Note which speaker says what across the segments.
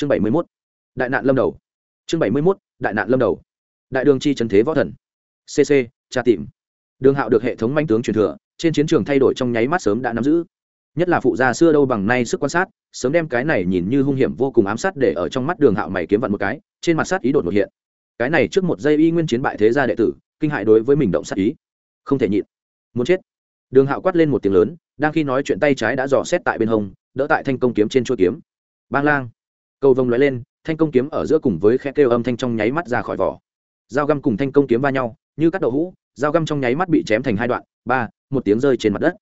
Speaker 1: chương bảy mươi mốt, đại nạn lâm đầu. Chương bảy mươi mốt, đại nạn lâm đầu. Đại đường chi trần thế võ thần. Cc tra tìm. Đường hạo được hệ thống manh tướng truyền thừa, trên chiến trường thay đổi trong nháy mắt sớm đã nắm giữ. Nhất là phụ gia xưa đâu bằng nay sức quan sát, sớm đem cái này nhìn như hung hiểm vô cùng ám sát để ở trong mắt đường hạo mày kiếm vặn một cái, trên mặt sát ý đột ngột hiện. Cái này trước một giây y nguyên chiến bại thế gia đệ tử, kinh hại đối với mình động sát ý. Không thể nhịn. Muốn chết. Đường hạo quát lên một tiếng lớn, đang khi nói chuyện tay trái đã dò xét tại bên hông, đỡ tại thanh công kiếm trên chuôi kiếm. Bang lang cầu vồng lóe lên, thanh công kiếm ở giữa cùng với khe kêu âm thanh trong nháy mắt ra khỏi vỏ. Dao găm cùng thanh công kiếm va nhau, như cắt đậu hũ, dao găm trong nháy mắt bị chém thành hai đoạn, ba, một tiếng rơi trên mặt đất.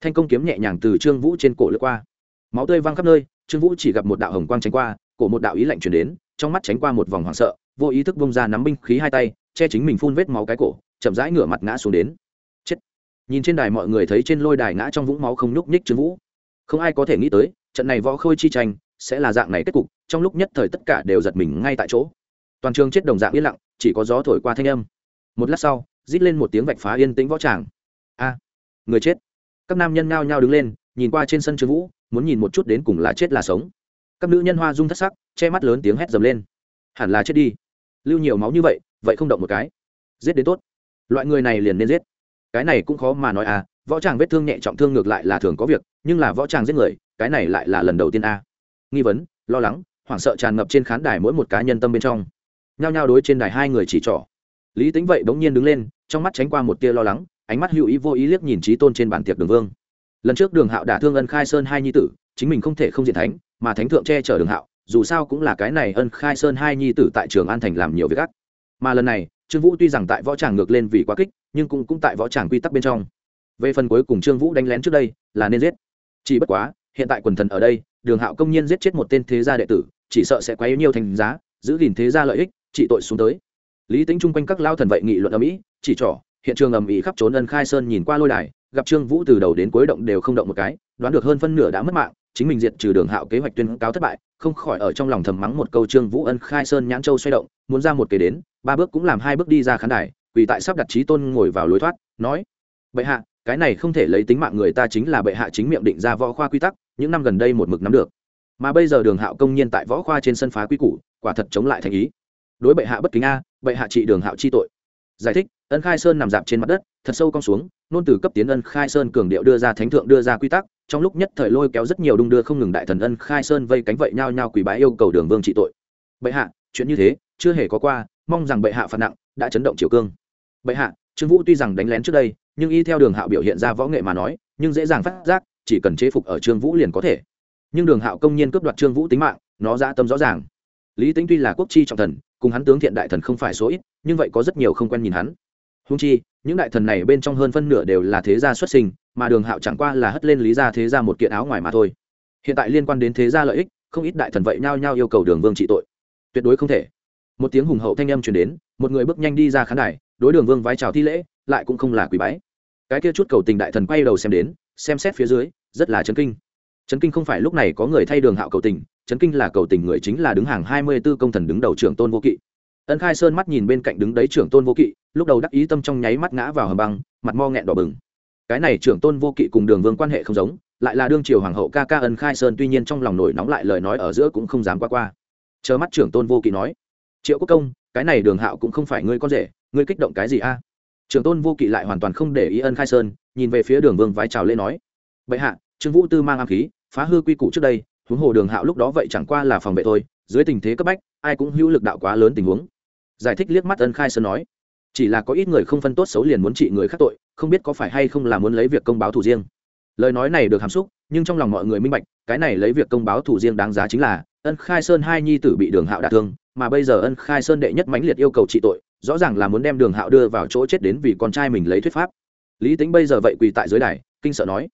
Speaker 1: Thanh công kiếm nhẹ nhàng từ trương vũ trên cổ lướt qua. Máu tươi văng khắp nơi, trương vũ chỉ gặp một đạo hồng quang tránh qua, cổ một đạo ý lạnh chuyển đến, trong mắt tránh qua một vòng hoảng sợ, vô ý thức bông ra nắm binh khí hai tay, che chính mình phun vết máu cái cổ, chậm rãi ngửa mặt ngã xuống đến. Chết. Nhìn trên đài mọi người thấy trên lôi đài ngã trong vũng máu không nhúc nhích trương vũ. Không ai có thể nghĩ tới, trận này võ khôi chi tranh sẽ là dạng này kết cục, trong lúc nhất thời tất cả đều giật mình ngay tại chỗ. Toàn trường chết đồng dạng yên lặng, chỉ có gió thổi qua thanh âm. Một lát sau, rít lên một tiếng vạch phá yên tĩnh võ tràng. A, người chết. Các nam nhân ngao nhao đứng lên, nhìn qua trên sân trường vũ, muốn nhìn một chút đến cùng là chết là sống. Các nữ nhân hoa rung thất sắc, che mắt lớn tiếng hét dầm lên. Hẳn là chết đi. Lưu nhiều máu như vậy vậy không động một cái. Giết đến tốt. Loại người này liền nên giết. Cái này cũng khó mà nói à võ tràng vết thương nhẹ trọng thương ngược lại là thường có việc, nhưng là võ tràng giết người, cái này lại là lần đầu tiên a nghi vấn, lo lắng, hoảng sợ tràn ngập trên khán đài mỗi một cá nhân tâm bên trong. Nhao nhao đối trên đài hai người chỉ trỏ. Lý tính vậy bỗng nhiên đứng lên, trong mắt tránh qua một tia lo lắng, ánh mắt hữu ý vô ý liếc nhìn trí tôn trên bàn tiệc đường vương. Lần trước đường hạo đả thương ân khai sơn hai nhi tử, chính mình không thể không diện thánh, mà thánh thượng che chở đường hạo, dù sao cũng là cái này ân khai sơn hai nhi tử tại trường an thành làm nhiều việc gắt mà lần này, trương vũ tuy rằng tại võ tràng ngược lên vì quá kích, nhưng cũng cũng tại võ tràng quy tắc bên trong. Về phần cuối cùng trương vũ đánh lén trước đây, là nên giết. Chỉ bất quá, hiện tại quần thần ở đây đường hạo công nhiên giết chết một tên thế gia đệ tử, chỉ sợ sẽ quấy nhiều thành giá, giữ gìn thế gia lợi ích trị tội xuống tới. Lý tính chung quanh các lao thần vậy nghị luận ở mỹ chỉ trỏ, hiện trường ầm ĩ khắp trốn ân khai sơn nhìn qua lôi đài, gặp trương vũ từ đầu đến cuối động đều không động một cái, đoán được hơn phân nửa đã mất mạng, chính mình diệt trừ đường hạo kế hoạch tuyên cáo thất bại, không khỏi ở trong lòng thầm mắng một câu trương vũ ân khai sơn nhãn châu xoay động, muốn ra một kế đến, ba bước cũng làm hai bước đi ra khán đài vì tại sắp đặt trí tôn ngồi vào lối thoát, nói, bệ hạ, cái này không thể lấy tính mạng người ta chính là bệ hạ chính miệng định ra võ khoa quy tắc những năm gần đây một mực nắm được. Mà bây giờ đường hạo công nhiên tại võ khoa trên sân phá quy củ, quả thật chống lại thành ý. Đối bệ hạ bất kính a, bệ hạ trị đường hạo chi tội. Giải thích, ân khai sơn nằm dạp trên mặt đất, thật sâu cong xuống, nôn từ cấp tiến ân khai sơn cường điệu đưa ra thánh thượng đưa ra quy tắc, trong lúc nhất thời lôi kéo rất nhiều đung đưa không ngừng đại thần ân khai sơn vây cánh vậy nhao nhao quỳ bái yêu cầu đường vương trị tội. Bệ hạ, chuyện như thế, chưa hề có qua, mong rằng bệ hạ phạt nặng, đã chấn động triều cương. Bệ hạ, trương vũ tuy rằng đánh lén trước đây, nhưng y theo đường hạo biểu hiện ra võ nghệ mà nói, nhưng dễ dàng phát giác chỉ cần chế phục ở trương vũ liền có thể. Nhưng đường hạo công nhiên cướp đoạt trương vũ tính mạng, nó ra tâm rõ ràng. Lý tính tuy là quốc chi trọng thần, cùng hắn tướng thiện đại thần không phải số ít, nhưng vậy có rất nhiều không quen nhìn hắn. Húng chi, những đại thần này bên trong hơn phân nửa đều là thế gia xuất sinh, mà đường hạo chẳng qua là hất lên lý gia thế gia một kiện áo ngoài mà thôi. Hiện tại liên quan đến thế gia lợi ích, không ít đại thần vậy nhao nhao yêu cầu đường vương trị tội. Tuyệt đối không thể. Một tiếng hùng hậu thanh âm truyền đến, một người bước nhanh đi ra khán đài, đối đường vương vái chào thi lễ, lại cũng không là quý bái. Cái kia chút cầu tình đại thần quay đầu xem đến, xem xét phía dưới rất là chấn kinh. Chấn kinh không phải lúc này có người thay đường hạo cầu tình, chấn kinh là cầu tình người chính là đứng hàng hai mươi b ố công thần đứng đầu trưởng tôn vô kỵ. Ân khai sơn mắt nhìn bên cạnh đứng đấy trưởng tôn vô kỵ, lúc đầu đắc ý tâm trong nháy mắt ngã vào hầm băng, mặt mo nghẹn đỏ bừng. Cái này trưởng tôn vô kỵ cùng đường vương quan hệ không giống, lại là đương triều hoàng hậu ca ca ân khai sơn tuy nhiên trong lòng nổi nóng lại lời nói ở giữa cũng không dám qua qua. Chờ mắt trưởng tôn vô kỵ nói, triệu quốc công, cái này đường hạo cũng không phải ngươi con rể, ngươi kích động cái gì a? Trưởng tôn vô kỵ lại hoàn toàn không để ý ân khai sơn, nhìn về phía đường vương vái chào lễ nói bệ hạ, trương vũ tư mang am khí, phá hư quy củ trước đây, huống hồ đường hạo lúc đó vậy chẳng qua là phòng vệ thôi, dưới tình thế cấp bách, ai cũng hữu lực đạo quá lớn tình huống. Giải thích liếc mắt ân khai sơn nói, chỉ là có ít người không phân tốt xấu liền muốn trị người khác tội, không biết có phải hay không là muốn lấy việc công báo thủ riêng. Lời nói này được hàm xúc, nhưng trong lòng mọi người minh bạch, cái này lấy việc công báo thủ riêng đáng giá chính là, ân khai sơn hai nhi tử bị đường hạo đả thương, mà bây giờ ân khai sơn đệ nhất mãnh liệt yêu cầu trị tội, rõ ràng là muốn đem đường hạo đưa vào chỗ chết đến vì con trai mình lấy thuyết pháp. Lý tính bây giờ vậy quỳ tại dưới đài, kinh sợ nói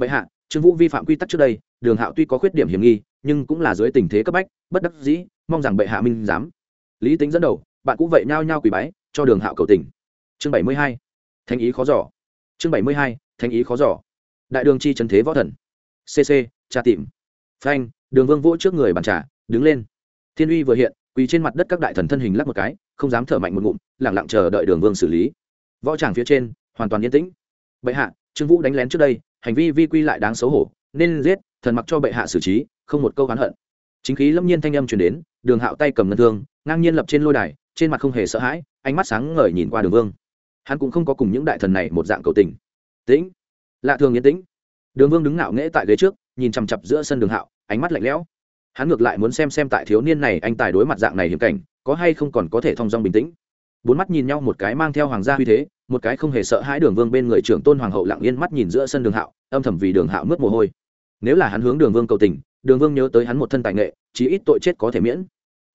Speaker 1: bệ hạ, trương vũ vi phạm quy tắc trước đây, đường hạo tuy có khuyết điểm hiểm nghi, nhưng cũng là dưới tình thế cấp bách, bất đắc dĩ, mong rằng bệ hạ minh giám. Lý tính dẫn đầu, bạn cũng vậy nhao nhao quỳ bái, cho đường hạo cầu tình. Chương bảy mươi hai thanh ý khó giỏ chương bảy mươi hai thanh ý khó giỏ đại đường chi trần thế võ thần. Cc tra tìm. Phanh, đường vương vỗ trước người bàn trà, đứng lên. Thiên uy vừa hiện, quỳ trên mặt đất các đại thần thân hình lắc một cái, không dám thở mạnh một ngụm, lẳng lặng chờ đợi đường vương xử lý. Võ tràng phía trên, hoàn toàn yên tĩnh. Bệ hạ, trương vũ đánh lén trước đây hành vi vi quy lại đáng xấu hổ, nên giết, thần mặc cho bệ hạ xử trí, không một câu oán hận. Chính khí lâm nhiên thanh âm truyền đến, đường hạo tay cầm ngân thương, ngang nhiên lập trên lôi đài, trên mặt không hề sợ hãi, ánh mắt sáng ngời nhìn qua đường vương. Hắn cũng không có cùng những đại thần này một dạng cầu tình. Tĩnh. Lạ thường yên tĩnh. Đường vương đứng ngạo nghễ tại ghế trước, nhìn chằm chặp giữa sân đường hạo, ánh mắt lạnh lẽo. Hắn ngược lại muốn xem xem tại thiếu niên này anh tài đối mặt dạng này hiểm cảnh, có hay không còn có thể thong dong bình tĩnh bốn mắt nhìn nhau, một cái mang theo hoàng gia uy thế, một cái không hề sợ hãi đường vương bên người trưởng tôn hoàng hậu lặng yên mắt nhìn giữa sân đường hạo, âm thầm vì đường hạo mướt mồ hôi. Nếu là hắn hướng đường vương cầu tình, đường vương nhớ tới hắn một thân tài nghệ, chí ít tội chết có thể miễn.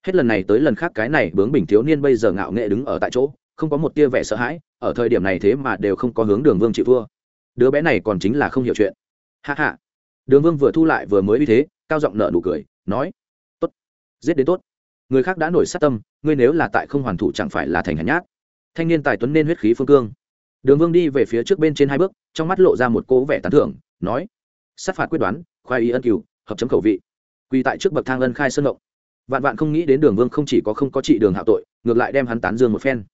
Speaker 1: Hết lần này tới lần khác, cái này bướng bình thiếu niên bây giờ ngạo nghệ đứng ở tại chỗ, không có một tia vẻ sợ hãi, ở thời điểm này thế mà đều không có hướng đường vương chịu thua. Đứa bé này còn chính là không hiểu chuyện. Hạ hạ đường vương vừa thu lại vừa mới uy thế, cao giọng nợ nụ cười, nói, tốt, giết đến tốt người khác đã nổi sát tâm, ngươi nếu là tại không hoàn thủ chẳng phải là thành hèn nhát. Thanh niên tài tuấn nên huyết khí phương cương. Đường vương đi về phía trước bên trên hai bước, trong mắt lộ ra một cố vẻ tán thưởng, nói, sát phạt quyết đoán, khoai ý ân cửu, hợp chấm khẩu vị. Quy tại trước bậc thang ân khai sơn động. Vạn vạn không nghĩ đến đường vương không chỉ có không có trị đường hạo tội, ngược lại đem hắn tán dương một phen.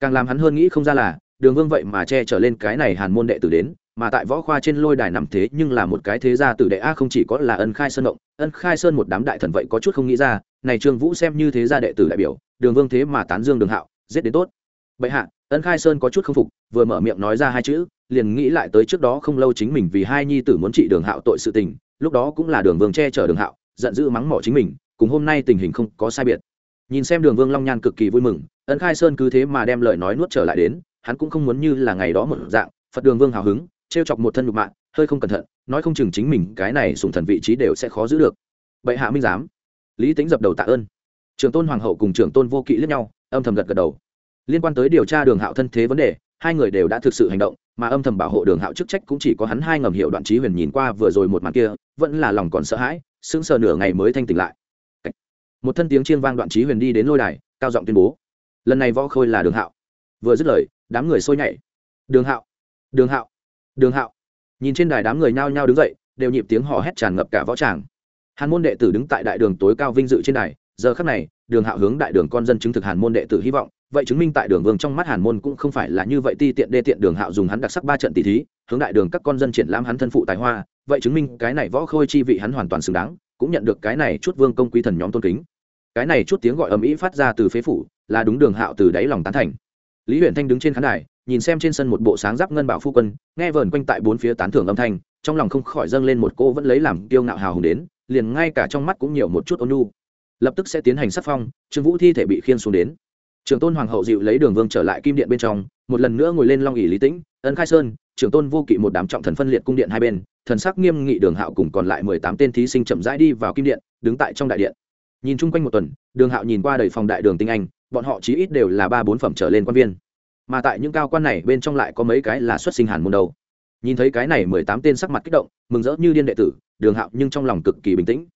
Speaker 1: Càng làm hắn hơn nghĩ không ra là, đường vương vậy mà che trở lên cái này hàn môn đệ tử đến, mà tại võ khoa trên lôi đài nằm thế nhưng là một cái thế gia tử đệ a, không chỉ có là ân khai sơn động, ân khai sơn một đám đại thần vậy có chút không nghĩ ra này trương vũ xem như thế gia đệ tử đại biểu, đường vương thế mà tán dương đường hạo, giết đến tốt. Bệ hạ, ân khai sơn có chút không phục, vừa mở miệng nói ra hai chữ, liền nghĩ lại tới trước đó không lâu chính mình vì hai nhi tử muốn trị đường hạo tội sự tình, lúc đó cũng là đường vương che chở đường hạo, giận dữ mắng mỏ chính mình, cùng hôm nay tình hình không có sai biệt. Nhìn xem đường vương long nhan cực kỳ vui mừng, ân khai sơn cứ thế mà đem lời nói nuốt trở lại đến, hắn cũng không muốn như là ngày đó một dạng, phật đường vương hào hứng t chọc một thân nhục mạng hơi không cẩn thận, nói không chừng chính mình cái này sùng thần vị trí đều sẽ khó giữ được. Bệ hạ minh giám lý tính dập đầu tạ ơn. Trưởng tôn hoàng hậu cùng trưởng tôn vô kỵ lẫn nhau, âm thầm gật gật đầu. Liên quan tới điều tra đường hạo thân thế vấn đề, hai người đều đã thực sự hành động, mà âm thầm bảo hộ đường hạo chức trách cũng chỉ có hắn hai ngầm hiệu đoạn trí huyền nhìn qua vừa rồi một màn kia, vẫn là lòng còn sợ hãi, sững sờ nửa ngày mới thanh tỉnh lại. Một thân tiếng chiên vang đoạn trí huyền đi đến lôi đài, cao giọng tuyên bố. Lần này võ khôi là đường hạo. Vừa dứt lời, đám người sôi nhảy. Đường hạo đường hạo đường hạo. Nhìn trên đài đám người nhao nhao đứng dậy, đều nhịp tiếng hò hét tràn ngập cả võ tràng hàn môn đệ tử đứng tại đại đường tối cao vinh dự trên đài, giờ khắc này, đường hạo hướng đại đường con dân chứng thực hàn môn đệ tử hy vọng, vậy chứng minh tại đường vương trong mắt hàn môn cũng không phải là như vậy ti tiện đê tiện đường hạo dùng hắn đặc sắc ba trận tỷ thí, hướng đại đường các con dân triển lãm hắn thân phụ tài hoa, vậy chứng minh cái này võ khôi chi vị hắn hoàn toàn xứng đáng, cũng nhận được cái này chút vương công quý thần nhóm tôn kính. Cái này chút tiếng gọi ầm ĩ phát ra từ phế phủ, là đúng đường hạo từ đáy lòng tán thành. Lý huyện thanh đứng trên khán đài, nhìn xem trên sân một bộ sáng giáp ngân bảo phu quân, nghe vờn quanh tại bốn phía tán thưởng âm thanh, trong lòng không khỏi dâng lên một cô vẫn lấy làm kiêu ngạo hào hùng đến liền ngay cả trong mắt cũng nhiều một chút ôn nhu. Lập tức sẽ tiến hành sắc phong, trương vũ thi thể bị khiên xuống đến. Trưởng tôn hoàng hậu dịu lấy đường vương trở lại kim điện bên trong, một lần nữa ngồi lên long ỉ lý tĩnh, ân khai sơn, trưởng tôn vô kỵ một đám trọng thần phân liệt cung điện hai bên, thần sắc nghiêm nghị đường hạo cùng còn lại mười tám tên thí sinh chậm rãi đi vào kim điện, đứng tại trong đại điện. Nhìn chung quanh một tuần, đường hạo nhìn qua đầy phòng đại đường tinh anh, bọn họ chí ít đều là ba bốn phẩm trở lên quan viên. Mà tại những cao quan này bên trong lại có mấy cái là xuất sinh hàn môn đầu nhìn thấy cái này mười tám tên sắc mặt kích động, mừng rỡ như điên đệ tử, đường hạo nhưng trong lòng cực kỳ bình tĩnh.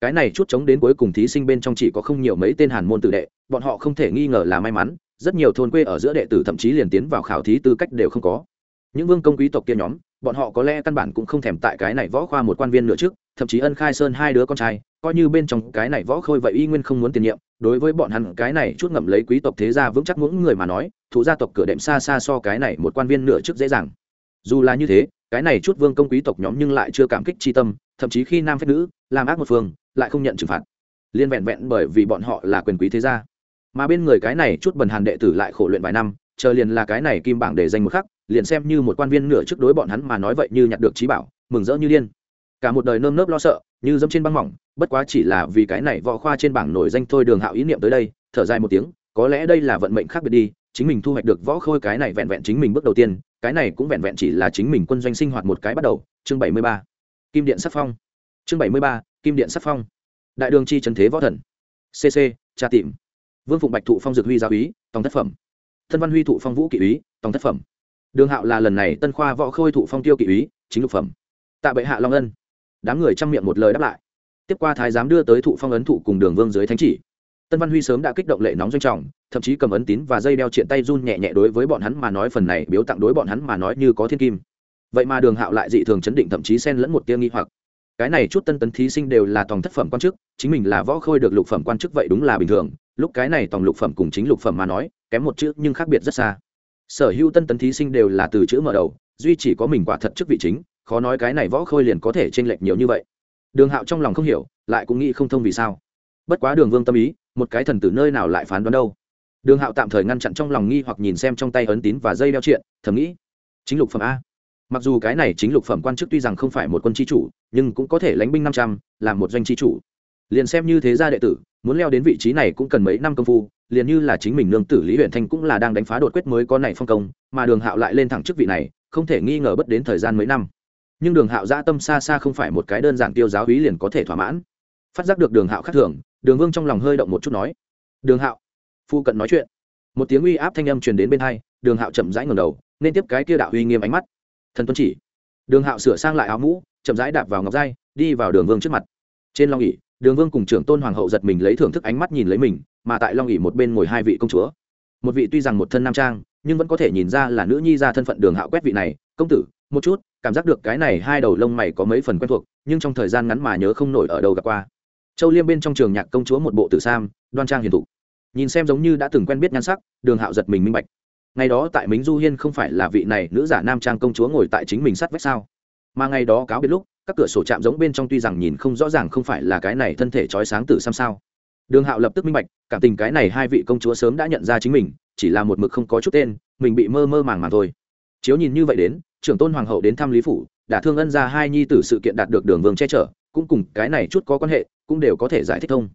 Speaker 1: Cái này chút chống đến cuối cùng thí sinh bên trong chỉ có không nhiều mấy tên hàn môn tử đệ, bọn họ không thể nghi ngờ là may mắn, rất nhiều thôn quê ở giữa đệ tử thậm chí liền tiến vào khảo thí tư cách đều không có. Những vương công quý tộc kia nhóm, bọn họ có lẽ căn bản cũng không thèm tại cái này võ khoa một quan viên nữa trước, thậm chí ân khai sơn hai đứa con trai, coi như bên trong cái này võ khôi vậy y nguyên không muốn tiền nhiệm, đối với bọn hắn cái này chút ngậm lấy quý tộc thế gia vững chắc mỗi người mà nói, thủ gia tộc cửa đệm xa xa so cái này một quan viên nửa trước dễ dàng dù là như thế, cái này chút vương công quý tộc nhóm nhưng lại chưa cảm kích tri tâm, thậm chí khi nam phép nữ, làm ác một phương, lại không nhận trừng phạt. Liên vẹn vẹn bởi vì bọn họ là quyền quý thế gia. Mà bên người cái này chút bần hàn đệ tử lại khổ luyện vài năm, chờ liền là cái này kim bảng để danh một khắc, liền xem như một quan viên nửa trước đối bọn hắn mà nói vậy như nhặt được trí bảo, mừng rỡ như điên. Cả một đời nơm nớp lo sợ, như dẫm trên băng mỏng, bất quá chỉ là vì cái này võ khoa trên bảng nổi danh thôi đường hạo ý niệm tới đây, thở dài một tiếng, có lẽ đây là vận mệnh khác biệt đi chính mình thu hoạch được võ khôi cái này vẹn vẹn chính mình bước đầu tiên, cái này cũng vẹn vẹn chỉ là chính mình quân doanh sinh hoạt một cái bắt đầu. Chương bảy mươi ba, kim điện sắc phong. Chương bảy mươi ba, kim điện sắc phong. Đại đường chi trần thế võ thần. Cc tra tìm vương phụng bạch thụ phong dược huy gia úy, tòng thất phẩm. Thân văn huy thụ phong vũ kỵ úy, tòng thất phẩm. Đường hạo là lần này tân khoa võ khôi thụ phong tiêu kỵ úy, chính lục phẩm. Tạ bệ hạ long ân. Đám người chăm miệng một lời đáp lại. Tiếp qua thái giám đưa tới thụ phong ấn thụ cùng đường vương dưới thánh chỉ tân văn huy sớm đã kích động lệ nóng doanh trọng, thậm chí cầm ấn tín và dây đeo triện tay run nhẹ nhẹ đối với bọn hắn mà nói phần này biếu tặng đối bọn hắn mà nói như có thiên kim. Vậy mà đường hạo lại dị thường chấn định thậm chí xen lẫn một tia nghi hoặc. Cái này chút tân tấn thí sinh đều là tòng thất phẩm quan chức, chính mình là võ khôi được lục phẩm quan chức vậy đúng là bình thường, lúc cái này tòng lục phẩm cùng chính lục phẩm mà nói, kém một chữ nhưng khác biệt rất xa. Sở hữu tân tấn thí sinh đều là từ chữ mở đầu, duy chỉ có mình quả thật chức vị chính, khó nói cái này võ khôi liền có thể t r ê n lệch nhiều như vậy. Đường hạo trong lòng không hiểu, lại cũng nghĩ không thông vì sao. Bất quá đường vương tâm ý một cái thần tử nơi nào lại phán đoán đâu. Đường hạo tạm thời ngăn chặn trong lòng nghi hoặc nhìn xem trong tay ấn tín và dây đeo triện, thầm nghĩ, chính lục phẩm a. Mặc dù cái này chính lục phẩm quan chức tuy rằng không phải một quân tri chủ, nhưng cũng có thể lánh binh năm trăm làm một doanh tri chủ. Liền xem như thế gia đệ tử, muốn leo đến vị trí này cũng cần mấy năm công phu, liền như là chính mình nương tử lý huyện thanh cũng là đang đánh phá đột quyết mới có này phong công, mà đường hạo lại lên thẳng chức vị này, không thể nghi ngờ bất đến thời gian mấy năm. Nhưng đường hạo dã tâm xa xa không phải một cái đơn giản tiêu giáo hí liền có thể thỏa mãn phát giác được đường hạo khắc thường, đường vương trong lòng hơi động một chút nói, đường hạo, phu cận nói chuyện. Một tiếng uy áp thanh âm truyền đến bên hai, đường hạo chậm rãi ngầm đầu, nên tiếp cái kia đạo uy nghiêm ánh mắt. Thần tuân chỉ. Đường hạo sửa sang lại áo mũ, chậm rãi đạp vào ngọc giai, đi vào đường vương trước mặt. Trên long ỉ đường vương cùng trưởng tôn hoàng hậu giật mình lấy thưởng thức ánh mắt nhìn lấy mình, mà tại long ỉ một bên ngồi hai vị công chúa. Một vị tuy rằng một thân nam trang, nhưng vẫn có thể nhìn ra là nữ nhi ra thân phận đường hạo quét vị này. Công tử, một chút, cảm giác được cái này hai đầu lông mày có mấy phần quen thuộc, nhưng trong thời gian ngắn mà nhớ không nổi ở đâu gặp qua châu liêm bên trong trường nhạc công chúa một bộ tử sam, đoan trang hiền thục. Nhìn xem giống như đã từng quen biết nhan sắc, đường hạo giật mình minh bạch. Ngày đó tại mính du hiên không phải là vị này nữ giả nam trang công chúa ngồi tại chính mình sắt vách sao? Mà ngày đó cáo biệt lúc, các cửa sổ chạm giống bên trong tuy rằng nhìn không rõ ràng không phải là cái này thân thể trói sáng tử sam sao? Đường hạo lập tức minh bạch, cảm tình cái này hai vị công chúa sớm đã nhận ra chính mình, chỉ là một mực không có chút tên, mình bị mơ mơ màng màng thôi. Chiếu nhìn như vậy đến, trưởng tôn hoàng hậu đến thăm lý phủ, đã thương ân ra hai nhi tử sự kiện đạt được đường vương che chở cũng cùng cái này chút có quan hệ, cũng đều có thể giải thích thông.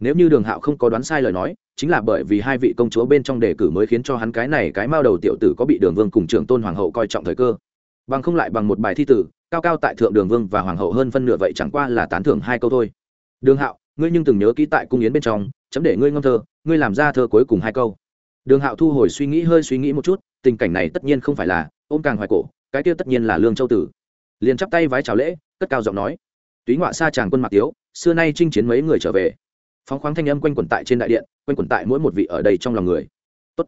Speaker 1: Nếu như đường hạo không có đoán sai lời nói, chính là bởi vì hai vị công chúa bên trong đề cử mới khiến cho hắn cái này cái mao đầu tiểu tử có bị đường vương cùng trưởng tôn hoàng hậu coi trọng thời cơ. Bằng không lại bằng một bài thi tử, cao cao tại thượng đường vương và hoàng hậu hơn phân nửa vậy chẳng qua là tán thưởng hai câu thôi. Đường hạo, ngươi nhưng từng nhớ kỹ tại cung yến bên trong, chấm để ngươi ngâm thơ, ngươi làm ra thơ cuối cùng hai câu. Đường hạo thu hồi suy nghĩ hơi suy nghĩ một chút, tình cảnh này tất nhiên không phải là, ôm càng hoài cổ, cái kia tất nhiên là lương châu tử. Liền chắp tay vái chào lễ, cất cao giọng nói túy ngoại xa chàng quân mạc tiếu, xưa nay chinh chiến mấy người trở về. Phóng khoáng thanh âm quanh quẩn tại trên đại điện, quanh quẩn tại mỗi một vị ở đây trong lòng người. Tốt,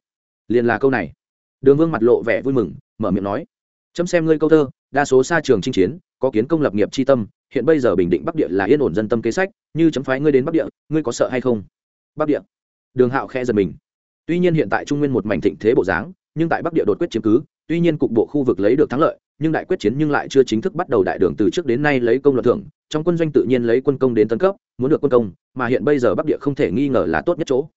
Speaker 1: liền là câu này. Đường vương mặt lộ vẻ vui mừng, mở miệng nói, chấm xem ngươi câu thơ, đa số xa trường chinh chiến, có kiến công lập nghiệp c h i tâm, hiện bây giờ bình định bắc địa là yên ổn dân tâm kế sách, như chấm phái ngươi đến bắc địa, ngươi có sợ hay không? Bắc địa. Đường hạo khe giật mình. Tuy nhiên hiện tại trung nguyên một mảnh thịnh thế bộ dáng, nhưng tại bắc địa đột quyết chiếm cứ tuy nhiên cục bộ khu vực lấy được thắng lợi, nhưng đại quyết chiến nhưng lại chưa chính thức bắt đầu đại đường từ trước đến nay lấy công luận thưởng. Trong quân doanh tự nhiên lấy quân công đến tân cấp, muốn được quân công, mà hiện bây giờ bắc địa không thể nghi ngờ là tốt nhất chỗ.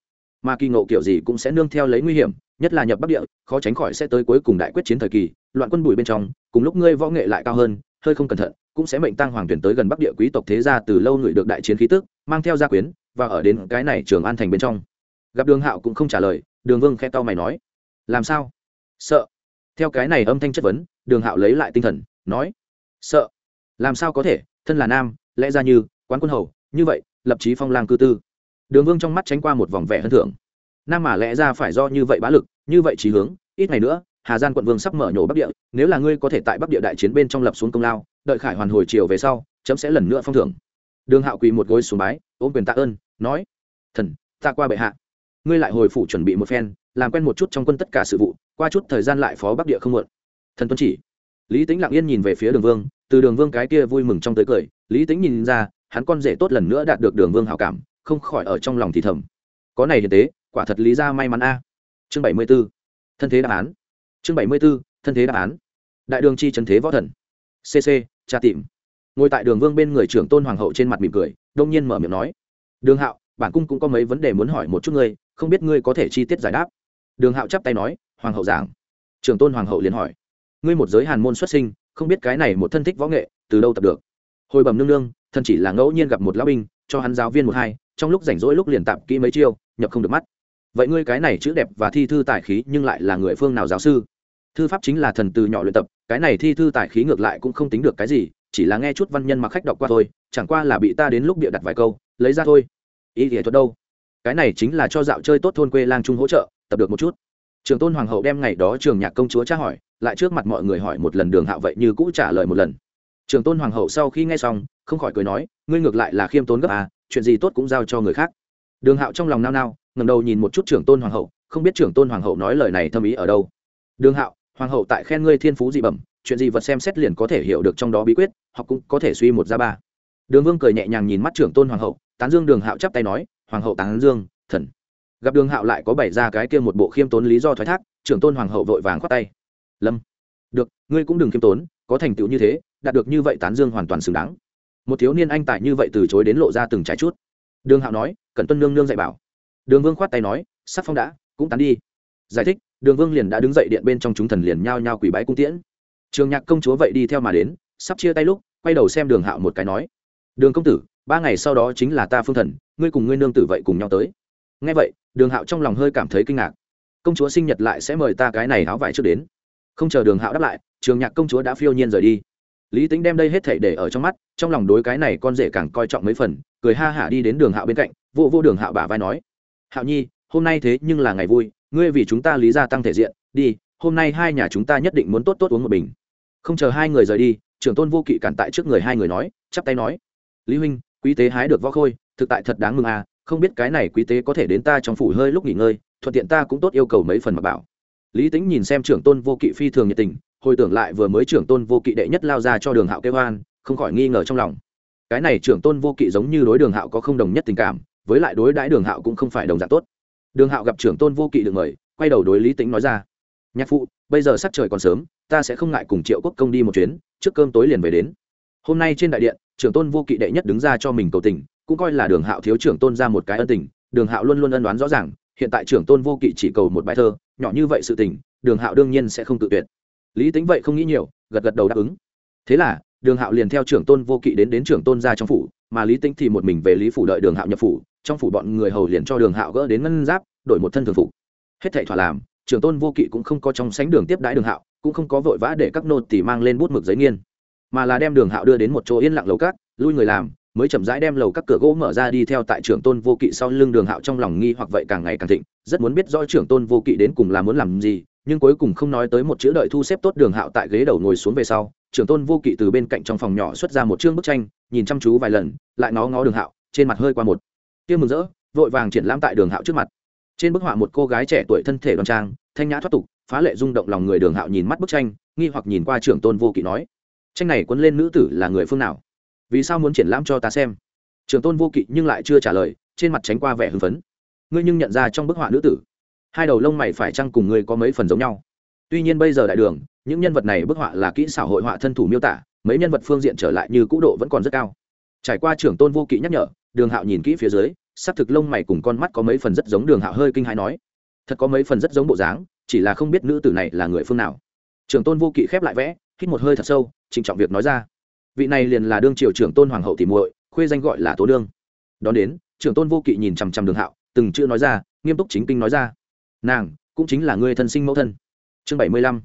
Speaker 1: Mà kỳ ngộ kiểu gì cũng sẽ nương theo lấy nguy hiểm, nhất là nhập bắc địa, khó tránh khỏi sẽ tới cuối cùng đại quyết chiến thời kỳ, loạn quân bùi bên trong, cùng lúc ngươi võ nghệ lại cao hơn, hơi không cẩn thận, cũng sẽ mệnh tăng hoàng tuyển tới gần bắc địa quý tộc thế gia từ lâu ngửi được đại chiến khí tức, mang theo gia quyến, và ở đến cái này trường an thành bên trong. Gặp đường hạo cũng không trả lời, đường vương khe to mày nói, làm sao? Sợ? Theo cái này âm thanh chất vấn, đường hạo lấy lại tinh thần, nói, sợ. Làm sao có thể? Thân là nam, lẽ ra như quán quân hầu, như vậy, lập chí phong lang cư tư. Đường vương trong mắt tránh qua một vòng vẻ hơn thưởng. Nam mà lẽ ra phải do như vậy bá lực, như vậy trí hướng, ít ngày nữa, hà giang quận vương sắp mở nhổ bắc địa, nếu là ngươi có thể tại bắc địa đại chiến bên trong lập xuống công lao, đợi khải hoàn hồi chiều về sau, chấm sẽ lần nữa phong thưởng. Đường hạo quỳ một gối xuống bái, ôm quyền tạ ơn, nói, thần, ta qua bệ hạ. Ngươi lại hồi phủ chuẩn bị một phen làm quen một chút trong quân tất cả sự vụ, qua chút thời gian lại phó bắc địa không muộn. Thần tuân chỉ, lý tính lặng yên nhìn về phía đường vương, từ đường vương cái kia vui mừng trong tới cười, lý tính nhìn ra, hắn con rể tốt lần nữa đạt được đường vương hảo cảm, không khỏi ở trong lòng thì thầm. Có này hiền tế, quả thật lý ra may mắn a. Chương bảy mươi b ố thân thế đáp án. Chương bảy mươi b ố thân thế đáp án. Đại đường chi trần thế võ thần. Cc tra tìm. Ngồi tại đường vương bên người trưởng tôn hoàng hậu trên mặt mỉm cười, đông nhiên mở miệng nói. Đường hạo, bản cung cũng có mấy vấn đề muốn hỏi một chút ngươi, không biết ngươi có thể chi tiết giải đáp đường hạo chắp tay nói, hoàng hậu giảng. Trường tôn hoàng hậu liền hỏi, ngươi một giới hàn môn xuất sinh, không biết cái này một thân thích võ nghệ, từ đâu tập được? Hồi bẩm nương nương, thân chỉ là ngẫu nhiên gặp một lão binh, cho hắn giáo viên một hai, trong lúc rảnh rỗi lúc liền tạm kỹ mấy chiêu, nhập không được mắt. Vậy ngươi cái này chữ đẹp và thi thư tài khí nhưng lại là người phương nào giáo sư? Thư pháp chính là thần từ nhỏ luyện tập, cái này thi thư tài khí ngược lại cũng không tính được cái gì, chỉ là nghe chút văn nhân mặc khách đọc qua thôi, chẳng qua là bị ta đến lúc bịa đặt vài câu, lấy ra thôi. Ý nghĩa thuật đâu? Cái này chính là cho dạo chơi tốt thôn quê lang trung hỗ trợ tập được một chút. Trường tôn hoàng hậu đem ngày đó trường nhạc công chúa tra hỏi, lại trước mặt mọi người hỏi một lần đường hạo vậy như cũ trả lời một lần. Trường tôn hoàng hậu sau khi nghe xong, không khỏi cười nói, ngươi ngược lại là khiêm tốn gấp à chuyện gì tốt cũng giao cho người khác. Đường hạo trong lòng nao nao ngầm đầu nhìn một chút trưởng tôn hoàng hậu, không biết trưởng tôn hoàng hậu nói lời này thâm ý ở đâu. Đường hạo, hoàng hậu tại khen ngươi thiên phú dị bẩm, chuyện gì vật xem xét liền có thể hiểu được trong đó bí quyết hoặc cũng có thể suy một ra ba. Đường vương cười nhẹ nhàng nhìn mắt trưởng tôn hoàng hậu, tán dương đường hạo chắp tay nói, hoàng hậu tán dương, thần gặp đường hạo lại có bày ra cái kia một bộ khiêm tốn lý do thoái thác, trưởng tôn hoàng hậu vội vàng khoát tay. Lâm, được, ngươi cũng đừng khiêm tốn, có thành tựu như thế, đạt được như vậy tán dương hoàn toàn xứng đáng. Một thiếu niên anh tài như vậy từ chối đến lộ ra từng trái chút đường hạo nói cần tuân nương nương dạy bảo. Đường vương khoát tay nói sắc phong đã, cũng tán đi. Giải thích, đường vương liền đã đứng dậy điện bên trong chúng thần liền nhao nhao quỳ bái cung tiễn. Trường nhạc công chúa vậy đi theo mà đến, sắp chia tay lúc, quay đầu xem đường hạo một cái nói, đường công tử, ba ngày sau đó chính là ta phương thần, ngươi cùng ngươi nương tử vậy cùng nhau tới nghe vậy, đường hạo trong lòng hơi cảm thấy kinh ngạc. Công chúa sinh nhật lại sẽ mời ta cái này áo vải trước đến. Không chờ đường hạo đáp lại, trường nhạc công chúa đã phiêu nhiên rời đi. Lý tính đem đây hết thể để ở trong mắt, trong lòng đối cái này con rể càng coi trọng mấy phần, cười ha hả đi đến đường hạo bên cạnh, vô vô đường hạo bả vai nói, hạo nhi, hôm nay thế nhưng là ngày vui, ngươi vì chúng ta lý ra tăng thể diện, đi, hôm nay hai nhà chúng ta nhất định muốn tốt tốt uống một bình. Không chờ hai người rời đi, trưởng tôn vô kỵ cản tại trước người hai người nói, chắp tay nói, lý huynh, quý tế hái được võ khôi, thực tại thật đáng mừng à không biết cái này quý tế có thể đến ta trong phủ hơi lúc nghỉ ngơi, thuận tiện ta cũng tốt yêu cầu mấy phần mà bảo. Lý tính nhìn xem trưởng tôn vô kỵ phi thường nhiệt tình, hồi tưởng lại vừa mới trưởng tôn vô kỵ đệ nhất lao ra cho đường hạo kêu hoan không khỏi nghi ngờ trong lòng. Cái này trưởng tôn vô kỵ giống như đối đường hạo có không đồng nhất tình cảm, với lại đối đãi đường hạo cũng không phải đồng dạng tốt. Đường hạo gặp trưởng tôn vô kỵ được mời, quay đầu đối lý tính nói ra, nhạc phụ, bây giờ sắc trời còn sớm, ta sẽ không ngại cùng triệu quốc công đi một chuyến, trước cơm tối liền về đến. Hôm nay trên đại điện, trưởng tôn vô kỵ đệ nhất đứng ra cho mình cầu tình cũng coi là đường hạo thiếu trưởng tôn ra một cái ân tình, đường hạo luôn luôn ân đoán rõ ràng, hiện tại trưởng tôn vô kỵ chỉ cầu một bài thơ, nhỏ như vậy sự tình, đường hạo đương nhiên sẽ không tự tuyệt lý tính vậy không nghĩ nhiều, gật gật đầu đáp ứng thế là, đường hạo liền theo trưởng tôn vô kỵ đến đến trưởng tôn ra trong phủ, mà lý tính thì một mình về lý phủ đợi đường hạo nhập phủ, trong phủ bọn người hầu liền cho đường hạo gỡ đến ngân giáp, đổi một thân thường phủ. hết thảy thỏa làm, trưởng tôn vô kỵ cũng không có trong sánh đường tiếp đãi đường hạo, cũng không có vội vã để các nô tỳ mang lên bút mực giấy nghiên, mà là đem đường hạo đưa đến một chỗ yên lặng lầu cát lui người làm mới chậm rãi đem lầu các cửa gỗ mở ra đi theo tại trưởng tôn vô kỵ sau lưng đường hạo trong lòng nghi hoặc vậy càng ngày càng thịnh, rất muốn biết rõ trưởng tôn vô kỵ đến cùng là muốn làm gì, nhưng cuối cùng không nói tới một chữ đợi thu xếp tốt đường hạo tại ghế đầu ngồi xuống về sau, trưởng tôn vô kỵ từ bên cạnh trong phòng nhỏ xuất ra một chương bức tranh, nhìn chăm chú vài lần, lại ngó ngó đường hạo, trên mặt hơi qua một tiêu mừng rỡ, vội vàng triển lãm tại đường hạo trước mặt. Trên bức họa một cô gái trẻ tuổi thân thể đoan trang, thanh nhã thoát tục, phá lệ rung động lòng người đường hạo nhìn mắt bức tranh, nghi hoặc nhìn qua trưởng tôn vô kỵ nói, tranh này quấn lên nữ tử là người phương nào? Vì sao muốn triển lãm cho ta xem? Trường tôn vô kỵ nhưng lại chưa trả lời, trên mặt tránh qua vẻ hưng phấn. Ngươi nhưng nhận ra trong bức họa nữ tử, hai đầu lông mày phải chăng cùng ngươi có mấy phần giống nhau? Tuy nhiên bây giờ đại đường, những nhân vật này bức họa là kỹ xảo hội họa thân thủ miêu tả, mấy nhân vật phương diện trở lại như cũ độ vẫn còn rất cao. Trải qua trưởng tôn vô kỵ nhắc nhở, đường hạo nhìn kỹ phía dưới s thực lông mày cùng con mắt có mấy phần rất giống đường hạo hơi kinh hãi nói. Thật có mấy phần rất giống bộ dáng, chỉ là không biết nữ tử này là người phương nào. Trưởng tôn vô kỵ khép lại vẽ, hít một hơi thật sâu, trịnh trọng việc nói ra vị này liền là đương triều trưởng tôn hoàng hậu tỷ muội, khuê danh gọi là tố đương đón đến, trưởng tôn vô kỵ nhìn chằm chằm đường hạo, từng chữ nói ra, nghiêm túc chính kinh nói ra. Nàng, cũng chính là người thân sinh mẫu thân. Chương bảy mươi lăm,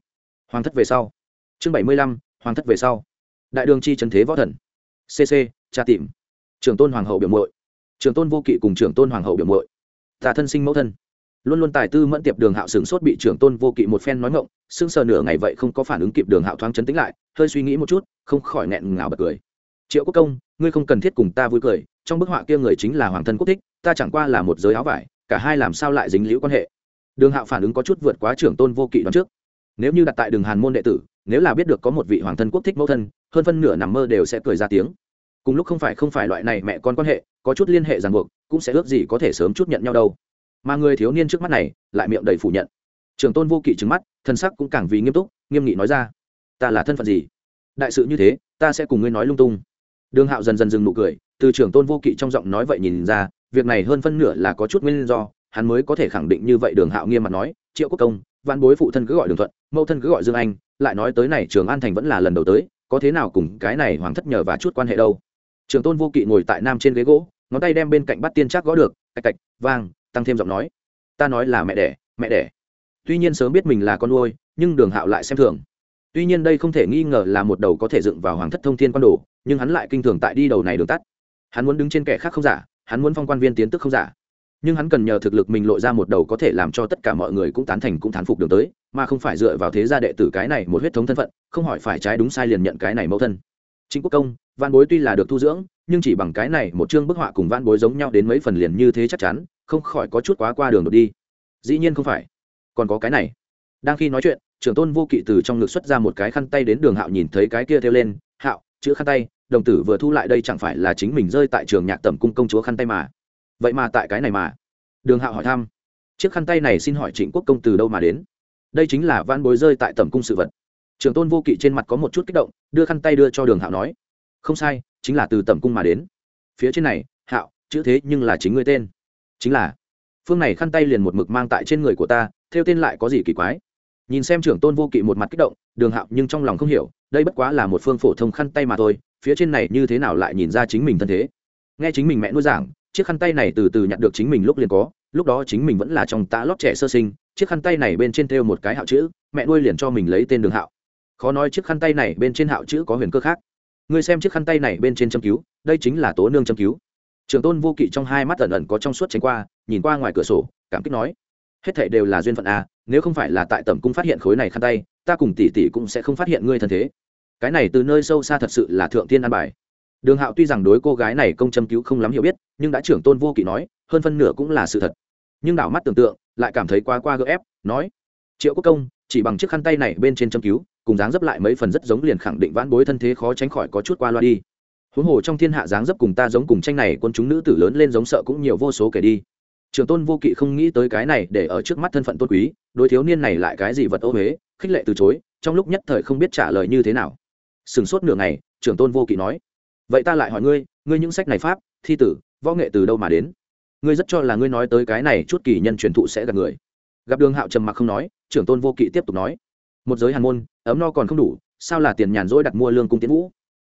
Speaker 1: hoàng thất về sau. Chương bảy mươi lăm, hoàng thất về sau. Đại đường chi trần thế võ thần. Cc tra tìm. Trưởng tôn hoàng hậu biểu muội. Trưởng tôn vô kỵ cùng trưởng tôn hoàng hậu biểu muội. Tà thân sinh mẫu thân luôn luôn tài tư mẫn tiệp đường hạo sửng sốt bị trưởng tôn vô kỵ một phen nói ngộng sững sờ nửa ngày vậy không có phản ứng kịp đường hạo thoáng chấn tĩnh lại, hơi suy nghĩ một chút, không khỏi nghẹn ngào bật cười. Triệu quốc công, ngươi không cần thiết cùng ta vui cười, trong bức họa kia người chính là hoàng thân quốc thích, ta chẳng qua là một giới áo vải, cả hai làm sao lại dính liễu quan hệ? Đường hạo phản ứng có chút vượt quá trưởng tôn vô kỵ đoán trước. Nếu như đặt tại đường hàn môn đệ tử, nếu là biết được có một vị hoàng thân quốc thích mẫu thân, hơn phân nửa nằm mơ đều sẽ cười ra tiếng. Cùng lúc không phải không phải loại này mẹ con quan hệ, có chút liên hệ ràng buộc, cũng sẽ ước gì có thể sớm chút nhận nhau đâu mà người thiếu niên trước mắt này lại miệng đầy phủ nhận. Trường tôn vô kỵ trứng mắt thân sắc cũng càng vì nghiêm túc, nghiêm nghị nói ra, ta là thân phận gì? Đại sự như thế, ta sẽ cùng ngươi nói lung tung. Đường hạo dần dần dừng nụ cười, từ trường tôn vô kỵ trong giọng nói vậy nhìn ra, việc này hơn phân nửa là có chút nguyên do, hắn mới có thể khẳng định như vậy đường hạo nghiêm mặt nói, triệu quốc công văn bối phụ thân cứ gọi đường thuận, mẫu thân cứ gọi dương anh, lại nói tới này trường an thành vẫn là lần đầu tới, có thế nào cùng cái này hoàng thất nhờ và chút quan hệ đâu? Trường tôn vô kỵ ngồi tại nam trên ghế gỗ, ngón tay đem bên cạnh bắt tiên chắc gõ được, cạch cạch, vang tăng thêm giọng nói. Ta nói là mẹ đẻ mẹ đẻ. Tuy nhiên sớm biết mình là con nuôi, nhưng đường hạo lại xem thường. Tuy nhiên đây không thể nghi ngờ là một đầu có thể dựng vào hoàng thất thông thiên quan đồ, nhưng hắn lại kinh thường tại đi đầu này đường tắt. Hắn muốn đứng trên kẻ khác không giả, hắn muốn phong quan viên tiến tức không giả. Nhưng hắn cần nhờ thực lực mình lộ ra một đầu có thể làm cho tất cả mọi người cũng tán thành cũng thán phục đường tới, mà không phải dựa vào thế gia đệ tử cái này một huyết thống thân phận, không hỏi phải trái đúng sai liền nhận cái này mẫu thân. Chính quốc công văn bối tuy là được thu dưỡng, nhưng chỉ bằng cái này một chương bức họa cùng văn bối giống nhau đến mấy phần liền như thế chắc chắn không khỏi có chút quá qua đường đột đi. Dĩ nhiên không phải. Còn có cái này. Đang khi nói chuyện, trưởng tôn vô kỵ từ trong ngực xuất ra một cái khăn tay đến đường hạo nhìn thấy cái kia theo lên, hạo, chữ khăn tay, đồng tử vừa thu lại đây chẳng phải là chính mình rơi tại trường nhạc tẩm cung công chúa khăn tay mà? Vậy mà tại cái này mà. Đường hạo hỏi thăm. Chiếc khăn tay này xin hỏi trịnh quốc công từ đâu mà đến? Đây chính là van bối rơi tại tẩm cung sự vật. Trường tôn vô kỵ trên mặt có một chút kích động, đưa khăn tay đưa cho đường hạo nói, không sai, chính là từ tẩm cung mà đến. Phía trên này, hạo, chữ thế nhưng là chính ngươi tên chính là phương này khăn tay liền một mực mang tại trên người của ta, theo tên lại có gì kỳ quái? Nhìn xem trưởng tôn vô kỵ một mặt kích động, đường hạo nhưng trong lòng không hiểu, đây bất quá là một phương phổ thông khăn tay mà thôi, phía trên này như thế nào lại nhìn ra chính mình thân thế? Nghe chính mình mẹ nuôi giảng, chiếc khăn tay này từ từ nhặt được chính mình lúc liền có, lúc đó chính mình vẫn là trong tã lót trẻ sơ sinh, chiếc khăn tay này bên trên thêu một cái hạo chữ, mẹ nuôi liền cho mình lấy tên đường hạo. Khó nói chiếc khăn tay này bên trên hạo chữ có huyền cơ khác. Ngươi xem chiếc khăn tay này bên trên châm cứu, đây chính là tố nương châm cứu trường tôn vô kỵ trong hai mắt ẩn ẩn có trong suốt tránh qua nhìn qua ngoài cửa sổ cảm kích nói hết thảy đều là duyên phận a à, nếu không phải là tại tẩm cung phát hiện khối này khăn tay ta cùng tỷ tỷ cũng sẽ không phát hiện ngươi thân thế. Cái này từ nơi sâu xa thật sự là thượng tiên an bài. Đường hạo tuy rằng đối cô gái này công châm cứu không lắm hiểu biết nhưng đã trưởng tôn vô kỵ nói hơn phân nửa cũng là sự thật. Nhưng đảo mắt tưởng tượng lại cảm thấy quá qua gỡ ép nói triệu quốc công chỉ bằng chiếc khăn tay này bên trên châm cứu cùng dáng dấp lại mấy phần rất giống liền khẳng định vãn bối thân thế khó tránh khỏi có chút qua loa đi huống hồ trong thiên hạ dáng dấp cùng ta giống cùng tranh này, quân chúng nữ tử lớn lên giống sợ cũng nhiều vô số kể đi. Trường tôn vô kỵ không nghĩ tới cái này để ở trước mắt thân phận tôn quý, đối thiếu niên này lại cái gì vật ô huế khích lệ từ chối, trong lúc nhất thời không biết trả lời như thế nào. Sừng sốt nửa ngày, trường tôn vô kỵ nói, vậy ta lại hỏi ngươi ngươi những sách này pháp, thi tử, võ nghệ từ đâu mà đến? Ngươi rất cho là ngươi nói tới cái này chút kỳ nhân truyền thụ sẽ gặp người. Gặp đường hạo trầm mặc không nói trưởng tôn vô kỵ tiếp tục nói, một giới hàn môn, ấm no còn không đủ, sao là tiền nhàn rỗi đặt mua lương cung tiến vũ?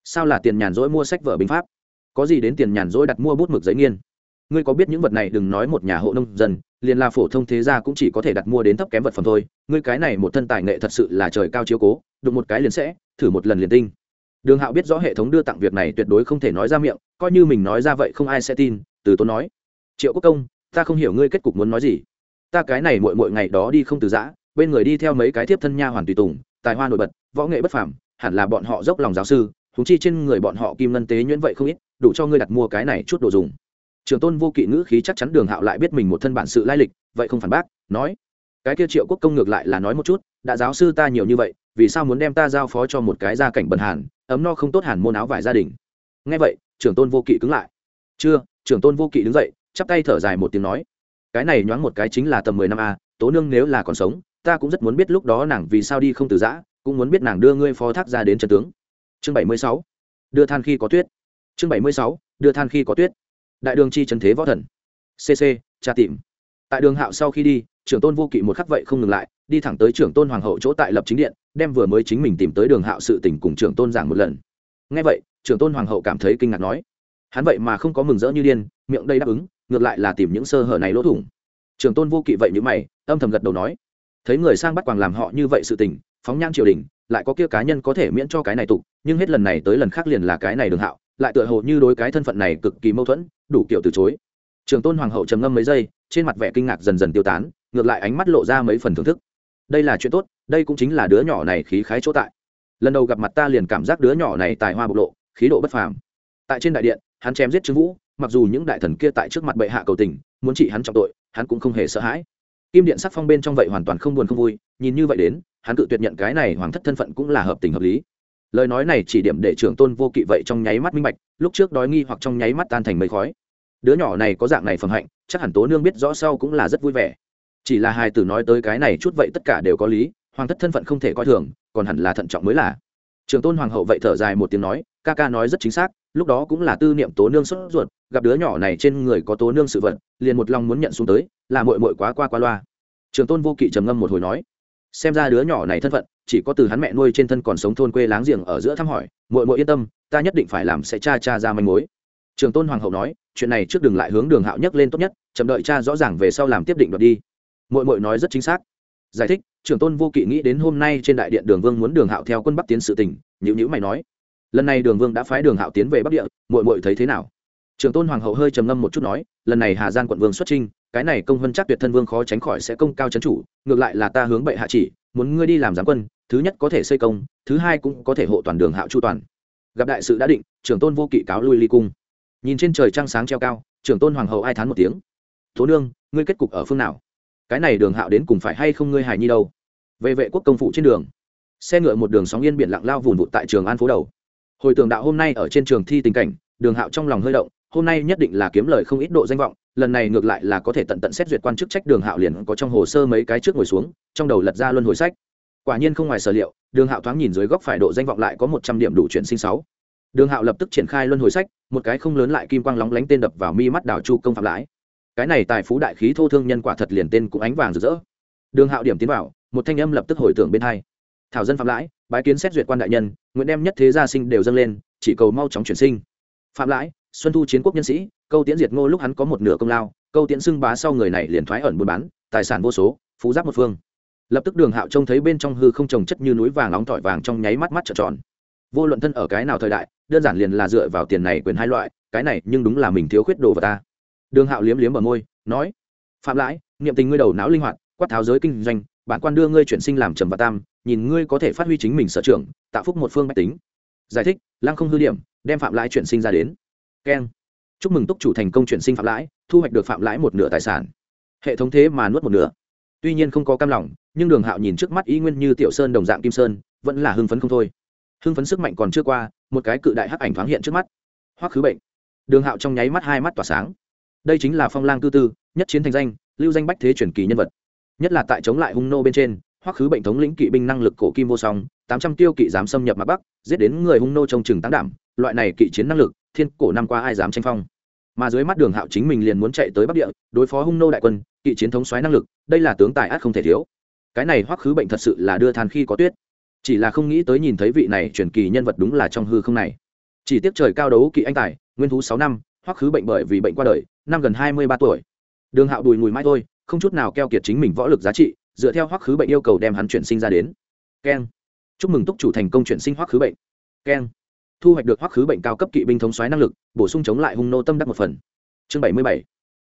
Speaker 1: Sao là tiền nhàn rỗi mua sách vở binh pháp? Có gì đến tiền nhàn rỗi đặt mua bút mực giấy nghiên? Ngươi có biết những vật này đừng nói một nhà hộ nông dân, liền là phổ thông thế gia cũng chỉ có thể đặt mua đến thấp kém vật phẩm thôi. Ngươi cái này một thân tài nghệ thật sự là trời cao chiếu cố, đụng một cái liền sẽ, thử một lần liền tinh. Đường hạo biết rõ hệ thống đưa tặng việc này tuyệt đối không thể nói ra miệng, coi như mình nói ra vậy không ai sẽ tin, từ tốn nói. Triệu quốc công, ta không hiểu ngươi kết cục muốn nói gì. Ta cái này mỗi mỗi ngày đó đi không từ giã, bên người đi theo mấy cái thiếp thân nha hoàn tùy tùng, tài hoa nổi bật, võ nghệ bất phàm, hẳn là bọn họ dốc lòng giáo sư húng chi trên người bọn họ kim ngân tế nhuyễn vậy không ít, đủ cho ngươi đặt mua cái này chút đồ dùng. Trường tôn vô kỵ ngữ khí chắc chắn đường hạo lại biết mình một thân bản sự lai lịch, vậy không phản bác, nói, cái kia triệu quốc công ngược lại là nói một chút, đã giáo sư ta nhiều như vậy, vì sao muốn đem ta giao phó cho một cái gia cảnh bần hàn, ấm no không tốt hẳn môn áo vải gia đình? Ngay vậy trưởng tôn vô kỵ cứng lại. Chưa. Trưởng tôn vô kỵ đứng dậy, chắp tay thở dài một tiếng nói, cái này nhoáng một cái chính là tầm mười năm a, tố nương nếu là còn sống, ta cũng rất muốn biết lúc đó nàng vì sao đi không từ giã, cũng muốn biết nàng đưa ngươi phó thác ra đến trần tướng chương bảy mươi sáu. Đưa than khi có tuyết. Chương bảy mươi sáu. Đưa than khi có tuyết. Đại đường chi trần thế võ thần. Cc tra tìm. Tại đường hạo sau khi đi, trưởng tôn vô kỵ một khắc vậy không ngừng lại, đi thẳng tới trưởng tôn hoàng hậu chỗ tại lập chính điện, đem vừa mới chính mình tìm tới đường hạo sự tình cùng trưởng tôn giảng một lần. Ngay vậy, trưởng tôn hoàng hậu cảm thấy kinh ngạc nói, hắn vậy mà không có mừng rỡ như điên, miệng đây đáp ứng, ngược lại là tìm những sơ hở này lỗ thủng. Trưởng tôn vô kỵ vậy như mày, âm thầm gật đầu nói, thấy người sang bắt quàng làm họ như vậy sự tình, phóng nhang triều đình lại có kia cá nhân có thể miễn cho cái này tục nhưng hết lần này tới lần khác liền là cái này đường hạo, lại tựa hồ như đối cái thân phận này cực kỳ mâu thuẫn, đủ kiểu từ chối. Trường tôn hoàng hậu trầm ngâm mấy giây, trên mặt vẻ kinh ngạc dần dần tiêu tán, ngược lại ánh mắt lộ ra mấy phần thưởng thức. Đây là chuyện tốt, đây cũng chính là đứa nhỏ này khí khái chỗ tại. Lần đầu gặp mặt ta liền cảm giác đứa nhỏ này tài hoa bộc lộ, khí độ bất phàm. Tại trên đại điện, hắn chém giết trương vũ, mặc dù những đại thần kia tại trước mặt bệ hạ cầu tình, muốn trị hắn trọng tội, hắn cũng không hề sợ hãi kim điện sắc phong bên trong vậy hoàn toàn không buồn không vui, nhìn như vậy đến, hắn tự tuyệt nhận cái này hoàng thất thân phận cũng là hợp tình hợp lý. Lời nói này chỉ điểm để trưởng tôn vô kỵ vậy trong nháy mắt minh bạch, lúc trước đói nghi hoặc trong nháy mắt tan thành mây khói. Đứa nhỏ này có dạng này phẩm hạnh, chắc hẳn tố nương biết rõ sau cũng là rất vui vẻ. Chỉ là hai từ nói tới cái này chút vậy tất cả đều có lý, hoàng thất thân phận không thể coi thường, còn hẳn là thận trọng mới là. Trường tôn hoàng hậu vậy thở dài một tiếng nói, ca ca nói rất chính xác, lúc đó cũng là tư niệm tố nương sốt ruột, gặp đứa nhỏ này trên người có tố nương sự vật, liền một lòng muốn nhận xuống tới là mội mội quá qua qua loa. Trường tôn vô kỵ trầm ngâm một hồi nói, xem ra đứa nhỏ này thân phận, chỉ có từ hắn mẹ nuôi trên thân còn sống thôn quê láng giềng ở giữa thăm hỏi, mội mội yên tâm, ta nhất định phải làm sẽ cha cha ra manh mối. Trường tôn hoàng hậu nói, chuyện này trước đừng lại hướng đường hạo nhất lên tốt nhất, chậm đợi cha rõ ràng về sau làm tiếp định đoạt đi. Mội mội nói rất chính xác. Giải thích trưởng tôn vô kỵ nghĩ đến hôm nay trên đại điện đường vương muốn đường hạo theo quân bắc tiến sự tình nhữ nhữ mày nói, lần này đường vương đã phái đường hạo tiến về bắc địa, mội mội thấy thế nào? Trưởng tôn hoàng hậu hơi trầm ngâm một chút nói lần này hà giang quận vương xuất trinh cái này công vân chắc tuyệt thân vương khó tránh khỏi sẽ công cao chấn chủ, ngược lại là ta hướng bệ hạ chỉ, muốn ngươi đi làm giám quân, thứ nhất có thể xây công, thứ hai cũng có thể hộ toàn đường hạo chu toàn. Gặp đại sự đã định, trưởng tôn vô kỵ cáo lui ly cung. Nhìn trên trời trăng sáng treo cao, trưởng tôn hoàng hậu ai thán một tiếng. Tố nương, ngươi kết cục ở phương nào? Cái này đường hạo đến cùng phải hay không ngươi hài nhi đâu? Về vệ quốc công phụ trên đường. Xe ngựa một đường sóng yên biển lặng lao vùn vụt tại trường an phố đầu. Hồi tường đạo hôm nay ở trên trường thi tình cảnh, đường hạo trong lòng hơi động hôm nay nhất định là kiếm lời không ít độ danh vọng, lần này ngược lại là có thể tận tận xét duyệt quan chức trách đường hạo liền có trong hồ sơ mấy cái trước ngồi xuống, trong đầu lật ra luân hồi sách. Quả nhiên không ngoài sở liệu, đường hạo thoáng nhìn dưới góc phải độ danh vọng lại có một trăm điểm đủ chuyển sinh sáu. Đường hạo lập tức triển khai luân hồi sách, một cái không lớn lại kim quang lóng lánh tên đập vào mi mắt đảo chu công phạm lãi. Cái này tài phú đại khí thô thương nhân quả thật liền tên cũng ánh vàng rực rỡ. Đường hạo điểm tiến vào, một thanh âm lập tức hồi tưởng bên hai. Thảo dân phạm lãi, bái kiến xét duyệt quan đại nhân, nguyện đem nhất thế gia sinh đều dâng lên, chỉ cầu mau chóng chuyển sinh. Phạm lãi xuân thu chiến quốc nhân sĩ, câu tiễn diệt ngô lúc hắn có một nửa công lao, câu tiễn xưng bá sau người này liền thoái ẩn buôn bán, tài sản vô số, phú giáp một phương. Lập tức đường hạo trông thấy bên trong hư không trồng chất như núi vàng nóng tỏi vàng trong nháy mắt mắt trợn tròn. Vô luận thân ở cái nào thời đại, đơn giản liền là dựa vào tiền này quyền hai loại, cái này nhưng đúng là mình thiếu khuyết đồ vào ta. Đường hạo liếm liếm ở môi, nói, phạm lãi, niệm tình ngươi đầu não linh hoạt, quát tháo giới kinh doanh, bản quan đưa ngươi chuyển sinh làm trầm và tam, nhìn ngươi có thể phát huy chính mình sở trường, tạo phúc một phương bách tính. Giải thích, lăng không hư điểm, đem phạm lãi chuyển sinh ra đến keng. Chúc mừng túc chủ thành công chuyển sinh phạm lãi, thu hoạch được phạm lãi một nửa tài sản. Hệ thống thế mà nuốt một nửa. Tuy nhiên không có cam lòng, nhưng đường hạo nhìn trước mắt ý nguyên như tiểu sơn đồng dạng kim sơn, vẫn là hưng phấn không thôi. Hưng phấn sức mạnh còn chưa qua, một cái cự đại hắc ảnh thoáng hiện trước mắt. Hoắc khứ bệnh. Đường hạo trong nháy mắt hai mắt tỏa sáng. Đây chính là phong lang tư tư, nhất chiến thành danh, lưu danh bách thế truyền kỳ nhân vật. Nhất là tại chống lại hung nô bên trên, hoắc khứ bệnh thống lĩnh kỵ binh năng lực cổ kim vô song, tám trăm tiêu kỵ dám xâm nhập mặt bắc, giết đến người hung nô trông chừng tám đảm loại này kỵ chiến năng lực, thiên cổ năm qua ai dám tranh phong? Mà dưới mắt đường hạo chính mình liền muốn chạy tới bắc địa, đối phó hung nô đại quân, kỵ chiến thống xoáy năng lực, đây là tướng tài át không thể thiếu. Cái này hoắc khứ bệnh thật sự là đưa than khi có tuyết. Chỉ là không nghĩ tới nhìn thấy vị này truyền kỳ nhân vật đúng là trong hư không này. Chỉ tiếc trời cao đấu kỵ anh tài, nguyên thú sáu năm, hoắc khứ bệnh bởi vì bệnh qua đời, năm gần hai mươi ba tuổi. Đường hạo đùi ngùi mãi thôi, không chút nào keo kiệt chính mình võ lực giá trị, dựa theo hoắc khứ bệnh yêu cầu đem hắn chuyển sinh ra đến. Keng. Chúc mừng túc chủ thành công chuyển sinh hoắc khứ bệnh. Keng thu hoạch được hoắc khứ bệnh cao cấp kỵ binh thống xoáy năng lực, bổ sung chống lại hung nô tâm đắc một phần. Chương bảy mươi bảy.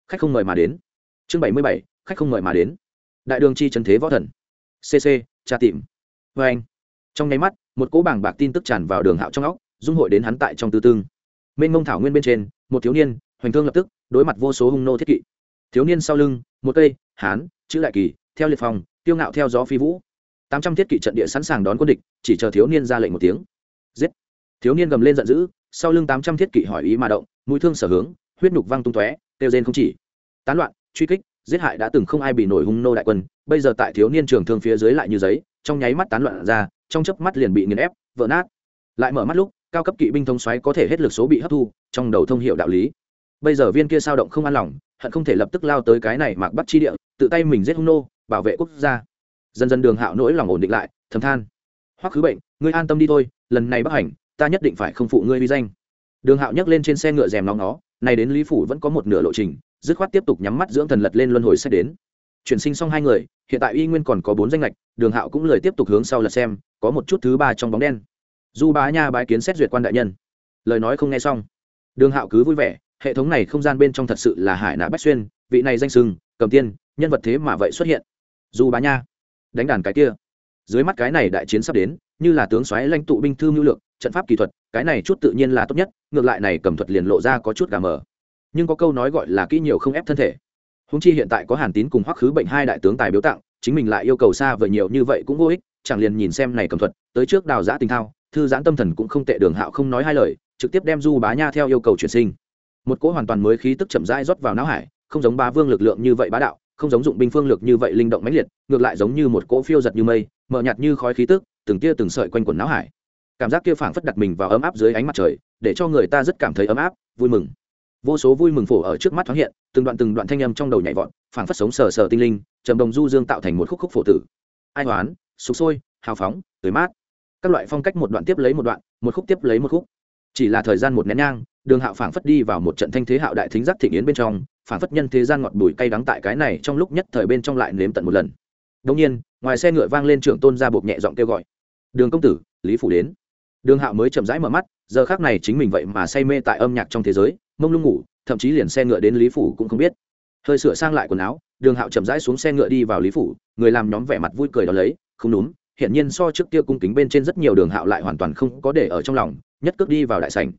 Speaker 1: Khách không mời mà đến. Chương bảy mươi bảy. Khách không mời mà đến. Đại đường chi trần thế võ thần. Cc tra tìm. Vê anh. Trong nháy mắt, một cỗ bảng bạc tin tức tràn vào đường hạo trong óc, dung hội đến hắn tại trong tư tương. Mênh mông thảo nguyên bên trên, một thiếu niên, hoành thương lập tức, đối mặt vô số hung nô thiết kỵ. Thiếu niên sau lưng, một cây, hán, chữ đại kỳ, theo liệt phòng tiêu ngạo theo gió phi vũ. Tám trăm thiết kỵ trận địa sẵn sàng đón quân địch, chỉ chờ thiếu niên ra lệnh một tiếng. Giết thiếu niên gầm lên giận dữ, sau lưng tám trăm thiết kỵ hỏi ý mà động, mũi thương sở hướng, huyết nhục văng tung tóe tiêu rên không chỉ. Tán loạn, truy kích, giết hại đã từng không ai bị nổi hung nô đại quân, bây giờ tại thiếu niên trường thương phía dưới lại như giấy, trong nháy mắt tán loạn ra, trong chớp mắt liền bị nghiền ép, vỡ nát. Lại mở mắt lúc, cao cấp kỵ binh thông xoáy có thể hết lực số bị hấp thu, trong đầu thông hiệu đạo lý. Bây giờ viên kia sao động không an lòng, hận không thể lập tức lao tới cái này mạc bắt chi địa, tự tay mình giết hung nô, bảo vệ quốc gia. Dần dần đường hạo nỗi lòng ổn định lại, thầm than. Hoắc khứ bệnh, ngươi an tâm đi thôi, lần này bắc hành ta nhất định phải không phụ ngươi uy danh. Đường hạo nhấc lên trên xe ngựa rèm nóng nó này đến lý phủ vẫn có một nửa lộ trình, dứt khoát tiếp tục nhắm mắt dưỡng thần lật lên luân hồi sẽ đến. Chuyển sinh xong hai người, hiện tại y nguyên còn có bốn danh lệch đường hạo cũng lời tiếp tục hướng sau lật xem, có một chút thứ ba trong bóng đen. Du bá nha bái kiến xét duyệt quan đại nhân. Lời nói không nghe xong. Đường hạo cứ vui vẻ, hệ thống này không gian bên trong thật sự là hải nã bách xuyên, vị này danh sừng, cầm tiên, nhân vật thế mà vậy xuất hiện. Du bá nha, đánh đàn cái kia. Dưới mắt cái này đại chiến sắp đến, như là tướng xoáy lãnh tụ binh thư mưu lược trận pháp kỹ thuật, cái này chút tự nhiên là tốt nhất, ngược lại này cầm thuật liền lộ ra có chút gà mờ. Nhưng có câu nói gọi là kỹ nhiều không ép thân thể. Húng chi hiện tại có hàn tín cùng hoắc khứ bệnh hai đại tướng tài biếu tặng, chính mình lại yêu cầu xa vời nhiều như vậy cũng vô ích, chẳng liền nhìn xem này cầm thuật, tới trước đào giã tình thao, thư giãn tâm thần cũng không tệ đường hạo không nói hai lời, trực tiếp đem du bá nha theo yêu cầu chuyển sinh. Một cỗ hoàn toàn mới khí tức chậm rãi rót vào não hải, không giống ba vương lực lượng như vậy bá đạo, không giống dụng binh phương lực như vậy linh động mãnh liệt, ngược lại giống như một cỗ phiêu giật như mây, mờ nhạt như khói khí tức, từng tia từng sợi quanh quần não hải cảm giác kia phảng phất đặt mình vào ấm áp dưới ánh mặt trời, để cho người ta rất cảm thấy ấm áp, vui mừng. Vô số vui mừng phổ ở trước mắt thoáng hiện, từng đoạn từng đoạn thanh âm trong đầu nhảy vọt, phảng phất sống sờ sờ tinh linh, trầm đồng du dương tạo thành một khúc khúc phổ tử. Ai hoán, sục sôi, hào phóng tưới mát. Các loại phong cách một đoạn tiếp lấy một đoạn, một khúc tiếp lấy một khúc. Chỉ là thời gian một nén nhang, đường hạo phảng phất đi vào một trận thanh thế hạo đại thính giác thịnh yến bên trong, phảng phất nhân thế gian ngọt bùi cay đắng tại cái này trong lúc nhất thời bên trong lại nếm tận một lần. Đông nhiên, ngoài xe ngựa vang lên trưởng tôn ra buộc nhẹ giọng kêu gọi. Đường công tử, lý phủ đến đường hạo mới chậm rãi mở mắt, giờ khác này chính mình vậy mà say mê tại âm nhạc trong thế giới, mông lung ngủ, thậm chí liền xe ngựa đến lý phủ cũng không biết. Hơi sửa sang lại quần áo, đường hạo chậm rãi xuống xe ngựa đi vào lý phủ, người làm nhóm vẻ mặt vui cười đó lấy, không đúng hiện nhiên so trước kia cung kính bên trên rất nhiều đường hạo lại hoàn toàn không có để ở trong lòng, nhất cước đi vào đại sảnh.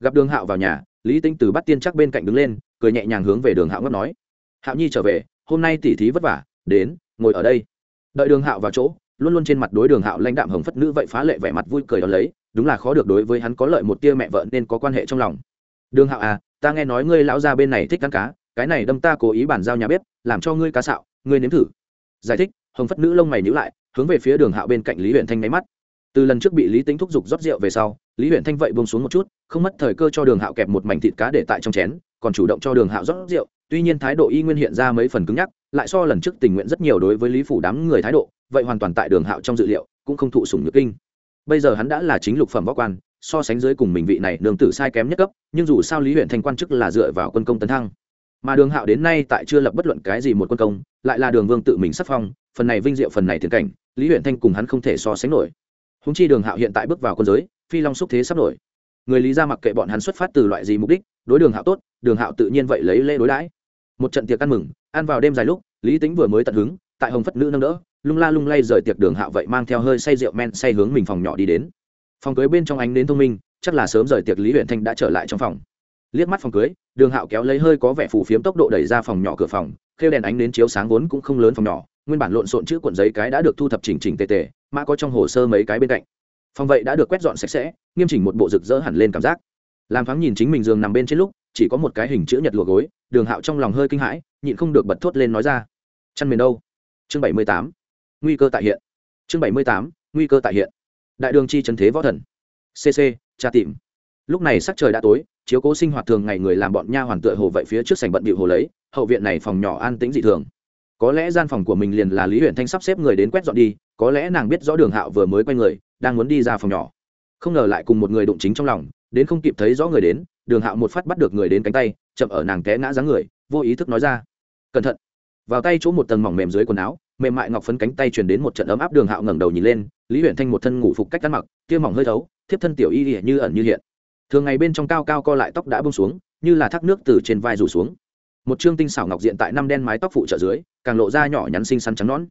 Speaker 1: Gặp đường hạo vào nhà, lý tinh từ bắt tiên chắc bên cạnh đứng lên, cười nhẹ nhàng hướng về đường hạo ngất nói, hạo nhi trở về, hôm nay tỉ thí vất vả, đến, ngồi ở đây. Đợi đường hạo vào chỗ luôn luôn trên mặt đối đường hạo lãnh đạm hồng phất nữ vậy phá lệ vẻ mặt vui cười đón lấy, đúng là khó được đối với hắn có lợi một tia mẹ vợ nên có quan hệ trong lòng. Đường hạo à ta nghe nói ngươi lão gia bên này thích ăn cá, cái này đâm ta cố ý bản giao nhà bếp, làm cho ngươi cá xạo, ngươi nếm thử. Giải thích, hồng phất nữ lông mày nhữ lại, hướng về phía đường hạo bên cạnh lý huyện thanh máy mắt. Từ lần trước bị lý tính thúc giục rót rượu về sau, lý huyện thanh vậy bông xuống một chút, không mất thời cơ cho đường hạo kẹp một mảnh thịt cá để tại trong chén, còn chủ động cho đường hạo rót rượu, tuy nhiên thái độ y nguyên hiện ra mấy phần cứng nhắc, lại so lần trước tình nguyện rất nhiều đối với lý phủ đám người thái độ vậy hoàn toàn tại đường hạo trong dự liệu, cũng không thụ sủng nhược kinh. Bây giờ hắn đã là chính lục phẩm võ quan, so sánh dưới cùng mình vị này đường tử sai kém nhất cấp, nhưng dù sao lý huyện thanh quan chức là dựa vào quân công tấn thăng. Mà đường hạo đến nay tại chưa lập bất luận cái gì một quân công, lại là đường vương tự mình sắc phong, phần này vinh diệu phần này thiền cảnh, lý huyện thanh cùng hắn không thể so sánh nổi. Húng chi đường hạo hiện tại bước vào quân giới, phi long xúc thế sắp nổi. Người lý ra mặc kệ bọn hắn xuất phát từ loại gì mục đích, đối đường hạo tốt, đường hạo tự nhiên vậy lấy lễ đối đãi. Một trận tiệc ăn mừng, ăn vào đêm dài lúc, lý tính vừa mới tận hứng, tại hồng phất nữ nâng đỡ lung la lung lay rời tiệc đường hạo vậy mang theo hơi say rượu men say hướng mình phòng nhỏ đi đến. Phòng cưới bên trong ánh đến thông minh, chắc là sớm rời tiệc lý huyện thanh đã trở lại trong phòng. Liếc mắt phòng cưới, đường hạo kéo lấy hơi có vẻ phù phiếm tốc độ đẩy ra phòng nhỏ cửa phòng, khêu đèn ánh đến chiếu sáng vốn cũng không lớn phòng nhỏ, nguyên bản lộn xộn chữ cuộn giấy cái đã được thu thập chỉnh chỉnh tề tề mã có trong hồ sơ mấy cái bên cạnh. Phòng vậy đã được quét dọn sạch sẽ, nghiêm chỉnh một bộ rực rỡ hẳn lên cảm giác. Làm thoáng nhìn chính mình giường nằm bên trên lúc, chỉ có một cái hình chữ nhật lụa gối, đường hạo trong lòng hơi kinh hãi, nhịn không được bật thốt lên nói ra. Chăn mền đâu? Chương bảy mươi tám nguy cơ tại hiện. Chương bảy mươi tám, nguy cơ tại hiện. Đại đường chi trần thế võ thần. Cc tra tìm. Lúc này sắc trời đã tối, chiếu cố sinh hoạt thường ngày người làm bọn nha hoàn tựa hồ vậy phía trước sảnh bận bịu hồ lấy, hậu viện này phòng nhỏ an tĩnh dị thường. Có lẽ gian phòng của mình liền là lý huyện thanh sắp xếp người đến quét dọn đi, có lẽ nàng biết rõ đường hạo vừa mới quay người, đang muốn đi ra phòng nhỏ. Không ngờ lại cùng một người đụng chính trong lòng, đến không kịp thấy rõ người đến, đường hạo một phát bắt được người đến cánh tay, chậm ở nàng té ngã dáng người, vô ý thức nói ra. Cẩn thận. Vào tay chỗ một tầng mỏng mềm dưới quần áo mềm mại ngọc phấn cánh tay truyền đến một trận ấm áp đường hạo ngẩng đầu nhìn lên, lý huyện thanh một thân ngủ phục cách ăn mặc, tia mỏng hơi thấu, thiếp thân tiểu y ỉa như ẩn như hiện. Thường ngày bên trong cao cao co lại tóc đã bông xuống, như là thác nước từ trên vai rủ xuống. Một chương tinh xảo ngọc diện tại năm đen mái tóc phụ trợ dưới, càng lộ ra nhỏ nhắn xinh xắn trắng nón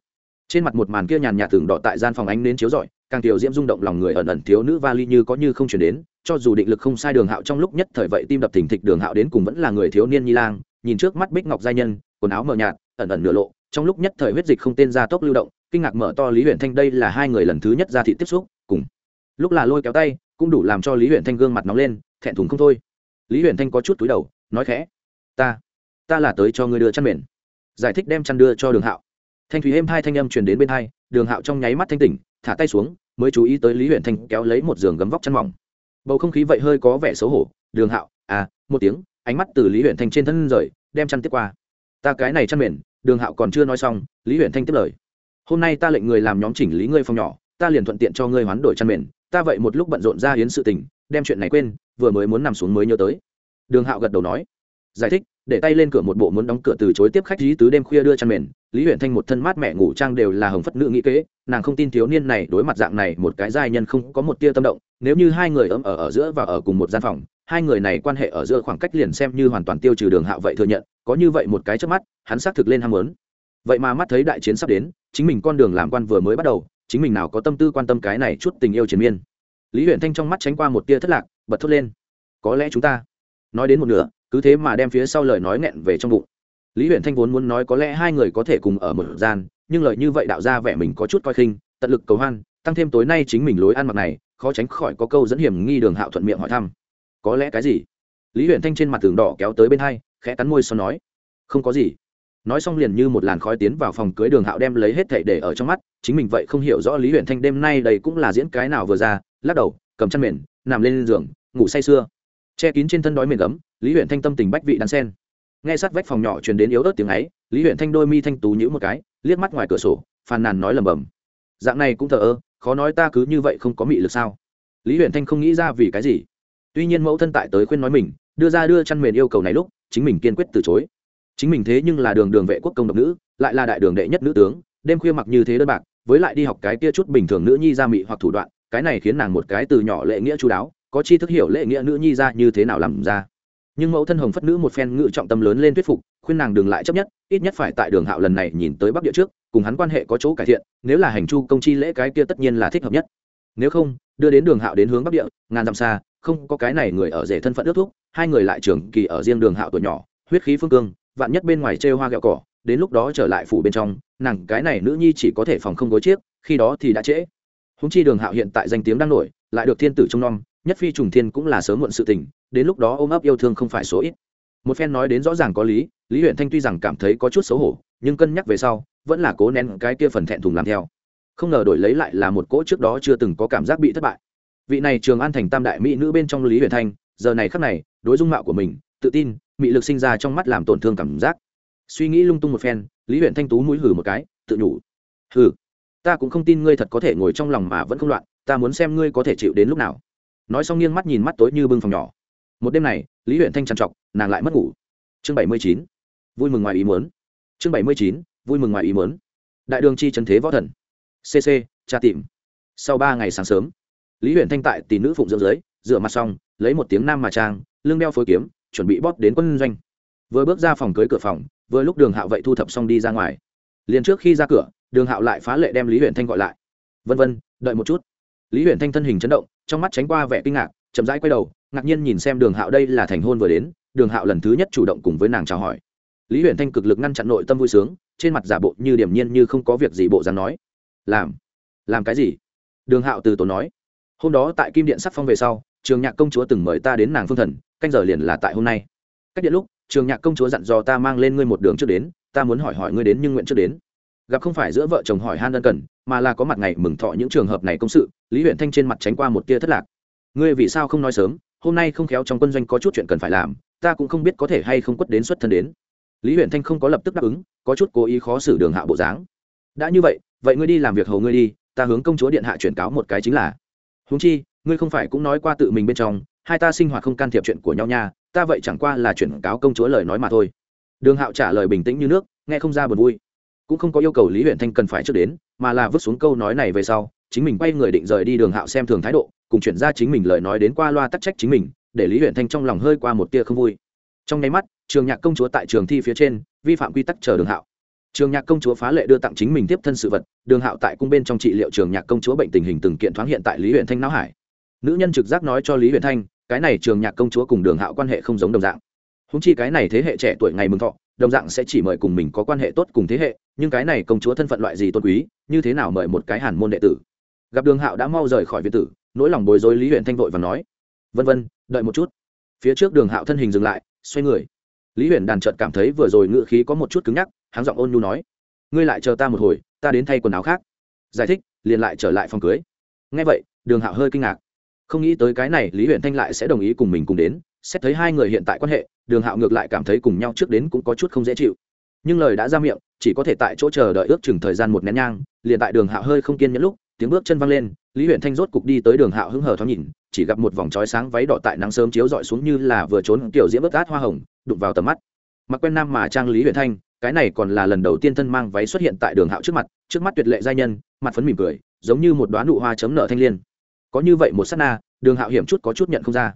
Speaker 1: trên mặt một màn kia nhàn nhạt tường đỏ tại gian phòng ánh đến chiếu rọi, càng tiểu diễm rung động lòng người ẩn ẩn thiếu nữ vali như có như không chuyển đến, cho dù định lực không sai đường hạo trong lúc nhất thời vậy tim đập thình thịch đường hạo đến cùng vẫn là người thiếu niên nhi lang, nhìn trước mắt bích ngọc giai nhân, quần áo mờ nhạt, ẩn ẩn nửa lộ trong lúc nhất thời huyết dịch không tên ra tốc lưu động, kinh ngạc mở to lý huyện thanh đây là hai người lần thứ nhất ra thị tiếp xúc, cùng lúc là lôi kéo tay, cũng đủ làm cho lý huyện thanh gương mặt nóng lên, thẹn thùng không thôi. Lý huyện thanh có chút túi đầu, nói khẽ, ta ta là tới cho ngươi đưa chăn mền. Giải thích đem chăn đưa cho đường hạo. Thanh thủy êm hai thanh âm truyền đến bên hai, đường hạo trong nháy mắt thanh tỉnh, thả tay xuống, mới chú ý tới lý huyện thanh kéo lấy một giường gấm vóc chăn mỏng. Bầu không khí vậy hơi có vẻ xấu hổ, đường hạo à một tiếng, ánh mắt từ lý huyện thanh trên thân rời, đem chăn tiếp qua. Ta cái này chăn mền đường hạo còn chưa nói xong, lý huyện thanh tiếp lời. Hôm nay ta lệnh người làm nhóm chỉnh lý ngươi phòng nhỏ, ta liền thuận tiện cho ngươi hoán đổi chăn mền, ta vậy một lúc bận rộn ra hiến sự tình, đem chuyện này quên, vừa mới muốn nằm xuống mới nhớ tới. Đường hạo gật đầu nói. Giải thích, để tay lên cửa một bộ muốn đóng cửa từ chối tiếp khách lý tứ đêm khuya đưa chăn mền. Lý huyện thanh một thân mát mẹ ngủ trang đều là hồng phất nữ nghĩ kế, nàng không tin thiếu niên này đối mặt dạng này một cái giai nhân không có một tia tâm động, nếu như hai người ấm ở ở giữa và ở cùng một gian phòng hai người này quan hệ ở giữa khoảng cách liền xem như hoàn toàn tiêu trừ đường hạo vậy thừa nhận, có như vậy một cái trước mắt, hắn xác thực lên ham muốn. Vậy mà mắt thấy đại chiến sắp đến, chính mình con đường làm quan vừa mới bắt đầu, chính mình nào có tâm tư quan tâm cái này chút tình yêu triền miên. Lý huyện thanh trong mắt tránh qua một tia thất lạc, bật thốt lên. Có lẽ chúng ta, nói đến một nửa, cứ thế mà đem phía sau lời nói nghẹn về trong bụng. Lý huyện thanh vốn muốn nói có lẽ hai người có thể cùng ở một gian, nhưng lời như vậy đạo ra vẻ mình có chút coi khinh, tận lực cầu hoan, tăng thêm tối nay chính mình lối ăn mặc này, khó tránh khỏi có câu dẫn hiểm nghi đường hạo thuận miệng hỏi thăm có lẽ cái gì? Lý huyện thanh trên mặt tường đỏ kéo tới bên hai, khẽ cắn môi sau nói, không có gì. Nói xong liền như một làn khói tiến vào phòng cưới đường hạo đem lấy hết thảy để ở trong mắt, chính mình vậy không hiểu rõ lý huyện thanh đêm nay đây cũng là diễn cái nào vừa ra, lắc đầu, cầm chăn mền, nằm lên giường, ngủ say sưa. Che kín trên thân đói mền gấm, lý huyện thanh tâm tình bách vị đan sen. Nghe sát vách phòng nhỏ truyền đến yếu ớt tiếng ấy, lý huyện thanh đôi mi thanh tú nhữ một cái, liếc mắt ngoài cửa sổ, phàn nàn nói lầm bầm dạng này cũng thờ ơ, khó nói ta cứ như vậy không có mị lực sao? Lý huyện thanh không nghĩ ra vì cái gì tuy nhiên mẫu thân tại tới khuyên nói mình, đưa ra đưa chăn mền yêu cầu này lúc, chính mình kiên quyết từ chối. Chính mình thế nhưng là đường đường vệ quốc công độc nữ, lại là đại đường đệ nhất nữ tướng, đêm khuya mặc như thế đơn bạc, với lại đi học cái kia chút bình thường nữ nhi ra mị hoặc thủ đoạn, cái này khiến nàng một cái từ nhỏ lệ nghĩa chú đáo, có chi thức hiểu lệ nghĩa nữ nhi ra như thế nào làm ra. Nhưng mẫu thân hồng phất nữ một phen ngự trọng tâm lớn lên thuyết phục, khuyên nàng đừng lại chấp nhất, ít nhất phải tại đường hạo lần này nhìn tới bắc địa trước, cùng hắn quan hệ có chỗ cải thiện, nếu là hành chu công chi lễ cái kia tất nhiên là thích hợp nhất. Nếu không, đưa đến đường hạo đến hướng bắc địa, ngàn dặm xa không có cái này người ở rể thân phận ước thúc, hai người lại trường kỳ ở riêng đường hạo tuổi nhỏ, huyết khí phương cương, vạn nhất bên ngoài trêu hoa gẹo cỏ, đến lúc đó trở lại phủ bên trong, nàng cái này nữ nhi chỉ có thể phòng không gối chiếc, khi đó thì đã trễ. Húng chi đường hạo hiện tại danh tiếng đang nổi, lại được thiên tử trông nom, nhất phi trùng thiên cũng là sớm muộn sự tình, đến lúc đó ôm ấp yêu thương không phải số ít. Một phen nói đến rõ ràng có lý lý huyện thanh tuy rằng cảm thấy có chút xấu hổ, nhưng cân nhắc về sau, vẫn là cố nén cái kia phần thẹn thùng làm theo. Không ngờ đổi lấy lại là một cỗ trước đó chưa từng có cảm giác bị thất bại vị này trường an thành tam đại mỹ nữ bên trong lý huyền thanh, giờ này khắc này, đối dung mạo của mình, tự tin mị lực sinh ra trong mắt làm tổn thương cảm giác. Suy nghĩ lung tung một phen, lý huyền thanh tú mũi hử một cái, tự nhủ. Hử ta cũng không tin ngươi thật có thể ngồi trong lòng mà vẫn không loạn, ta muốn xem ngươi có thể chịu đến lúc nào. Nói xong nghiêng mắt nhìn mắt tối như bưng phòng nhỏ. Một đêm này, lý huyện thanh trằn trọc, nàng lại mất ngủ. Chương bảy mươi chín, vui mừng ngoài ý muốn. Chương bảy mươi chín, vui mừng ngoài ý muốn. Đại đường chi trần thế võ thần. Cc tra tìm. Sau ba ngày sáng sớm lý huyện thanh tại tỷ nữ phụng dưỡng dưới rửa mặt xong, lấy một tiếng nam mà trang, lưng đeo phối kiếm, chuẩn bị bóp đến quân doanh. Vừa bước ra phòng cưới cửa phòng, vừa lúc đường hạo vậy thu thập xong đi ra ngoài. Liền trước khi ra cửa, đường hạo lại phá lệ đem lý huyện thanh gọi lại. Vân vân, đợi một chút. Lý huyện thanh thân hình chấn động, trong mắt tránh qua vẻ kinh ngạc, chậm rãi quay đầu, ngạc nhiên nhìn xem đường hạo đây là thành hôn vừa đến, đường hạo lần thứ nhất chủ động cùng với nàng chào hỏi. Lý huyện thanh cực lực ngăn chặn nội tâm vui sướng, trên mặt giả bộ như điểm nhiên như không có việc gì bộ dám nói. Làm làm cái gì? Đường hạo từ tốn nói hôm đó tại kim điện sắc phong về sau, trường nhạc công chúa từng mời ta đến nàng phương thần, canh giờ liền là tại hôm nay. Cách điện lúc, trường nhạc công chúa dặn dò ta mang lên ngươi một đường trước đến, ta muốn hỏi hỏi ngươi đến nhưng nguyện trước đến. Gặp không phải giữa vợ chồng hỏi han ân cần, mà là có mặt ngày mừng thọ những trường hợp này công sự, lý huyện thanh trên mặt tránh qua một tia thất lạc. Ngươi vì sao không nói sớm, hôm nay không khéo trong quân doanh có chút chuyện cần phải làm, ta cũng không biết có thể hay không quất đến xuất thân đến. Lý huyện thanh không có lập tức đáp ứng, có chút cố ý khó xử đường hạ bộ dáng. Đã như vậy vậy ngươi đi làm việc hầu ngươi đi, ta hướng công chúa điện hạ chuyển cáo một cái chính là huống chi, ngươi không phải cũng nói qua tự mình bên trong, hai ta sinh hoạt không can thiệp chuyện của nhau nha, ta vậy chẳng qua là chuyển cáo công chúa lời nói mà thôi. Đường hạo trả lời bình tĩnh như nước, nghe không ra buồn vui. Cũng không có yêu cầu lý huyện thanh cần phải trước đến, mà là vứt xuống câu nói này về sau, chính mình quay người định rời đi đường hạo xem thường thái độ, cùng chuyển ra chính mình lời nói đến qua loa tắc trách chính mình, để lý huyện thanh trong lòng hơi qua một tia không vui. Trong nháy mắt, trường nhạc công chúa tại trường thi phía trên, vi phạm quy tắc chờ đường hạo trường nhạc công chúa phá lệ đưa tặng chính mình tiếp thân sự vật, đường hạo tại cung bên trong trị liệu trường nhạc công chúa bệnh tình hình từng kiện thoáng hiện tại lý huyện thanh não hải. Nữ nhân trực giác nói cho lý huyện thanh, cái này trường nhạc công chúa cùng đường hạo quan hệ không giống đồng dạng. Húng chi cái này thế hệ trẻ tuổi ngày mừng thọ, đồng dạng sẽ chỉ mời cùng mình có quan hệ tốt cùng thế hệ, nhưng cái này công chúa thân phận loại gì tôn quý, như thế nào mời một cái hàn môn đệ tử? Gặp đường hạo đã mau rời khỏi viện tử, nỗi lòng bối rối lý huyện thanh vội và nói, vân vân, đợi một chút. Phía trước đường hạo thân hình dừng lại, xoay người. Lý huyền đàn trợt cảm thấy vừa rồi ngự khí có một chút cứng nhắc hắn giọng ôn nhu nói, ngươi lại chờ ta một hồi, ta đến thay quần áo khác. Giải thích, liền lại trở lại phòng cưới. Ngay vậy, đường hạo hơi kinh ngạc. Không nghĩ tới cái này, lý huyện thanh lại sẽ đồng ý cùng mình cùng đến. Xét thấy hai người hiện tại quan hệ, đường hạo ngược lại cảm thấy cùng nhau trước đến cũng có chút không dễ chịu. Nhưng lời đã ra miệng, chỉ có thể tại chỗ chờ đợi ước chừng thời gian một nén nhang, liền tại đường hạo hơi không kiên nhẫn lúc, tiếng bước chân văng lên, lý huyện thanh rốt cục đi tới đường hạo hứng hờ thoáng nhìn, chỉ gặp một vòng trói sáng váy đỏ tại nắng sớm chiếu rọi xuống như là vừa trốn kiểu diễm ướt át hoa hồng, đụng vào tầm mắt. Mặc quen nam mà trang lý huyện thanh cái này còn là lần đầu tiên thân mang váy xuất hiện tại đường hạo trước mặt, trước mắt tuyệt lệ giai nhân, mặt phấn mỉm cười, giống như một đoán nụ hoa chấm nợ thanh liên. Có như vậy một s á t na, đường hạo hiểm chút có chút nhận không ra.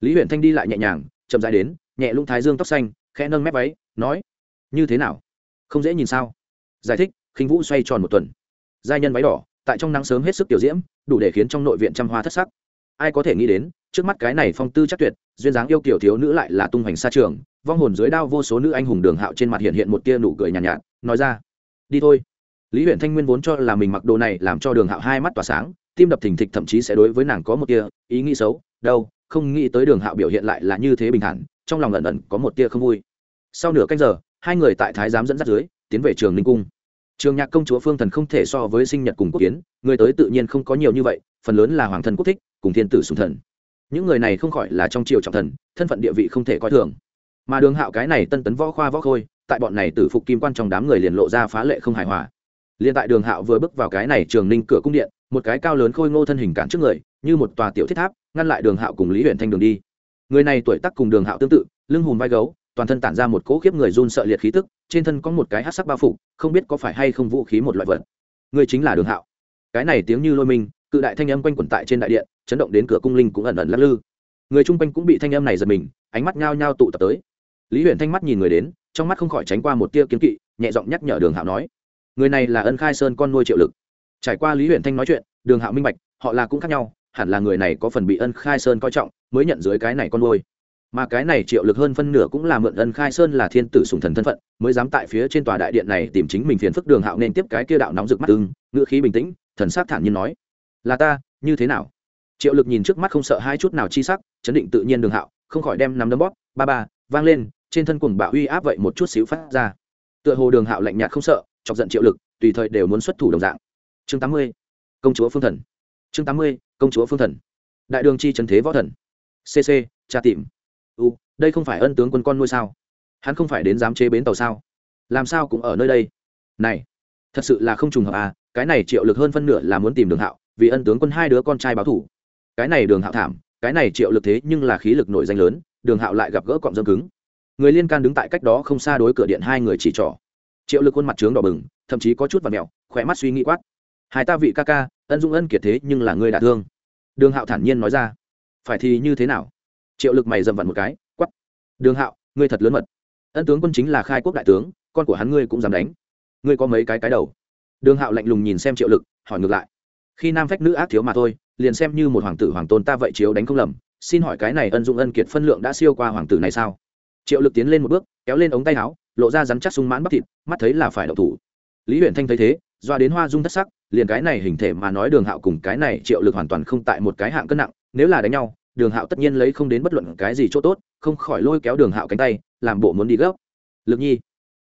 Speaker 1: Lý huyện thanh đi lại nhẹ nhàng, chậm dài đến, nhẹ lũng thái dương tóc xanh, khẽ nâng mép váy, nói, như thế nào? Không dễ nhìn sao? Giải thích, khinh vũ xoay tròn một tuần. Giai nhân váy đỏ, tại trong nắng sớm hết sức tiểu diễm, đủ để khiến trong nội viện trăm hoa thất sắc. Ai có thể nghĩ đến trước mắt cái này phong tư chắc tuyệt duyên dáng yêu kiểu thiếu nữ lại là tung hoành xa trường vong hồn dưới đao vô số nữ anh hùng đường hạo trên mặt hiện hiện một tia nụ cười nhàn nhạt, nhạt nói ra đi thôi. Lý huyện thanh nguyên vốn cho là mình mặc đồ này làm cho đường hạo hai mắt tỏa sáng tim đập thình thịch thậm chí sẽ đối với nàng có một tia ý nghĩ xấu đâu không nghĩ tới đường hạo biểu hiện lại là như thế bình thản trong lòng ẩn ẩn có một tia không vui. Sau nửa canh giờ hai người tại thái giám dẫn dắt dưới tiến về trường ninh cung. Trường nhạc công chúa phương thần không thể so với sinh nhật cùng quốc kiến người tới tự nhiên không có nhiều như vậy phần lớn là hoàng thần quốc thích cùng thiên tử sùng thần những người này không khỏi là trong triều trọng thần, thân phận địa vị không thể coi thường. Mà đường hạo cái này tân tấn võ khoa võ khôi, tại bọn này tử phục kim quan trong đám người liền lộ ra phá lệ không hài hòa. Liền tại đường hạo vừa bước vào cái này trường ninh cửa cung điện, một cái cao lớn khôi ngô thân hình cản trước người, như một tòa tiểu thiết tháp, ngăn lại đường hạo cùng lý huyện thanh đường đi. Người này tuổi tác cùng đường hạo tương tự, lưng hùm vai gấu, toàn thân tản ra một cỗ khiếp người run sợ liệt khí tức, trên thân có một cái hát sắc bao phủ, không biết có phải hay không vũ khí một loại vật. Người chính là đường hạo. Cái này tiếng như lôi minh, cự đại thanh âm quanh quẩn tại trên đại điện chấn động đến cửa cung linh cũng ẩn ẩn lắc lư. Người chung quanh cũng bị thanh âm này giật mình, ánh mắt nhao nhao tụ tập tới. Lý huyện thanh mắt nhìn người đến, trong mắt không khỏi tránh qua một tia kiếm kỵ, nhẹ giọng nhắc nhở đường hạo nói, người này là ân khai sơn con nuôi triệu lực. Trải qua lý huyện thanh nói chuyện, đường hạo minh bạch, họ là cũng khác nhau, hẳn là người này có phần bị ân khai sơn coi trọng, mới nhận dưới cái này con nuôi. Mà cái này triệu lực hơn phân nửa cũng là mượn ân khai sơn là thiên tử sùng thần thân phận, mới dám tại phía trên tòa đại điện này tìm chính mình phiền phức đường hạo nên tiếp cái kia đạo nóng rực mắt ưng ngựa khí bình tĩnh, thần sát thản nhiên nói, là ta, như thế nào? Triệu lực nhìn trước mắt không sợ hai chút nào chi sắc, chấn định tự nhiên đường hạo, không khỏi đem nắm đấm bóp, ba ba, vang lên, trên thân cùng bạo uy áp vậy một chút xíu phát ra. Tựa hồ đường hạo lạnh nhạt không sợ, chọc giận triệu lực, tùy thời đều muốn xuất thủ đồng dạng. Chương tám mươi, công chúa phương thần. Chương tám mươi, công chúa phương thần. Đại đường chi trần thế võ thần. Cc tra tìm. U, đây không phải ân tướng quân con nuôi sao? Hắn không phải đến dám chế bến tàu sao? Làm sao cũng ở nơi đây? Này, thật sự là không trùng hợp à cái này triệu lực hơn phân nửa là muốn tìm đường hạo, vì ân tướng quân hai đứa con trai báo thủ cái này đường hạo thảm, cái này triệu lực thế nhưng là khí lực nổi danh lớn, đường hạo lại gặp gỡ cọm dâm cứng. Người liên can đứng tại cách đó không xa đối cửa điện hai người chỉ trỏ. Triệu lực khuôn mặt trướng đỏ bừng, thậm chí có chút và mẹo, khỏe mắt suy nghĩ quát. Hai ta vị ca ca, ân dung ân kiệt thế nhưng là người đả thương. Đường hạo thản nhiên nói ra. Phải thì như thế nào? Triệu lực mày dầm vặn một cái quắp đường hạo, ngươi thật lớn mật. Ân tướng quân chính là khai quốc đại tướng, con của hắn ngươi cũng dám đánh. Ngươi có mấy cái cái đầu? Đường hạo lạnh lùng nhìn xem triệu lực, hỏi ngược lại. Khi nam phách nữ ác thiếu mà thôi liền xem như một hoàng tử hoàng tôn ta vậy chiếu đánh không lầm, xin hỏi cái này ân dụng ân kiệt phân lượng đã siêu qua hoàng tử này sao? Triệu lực tiến lên một bước, kéo lên ống tay áo, lộ ra rắn chắc sung mãn bắp thịt, mắt thấy là phải đậu thủ. Lý huyền thanh thấy thế, doa đến hoa dung thất sắc, liền cái này hình thể mà nói đường hạo cùng cái này triệu lực hoàn toàn không tại một cái hạng cân nặng, nếu là đánh nhau, đường hạo tất nhiên lấy không đến bất luận cái gì chỗ tốt, không khỏi lôi kéo đường hạo cánh tay, làm bộ muốn đi gấp. Lực nhi,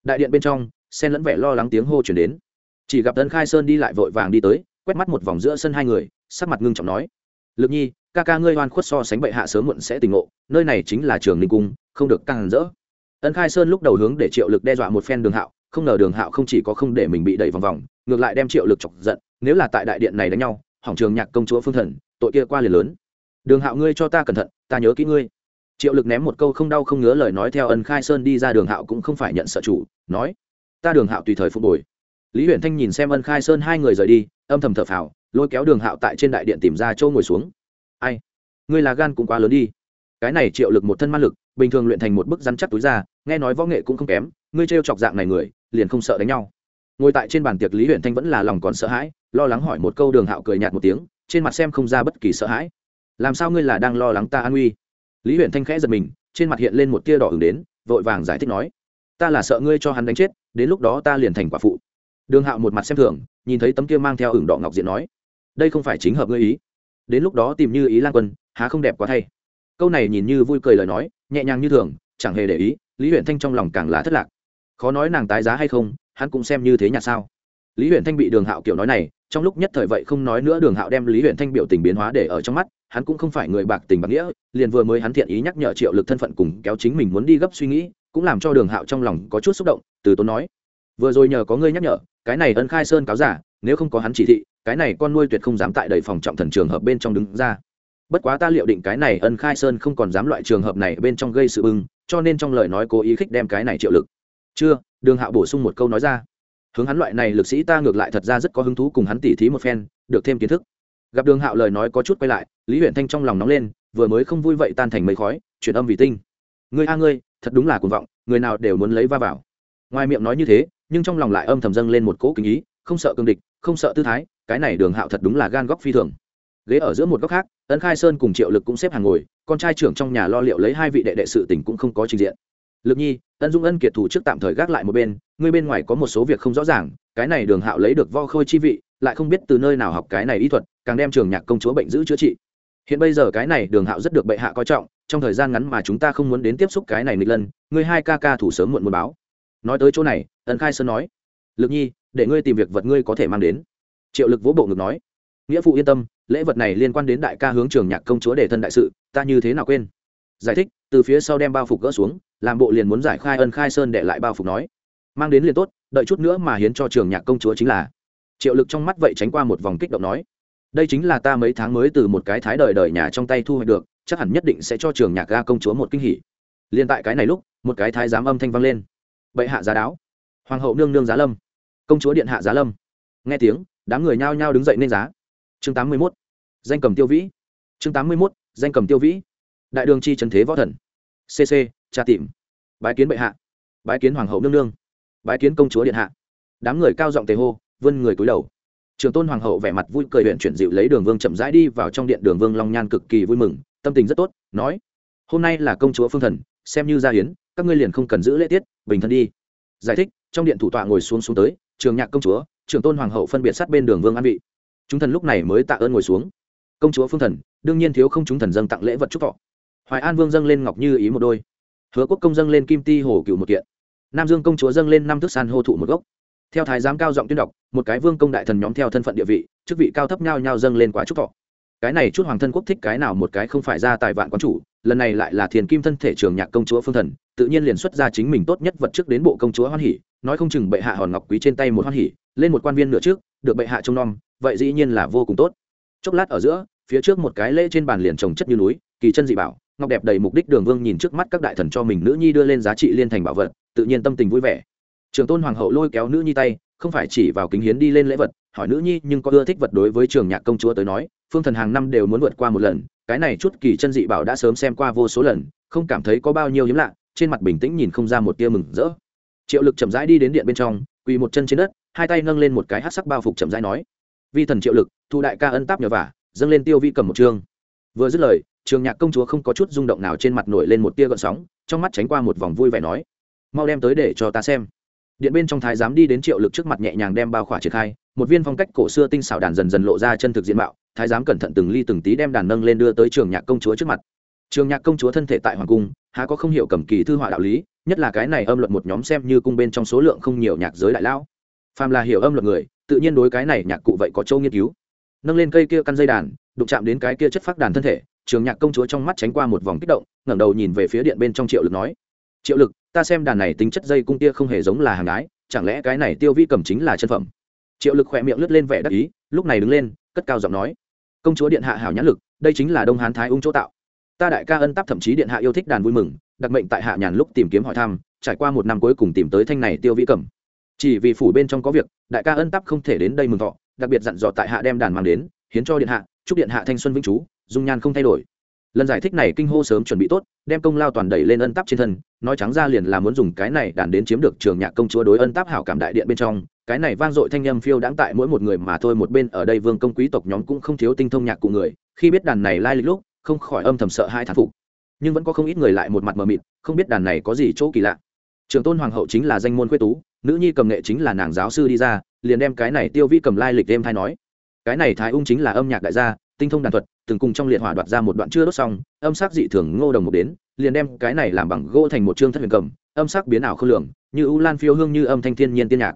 Speaker 1: đại điện bên trong, xen lẫn vẻ lo lắng tiếng hô chuyển đến. Chỉ gặp tân khai sơn đi lại vội vàng đi tới, quét mắt một vòng giữa sân hai người sắc mặt ngưng trọng nói, lực nhi, ca ca ngươi oan khuất so sánh bệ hạ sớm muộn sẽ tình ngộ, nơi này chính là trường ninh cung, không được căng rỡ. Ân khai sơn lúc đầu hướng để triệu lực đe dọa một phen đường hạo, không ngờ đường hạo không chỉ có không để mình bị đẩy vòng vòng, ngược lại đem triệu lực chọc giận, nếu là tại đại điện này đánh nhau, hỏng trường nhạc công chúa phương thần, tội kia qua liền lớn. Đường hạo ngươi cho ta cẩn thận, ta nhớ kỹ ngươi. Triệu lực ném một câu không đau không ngứa lời nói theo ân khai sơn đi ra, đường hạo cũng không phải nhận sợ chủ, nói, ta đường hạo tùy thời phục hồi. Lý huyện thanh nhìn xem ân khai sơn hai người rời đi, âm thầm thở phào lôi kéo đường hạo tại trên đại điện tìm ra châu ngồi xuống. Ai? Ngươi là gan cũng quá lớn đi. Cái này triệu lực một thân ma lực, bình thường luyện thành một bức rắn chắc túi ra, nghe nói võ nghệ cũng không kém, ngươi trêu chọc dạng này người, liền không sợ đánh nhau. Ngồi tại trên bàn tiệc lý huyện thanh vẫn là lòng còn sợ hãi, lo lắng hỏi một câu đường hạo cười nhạt một tiếng, trên mặt xem không ra bất kỳ sợ hãi. Làm sao ngươi là đang lo lắng ta an nguy? Lý huyện thanh khẽ giật mình, trên mặt hiện lên một tia đỏ ửng đến, vội vàng giải thích nói, ta là sợ ngươi cho hắn đánh chết, đến lúc đó ta liền thành quả phụ. Đường hạo một mặt xem thường, nhìn thấy tấm kia mang theo ửng đỏ ngọc diện nói đây không phải chính hợp ngươi ý. Đến lúc đó tìm như ý lan quân, há không đẹp quá thay. Câu này nhìn như vui cười lời nói, nhẹ nhàng như thường, chẳng hề để ý, lý huyện thanh trong lòng càng là thất lạc. Khó nói nàng tái giá hay không, hắn cũng xem như thế nhà sao. Lý huyện thanh bị đường hạo kiểu nói này, trong lúc nhất thời vậy không nói nữa, đường hạo đem lý huyện thanh biểu tình biến hóa để ở trong mắt, hắn cũng không phải người bạc tình bạc nghĩa, liền vừa mới hắn thiện ý nhắc nhở triệu lực thân phận cùng kéo chính mình muốn đi gấp suy nghĩ, cũng làm cho đường hạo trong lòng có chút xúc động, từ tốn nói. Vừa rồi nhờ có ngươi nhắc nhở, cái này ân khai sơn cáo giả, nếu không có hắn chỉ thị cái này con nuôi tuyệt không dám tại đầy phòng trọng thần trường hợp bên trong đứng ra. Bất quá ta liệu định cái này ân khai sơn không còn dám loại trường hợp này bên trong gây sự bưng, cho nên trong lời nói cố ý khích đem cái này triệu lực. Chưa, đường hạo bổ sung một câu nói ra. Hướng hắn loại này lực sĩ ta ngược lại thật ra rất có hứng thú cùng hắn tỉ thí một phen, được thêm kiến thức. Gặp đường hạo lời nói có chút quay lại, lý huyện thanh trong lòng nóng lên, vừa mới không vui vậy tan thành mấy khói chuyển âm vì tinh. Ngươi a ngươi, thật đúng là cuồng vọng, người nào đều muốn lấy va vào. Ngoài miệng nói như thế, nhưng trong lòng lại âm thầm dâng lên một cỗ kinh ý, không sợ cương địch, không sợ tư thái cái này đường hạo thật đúng là gan góc phi thường. Ghế ở giữa một góc khác ấn khai sơn cùng triệu lực cũng xếp hàng ngồi, con trai trưởng trong nhà lo liệu lấy hai vị đệ đệ sự tình cũng không có trình diện. Lực nhi, ân dung ân kiệt thủ trước tạm thời gác lại một bên ngươi bên ngoài có một số việc không rõ ràng, cái này đường hạo lấy được vo khôi chi vị, lại không biết từ nơi nào học cái này y thuật, càng đem trường nhạc công chúa bệnh giữ chữa trị. Hiện bây giờ cái này đường hạo rất được bệ hạ coi trọng, trong thời gian ngắn mà chúng ta không muốn đến tiếp xúc cái này nịch lân ngươi hai ca ca thủ sớm muộn muốn báo. Nói tới chỗ này, ân khai sơn nói, lực nhi, để ngươi tìm việc vật ngươi có thể mang đến triệu lực vỗ bộ ngực nói, nghĩa phụ yên tâm, lễ vật này liên quan đến đại ca hướng trường nhạc công chúa để thân đại sự, ta như thế nào quên? Giải thích, từ phía sau đem bao phục gỡ xuống, làm bộ liền muốn giải khai ân khai sơn để lại bao phục nói, mang đến liền tốt, đợi chút nữa mà hiến cho trường nhạc công chúa chính là. Triệu lực trong mắt vậy tránh qua một vòng kích động nói, đây chính là ta mấy tháng mới từ một cái thái đời đời nhà trong tay thu hoạch được, chắc hẳn nhất định sẽ cho trường nhạc ga công chúa một kinh hỉ. Liên tại cái này lúc, một cái thái giám âm thanh vang lên, bệ hạ giá đáo. Hoàng hậu nương nương giá lâm. Công chúa điện hạ giá lâm. Nghe tiếng đám người nhao nhao đứng dậy nên giá. Chương tám mươi mốt, danh cầm tiêu vĩ. Chương tám mươi mốt, danh cầm tiêu vĩ. Đại đường chi trần thế võ thần. Cc tra tìm. Bái kiến bệ hạ. Bái kiến hoàng hậu nương nương. Bái kiến công chúa điện hạ. Đám người cao giọng tề hô, vươn người cúi đầu. Trường tôn hoàng hậu vẻ mặt vui cười huyện chuyển dịu lấy đường vương chậm rãi đi vào trong điện đường vương long nhan cực kỳ vui mừng, tâm tình rất tốt, nói hôm nay là công chúa phương thần, xem như gia hiến, các ngươi liền không cần giữ lễ tiết, bình thân đi. Giải thích, trong điện thủ tọa ngồi xuống xuống tới, trường nhạc công chúa Trưởng tôn hoàng hậu phân biệt sát bên đường vương an vị. Chúng thần lúc này mới tạ ơn ngồi xuống. Công chúa phương thần, đương nhiên thiếu không chúng thần dâng tặng lễ vật chúc thọ. Hoài an vương dâng lên ngọc như ý một đôi. Hứa quốc công dâng lên kim ti hồ cựu một kiện. Nam dương công chúa dâng lên năm thước san hô thụ một gốc. Theo thái giám cao giọng tuyên đọc, một cái vương công đại thần nhóm theo thân phận địa vị, chức vị cao thấp nhau nhau dâng lên quá chúc thọ. Cái này chút hoàng thân quốc thích cái nào một cái không phải ra tài vạn quán chủ, lần này lại là thiền kim thân thể trường nhạc công chúa phương thần, tự nhiên liền xuất ra chính mình tốt nhất vật trước đến bộ công chúa hoan hỉ nói không chừng bệ hạ hòn ngọc quý trên tay một hoan hỉ, lên một quan viên nửa trước, được bệ hạ trông nom, vậy dĩ nhiên là vô cùng tốt. Chốc lát ở giữa, phía trước một cái lễ trên bàn liền trồng chất như núi, kỳ chân dị bảo, ngọc đẹp đầy mục đích đường vương nhìn trước mắt các đại thần cho mình nữ nhi đưa lên giá trị liên thành bảo vật, tự nhiên tâm tình vui vẻ. Trường tôn hoàng hậu lôi kéo nữ nhi tay, không phải chỉ vào kính hiến đi lên lễ vật, hỏi nữ nhi nhưng có ưa thích vật đối với trường nhạc công chúa tới nói, phương thần hàng năm đều muốn vượt qua một lần, cái này chút kỳ chân dị bảo đã sớm xem qua vô số lần, không cảm thấy có bao nhiêu hiếm lạ, trên mặt bình tĩnh nhìn không ra một tia mừng rỡ triệu lực chậm rãi đi đến điện bên trong, quỳ một chân trên đất, hai tay nâng lên một cái hát sắc bao phục chậm rãi nói, vi thần triệu lực, thu đại ca ân táp nhờ vả, dâng lên tiêu vi cầm một chương. Vừa dứt lời, trường nhạc công chúa không có chút rung động nào trên mặt nổi lên một tia gợn sóng, trong mắt tránh qua một vòng vui vẻ nói, mau đem tới để cho ta xem. Điện bên trong thái giám đi đến triệu lực trước mặt nhẹ nhàng đem bao khỏa triển khai, một viên phong cách cổ xưa tinh xảo đàn dần dần lộ ra chân thực diện mạo, thái giám cẩn thận từng ly từng tí đem đàn nâng lên đưa tới trường nhạc công chúa trước mặt. Trường nhạc công chúa thân thể tại hoàng cung, há có không hiểu cầm kỳ thư họa đạo lý nhất là cái này âm luật một nhóm xem như cung bên trong số lượng không nhiều nhạc giới đại lão. Phàm là hiểu âm luật người, tự nhiên đối cái này nhạc cụ vậy có châu nghiên cứu. Nâng lên cây kia căn dây đàn, đụng chạm đến cái kia chất phát đàn thân thể, trường nhạc công chúa trong mắt tránh qua một vòng kích động, ngẩng đầu nhìn về phía điện bên trong triệu lực nói, triệu lực, ta xem đàn này tính chất dây cung tia không hề giống là hàng ái chẳng lẽ cái này tiêu vi cầm chính là chân phẩm? Triệu lực khỏe miệng lướt lên vẻ đắc ý, lúc này đứng lên, cất cao giọng nói, công chúa điện hạ hảo nhãn lực, đây chính là đông hán thái ung chỗ tạo. Ta đại ca ân tắp thậm chí điện hạ yêu thích đàn vui mừng đặc mệnh tại hạ nhàn lúc tìm kiếm hỏi thăm, trải qua một năm cuối cùng tìm tới thanh này tiêu vi cầm chỉ vì phủ bên trong có việc, đại ca ân tắp không thể đến đây mừng thọ, đặc biệt dặn dò tại hạ đem đàn mang đến, hiến cho điện hạ, chúc điện hạ thanh xuân vĩnh chú dung nhan không thay đổi. Lần giải thích này kinh hô sớm chuẩn bị tốt, đem công lao toàn đẩy lên ân tắp trên thân, nói trắng ra liền là muốn dùng cái này đàn đến chiếm được trường nhạc công chúa đối ân tắp hảo cảm đại điện bên trong, cái này vang dội thanh â m phiêu đáng tại mỗi một người mà thôi một bên ở đây vương công quý tộc nhóm cũng không thiếu tinh thông nhạc cụ người, khi biết đàn này lai lịch lúc, không khỏi âm thầm sợ hai thán phục nhưng vẫn có không ít người lại một mặt mờ mịt, không biết đàn này có gì chỗ kỳ lạ. Trường tôn hoàng hậu chính là danh môn khuê tú, nữ nhi cầm nghệ chính là nàng giáo sư đi ra, liền đem cái này tiêu vi cầm lai lịch đêm thay nói. Cái này thái ung chính là âm nhạc đại gia, tinh thông đàn thuật, từng cùng trong liệt hỏa đoạt ra một đoạn chưa đốt xong, âm sắc dị thường ngô đồng một đến, liền đem cái này làm bằng gỗ thành một chương thất huyền cầm, âm sắc biến ảo không lường, như u lan phiêu hương như âm thanh thiên nhiên tiên nhạc.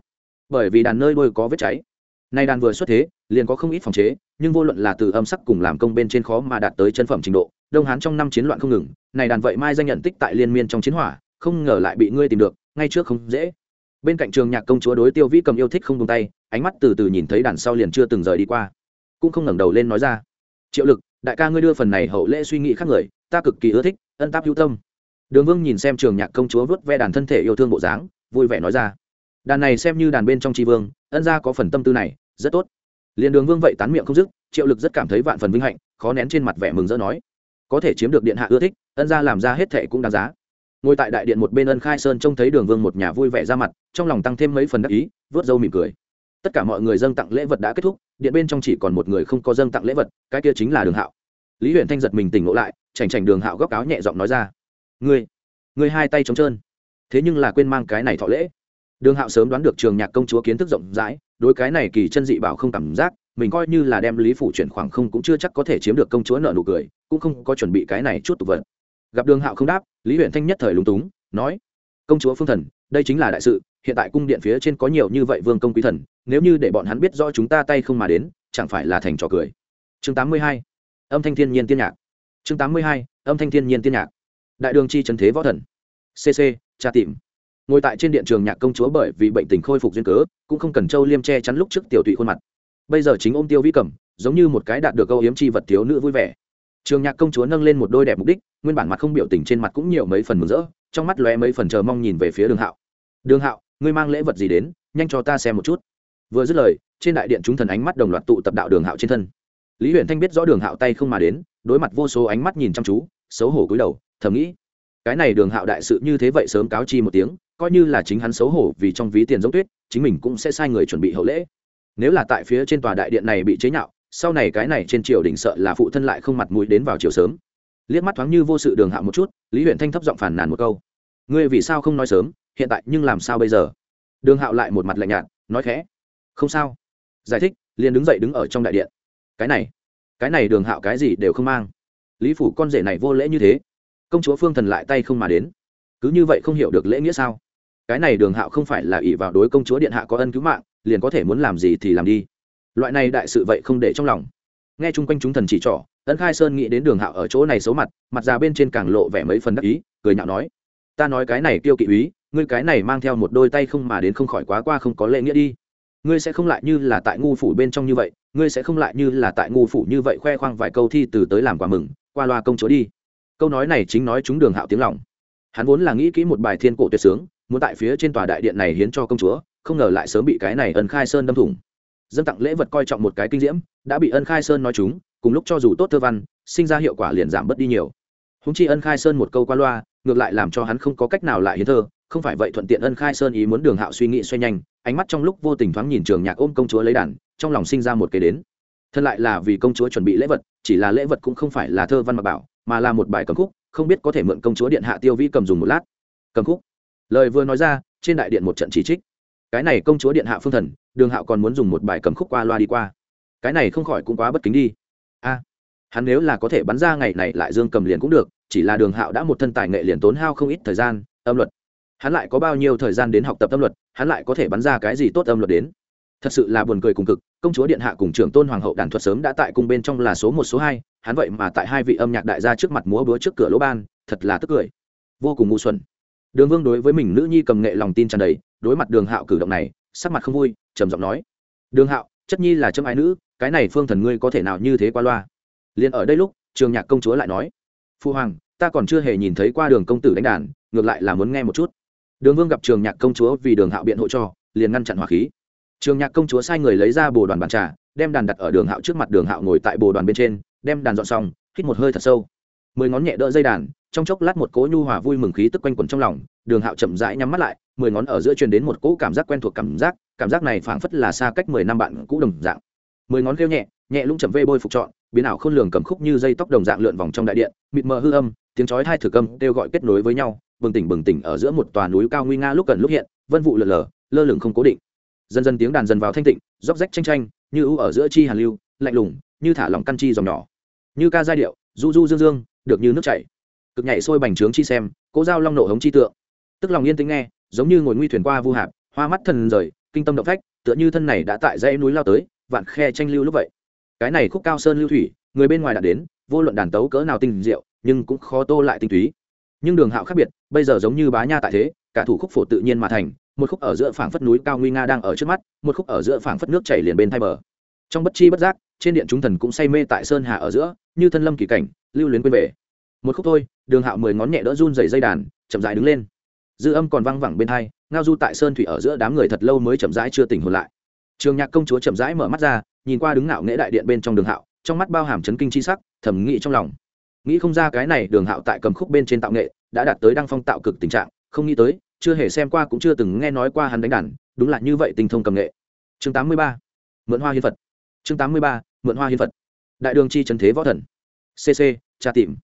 Speaker 1: Bởi vì đàn nơi đôi có vết cháy. Nay đàn vừa xuất thế, liền có không ít phòng chế nhưng vô luận là từ âm sắc cùng làm công bên trên khó mà đạt tới chân phẩm trình độ, đông hán trong năm chiến loạn không ngừng, này đàn vậy mai danh nhận tích tại liên miên trong chiến hỏa, không ngờ lại bị ngươi tìm được, ngay trước không dễ. Bên cạnh trường nhạc công chúa đối tiêu vĩ cầm yêu thích không tung tay, ánh mắt từ từ nhìn thấy đàn sau liền chưa từng rời đi qua. Cũng không ngẩng đầu lên nói ra, triệu lực, đại ca ngươi đưa phần này hậu lễ suy nghĩ khác người, ta cực kỳ ưa thích, ân táp hữu tâm. Đường vương nhìn xem trường nhạc công chúa vớt ve đàn thân thể yêu thương bộ dáng, vui vẻ nói ra, đàn này xem như đàn bên trong tri vương, ân gia có phần tâm tư này, rất tốt liền đường vương vậy tán miệng không dứt, triệu lực rất cảm thấy vạn phần vinh hạnh, khó nén trên mặt vẻ mừng rỡ nói, có thể chiếm được điện hạ ưa thích, ân gia làm ra hết thệ cũng đáng giá. Ngồi tại đại điện một bên ân khai sơn trông thấy đường vương một nhà vui vẻ ra mặt, trong lòng tăng thêm mấy phần đắc ý, vớt râu mỉm cười. Tất cả mọi người dâng tặng lễ vật đã kết thúc, điện bên trong chỉ còn một người không có dâng tặng lễ vật, cái kia chính là đường hạo. Lý huyện thanh giật mình tỉnh ngộ lại, chảnh chảnh đường hạo góc áo nhẹ giọng nói ra, ngươi ngươi hai tay trống trơn, thế nhưng là quên mang cái này thọ lễ đường hạo sớm đoán được trường nhạc công chúa kiến thức rộng rãi, đối cái này kỳ chân dị bảo không cảm giác, mình coi như là đem lý phủ chuyển khoảng không cũng chưa chắc có thể chiếm được công chúa nợ nụ cười, cũng không có chuẩn bị cái này chút tục vật gặp đường hạo không đáp, lý huyện thanh nhất thời lúng túng, nói, công chúa phương thần, đây chính là đại sự, hiện tại cung điện phía trên có nhiều như vậy vương công quý thần, nếu như để bọn hắn biết rõ chúng ta tay không mà đến, chẳng phải là thành trò cười chương 82. âm thanh thiên nhiên tiên nhạc chương 82. âm thanh thiên nhiên tiên nhạc đại đường chi trần thế võ thần cc tra tìm ngồi tại trên điện trường nhạc công chúa bởi vì bệnh tình khôi phục duyên cớ, cũng không cần châu liêm che chắn lúc trước tiểu tụy khuôn mặt. Bây giờ chính ôm tiêu vĩ cẩm giống như một cái đạt được câu hiếm chi vật thiếu nữ vui vẻ. Trường nhạc công chúa nâng lên một đôi đẹp mục đích, nguyên bản mặt không biểu tình trên mặt cũng nhiều mấy phần mừng rỡ, trong mắt lóe mấy phần chờ mong nhìn về phía đường hạo. Đường hạo, ngươi mang lễ vật gì đến, nhanh cho ta xem một chút. Vừa dứt lời, trên đại điện chúng thần ánh mắt đồng loạt tụ tập đạo đường hạo trên thân. Lý huyện thanh biết rõ đường hạo tay không mà đến, đối mặt vô số ánh mắt nhìn chăm chú, xấu hổ cúi đầu, thầm nghĩ, cái này đường hạo đại sự như thế vậy sớm cáo chi một tiếng coi như là chính hắn xấu hổ vì trong ví tiền giống tuyết, chính mình cũng sẽ sai người chuẩn bị hậu lễ. Nếu là tại phía trên tòa đại điện này bị chế nhạo, sau này cái này trên triều đình sợ là phụ thân lại không mặt mũi đến vào chiều sớm. Liếc mắt thoáng như vô sự đường hạo một chút, lý huyện thanh thấp giọng phản nàn một câu. Ngươi vì sao không nói sớm, hiện tại nhưng làm sao bây giờ? Đường hạo lại một mặt lạnh nhạt, nói khẽ. Không sao. Giải thích, liền đứng dậy đứng ở trong đại điện. Cái này cái này đường hạo cái gì đều không mang. Lý phủ con rể này vô lễ như thế. Công chúa phương thần lại tay không mà đến. Cứ như vậy không hiểu được lễ nghĩa sao? Cái này đường hạo không phải là ỷ vào đối công chúa điện hạ có ân cứu mạng, liền có thể muốn làm gì thì làm đi. Loại này đại sự vậy không để trong lòng. Nghe chung quanh chúng thần chỉ trỏ, ấn khai sơn nghĩ đến đường hạo ở chỗ này xấu mặt mặt già bên trên càng lộ vẻ mấy phần đắc ý, cười nhạo nói, ta nói cái này tiêu kỵ úy, ngươi cái này mang theo một đôi tay không mà đến không khỏi quá qua không có lệ nghĩa đi. Ngươi sẽ không lại như là tại ngu phủ bên trong như vậy, ngươi sẽ không lại như là tại ngu phủ như vậy khoe khoang vài câu thi từ tới làm quà mừng, qua loa công chúa đi. Câu nói này chính nói chúng đường hạo tiếng lòng. Hắn vốn là nghĩ kỹ một bài thiên cổ tuyệt sướng muốn tại phía trên tòa đại điện này hiến cho công chúa, không ngờ lại sớm bị cái này ân khai sơn đâm thủng. Dân tặng lễ vật coi trọng một cái kinh diễm, đã bị ân khai sơn nói chúng, cùng lúc cho dù tốt thơ văn, sinh ra hiệu quả liền giảm bớt đi nhiều. Húng chi ân khai sơn một câu qua loa, ngược lại làm cho hắn không có cách nào lại hiến thơ, không phải vậy thuận tiện ân khai sơn ý muốn đường hạo suy nghĩ xoay nhanh, ánh mắt trong lúc vô tình thoáng nhìn trường nhạc ôm công chúa lấy đàn, trong lòng sinh ra một kế đến. Thân lại là vì công chúa chuẩn bị lễ vật, chỉ là lễ vật cũng không phải là thơ văn mà bảo, mà là một bài cầm khúc, không biết có thể mượn công chúa điện hạ tiêu vi cầm dùng một lát. Cầm khúc lời vừa nói ra, trên đại điện một trận chỉ trích. Cái này công chúa điện hạ phương thần, đường hạo còn muốn dùng một bài cầm khúc qua loa đi qua. Cái này không khỏi cũng quá bất kính đi. A, hắn nếu là có thể bắn ra ngày này lại dương cầm liền cũng được, chỉ là đường hạo đã một thân tài nghệ liền tốn hao không ít thời gian, âm luật. Hắn lại có bao nhiêu thời gian đến học tập âm luật, hắn lại có thể bắn ra cái gì tốt âm luật đến? Thật sự là buồn cười cùng cực, công chúa điện hạ cùng trưởng tôn hoàng hậu đàn thuật sớm đã tại cung bên trong là số một, số hai, hắn vậy mà tại hai vị âm nhạc đại gia trước mặt múa búa trước cửa lỗ ban, thật là tức cười. Vô cùng ngu xuẩn đường vương đối với mình nữ nhi cầm nghệ lòng tin tràn đầy, đối mặt đường hạo cử động này, sắc mặt không vui, trầm giọng nói, đường hạo, chất nhi là châm ai nữ, cái này phương thần ngươi có thể nào như thế qua loa? Liền ở đây lúc, trường nhạc công chúa lại nói, phu hoàng, ta còn chưa hề nhìn thấy qua đường công tử đánh đàn, ngược lại là muốn nghe một chút. Đường vương gặp trường nhạc công chúa vì đường hạo biện hộ cho, liền ngăn chặn hỏa khí. Trường nhạc công chúa sai người lấy ra bồ đoàn bàn trà, đem đàn đặt ở đường hạo trước mặt đường hạo ngồi tại bồ đoàn bên trên, đem đàn dọn xong, hít một hơi thật sâu. Mười ngón nhẹ đỡ dây đàn trong chốc lát một cỗ nhu hòa vui mừng khí tức quanh quẩn trong lòng, đường hạo chậm rãi nhắm mắt lại, mười ngón ở giữa truyền đến một cỗ cảm giác quen thuộc cảm giác cảm giác này phảng phất là xa cách mười năm bạn cũ đồng dạng. Mười ngón kêu nhẹ nhẹ lung chậm vê bôi phục trọn, biến ảo khôn lường cầm khúc như dây tóc đồng dạng lượn vòng trong đại điện, mịt mờ hư âm, tiếng chói hai thử âm kêu gọi kết nối với nhau, bừng tỉnh bừng tỉnh ở giữa một tòa núi cao nguy nga lúc gần lúc hiện, vân vụ lờ lờ, lơ lửng không cố định. Dần dần tiếng đàn dần vào thanh tịnh, róc rách tranh tranh như ưu ở giữa chi hàn lưu, lạnh lùng, như thả lỏng căn chi dòng nhỏ. Như ca giai điệu, du du dương dương, được như nước chảy cực nhảy sôi bành trướng chi xem, cố giao long nộ hống chi tượng. Tức lòng yên tĩnh nghe, giống như ngồi nguy thuyền qua vu hạp, hoa mắt thần rời, kinh tâm động phách, tựa như thân này đã tại dãy núi lao tới, vạn khe tranh lưu lúc vậy. Cái này khúc cao sơn lưu thủy, người bên ngoài đã đến, vô luận đàn tấu cỡ nào tinh diệu, nhưng cũng khó tô lại tinh túy. Nhưng đường hạo khác biệt, bây giờ giống như bá nha tại thế, cả thủ khúc phổ tự nhiên mà thành, một khúc ở giữa phảng phất núi cao nguy nga đang ở trước mắt, một khúc ở giữa phảng phất nước chảy liền bên thay bờ. Trong bất chi bất giác, trên điện chúng thần cũng say mê tại sơn hà ở giữa, như thân lâm kỳ cảnh, lưu luyến quên về một khúc thôi, đường hạo mười ngón nhẹ đỡ run dày dây đàn, chậm rãi đứng lên. Dư âm còn văng vẳng bên hai, ngao du tại sơn thủy ở giữa đám người thật lâu mới chậm rãi chưa tỉnh hồn lại. Trường nhạc công chúa chậm rãi mở mắt ra, nhìn qua đứng ngạo nghễ đại điện bên trong đường hạo, trong mắt bao hàm chấn kinh chi sắc thẩm nghĩ trong lòng. Nghĩ không ra cái này đường hạo tại cầm khúc bên trên tạo nghệ, đã đạt tới đăng phong tạo cực tình trạng, không nghĩ tới, chưa hề xem qua cũng chưa từng nghe nói qua hắn đánh đàn, đúng là như vậy tinh thông cầm nghệ. Chương 83. mượn hoa hiến phật. Chương 83. mượn hoa hiến phật. Đại đường chi trần thế võ thần. Cc tra tìm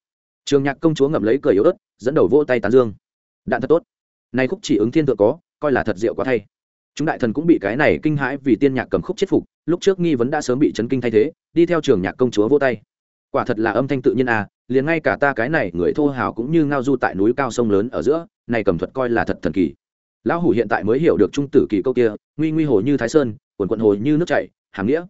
Speaker 1: trường nhạc công chúa ngậm lấy cười yếu ớt, dẫn đầu vỗ tay tán dương. Đạn thật tốt. Nay khúc chỉ ứng thiên thượng có, coi là thật diệu quá thay. Chúng đại thần cũng bị cái này kinh hãi vì tiên nhạc cầm khúc chết phục, lúc trước nghi vấn đã sớm bị chấn kinh thay thế, đi theo trường nhạc công chúa vỗ tay. Quả thật là âm thanh tự nhiên à liền ngay cả ta cái này người thô hào cũng như ngao du tại núi cao sông lớn ở giữa, này cầm thuật coi là thật thần kỳ. Lão hủ hiện tại mới hiểu được trung tử kỳ câu kia, nguy nguy hồ như thái sơn, quần quận hồ như nước chảy hàng nghĩa.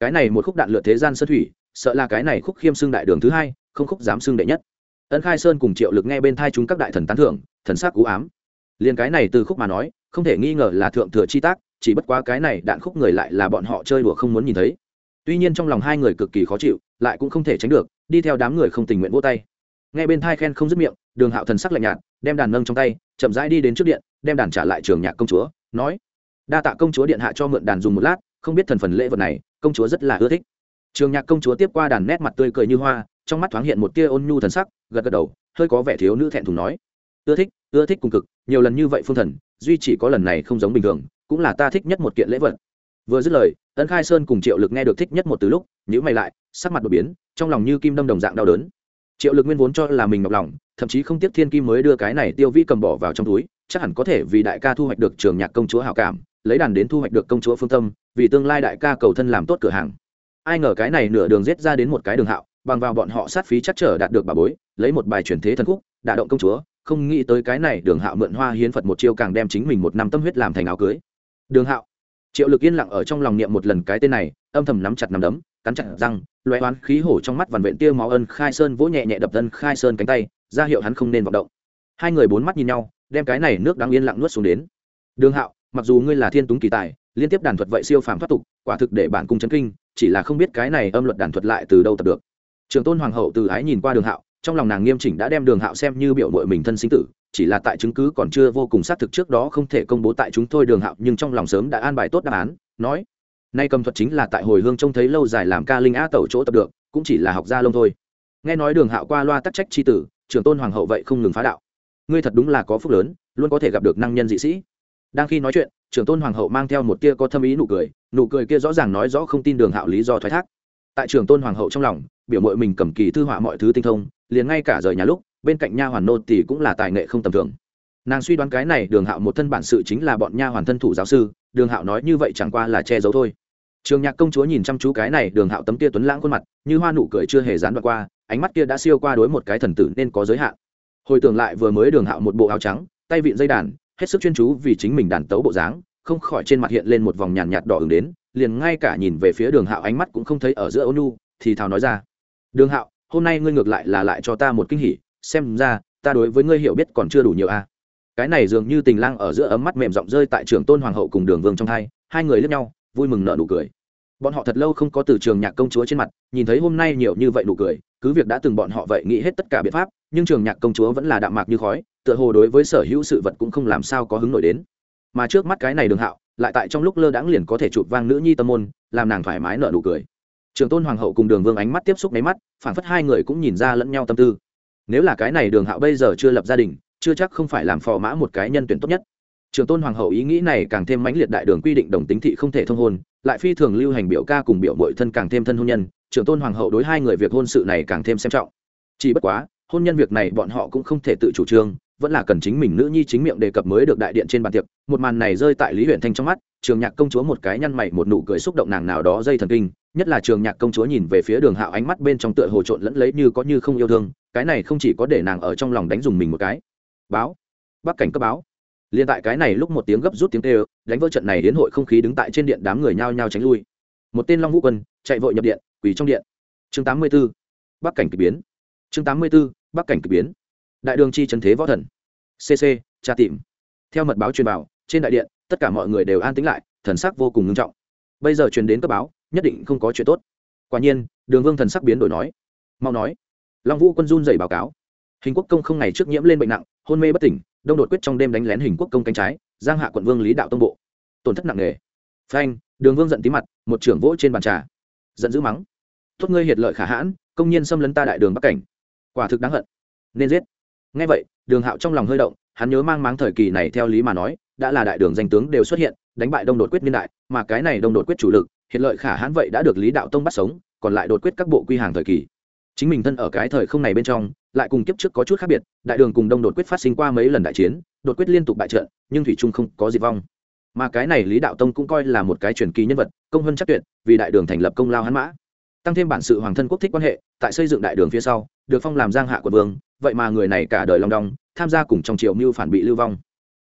Speaker 1: Cái này một khúc đạn lượt thế gian sơn thủy, sợ là cái này khúc khiêm xương đại đường thứ hai, không khúc dám xương đệ nhất ân khai sơn cùng triệu lực nghe bên thai chúng các đại thần tán thưởng, thần sắc cú ám. Liền cái này từ khúc mà nói, không thể nghi ngờ là thượng thừa chi tác, chỉ bất quá cái này đạn khúc người lại là bọn họ chơi đùa không muốn nhìn thấy. Tuy nhiên trong lòng hai người cực kỳ khó chịu, lại cũng không thể tránh được, đi theo đám người không tình nguyện vỗ tay. Nghe bên thai khen không dứt miệng, đường hạo thần sắc lạnh nhạt, đem đàn nâng trong tay, chậm rãi đi đến trước điện, đem đàn trả lại trường nhạc công chúa, nói đa tạ công chúa điện hạ cho mượn đàn dùng một lát, không biết thần phần lễ vật này, công chúa rất là ưa thích. Trường nhạc công chúa tiếp qua đàn nét mặt tươi cười như hoa trong mắt thoáng hiện một tia ôn nhu thần sắc, gật gật đầu, hơi có vẻ thiếu nữ thẹn thùng nói, ưa thích ưa thích cùng cực, nhiều lần như vậy phương thần, duy chỉ có lần này không giống bình thường, cũng là ta thích nhất một kiện lễ vật. Vừa dứt lời tấn khai sơn cùng triệu lực nghe được thích nhất một từ lúc nhữ mày lại, sắc mặt đột biến, trong lòng như kim đâm đồng dạng đau đớn. Triệu lực nguyên vốn cho là mình ngọc lòng, thậm chí không tiếc thiên kim mới đưa cái này tiêu vĩ cầm bỏ vào trong túi, chắc hẳn có thể vì đại ca thu hoạch được trường nhạc công chúa hảo cảm, lấy đàn đến thu hoạch được công chúa phương tâm, vì tương lai đại ca cầu thân làm tốt cửa hàng. Ai ngờ cái này nửa đường giết ra đến một cái đường hạo bằng vào bọn họ sát phí chắc trở đạt được bà bối, lấy một bài truyền thế thần khúc, đả động công chúa, không nghĩ tới cái này đường hạo mượn hoa hiến phật một chiêu càng đem chính mình một năm tâm huyết làm thành áo cưới. Đường hạo, triệu lực yên lặng ở trong lòng niệm một lần cái tên này, âm thầm nắm chặt nắm đấm, cắn chặt răng loé oán khí hổ trong mắt vằn vện tia máu ân khai sơn vỗ nhẹ nhẹ đập ân khai sơn cánh tay, ra hiệu hắn không nên vọng động. Hai người bốn mắt nhìn nhau, đem cái này nước đang yên lặng nuốt xuống đến. Đường hạo, mặc dù ngươi là thiên túng kỳ tài, liên tiếp đàn thuật vậy siêu phàm thoát tục, quả thực để bản cung chấn kinh, chỉ là không biết cái này âm luật đàn thuật lại từ đâu tập được trường tôn hoàng hậu từ ái nhìn qua đường hạo, trong lòng nàng nghiêm chỉnh đã đem đường hạo xem như biểu mội mình thân sinh tử, chỉ là tại chứng cứ còn chưa vô cùng xác thực trước đó không thể công bố tại chúng tôi đường hạo, nhưng trong lòng sớm đã an bài tốt đáp án, nói, nay cầm thuật chính là tại hồi hương trông thấy lâu dài làm ca linh á tẩu chỗ tập được, cũng chỉ là học gia lông thôi. Nghe nói đường hạo qua loa tắc trách c h i tử, trường tôn hoàng hậu vậy không ngừng phá đạo, ngươi thật đúng là có phúc lớn, luôn có thể gặp được năng nhân dị sĩ. Đang khi nói chuyện, Trường tôn hoàng hậu mang theo một tia có thâm ý nụ cười nụ cười kia rõ ràng nói rõ không tin đường hạo lý do thoái thác. Tại Trường tôn hoàng hậu trong lòng biểu mội mình cầm kỳ thư họa mọi thứ tinh thông, liền ngay cả rời nhà lúc, bên cạnh nha hoàn nô thì cũng là tài nghệ không tầm thường. Nàng suy đoán cái này, đường hạo một thân bản sự chính là bọn nha hoàn thân thủ giáo sư, đường hạo nói như vậy chẳng qua là che giấu thôi. Trường nhạc công chúa nhìn chăm chú cái này, đường hạo tấm kia tuấn lãng khuôn mặt, như hoa nụ cười chưa hề dán đoạn qua, ánh mắt kia đã siêu qua đối một cái thần tử nên có giới hạn. Hồi tưởng lại vừa mới đường hạo một bộ áo trắng, tay vịn dây đàn, hết sức chuyên chú vì chính mình đàn tấu bộ dáng, không khỏi trên mặt hiện lên một vòng nhàn nhạt đỏ ứng đến, liền ngay cả nhìn về phía đường hạo ánh mắt cũng không thấy ở giữa ôn nu, thì thào nói ra đường hạo, hôm nay ngươi ngược lại là lại cho ta một kinh hỉ, xem ra, ta đối với ngươi hiểu biết còn chưa đủ nhiều a cái này dường như tình lang ở giữa ấm mắt mềm giọng rơi tại trường tôn hoàng hậu cùng đường vương trong hai hai người lướt nhau, vui mừng nợ nụ cười. Bọn họ thật lâu không có từ trường nhạc công chúa trên mặt, nhìn thấy hôm nay nhiều như vậy nụ cười, cứ việc đã từng bọn họ vậy nghĩ hết tất cả biện pháp, nhưng trường nhạc công chúa vẫn là đạm mạc như khói, tựa hồ đối với sở hữu sự vật cũng không làm sao có hứng nổi đến. Mà trước mắt cái này đường hạo, lại tại trong lúc lơ đãng liền có thể chụp vang nữ nhi tâm môn, làm nàng thoải mái nợ nụ cười trường tôn hoàng hậu cùng đường vương ánh mắt tiếp xúc máy mắt phản phất hai người cũng nhìn ra lẫn nhau tâm tư. Nếu là cái này đường hạo bây giờ chưa lập gia đình, chưa chắc không phải làm phò mã một cái nhân tuyển tốt nhất. Trường tôn hoàng hậu ý nghĩ này càng thêm mãnh liệt đại đường quy định đồng tính thị không thể thông hôn, lại phi thường lưu hành biểu ca cùng biểu mội thân càng thêm thân hôn nhân, trường tôn hoàng hậu đối hai người việc hôn sự này càng thêm xem trọng. Chỉ bất quá, hôn nhân việc này bọn họ cũng không thể tự chủ trương, vẫn là cần chính mình nữ nhi chính miệng đề cập mới được đại điện trên bàn tiệc, một màn này rơi tại lý huyện thanh trong mắt trường nhạc công chúa một cái nhăn mày, một nụ cười xúc động nàng nào đó dây thần kinh, nhất là trường nhạc công chúa nhìn về phía đường hạo ánh mắt bên trong tựa hồ trộn lẫn lấy như có như không yêu thương, cái này không chỉ có để nàng ở trong lòng đánh dùng mình một cái. Báo. Bắc cảnh cấp báo. Liên tại cái này lúc một tiếng gấp rút tiếng tê đánh vỡ trận này đến hội không khí đứng tại trên điện đám người nhao nhao tránh lui. Một tên long vũ quân, chạy vội nhập điện, quỳ trong điện. Chương tám mươi 84. bắc cảnh kỳ biến. Chương tám mươi 84. bắc cảnh kỳ biến. Đại đường chi trần thế võ thần. Cc tra tìm. Theo mật báo truyền bảo trên đại điện tất cả mọi người đều an tĩnh lại, thần sắc vô cùng nghiêm trọng. Bây giờ truyền đến cấp báo, nhất định không có chuyện tốt. Quả nhiên, đường vương thần sắc biến đổi nói. Mau nói. Long vũ quân run dày báo cáo. Hình quốc công không ngày trước nhiễm lên bệnh nặng, hôn mê bất tỉnh, đông đột quyết trong đêm đánh lén hình quốc công cánh trái, giang hạ quận vương lý đạo tông bộ. Tổn thất nặng nề. Phanh, đường vương giận tí mặt, một trưởng vỗ trên bàn trà. Giận dữ mắng. Tốt ngươi hiệt lợi khả hãn, công nhiên xâm lấn ta đại đường bắc cảnh. Quả thực đáng hận. Nên giết. Ngay vậy, đường hạo trong lòng hơi động, hắn nhớ mang máng thời kỳ này theo lý mà nói đã là đại đường danh tướng đều xuất hiện, đánh bại đông đột quyết niên đại, mà cái này đông đột quyết chủ lực, hiện lợi khả hãn vậy đã được lý đạo tông bắt sống, còn lại đột quyết các bộ quy hàng thời kỳ. Chính mình thân ở cái thời không này bên trong, lại cùng kiếp trước có chút khác biệt, đại đường cùng đông đột quyết phát sinh qua mấy lần đại chiến, đột quyết liên tục bại trận, nhưng thủy trung không có diệt vong. Mà cái này lý đạo tông cũng coi là một cái truyền kỳ nhân vật, công hơn chắc tuyệt, vì đại đường thành lập công lao hắn mã. Tăng thêm bản sự hoàng thân quốc thích quan hệ, tại xây dựng đại đường phía sau, được phong làm giang hạ quận vương, vậy mà người này cả đời long đong, tham gia cùng trong triều mưu phản bị lưu vong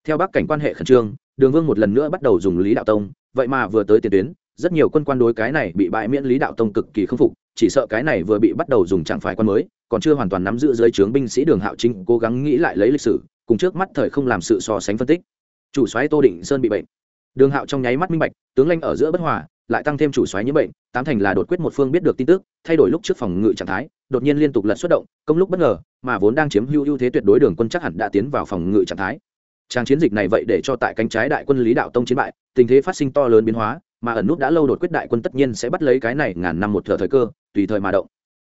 Speaker 1: theo bắc cảnh quan hệ khẩn trương, đường vương một lần nữa bắt đầu dùng lý đạo tông. Vậy mà vừa tới tiền tuyến, rất nhiều quân quan đối cái này bị bại miễn lý đạo tông cực kỳ không phục, chỉ sợ cái này vừa bị bắt đầu dùng chẳng phải quan mới, còn chưa hoàn toàn nắm giữ dưới trướng binh sĩ đường hạo chính cố gắng nghĩ lại lấy lịch sử, cùng trước mắt thời không làm sự so sánh phân tích. Chủ soái tô định sơn bị bệnh. Đường hạo trong nháy mắt minh bạch, tướng lanh ở giữa bất hòa, lại tăng thêm chủ soái nhiễm bệnh, tám thành là đột quyết một phương biết được tin tức, thay đổi lúc trước phòng ngự trạng thái, đột nhiên liên tục lật xuất động, công lúc bất ngờ, mà vốn đang chiếm hưu ưu thế tuyệt đối đường quân chắc hẳn đã tiến vào phòng ngự trạng thái trang chiến dịch này vậy để cho tại cánh trái đại quân lý đạo tông chiến bại, tình thế phát sinh to lớn biến hóa, mà ẩn nút đã lâu đột quyết đại quân tất nhiên sẽ bắt lấy cái này ngàn năm một thợ thời cơ, tùy thời mà động.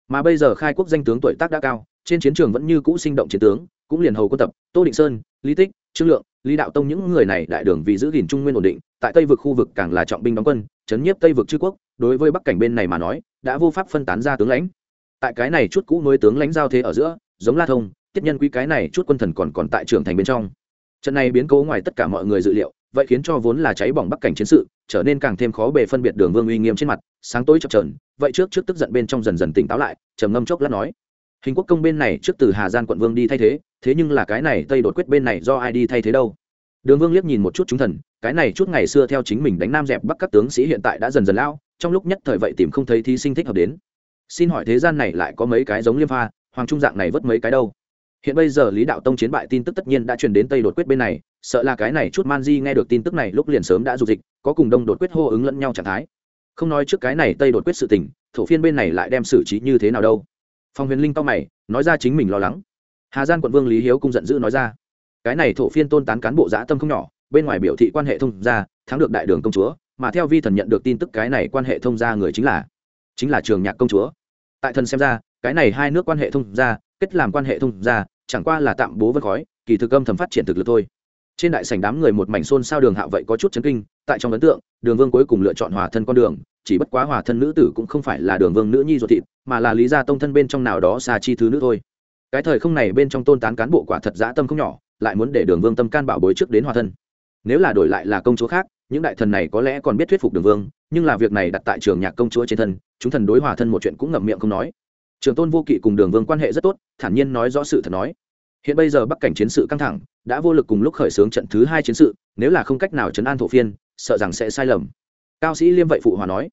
Speaker 1: Mà bây giờ khai quốc danh tướng tuổi tác đã cao, trên chiến trường vẫn như cũ sinh động chiến tướng, cũng liền hầu quân tập, tô định sơn, lý tích, trương lượng, lý đạo tông những người này đại đường vì giữ gìn trung nguyên ổn định, tại tây vực khu vực càng là trọng binh đóng quân, chấn nhiếp tây vực chư quốc, đối với bắc cảnh bên này mà nói, đã vô pháp phân tán ra tướng lãnh. Tại cái này chút cũ mới tướng lãnh giao thế ở giữa, giống la thông tiếp nhân quý cái này chút quân thần còn còn tại trưởng thành bên trong trận này biến cố ngoài tất cả mọi người dự liệu, vậy khiến cho vốn là cháy bỏng bắc cảnh chiến sự, trở nên càng thêm khó bề phân biệt đường vương uy nghiêm trên mặt, sáng tối chập trờn vậy trước trước tức giận bên trong dần dần tỉnh táo lại, trầm ngâm chốc lát nói, hình quốc công bên này trước từ hà Giang quận vương đi thay thế thế nhưng là cái này tây đột quyết bên này do ai đi thay thế đâu? Đường vương liếc nhìn một chút chúng thần, cái này chút ngày xưa theo chính mình đánh nam dẹp bắc các tướng sĩ hiện tại đã dần dần lao, trong lúc nhất thời vậy tìm không thấy thí sinh thích hợp đến. Xin hỏi thế gian này lại có mấy cái giống liêm pha, hoàng trung dạng này vớt mấy cái đâu? Hiện bây giờ lý đạo tông chiến bại tin tức tất nhiên đã truyền đến tây đột quyết bên này, sợ là cái này chút man di nghe được tin tức này lúc liền sớm đã dục dịch, có cùng đông đột quyết hô ứng lẫn nhau trạng thái. Không nói trước cái này tây đột quyết sự tình, thổ phiên bên này lại đem xử trí như thế nào đâu. Phong huyền linh to mày, nói ra chính mình lo lắng. Hà gian quận vương lý hiếu cung giận dữ nói ra, cái này thổ phiên tôn tán cán bộ dã tâm không nhỏ, bên ngoài biểu thị quan hệ thông gia, thắng được đại đường công chúa, mà theo vi thần nhận được tin tức cái này quan hệ thông gia người chính là chính là trường nhạc công chúa. Tại thần xem ra cái này hai nước quan hệ thông gia, kết làm quan hệ thông gia, chẳng qua là tạm bố vân khói, kỳ thực âm thầm phát triển thực lực thôi. Trên đại sảnh đám người một mảnh xôn sao đường hạo vậy có chút chấn kinh, tại trong ấn tượng, đường vương cuối cùng lựa chọn hòa thân con đường, chỉ bất quá hòa thân nữ tử cũng không phải là đường vương nữ nhi ruột thịt, mà là lý gia tông thân bên trong nào đó xa chi thứ nữ thôi. Cái thời không này bên trong tôn tán cán bộ quả thật dã tâm không nhỏ, lại muốn để đường vương tâm can bảo bối trước đến hòa thân. Nếu là đổi lại là công chúa khác, những đại thần này có lẽ còn biết thuyết phục đường vương, nhưng là việc này đặt tại trường nhạc công chúa trên thân, chúng thần đối hòa thân một chuyện cũng ngậm miệng không nói trường tôn vô kỵ cùng đường vương quan hệ rất tốt, thản nhiên nói rõ sự thật nói. Hiện bây giờ bắc cảnh chiến sự căng thẳng, đã vô lực cùng lúc khởi xướng trận thứ hai chiến sự, nếu là không cách nào chấn an thổ phiên, sợ rằng sẽ sai lầm. Cao sĩ liêm vậy phụ hòa nói,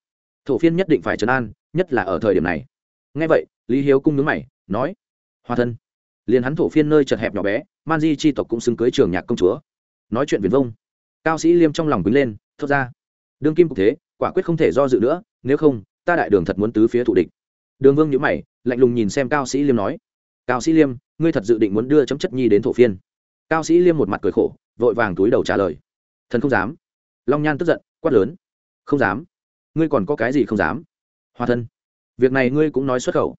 Speaker 1: thổ phiên nhất định phải chấn an, nhất là ở thời điểm này. Ngay vậy, lý hiếu cung nhướng mày, nói hòa thân. Liền hắn thổ phiên nơi chật hẹp nhỏ bé, man di chi tộc cũng xứng cưới trường nhạc công chúa. Nói chuyện viền vông, cao sĩ liêm trong lòng quýnh lên, thốt ra, đương kim cục thế, quả quyết không thể do dự nữa, nếu không, ta đại đường thật muốn tứ phía thủ địch đường vương nhữ mày, lạnh lùng nhìn xem cao sĩ liêm nói, cao sĩ liêm, ngươi thật dự định muốn đưa chấm chất nhi đến thổ phiên? Cao sĩ liêm một mặt cười khổ, vội vàng túi đầu trả lời, thần không dám. Long nhan tức giận, quát lớn, không dám? Ngươi còn có cái gì không dám? Hòa thân, việc này ngươi cũng nói xuất khẩu.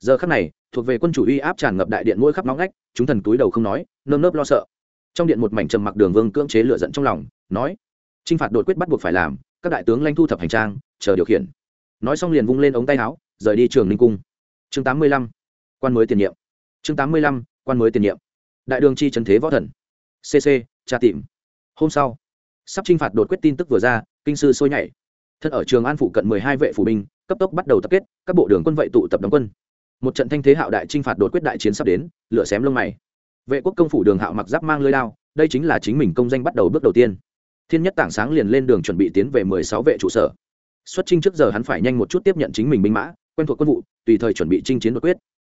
Speaker 1: Giờ khắc này, thuộc về quân chủ uy áp tràn ngập đại điện mỗi khắp nóng ngách, chúng thần túi đầu không nói, nơm nớp lo sợ. Trong điện một mảnh trầm mặc đường vương cưỡng chế lựa giận trong lòng, nói t r i n h phạt đột quyết bắt buộc phải làm, các đại tướng lanh thu thập hành trang, chờ điều khiển. Nói xong liền vung lên ống tay áo rời đi trường ninh cung. Chương tám mươi lăm, quan mới tiền nhiệm. Chương tám mươi lăm, quan mới tiền nhiệm. Đại đường chi trần thế võ thần. Cc tra tìm. Hôm sau, sắp t r i n h phạt đột quyết tin tức vừa ra, kinh sư sôi nhảy. Thân ở trường an phụ cận mười hai vệ phủ binh, cấp tốc bắt đầu tập kết, các bộ đường quân vậy tụ tập đóng quân. Một trận thanh thế hạo đại chinh phạt đột quyết đại chiến sắp đến, lửa xém lông mày. Vệ quốc công phủ đường hạo mặc giáp mang lơi lao đây chính là chính mình công danh bắt đầu bước đầu tiên. Thiên nhất tảng sáng liền lên đường chuẩn bị tiến về mười sáu vệ trụ sở. Xuất trinh trước giờ hắn phải nhanh một chút tiếp nhận chính mình binh mã quen thuộc quân vụ, tùy thời chuẩn bị chinh chiến đột quyết.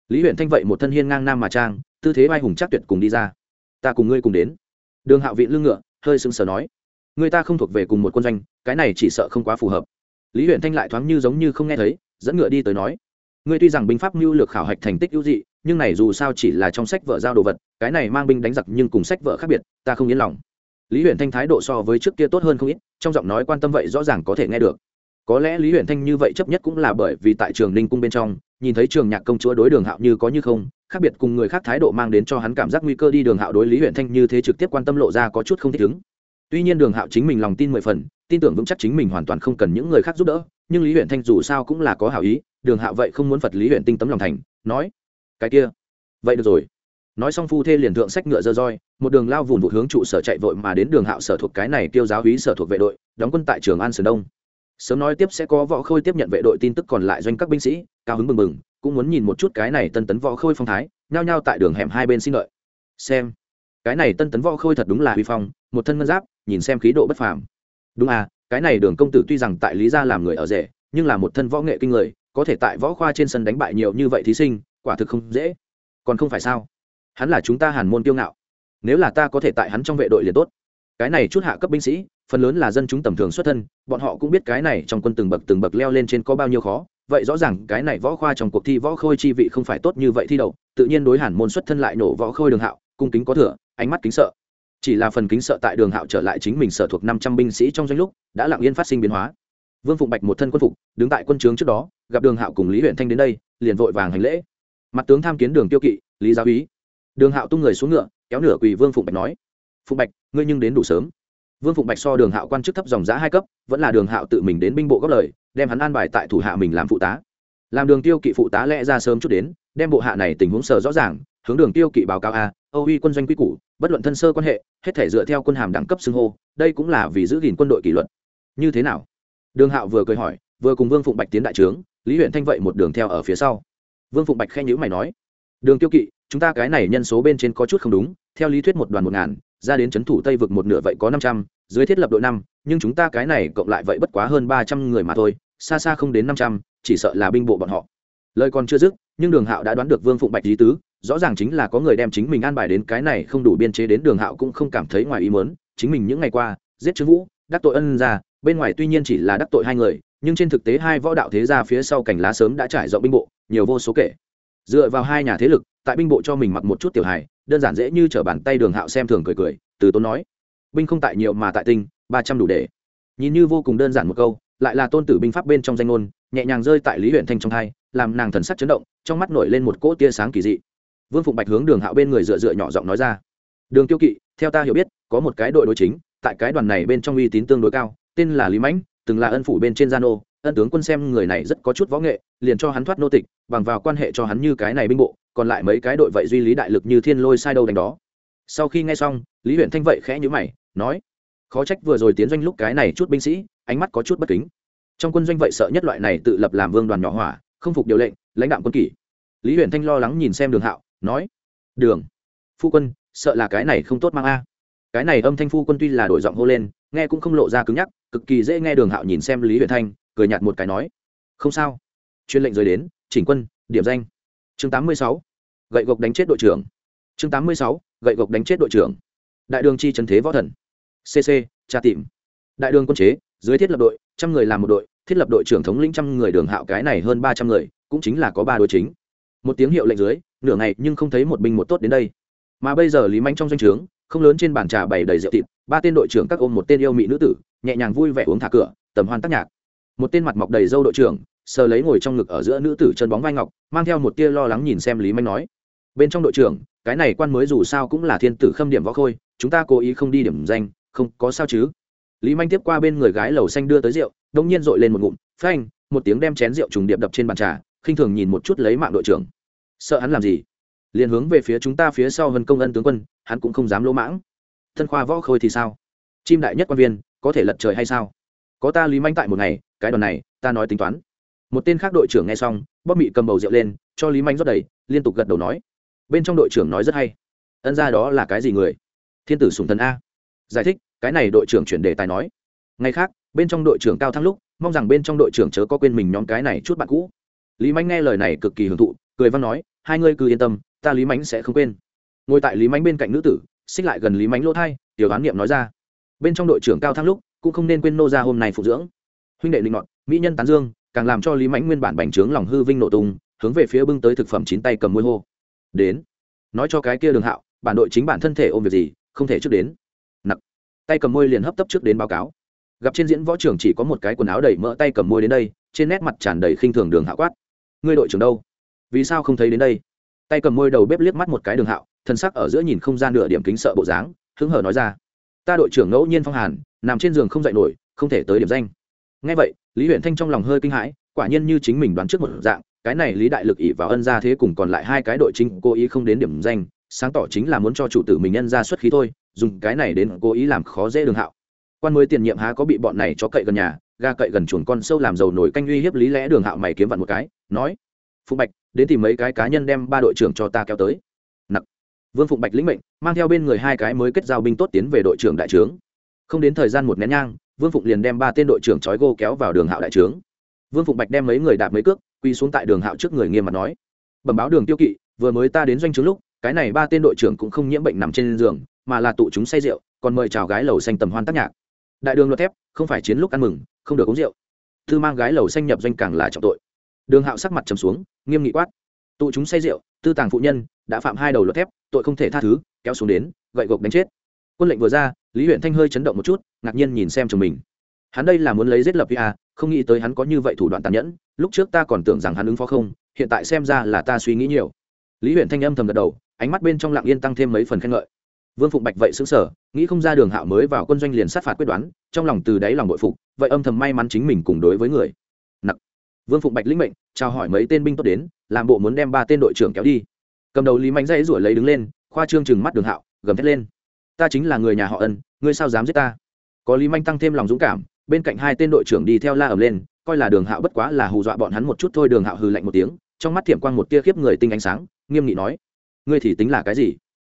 Speaker 1: Lý huyện thanh vậy một thân hiên ngang nam mà trang, tư thế vai hùng chắc tuyệt cùng đi ra. Ta cùng ngươi cùng đến. Đường hạo vị lưng ngựa, hơi sững sờ nói. Người ta không thuộc về cùng một quân doanh, cái này chỉ sợ không quá phù hợp. Lý huyện thanh lại thoáng như giống như không nghe thấy, dẫn ngựa đi tới nói. Ngươi tuy rằng binh pháp mưu lược khảo hạch thành tích ưu dị, nhưng này dù sao chỉ là trong sách vợ giao đồ vật, cái này mang binh đánh giặc nhưng cùng sách vợ khác biệt, ta không yên lòng. Lý huyện thanh thái độ so với trước kia tốt hơn không ít, trong giọng nói quan tâm vậy rõ ràng có thể nghe được có lẽ lý huyện thanh như vậy chấp nhất cũng là bởi vì tại trường ninh cung bên trong, nhìn thấy trường nhạc công chúa đối đường hạo như có như không, khác biệt cùng người khác thái độ mang đến cho hắn cảm giác nguy cơ đi đường hạo đối lý huyện thanh như thế trực tiếp quan tâm lộ ra có chút không thích ứng. Tuy nhiên đường hạo chính mình lòng tin mười phần, tin tưởng vững chắc chính mình hoàn toàn không cần những người khác giúp đỡ, nhưng lý huyện thanh dù sao cũng là có hảo ý, đường hạo vậy không muốn phật lý huyện tinh tấm lòng thành, nói, cái kia, vậy được rồi. Nói xong phu thê liền thượng sách ngựa dơ roi, một đường lao vùn vụt hướng trụ sở chạy vội mà đến đường hạo sở thuộc cái này tiêu giáo hí sở thuộc vệ đội, đóng quân tại trường an sơn đông sớm nói tiếp sẽ có võ khôi tiếp nhận vệ đội tin tức còn lại doanh các binh sĩ, cao hứng mừng mừng cũng muốn nhìn một chút cái này tân tấn võ khôi phong thái, nhao nhao tại đường hẻm hai bên xin lợi xem, cái này tân tấn võ khôi thật đúng là huy phong, một thân ngân giáp, nhìn xem khí độ bất phàm. Đúng à cái này đường công tử tuy rằng tại lý gia làm người ở rể, nhưng là một thân võ nghệ kinh người, có thể tại võ khoa trên sân đánh bại nhiều như vậy thí sinh, quả thực không dễ. Còn không phải sao? Hắn là chúng ta hàn môn kiêu ngạo. Nếu là ta có thể tại hắn trong vệ đội liền tốt. Cái này chút hạ cấp binh sĩ phần lớn là dân chúng tầm thường xuất thân, bọn họ cũng biết cái này trong quân từng bậc từng bậc leo lên trên có bao nhiêu khó. Vậy rõ ràng cái này võ khoa trong cuộc thi võ khôi chi vị không phải tốt như vậy thi đậu, tự nhiên đối hàn môn xuất thân lại nổ võ khôi đường hạo, cung kính có thừa, ánh mắt kính sợ. Chỉ là phần kính sợ tại đường hạo trở lại chính mình sở thuộc năm trăm binh sĩ trong doanh lúc, đã lặng yên phát sinh biến hóa. Vương phụng bạch một thân quân phục, đứng tại quân trướng trước đó, gặp đường hạo cùng lý huyện thanh đến đây, liền vội vàng hành lễ. Mặt tướng tham kiến đường tiêu kỵ, lý giáo úy. Đường hạo tung người xuống ngựa, kéo nửa quỳ vương phụng bạch nói, phụng bạch, ngươi nhưng đến đủ sớm vương phụng bạch so đường hạo quan chức thấp dòng giá hai cấp, vẫn là đường hạo tự mình đến binh bộ góp lời, đem hắn an bài tại thủ hạ mình làm phụ tá. Làm đường tiêu kỵ phụ tá lẽ ra sớm chút đến, đem bộ hạ này tình huống sờ rõ ràng, hướng đường tiêu kỵ báo cáo a, âu uy quân doanh quy củ, bất luận thân sơ quan hệ, hết thể dựa theo quân hàm đẳng cấp xưng hô, đây cũng là vì giữ gìn quân đội kỷ luật. Như thế nào? Đường hạo vừa cười hỏi, vừa cùng vương phụng bạch tiến đại trướng, lý huyện thanh vậy một đường theo ở phía sau. Vương phụng bạch khen nhữ mày nói, đường tiêu kỵ, chúng ta cái này nhân số bên trên có chút không đúng, theo lý thuyết một đoàn một ngàn, ra đến c h ấ n thủ tây vực một nửa vậy có năm trăm dưới thiết lập đội năm, nhưng chúng ta cái này cộng lại vậy bất quá hơn ba trăm người mà thôi, xa xa không đến năm trăm, chỉ sợ là binh bộ bọn họ. Lời còn chưa dứt, nhưng đường hạo đã đoán được vương phụng bạch lý tứ, rõ ràng chính là có người đem chính mình an bài đến cái này không đủ biên chế đến đường hạo cũng không cảm thấy ngoài ý mớn chính mình những ngày qua, giết trương vũ, đắc tội ân ra bên ngoài tuy nhiên chỉ là đắc tội hai người, nhưng trên thực tế hai võ đạo thế gia phía sau cảnh lá sớm đã trải rộng binh bộ, nhiều vô số kể. Dựa vào hai nhà thế lực, tại binh bộ cho mình mặc một chút tiểu hài, đơn giản dễ như t r ở bàn tay đường hạo xem thường cười cười, từ tốn nói binh không tại nhiều mà tại tinh, ba trăm đủ để. Nhìn như vô cùng đơn giản một câu, lại là tôn tử binh pháp bên trong danh ngôn, nhẹ nhàng rơi tại lý huyện thanh trong hai làm nàng thần sắc chấn động, trong mắt nổi lên một cỗ tia sáng kỳ dị. Vương phụng bạch hướng đường hạo bên người dựa dựa nhỏ giọng nói ra. Đường tiêu kỵ, theo ta hiểu biết, có một cái đội đối chính, tại cái đoàn này bên trong uy tín tương đối cao, tên là lý mãnh, từng là ân phủ bên trên gia nô, ân tướng quân xem người này rất có chút võ nghệ, liền cho hắn thoát nô tịch, bằng vào quan hệ cho hắn như cái này binh bộ, còn lại mấy cái đội vậy duy lý đại lực như thiên lôi sai đâu đánh đó. Sau khi nghe xong, lý huyện thanh vậy khẽ nhữ mày nói, khó trách vừa rồi tiến doanh lúc cái này chút binh sĩ, ánh mắt có chút bất kính. Trong quân doanh vậy sợ nhất loại này tự lập làm vương đoàn nhỏ hỏa, không phục điều lệnh, lãnh đạo quân kỷ. Lý huyền thanh lo lắng nhìn xem đường hạo, nói, đường, phu quân, sợ là cái này không tốt mang a. Cái này âm thanh phu quân tuy là đổi giọng hô lên, nghe cũng không lộ ra cứng nhắc, cực kỳ dễ nghe đường hạo nhìn xem lý huyền thanh, cười nhạt một cái nói, không sao. Chuyên lệnh rời đến, chỉnh quân, điểm danh. Chương tám mươi sáu, gậy gộc đánh chết đội trưởng. Chương tám mươi sáu, gậy gộc đánh chết đội trưởng. Đại đường chi trần thế võ thần cc tra tìm. Đại đường quân chế, dưới thiết lập đội, trăm người làm một đội, thiết lập đội trưởng thống lĩnh trăm người đường hạo cái này hơn ba trăm người, cũng chính là có ba đội chính. Một tiếng hiệu lệnh dưới, nửa ngày nhưng không thấy một binh một tốt đến đây. Mà bây giờ lý manh trong doanh trướng, không lớn trên bàn trà bày đầy rượu thịt, ba tên đội trưởng các ôm một tên yêu mỹ nữ tử, nhẹ nhàng vui vẻ uống thả cửa, tầm hoan tác nhạc. Một tên mặt mọc đầy dâu đội trưởng, sờ lấy ngồi trong ngực ở giữa nữ tử chân bóng vai ngọc, mang theo một tia lo lắng nhìn xem lý manh nói. Bên trong đội trưởng, cái này quan mới dù sao cũng là thiên tử khâm điểm võ khôi, chúng ta cố ý không đi điểm danh không có sao chứ. Lý manh tiếp qua bên người gái lầu xanh đưa tới rượu, đông nhiên dội lên một ngụm, phanh, một tiếng đem chén rượu trùng điệp đập trên bàn trà, khinh thường nhìn một chút lấy mạng đội trưởng. Sợ hắn làm gì? Liền hướng về phía chúng ta phía sau hơn công ân tướng quân, hắn cũng không dám lỗ mãng. Thân khoa võ khôi thì sao? Chim đại nhất quan viên, có thể lật trời hay sao? Có ta lý manh tại một ngày, cái đoàn này, ta nói tính toán. Một tên khác đội trưởng nghe xong, bóp mị cầm bầu rượu lên, cho lý manh rót đầy, liên tục gật đầu nói. Bên trong đội trưởng nói rất hay. Ân ra đó là cái gì người? Thiên tử sùng thần a giải thích, cái này đội trưởng chuyển đề tài nói. Ngày khác, bên trong đội trưởng cao thăng lúc, mong rằng bên trong đội trưởng chớ có quên mình nhóm cái này chút bạn cũ. Lý Mạnh nghe lời này cực kỳ hưởng thụ, cười văn nói, hai ngươi cứ yên tâm, ta lý mánh sẽ không quên. Ngồi tại lý mánh bên cạnh nữ tử, xích lại gần lý mánh lỗ thai, tiểu đoán niệm nói ra. Bên trong đội trưởng cao thăng lúc, cũng không nên quên nô ra hôm nay phục dưỡng. Huynh đệ linh ngọt mỹ nhân tán dương, càng làm cho lý mánh nguyên bản bành trướng lòng hư vinh nổ tung, hướng về phía bưng tới thực phẩm chín tay cầm môi hô. Đến. Nói cho cái kia đường hạo, bản đội chính bản thân thể ôm việc gì, không thể trước đến tay cầm môi liền hấp tấp trước đến báo cáo. Gặp trên diễn võ trưởng chỉ có một cái quần áo đầy mỡ tay cầm môi đến đây, trên nét mặt tràn đầy khinh thường đường hạo quát. Ngươi đội trưởng đâu? Vì sao không thấy đến đây? Tay cầm môi đầu bếp liếc mắt một cái đường hạo, thân sắc ở giữa nhìn không gian nửa điểm kính sợ bộ dáng, hứng hở nói ra. Ta đội trưởng ngẫu nhiên phong hàn, nằm trên giường không dậy nổi, không thể tới điểm danh. Ngay vậy, lý huyện thanh trong lòng hơi kinh hãi, quả nhiên như chính mình đoán trước một dạng, cái này lý đại lực ỉ vào ân ra thế cùng còn lại hai cái đội chính cố ý không đến điểm danh sáng tỏ chính là muốn cho chủ tử mình nhân ra xuất khí thôi, dùng cái này đến cố ý làm khó dễ đường hạo. Quan mới tiền nhiệm há có bị bọn này cho cậy gần nhà ga cậy gần chuồn con sâu làm dầu nổi canh uy hiếp lý lẽ đường hạo mày kiếm vặn một cái, nói, phụng bạch, đến tìm mấy cái cá nhân đem ba đội trưởng cho ta kéo tới. Nặc. Vương phụng bạch lĩnh mệnh, mang theo bên người hai cái mới kết giao binh tốt tiến về đội trưởng đại trướng. Không đến thời gian một nén nhang, vương phụng liền đem ba tên đội trưởng trói gô kéo vào đường hạo đại trướng. Vương phụng bạch đem mấy người đạp mấy cước quy xuống tại đường hạo trước người nghiêm mặt nói, bẩm báo đường tiêu kỵ, vừa mới ta đến doanh trướng lúc cái này ba tên đội trưởng cũng không nhiễm bệnh nằm trên giường, mà là tụ chúng say rượu, còn mời chào gái lầu xanh tầm hoan tác nhạc. Đại đường luật thép, không phải chiến lúc ăn mừng, không được uống rượu. Thư mang gái lầu xanh nhập doanh càng là trọng tội. Đường hạo sắc mặt trầm xuống, nghiêm nghị quát. Tụ chúng say rượu, tư tàng phụ nhân, đã phạm hai đầu luật thép, tội không thể tha thứ, kéo xuống đến, gậy gộc đánh chết. Quân lệnh vừa ra, lý huyện thanh hơi chấn động một chút, ngạc nhiên nhìn xem chồng mình. Hắn đây là muốn lấy giết lập vi a, không nghĩ tới hắn có như vậy thủ đoạn tàn nhẫn, lúc trước ta còn tưởng rằng hắn ứng phó không, hiện tại xem ra là ta suy nghĩ nhiều. Lý huyện thanh âm thầm gật đầu ánh mắt bên trong lặng yên tăng thêm mấy phần khen ngợi. Vương phụng bạch vậy xứng sở nghĩ không ra đường hạo mới vào quân doanh liền sát phạt quyết đoán, trong lòng từ đáy lòng bội phục, vậy âm thầm may mắn chính mình cùng đối với người. Nặc vương phụng bạch lĩnh mệnh, chào hỏi mấy tên binh tốt đến, làm bộ muốn đem ba tên đội trưởng kéo đi. Cầm đầu lý mạnh dãy rủi lấy đứng lên, khoa trương chừng mắt đường hạo, gầm thét lên. Ta chính là người nhà họ ân, ngươi sao dám giết ta? Có lý manh tăng thêm lòng dũng cảm, bên cạnh hai tên đội trưởng đi theo la ẩm lên, coi là đường hạo bất quá là hù dọa bọn hắn một chút thôi, đường hạo hừ lạnh một tiếng, trong mắt thiểm quang một tia khiếp người tinh ánh sáng, nghiêm nghị nói ngươi thì tính là cái gì?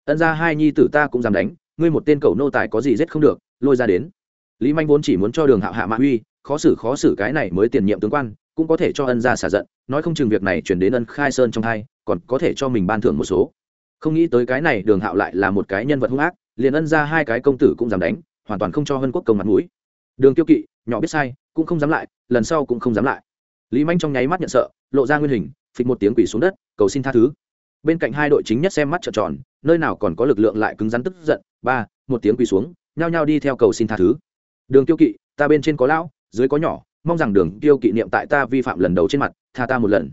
Speaker 1: Ân ra hai nhi tử ta cũng dám đánh, ngươi một tên cầu nô tài có gì giết không được, lôi ra đến. Lý manh vốn chỉ muốn cho đường hạo hạ mạ uy, khó xử khó xử cái này mới tiền nhiệm tướng quan, cũng có thể cho ân ra xả giận, nói không chừng việc này chuyển đến ân khai sơn trong hai, còn có thể cho mình ban thưởng một số. Không nghĩ tới cái này đường hạo lại là một cái nhân vật hung ác, liền ân ra hai cái công tử cũng dám đánh, hoàn toàn không cho hân quốc công mặt mũi. Đường kiêu kỵ, nhỏ biết sai, cũng không dám lại, lần sau cũng không dám lại. Lý manh trong nháy mắt nhận sợ, lộ ra nguyên hình, phịch một tiếng quỷ xuống đất, cầu xin tha thứ bên cạnh hai đội chính nhất xem mắt trợn tròn, nơi nào còn có lực lượng lại cứng rắn tức giận, ba, một tiếng quỳ xuống, nhao nhao đi theo cầu xin tha thứ. Đường tiêu kỵ, ta bên trên có lão, dưới có nhỏ, mong rằng đường tiêu kỵ niệm tại ta vi phạm lần đầu trên mặt, tha ta một lần.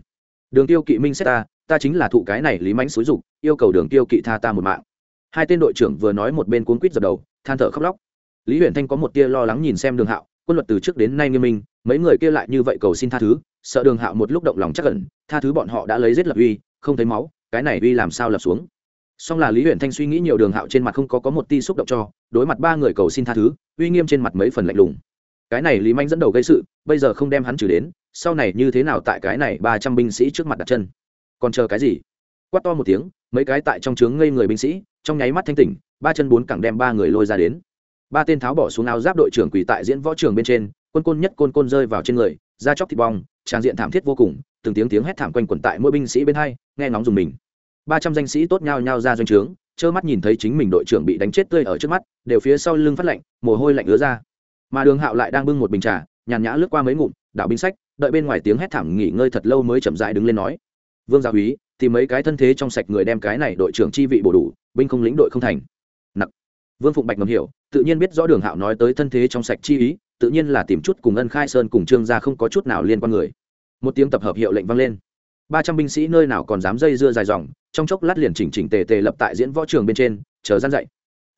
Speaker 1: Đường tiêu kỵ minh xét ta ta chính là thụ cái này lý mãnh xúi dục, yêu cầu đường tiêu kỵ tha ta một mạng. Hai tên đội trưởng vừa nói một bên cuốn quýt dập đầu, than thở khóc lóc. Lý huyền thanh có một tia lo lắng nhìn xem đường hạo, quân luật từ trước đến nay nghiêm minh, mấy người kia lại như vậy cầu xin tha thứ, sợ đường hạo một lúc động lòng chắc ẩn, tha thứ bọn họ đã lấy giết lập uy, không thấy máu cái này uy làm sao lập xuống? Song là lý huyền thanh suy nghĩ nhiều đường hạo trên mặt không có có một ti xúc động cho, đối mặt ba người cầu xin tha thứ, uy nghiêm trên mặt mấy phần lạnh lùng. Cái này lý manh dẫn đầu gây sự, bây giờ không đem hắn trừ đến, sau này như thế nào tại cái này ba trăm binh sĩ trước mặt đặt chân? Còn chờ cái gì? Quát to một tiếng, mấy cái tại trong trướng ngây người binh sĩ, trong nháy mắt thanh tỉnh, ba chân bốn cẳng đem ba người lôi ra đến. Ba tên tháo bỏ xuống áo giáp đội trưởng quỳ tại diễn võ trường bên trên, quân côn nhất côn côn rơi vào trên người, da chóc thịt bong trang diện thảm thiết vô cùng từng tiếng tiếng hét thảm quanh quẩn tại mỗi binh sĩ bên hai, nghe ngóng dùng mình. Ba trăm danh sĩ tốt nhau nhau ra doanh trướng, trơ mắt nhìn thấy chính mình đội trưởng bị đánh chết tươi ở trước mắt, đều phía sau lưng phát lạnh, mồ hôi lạnh ứa ra. Mà đường hạo lại đang bưng một bình trà, nhàn nhã lướt qua mấy ngụm, đảo binh sách, đợi bên ngoài tiếng hét thảm nghỉ ngơi thật lâu mới chậm dại đứng lên nói, vương gia úy tìm mấy cái thân thế trong sạch người đem cái này đội trưởng chi vị bổ đủ, binh không lĩnh đội không thành. Nặc. Vương phụng bạch ngầm hiểu, tự nhiên biết rõ đường hạo nói tới thân thế trong sạch chi ý, tự nhiên là tìm chút cùng ân khai sơn cùng trương gia không có chút nào liên quan người một tiếng tập hợp hiệu lệnh vang lên. Ba trăm binh sĩ nơi nào còn dám dây dưa dài dòng, trong chốc lát liền chỉnh chỉnh tề tề lập tại diễn võ trường bên trên, chờ gian dậy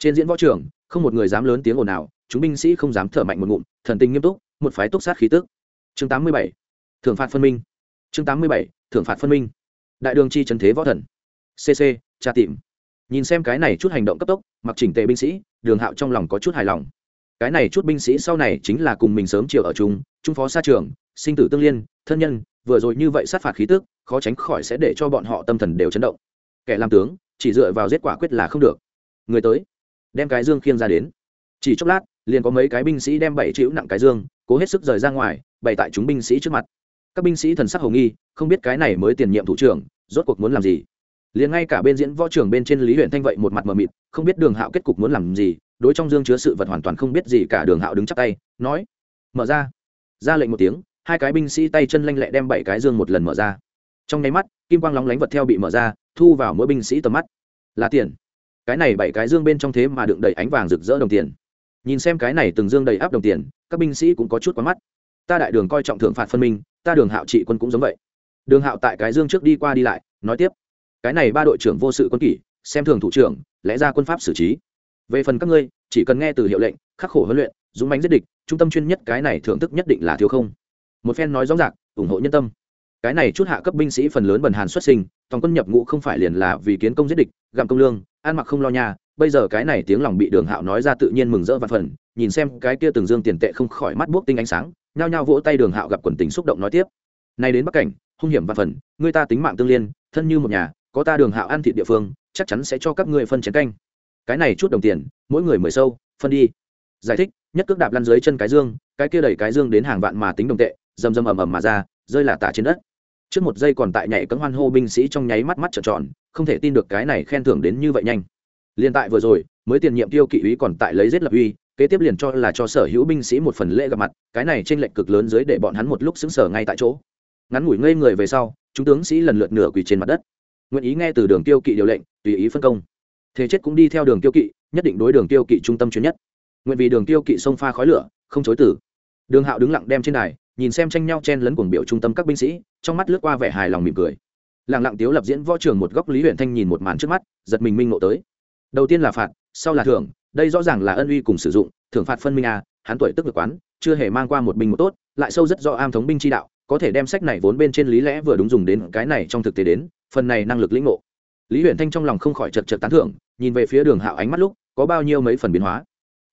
Speaker 1: trên diễn võ trường, không một người dám lớn tiếng ồn nào chúng binh sĩ không dám thở mạnh một ngụm, thần tình nghiêm túc, một phái túc sát khí tức. Chương tám mươi bảy, thưởng phạt phân minh. Chương tám mươi bảy, thưởng phạt phân minh. Đại đường chi trần thế võ thần. Cc tra tìm. Nhìn xem cái này chút hành động cấp tốc, mặc chỉnh tề binh sĩ, đường hạo trong lòng có chút hài lòng. Cái này chút binh sĩ sau này chính là cùng mình sớm chiều ở chung, trung phó xa trường sinh tử tương liên, thân nhân, vừa rồi như vậy sát phạt khí tức, khó tránh khỏi sẽ để cho bọn họ tâm thần đều chấn động. Kẻ làm tướng, chỉ dựa vào giết quả quyết là không được. Người tới, đem cái dương khiêng ra đến. Chỉ chốc lát, liền có mấy cái binh sĩ đem bảy chữ nặng cái dương, cố hết sức rời ra ngoài, bày tại chúng binh sĩ trước mặt. Các binh sĩ thần sắc hồng nghi, không biết cái này mới tiền nhiệm thủ trưởng, rốt cuộc muốn làm gì? Liền ngay cả bên diễn võ trưởng bên trên lý huyện thanh vậy một mặt mờ mịt, không biết đường hạo kết cục muốn làm gì, đối trong dương chứa sự vật hoàn toàn không biết gì cả đường hạo đứng chắp tay, nói, mở ra. Ra lệnh một tiếng hai cái binh sĩ tay chân lanh lẹ đem bảy cái dương một lần mở ra. Trong nháy mắt, kim quang lóng lánh vật theo bị mở ra, thu vào mỗi binh sĩ tầm mắt. Là tiền. Cái này bảy cái dương bên trong thế mà đựng đầy ánh vàng rực rỡ đồng tiền. Nhìn xem cái này từng dương đầy áp đồng tiền, các binh sĩ cũng có chút quá mắt. Ta đại đường coi trọng thượng phạt phân minh, ta đường hạo trị quân cũng giống vậy. Đường hạo tại cái dương trước đi qua đi lại, nói tiếp. Cái này ba đội trưởng vô sự quân kỷ, xem thường thủ trưởng, lẽ ra quân pháp xử trí. Về phần các ngươi, chỉ cần nghe từ hiệu lệnh, khắc khổ huấn luyện, dũng bánh giết địch, trung tâm chuyên nhất cái này thưởng thức nhất định là thiếu không? Một phen nói rõ ràng ủng hộ nhân tâm. Cái này chút hạ cấp binh sĩ phần lớn bần hàn xuất sinh toàn quân nhập ngũ không phải liền là vì kiến công giết địch, gặm công lương, ăn mặc không lo nhà, bây giờ cái này tiếng lòng bị đường hạo nói ra tự nhiên mừng rỡ và phần nhìn xem cái kia từng dương tiền tệ không khỏi mắt buốc tinh ánh sáng, nhao nhao vỗ tay đường hạo gặp quần tình xúc động nói tiếp. Nay đến bắc cảnh, hung hiểm và phần người ta tính mạng tương liên, thân như một nhà, có ta đường hạo ăn thịt địa phương, chắc chắn sẽ cho các ngươi phân chén canh. Cái này chút đồng tiền, mỗi người mười sâu, phân đi. Giải thích, nhất cước đạp lăn dưới chân cái dương, cái kia đẩy cái dương đến hàng vạn mà tính đồng tệ rầm rầm ầm ầm mà ra, rơi là tả trên đất. Trước một giây còn tại nhảy cấm hoan hô binh sĩ trong nháy mắt mắt trợn tròn, không thể tin được cái này khen thưởng đến như vậy nhanh. Liên tại vừa rồi, mới tiền nhiệm tiêu kỵ úy còn tại lấy giết lập uy, kế tiếp liền cho là cho sở hữu binh sĩ một phần lễ gặp mặt, cái này trên lệnh cực lớn dưới để bọn hắn một lúc xứng sở ngay tại chỗ. Ngắn ngủi ngây người về sau, chúng tướng sĩ lần lượt nửa quỳ trên mặt đất. Nguyện ý nghe từ đường tiêu kỵ điều lệnh, tùy ý phân công. Thế chết cũng đi theo đường tiêu kỵ, nhất định đối đường tiêu kỵ trung tâm chuyên nhất. Nguyện vì đường tiêu kỵ sông pha khói lửa, không chối tử đường hạo đứng lặng đem trên đài nhìn xem tranh nhau chen lấn cuồng biểu trung tâm các binh sĩ, trong mắt lướt qua vẻ hài lòng mỉm cười. Lặng lặng tiếu lập diễn võ trường một góc lý huyện thanh nhìn một màn trước mắt, giật mình minh ngộ tới. Đầu tiên là phạt, sau là thưởng, đây rõ ràng là ân uy cùng sử dụng, thưởng phạt phân minh a, hắn tuổi tức được quán, chưa hề mang qua một binh một tốt, lại sâu rất rõ am thống binh chi đạo, có thể đem sách này vốn bên trên lý lẽ vừa đúng dùng đến cái này trong thực tế đến, phần này năng lực lĩnh ngộ. Lý huyện thanh trong lòng không khỏi chật chật tán thưởng, nhìn về phía đường hạo ánh mắt lúc, có bao nhiêu mấy phần biến hóa.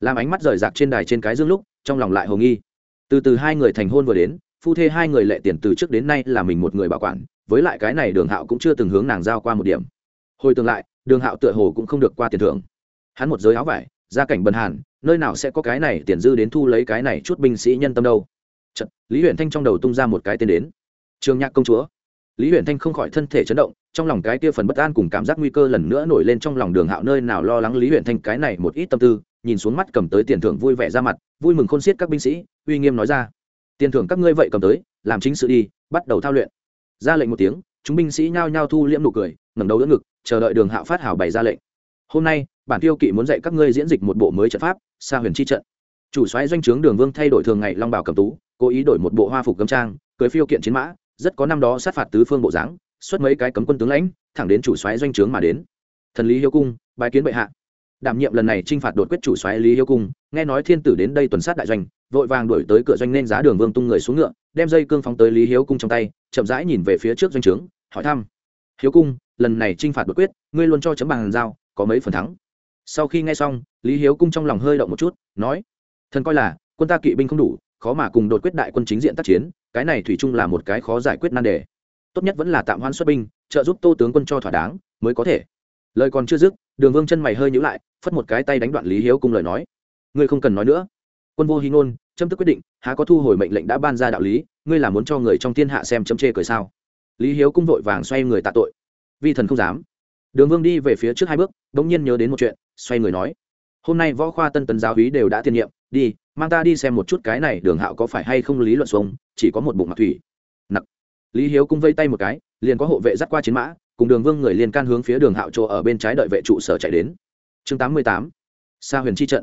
Speaker 1: Làm ánh mắt rời rạc trên đài trên cái dương lúc, trong lòng lại hồ nghi từ từ hai người thành hôn vừa đến phu thê hai người lệ tiền từ trước đến nay là mình một người bảo quản với lại cái này đường hạo cũng chưa từng hướng nàng giao qua một điểm. Hồi tương lại đường hạo tựa hồ cũng không được qua tiền thưởng. Hắn một giới áo vải gia cảnh bần hàn nơi nào sẽ có cái này tiền dư đến thu lấy cái này chút binh sĩ nhân tâm đâu. Chật, lý huyện thanh trong đầu tung ra một cái tên đến. Trường nhạc công chúa. Lý huyện thanh không khỏi thân thể chấn động trong lòng cái kia phần bất an cùng cảm giác nguy cơ lần nữa nổi lên trong lòng đường hạo nơi nào lo lắng lý huyện thanh cái này một ít tâm tư nhìn xuống mắt cầm tới tiền thưởng vui vẻ ra mặt, vui mừng khôn xiết các binh sĩ, uy nghiêm nói ra. Tiền thưởng các ngươi vậy cầm tới, làm chính sự đi, bắt đầu thao luyện. Ra lệnh một tiếng, chúng binh sĩ nhao nhao thu liễm nụ cười, ngẩng đầu đỡ ngực, chờ đợi đường hạo phát hảo bày ra lệnh. Hôm nay, bản tiêu kỵ muốn dạy các ngươi diễn dịch một bộ mới trận pháp xa huyền chi trận. Chủ xoáy doanh trướng đường vương thay đổi thường ngày long bảo cầm tú, cố ý đổi một bộ hoa phục cấm trang, cưới phiêu kiện chiến mã, rất có năm đó sát phạt tứ phương bộ dáng, xuất mấy cái cấm quân tướng lãnh, thẳng đến chủ xoáy doanh trướng mà đến. Thần lý hiếu cung bài kiến bệ hạ đảm nhiệm lần này t r i n h phạt đột quyết chủ xoáy lý hiếu cung, nghe nói thiên tử đến đây tuần sát đại doanh, vội vàng đuổi tới cửa doanh nên giá đường vương tung người xuống ngựa, đem dây cương phóng tới lý hiếu cung trong tay, chậm rãi nhìn về phía trước doanh trướng, hỏi thăm. Hiếu cung, lần này t r i n h phạt đột quyết, ngươi luôn cho chấm bằng giao, có mấy phần thắng? Sau khi nghe xong, lý hiếu cung trong lòng hơi động một chút, nói, thần coi là, quân ta kỵ binh không đủ, khó mà cùng đột quyết đại quân chính diện tác chiến, cái này thủy chung là một cái khó giải quyết nan đề. Tốt nhất vẫn là tạm hoãn xuất binh, trợ giúp tô tướng quân cho thỏa đáng, mới có thể lời còn chưa dứt, đường vương chân mày hơi nhữ lại, phất một cái tay đánh đoạn lý hiếu cùng lời nói. Ngươi không cần nói nữa. Quân vô hy ngôn châm tức quyết định, há có thu hồi mệnh lệnh đã ban ra đạo lý, ngươi là muốn cho người trong thiên hạ xem châm chê cười sao? Lý hiếu cung vội vàng xoay người tạ tội. Vi thần không dám. Đường vương đi về phía trước hai bước đ ỗ n g nhiên nhớ đến một chuyện, xoay người nói. Hôm nay võ khoa tân tấn giáo hí đều đã tiên nhiệm, đi, mang ta đi xem một chút cái này đường hạo có phải hay không lý luận xuống chỉ có một bụng mặt thủy. Nặc. Lý hiếu cung vây tay một cái, liền có hộ vệ dắt qua chiến mã cùng đường vương người liên can hướng phía đường hạo chỗ ở bên trái đợi vệ trụ sở chạy đến. Chương tám mươi tám, sa huyền chi trận.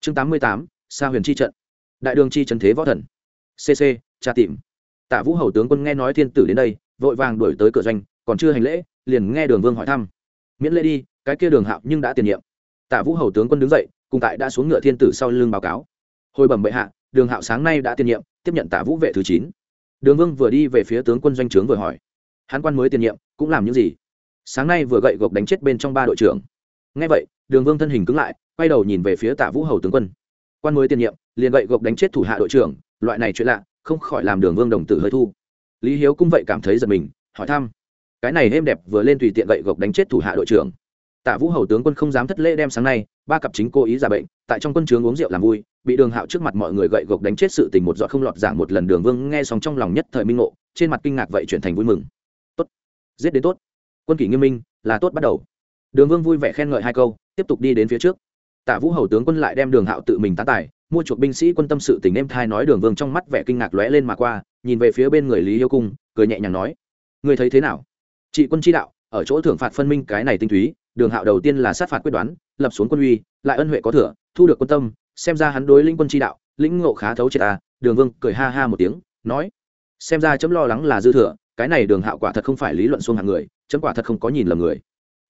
Speaker 1: Chương tám mươi tám, sa huyền chi trận. Đại đường chi trần thế võ thần. Cc tra tìm. Tạ vũ hầu tướng quân nghe nói thiên tử đến đây, vội vàng đuổi tới cửa doanh, còn chưa hành lễ, liền nghe đường vương hỏi thăm. Miễn lễ đi, cái kia đường hạo nhưng đã tiền nhiệm. Tạ vũ hầu tướng quân đứng dậy, cùng tại đã xuống ngựa thiên tử sau lưng báo cáo. Hồi bẩm bệ hạ, đường hạo sáng nay đã tiền nhiệm, tiếp nhận tạ vũ vệ thứ chín. Đường vương vừa đi về phía tướng quân doanh trướng vừa hỏi hắn quan mới tiền nhiệm, cũng làm những gì? Sáng nay vừa gậy gộc đánh chết bên trong ba đội trưởng. Ngay vậy, đường vương thân hình cứng lại, quay đầu nhìn về phía tạ vũ hầu tướng quân. Quan mới tiền nhiệm, liền gậy gộc đánh chết thủ hạ đội trưởng, loại này chuyện lạ, không khỏi làm đường vương đồng tử hơi thu. Lý hiếu cũng vậy cảm thấy giật mình, hỏi thăm. Cái này êm đẹp vừa lên tùy tiện gậy gộc đánh chết thủ hạ đội trưởng. Tạ vũ hầu tướng quân không dám thất lễ đem sáng nay, ba cặp chính cố ý giả bệnh, tại trong quân trướng uống rượu làm vui, bị đường hạo trước mặt mọi người gậy gộc đánh chết sự tình một giọt không lọt giảng một lần đường vương nghe xong trong lòng nhất thời minh ngộ, trên mặt kinh ngạc vậy chuyển thành vui mừng giết đến tốt. Quân kỷ nghiêm minh, là tốt bắt đầu. Đường vương vui vẻ khen ngợi hai câu, tiếp tục đi đến phía trước. Tạ vũ hầu tướng quân lại đem đường hạo tự mình tá tài, mua chuộc binh sĩ quân tâm sự tình em thai nói đường vương trong mắt vẻ kinh ngạc lóe lên mà qua, nhìn về phía bên người lý yêu cung, cười nhẹ nhàng nói người thấy thế nào? Trị quân chi đạo, ở chỗ thưởng phạt phân minh cái này tinh túy, đường hạo đầu tiên là sát phạt quyết đoán, lập xuống quân uy, lại ân huệ có thừa, thu được quân tâm, xem ra hắn đối lĩnh quân chi đạo, lĩnh ngộ khá thấu triệt ta đường vương cười ha ha một tiếng, nói, xem ra chấm lo lắng là dư thừa cái này đường hạo quả thật không phải lý luận xuông hàng người, chấm quả thật không có nhìn lầm người.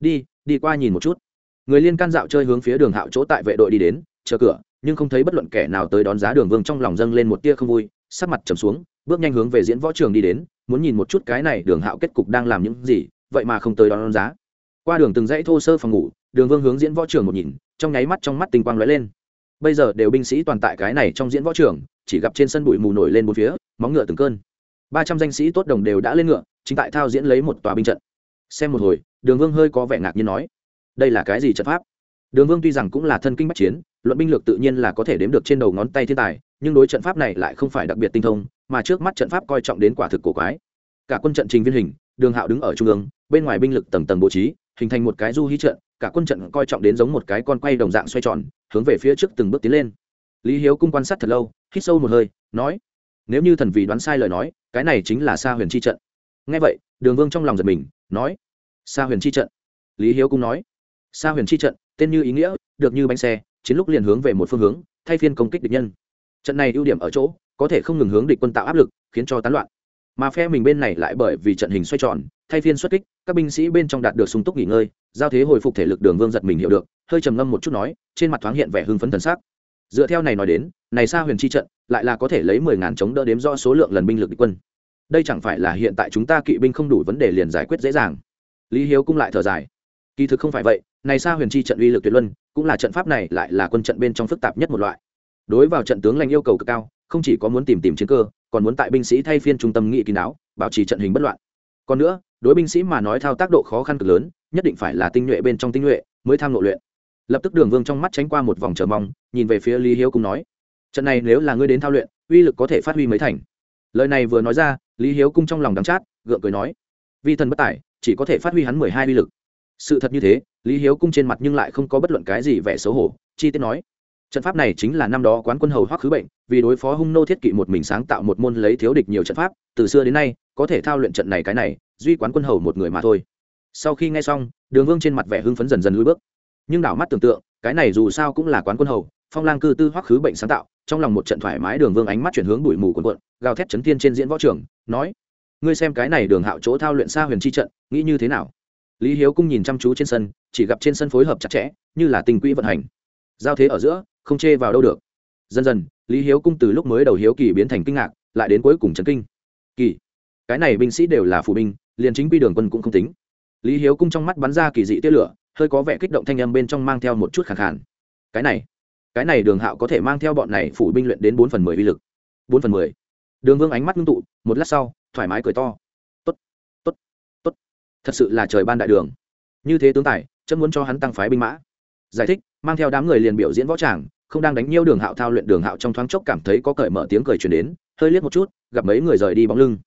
Speaker 1: Đi đi qua nhìn một chút. Người liên can dạo chơi hướng phía đường hạo chỗ tại vệ đội đi đến, chờ cửa, nhưng không thấy bất luận kẻ nào tới đón giá đường vương trong lòng dâng lên một tia không vui, sắc mặt trầm xuống, bước nhanh hướng về diễn võ trường đi đến, muốn nhìn một chút cái này đường hạo kết cục đang làm những gì, vậy mà không tới đón giá. Qua đường từng dãy thô sơ phòng ngủ, đường vương hướng diễn võ trường một nhìn, trong nháy mắt trong mắt tinh quang lóe lên. Bây giờ đều binh sĩ toàn tại cái này trong diễn võ trường, chỉ gặp trên sân bụi mù nổi lên một phía, móng ngựa từng cơn ba trăm danh sĩ tốt đồng đều đã lên ngựa, chính tại thao diễn lấy một tòa binh trận. Xem một hồi, đường vương hơi có vẻ ngạc nhiên nói, đây là cái gì trận pháp? Đường vương tuy rằng cũng là thân kinh bắc chiến, luận binh lược tự nhiên là có thể đếm được trên đầu ngón tay thiên tài, nhưng đối trận pháp này lại không phải đặc biệt tinh thông, mà trước mắt trận pháp coi trọng đến quả thực cổ quái. Cả quân trận trình viên hình, đường hạo đứng ở trung ương, bên ngoài binh lực tầng tầng bố trí, hình thành một cái du hí trận, cả quân trận coi trọng đến giống một cái con quay đồng dạng xoay tròn, hướng về phía trước từng bước tiến lên. Lý hiếu cung quan sát thật lâu, hít sâu một hơi, nói nếu như thần vì đoán sai lời nói, cái này chính là sa huyền chi trận. Ngay vậy, đường vương trong lòng giật mình, nói, sa huyền chi trận? Lý hiếu cũng nói, sa huyền chi trận, tên như ý nghĩa, được như bánh xe, chiến lúc liền hướng về một phương hướng, thay phiên công kích địch nhân. Trận này ưu điểm ở chỗ, có thể không ngừng hướng địch quân tạo áp lực, khiến cho tán loạn. Mà phe mình bên này lại bởi vì trận hình xoay tròn, thay phiên xuất kích, các binh sĩ bên trong đạt được sung túc nghỉ ngơi, giao thế hồi phục thể lực đường vương giật mình hiểu được, hơi trầm ngâm một chút nói, trên mặt thoáng hiện vẻ hưng phấn thần sắc dựa theo này nói đến, này xa huyền chi trận lại là có thể lấy mười ngàn chống đỡ đếm do số lượng lần binh lực địch quân. Đây chẳng phải là hiện tại chúng ta kỵ binh không đủ vấn đề liền giải quyết dễ dàng. Lý hiếu cung lại thở dài. Kỳ thực không phải vậy, này xa huyền chi trận uy lực tuyệt luân, cũng là trận pháp này lại là quân trận bên trong phức tạp nhất một loại. Đối vào trận tướng lành yêu cầu cực cao, không chỉ có muốn tìm tìm chiến cơ, còn muốn tại binh sĩ thay phiên trung tâm nghị kín đáo bảo trì trận hình bất loạn. Còn nữa, đối binh sĩ mà nói thao tác độ khó khăn cực lớn, nhất định phải là tinh nhuệ bên trong tinh nhuệ mới tham lộ luyện lập tức đường vương trong mắt tránh qua một vòng chờ mong, nhìn về phía lý hiếu cung nói, trận này nếu là ngươi đến thao luyện, uy lực có thể phát huy mấy thành? Lời này vừa nói ra, lý hiếu cung trong lòng đắng chát, gượng cười nói, vi thần bất tài, chỉ có thể phát huy hắn mười hai uy lực. Sự thật như thế, lý hiếu cung trên mặt nhưng lại không có bất luận cái gì vẻ xấu hổ, chi tiết nói, trận pháp này chính là năm đó quán quân hầu hoắc khứ bệnh, vì đối phó hung nô thiết kỵ một mình sáng tạo một môn lấy thiếu địch nhiều trận pháp, từ xưa đến nay, có thể thao luyện trận này cái này, duy quán quân hầu một người mà thôi. Sau khi nghe xong, đường vương trên mặt vẻ hưng phấn dần dần lùi bước nhưng đảo mắt tưởng tượng, cái này dù sao cũng là quán quân hầu, phong lang cư tư hoắc khứ bệnh sáng tạo, trong lòng một trận thoải mái đường vương ánh mắt chuyển hướng bụi mù quần quận gào thét chấn thiên trên diễn võ trường, nói, ngươi xem cái này đường hạo chỗ thao luyện xa huyền chi trận, nghĩ như thế nào? Lý hiếu cung nhìn chăm chú trên sân, chỉ gặp trên sân phối hợp chặt chẽ, như là tình quỹ vận hành. Giao thế ở giữa, không chê vào đâu được. Dần dần, lý hiếu cung từ lúc mới đầu hiếu kỳ biến thành kinh ngạc, lại đến cuối cùng trấn kinh. Kỳ, cái này binh sĩ đều là phụ binh, liền chính quy đường quân cũng không tính lý hiếu cung trong mắt bắn ra kỳ dị tia lửa, hơi có vẻ kích động thanh âm bên trong mang theo một chút khẳng khàn. Cái này cái này đường hạo có thể mang theo bọn này phủ binh luyện đến bốn phần mười vi lực. Bốn phần mười. Đường vương ánh mắt ngưng tụ, một lát sau, thoải mái cười to. Tốt tốt tốt. Thật sự là trời ban đại đường. Như thế tướng tài chân muốn cho hắn tăng phái binh mã. Giải thích, mang theo đám người liền biểu diễn võ tràng, không đang đánh nhiêu đường hạo thao luyện đường hạo trong thoáng chốc cảm thấy có cởi mở tiếng cười truyền đến, hơi liếc một chút, gặp mấy người rời đi bóng lưng.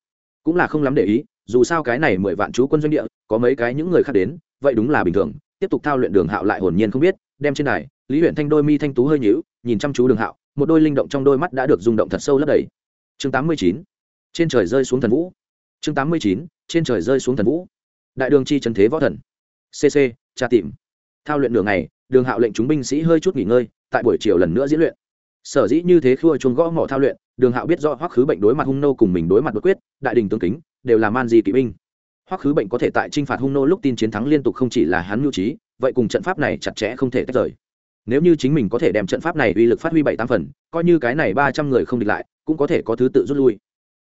Speaker 1: Cũng là không lắm để ý dù sao cái này mười vạn chú quân doanh địa, có mấy cái những người khác đến, vậy đúng là bình thường. Tiếp tục thao luyện đường hạo lại hồn nhiên không biết, đem trên đài, lý huyện thanh đôi mi thanh tú hơi nhíu, nhìn chăm chú đường hạo, một đôi linh động trong đôi mắt đã được rung động thật sâu lấp đầy. Chương tám mươi chín, trên trời rơi xuống thần vũ. Chương tám mươi chín, trên trời rơi xuống thần vũ. Đại đường chi trần thế võ thần. Cc tra tìm. Thao luyện đường này đường hạo lệnh chúng binh sĩ hơi chút nghỉ ngơi, tại buổi chiều lần nữa diễn luyện. Sở dĩ như thế khua chuông gõ mỏ thao luyện, đường hạo biết rõ hoắc khứ bệnh đối mặt hung nô cùng mình đối mặt bất quyết, đại đình tương kính đều là man di kỵ binh. Hoắc khứ bệnh có thể tại t r i n h phạt hung nô lúc tin chiến thắng liên tục không chỉ là hắn mưu trí, vậy cùng trận pháp này chặt chẽ không thể tách rời. Nếu như chính mình có thể đem trận pháp này uy lực phát huy bảy tám phần, coi như cái này ba trăm người không địch lại, cũng có thể có thứ tự rút lui.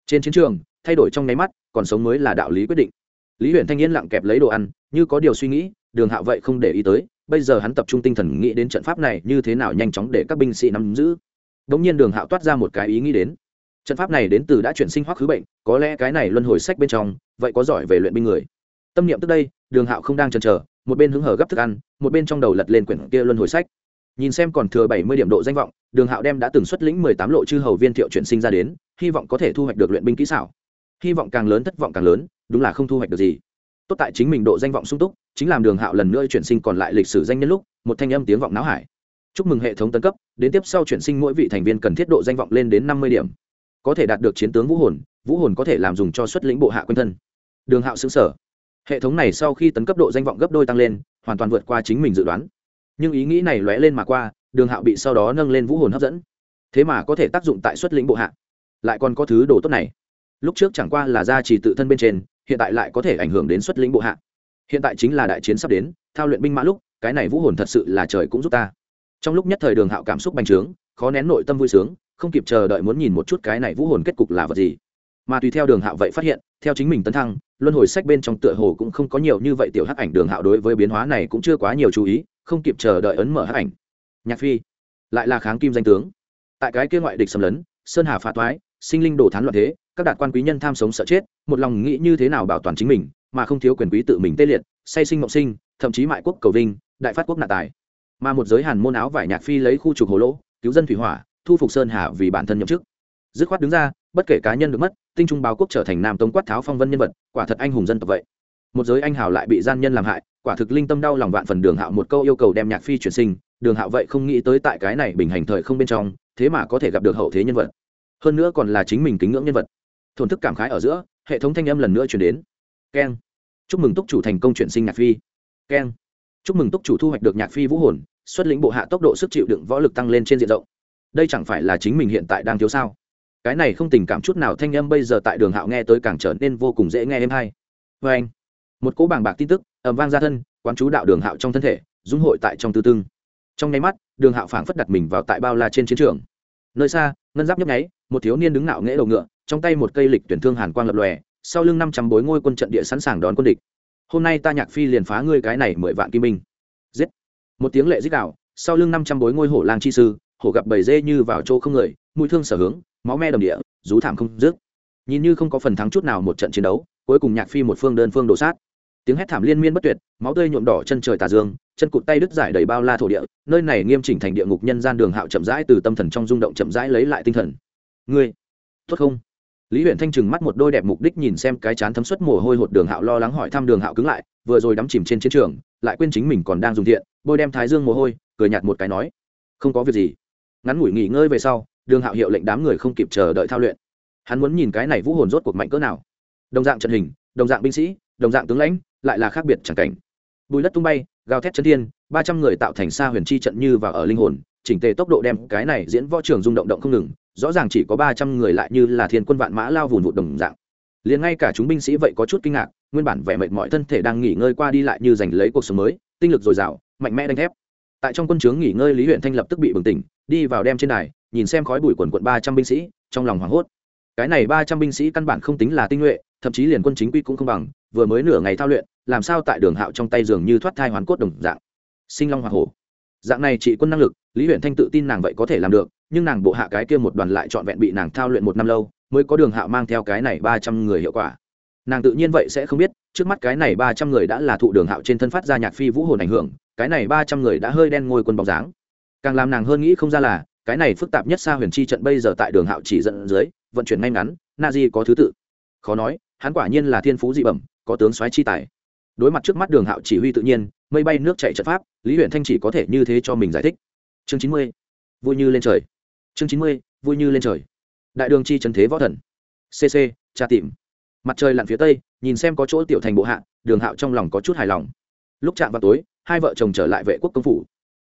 Speaker 1: Trên chiến trường, thay đổi trong nháy mắt, còn sống mới là đạo lý quyết định. Lý huyện thanh niên lặng kẹp lấy đồ ăn, như có điều suy nghĩ, đường hạo vậy không để ý tới, bây giờ hắn tập trung tinh thần nghĩ đến trận pháp này như thế nào nhanh chóng để các binh sĩ nắm giữ. Đ ỗ n g nhiên đường hạo toát ra một cái ý nghĩ đến trận pháp này đến từ đã chuyển sinh hoắc khứ bệnh, có lẽ cái này luân hồi sách bên trong, vậy có giỏi về luyện binh người. Tâm niệm tức đây, đường hạo không đang chần chờ, một bên hứng hở gấp thức ăn, một bên trong đầu lật lên quyển kia luân hồi sách. Nhìn xem còn thừa bảy mươi điểm độ danh vọng, đường hạo đem đã từng xuất lĩnh mười tám lộ chư hầu viên thiệu chuyển sinh ra đến, hy vọng có thể thu hoạch được luyện binh kỹ xảo. Hy vọng càng lớn, thất vọng càng lớn, đúng là không thu hoạch được gì. Tốt tại chính mình độ danh vọng sung túc, chính làm đường hạo lần nữa chuyển sinh còn lại lịch sử danh nhân lúc, một thanh âm tiếng vọng náo hải. Chúc mừng hệ thống tấn cấp, đến tiếp sau chuyển sinh mỗi vị thành viên cần thiết độ danh vọng lên đến năm mươi điểm có thể đạt được chiến tướng vũ hồn vũ hồn có thể làm dùng cho xuất lĩnh bộ hạ quân thân. Đường hạo xứng sở hệ thống này sau khi tấn cấp độ danh vọng gấp đôi tăng lên, hoàn toàn vượt qua chính mình dự đoán. Nhưng ý nghĩ này lóe lên mà qua, đường hạo bị sau đó nâng lên vũ hồn hấp dẫn. Thế mà có thể tác dụng tại xuất lĩnh bộ hạ. Lại còn có thứ đồ tốt này. Lúc trước chẳng qua là gia trì tự thân bên trên, hiện tại lại có thể ảnh hưởng đến xuất lĩnh bộ hạ. Hiện tại chính là đại chiến sắp đến, thao luyện binh mã lúc, cái này vũ hồn thật sự là trời cũng giúp ta. Trong lúc nhất thời đường hạo cảm xúc bành trướng khó nén nội tâm vui sướng, không kịp chờ đợi muốn nhìn một chút cái này vũ hồn kết cục là vật gì. Mà tùy theo đường hạo vậy phát hiện, theo chính mình tấn thăng, luân hồi sách bên trong tựa hồ cũng không có nhiều như vậy tiểu hắc ảnh đường hạo đối với biến hóa này cũng chưa quá nhiều chú ý, không kịp chờ đợi ấn mở hắc ảnh. Nhạc phi, lại là kháng kim danh tướng. Tại cái kia ngoại địch xâm lấn, sơn hà phá toái, sinh linh đồ thán loạn thế, các đạt quan quý nhân tham sống sợ chết, một lòng nghĩ như thế nào bảo toàn chính mình, mà không thiếu quyền quý tự mình tê liệt, say sinh mộng sinh, thậm chí mại quốc cầu vinh, đại phát quốc nạ tài. Mà một giới hàn môn áo vải nhạc phi lấy khu trục hồ lỗ cứu dân thủy hỏa, thu phục sơn hà vì bản thân nhậm chức. Dứt khoát đứng ra, bất kể cá nhân được mất, tinh trung báo quốc trở thành nam tống quát tháo phong vân nhân vật, quả thật anh hùng dân tộc vậy. Một giới anh hào lại bị gian nhân làm hại, quả thực linh tâm đau lòng vạn phần đường hạo một câu yêu cầu đem nhạc phi chuyển sinh, đường hạo vậy không nghĩ tới tại cái này bình hành thời không bên trong, thế mà có thể gặp được hậu thế nhân vật. Hơn nữa còn là chính mình kính ngưỡng nhân vật. Thổn thức cảm khái ở giữa, hệ thống thanh âm lần nữa chuyển đến. Keng. Chúc mừng túc chủ thành công chuyển sinh nhạc phi. Keng. Chúc mừng túc chủ thu hoạch được nhạc phi vũ hồn xuất lĩnh bộ hạ tốc độ sức chịu đựng võ lực tăng lên trên diện rộng. Đây chẳng phải là chính mình hiện tại đang thiếu sao? Cái này không tình cảm chút nào, thanh âm bây giờ tại đường hạo nghe tới càng trở nên vô cùng dễ nghe êm hay. Vê anh, một cỗ bàng bạc tin tức ẩm vang ra thân, quán chú đạo đường hạo trong thân thể, dung hội tại trong tư tương trong nháy mắt, đường hạo phảng phất đặt mình vào tại bao la trên chiến trường. Nơi xa, ngân giáp nhấp nháy, một thiếu niên đứng nạo nghễ đầu ngựa, trong tay một cây lịch tuyển thương hàn quang lập lòe, sau lưng năm trăm bối ngôi quân trận địa sẵn sàng đón quân địch. Hôm nay ta nhạc phi liền phá ngươi cái này mười vạn kim binh một tiếng lệ dích đạo, sau lưng năm trăm bối ngôi hổ lang chi sư, hổ gặp bầy dê như vào chỗ không người, mũi thương sở hướng, máu me đầm địa, rú thảm không dứt. Nhìn như không có phần thắng chút nào một trận chiến đấu, cuối cùng nhạc phi một phương đơn phương đổ sát. Tiếng hét thảm liên miên bất tuyệt, máu tươi nhuộm đỏ chân trời tà dương, chân cụt tay đứt giải đầy bao la thổ địa, nơi này nghiêm chỉnh thành địa ngục nhân gian đường hạo chậm rãi từ tâm thần trong rung động chậm rãi lấy lại tinh thần. Ngươi, tốt không? Lý huyện thanh trừng mắt một đôi đẹp mục đích nhìn xem cái chán thấm suất mồ hôi hột đường hạo lo lắng hỏi thăm đường hạo cứng lại vừa rồi đắm chìm trên chiến trường, lại quên chính mình còn đang dùng thiện bôi đem thái dương mồ hôi, cười nhạt một cái nói, không có việc gì. Ngắn ngủi nghỉ ngơi về sau, đường hạo hiệu lệnh đám người không kịp chờ đợi thao luyện. Hắn muốn nhìn cái này vũ hồn rốt cuộc mạnh cỡ nào. Đồng dạng trận hình, đồng dạng binh sĩ, đồng dạng tướng lãnh, lại là khác biệt chẳng cảnh. Bùi đất tung bay, gào thét chân thiên, ba trăm người tạo thành xa huyền chi trận như và ở linh hồn, chỉnh tề tốc độ đem cái này diễn võ trường rung động động không ngừng, rõ ràng chỉ có ba trăm người lại như là thiên quân vạn mã lao vùn vụt đồng dạng liền ngay cả chúng binh sĩ vậy có chút kinh ngạc, nguyên bản vẻ mệt mọi thân thể đang nghỉ ngơi qua đi lại như giành lấy cuộc sống mới, tinh lực dồi dào, mạnh mẽ đánh thép. Tại trong quân chướng nghỉ ngơi, lý huyện thanh lập tức bị bừng tỉnh, đi vào đem trên đài, nhìn xem khói bụi quần quận ba trăm binh sĩ, trong lòng hoảng hốt. Cái này ba trăm binh sĩ căn bản không tính là tinh nhuệ, thậm chí liền quân chính quy cũng không bằng, vừa mới nửa ngày thao luyện, làm sao tại đường hạo trong tay dường như thoát thai hoàn cốt đồng dạng. Sinh long hoa hổ. Dạng này trị quân năng lực, lý huyện thanh tự tin nàng vậy có thể làm được, nhưng nàng bộ hạ cái kia một đoàn lại trọn vẹn bị nàng thao luyện một năm lâu mới có đường hạo mang theo cái này ba trăm người hiệu quả. Nàng tự nhiên vậy sẽ không biết, trước mắt cái này ba trăm người đã là thụ đường hạo trên thân phát ra nhạc phi vũ hồn ảnh hưởng, cái này ba trăm người đã hơi đen ngôi quân bóng dáng. Càng làm nàng hơn nghĩ không ra là, cái này phức tạp nhất xa huyền chi trận bây giờ tại đường hạo chỉ dẫn dưới, vận chuyển ngay ngắn, na di có thứ tự. Khó nói, hắn quả nhiên là thiên phú dị bẩm, có tướng soái chi tài. Đối mặt trước mắt đường hạo chỉ huy tự nhiên, mây bay nước chạy trận pháp, lý huyện thanh chỉ có thể như thế cho mình giải thích. Chương chín mươi, vui như lên trời. Chương chín mươi, vui như lên trời đại đường chi trần thế võ thần. Cc tra tìm. Mặt trời lặn phía tây, nhìn xem có chỗ tiểu thành bộ hạ, đường hạo trong lòng có chút hài lòng. Lúc chạm vào tối, hai vợ chồng trở lại vệ quốc công phủ.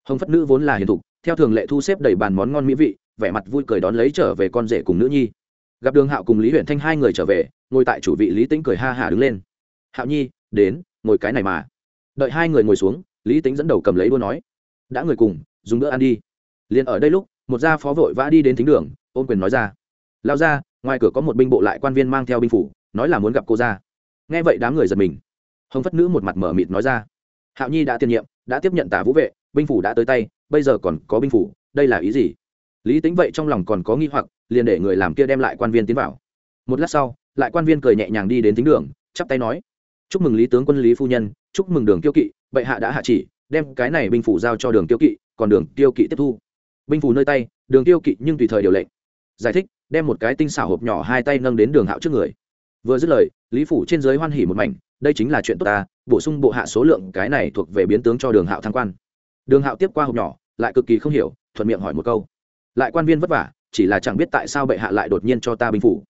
Speaker 1: Hồng phất nữ vốn là hiền thục, theo thường lệ thu xếp đầy bàn món ngon mỹ vị, vẻ mặt vui cười đón lấy trở về con rể cùng nữ nhi. Gặp đường hạo cùng lý huyện thanh hai người trở về, ngồi tại chủ vị lý tính cười ha hả đứng lên. Hạo nhi, đến, ngồi cái này mà. Đợi hai người ngồi xuống, lý tính dẫn đầu cầm lấy đua nói, đã người cùng, dùng bữa ăn đi. Liền ở đây lúc, một gia phó vội vã đi đến thính đường, ôm quyền nói ra lao ra, ngoài cửa có một binh bộ lại quan viên mang theo binh phủ, nói là muốn gặp cô ra. Nghe vậy đám người giật mình. Hồng phất nữ một mặt mở mịt nói ra. Hạo nhi đã tiền nhiệm, đã tiếp nhận tả vũ vệ, binh phủ đã tới tay, bây giờ còn có binh phủ, đây là ý gì? Lý tính vậy trong lòng còn có nghi hoặc, liền để người làm kia đem lại quan viên tiến vào. Một lát sau, lại quan viên cười nhẹ nhàng đi đến thính đường, chắp tay nói. Chúc mừng lý tướng quân lý phu nhân, chúc mừng đường tiêu kỵ, bệ hạ đã hạ chỉ, đem cái này binh phủ giao cho đường tiêu kỵ, còn đường tiêu kỵ tiếp thu. Binh phủ nơi tay, đường tiêu kỵ nhưng tùy thời điều lệnh. Giải thích đem một cái tinh xảo hộp nhỏ hai tay nâng đến đường hạo trước người. Vừa dứt lời, lý phủ trên giới hoan hỉ một mảnh, đây chính là chuyện tốt ta, bổ sung bộ hạ số lượng cái này thuộc về biến tướng cho đường hạo thăng quan. Đường hạo tiếp qua hộp nhỏ, lại cực kỳ không hiểu, thuận miệng hỏi một câu. Lại quan viên vất vả, chỉ là chẳng biết tại sao bệ hạ lại đột nhiên cho ta binh phủ.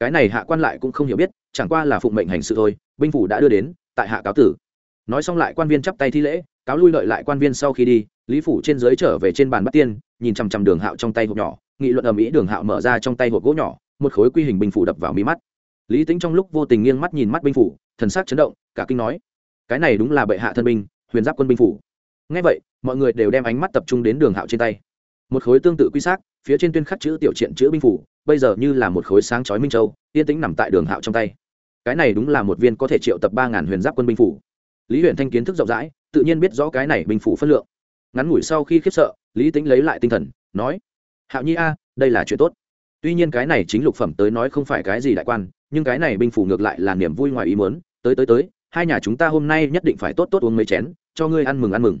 Speaker 1: Cái này hạ quan lại cũng không hiểu biết, chẳng qua là phụng mệnh hành sự thôi, binh phủ đã đưa đến, tại hạ cáo tử. Nói xong lại quan viên chắp tay thi lễ, cáo lui lợi lại quan viên sau khi đi, lý phủ trên dưới trở về trên bàn bắt tiên, nhìn chằm chằm đường hạo trong tay hộp nhỏ nghị luận ầm ĩ đường hạo mở ra trong tay hộp gỗ nhỏ, một khối quy hình binh phủ đập vào mí mắt. Lý tính trong lúc vô tình nghiêng mắt nhìn mắt binh phủ, thần sắc chấn động, cả kinh nói, cái này đúng là bệ hạ thân binh, huyền giáp quân binh phủ. Ngay vậy, mọi người đều đem ánh mắt tập trung đến đường hạo trên tay. Một khối tương tự quy xác, phía trên tuyên khắc chữ tiểu triện chữ binh phủ, bây giờ như là một khối sáng chói minh châu, yên tĩnh nằm tại đường hạo trong tay. Cái này đúng là một viên có thể triệu tập ba ngàn huyền giáp quân binh phủ. Lý huyện thanh kiến thức rộng rãi, tự nhiên biết rõ cái này binh phủ phân lượng. Ngắn ngủi sau khi khiếp sợ, lý tính lấy lại tinh thần, nói hạo nhi a, đây là chuyện tốt. Tuy nhiên cái này chính lục phẩm tới nói không phải cái gì đại quan, nhưng cái này binh phủ ngược lại là niềm vui ngoài ý muốn. Tới tới tới, hai nhà chúng ta hôm nay nhất định phải tốt tốt uống mấy chén, cho ngươi ăn mừng ăn mừng.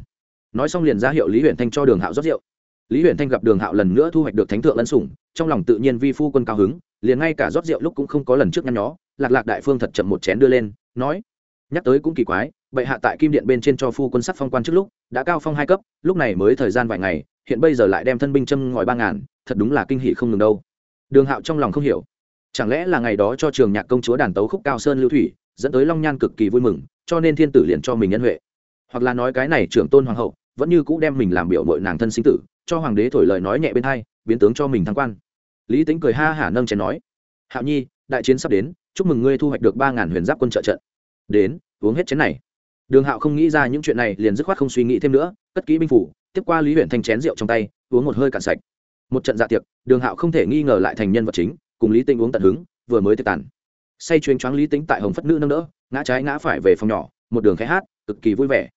Speaker 1: Nói xong liền ra hiệu lý huyện thanh cho đường hạo rót rượu. Lý huyện thanh gặp đường hạo lần nữa thu hoạch được thánh thượng ân sủng, trong lòng tự nhiên vi phu quân cao hứng, liền ngay cả rót rượu lúc cũng không có lần trước nhăn nhó, lạc lạc đại phương thật chậm một chén đưa lên, nói, nhắc tới cũng kỳ quái, bệ hạ tại kim điện bên trên cho phu quân sắc phong quan trước lúc, đã cao phong hai cấp, lúc này mới thời gian vài ngày hiện bây giờ lại đem thân binh châm ngòi ba ngàn, thật đúng là kinh hỷ không ngừng đâu. Đường hạo trong lòng không hiểu, chẳng lẽ là ngày đó cho trường nhạc công chúa đàn tấu khúc cao sơn lưu thủy, dẫn tới long nhan cực kỳ vui mừng, cho nên thiên tử liền cho mình nhân huệ. Hoặc là nói cái này trưởng tôn hoàng hậu, vẫn như cũ đem mình làm biểu mội nàng thân sinh tử, cho hoàng đế thổi lời nói nhẹ bên hai, biến tướng cho mình thăng quan. Lý tính cười ha hả nâng chén nói, hạo nhi, đại chiến sắp đến, chúc mừng ngươi thu hoạch được ba ngàn huyền giáp quân trợ trận. Đến, uống hết chén này. Đường hạo không nghĩ ra những chuyện này, liền dứt khoát không suy nghĩ thêm nữa, cất kỹ binh phủ tiếp qua lý huyện thanh chén rượu trong tay, uống một hơi cạn sạch. Một trận dạ tiệc, đường hạo không thể nghi ngờ lại thành nhân vật chính, cùng lý tinh uống tận hứng, vừa mới tiệc tàn. Say chuyến choáng lý tính tại hồng phất nữ nâng đỡ, ngã trái ngã phải về phòng nhỏ, một đường khẽ hát, cực kỳ vui vẻ.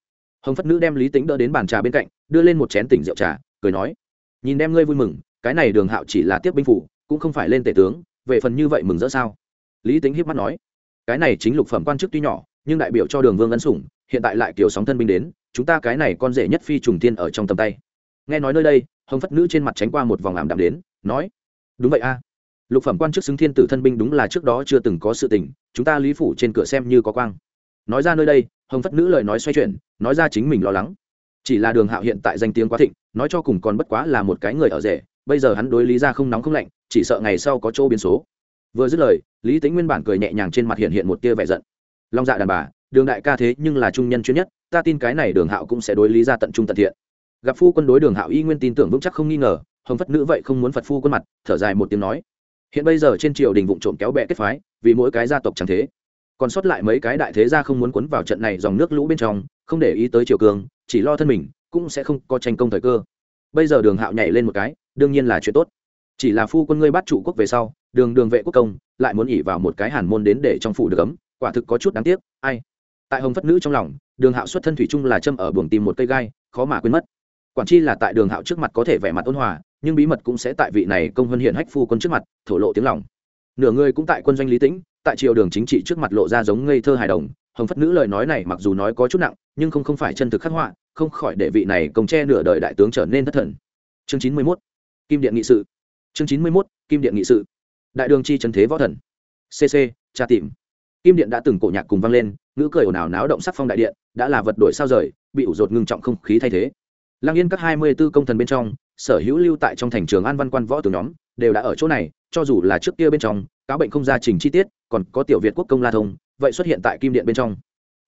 Speaker 1: Hồng phất nữ đem lý tính đỡ đến bàn trà bên cạnh, đưa lên một chén tỉnh rượu trà, cười nói, nhìn đem ngươi vui mừng, cái này đường hạo chỉ là tiếp binh phủ, cũng không phải lên tể tướng, về phần như vậy mừng rỡ sao? Lý tính hiếp mắt nói, cái này chính lục phẩm quan chức tuy nhỏ, nhưng đại biểu cho đường vương ân sủng, hiện tại lại kiểu sóng thân binh đến chúng ta cái này con rể nhất phi trùng tiên ở trong tầm tay. Nghe nói nơi đây, hồng phất nữ trên mặt tránh qua một vòng ảm đạm đến, nói, đúng vậy a. Lục phẩm quan chức xứng thiên tử thân binh đúng là trước đó chưa từng có sự tình, chúng ta lý phủ trên cửa xem như có quang. Nói ra nơi đây, hồng phất nữ lời nói xoay chuyển, nói ra chính mình lo lắng. Chỉ là đường hạo hiện tại danh tiếng quá thịnh, nói cho cùng còn bất quá là một cái người ở rể, bây giờ hắn đối lý ra không nóng không lạnh, chỉ sợ ngày sau có chỗ biến số. Vừa dứt lời, lý tính nguyên bản cười nhẹ nhàng trên mặt hiện hiện một tia vẻ giận. Long dạ đàn bà, đường đại ca thế nhưng là trung nhân chuyên nhất ta tin cái này đường hạo cũng sẽ đối lý ra tận trung tận thiện. Gặp phu quân đối đường hạo y nguyên tin tưởng vững chắc không nghi ngờ, hồng phất nữ vậy không muốn phật phu quân mặt, thở dài một tiếng nói. Hiện bây giờ trên triều đình vụ trộm kéo bẹ kết phái, vì mỗi cái gia tộc chẳng thế. Còn sót lại mấy cái đại thế gia không muốn quấn vào trận này dòng nước lũ bên trong, không để ý tới triều cường, chỉ lo thân mình, cũng sẽ không có tranh công thời cơ. Bây giờ đường hạo nhảy lên một cái, đương nhiên là chuyện tốt. Chỉ là phu quân ngươi bắt trụ quốc về sau, đường đường vệ quốc công, lại muốn ỉ vào một cái hàn môn đến để trong phủ được ấm, quả thực có chút đáng tiếc, ai? Tại hồng phất nữ trong lòng, đường hạo xuất thân thủy chung là châm ở buồng tìm một cây gai, khó mà quên mất. Quản chi là tại đường hạo trước mặt có thể vẻ mặt ôn hòa, nhưng bí mật cũng sẽ tại vị này công hơn hiện hách phu quân trước mặt, thổ lộ tiếng lòng. Nửa người cũng tại quân doanh lý tĩnh, tại triều đường chính trị trước mặt lộ ra giống ngây thơ hài đồng. Hồng phất nữ lời nói này mặc dù nói có chút nặng, nhưng không không phải chân thực khắc họa, không khỏi để vị này công che nửa đời đại tướng trở nên thất thần. Chương chín mươi mốt, kim điện nghị sự. Chương chín mươi mốt, kim điện nghị sự. Đại đường chi trần thế võ thần. Cc tra tìm kim điện đã từng cổ nhạc cùng vang lên, ngữ cười ồn ào náo động sắc phong đại điện, đã là vật đổi sao rời, bị ủ rột ngưng trọng không khí thay thế. Lăng yên các hai mươi b ố công thần bên trong, sở hữu lưu tại trong thành trường an văn quan võ tướng nhóm, đều đã ở chỗ này, cho dù là trước kia bên trong, cáo bệnh không ra trình chi tiết, còn có tiểu việt quốc công la thông, vậy xuất hiện tại kim điện bên trong.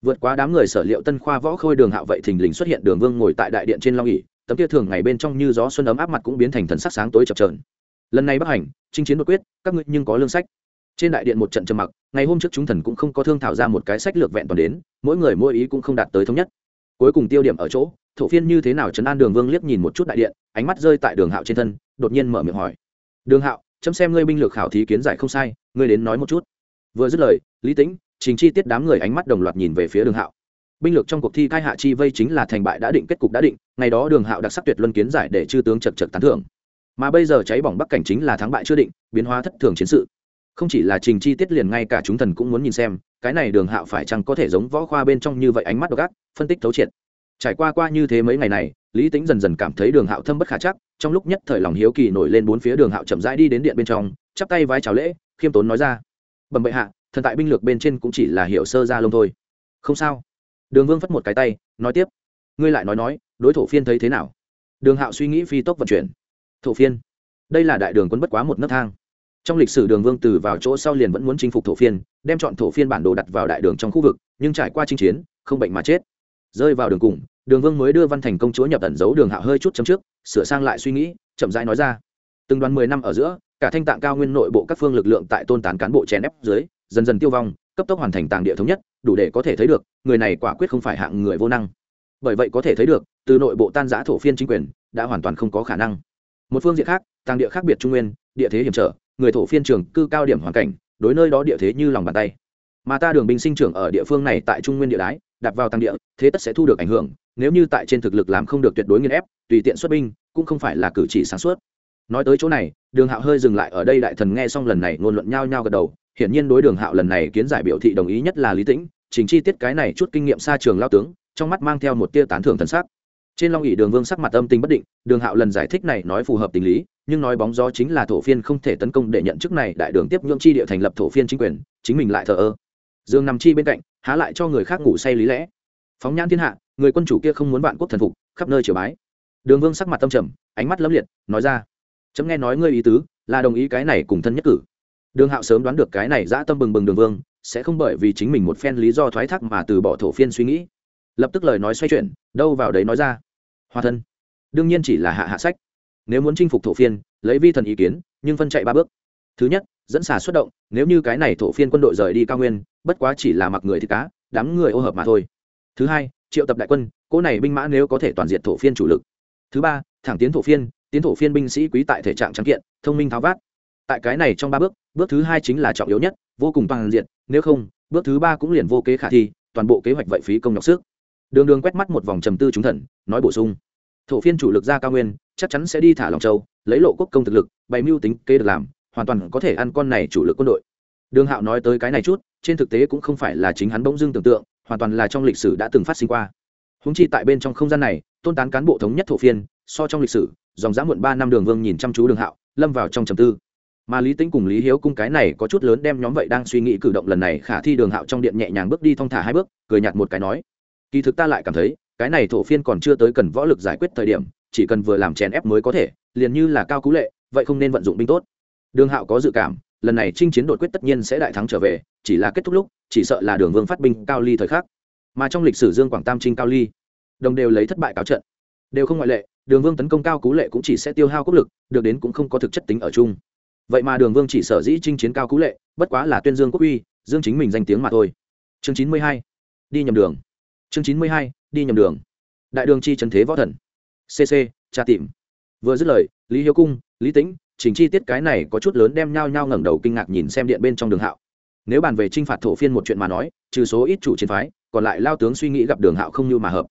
Speaker 1: Vượt quá đám người sở liệu tân khoa võ khôi đường hạo vậy thình lình xuất hiện đường vương ngồi tại đại điện trên long ỉ tấm kia thường ngày bên trong như gió xuân ấm áp mặt cũng biến thành thần sắc sáng tối chập trờn lần này bắc hành, chinh chiến đột quyết, các ngươi nhưng có lương sách trên đại điện một trận trầm mặc, ngày hôm trước chúng thần cũng không có thương thảo ra một cái sách lược vẹn toàn đến, mỗi người mỗi ý cũng không đạt tới thống nhất. Cuối cùng tiêu điểm ở chỗ, thổ phiên như thế nào trấn an đường vương liếc nhìn một chút đại điện, ánh mắt rơi tại đường hạo trên thân, đột nhiên mở miệng hỏi. Đường hạo, chấm xem ngươi binh lược khảo thí kiến giải không sai, ngươi đến nói một chút. Vừa dứt lời, lý tĩnh, trình chi tiết đám người ánh mắt đồng loạt nhìn về phía đường hạo. Binh lược trong cuộc thi cai hạ chi vây chính là thành bại đã định, kết cục đã định, ngày đó đường hạo đặc sắc tuyệt luân kiến giải để chư tướng chật chật tán thưởng. Mà bây giờ cháy bỏng bắc cảnh chính là thắng bại chưa định, biến hóa thất thường chiến sự không chỉ là trình chi tiết liền ngay cả chúng thần cũng muốn nhìn xem, cái này đường hạo phải chăng có thể giống võ khoa bên trong như vậy ánh mắt độc ác, phân tích thấu triệt. Trải qua qua như thế mấy ngày này, lý tính dần dần cảm thấy đường hạo thâm bất khả chắc, trong lúc nhất thời lòng hiếu kỳ nổi lên bốn phía đường hạo chậm rãi đi đến điện bên trong, chắp tay vái chào lễ, khiêm tốn nói ra, bẩm bệ hạ, thần tại binh lược bên trên cũng chỉ là hiểu sơ ra lông thôi. Không sao. Đường vương phất một cái tay, nói tiếp, ngươi lại nói nói, đối thổ phiên thấy thế nào? Đường hạo suy nghĩ phi tốc vận chuyển. Thổ phiên? Đây là đại đường quân bất quá một nấc thang trong lịch sử đường vương từ vào chỗ sau liền vẫn muốn chinh phục thổ phiên, đem chọn thổ phiên bản đồ đặt vào đại đường trong khu vực, nhưng trải qua chinh chiến, không bệnh mà chết. Rơi vào đường cùng, đường vương mới đưa văn thành công chúa nhập ẩn giấu đường hạo hơi chút chấm trước, sửa sang lại suy nghĩ, chậm rãi nói ra. Từng đoàn mười năm ở giữa, cả thanh tạng cao nguyên nội bộ các phương lực lượng tại tôn tán cán bộ chèn ép dưới, dần dần tiêu vong, cấp tốc hoàn thành tàng địa thống nhất, đủ để có thể thấy được, người này quả quyết không phải hạng người vô năng. Bởi vậy có thể thấy được, từ nội bộ tan giã thổ phiên chính quyền, đã hoàn toàn không có khả năng. Một phương diện khác, tàng địa khác biệt trung nguyên, địa thế hiểm trở người thổ phiên trường cư cao điểm hoàn cảnh, đối nơi đó địa thế như lòng bàn tay. Mà ta đường binh sinh trưởng ở địa phương này tại trung nguyên địa đái, đặt vào tăng địa, thế tất sẽ thu được ảnh hưởng, nếu như tại trên thực lực làm không được tuyệt đối nghiên ép, tùy tiện xuất binh, cũng không phải là cử chỉ sáng suốt. Nói tới chỗ này, đường hạo hơi dừng lại ở đây đại thần nghe xong lần này ngôn luận nhao nhao gật đầu, hiển nhiên đối đường hạo lần này kiến giải biểu thị đồng ý nhất là lý tĩnh, trình chi tiết cái này chút kinh nghiệm xa trường lao tướng, trong mắt mang theo một tia tán thưởng thần sắc. Trên long ỉ đường vương sắc mặt âm tình bất định, đường hạo lần giải thích này nói phù hợp tình lý nhưng nói bóng gió chính là thổ phiên không thể tấn công để nhận chức này, đại đường tiếp nhượng chi địa thành lập thổ phiên chính quyền, chính mình lại thờ ơ. Dương nằm chi bên cạnh, há lại cho người khác ngủ say lý lẽ. Phóng nhãn thiên hạ, người quân chủ kia không muốn vạn quốc thần phục, khắp nơi triều bái. Đường vương sắc mặt tâm trầm, ánh mắt lấm liệt, nói ra, chấm nghe nói ngươi ý tứ, là đồng ý cái này cùng thân nhất cử. Đường hạo sớm đoán được cái này dã tâm bừng bừng đường vương, sẽ không bởi vì chính mình một phen lý do thoái thác mà từ bỏ thổ phiên suy nghĩ. Lập tức lời nói xoay chuyển, đâu vào đấy nói ra, hoa thân, đương nhiên chỉ là hạ hạ sách nếu muốn chinh phục thổ phiên, lấy vi thần ý kiến, nhưng phân chạy ba bước. Thứ nhất, dẫn xà xuất động, nếu như cái này thổ phiên quân đội rời đi cao nguyên, bất quá chỉ là mặc người thì cá, đám người ô hợp mà thôi. Thứ hai, triệu tập đại quân, cỗ này binh mã nếu có thể toàn diện thổ phiên chủ lực. Thứ ba, thẳng tiến thổ phiên, tiến thổ phiên binh sĩ quý tại thể trạng trắng kiện, thông minh tháo vát. Tại cái này trong ba bước bước thứ hai chính là trọng yếu nhất, vô cùng toàn diện, nếu không, bước thứ ba cũng liền vô kế khả thi, toàn bộ kế hoạch vậy phí công nhọc sức. Đường đường quét mắt một vòng trầm tư chúng thần, nói bổ sung. Thổ phiên chủ lực ra cao nguyên chắc chắn sẽ đi thả lòng châu, lấy lộ quốc công thực lực, bày mưu tính kế được làm, hoàn toàn có thể ăn con này chủ lực quân đội. Đường hạo nói tới cái này chút, trên thực tế cũng không phải là chính hắn bỗng dưng tưởng tượng, hoàn toàn là trong lịch sử đã từng phát sinh qua. Húng chi tại bên trong không gian này, tôn tán cán bộ thống nhất thổ phiên, so trong lịch sử, dòng dã muộn ba năm đường vương nhìn chăm chú đường hạo, lâm vào trong trầm tư. Mà lý tính cùng lý hiếu cung cái này có chút lớn đem nhóm vậy đang suy nghĩ cử động lần này khả thi đường hạo trong điện nhẹ nhàng bước đi thong thả hai bước, cười nhạt một cái nói, kỳ thực ta lại cảm thấy, cái này thổ phiên còn chưa tới cần võ lực giải quyết thời điểm chỉ cần vừa làm chèn ép mới có thể, liền như là cao cú lệ, vậy không nên vận dụng binh tốt. Đường hạo có dự cảm, lần này chinh chiến đột quyết tất nhiên sẽ đại thắng trở về, chỉ là kết thúc lúc, chỉ sợ là đường vương phát binh cao ly thời khắc. Mà trong lịch sử dương quảng tam trinh cao ly, đồng đều lấy thất bại cáo trận. Đều không ngoại lệ, đường vương tấn công cao cú lệ cũng chỉ sẽ tiêu hao quốc lực, được đến cũng không có thực chất tính ở chung. Vậy mà đường vương chỉ sở dĩ chinh chiến cao cú lệ, bất quá là tuyên dương quốc uy, dương chính mình danh tiếng mà thôi. Chương chín mươi hai, đi nhầm đường. Chương chín mươi hai, đi nhầm đường. Đại đường chi trần thế võ thần cc tra tìm. Vừa dứt lời, lý hiếu cung, lý tĩnh, trình chi tiết cái này có chút lớn đem nhao nhao ngẩng đầu kinh ngạc nhìn xem điện bên trong đường hạo. Nếu bàn về t r i n h phạt thổ phiên một chuyện mà nói, trừ số ít chủ chiến phái, còn lại lao tướng suy nghĩ gặp đường hạo không như mà hợp.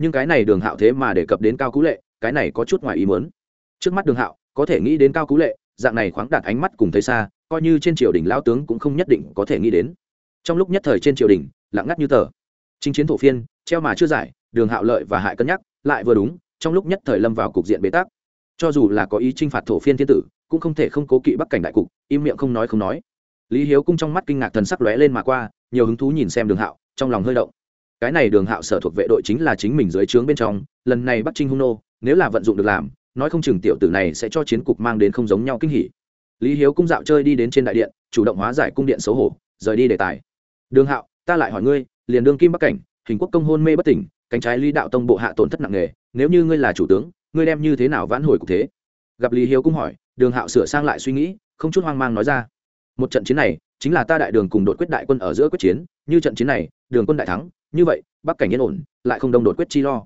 Speaker 1: Nhưng cái này đường hạo thế mà đề cập đến cao cú lệ, cái này có chút ngoài ý muốn. Trước mắt đường hạo, có thể nghĩ đến cao cú lệ, dạng này khoáng đạt ánh mắt cùng thấy xa, coi như trên triều đình lao tướng cũng không nhất định có thể nghĩ đến. Trong lúc nhất thời trên triều đình, lặng ngắt như tờ. Chính chiến thổ phiên, treo mà chưa giải, đường hạo lợi và hại cân nhắc, lại vừa đúng trong lúc nhất thời lâm vào cục diện bế tắc. Cho dù là có ý t r i n h phạt thổ phiên thiên tử, cũng không thể không cố kỵ bắc cảnh đại cục, im miệng không nói không nói. Lý hiếu cung trong mắt kinh ngạc thần sắc lóe lên mà qua, nhiều hứng thú nhìn xem đường hạo, trong lòng hơi động. Cái này đường hạo sở thuộc vệ đội chính là chính mình dưới trướng bên trong, lần này bắc trinh hung nô, nếu là vận dụng được làm, nói không chừng tiểu tử này sẽ cho chiến cục mang đến không giống nhau kinh hỉ. Lý hiếu cung dạo chơi đi đến trên đại điện, chủ động hóa giải cung điện xấu hổ, rời đi đề tài. Đường hạo, ta lại hỏi ngươi, liền đương kim bắc cảnh, hình quốc công hôn mê bất tỉnh cánh trái lý đạo tông bộ hạ tổn thất nặng nề, nếu như ngươi là chủ tướng, ngươi đem như thế nào vãn hồi cục thế? Gặp lý hiếu cũng hỏi, đường hạo sửa sang lại suy nghĩ, không chút hoang mang nói ra. Một trận chiến này, chính là ta đại đường cùng đột quyết đại quân ở giữa quyết chiến, như trận chiến này, đường quân đại thắng, như vậy, bắc cảnh yên ổn, lại không đông đột quyết chi lo.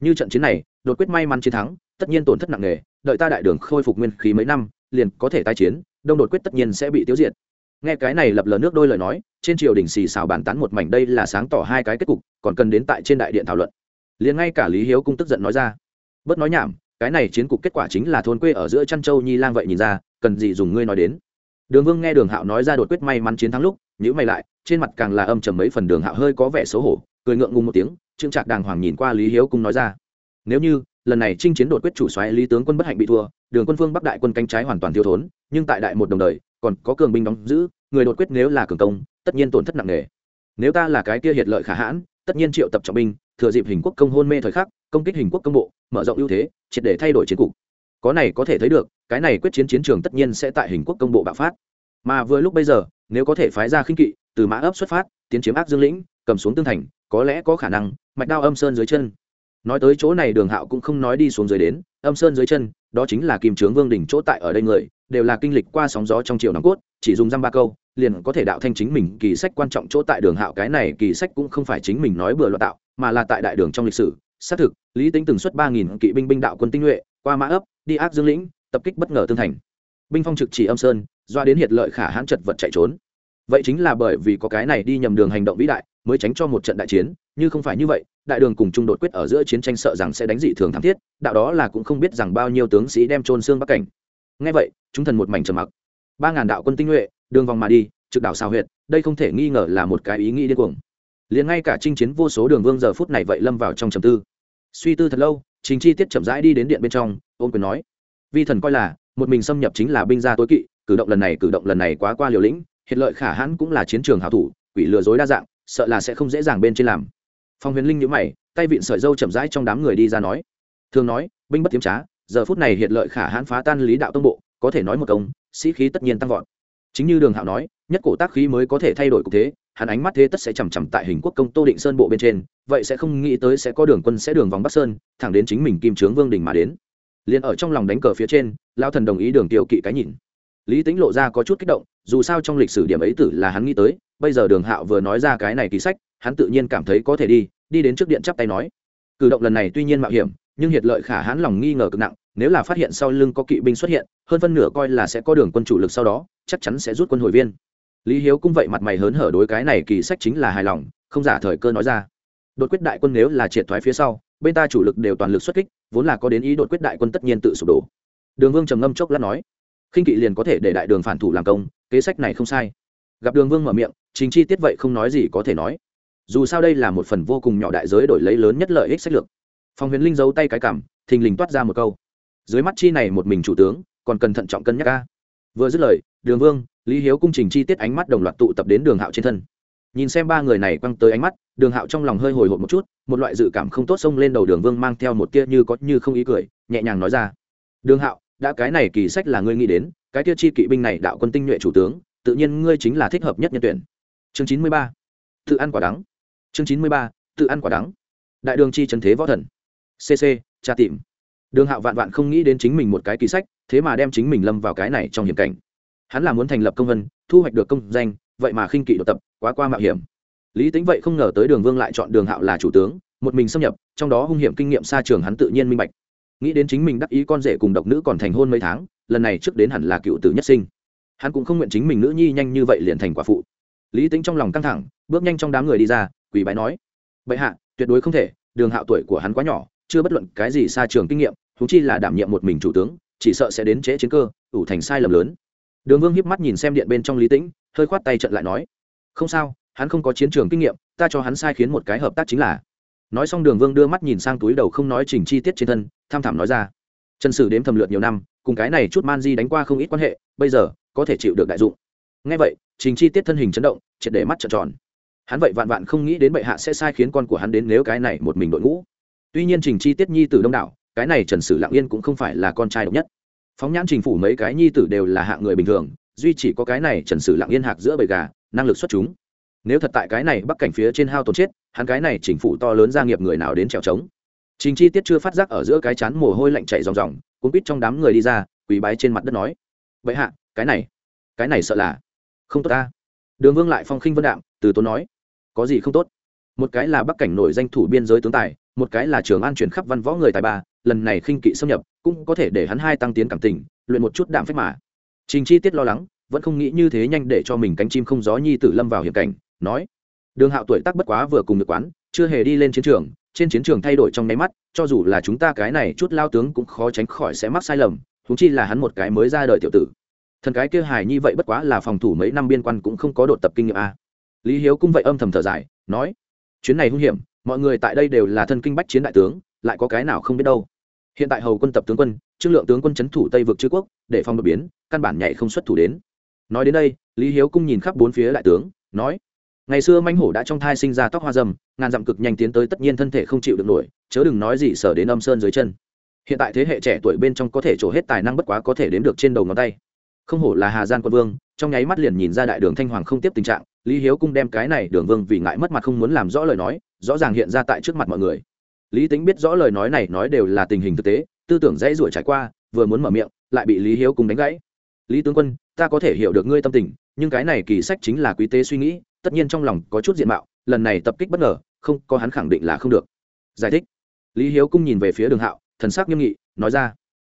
Speaker 1: Như trận chiến này, đột quyết may mắn chiến thắng, tất nhiên tổn thất nặng nề, đợi ta đại đường khôi phục nguyên khí mấy năm, liền có thể tái chiến, đông đột quyết tất nhiên sẽ bị tiêu diệt nghe cái này lập lờ nước đôi lời nói, trên triều đình xì xào bàn tán một mảnh đây là sáng tỏ hai cái kết cục, còn cần đến tại trên đại điện thảo luận. Liền ngay cả lý hiếu cung tức giận nói ra. Bớt nói nhảm, cái này chiến cục kết quả chính là thôn quê ở giữa chăn châu nhi lang vậy nhìn ra, cần gì dùng ngươi nói đến. Đường vương nghe đường hạo nói ra đột quyết may mắn chiến thắng lúc nhữ mày lại, trên mặt càng là âm trầm mấy phần đường hạo hơi có vẻ xấu hổ, cười ngượng ngùng một tiếng, trương trạc đàng hoàng nhìn qua lý hiếu cung nói ra. Nếu như, lần này chinh chiến đột quyết chủ xoáy lý tướng quân bất hạnh bị thua, đường quân phương bắc đại quân cánh trái hoàn toàn thiếu thốn, nhưng tại đại một đồng đời còn có cường binh đóng giữ, người đột quyết nếu là cường công, tất nhiên tổn thất nặng nề. Nếu ta là cái kia hiệt lợi khả hãn, tất nhiên triệu tập trọng binh, thừa dịp hình quốc công hôn mê thời khắc, công kích hình quốc công bộ, mở rộng ưu thế, triệt để thay đổi chiến cục. Có này có thể thấy được, cái này quyết chiến chiến trường tất nhiên sẽ tại hình quốc công bộ bạo phát. Mà vừa lúc bây giờ, nếu có thể phái ra khinh kỵ, từ mã ấp xuất phát, tiến chiếm ác dương lĩnh, cầm xuống tương thành, có lẽ có khả năng, mạch đao âm sơn dưới chân. Nói tới chỗ này đường hạo cũng không nói đi xuống dưới đến, âm sơn dưới chân, đó chính là kim trướng vương đỉnh chỗ tại ở đây người đều là kinh lịch qua sóng gió trong triều nòng cốt, chỉ dùng dăm ba câu, liền có thể đạo thanh chính mình. Kỳ sách quan trọng chỗ tại đường hạo, cái này kỳ sách cũng không phải chính mình nói bừa loạn tạo, mà là tại đại đường trong lịch sử. Xác thực, lý tính từng xuất ba nghìn kỵ binh binh đạo quân tinh nhuệ, qua mã ấp, đi ác dương lĩnh, tập kích bất ngờ tương thành. Binh phong trực chỉ âm sơn, doa đến hiệt lợi khả hãn chật vật chạy trốn. Vậy chính là bởi vì có cái này đi nhầm đường hành động vĩ đại, mới tránh cho một trận đại chiến, như không phải như vậy, đại đường cùng trung đột quyết ở giữa chiến tranh sợ rằng sẽ đánh dị thường thảm thiết, đạo đó là cũng không biết rằng bao nhiêu tướng sĩ đem trôn xương bắc cảnh ngay vậy, chúng thần một mảnh trầm mặc. Ba ngàn đạo quân tinh nhuệ, đường vòng mà đi, trực đảo sao huyệt, đây không thể nghi ngờ là một cái ý nghĩ điên cuồng. Liền ngay cả chinh chiến vô số đường vương giờ phút này vậy lâm vào trong trầm tư. Suy tư thật lâu chính chi tiết chậm rãi đi đến điện bên trong, ôn quyền nói, vi thần coi là, một mình xâm nhập chính là binh gia tối kỵ, cử động lần này, cử động lần này quá qua liều lĩnh, hiện lợi khả hãn cũng là chiến trường hảo thủ, quỷ lừa dối đa dạng, sợ là sẽ không dễ dàng bên trên làm. Phong huyền linh nhíu mày, tay vịn sợi dâu chậm rãi trong đám người đi ra nói. Thường nói, binh bất tiếm trá giờ phút này hiện lợi khả hãn phá tan lý đạo tông bộ, có thể nói một công, sĩ khí tất nhiên tăng vọt. Chính như đường hạo nói, nhất cổ tác khí mới có thể thay đổi cục thế, hắn ánh mắt thế tất sẽ chằm chằm tại hình quốc công tô định sơn bộ bên trên, vậy sẽ không nghĩ tới sẽ có đường quân sẽ đường vòng bắc sơn, thẳng đến chính mình kim trướng vương đình mà đến. Liền ở trong lòng đánh cờ phía trên lao thần đồng ý đường tiêu kỵ cái nhìn. Lý tính lộ ra có chút kích động, dù sao trong lịch sử điểm ấy tử là hắn nghĩ tới, bây giờ đường hạo vừa nói ra cái này ký sách, hắn tự nhiên cảm thấy có thể đi đi đến trước điện chắp tay nói. Cử động lần này tuy nhiên mạo hiểm nhưng hiệt lợi khả hãn lòng nghi ngờ cực nặng, nếu là phát hiện sau lưng có kỵ binh xuất hiện, hơn phân nửa coi là sẽ có đường quân chủ lực sau đó, chắc chắn sẽ rút quân hồi viên. Lý hiếu cũng vậy mặt mày hớn hở đối cái này kỳ sách chính là hài lòng, không giả thời cơ nói ra. Đột quyết đại quân nếu là triệt thoái phía sau, bên ta chủ lực đều toàn lực xuất kích, vốn là có đến ý đột quyết đại quân tất nhiên tự sụp đổ. Đường vương trầm ngâm chốc lát nói, khinh kỵ liền có thể để đại đường phản thủ làm công, kế sách này không sai. Gặp đường vương mở miệng chính chi tiết vậy không nói gì có thể nói. Dù sao đây là một phần vô cùng nhỏ đại giới đổi lấy lớn nhất lợi ích sách lược phòng huyền linh giấu tay cái cảm, thình lình toát ra một câu. Dưới mắt chi này một mình chủ tướng, còn cần thận trọng cân nhắc ca vừa dứt lời, đường vương, lý hiếu cung trình chi tiết ánh mắt đồng loạt tụ tập đến đường hạo trên thân. Nhìn xem ba người này quăng tới ánh mắt, đường hạo trong lòng hơi hồi hộp một chút, một loại dự cảm không tốt xông lên đầu đường vương mang theo một tia như có như không ý cười, nhẹ nhàng nói ra. Đường hạo, đã cái này kỳ sách là ngươi nghĩ đến, cái tia chi kỵ binh này đạo quân tinh nhuệ chủ tướng, tự nhiên ngươi chính là thích hợp nhất nhân tuyển. Chương chín mươi ba. Tự ăn quả đắng. Chương chín mươi ba. Tự ăn quả đắng. Đại đường chi trần thế võ thần cc tra tìm. Đường hạo vạn vạn không nghĩ đến chính mình một cái kỳ sách, thế mà đem chính mình lâm vào cái này trong hiểm cảnh. Hắn là muốn thành lập công vân, thu hoạch được công danh, vậy mà khinh kỵ độc tập, quá qua mạo hiểm. Lý tính vậy không ngờ tới đường vương lại chọn đường hạo là chủ tướng, một mình xâm nhập, trong đó hung hiểm kinh nghiệm xa trường hắn tự nhiên minh bạch. Nghĩ đến chính mình đắc ý con rể cùng độc nữ còn thành hôn mấy tháng, lần này trước đến hẳn là cựu tử nhất sinh. Hắn cũng không nguyện chính mình nữ nhi nhanh như vậy liền thành quả phụ. Lý tính trong lòng căng thẳng, bước nhanh trong đám người đi ra, quỳ bái nói, bệ hạ, tuyệt đối không thể, đường hạo tuổi của hắn quá nhỏ chưa bất luận cái gì xa trường kinh nghiệm thú chi là đảm nhiệm một mình chủ tướng, chỉ sợ sẽ đến trễ chiến cơ, ủ thành sai lầm lớn. Đường vương hiếp mắt nhìn xem điện bên trong lý tĩnh, hơi khoát tay trận lại nói, không sao, hắn không có chiến trường kinh nghiệm, ta cho hắn sai khiến một cái hợp tác chính là. Nói xong đường vương đưa mắt nhìn sang túi đầu không nói trình chi tiết trên thân, tham thảm nói ra, trần sử đếm thầm lượt nhiều năm, cùng cái này chút man di đánh qua không ít quan hệ, bây giờ, có thể chịu được đại dụng. Ngay vậy trình chi tiết thân hình chấn động, triệt để mắt trợn tròn. Hắn vậy vạn vạn không nghĩ đến bệ hạ sẽ sai khiến con của hắn đến nếu cái này một mình đội ngũ tuy nhiên trình chi tiết nhi tử đông đảo, cái này trần sử lạng yên cũng không phải là con trai độc nhất. Phóng nhãn trình phủ mấy cái nhi tử đều là hạng người bình thường, duy chỉ có cái này trần sử lạng yên hạc giữa bầy gà, năng lực xuất chúng. Nếu thật tại cái này bắc cảnh phía trên hao tổn chết, hắn cái này chỉnh phủ to lớn gia nghiệp người nào đến trèo trống. Trình chi tiết chưa phát giác ở giữa cái chán mồ hôi lạnh chạy ròng ròng, cuốn quýt trong đám người đi ra, quỳ bái trên mặt đất nói vậy hạ, cái này cái này sợ là không tốt ta. Đường vương lại phong khinh vân đạm, từ tốn nói, có gì không tốt? Một cái là bắc cảnh nổi danh thủ biên giới tướng tài một cái là trường an chuyển khắp văn võ người tài ba, lần này khinh kỵ xâm nhập, cũng có thể để hắn hai tăng tiến cảm tình, luyện một chút đạm phách mà. Trình chi tiết lo lắng, vẫn không nghĩ như thế nhanh để cho mình cánh chim không gió nhi tử lâm vào hiểm cảnh, nói, đường hạo tuổi tác bất quá vừa cùng được quán, chưa hề đi lên chiến trường, trên chiến trường thay đổi trong nháy mắt, cho dù là chúng ta cái này chút lao tướng cũng khó tránh khỏi sẽ mắc sai lầm thúng chi là hắn một cái mới ra đời tiểu tử. Thần cái kia hài như vậy bất quá là phòng thủ mấy năm biên quan cũng không có đột tập kinh nghiệm a. Lý hiếu cũng vậy âm thầm thở dài, nói, chuyến này hung hiểm mọi người tại đây đều là thân kinh bách chiến đại tướng, lại có cái nào không biết đâu. Hiện tại hầu quân tập tướng quân, trương lượng tướng quân c h ấ n thủ tây vực chư quốc, để phòng đột biến, căn bản nhảy không xuất thủ đến. Nói đến đây, lý hiếu cung nhìn khắp bốn phía đại tướng, nói, ngày xưa manh hổ đã trong thai sinh ra tóc hoa dầm ngàn dặm cực nhanh tiến tới tất nhiên thân thể không chịu được nổi, chớ đừng nói gì sở đến âm sơn dưới chân. Hiện tại thế hệ trẻ tuổi bên trong có thể trổ hết tài năng bất quá có thể đếm được trên đầu ngón tay. Không hổ là hà gian quân vương, trong nháy mắt liền nhìn ra đại đường thanh hoàng không tiếp tình trạng lý hiếu cung đem cái này đường vương vì ngại mất mặt không muốn làm rõ lời nói, rõ ràng hiện ra tại trước mặt mọi người. Lý tính biết rõ lời nói này nói đều là tình hình thực tế, tư tưởng dễ ruổi trải qua, vừa muốn mở miệng, lại bị lý hiếu cung đánh gãy. Lý tướng quân, ta có thể hiểu được ngươi tâm tình, nhưng cái này kỳ sách chính là quý tế suy nghĩ, tất nhiên trong lòng có chút diện mạo, lần này tập kích bất ngờ, không, có hắn khẳng định là không được. Giải thích. Lý hiếu cung nhìn về phía đường hạo, thần sắc nghiêm nghị, nói ra,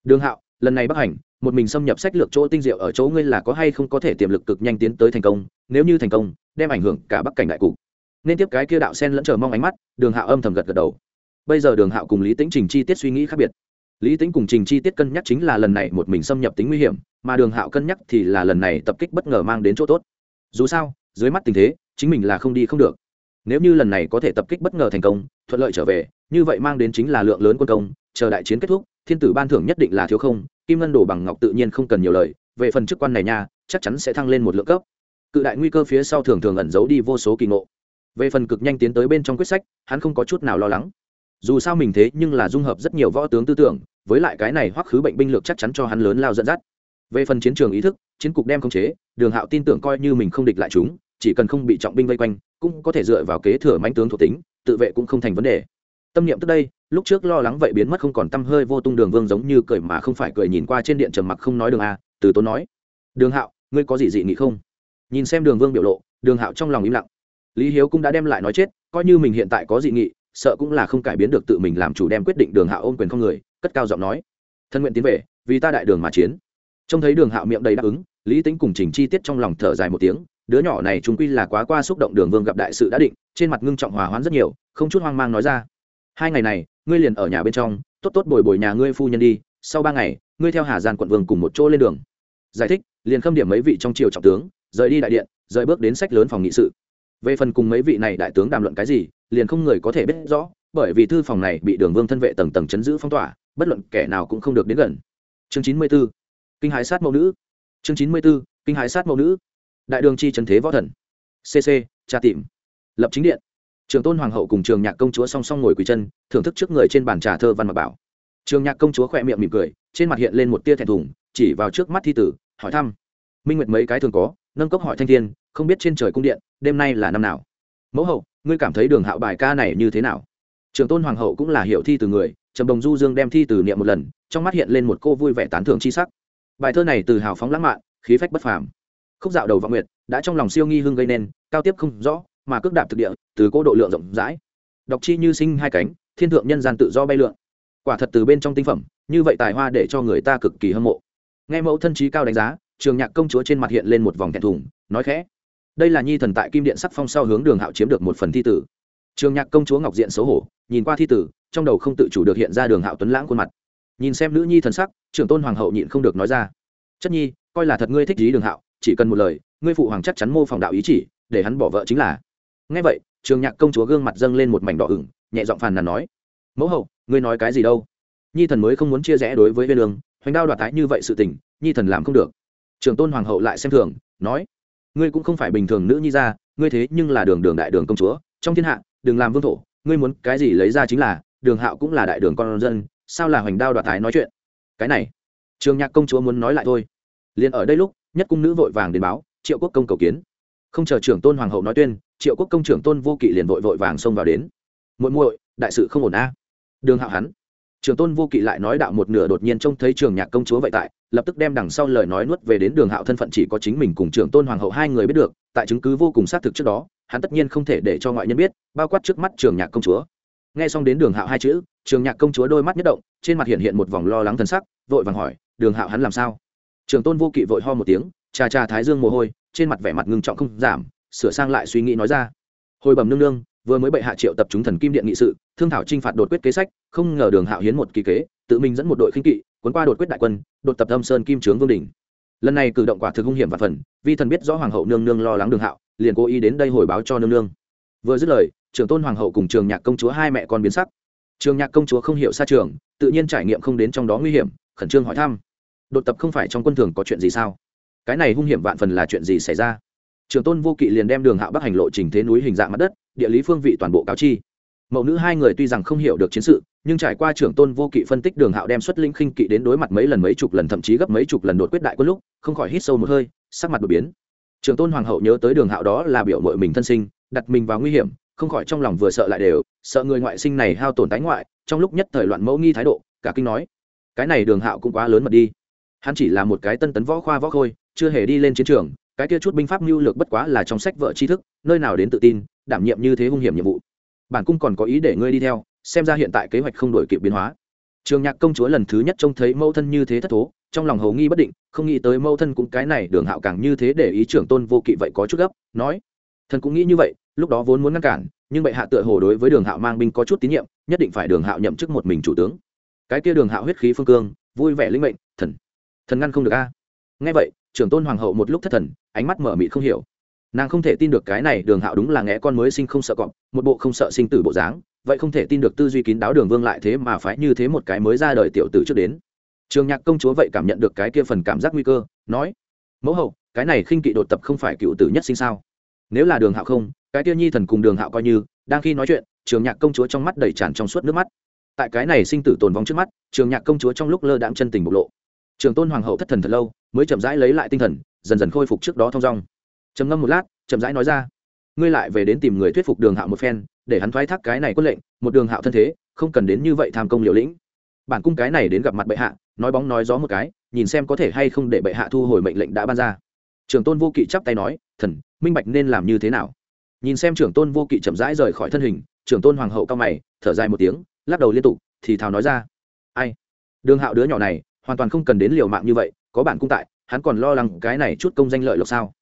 Speaker 1: đường hạo lần này bắc hành, một mình xâm nhập sách lược chỗ tinh diệu ở chỗ ngươi là có hay không có thể tiềm lực cực nhanh tiến tới thành công, nếu như thành công, đem ảnh hưởng cả bắc cảnh đại cục. Nên tiếp cái kia đạo sen lẫn chờ mong ánh mắt, đường hạo âm thầm gật gật đầu. Bây giờ đường hạo cùng lý tính trình chi tiết suy nghĩ khác biệt. Lý tính cùng trình chi tiết cân nhắc chính là lần này một mình xâm nhập tính nguy hiểm, mà đường hạo cân nhắc thì là lần này tập kích bất ngờ mang đến chỗ tốt. Dù sao, dưới mắt tình thế, chính mình là không đi không được. Nếu như lần này có thể tập kích bất ngờ thành công, thuận lợi trở về, như vậy mang đến chính là lượng lớn quân công chờ đại chiến kết thúc, thiên tử ban thưởng nhất định là thiếu không, kim ngân đồ bằng ngọc tự nhiên không cần nhiều lời, về phần chức quan này nha, chắc chắn sẽ thăng lên một lượng cấp. Cự đại nguy cơ phía sau thường thường ẩn giấu đi vô số kỳ ngộ. Về phần cực nhanh tiến tới bên trong quyết sách, hắn không có chút nào lo lắng. Dù sao mình thế nhưng là dung hợp rất nhiều võ tướng tư tưởng, với lại cái này hoắc khứ bệnh binh lược chắc chắn cho hắn lớn lao dẫn dắt. Về phần chiến trường ý thức, chiến cục đem khống chế, đường hạo tin tưởng coi như mình không địch lại chúng, chỉ cần không bị trọng binh vây quanh, cũng có thể dựa vào kế thừa mãnh tướng thuộc tính, tự vệ cũng không thành vấn đề tâm niệm tức đây, lúc trước lo lắng vậy biến mất không còn t hơi vô tung đường vương giống như cười mà không phải cười nhìn qua trên điện trầm mặc không nói đường a, từ tốn nói. Đường hạo, ngươi có gì dị nghị không? Nhìn xem đường vương biểu lộ, đường hạo trong lòng im lặng. Lý hiếu cũng đã đem lại nói chết, coi như mình hiện tại có dị nghị, sợ cũng là không cải biến được tự mình làm chủ đem quyết định đường hạo ôm quyền không người, cất cao giọng nói. Thân nguyện tiến về, vì ta đại đường mà chiến. Trông thấy đường hạo miệng đầy đáp ứng, lý tính cùng trình chi tiết trong lòng thở dài một tiếng, đứa nhỏ này chúng quy là quá qua xúc động đường vương gặp đại sự đã định, trên mặt ngưng trọng hòa hoãn rất nhiều, không chút hoang mang nói ra hai ngày này, ngươi liền ở nhà bên trong, tốt tốt bồi bồi nhà ngươi phu nhân đi, sau ba ngày, ngươi theo hà giàn quận vương cùng một chỗ lên đường. Giải thích, liền khâm điểm mấy vị trong triều trọng tướng, rời đi đại điện, rời bước đến sách lớn phòng nghị sự. Về phần cùng mấy vị này đại tướng đàm luận cái gì, liền không người có thể biết rõ, bởi vì thư phòng này bị đường vương thân vệ tầng tầng chấn giữ phong tỏa, bất luận kẻ nào cũng không được đến gần. Chương chín mươi b ố kinh hãi sát mẫu nữ. Chương chín mươi b ố kinh hãi sát mẫu nữ. Đại đường chi trần thế võ thần. Cc tra tìm. Lập chính điện trường tôn hoàng hậu cùng trường nhạc công chúa song song ngồi quỳ chân, thưởng thức trước người trên bàn trà thơ văn mặc bảo. Trường nhạc công chúa khỏe miệng mỉm cười, trên mặt hiện lên một tia thẹn thùng, chỉ vào trước mắt thi tử, hỏi thăm. Minh nguyệt mấy cái thường có, nâng cốc hỏi thanh thiên, không biết trên trời cung điện, đêm nay là năm nào? Mẫu hậu, ngươi cảm thấy đường hạo bài ca này như thế nào? Trường tôn hoàng hậu cũng là hiệu thi từ người, trầm đồng du dương đem thi từ niệm một lần, trong mắt hiện lên một cô vui vẻ tán thưởng c h i sắc. Bài thơ này từ hào phóng lãng mạn, khí phách bất phàm. Khúc dạo đầu vọng nguyệt, đã trong lòng siêu nghi hương gây nên, cao tiếp không rõ mà cước đạp thực địa, từ cố độ lượng rộng rãi. Đọc chi như sinh hai cánh, thiên thượng nhân gian tự do bay lượn. Quả thật từ bên trong tinh phẩm, như vậy tài hoa để cho người ta cực kỳ hâm mộ. Nghe mẫu thân trí cao đánh giá, trường nhạc công chúa trên mặt hiện lên một vòng thẹn thùng, nói khẽ. Đây là nhi thần tại kim điện sắc phong sau hướng đường hạo chiếm được một phần thi tử. Trường nhạc công chúa ngọc diện xấu hổ, nhìn qua thi tử, trong đầu không tự chủ được hiện ra đường hạo tuấn lãng khuôn mặt. Nhìn xem nữ nhi thần sắc, trưởng tôn hoàng hậu nhịn không được nói ra. Chất nhi, coi là thật ngươi thích lý đường hạo, chỉ cần một lời, ngươi phụ hoàng chắc chắn mô phỏng đạo ý chỉ, để hắn bỏ vợ chính là ngay vậy, trường nhạc công chúa gương mặt dâng lên một mảnh đỏ ửng, nhẹ giọng phàn nàn nói, mẫu hậu, ngươi nói cái gì đâu? Nhi thần mới không muốn chia rẽ đối với viên đường hoành đao đoạt tái như vậy sự tình, nhi thần làm không được. Trường tôn hoàng hậu lại xem thường, nói, ngươi cũng không phải bình thường nữ nhi ra ngươi thế nhưng là đường đường đại đường công chúa, trong thiên hạ, đừng làm vương thổ, ngươi muốn cái gì lấy ra chính là, đường hạo cũng là đại đường con dân, sao là hoành đao đoạt tái nói chuyện? Cái này, trường nhạc công chúa muốn nói lại thôi. Liền ở đây lúc, nhất cung nữ vội vàng đến báo, triệu quốc công cầu kiến. Không chờ trưởng tôn hoàng hậu nói tuyên triệu quốc công trưởng tôn vô kỵ liền vội vội vàng xông vào đến. Muội muội, đại sự không ổn a. Đường hạo hắn. Trường tôn vô kỵ lại nói đạo một nửa đột nhiên trông thấy trường nhạc công chúa vậy tại, lập tức đem đằng sau lời nói nuốt về đến đường hạo thân phận chỉ có chính mình cùng trường tôn hoàng hậu hai người biết được, tại chứng cứ vô cùng xác thực trước đó, hắn tất nhiên không thể để cho ngoại nhân biết, bao quát trước mắt trường nhạc công chúa. Nghe xong đến đường hạo hai chữ, trường nhạc công chúa đôi mắt nhất động, trên mặt hiện hiện một vòng lo lắng thân sắc, vội vàng hỏi, đường hạo hắn làm sao? Trường tôn vô kỵ vội ho một tiếng, trà trà thái dương mồ hôi, trên mặt vẻ mặt ngưng trọng không giảm sửa sang lại suy nghĩ nói ra. Hồi bẩm nương nương, vừa mới bệ hạ triệu tập chúng thần kim điện nghị sự, thương thảo t r i n h phạt đột quyết kế sách, không ngờ đường hạo hiến một kỳ kế, tự mình dẫn một đội khinh kỵ, cuốn qua đột quyết đại quân, đột tập âm sơn kim trướng vương đình lần này cử động quả thực hung hiểm và phần, vi thần biết rõ hoàng hậu nương nương lo lắng đường hạo, liền cố ý đến đây hồi báo cho nương nương. Vừa dứt lời, trưởng tôn hoàng hậu cùng trường nhạc công chúa hai mẹ con biến sắc. Trường nhạc công chúa không hiểu xa trường, tự nhiên trải nghiệm không đến trong đó nguy hiểm, khẩn trương hỏi thăm. Đột tập không phải trong quân thường có chuyện gì sao? Cái này hung hiểm vạn phần là chuyện gì xảy ra? Trường tôn vô kỵ liền đem đường hạo bắc hành lộ trình thế núi hình dạng mặt đất, địa lý phương vị toàn bộ cáo chi. Mẫu nữ hai người tuy rằng không hiểu được chiến sự, nhưng trải qua trưởng tôn vô kỵ phân tích đường hạo đem xuất linh khinh kỵ đến đối mặt mấy lần mấy chục lần, thậm chí gấp mấy chục lần đột quyết đại quân lúc, không khỏi hít sâu một hơi, sắc mặt đột biến. Trưởng tôn hoàng hậu nhớ tới đường hạo đó là biểu mội mình thân sinh, đặt mình vào nguy hiểm, không khỏi trong lòng vừa sợ lại đều, sợ người ngoại sinh này hao tổn tái ngoại, trong lúc nhất thời loạn mẫu nghi thái độ, cả kinh nói, cái này đường hạo cũng quá lớn mật đi. Hắn chỉ là một cái tân tấn võ khoa võ khôi, chưa hề đi lên chiến trường cái kia chút binh pháp mưu lược bất quá là trong sách vợ tri thức, nơi nào đến tự tin, đảm nhiệm như thế hung hiểm nhiệm vụ. Bản cung còn có ý để ngươi đi theo, xem ra hiện tại kế hoạch không đổi kịp biến hóa. Trường nhạc công chúa lần thứ nhất trông thấy mâu thân như thế thất thố, trong lòng hầu nghi bất định, không nghĩ tới mâu thân cũng cái này đường hạo càng như thế để ý trưởng tôn vô kỵ vậy có chút gấp, nói, thần cũng nghĩ như vậy, lúc đó vốn muốn ngăn cản, nhưng bệ hạ tựa hồ đối với đường hạo mang binh có chút tín nhiệm, nhất định phải đường hạo nhậm chức một mình chủ tướng. Cái kia đường hạo huyết khí phương cương, vui vẻ linh mệnh, thần thần ngăn không được a. Nghe vậy trưởng tôn hoàng hậu một lúc thất thần, ánh mắt mở mịt không hiểu. Nàng không thể tin được cái này đường hạo đúng là ngẽ con mới sinh không sợ cọp, một bộ không sợ sinh tử bộ dáng, vậy không thể tin được tư duy kín đáo đường vương lại thế mà phải như thế một cái mới ra đời tiểu tử trước đến. Trường nhạc công chúa vậy cảm nhận được cái kia phần cảm giác nguy cơ, nói, mẫu hậu, cái này khinh kỵ đột tập không phải cựu tử nhất sinh sao? Nếu là đường hạo không, cái kia nhi thần cùng đường hạo coi như, đang khi nói chuyện, trường nhạc công chúa trong mắt đầy tràn trong suốt nước mắt. Tại cái này sinh tử tồn vong trước mắt, trường nhạc công chúa trong lúc lơ đạm chân tình bộc lộ. Trường tôn hoàng hậu thất thần thật lâu mới chậm rãi lấy lại tinh thần, dần dần khôi phục trước đó thong dong. Trầm ngâm một lát, chậm rãi nói ra, ngươi lại về đến tìm người thuyết phục đường hạo một phen, để hắn thoái thác cái này quân lệnh, một đường hạo thân thế, không cần đến như vậy tham công liều lĩnh. Bản cung cái này đến gặp mặt bệ hạ, nói bóng nói gió một cái, nhìn xem có thể hay không để bệ hạ thu hồi mệnh lệnh đã ban ra. Trưởng tôn vô kỵ chắp tay nói, thần, minh bạch nên làm như thế nào? Nhìn xem trưởng tôn vô kỵ chậm rãi rời khỏi thân hình trưởng tôn hoàng hậu cao mày, thở dài một tiếng, lắc đầu liên tục, thì thào nói ra, ai? Đường hạo đứa nhỏ này, hoàn toàn không cần đến liều mạng như vậy có bản cung tại, hắn còn lo lắng cái này chút công danh lợi lộc sao?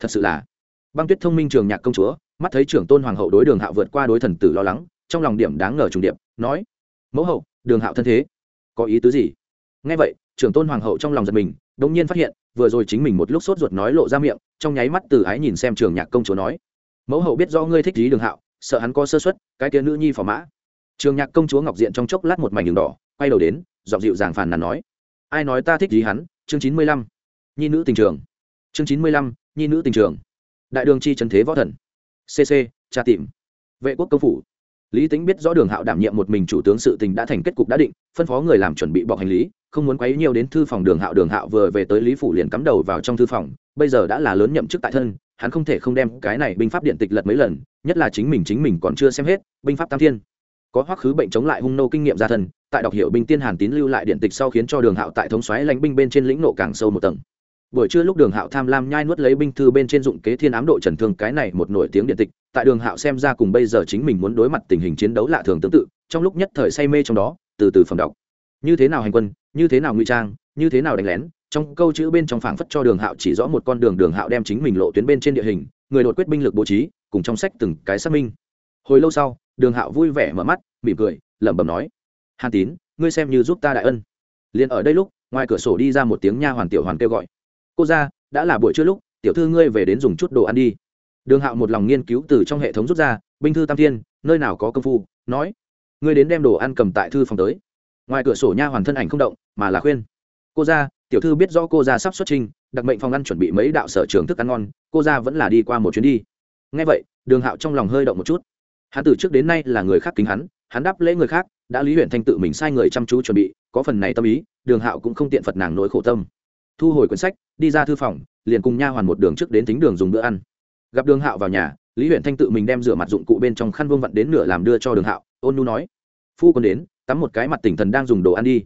Speaker 1: Thật sự là, băng tuyết thông minh trường nhạc công chúa, mắt thấy trưởng tôn hoàng hậu đối đường hạo vượt qua đối thần tử lo lắng, trong lòng điểm đáng ngờ trùng điệp, nói, mẫu hậu, đường hạo thân thế, có ý tứ gì? Nghe vậy, trưởng tôn hoàng hậu trong lòng giật mình đ ỗ n g nhiên phát hiện, vừa rồi chính mình một lúc sốt ruột nói lộ ra miệng, trong nháy mắt từ ái nhìn xem trường nhạc công chúa nói, mẫu hậu biết do ngươi thích lý đường hạo, sợ hắn có sơ xuất cái kia nữ nhi phò mã. Trường nhạc công chúa ngọc diện trong chốc lát một mảnh đường đỏ, quay đầu đến, giọng dịu dàng phàn nàn nói, ai nói ta thích gì hắn chương chín mươi lăm, nhi nữ tình trường. Chương chín mươi lăm, nhi nữ tình trường. Đại đường chi trần thế võ thần. Cc tra tìm. Vệ quốc công phủ. Lý tính biết rõ đường hạo đảm nhiệm một mình chủ tướng sự tình đã thành kết cục đã định, phân phó người làm chuẩn bị bọc hành lý, không muốn quấy nhiều đến thư phòng đường hạo. Đường hạo vừa về tới lý phủ liền cắm đầu vào trong thư phòng, bây giờ đã là lớn nhậm chức tại thân, hắn không thể không đem cái này binh pháp điện tịch lật mấy lần, nhất là chính mình chính mình còn chưa xem hết, binh pháp tam thiên. Có hoắc khứ bệnh chống lại hung nô kinh nghiệm gia thân tại đọc hiệu binh tiên hàn tín lưu lại điện tịch sau khiến cho đường hạo tại thống xoáy lãnh binh bên trên lĩnh nộ càng sâu một tầng. Buổi trưa lúc đường hạo tham lam nhai nuốt lấy binh thư bên trên dụng kế thiên ám độ trần thương cái này một nổi tiếng điện tịch, tại đường hạo xem ra cùng bây giờ chính mình muốn đối mặt tình hình chiến đấu lạ thường tương tự, trong lúc nhất thời say mê trong đó, từ từ phẩm đọc. Như thế nào hành quân, như thế nào nguy trang, như thế nào đánh lén, trong câu chữ bên trong phảng phất cho đường hạo chỉ rõ một con đường đường hạo đem chính mình lộ tuyến bên trên địa hình, người đột quyết binh lực bố trí, cùng trong sách từng cái xác minh. Hồi lâu sau, đường hạo vui vẻ mở mắt, mỉm cười, lẩm bẩm nói hàn tín, ngươi xem như giúp ta đại ân. Liền ở đây lúc, ngoài cửa sổ đi ra một tiếng nha hoàn tiểu hoàn kêu gọi. Cô ra, đã là buổi trưa lúc, tiểu thư ngươi về đến dùng chút đồ ăn đi. Đường hạo một lòng nghiên cứu từ trong hệ thống rút ra, binh thư tam thiên, nơi nào có công phu, nói, ngươi đến đem đồ ăn cầm tại thư phòng tới. Ngoài cửa sổ nha hoàn thân ảnh không động, mà là khuyên, cô ra, tiểu thư biết rõ cô ra sắp xuất trình, đặc mệnh phòng ăn chuẩn bị mấy đạo sở trường thức ăn ngon, cô ra vẫn là đi qua một chuyến đi. Ngay vậy, đường hạo trong lòng hơi động một chút. Hắn từ trước đến nay là người khác kính hắn hắn đáp lễ người khác đã lý huyện thanh tự mình sai người chăm chú chuẩn bị, có phần này tâm ý, đường hạo cũng không tiện phật nàng nỗi khổ tâm. Thu hồi quyển sách, đi ra thư phòng, liền cùng nha hoàn một đường trước đến tính đường dùng bữa ăn. Gặp đường hạo vào nhà, lý huyện thanh tự mình đem rửa mặt dụng cụ bên trong khăn vương vặn đến nửa làm đưa cho đường hạo, ôn nu nói, phu còn đến, tắm một cái mặt tỉnh thần đang dùng đồ ăn đi.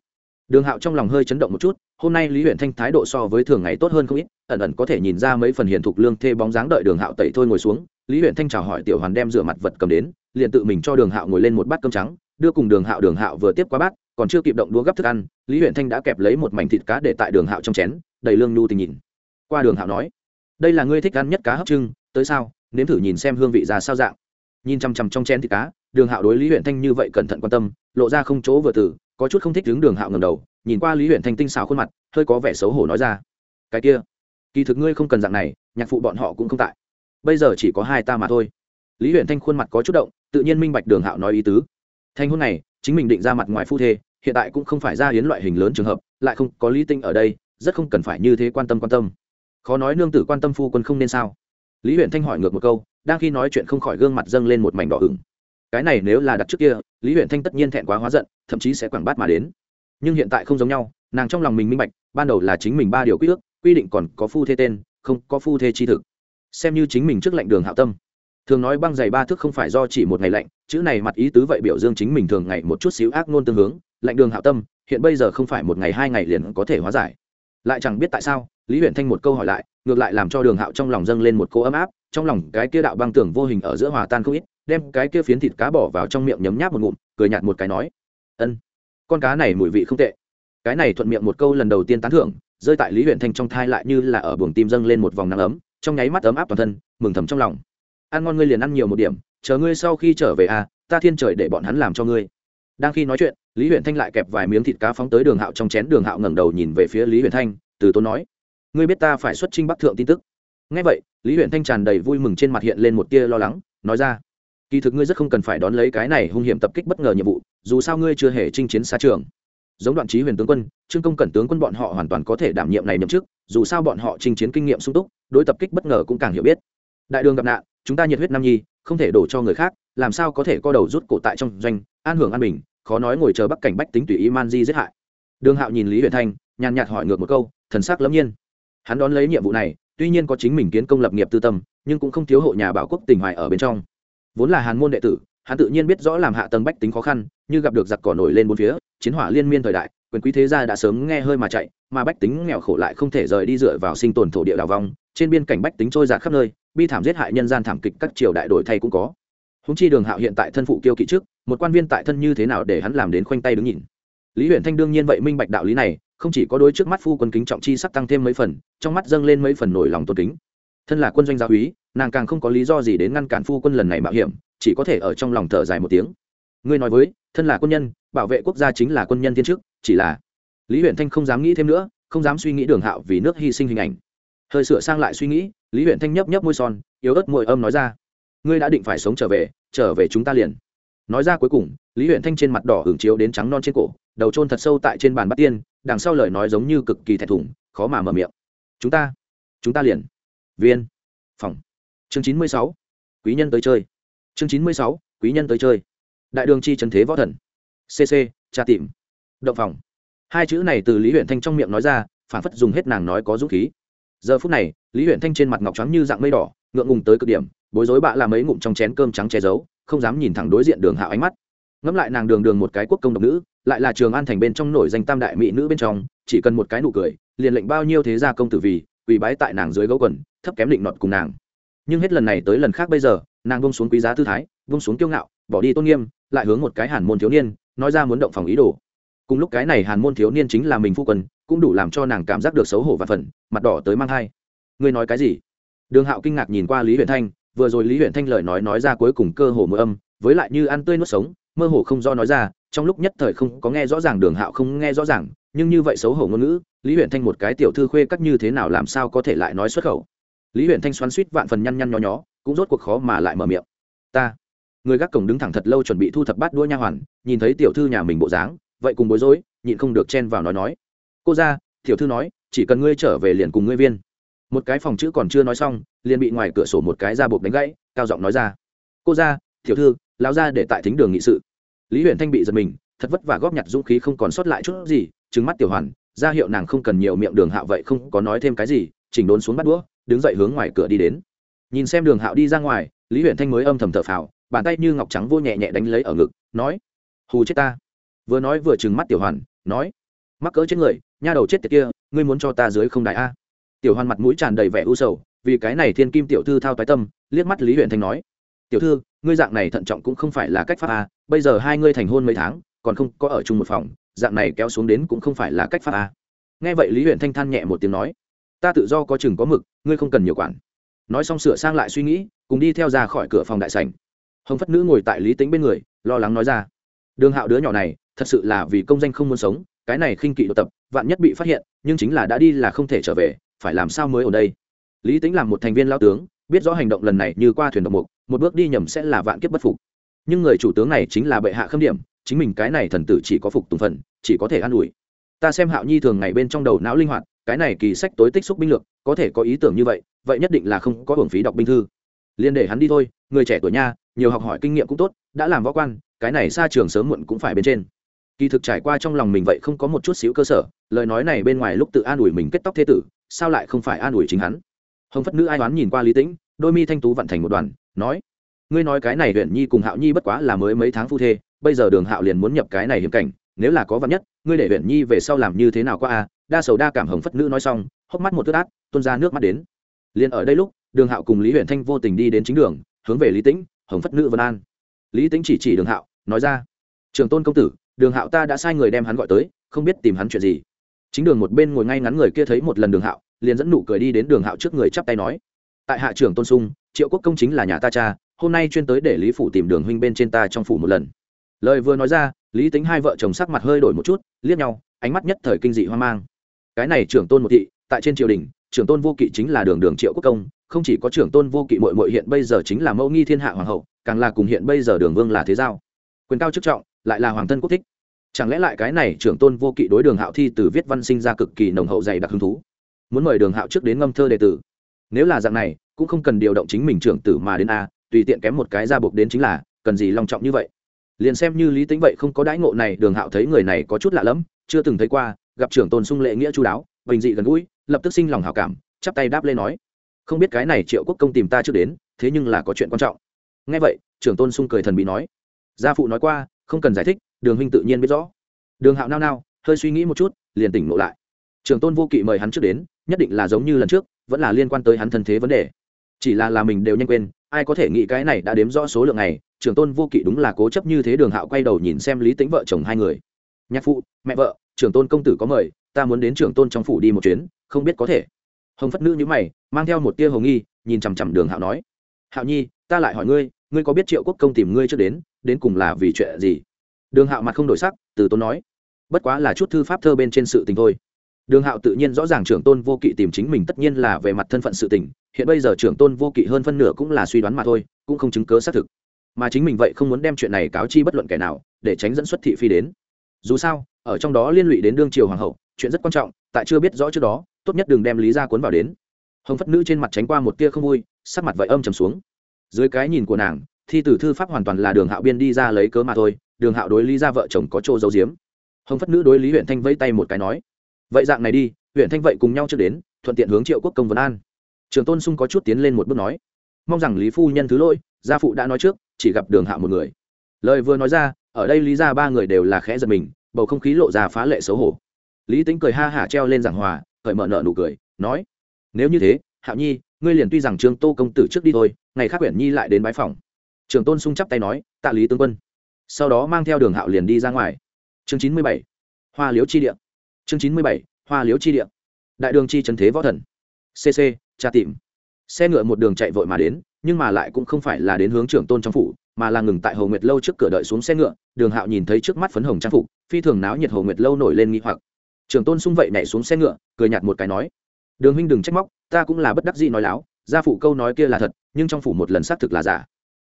Speaker 1: Đường hạo trong lòng hơi chấn động một chút, hôm nay lý huyện thanh thái độ so với thường ngày tốt hơn không ít, ẩn ẩn có thể nhìn ra mấy phần hiền thục lương thê bóng dáng đợi đường hạo tẩy thôi ngồi xuống. Lý huyện thanh chào hỏi tiểu hoàn đem rửa mặt vật cầm đến, liền tự mình cho đường hạo ngồi lên một bát cơm trắng đưa cùng đường hạo đường hạo vừa tiếp qua bát, còn chưa kịp động đũa gấp thức ăn, lý huyện thanh đã kẹp lấy một mảnh thịt cá để tại đường hạo trong chén, đầy lương nhu tình nhìn. Qua đường hạo nói, đây là ngươi thích ăn nhất cá hấp trưng, tới sao? Nếm thử nhìn xem hương vị ra sao dạng. Nhìn chằm chằm trong chén thịt cá, đường hạo đối lý huyện thanh như vậy cẩn thận quan tâm, lộ ra không chỗ vừa tử có chút không thích đứng đường hạo ngầm đầu, nhìn qua lý huyện thanh tinh xào khuôn mặt, hơi có vẻ xấu hổ nói ra, cái kia, kỳ thực ngươi không cần dạng này, nhạc phụ bọn họ cũng không tại. Bây giờ chỉ có hai ta mà thôi. Lý huyện thanh khuôn mặt có chút động, tự nhiên minh bạch đường hạo nói ý tứ thanh hôn này, chính mình định ra mặt ngoài phu thê, hiện tại cũng không phải ra hiến loại hình lớn trường hợp, lại không có lý tinh ở đây, rất không cần phải như thế quan tâm quan tâm. Khó nói nương tử quan tâm phu quân không nên sao? Lý huyện thanh hỏi ngược một câu, đang khi nói chuyện không khỏi gương mặt dâng lên một mảnh đỏ ửng. Cái này nếu là đặt trước kia, lý huyện thanh tất nhiên thẹn quá hóa giận, thậm chí sẽ quảng bát mà đến. Nhưng hiện tại không giống nhau, nàng trong lòng mình minh bạch, ban đầu là chính mình ba điều quy ước, quy định còn có phu thê tên, không có phu thê chi thực. Xem như chính mình trước lệnh đường hạo tâm thường nói băng dày ba thước không phải do chỉ một ngày lạnh, chữ này mặt ý tứ vậy biểu dương chính mình thường ngày một chút xíu ác ngôn tương hướng, lạnh đường hạo tâm, hiện bây giờ không phải một ngày hai ngày liền có thể hóa giải. Lại chẳng biết tại sao, lý huyện thanh một câu hỏi lại, ngược lại làm cho đường hạo trong lòng dâng lên một cô ấm áp, trong lòng cái kia đạo băng tưởng vô hình ở giữa hòa tan không ít, đem cái kia phiến thịt cá bỏ vào trong miệng nhấm nháp một ngụm, cười nhạt một cái nói, ân, con cá này mùi vị không tệ. Cái này thuận miệng một câu lần đầu tiên tán thưởng, rơi tại lý huyện thanh trong thai lại như là ở buồng tim dâng lên một vòng nắng ấm, trong nháy mắt ấm áp toàn thân, mừng thầm trong lòng ăn ngon ngươi liền ăn nhiều một điểm, chờ ngươi sau khi trở về à ta thiên trời để bọn hắn làm cho ngươi. Đang khi nói chuyện, lý huyện thanh lại kẹp vài miếng thịt cá phóng tới đường hạo trong chén, đường hạo ngẩng đầu nhìn về phía lý huyện thanh, từ tốn nói, ngươi biết ta phải xuất trinh bắc thượng tin tức. Ngay vậy, lý huyện thanh tràn đầy vui mừng trên mặt hiện lên một tia lo lắng, nói ra, kỳ thực ngươi rất không cần phải đón lấy cái này hung hiểm tập kích bất ngờ nhiệm vụ, dù sao ngươi chưa hề chinh chiến xa trường. Giống đoạn trí huyền tướng quân, trương công cẩn tướng quân bọn họ hoàn toàn có thể đảm nhiệm này nhậm chức, dù sao bọn họ chinh chiến kinh nghiệm sung túc, đối tập kích bất ngờ cũng càng hiểu biết. Đại đường gặp nạn chúng ta nhiệt huyết nam nhi, không thể đổ cho người khác, làm sao có thể co đầu rút cổ tại trong doanh, an hưởng an bình, khó nói ngồi chờ bắc cảnh bách tính tùy ý man di giết hại. Đường hạo nhìn lý huyền thanh, nhàn nhạt hỏi ngược một câu, thần sắc lẫm nhiên. Hắn đón lấy nhiệm vụ này, tuy nhiên có chính mình kiến công lập nghiệp tư tâm, nhưng cũng không thiếu hộ nhà bảo quốc tình hoài ở bên trong. Vốn là hàn môn đệ tử, hắn tự nhiên biết rõ làm hạ tầng bách tính khó khăn, như gặp được giặc cỏ nổi lên bốn phía, chiến hỏa liên miên thời đại, quyền quý thế gia đã sớm nghe hơi mà chạy, mà bách tính nghèo khổ lại không thể rời đi dựa vào sinh tồn thổ địa đào vong trên biên cảnh bách tính trôi giạt khắp nơi, bi thảm giết hại nhân gian thảm kịch các triều đại đổi thay cũng có. Húng chi đường hạo hiện tại thân phụ kiêu kỵ trước, một quan viên tại thân như thế nào để hắn làm đến khoanh tay đứng nhìn. Lý huyện thanh đương nhiên vậy minh bạch đạo lý này, không chỉ có đôi trước mắt phu quân kính trọng chi sắc tăng thêm mấy phần, trong mắt dâng lên mấy phần nổi lòng tôn kính. Thân là quân doanh gia úy, nàng càng không có lý do gì đến ngăn cản phu quân lần này mạo hiểm, chỉ có thể ở trong lòng thở dài một tiếng. Ngươi nói với, thân là quân nhân, bảo vệ quốc gia chính là quân nhân thiên chức, chỉ là lý huyện thanh không dám nghĩ thêm nữa, không dám suy nghĩ đường hạo vì nước hy sinh hình ảnh hơi sửa sang lại suy nghĩ, lý huyện thanh nhấp nhấp môi son, yếu ớt môi âm nói ra, ngươi đã định phải sống trở về trở về chúng ta liền. Nói ra cuối cùng, lý huyện thanh trên mặt đỏ hưởng chiếu đến trắng non trên cổ, đầu trôn thật sâu tại trên bàn bắt tiên, đằng sau lời nói giống như cực kỳ thẹn thùng, khó mà mở miệng. Chúng ta chúng ta liền. Viên. Phòng. Chương chín mươi sáu. Quý nhân tới chơi. Chương chín mươi sáu. Quý nhân tới chơi. Đại đường chi trần thế võ thần. Cc tra tìm. Động phòng. Hai chữ này từ lý huyện thanh trong miệng nói ra phản phất dùng hết nàng nói có dũng khí giờ phút này, lý huyện thanh trên mặt ngọc trắng như dạng mây đỏ, ngượng ngùng tới cực điểm, bối rối bạ làm mấy ngụm trong chén cơm trắng che giấu, không dám nhìn thẳng đối diện đường hạo ánh mắt. Ngẫm lại nàng đường đường một cái quốc công độc nữ, lại là trường an thành bên trong nổi danh tam đại mỹ nữ bên trong, chỉ cần một cái nụ cười, liền lệnh bao nhiêu thế gia công tử vì quỳ bái tại nàng dưới gấu quần, thấp kém định nọt cùng nàng. Nhưng hết lần này tới lần khác bây giờ, nàng bông xuống quý giá tư thái bông xuống kiêu ngạo, bỏ đi tôn nghiêm, lại hướng một cái hàn môn thiếu niên, nói ra muốn động phòng ý đồ cùng lúc cái này hàn môn thiếu niên chính là mình phu quân, cũng đủ làm cho nàng cảm giác được xấu hổ và phần mặt đỏ tới mang thai. Ngươi nói cái gì? Đường hạo kinh ngạc nhìn qua lý huyện thanh, vừa rồi lý huyện thanh lời nói nói ra cuối cùng cơ hồ mơ âm, với lại như ăn tươi nuốt sống, mơ hồ không do nói ra, trong lúc nhất thời không có nghe rõ ràng đường hạo không nghe rõ ràng, nhưng như vậy xấu hổ ngôn ngữ, lý huyện thanh một cái tiểu thư khuê cắt như thế nào làm sao có thể lại nói xuất khẩu? Lý huyện thanh xoắn suýt vạn phần nhăn nhăn nho nhó, cũng rốt cuộc khó mà lại mở miệng. Ta, người gác cổng đứng thẳng thật lâu chuẩn bị thu thập bát đua nha hoàn, nhìn thấy tiểu thư nhà mình bộ dáng vậy cùng bối rối, nhịn không được chen vào nói nói. Cô ra, tiểu thư nói, chỉ cần ngươi trở về liền cùng ngươi viên. Một cái phòng chữ còn chưa nói xong, liền bị ngoài cửa sổ một cái da buộc đánh gãy, cao giọng nói ra. Cô ra, tiểu thư lao ra để tại thính đường nghị sự. Lý huyện thanh bị giật mình, thật vất vả góp nhặt dũng khí không còn sót lại chút gì trứng mắt tiểu hoàn, ra hiệu nàng không cần nhiều miệng đường hạo vậy không có nói thêm cái gì, chỉnh đốn xuống bắt đũa, đứng dậy hướng ngoài cửa đi đến. Nhìn xem đường hạo đi ra ngoài, lý huyện thanh mới âm thầm thở phào, bàn tay như ngọc trắng vô nhẹ nhẹ đánh lấy ở ngực, nói, hù chết ta vừa nói vừa trừng mắt tiểu hoàn, nói, mắc cỡ chết người, nha đầu chết tiệt kia, ngươi muốn cho ta dưới không đại a? Tiểu hoàn mặt mũi tràn đầy vẻ u sầu, vì cái này thiên kim tiểu thư thao tái tâm, liếc mắt lý huyện thanh nói, tiểu thư, ngươi dạng này thận trọng cũng không phải là cách pháp a, bây giờ hai ngươi thành hôn mấy tháng, còn không có ở chung một phòng, dạng này kéo xuống đến cũng không phải là cách pháp a. Nghe vậy lý huyện thanh than nhẹ một tiếng nói, ta tự do có chừng có mực, ngươi không cần nhiều quản. Nói xong sửa sang lại suy nghĩ, cùng đi theo ra khỏi cửa phòng đại sảnh. Hồng phất nữ ngồi tại lý tính bên người, lo lắng nói ra, đường hạo đứa nhỏ này thật sự là vì công danh không muốn sống, cái này khinh kỵ độc tập, vạn nhất bị phát hiện, nhưng chính là đã đi là không thể trở về, phải làm sao mới ở đây? Lý tính làm một thành viên lao tướng, biết rõ hành động lần này như qua thuyền độc mục, một bước đi nhầm sẽ là vạn kiếp bất phục. Nhưng người chủ tướng này chính là bệ hạ khâm điểm, chính mình cái này thần tử chỉ có phục tùng phần, chỉ có thể an ủi. Ta xem hạo nhi thường ngày bên trong đầu não linh hoạt, cái này kỳ sách tối tích xúc binh lược, có thể có ý tưởng như vậy vậy nhất định là không có hưởng phí đọc binh thư. Liên để hắn đi thôi, người trẻ tuổi nha, nhiều học hỏi kinh nghiệm cũng tốt, đã làm võ quan, cái này xa trường sớm muộn cũng phải bên trên kỳ thực trải qua trong lòng mình vậy không có một chút xíu cơ sở, lời nói này bên ngoài lúc tự an ủi mình kết tóc thế tử, sao lại không phải an ủi chính hắn? Hồng phất nữ ai đoán nhìn qua lý tĩnh, đôi mi thanh tú vận thành một đoàn, nói, ngươi nói cái này huyện nhi cùng hạo nhi bất quá là mới mấy tháng phu thê, bây giờ đường hạo liền muốn nhập cái này hiểm cảnh, nếu là có vật nhất, ngươi để huyện nhi về sau làm như thế nào qua a đa sầu đa cảm hồng phất nữ nói xong, hốc mắt một tước át, tuôn ra nước mắt đến. Liền ở đây lúc, đường hạo cùng lý huyện thanh vô tình đi đến chính đường, hướng về lý tĩnh, hồng phất nữ vân an. Lý tĩnh chỉ chỉ đường hạo, nói ra, trường tôn công tử đường hạo ta đã sai người đem hắn gọi tới, không biết tìm hắn chuyện gì. Chính đường một bên ngồi ngay ngắn người kia thấy một lần đường hạo, liền dẫn nụ cười đi đến đường hạo trước người chắp tay nói, tại hạ trưởng tôn sung, triệu quốc công chính là nhà ta cha, hôm nay chuyên tới để lý phủ tìm đường huynh bên trên ta trong phủ một lần. Lời vừa nói ra, lý tính hai vợ chồng sắc mặt hơi đổi một chút, liếc nhau, ánh mắt nhất thời kinh dị hoang mang. Cái này trưởng tôn một thị, tại trên triều đình, trưởng tôn vô kỵ chính là đường đường triệu quốc công, không chỉ có trưởng tôn vô kỵ mội mội hiện bây giờ chính là mẫu nghi thiên hạ hoàng hậu, càng là cùng hiện bây giờ đường vương là thế giao. Quyền cao chức trọng lại là hoàng thân quốc thích. Chẳng lẽ lại cái này trưởng tôn vô kỵ đối đường hạo thi từ viết văn sinh ra cực kỳ nồng hậu dày đặc hứng thú? Muốn mời đường hạo trước đến ngâm thơ đệ tử. Nếu là dạng này, cũng không cần điều động chính mình trưởng tử mà đến a, tùy tiện kém một cái ra buộc đến chính là, cần gì long trọng như vậy? Liền xem như lý tính vậy không có đãi ngộ này, đường hạo thấy người này có chút lạ lẫm, chưa từng thấy qua, gặp trưởng tôn sung lệ nghĩa chú đáo, bình dị gần gũi, lập tức sinh lòng hào cảm, chắp tay đáp lên nói, không biết cái này triệu quốc công tìm ta trước đến, thế nhưng là có chuyện quan trọng. Nghe vậy, trưởng tôn sung cười thần bị nói, gia phụ nói qua không cần giải thích, đường huynh tự nhiên biết rõ. Đường hạo nao nao, hơi suy nghĩ một chút, liền tỉnh ngộ lại. Trường tôn vô kỵ mời hắn trước đến, nhất định là giống như lần trước, vẫn là liên quan tới hắn thân thế vấn đề. Chỉ là là mình đều nhanh quên, ai có thể nghĩ cái này đã đếm rõ số lượng này, Trường tôn vô kỵ đúng là cố chấp như thế đường hạo quay đầu nhìn xem lý tính vợ chồng hai người. Nhạc phụ, mẹ vợ trưởng tôn công tử có mời, ta muốn đến trưởng tôn trong phủ đi một chuyến, không biết có thể. Hồng phất nữ nhữ mày, mang theo một tia hồng nghi, nhìn chằm chằm đường hạo nói, hạo nhi, ta lại hỏi ngươi ngươi có biết triệu quốc công tìm ngươi trước đến đến cùng là vì chuyện gì? Đường hạo mặt không đổi sắc, từ tôn nói, bất quá là chút thư pháp thơ bên trên sự tình thôi. Đường hạo tự nhiên rõ ràng trưởng tôn vô kỵ tìm chính mình tất nhiên là về mặt thân phận sự tình, hiện bây giờ trưởng tôn vô kỵ hơn phân nửa cũng là suy đoán mà thôi, cũng không chứng cớ xác thực. Mà chính mình vậy không muốn đem chuyện này cáo chi bất luận kẻ nào, để tránh dẫn xuất thị phi đến. Dù sao, ở trong đó liên lụy đến đương triều hoàng hậu, chuyện rất quan trọng, tại chưa biết rõ trước đó, tốt nhất đừng đem lý ra cuốn vào đến. Hồng phất nữ trên mặt tránh qua một tia không vui, sắc mặt vậy âm trầm xuống dưới cái nhìn của nàng, thi tử thư pháp hoàn toàn là đường hạo biên đi ra lấy cớ mà thôi, đường hạo đối lý ra vợ chồng có chỗ giấu giếm. Hồng phất nữ đối lý huyện thanh vẫy tay một cái nói, vậy dạng này đi huyện thanh vậy cùng nhau trước đến, thuận tiện hướng triệu quốc công vấn an. Trường tôn sung có chút tiến lên một bước nói, mong rằng lý phu nhân thứ lỗi, gia phụ đã nói trước, chỉ gặp đường hạo một người. Lời vừa nói ra, ở đây lý ra ba người đều là khẽ giật mình, bầu không khí lộ ra phá lệ xấu hổ. Lý tính cười ha hả treo lên giảng hòa, cởi mở nợ nụ cười, nói, nếu như thế, hạo nhi, ngươi liền tuy rằng trương tô công tử trước đi thôi ngày khác quyển nhi lại đến bái phòng. Trường tôn sung chắp tay nói, tạ lý tướng quân. Sau đó mang theo đường hạo liền đi ra ngoài. Chương chín mươi bảy, hoa liếu chi địa. Chương chín mươi bảy, hoa liếu chi địa. Đại đường chi trần thế võ thần. Cc tra tìm. Xe ngựa một đường chạy vội mà đến, nhưng mà lại cũng không phải là đến hướng trưởng tôn trong phủ, mà là ngừng tại hồ nguyệt lâu trước cửa đợi xuống xe ngựa, đường hạo nhìn thấy trước mắt phấn hồng trang phục, phi thường náo nhiệt hồ nguyệt lâu nổi lên nghi hoặc. Trưởng tôn sung vậy nhảy xuống xe ngựa, cười nhạt một cái nói, đường huynh đừng trách móc, ta cũng là bất đắc dĩ nói láo gia phụ câu nói kia là thật, nhưng trong phủ một lần xác thực là giả.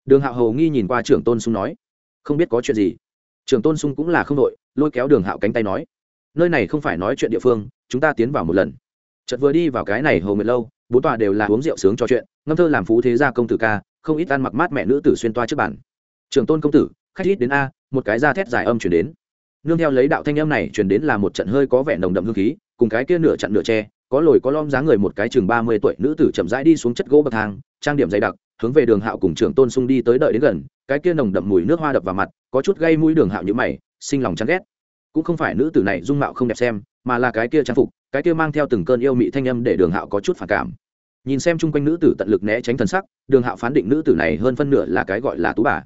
Speaker 1: Đường hạo hầu nghi nhìn qua trưởng tôn sung nói, không biết có chuyện gì. Trưởng tôn sung cũng là không đội, lôi kéo đường hạo cánh tay nói, nơi này không phải nói chuyện địa phương, chúng ta tiến vào một lần. Chợt vừa đi vào cái này hầu nguyệt lâu, bốn tòa đều là uống rượu sướng trò chuyện, ngâm thơ làm phú thế gia công tử ca, không ít ăn mặc mát mẹ nữ tử xuyên toa trước bản trường tôn công tử, khách ít đến a, một cái da thét dài âm chuyển đến. Nương theo lấy đạo thanh âm này chuyển đến là một trận hơi có vẻ nồng đậm hương khí, cùng cái kia nửa chặn nửa tre có lồi có lom dáng người một cái chừng ba mươi tuổi nữ tử chậm rãi đi xuống chất gỗ bậc thang, trang điểm dày đặc, hướng về đường hạo cùng trưởng tôn sung đi tới đợi đến gần, cái kia nồng đậm mùi nước hoa đập vào mặt, có chút gây mũi đường hạo như mày, sinh lòng chán ghét. Cũng không phải nữ tử này dung mạo không đẹp xem, mà là cái kia trang phục, cái kia mang theo từng cơn yêu mị thanh âm để đường hạo có chút phản cảm. Nhìn xem chung quanh nữ tử tận lực né tránh thần sắc, đường hạo phán định nữ tử này hơn phân nửa là cái gọi là tú bà.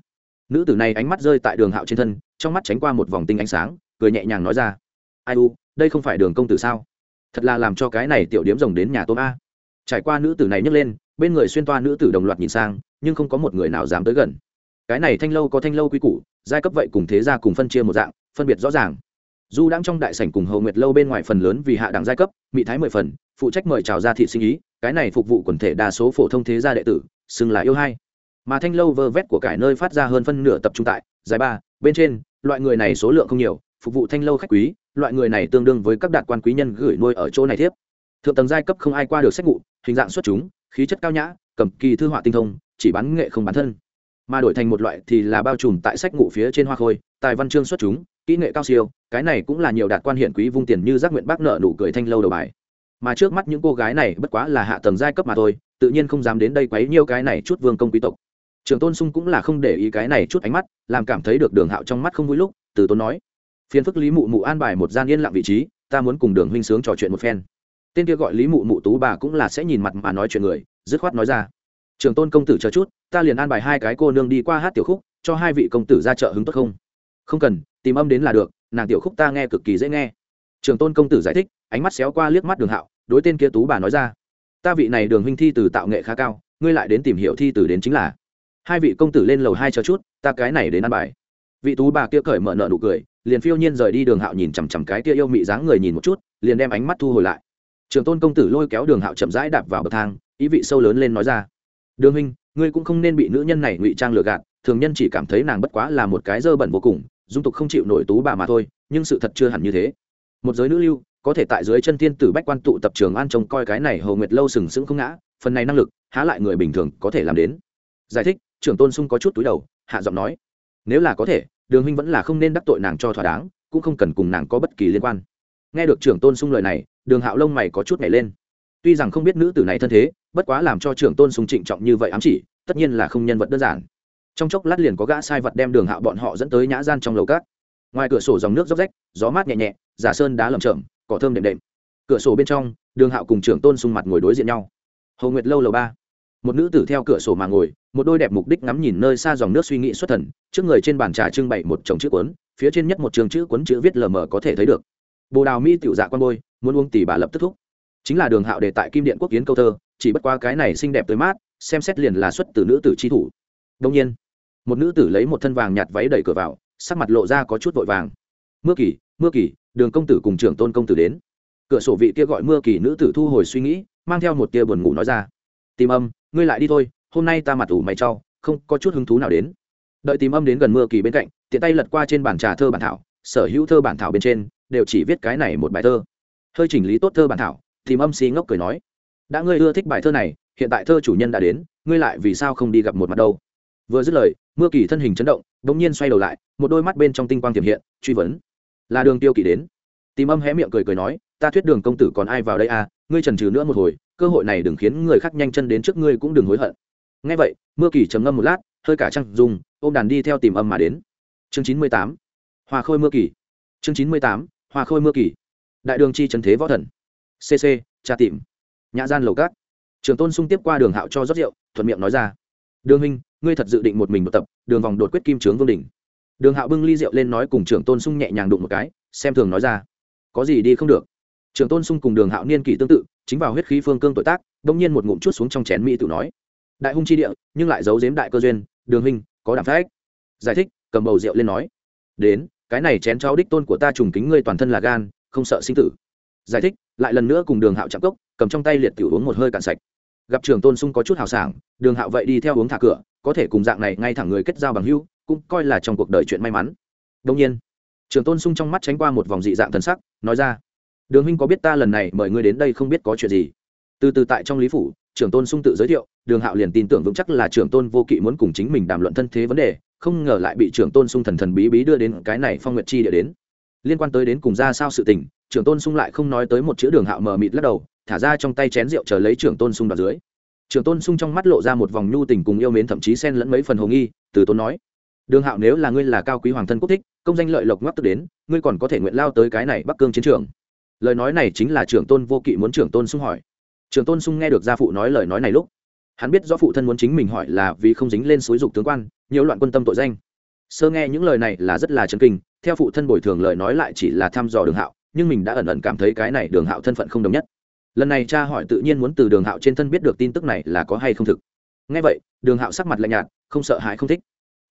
Speaker 1: Nữ tử này ánh mắt rơi tại đường hạo trên thân, trong mắt tránh qua một vòng tinh ánh sáng, cười nhẹ nhàng nói ra, ai u, đây không phải đường công tử sao? Thật là làm cho cái này tiểu điếm rồng đến nhà tôm a. Trải qua nữ tử này nhấc lên, bên người xuyên toa nữ tử đồng loạt nhìn sang, nhưng không có một người nào dám tới gần. Cái này thanh lâu có thanh lâu quy củ, giai cấp vậy cùng thế ra cùng phân chia một dạng, phân biệt rõ ràng. Du đang trong đại sảnh cùng hầu nguyệt lâu bên ngoài phần lớn vì hạ đẳng giai cấp mỹ thái mười phần, phụ trách mời chào ra thị sinh ý, cái này phục vụ quần thể đa số phổ thông thế gia đệ tử, xưng là yêu hay mà thanh lâu vơ vét của cải nơi phát ra hơn phân nửa tập trung tại, giải ba, bên trên, loại người này số lượng không nhiều phục vụ thanh lâu khách quý, loại người này tương đương với các đạt quan quý nhân gửi nuôi ở chỗ này thiếp. Thượng tầng giai cấp không ai qua được sách ngụ, hình dạng xuất chúng, khí chất cao nhã, cầm kỳ thư họa tinh thông, chỉ bán nghệ không bán thân. Mà đổi thành một loại thì là bao trùm tại sách ngụ phía trên hoa khôi, tài văn chương xuất chúng, kỹ nghệ cao siêu, cái này cũng là nhiều đạt quan hiện quý vung tiền như giác nguyện bác nợ nụ cười thanh lâu đầu bài. Mà trước mắt những cô gái này bất quá là hạ tầng giai cấp mà thôi, tự nhiên không dám đến đây quấy nhiêu cái này chút vương công quý tộc. Trường tôn sung cũng là không để ý cái này chút ánh mắt, làm cảm thấy được đường hạo trong mắt không vui lúc, từ tôn nói phiền phức lý mụ mụ an bài một gian yên lặng vị trí, ta muốn cùng đường huynh sướng trò chuyện một phen. Tên kia gọi lý mụ mụ tú bà cũng là sẽ nhìn mặt mà nói chuyện người, dứt khoát nói ra. Trường tôn công tử chờ chút, ta liền an bài hai cái cô nương đi qua hát tiểu khúc, cho hai vị công tử ra chợ hứng tốt không? Không cần, tìm âm đến là được, nàng tiểu khúc ta nghe cực kỳ dễ nghe. Trường tôn công tử giải thích, ánh mắt xéo qua liếc mắt đường hạo, đối tên kia tú bà nói ra. Ta vị này đường huynh thi từ tạo nghệ khá cao, ngươi lại đến tìm hiểu thi từ đến chính là. Hai vị công tử lên lầu hai chờ chút, ta cái này đến ăn bài. Vị tú bà kia cởi mở nợ nụ cười liền phiêu nhiên rời đi đường hạo nhìn chằm chằm cái kia yêu mị dáng người nhìn một chút, liền đem ánh mắt thu hồi lại. Trường tôn công tử lôi kéo đường hạo chậm rãi đạp vào bậc thang, ý vị sâu lớn lên nói ra. Đường huynh, ngươi cũng không nên bị nữ nhân này ngụy trang lừa gạt, thường nhân chỉ cảm thấy nàng bất quá là một cái dơ bẩn vô cùng, dung tục không chịu nổi tú bà mà thôi, nhưng sự thật chưa hẳn như thế. Một giới nữ lưu, có thể tại dưới chân tiên tử bách quan tụ tập trường an trông coi cái này hầu nguyệt lâu sừng sững không ngã, phần này năng lực, há lại người bình thường có thể làm đến. Giải thích, trưởng tôn sung có chút túi đầu, hạ giọng nói, nếu là có thể đường huynh vẫn là không nên đắc tội nàng cho thỏa đáng, cũng không cần cùng nàng có bất kỳ liên quan. Nghe được trưởng tôn sung lời này, đường hạo lông mày có chút nhảy lên. Tuy rằng không biết nữ tử này thân thế, bất quá làm cho trưởng tôn sung trịnh trọng như vậy ám chỉ, tất nhiên là không nhân vật đơn giản. Trong chốc lát liền có gã sai vật đem đường hạo bọn họ dẫn tới nhã gian trong lầu cát ngoài cửa sổ dòng nước róc rách, gió mát nhẹ nhẹ, giả sơn đá lầm chậm cỏ thơm đệm đệm. Cửa sổ bên trong, đường hạo cùng trưởng tôn sung mặt ngồi đối diện nhau. Hầu nguyệt lâu lầu ba một nữ tử theo cửa sổ mà ngồi, một đôi đẹp mục đích ngắm nhìn nơi xa dòng nước suy nghĩ xuất thần, trước người trên bàn trà trưng bày một chồng chữ cuốn, phía trên nhất một trường chữ cuốn chữ viết lờ mờ có thể thấy được. Bồ đào mi tiểu dạ quan bôi, muốn uống tỷ bà lập tức thúc. Chính là đường hạo để tại kim điện quốc kiến câu thơ, chỉ bất qua cái này xinh đẹp tới mát, xem xét liền là xuất từ nữ tử chi thủ. Đông nhiên, một nữ tử lấy một thân vàng nhạt váy đẩy cửa vào, sắc mặt lộ ra có chút vội vàng. Mưa kỳ mưa kỳ, đường công tử cùng trưởng tôn công tử đến. Cửa sổ vị kia gọi mưa kỳ nữ tử thu hồi suy nghĩ, mang theo một tia buồn ngủ nói ra tìm âm, ngươi lại đi thôi, hôm nay ta mặt ủ mày trau không có chút hứng thú nào đến. Đợi tìm âm đến gần mưa kỳ bên cạnh, tiện tay lật qua trên bản trà thơ bản thảo, sở hữu thơ bản thảo bên trên, đều chỉ viết cái này một bài thơ. Hơi chỉnh lý tốt thơ bản thảo, tìm âm xí ngốc cười nói, đã ngươi ưa thích bài thơ này, hiện tại thơ chủ nhân đã đến, ngươi lại vì sao không đi gặp một mặt đâu? Vừa dứt lời, mưa kỳ thân hình chấn động đ ỗ n g nhiên xoay đầu lại, một đôi mắt bên trong tinh quang tiềm hiện, truy vấn, là đường tiêu kỳ đến? Tìm âm hé miệng cười cười nói, ta thuyết đường công tử còn ai vào đây à ngươi trần trừ nữa một hồi cơ hội này đừng khiến người khác nhanh chân đến trước ngươi cũng đừng hối hận. Ngay vậy, mưa kỳ trầm ngâm một lát, hơi cả trăng dùng, ôm đàn đi theo tìm âm mà đến. Chương chín mươi tám, hoa khôi mưa kỳ. Chương chín mươi tám, hoa khôi mưa kỳ. Đại đường chi trần thế võ thần. Cc tra tìm. Nhã gian lầu cát trường tôn sung tiếp qua đường hạo cho rót rượu, thuận miệng nói ra. Đường huynh, ngươi thật dự định một mình một tập, đường vòng đột quyết kim trướng vương đỉnh. Đường hạo bưng ly rượu lên nói cùng trưởng tôn sung nhẹ nhàng đụng một cái, xem thường nói ra. Có gì đi không được. Trưởng tôn sung cùng đường hạo niên kỷ tương tự chính vào huyết khí phương cương tội tác đông nhiên một ngụm chút xuống trong chén mỹ tự nói, đại hung chi địa, nhưng lại giấu giếm đại cơ duyên, đường huynh, có đảm phách. Giải thích, cầm bầu rượu lên nói, đến, cái này chén cháu đích tôn của ta trùng kính ngươi toàn thân là gan, không sợ sinh tử. Giải thích, lại lần nữa cùng đường hạo chạm cốc, cầm trong tay liệt tiểu uống một hơi cạn sạch. Gặp trường tôn sung có chút hào sảng, đường hạo vậy đi theo uống thả cửa, có thể cùng dạng này ngay thẳng người kết giao bằng hưu cũng coi là trong cuộc đời chuyện may mắn. Đông nhiên, trường tôn sung trong mắt tránh qua một vòng dị dạng thần sắc, nói ra đường huynh có biết ta lần này mời ngươi đến đây không biết có chuyện gì? Từ từ tại trong lý phủ, trưởng tôn sung tự giới thiệu, đường hạo liền tin tưởng vững chắc là trưởng tôn vô kỵ muốn cùng chính mình đàm luận thân thế vấn đề, không ngờ lại bị trưởng tôn sung thần thần bí bí đưa đến cái này phong nguyệt chi địa đến. Liên quan tới đến cùng ra sao sự tình, trưởng tôn sung lại không nói tới một chữ đường hạo mờ mịt lắc đầu, thả ra trong tay chén rượu chờ lấy trưởng tôn sung đoạt dưới. Trưởng tôn sung trong mắt lộ ra một vòng nhu tình cùng yêu mến thậm chí xen lẫn mấy phần hồ nghi, từ tôn nói, đường hạo nếu là ngươi là cao quý hoàng thân quốc thích, công danh lợi lộc ngoắc tức đến, ngươi còn có thể nguyện lao tới cái này bắc cương chiến trường lời nói này chính là trưởng tôn vô kỵ muốn trưởng tôn sung hỏi. Trưởng tôn sung nghe được gia phụ nói lời nói này lúc, hắn biết do phụ thân muốn chính mình hỏi là vì không dính lên xúi dục tướng quan, nhiều loạn quân tâm tội danh. Sơ nghe những lời này là rất là chấn kinh, theo phụ thân bồi thường lời nói lại chỉ là thăm dò đường hạo, nhưng mình đã ẩn ẩn cảm thấy cái này đường hạo thân phận không đồng nhất. Lần này cha hỏi tự nhiên muốn từ đường hạo trên thân biết được tin tức này là có hay không thực. Ngay vậy, đường hạo sắc mặt lạnh nhạt, không sợ hãi không thích.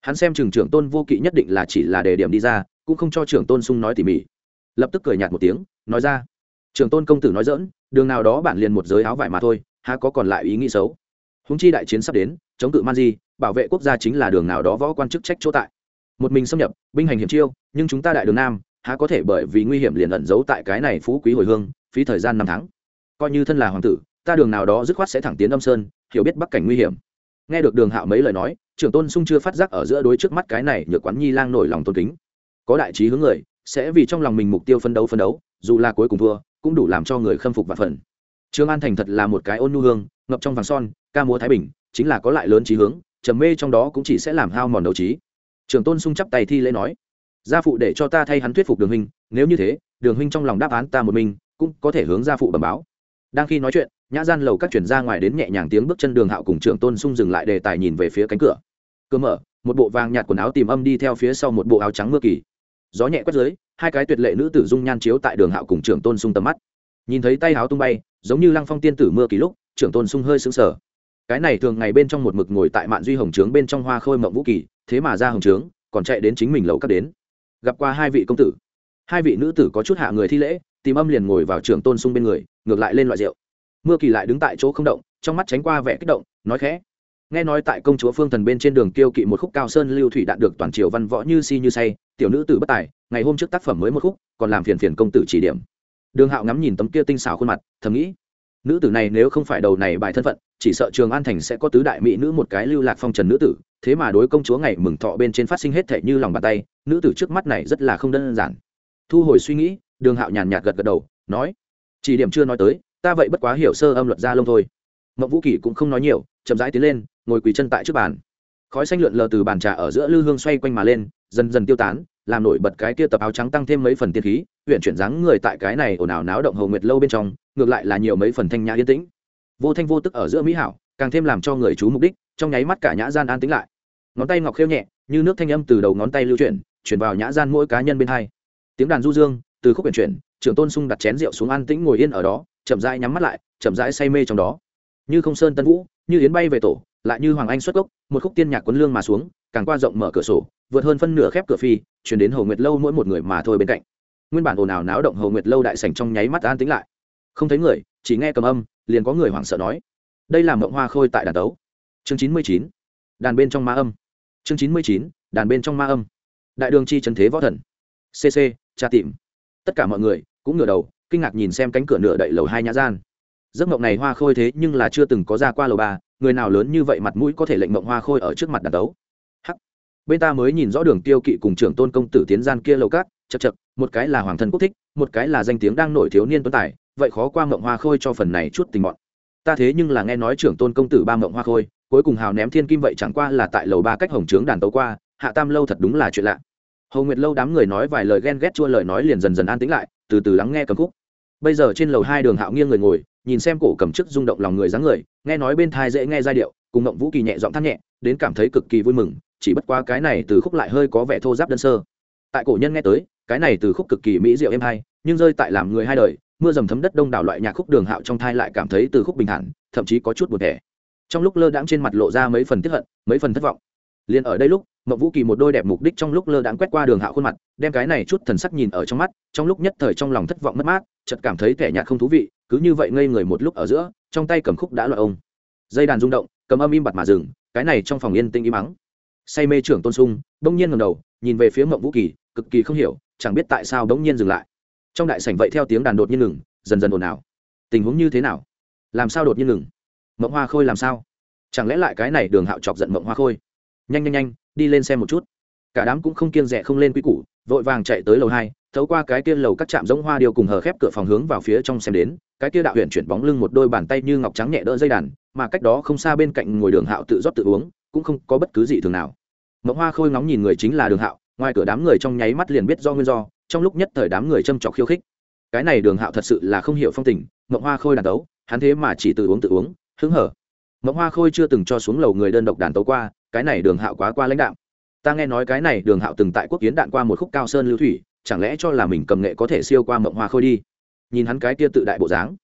Speaker 1: Hắn xem trường trưởng tôn vô kỵ nhất định là chỉ là đề điểm đi ra, cũng không cho trưởng tôn sung nói tỉ mỉ. Lập tức cười nhạt một tiếng nói ra. Trường tôn công tử nói dỡn đường nào đó bản liền một giới áo vải mà thôi, há có còn lại ý nghĩ xấu? Húng chi đại chiến sắp đến, chống cự man di bảo vệ quốc gia chính là đường nào đó võ quan chức trách chỗ tại. Một mình xâm nhập, binh hành hiểm chiêu, nhưng chúng ta đại đường nam, há có thể bởi vì nguy hiểm liền ẩn giấu tại cái này phú quý hồi hương, phí thời gian năm tháng. Coi như thân là hoàng tử, ta đường nào đó dứt khoát sẽ thẳng tiến âm sơn, hiểu biết bắc cảnh nguy hiểm. Nghe được đường hạo mấy lời nói trưởng tôn sung chưa phát giác ở giữa đối trước mắt cái này nhược quán nhi lang nổi lòng tôn kính. Có đại trí hướng người, sẽ vì trong lòng mình mục tiêu phân đấu phân đấu dù là cuối cùng thua, cũng đủ làm cho người khâm phục và phần. Trương an thành thật là một cái ôn nhu hương, ngập trong vàng son, ca múa thái bình, chính là có lại lớn trí hướng, trầm mê trong đó cũng chỉ sẽ làm hao mòn đấu trí. Trường tôn sung chắp tay thi lễ nói, gia phụ để cho ta thay hắn thuyết phục đường huynh, nếu như thế, đường huynh trong lòng đáp án ta một mình, cũng có thể hướng gia phụ bẩm báo. Đang khi nói chuyện, nhã gian lầu các chuyển ra ngoài đến nhẹ nhàng tiếng bước chân đường hạo cùng trưởng tôn sung dừng lại đề tài nhìn về phía cánh cửa. Cửa mở, một bộ vàng nhạt quần áo tìm âm đi theo phía sau một bộ áo trắng mưa kỳ. Gió nhẹ quét dưới hai cái tuyệt lệ nữ tử dung nhan chiếu tại đường hạo cùng trưởng tôn sung tầm mắt. Nhìn thấy tay háo tung bay, giống như lăng phong tiên tử mưa kỳ lúc, trưởng tôn sung hơi sững sờ. Cái này thường ngày bên trong một mực ngồi tại mạn duy hồng trướng bên trong hoa khôi mộng vũ kỳ, thế mà ra hồng trướng, còn chạy đến chính mình lầu các đến. Gặp qua hai vị công tử. Hai vị nữ tử có chút hạ người thi lễ, tìm âm liền ngồi vào trưởng tôn sung bên người, ngược lại lên loại rượu. Mưa kỳ lại đứng tại chỗ không động, trong mắt tránh qua vẻ kích động, nói khẽ. Nghe nói tại công chúa phương thần bên trên đường kiêu kỵ một khúc cao sơn lưu thủy đạn được toàn triều văn võ như si như say tiểu nữ tử bất tài, ngày hôm trước tác phẩm mới một khúc, còn làm phiền phiền công tử chỉ điểm. Đường hạo ngắm nhìn tấm kia tinh xảo khuôn mặt, thầm nghĩ, nữ tử này nếu không phải đầu này bài thân phận, chỉ sợ trường an thành sẽ có tứ đại mỹ nữ một cái lưu lạc phong trần nữ tử, thế mà đối công chúa ngày mừng thọ bên trên phát sinh hết thể như lòng bàn tay, nữ tử trước mắt này rất là không đơn giản. Thu hồi suy nghĩ, đường hạo nhàn nhạt gật gật đầu, nói, chỉ điểm chưa nói tới, ta vậy bất quá hiểu sơ âm luật gia lông thôi. Mậu vũ kỷ cũng không nói nhiều, chậm rãi tiến lên, ngồi quỳ chân tại trước bàn khói xanh lượn lờ từ bàn trà ở giữa lư hương xoay quanh mà lên, dần dần tiêu tán, làm nổi bật cái kia tập áo trắng tăng thêm mấy phần tiên khí, huyện chuyển dáng người tại cái này ồn ào náo động hầu nguyệt lâu bên trong, ngược lại là nhiều mấy phần thanh nhã yên tĩnh. Vô thanh vô tức ở giữa mỹ hảo, càng thêm làm cho người chú mục đích, trong nháy mắt cả nhã gian an tĩnh lại. Ngón tay ngọc khêu nhẹ, như nước thanh âm từ đầu ngón tay lưu chuyển chuyển vào nhã gian mỗi cá nhân bên hai. Tiếng đàn du dương, từ khúc quyển chuyển, trưởng tôn sung đặt chén rượu xuống an tĩnh ngồi yên ở đó, chậm rãi nhắm mắt lại, chậm rãi say mê trong đó. Như không sơn tân vũ, như yến bay về tổ lại như hoàng anh xuất gốc một khúc tiên nhạc quấn lương mà xuống, càng qua rộng mở cửa sổ, vượt hơn phân nửa khép cửa phi, chuyển đến hồ nguyệt lâu mỗi một người mà thôi bên cạnh. Nguyên bản ồn ào náo động hồ nguyệt lâu đại sảnh trong nháy mắt an tĩnh lại. Không thấy người, chỉ nghe cầm âm, liền có người hoảng sợ nói, đây là mộng hoa khôi tại đàn tấu. Chương chín mươi chín, đàn bên trong ma âm. Chương chín mươi chín, đàn bên trong ma âm. Đại đường chi trần thế võ thần. Cc tra tìm. Tất cả mọi người cũng ngửa đầu, kinh ngạc nhìn xem cánh cửa nửa đậy lầu hai nhã gian. Giấc mộng này hoa khôi thế nhưng là chưa từng có ra qua lầu ba người nào lớn như vậy mặt mũi có thể lệnh mộng hoa khôi ở trước mặt đàn tấu hắc. Bên ta mới nhìn rõ đường tiêu kỵ cùng trưởng tôn công tử tiến gian kia lầu cát chật chật một cái là hoàng thân quốc thích, một cái là danh tiếng đang nổi thiếu niên tuấn tài, vậy khó qua mộng hoa khôi cho phần này chút tình bọn. Ta thế nhưng là nghe nói trưởng tôn công tử ba mộng hoa khôi, cuối cùng hào ném thiên kim vậy chẳng qua là tại lầu ba cách hồng trướng đàn tấu qua, hạ tam lâu thật đúng là chuyện lạ. Hầu nguyệt lâu đám người nói vài lời ghen ghét chua lời nói liền dần dần an tĩnh lại, từ từ lắng nghe cầm khúc. Bây giờ trên lầu hai đường hạo nghiêng người ngồi nhìn xem cổ cầm chức rung động lòng người dáng người, nghe nói bên thai dễ nghe giai điệu, cùng ngộng vũ kỳ nhẹ giọng thắt nhẹ, đến cảm thấy cực kỳ vui mừng, chỉ bất qua cái này từ khúc lại hơi có vẻ thô giáp đơn sơ. Tại cổ nhân nghe tới, cái này từ khúc cực kỳ mỹ diệu êm hay, nhưng rơi tại làm người hai đời, mưa dầm thấm đất đông đảo loại nhạc khúc đường hạo trong thai lại cảm thấy từ khúc bình thản, thậm chí có chút buồn thẻ. Trong lúc lơ đãng trên mặt lộ ra mấy phần tiếp hận, mấy phần thất vọng. Liền ở đây lúc mậu vũ kỳ một đôi đẹp mục đích trong lúc lơ đãng quét qua đường hạo khuôn mặt, đem cái này chút thần sắc nhìn ở trong mắt, trong lúc nhất thời trong lòng thất vọng mất mát, chợt cảm thấy kẻ nhạt không thú vị cứ như vậy ngây người một lúc ở giữa, trong tay cầm khúc đã loại ông. Dây đàn rung động, cầm âm im bặt mà dừng, cái này trong phòng yên tĩnh im mắng say mê trưởng tôn sung, bỗng nhiên ngầm đầu, nhìn về phía mộng vũ kỳ, cực kỳ không hiểu, chẳng biết tại sao đống nhiên dừng lại. Trong đại sảnh vậy theo tiếng đàn đột nhiên ngừng, dần dần ồn ào. Tình huống như thế nào? Làm sao đột nhiên ngừng? Mộng hoa khôi làm sao? Chẳng lẽ lại cái này đường hạo chọc giận mộng hoa khôi? Nhanh nhanh nhanh, đi lên xem một chút. Cả đám cũng không kiêng rẻ không lên quy củ, vội vàng chạy tới lầu hai thấu qua cái kia lầu các trạm giống hoa điều cùng hờ khép cửa phòng hướng vào phía trong xem đến, cái kia đạo huyện chuyển bóng lưng một đôi bàn tay như ngọc trắng nhẹ đỡ dây đàn, mà cách đó không xa bên cạnh ngồi đường hạo tự rót tự uống, cũng không có bất cứ gì thường nào. Mộng hoa khôi ngóng nhìn người chính là đường hạo, ngoài cửa đám người trong nháy mắt liền biết do nguyên do, trong lúc nhất thời đám người châm trọc khiêu khích. Cái này đường hạo thật sự là không hiểu phong tình, mộng hoa khôi đàn tấu, hắn thế mà chỉ tự uống tự uống, hứng hở. Mộng hoa khôi chưa từng cho xuống lầu người đơn độc đàn tấu qua, cái này đường hạo quá qua lãnh đạo ta nghe nói cái này đường hạo từng tại quốc kiến đạn qua một khúc cao sơn lưu thủy chẳng lẽ cho là mình cầm nghệ có thể siêu qua mộng hoa khôi đi? Nhìn hắn cái kia tự đại bộ dáng,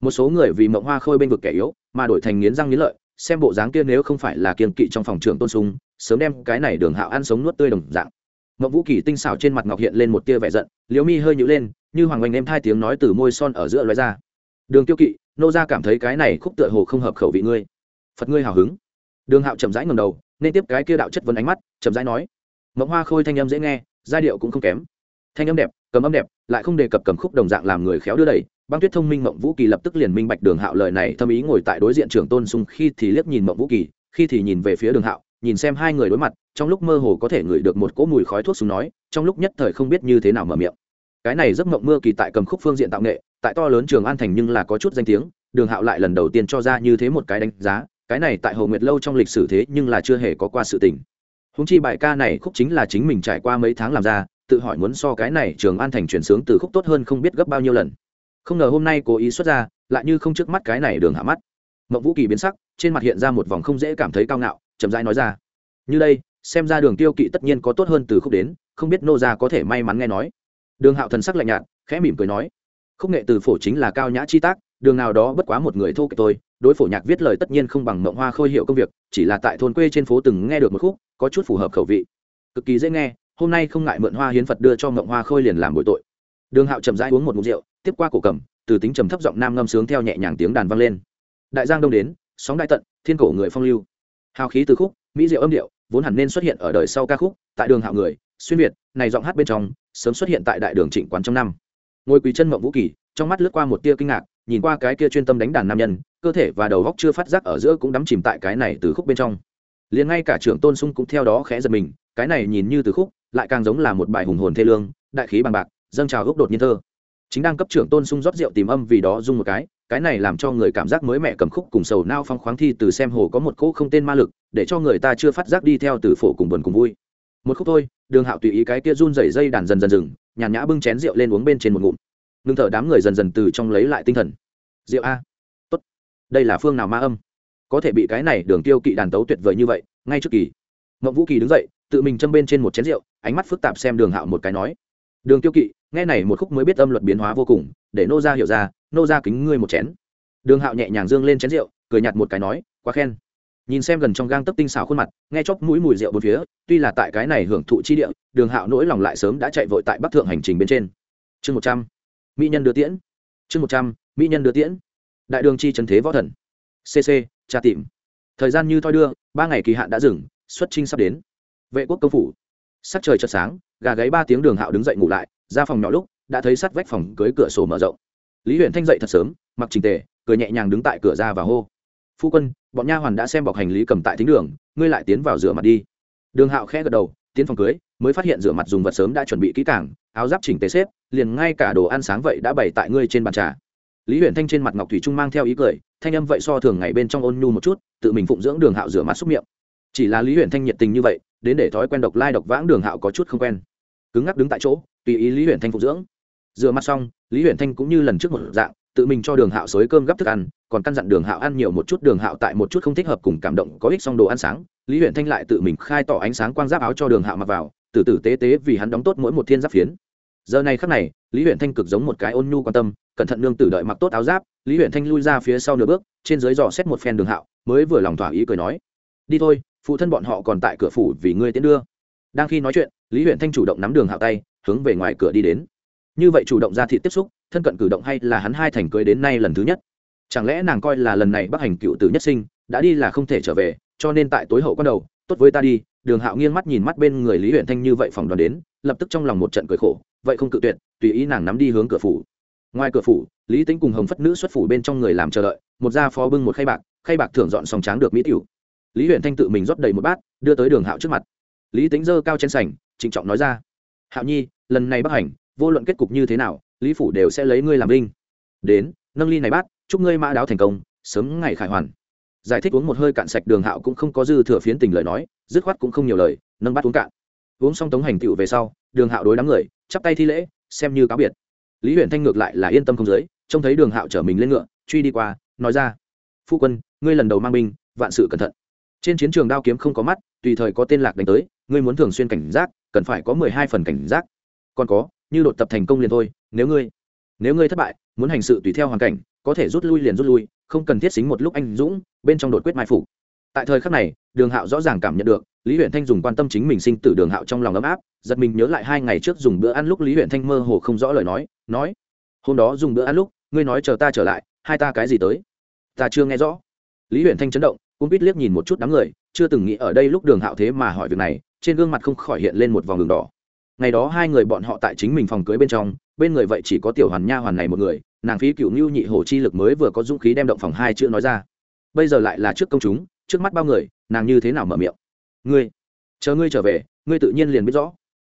Speaker 1: một số người vì mộng hoa khôi bên vực kẻ yếu mà đổi thành nghiến răng nghiến lợi, xem bộ dáng kia nếu không phải là kiên kỵ trong phòng trường tôn sung sớm đem cái này đường hạo ăn sống nuốt tươi đồng dạng. Mộng vũ kỳ tinh xảo trên mặt ngọc hiện lên một tia vẻ giận, liễu mi hơi nhữ lên, như hoàng oanh em hai tiếng nói từ môi son ở giữa lóe ra. Đường tiêu kỵ, nô ra cảm thấy cái này khúc tựa hồ không hợp khẩu vị ngươi. Phật ngươi hào hứng. Đường hạo chậm rãi ngầm đầu, nên tiếp cái kia đạo chất vấn ánh mắt, chậm rãi nói. Mộng hoa khôi thanh âm dễ nghe, giai điệu cũng không kém thanh âm đẹp, cầm âm đẹp, lại không đề cập cầm khúc đồng dạng làm người khéo đưa đẩy. Băng tuyết thông minh mộng vũ kỳ lập tức liền minh bạch đường hạo lời này, thâm ý ngồi tại đối diện trưởng tôn sung khi thì liếc nhìn mộng vũ kỳ, khi thì nhìn về phía đường hạo, nhìn xem hai người đối mặt, trong lúc mơ hồ có thể ngửi được một cỗ mùi khói thuốc súng nói, trong lúc nhất thời không biết như thế nào mở miệng. Cái này giấc mộng mưa kỳ tại cầm khúc phương diện tạo nghệ, tại to lớn trường an thành nhưng là có chút danh tiếng, đường hạo lại lần đầu tiên cho ra như thế một cái đánh giá, cái này tại hồ nguyệt lâu trong lịch sử thế nhưng là chưa hề có qua sự tình. Húng chi bài ca này khúc chính là chính mình trải qua mấy tháng làm ra tự hỏi muốn so cái này trường an thành chuyển sướng từ khúc tốt hơn không biết gấp bao nhiêu lần. Không ngờ hôm nay cố ý xuất ra, lại như không trước mắt cái này đường hạ mắt. Mộng vũ kỳ biến sắc, trên mặt hiện ra một vòng không dễ cảm thấy cao ngạo, chậm rãi nói ra. Như đây, xem ra đường tiêu kỵ tất nhiên có tốt hơn từ khúc đến, không biết nô gia có thể may mắn nghe nói. Đường hạo thần sắc lạnh nhạt, khẽ mỉm cười nói. Khúc nghệ từ phổ chính là cao nhã chi tác, đường nào đó bất quá một người thô kệ tôi đối phổ nhạc viết lời tất nhiên không bằng mộng hoa khôi hiệu công việc, chỉ là tại thôn quê trên phố từng nghe được một khúc, có chút phù hợp khẩu vị. Cực kỳ dễ nghe hôm nay không ngại mượn hoa hiến phật đưa cho ngộng hoa khôi liền làm bội tội. Đường hạo chậm rãi uống một mục rượu, tiếp qua cổ cầm, từ tính trầm thấp giọng nam ngâm sướng theo nhẹ nhàng tiếng đàn vang lên. Đại giang đông đến, sóng đại tận, thiên cổ người phong lưu. Hào khí từ khúc, mỹ diệu âm điệu, vốn hẳn nên xuất hiện ở đời sau ca khúc, tại đường hạo người, xuyên việt, này giọng hát bên trong, sớm xuất hiện tại đại đường trịnh quán trong năm. Ngồi quỳ chân mộng vũ kỳ, trong mắt lướt qua một tia kinh ngạc, nhìn qua cái kia chuyên tâm đánh đàn nam nhân, cơ thể và đầu góc chưa phát giác ở giữa cũng đắm chìm tại cái này từ khúc bên trong. Liền ngay cả trưởng tôn sung cũng theo đó khẽ giật mình, cái này nhìn như từ khúc lại càng giống là một bài hùng hồn thê lương, đại khí bằng bạc, dâng trào gốc đột nhiên thơ. Chính đang cấp trưởng tôn sung rót rượu tìm âm vì đó dung một cái cái này làm cho người cảm giác mới mẹ cầm khúc cùng sầu nao phong khoáng thi từ xem hồ có một cỗ không tên ma lực, để cho người ta chưa phát giác đi theo từ phổ cùng buồn cùng vui. Một khúc thôi, đường hạo tùy ý cái kia run rẩy dây đàn dần dần dừng, nhàn nhã bưng chén rượu lên uống bên trên một ngụm. Ngưng thở đám người dần dần từ trong lấy lại tinh thần. Rượu a. Tốt. Đây là phương nào ma âm? Có thể bị cái này đường tiêu kỵ đàn tấu tuyệt vời như vậy, ngay trước kỳ. Ngậm vũ kỳ đứng dậy tự mình châm bên trên một chén rượu, ánh mắt phức tạp xem đường hạo một cái nói, đường tiêu kỵ, nghe này một khúc mới biết âm luật biến hóa vô cùng, để nô ra hiểu ra, nô ra kính ngươi một chén. Đường hạo nhẹ nhàng dương lên chén rượu, cười nhặt một cái nói, quá khen. Nhìn xem gần trong gang tấp tinh xảo khuôn mặt, nghe chóc mũi mùi rượu bốn phía, tuy là tại cái này hưởng thụ chi địa, đường hạo nỗi lòng lại sớm đã chạy vội tại bắc thượng hành trình bên trên. Chương một trăm, mỹ nhân đưa tiễn. Chương một trăm, mỹ nhân đưa tiễn. Đại đường chi trần thế võ thần. Cc tra tìm. Thời gian như thoi đưa, ba ngày kỳ hạn đã dừng, xuất trinh sắp đến vệ quốc công phủ. Sắc trời chợt sáng, gà gáy ba tiếng đường hạo đứng dậy ngủ lại, ra phòng nhỏ lúc, đã thấy sắt vách phòng cưới cửa sổ mở rộng. Lý huyện thanh dậy thật sớm, mặc trình tề, cười nhẹ nhàng đứng tại cửa ra và hô. Phu quân, bọn nha hoàn đã xem bọc hành lý cầm tại thính đường, ngươi lại tiến vào rửa mặt đi. Đường hạo khẽ gật đầu, tiến phòng cưới, mới phát hiện rửa mặt dùng vật sớm đã chuẩn bị kỹ càng, áo giáp chỉnh tề xếp, liền ngay cả đồ ăn sáng vậy đã bày tại ngươi trên bàn trà. Lý huyện thanh trên mặt ngọc thủy trung mang theo ý cười, thanh âm vậy so thường ngày bên trong ôn nhu một chút, tự mình phụng dưỡng đường hạo rửa mặt xúc miệng. Chỉ là lý huyện thanh nhiệt tình như vậy đến để thói quen độc lai độc vãng đường hạo có chút không quen. Cứng ngắc đứng tại chỗ, tùy ý lý huyện thanh phục dưỡng. Rửa mặt xong, lý huyện thanh cũng như lần trước một dạng, tự mình cho đường hạo xới cơm gấp thức ăn, còn căn dặn đường hạo ăn nhiều một chút, đường hạo tại một chút không thích hợp cùng cảm động có ích xong đồ ăn sáng. Lý huyện thanh lại tự mình khai tỏ ánh sáng quang giáp áo cho đường hạo mặc vào, từ từ tế tế vì hắn đóng tốt mỗi một thiên giáp phiến. Giờ này khắc này, lý huyện thanh cực giống một cái ôn nhu quan tâm, cẩn thận nương tử đợi mặc tốt áo giáp, lý huyện thanh lui ra phía sau nửa bước, trên dưới dò xét một phen đường hạo, mới vừa lòng thỏa ý cười nói, đi thôi phụ thân bọn họ còn tại cửa phủ vì ngươi tiến đưa. Đang khi nói chuyện, lý huyện thanh chủ động nắm đường hạo tay, hướng về ngoài cửa đi đến. Như vậy chủ động ra thị tiếp xúc, thân cận cử động hay là hắn hai thành cưới đến nay lần thứ nhất? Chẳng lẽ nàng coi là lần này bắc hành cựu tử nhất sinh, đã đi là không thể trở về, cho nên tại tối hậu con đầu, tốt với ta đi, đường hạo nghiêng mắt nhìn mắt bên người lý huyện thanh như vậy phòng đoàn đến, lập tức trong lòng một trận cười khổ, vậy không cự tuyệt, tùy ý nàng nắm đi hướng cửa phủ. Ngoài cửa phủ, lý tính cùng hồng phất nữ xuất phủ bên trong người làm chờ đợi, một gia phó bưng một khay bạc khay bạc thưởng dọn sòng tráng được mỹ tiểu lý huyện thanh tự mình rót đầy một bát, đưa tới đường hạo trước mặt. Lý tính dơ cao trên sảnh trịnh trọng nói ra, hạo nhi, lần này bắc hành, vô luận kết cục như thế nào, lý phủ đều sẽ lấy ngươi làm linh. Đến, nâng ly này bát, chúc ngươi mã đáo thành công, sớm ngày khải hoàn. Giải thích uống một hơi cạn sạch đường hạo cũng không có dư thừa phiến tình lời nói, dứt khoát cũng không nhiều lời, nâng bát uống cạn. Uống xong tống hành tựu về sau, đường hạo đối đám người, chắp tay thi lễ, xem như cáo biệt. Lý huyện thanh ngược lại là yên tâm không giới, trông thấy đường hạo chở mình lên ngựa, truy đi qua, nói ra, phu quân, ngươi lần đầu mang binh, vạn sự cẩn thận trên chiến trường đao kiếm không có mắt, tùy thời có tên lạc đánh tới, ngươi muốn thường xuyên cảnh giác, cần phải có mười hai phần cảnh giác. Còn có, như đột tập thành công liền thôi, nếu ngươi nếu ngươi thất bại, muốn hành sự tùy theo hoàn cảnh, có thể rút lui liền rút lui, không cần thiết xính một lúc anh dũng, bên trong đột quyết mai phủ. tại thời khắc này, đường hạo rõ ràng cảm nhận được, lý huyện thanh dùng quan tâm chính mình sinh tử đường hạo trong lòng ấm áp, giật mình nhớ lại hai ngày trước dùng bữa ăn lúc lý huyện thanh mơ hồ không rõ lời nói nói, hôm đó dùng bữa ăn lúc, ngươi nói chờ ta trở lại, hai ta cái gì tới? Ta chưa nghe rõ. Lý huyện thanh chấn động cũng biết liếc nhìn một chút đám người, chưa từng nghĩ ở đây lúc đường hạo thế mà hỏi việc này, trên gương mặt không khỏi hiện lên một vòng đường đỏ. Ngày đó hai người bọn họ tại chính mình phòng cưới bên trong, bên người vậy chỉ có tiểu hoàn nha hoàn này một người, nàng phí cựu ngưu nhị hồ chi lực mới vừa có dũng khí đem động phòng hai chữ nói ra. Bây giờ lại là trước công chúng, trước mắt bao người, nàng như thế nào mở miệng? Ngươi, chờ ngươi trở về, ngươi tự nhiên liền biết rõ.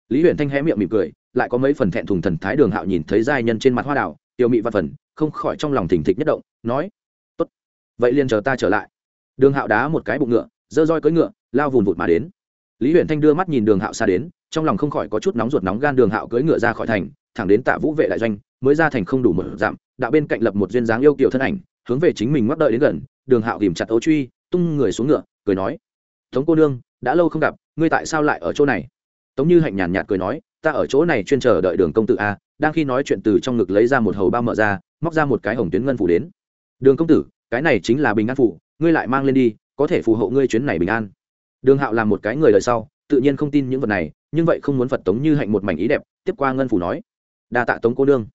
Speaker 1: Lý huyền thanh hé miệng mỉm cười, lại có mấy phần thẹn thùng thần thái đường hạo nhìn thấy giai nhân trên mặt hoa đào tiểu mị văn phần, không khỏi trong lòng thỉnh thịch nhất động, nói, tốt, vậy liền chờ ta trở lại đường hạo đá một cái bụng ngựa dơ roi cưỡi ngựa, lao vùn vụt mà đến. Lý huyền thanh đưa mắt nhìn đường hạo xa đến, trong lòng không khỏi có chút nóng ruột nóng gan đường hạo cưỡi ngựa ra khỏi thành, thẳng đến tạ vũ vệ đại doanh, mới ra thành không đủ một dặm, đạo bên cạnh lập một duyên dáng yêu kiều thân ảnh, hướng về chính mình ngoắc đợi đến gần. Đường hạo ghìm chặt ấu truy, tung người xuống ngựa, cười nói, tống cô nương, đã lâu không gặp, ngươi tại sao lại ở chỗ này? Tống như hạnh nhàn nhạt cười nói, ta ở chỗ này chuyên chờ đợi đường công tử a, đang khi nói chuyện từ trong ngực lấy ra một hầu bao mở ra, móc ra một cái hồng tuyến ngân phủ đến. Đường công tử, cái này chính là bình an phủ ngươi lại mang lên đi, có thể phù hộ ngươi chuyến này bình an. Đường hạo làm một cái người đời sau, tự nhiên không tin những vật này, nhưng vậy không muốn phật tống như hạnh một mảnh ý đẹp, tiếp qua ngân phủ nói, đa tạ tống cô đương.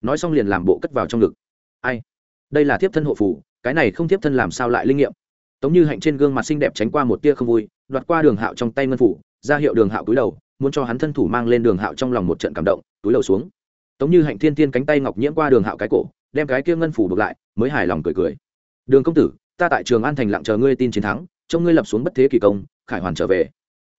Speaker 1: nói xong liền làm bộ cất vào trong ngực. Ai? Đây là thiếp thân hộ phủ, cái này không thiếp thân làm sao lại linh nghiệm? Tống như hạnh trên gương mặt xinh đẹp tránh qua một tia không vui, đoạt qua đường hạo trong tay ngân phủ, ra hiệu đường hạo cúi đầu, muốn cho hắn thân thủ mang lên đường hạo trong lòng một trận cảm động, túi đầu xuống. Tống như hạnh thiên thiên cánh tay ngọc nhiễm qua đường hạo cái cổ, đem cái kia ngân phủ buộc lại, mới hài lòng cười cười. Đường công tử ta tại trường an thành lặng chờ ngươi tin chiến thắng, trông ngươi lập xuống bất thế kỳ công, khải hoàn trở về.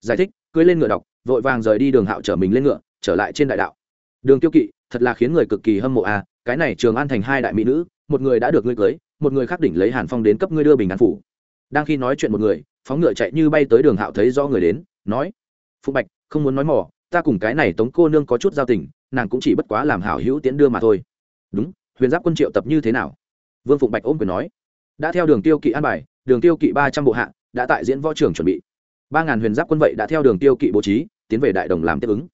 Speaker 1: Giải thích, cưới lên ngựa đọc, vội vàng rời đi đường hạo chở mình lên ngựa, trở lại trên đại đạo. Đường tiêu kỵ, thật là khiến người cực kỳ hâm mộ à cái này trường an thành hai đại mỹ nữ, một người đã được ngươi cưới, một người khác đỉnh lấy hàn phong đến cấp ngươi đưa bình an phủ. Đang khi nói chuyện một người, phóng ngựa chạy như bay tới đường hạo thấy do người đến, nói phụ bạch, không muốn nói mỏ ta cùng cái này tống cô nương có chút giao tình, nàng cũng chỉ bất quá làm hảo hữu tiễn đưa mà thôi. Đúng, huyền giáp quân triệu tập như thế nào? Vương phụng bạch ôm quyền nói đã theo đường tiêu kỵ an bài, đường tiêu kỵ ba trăm bộ hạ đã tại diễn võ trường chuẩn bị. Ba ngàn huyền giáp quân vậy đã theo đường tiêu kỵ bố trí, tiến về đại đồng làm tiếp ứng.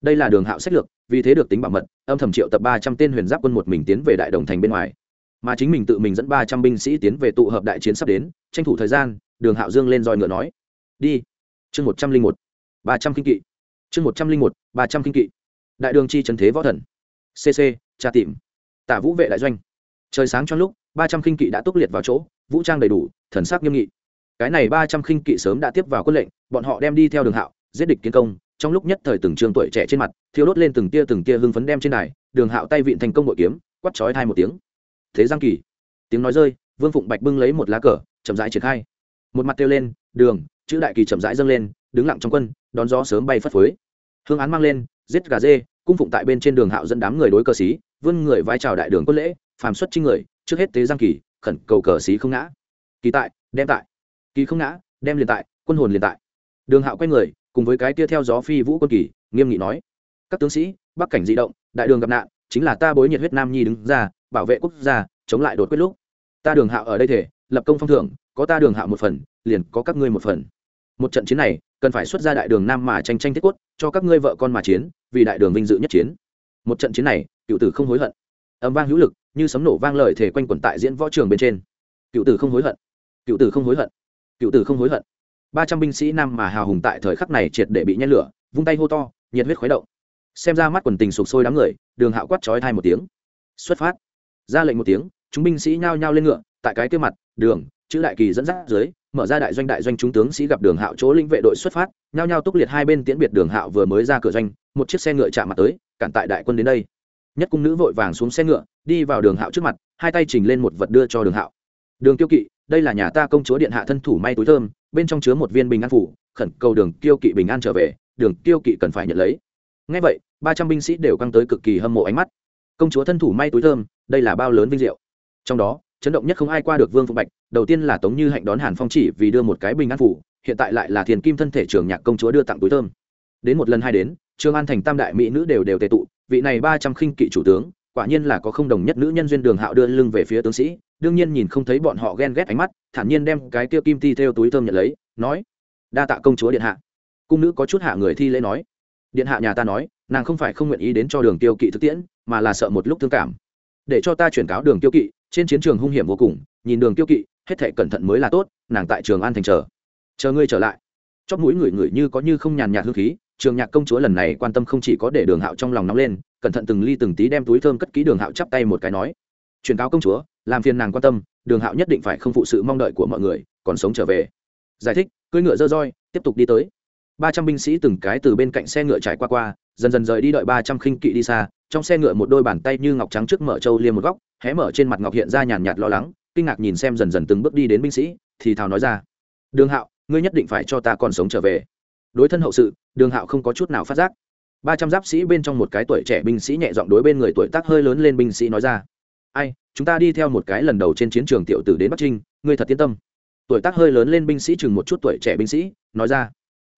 Speaker 1: Đây là đường hạo sách lược, vì thế được tính bảo mật, âm thầm triệu tập ba trăm tên huyền giáp quân một mình tiến về đại đồng thành bên ngoài. Mà chính mình tự mình dẫn ba trăm binh sĩ tiến về tụ hợp đại chiến sắp đến, tranh thủ thời gian, đường hạo dương lên dòi ngựa nói, đi. Chương một trăm linh một, ba trăm kinh kỵ. Chương một trăm linh một, ba trăm kinh kỵ. Đại đường chi trần thế võ thần. Cc tra tìm. Tả vũ vệ đại doanh. Trời sáng trong lúc ba trăm kinh kỵ đã túc liệt vào chỗ, vũ trang đầy đủ, thần sắc nghiêm nghị. Cái này ba trăm khinh kỵ sớm đã tiếp vào quân lệnh, bọn họ đem đi theo đường hạo, giết địch kiến công. Trong lúc nhất thời từng trường tuổi trẻ trên mặt thiếu đốt lên từng tia từng tia hưng phấn đem trên đài, đường hạo tay vịn thành công bội kiếm quắt chói thai một tiếng. Thế giang kỳ, tiếng nói rơi, vương phụng bạch bưng lấy một lá cờ, chậm rãi triển khai. Một mặt kêu lên, đường, chữ đại kỳ chậm rãi dâng lên, đứng lặng trong quân, đón gió sớm bay phất phới. Hương án mang lên, giết gà dê, cung phụng tại bên trên đường hạo dẫn đám người đối cờ xí, vươn người vai trào đại đường quân lễ, phàm xuất trinh người trước hết tế giang kỳ, khẩn cầu cờ xí không ngã. Kỳ tại, đem tại. Kỳ không ngã, đem liền tại, quân hồn liền tại. Đường hạo quay người, cùng với cái tia theo gió phi vũ quân kỳ, nghiêm nghị nói, các tướng sĩ, bắc cảnh di động, đại đường gặp nạn, chính là ta bối nhiệt huyết nam nhi đứng ra, bảo vệ quốc gia, chống lại đột quyết lúc. Ta đường hạo ở đây thể, lập công phong thưởng, có ta đường hạo một phần, liền có các ngươi một phần. Một trận chiến này, cần phải xuất ra đại đường nam mà tranh tranh thiết quất cho các ngươi vợ con mà chiến, vì đại đường vinh dự nhất chiến. Một trận chiến này, cựu tử không hối hận. Âm vang hữu lực như sấm nổ vang lời thể quanh quẩn tại diễn võ trường bên trên. Cựu tử không hối hận. Cựu tử không hối hận. Cựu tử không hối hận. Ba trăm binh sĩ nam mà hào hùng tại thời khắc này triệt để bị nhen lửa, vung tay hô to, nhiệt huyết khuấy động. Xem ra mắt quần tình sụp sôi đám người, đường hạo quát trói thai một tiếng. Xuất phát. Ra lệnh một tiếng, chúng binh sĩ nhao nhao lên ngựa, tại cái kia mặt, đường, chữ đại kỳ dẫn dắt dưới, mở ra đại doanh đại doanh chúng tướng sĩ gặp đường hạo chỗ linh vệ đội xuất phát, nhao nhao túc liệt hai bên tiễn biệt đường hạo vừa mới ra cửa doanh, một chiếc xe ngựa chạm mặt tới, cản tại đại quân đến đây nhất cung nữ vội vàng xuống xe ngựa, đi vào đường hạo trước mặt, hai tay trình lên một vật đưa cho đường hạo. Đường tiêu kỵ, đây là nhà ta công chúa điện hạ thân thủ may túi thơm, bên trong chứa một viên bình an phủ, khẩn cầu đường tiêu kỵ bình an trở về, đường tiêu kỵ cần phải nhận lấy. Ngay vậy, ba trăm binh sĩ đều căng tới cực kỳ hâm mộ ánh mắt. Công chúa thân thủ may túi thơm, đây là bao lớn vinh diệu. Trong đó, chấn động nhất không ai qua được vương phụng bạch, đầu tiên là tống như hạnh đón hàn phong chỉ vì đưa một cái bình an phủ, hiện tại lại là thiền kim thân thể trường nhạc công chúa đưa tặng túi thơm. Đến một lần hai đến, trương an thành tam đại mỹ nữ đều đều tề tụ vị này ba trăm khinh kỵ chủ tướng, quả nhiên là có không đồng nhất nữ nhân duyên đường hạo đưa lưng về phía tướng sĩ, đương nhiên nhìn không thấy bọn họ ghen ghét ánh mắt, thản nhiên đem cái tiêu kim ti theo túi thơm nhận lấy, nói, đa tạ công chúa điện hạ. Cung nữ có chút hạ người thi lễ nói, điện hạ nhà ta nói, nàng không phải không nguyện ý đến cho đường tiêu kỵ thực tiễn, mà là sợ một lúc thương cảm. Để cho ta chuyển cáo đường tiêu kỵ, trên chiến trường hung hiểm vô cùng, nhìn đường tiêu kỵ, hết thể cẩn thận mới là tốt, nàng tại trường an thành chờ. Chờ ngươi trở lại. Chóp mũi người người như có như không nhàn nhạt hương khí trường nhạc công chúa lần này quan tâm không chỉ có để đường hạo trong lòng nóng lên, cẩn thận từng ly từng tí đem túi thơm cất ký đường hạo chắp tay một cái nói, truyền cáo công chúa, làm phiền nàng quan tâm, đường hạo nhất định phải không phụ sự mong đợi của mọi người, còn sống trở về. Giải thích, cưỡi ngựa dơ roi, tiếp tục đi tới. Ba trăm binh sĩ từng cái từ bên cạnh xe ngựa trải qua qua, dần dần rời đi đợi ba trăm khinh kỵ đi xa, trong xe ngựa một đôi bàn tay như ngọc trắng trước mở trâu liêm một góc, hé mở trên mặt ngọc hiện ra nhàn nhạt lo lắng, kinh ngạc nhìn xem dần dần từng bước đi đến binh sĩ, thì thào nói ra, đường hạo, ngươi nhất định phải cho ta còn sống trở về đối thân hậu sự, đường hạo không có chút nào phát giác. Ba trăm giáp sĩ bên trong một cái tuổi trẻ binh sĩ nhẹ giọng đối bên người tuổi tác hơi lớn lên binh sĩ nói ra. Ai, chúng ta đi theo một cái lần đầu trên chiến trường tiểu tử đến bắc trinh, ngươi thật yên tâm. Tuổi tác hơi lớn lên binh sĩ chừng một chút tuổi trẻ binh sĩ, nói ra.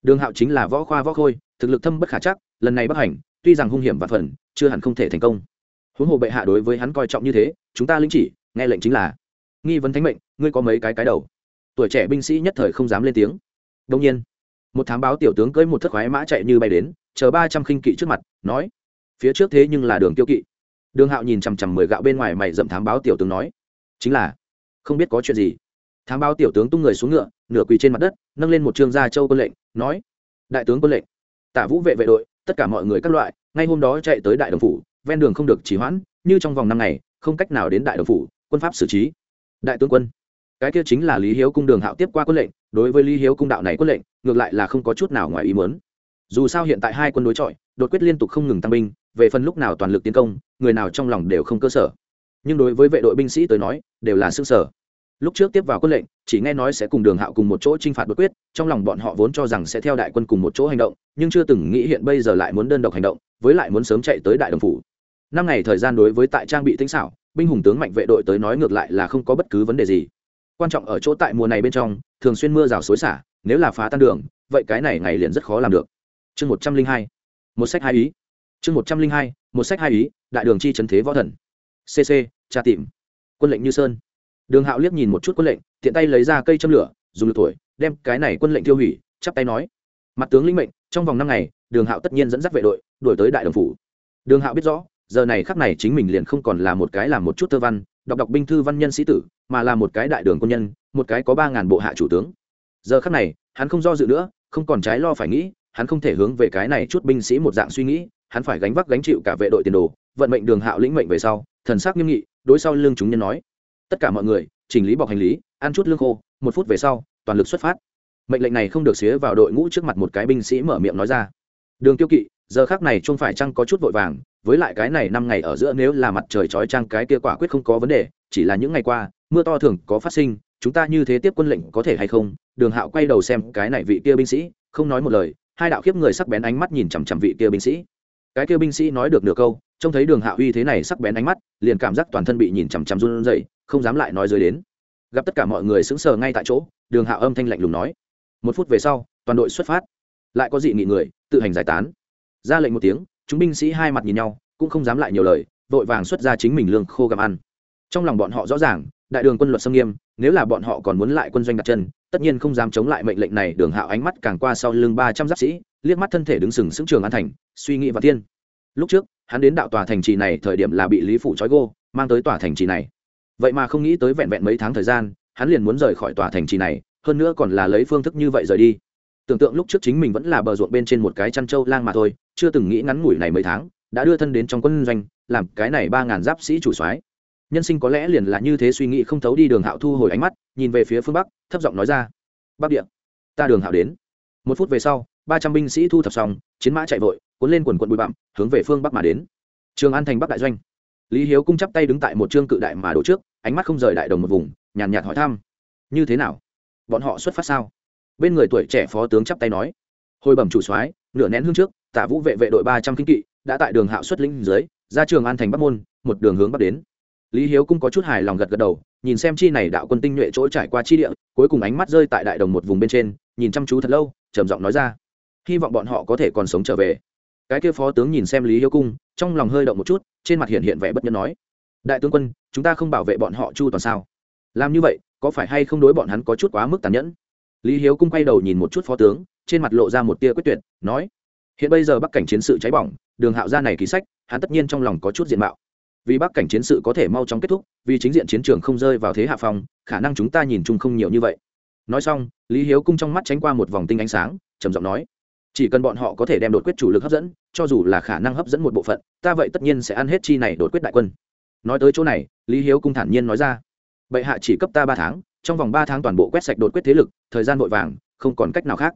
Speaker 1: Đường hạo chính là võ khoa võ khôi, thực lực thâm bất khả chắc, lần này bất hành, tuy rằng hung hiểm và phần, chưa hẳn không thể thành công. Huống hồ bệ hạ đối với hắn coi trọng như thế, chúng ta linh chỉ, nghe lệnh chính là. Nghi vấn thánh mệnh, ngươi có mấy cái cái đầu? Tuổi trẻ binh sĩ nhất thời không dám lên tiếng. Đông nhiên một thám báo tiểu tướng cưỡi một thất khoái mã chạy như bay đến, chờ ba trăm khinh kỵ trước mặt, nói, phía trước thế nhưng là đường tiêu kỵ. Đường hạo nhìn chằm chằm mười gạo bên ngoài mày dậm thám báo tiểu tướng nói, chính là, không biết có chuyện gì. Thám báo tiểu tướng tung người xuống ngựa, nửa quỳ trên mặt đất, nâng lên một trương gia châu quân lệnh, nói, đại tướng quân lệnh, tả vũ vệ vệ đội, tất cả mọi người các loại, ngay hôm đó chạy tới đại đồng phủ, ven đường không được trì hoãn, như trong vòng năm ngày, không cách nào đến đại đồng phủ, quân pháp xử trí. Đại tướng quân, cái kia chính là lý hiếu cung đường hạo tiếp qua quân lệnh, đối với lý hiếu cung đạo này quân lệnh ngược lại là không có chút nào ngoài ý muốn. Dù sao hiện tại hai quân đối chọi, đột quyết liên tục không ngừng tăng binh, về phần lúc nào toàn lực tiến công, người nào trong lòng đều không cơ sở. Nhưng đối với vệ đội binh sĩ tới nói, đều là sức sở. Lúc trước tiếp vào quân lệnh, chỉ nghe nói sẽ cùng đường hạo cùng một chỗ t r i n h phạt đột quyết, trong lòng bọn họ vốn cho rằng sẽ theo đại quân cùng một chỗ hành động, nhưng chưa từng nghĩ hiện bây giờ lại muốn đơn độc hành động, với lại muốn sớm chạy tới đại đồng phủ. Năm ngày thời gian đối với tại trang bị tinh xảo, binh hùng tướng mạnh vệ đội tới nói ngược lại là không có bất cứ vấn đề gì. Quan trọng ở chỗ tại mùa này bên trong, thường xuyên mưa rào xối xả nếu là phá tan đường, vậy cái này ngày liền rất khó làm được. Chương một trăm linh hai, một sách hai ý. Chương một trăm linh hai, một sách hai ý, đại đường chi trấn thế võ thần. Cc tra tìm. Quân lệnh như sơn. Đường hạo liếc nhìn một chút quân lệnh, tiện tay lấy ra cây châm lửa, dùng lực thổi, đem cái này quân lệnh tiêu hủy, chắp tay nói. Mặt tướng lĩnh mệnh, trong vòng năm ngày, đường hạo tất nhiên dẫn dắt vệ đội, đuổi tới đại đồng phủ. Đường hạo biết rõ, giờ này khắc này chính mình liền không còn là một cái làm một chút thơ văn, đọc đọc binh thư văn nhân sĩ tử, mà là một cái đại đường quân nhân, một cái có ba ngàn bộ hạ chủ tướng giờ khắc này, hắn không do dự nữa, không còn trái lo phải nghĩ, hắn không thể hướng về cái này chút binh sĩ một dạng suy nghĩ, hắn phải gánh vác gánh chịu cả vệ đội tiền đồ, vận mệnh đường hạo lĩnh mệnh về sau, thần sắc nghiêm nghị, đối sau lương chúng nhân nói. Tất cả mọi người, chỉnh lý bọc hành lý, ăn chút lương khô, một phút về sau, toàn lực xuất phát. Mệnh lệnh này không được xía vào đội ngũ trước mặt một cái binh sĩ mở miệng nói ra. Đường tiêu kỵ, giờ khác này chung phải chăng có chút vội vàng, với lại cái này năm ngày ở giữa nếu là mặt trời trói trăng cái kia quả quyết không có vấn đề, chỉ là những ngày qua, mưa to thường có phát sinh chúng ta như thế tiếp quân lệnh có thể hay không? Đường hạo quay đầu xem cái này vị kia binh sĩ, không nói một lời, hai đạo khiếp người sắc bén ánh mắt nhìn chằm chằm vị kia binh sĩ. Cái kia binh sĩ nói được nửa câu, trông thấy đường hạo uy thế này sắc bén ánh mắt, liền cảm giác toàn thân bị nhìn chằm chằm run rẩy, không dám lại nói dưới đến. Gặp tất cả mọi người sững sờ ngay tại chỗ, đường hạo âm thanh lạnh lùng nói. Một phút về sau, toàn đội xuất phát. Lại có dị nghị người, tự hành giải tán. Ra lệnh một tiếng, chúng binh sĩ hai mặt nhìn nhau, cũng không dám lại nhiều lời, vội vàng xuất ra chính mình lương khô gặm ăn. Trong lòng bọn họ rõ ràng, đại đường quân luật xâm nghiêm nếu là bọn họ còn muốn lại quân doanh đặt chân, tất nhiên không dám chống lại mệnh lệnh này, đường hạo ánh mắt càng qua sau lưng ba trăm giáp sĩ, liếc mắt thân thể đứng sừng sững trường an thành, suy nghĩ và tiên lúc trước, hắn đến đạo tòa thành trì này thời điểm là bị lý Phủ trói gô, mang tới tòa thành trì này. Vậy mà không nghĩ tới vẹn vẹn mấy tháng thời gian, hắn liền muốn rời khỏi tòa thành trì này, hơn nữa còn là lấy phương thức như vậy rời đi. Tưởng tượng lúc trước chính mình vẫn là bờ ruộng bên trên một cái chăn trâu lang mà thôi, chưa từng nghĩ ngắn ngủi này mấy tháng, đã đưa thân đến trong quân doanh, làm cái này ba ngàn giáp sĩ chủ soái nhân sinh có lẽ liền là như thế suy nghĩ không thấu đi đường hạo thu hồi ánh mắt, nhìn về phía phương bắc, thấp giọng nói ra, bắc địa, ta đường hạo đến. Một phút về sau, ba trăm binh sĩ thu thập xong, chiến mã chạy vội, cuốn lên quần quận bụi bặm, hướng về phương bắc mà đến. Trường an thành bắc đại doanh. Lý hiếu cung chắp tay đứng tại một trương cự đại mà đổ trước, ánh mắt không rời đại đồng một vùng, nhàn nhạt hỏi thăm, như thế nào? Bọn họ xuất phát sao? Bên người tuổi trẻ phó tướng chắp tay nói, hồi bẩm chủ soái, nửa nén hương trước tả vũ vệ vệ đội ba trăm kinh kỵ, đã tại đường hạo xuất lĩnh dưới, ra trường an thành bắc môn, một đường hướng bắc đến lý hiếu cũng có chút hài lòng gật gật đầu, nhìn xem chi này đạo quân tinh nhuệ chỗ trải qua chi địa, cuối cùng ánh mắt rơi tại đại đồng một vùng bên trên, nhìn chăm chú thật lâu, trầm giọng nói ra, hy vọng bọn họ có thể còn sống trở về. Cái kia phó tướng nhìn xem lý hiếu cung, trong lòng hơi động một chút, trên mặt hiện hiện vẻ bất nhân nói, đại tướng quân, chúng ta không bảo vệ bọn họ chu toàn sao? Làm như vậy, có phải hay không đối bọn hắn có chút quá mức tàn nhẫn? Lý hiếu cung quay đầu nhìn một chút phó tướng, trên mặt lộ ra một tia quyết tuyệt, nói, hiện bây giờ bắc cảnh chiến sự cháy bỏng, đường hạo gia này ký sách, hắn tất nhiên trong lòng có chút diện mạo vì bắc cảnh chiến sự có thể mau chóng kết thúc, vì chính diện chiến trường không rơi vào thế hạ phong, khả năng chúng ta nhìn chung không nhiều như vậy. Nói xong, lý hiếu cung trong mắt tránh qua một vòng tinh ánh sáng, trầm giọng nói, chỉ cần bọn họ có thể đem đột quyết chủ lực hấp dẫn, cho dù là khả năng hấp dẫn một bộ phận, ta vậy tất nhiên sẽ ăn hết chi này đột quyết đại quân. Nói tới chỗ này, lý hiếu cung thản nhiên nói ra, bệ hạ chỉ cấp ta ba tháng, trong vòng ba tháng toàn bộ quét sạch đột quyết thế lực, thời gian vội vàng, không còn cách nào khác.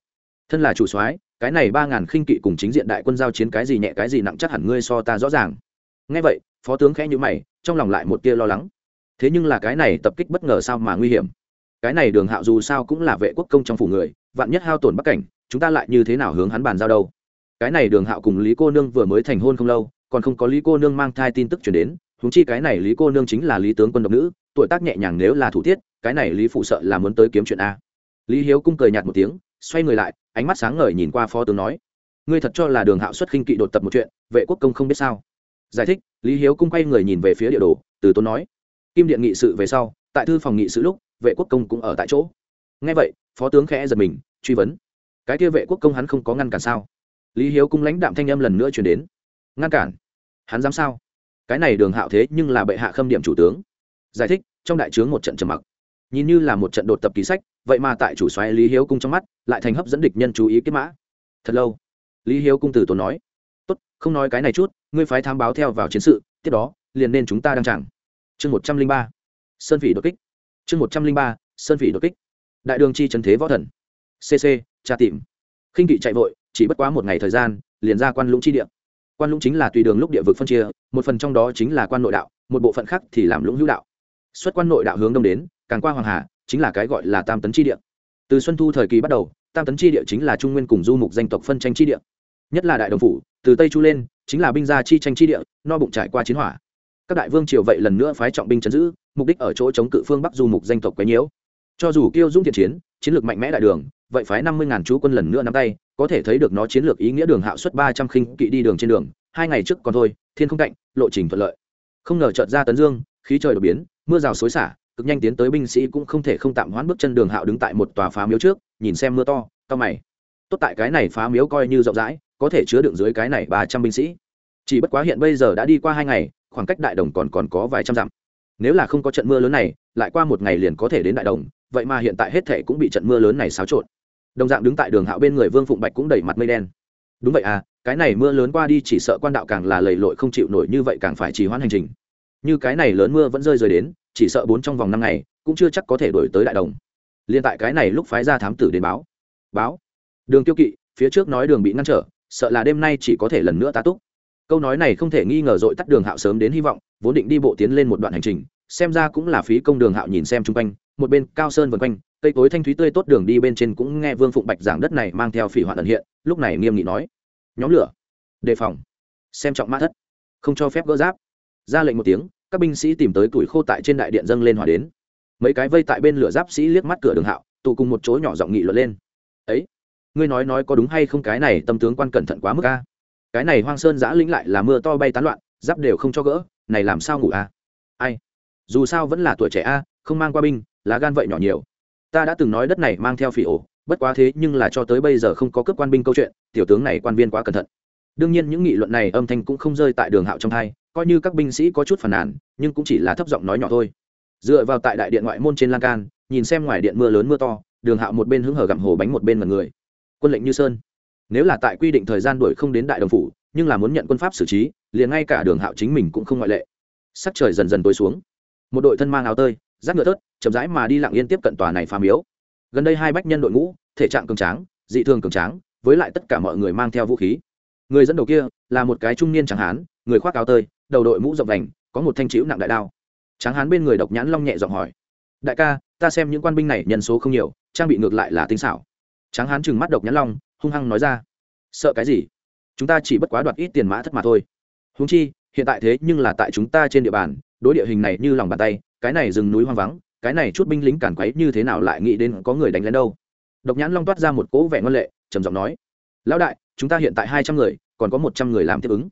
Speaker 1: Thân là chủ soái, cái này ba ngàn khinh kỵ cùng chính diện đại quân giao chiến cái gì nhẹ cái gì nặng chắc hẳn ngươi so ta rõ ràng. Ngay vậy phó tướng khẽ nhữ mày, trong lòng lại một tia lo lắng. Thế nhưng là cái này tập kích bất ngờ sao mà nguy hiểm? Cái này đường hạo dù sao cũng là vệ quốc công trong phủ người, vạn nhất hao tổn bắc cảnh, chúng ta lại như thế nào hướng hắn bàn giao đâu? Cái này đường hạo cùng lý cô nương vừa mới thành hôn không lâu, còn không có lý cô nương mang thai tin tức chuyển đến húng chi cái này lý cô nương chính là lý tướng quân độc nữ, tuổi tác nhẹ nhàng nếu là thủ tiết, cái này lý phụ sợ là muốn tới kiếm chuyện a. Lý hiếu cung cười nhạt một tiếng, xoay người lại, ánh mắt sáng ngời nhìn qua phó tướng nói, ngươi thật cho là đường hạo xuất khinh kỵ đột tập một chuyện, vệ quốc công không biết sao? Giải thích, lý hiếu cung quay người nhìn về phía địa đồ, từ tốn nói, kim điện nghị sự về sau, tại thư phòng nghị sự lúc, vệ quốc công cũng ở tại chỗ. Ngay vậy, phó tướng khẽ giật mình, truy vấn, cái kia vệ quốc công hắn không có ngăn cản sao? Lý hiếu cung lãnh đạm thanh âm lần nữa chuyển đến, ngăn cản? Hắn dám sao? Cái này đường hạo thế nhưng là bệ hạ khâm điểm chủ tướng. Giải thích, trong đại trướng một trận trầm mặc. Nhìn như là một trận đột tập ký sách, vậy mà tại chủ xoáy lý hiếu cung trong mắt, lại thành hấp dẫn địch nhân chú ý kết mã. Thật lâu, lý hiếu cung từ tốn nói tốt, không nói cái này chút, ngươi phái tham báo theo vào chiến sự, tiếp đó, liền nên chúng ta đang chẳng chương một trăm linh ba. Sơn phỉ đột kích. Chương một trăm linh ba, sơn phỉ đột kích. Đại đường chi trần thế võ thần. Cc tra tìm. Khinh kỵ chạy vội, chỉ bất quá một ngày thời gian, liền ra quan lũng chi địa. Quan lũng chính là tùy đường lúc địa vực phân chia, một phần trong đó chính là quan nội đạo, một bộ phận khác thì làm lũng hữu đạo. Xuất quan nội đạo hướng đông đến, càng qua hoàng hà, chính là cái gọi là tam tấn chi địa. Từ xuân thu thời kỳ bắt đầu, tam tấn chi địa chính là trung nguyên cùng du mục danh tộc phân tranh chi địa nhất là đại đồng phủ, từ tây chu lên, chính là binh gia chi tranh chi địa, no bụng trải qua chiến hỏa. Các đại vương triều vậy lần nữa phái trọng binh chấn giữ, mục đích ở chỗ chống cự phương bắc du mục danh tộc quấy nhiễu. Cho dù kiêu dung thiện chiến chiến lược mạnh mẽ đại đường, vậy phái năm mươi ngàn chú quân lần nữa nắm tay, có thể thấy được nó chiến lược ý nghĩa đường hạo suất ba trăm khinh kỵ đi đường trên đường, hai ngày trước còn thôi, thiên không cạnh, lộ trình thuận lợi. Không ngờ trợt ra tấn dương, khí trời đột biến, mưa rào xối xả, cực nhanh tiến tới binh sĩ cũng không thể không tạm hoãn bước chân đường hạo đứng tại một tòa phá miếu trước, nhìn xem mưa to to mày. Tốt tại cái này phá miếu coi như rộng rãi có thể chứa đựng dưới cái này ba trăm binh sĩ. Chỉ bất quá hiện bây giờ đã đi qua hai ngày, khoảng cách đại đồng còn còn có vài trăm dặm. Nếu là không có trận mưa lớn này, lại qua một ngày liền có thể đến đại đồng, vậy mà hiện tại hết thể cũng bị trận mưa lớn này xáo trộn. Đồng dạng đứng tại đường hạo bên người vương phụng bạch cũng đẩy mặt mây đen. Đúng vậy à cái này mưa lớn qua đi chỉ sợ quan đạo càng là lầy lội không chịu nổi như vậy càng phải trì hoãn hành trình. Như cái này lớn mưa vẫn rơi rơi đến, chỉ sợ bốn trong vòng năm ngày, cũng chưa chắc có thể đổi tới đại đồng. Liên tại cái này lúc phái ra thám tử đến báo. Báo. Đường tiêu kỵ, phía trước nói đường bị ngăn trở sợ là đêm nay chỉ có thể lần nữa tá túc. Câu nói này không thể nghi ngờ dội tắt đường hạo sớm đến hy vọng, vốn định đi bộ tiến lên một đoạn hành trình, xem ra cũng là phí công đường hạo nhìn xem chung quanh, một bên cao sơn vân quanh, cây cối thanh thúy tươi tốt đường đi bên trên cũng nghe vương phụng bạch giảng đất này mang theo phỉ hoạn ẩn hiện, lúc này nghiêm nghị nói, nhóm lửa, đề phòng, xem trọng mã thất, không cho phép gỡ giáp. Ra lệnh một tiếng, các binh sĩ tìm tới tuổi khô tại trên đại điện dâng lên hỏa đến. Mấy cái vây tại bên lửa giáp sĩ liếc mắt cửa đường hạo, tụ cùng một chỗ nhỏ giọng nghị luận lên, ấy ngươi nói nói có đúng hay không cái này tâm tướng quan cẩn thận quá mức a? Cái này hoang sơn giã lĩnh lại là mưa to bay tán loạn, giáp đều không cho gỡ, này làm sao ngủ a? Ai? Dù sao vẫn là tuổi trẻ a, không mang qua binh, lá gan vậy nhỏ nhiều. Ta đã từng nói đất này mang theo phỉ ổ, bất quá thế nhưng là cho tới bây giờ không có cướp quan binh câu chuyện, tiểu tướng này quan viên quá cẩn thận. Đương nhiên những nghị luận này âm thanh cũng không rơi tại đường hạo trong thai, coi như các binh sĩ có chút phản nàn, nhưng cũng chỉ là thấp giọng nói nhỏ thôi. Dựa vào tại đại điện ngoại môn trên lan can, nhìn xem ngoài điện mưa lớn mưa to, đường hạo một bên hứng hở gặm hồ bánh một bên mật người quân lệnh như sơn. Nếu là tại quy định thời gian đuổi không đến đại đồng phủ, nhưng là muốn nhận quân pháp xử trí, liền ngay cả đường hạo chính mình cũng không ngoại lệ. Sắc trời dần dần tối xuống. Một đội thân mang áo tơi rác ngựa thớt, chậm rãi mà đi lặng yên tiếp cận tòa này phá miếu. Gần đây hai bách nhân đội ngũ, thể trạng cường tráng, dị thường cường tráng, với lại tất cả mọi người mang theo vũ khí. Người dẫn đầu kia là một cái trung niên tráng hán, người khoác áo tơi, đầu đội mũ rộng vành, có một thanh chữ nặng đại đao. Tráng hán bên người độc nhãn long nhẹ giọng hỏi, đại ca, ta xem những quan binh này nhân số không nhiều, trang bị ngược lại là tinh xảo tráng hán chừng mắt độc nhãn long, hung hăng nói ra, sợ cái gì? Chúng ta chỉ bất quá đoạt ít tiền mã thất mà thôi. Húng chi, hiện tại thế nhưng là tại chúng ta trên địa bàn, đối địa hình này như lòng bàn tay, cái này rừng núi hoang vắng, cái này chút binh lính cản quấy như thế nào lại nghĩ đến có người đánh lên đâu? Độc nhãn long toát ra một cỗ vẻ ngân lệ, trầm giọng nói, lão đại, chúng ta hiện tại hai trăm người, còn có một trăm người làm tiếp ứng.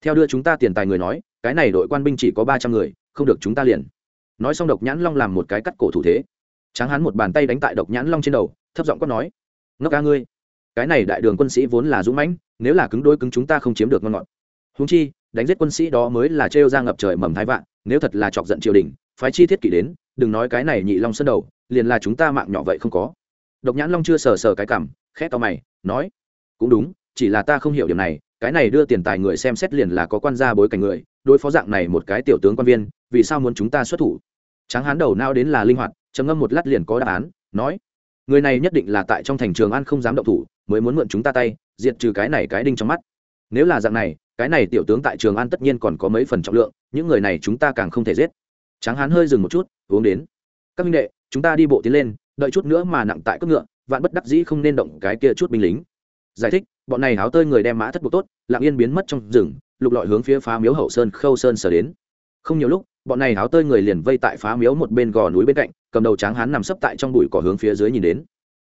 Speaker 1: Theo đưa chúng ta tiền tài người nói, cái này đội quan binh chỉ có ba trăm người, không được chúng ta liền. Nói xong độc nhãn long làm một cái cắt cổ thủ thế. Tráng Hán một bàn tay đánh tại độc nhãn long trên đầu, thấp giọng quát nói ngốc ca ngươi. Cái này đại đường quân sĩ vốn là dũng mãnh, nếu là cứng đôi cứng chúng ta không chiếm được ngon ngọt. Húng chi, đánh giết quân sĩ đó mới là trêu ra ngập trời mầm thái vạn, nếu thật là chọc giận triều đình, phái chi thiết kỷ đến, đừng nói cái này nhị long sân đầu, liền là chúng ta mạng nhỏ vậy không có. Độc nhãn long chưa sờ sờ cái cảm khét to mày, nói, cũng đúng, chỉ là ta không hiểu điểm này, cái này đưa tiền tài người xem xét liền là có quan gia bối cảnh người, đối phó dạng này một cái tiểu tướng quan viên, vì sao muốn chúng ta xuất thủ? Tráng hán đầu nao đến là linh hoạt, trầm ngâm một lát liền có đáp án, nói người này nhất định là tại trong thành trường an không dám động thủ, mới muốn mượn chúng ta tay, diệt trừ cái này cái đinh trong mắt. Nếu là dạng này, cái này tiểu tướng tại trường an tất nhiên còn có mấy phần trọng lượng, những người này chúng ta càng không thể giết. Tráng hán hơi dừng một chút, uống đến. Các minh đệ, chúng ta đi bộ tiến lên, đợi chút nữa mà nặng tại cước ngựa, vạn bất đắc dĩ không nên động cái kia chút binh lính. Giải thích, bọn này háo tơi người đem mã thất buộc tốt, lặng yên biến mất trong rừng, lục lọi hướng phía phá miếu hậu sơn khâu sơn sở đến. Không nhiều lúc bọn này háo tơi người liền vây tại phá miếu một bên gò núi bên cạnh, cầm đầu tráng hán nằm sấp tại trong bụi cỏ hướng phía dưới nhìn đến.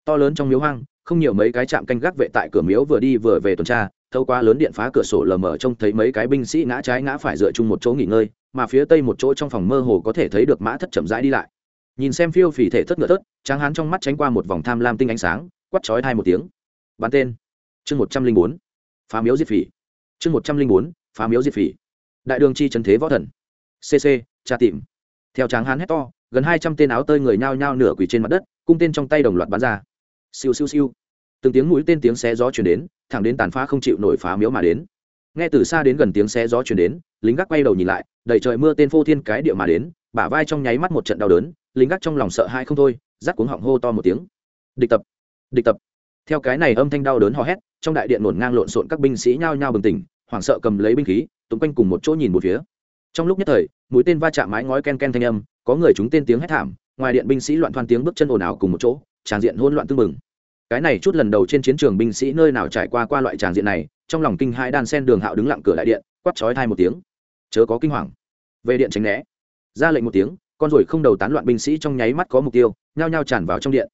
Speaker 1: To lớn trong miếu hoang, không nhiều mấy cái chạm canh gác vệ tại cửa miếu vừa đi vừa về tuần tra, thâu qua lớn điện phá cửa sổ lờ mờ trông thấy mấy cái binh sĩ ngã trái ngã phải dựa chung một chỗ nghỉ ngơi, mà phía tây một chỗ trong phòng mơ hồ có thể thấy được mã thất chậm rãi đi lại. Nhìn xem phiêu phì thể thất ngựa thất, tráng hán trong mắt tránh qua một vòng tham lam tinh ánh sáng quắt chói hai một tiếng. Bắn tên. Chương một trăm linh bốn. Phá miếu diệt phỉ. Chương một trăm linh bốn. Phá miếu diệt phỉ. Đại đường chi trần thế võ thần cc tra tìm. Theo tráng hán hét to, gần hai trăm tên áo tơi người nhao nhao nửa quỳ trên mặt đất, cung tên trong tay đồng loạt bắn ra. Siêu siêu siêu. Từng tiếng mũi tên tiếng xé gió chuyển đến, thẳng đến tàn phá không chịu nổi phá miếu mà đến. Nghe từ xa đến gần tiếng xé gió chuyển đến, lính gác quay đầu nhìn lại, đầy trời mưa tên phô thiên cái địa mà đến, bả vai trong nháy mắt một trận đau đớn, lính gác trong lòng sợ hãi không thôi, rắc cuống họng hô to một tiếng. Địch tập địch tập. Theo cái này âm thanh đau đớn hò hét, trong đại điện nổn ngang lộn xộn các binh sĩ nhao nhao bừng tỉnh, hoảng sợ cầm lấy binh khí túng quanh cùng một chỗ nhìn một phía trong lúc nhất thời, mũi tên va chạm mái ngói ken ken thanh âm, có người chúng tên tiếng hét thảm, ngoài điện binh sĩ loạn thoan tiếng bước chân ồn ào cùng một chỗ tràn diện hỗn loạn tưng bừng. Cái này chút lần đầu trên chiến trường binh sĩ nơi nào trải qua qua loại tràn diện này, trong lòng kinh hai đan sen đường hạo đứng lặng cửa đại điện quắt chói thai một tiếng. Chớ có kinh hoàng. Về điện tránh né. Ra lệnh một tiếng, con ruồi không đầu tán loạn binh sĩ trong nháy mắt có mục tiêu, nhao nhao tràn vào trong điện.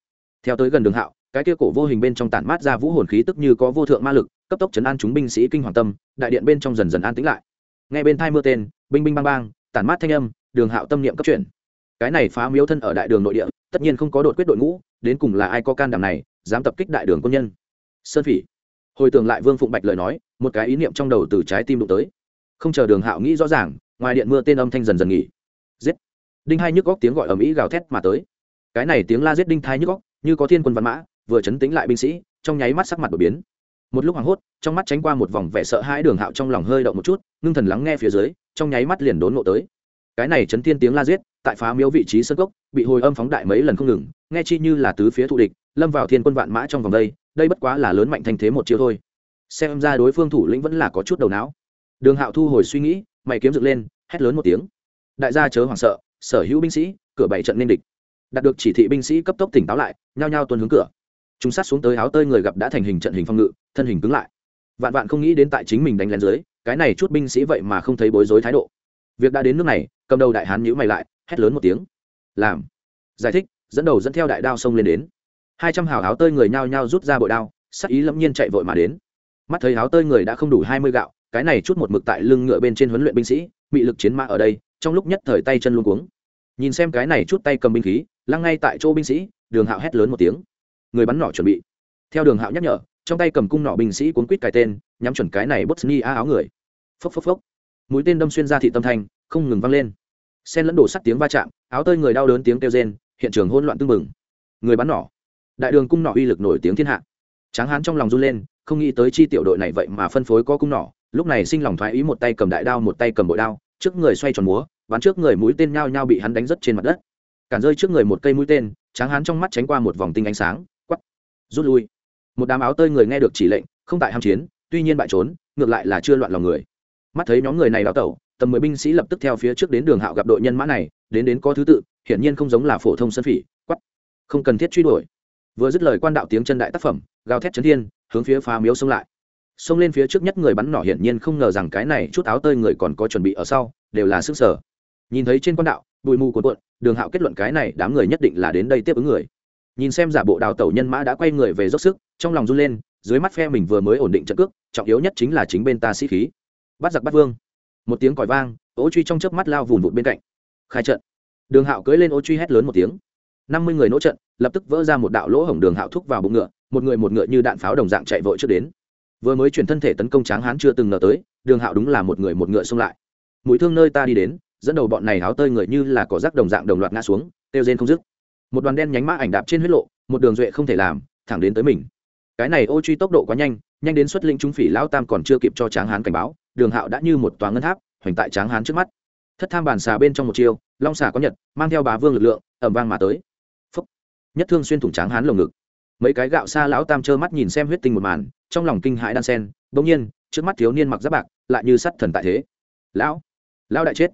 Speaker 1: Theo tới gần đường hạo, cái kia cổ vô hình bên trong tản mát ra vũ hồn khí tức như có vô thượng ma lực, cấp tốc chấn an chúng binh sĩ kinh hoàng tâm, đại điện bên trong dần dần an tĩnh lại. Ngay bên thai mưa tên binh binh bang bang, tản mát thanh âm, đường hạo tâm niệm cấp chuyển. Cái này phá miếu thân ở đại đường nội địa, tất nhiên không có đột quyết đội ngũ, đến cùng là ai có can đảm này, dám tập kích đại đường quân nhân. Sơn phỉ. Hồi tưởng lại vương phụng bạch lời nói, một cái ý niệm trong đầu từ trái tim đụng tới. Không chờ đường hạo nghĩ rõ ràng, ngoài điện mưa tên âm thanh dần dần nghỉ. Giết. Đinh hai nhức góc tiếng gọi ở mỹ gào thét mà tới. Cái này tiếng la giết đinh thai nhức góc, như có thiên quân văn mã, vừa chấn tĩnh lại binh sĩ, trong nháy mắt sắc mặt đổi biến. Một lúc hoảng hốt, trong mắt tránh qua một vòng vẻ sợ hãi đường hạo trong lòng hơi động một chút, ngưng thần lắng nghe phía dưới trong nháy mắt liền đốn ngộ tới. Cái này chấn thiên tiếng la giết, tại phá miếu vị trí sân cốc, bị hồi âm phóng đại mấy lần không ngừng, nghe chi như là tứ phía thù địch, lâm vào thiên quân vạn mã trong vòng đây đây bất quá là lớn mạnh thành thế một chiêu thôi. Xem ra đối phương thủ lĩnh vẫn là có chút đầu não. Đường hạo thu hồi suy nghĩ, mày kiếm dựng lên, hét lớn một tiếng. Đại gia chớ hoảng sợ, sở hữu binh sĩ, cửa bảy trận nên địch. Đạt được chỉ thị binh sĩ cấp tốc tỉnh táo lại, nhao nhao tuân hướng cửa. Chúng sát xuống tới áo tơi người gặp đã thành hình trận hình phong ngự, thân hình cứng lại. Vạn vạn không nghĩ đến tại chính mình đánh lén dưới cái này chút binh sĩ vậy mà không thấy bối rối thái độ. Việc đã đến nước này, cầm đầu đại hán nhữ mày lại, hét lớn một tiếng. Làm. Giải thích, dẫn đầu dẫn theo đại đao xông lên đến. Hai trăm hào áo tơi người nhao nhao rút ra bội đao sắc ý lẫm nhiên chạy vội mà đến. Mắt thấy áo tơi người đã không đủ hai mươi gạo, cái này chút một mực tại lưng ngựa bên trên huấn luyện binh sĩ bị lực chiến mã ở đây, trong lúc nhất thời tay chân luôn cuống. Nhìn xem cái này chút tay cầm binh khí, lăng ngay tại chỗ binh sĩ, đường hạo hét lớn một tiếng. Người bắn nỏ chuẩn bị. Theo đường hạo nhắc nhở trong tay cầm cung nỏ binh sĩ cuốn quýt cài tên, nhắm chuẩn cái này bosnia áo người. Phốc phốc phốc. Mũi tên đâm xuyên ra thị tâm thanh, không ngừng văng lên. Sen lẫn đổ sắt tiếng va chạm, áo tơi người đau đớn tiếng kêu rên, hiện trường hỗn loạn tưng bừng. Người bắn nỏ. Đại đường cung nỏ uy lực nổi tiếng thiên hạ. Tráng hán trong lòng run lên, không nghĩ tới chi tiểu đội này vậy mà phân phối có cung nỏ. Lúc này sinh lòng thoái ý một tay cầm đại đao, một tay cầm bội đao, trước người xoay tròn múa bắn trước người mũi tên nhao nhao bị hắn đánh rất trên mặt đất. Cản rơi trước người một cây mũi tên, tráng hán trong mắt tránh qua một vòng tinh ánh sáng quắp rút lui một đám áo tơi người nghe được chỉ lệnh, không tại ham chiến, tuy nhiên bại trốn, ngược lại là chưa loạn lòng người. Mắt thấy nhóm người này đào tẩu, tầm mười binh sĩ lập tức theo phía trước đến đường hạo gặp đội nhân mã này, đến đến có thứ tự, hiển nhiên không giống là phổ thông sân phỉ quắp không cần thiết truy đuổi. Vừa dứt lời quan đạo tiếng chân đại tác phẩm, gào thét chấn thiên, hướng phía phá miếu xông lại. Xông lên phía trước nhất người bắn nỏ hiển nhiên không ngờ rằng cái này chút áo tơi người còn có chuẩn bị ở sau, đều là sức sở. Nhìn thấy trên quan đạo, bụi mù cuộn cuộn, đường hạo kết luận cái này đám người nhất định là đến đây tiếp ứng người nhìn xem giả bộ đào tẩu nhân mã đã quay người về dốc sức, trong lòng run lên, dưới mắt phe mình vừa mới ổn định trận cước, trọng yếu nhất chính là chính bên ta sĩ khí. Bắt giặc bắt vương. Một tiếng còi vang, ô truy trong chớp mắt lao vùn vụt bên cạnh. Khai trận. Đường hạo cưỡi lên ô truy hét lớn một tiếng. Năm mươi người nỗ trận, lập tức vỡ ra một đạo lỗ hổng đường hạo thúc vào bụng ngựa, một người một ngựa như đạn pháo đồng dạng chạy vội trước đến. Vừa mới chuyển thân thể tấn công tráng hán chưa từng ngờ tới, đường hạo đúng là một người một ngựa xông lại. Mũi thương nơi ta đi đến, dẫn đầu bọn này háo tơi người như là cỏ rác đồng dạng đồng loạt ngã xuống tiêu rên không dứt một đoàn đen nhánh mã ảnh đạp trên huyết lộ, một đường duệ không thể làm, thẳng đến tới mình. Cái này ô truy tốc độ quá nhanh nhanh đến xuất linh trung phỉ lão tam còn chưa kịp cho tráng hán cảnh báo, đường hạo đã như một toán ngân tháp, hoành tại tráng hán trước mắt. Thất tham bàn xà bên trong một chiêu, long xà có nhật, mang theo bá vương lực lượng ẩm vang mà tới. Phúc. nhất thương xuyên thủng tráng hán lồng ngực. Mấy cái gạo xa lão tam trơ mắt nhìn xem huyết tinh một màn, trong lòng kinh hãi đan sen bỗng nhiên, trước mắt thiếu niên mặc giáp bạc, lại như sắt thần tại thế. Lão lão đại chết.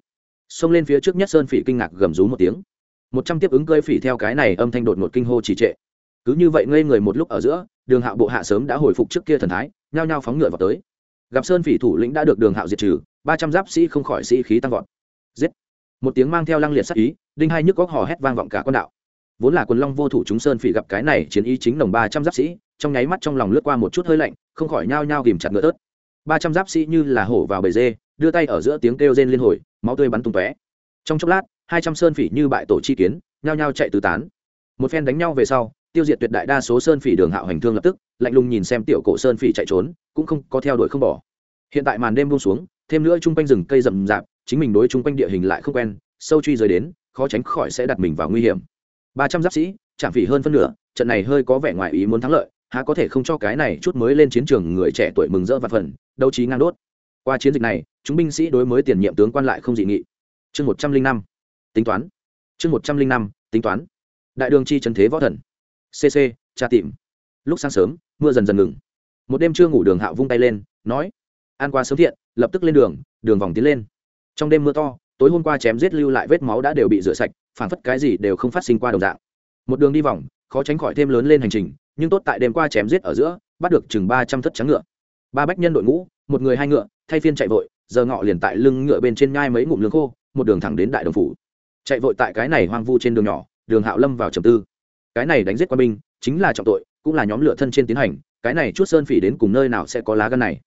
Speaker 1: Xông lên phía trước nhất sơn phỉ kinh ngạc gầm rú một tiếng một trăm tiếp ứng cơi phỉ theo cái này âm thanh đột ngột kinh hô trì trệ. Cứ như vậy ngây người một lúc ở giữa, đường hạo bộ hạ sớm đã hồi phục trước kia thần thái, nhao nhao phóng ngựa vào tới. Gặp sơn phỉ thủ lĩnh đã được đường hạo diệt trừ, ba trăm giáp sĩ không khỏi sĩ khí tăng vọt. Giết! Một tiếng mang theo lăng liệt sắc ý, đinh hai nhức góc hò hét vang vọng cả con đạo. Vốn là quần long vô thủ chúng sơn phỉ gặp cái này chiến ý chính đồng ba trăm giáp sĩ, trong nháy mắt trong lòng lướt qua một chút hơi lạnh, không khỏi nhao nhao ghìm chặt ngựa tớt. Ba trăm giáp sĩ như là hổ vào bầy dê, đưa tay ở giữa tiếng kêu rên liên hồi, máu tươi bắn tung tóe. Trong chốc lát hai trăm sơn phỉ như bại tổ chi kiến, nhao nhao chạy tứ tán. Một phen đánh nhau về sau, tiêu diệt tuyệt đại đa số sơn phỉ đường hạo hành thương lập tức, lạnh lùng nhìn xem tiểu cổ sơn phỉ chạy trốn, cũng không có theo đuổi không bỏ. Hiện tại màn đêm buông xuống, thêm nữa chung quanh rừng cây rậm rạp, chính mình đối chung quanh địa hình lại không quen, sâu truy rời đến, khó tránh khỏi sẽ đặt mình vào nguy hiểm. Ba trăm giáp sĩ, chạm phỉ hơn phân nửa, trận này hơi có vẻ ngoài ý muốn thắng lợi, há có thể không cho cái này chút mới lên chiến trường người trẻ tuổi mừng rỡ và phần, đấu trí ngang đốt. Qua chiến dịch này, chúng binh sĩ đối mới tiền nhiệm tướng quan lại không dị nghị. Chương một trăm linh năm tính toán. Chương một trăm linh năm, tính toán. Đại đường chi trần thế võ thần. Cc tra tìm. Lúc sáng sớm, mưa dần dần ngừng. Một đêm chưa ngủ đường hạo vung tay lên, nói an qua sớm thiện, lập tức lên đường đường vòng tiến lên. Trong đêm mưa to, tối hôm qua chém giết lưu lại vết máu đã đều bị rửa sạch, phản phất cái gì đều không phát sinh qua đồng dạng. Một đường đi vòng, khó tránh khỏi thêm lớn lên hành trình, nhưng tốt tại đêm qua chém giết ở giữa, bắt được chừng ba trăm thất trắng ngựa. Ba bách nhân đội ngũ, một người hai ngựa, thay phiên chạy vội, giờ ngọ liền tại lưng ngựa bên trên nhai mấy ngụm lương khô, một đường thẳng đến đại đồng phủ chạy vội tại cái này hoang vu trên đường nhỏ, đường hạo lâm vào trầm tư. Cái này đánh giết quân binh, chính là trọng tội, cũng là nhóm lửa thân trên tiến hành, cái này chút sơn phỉ đến cùng nơi nào sẽ có lá gân này?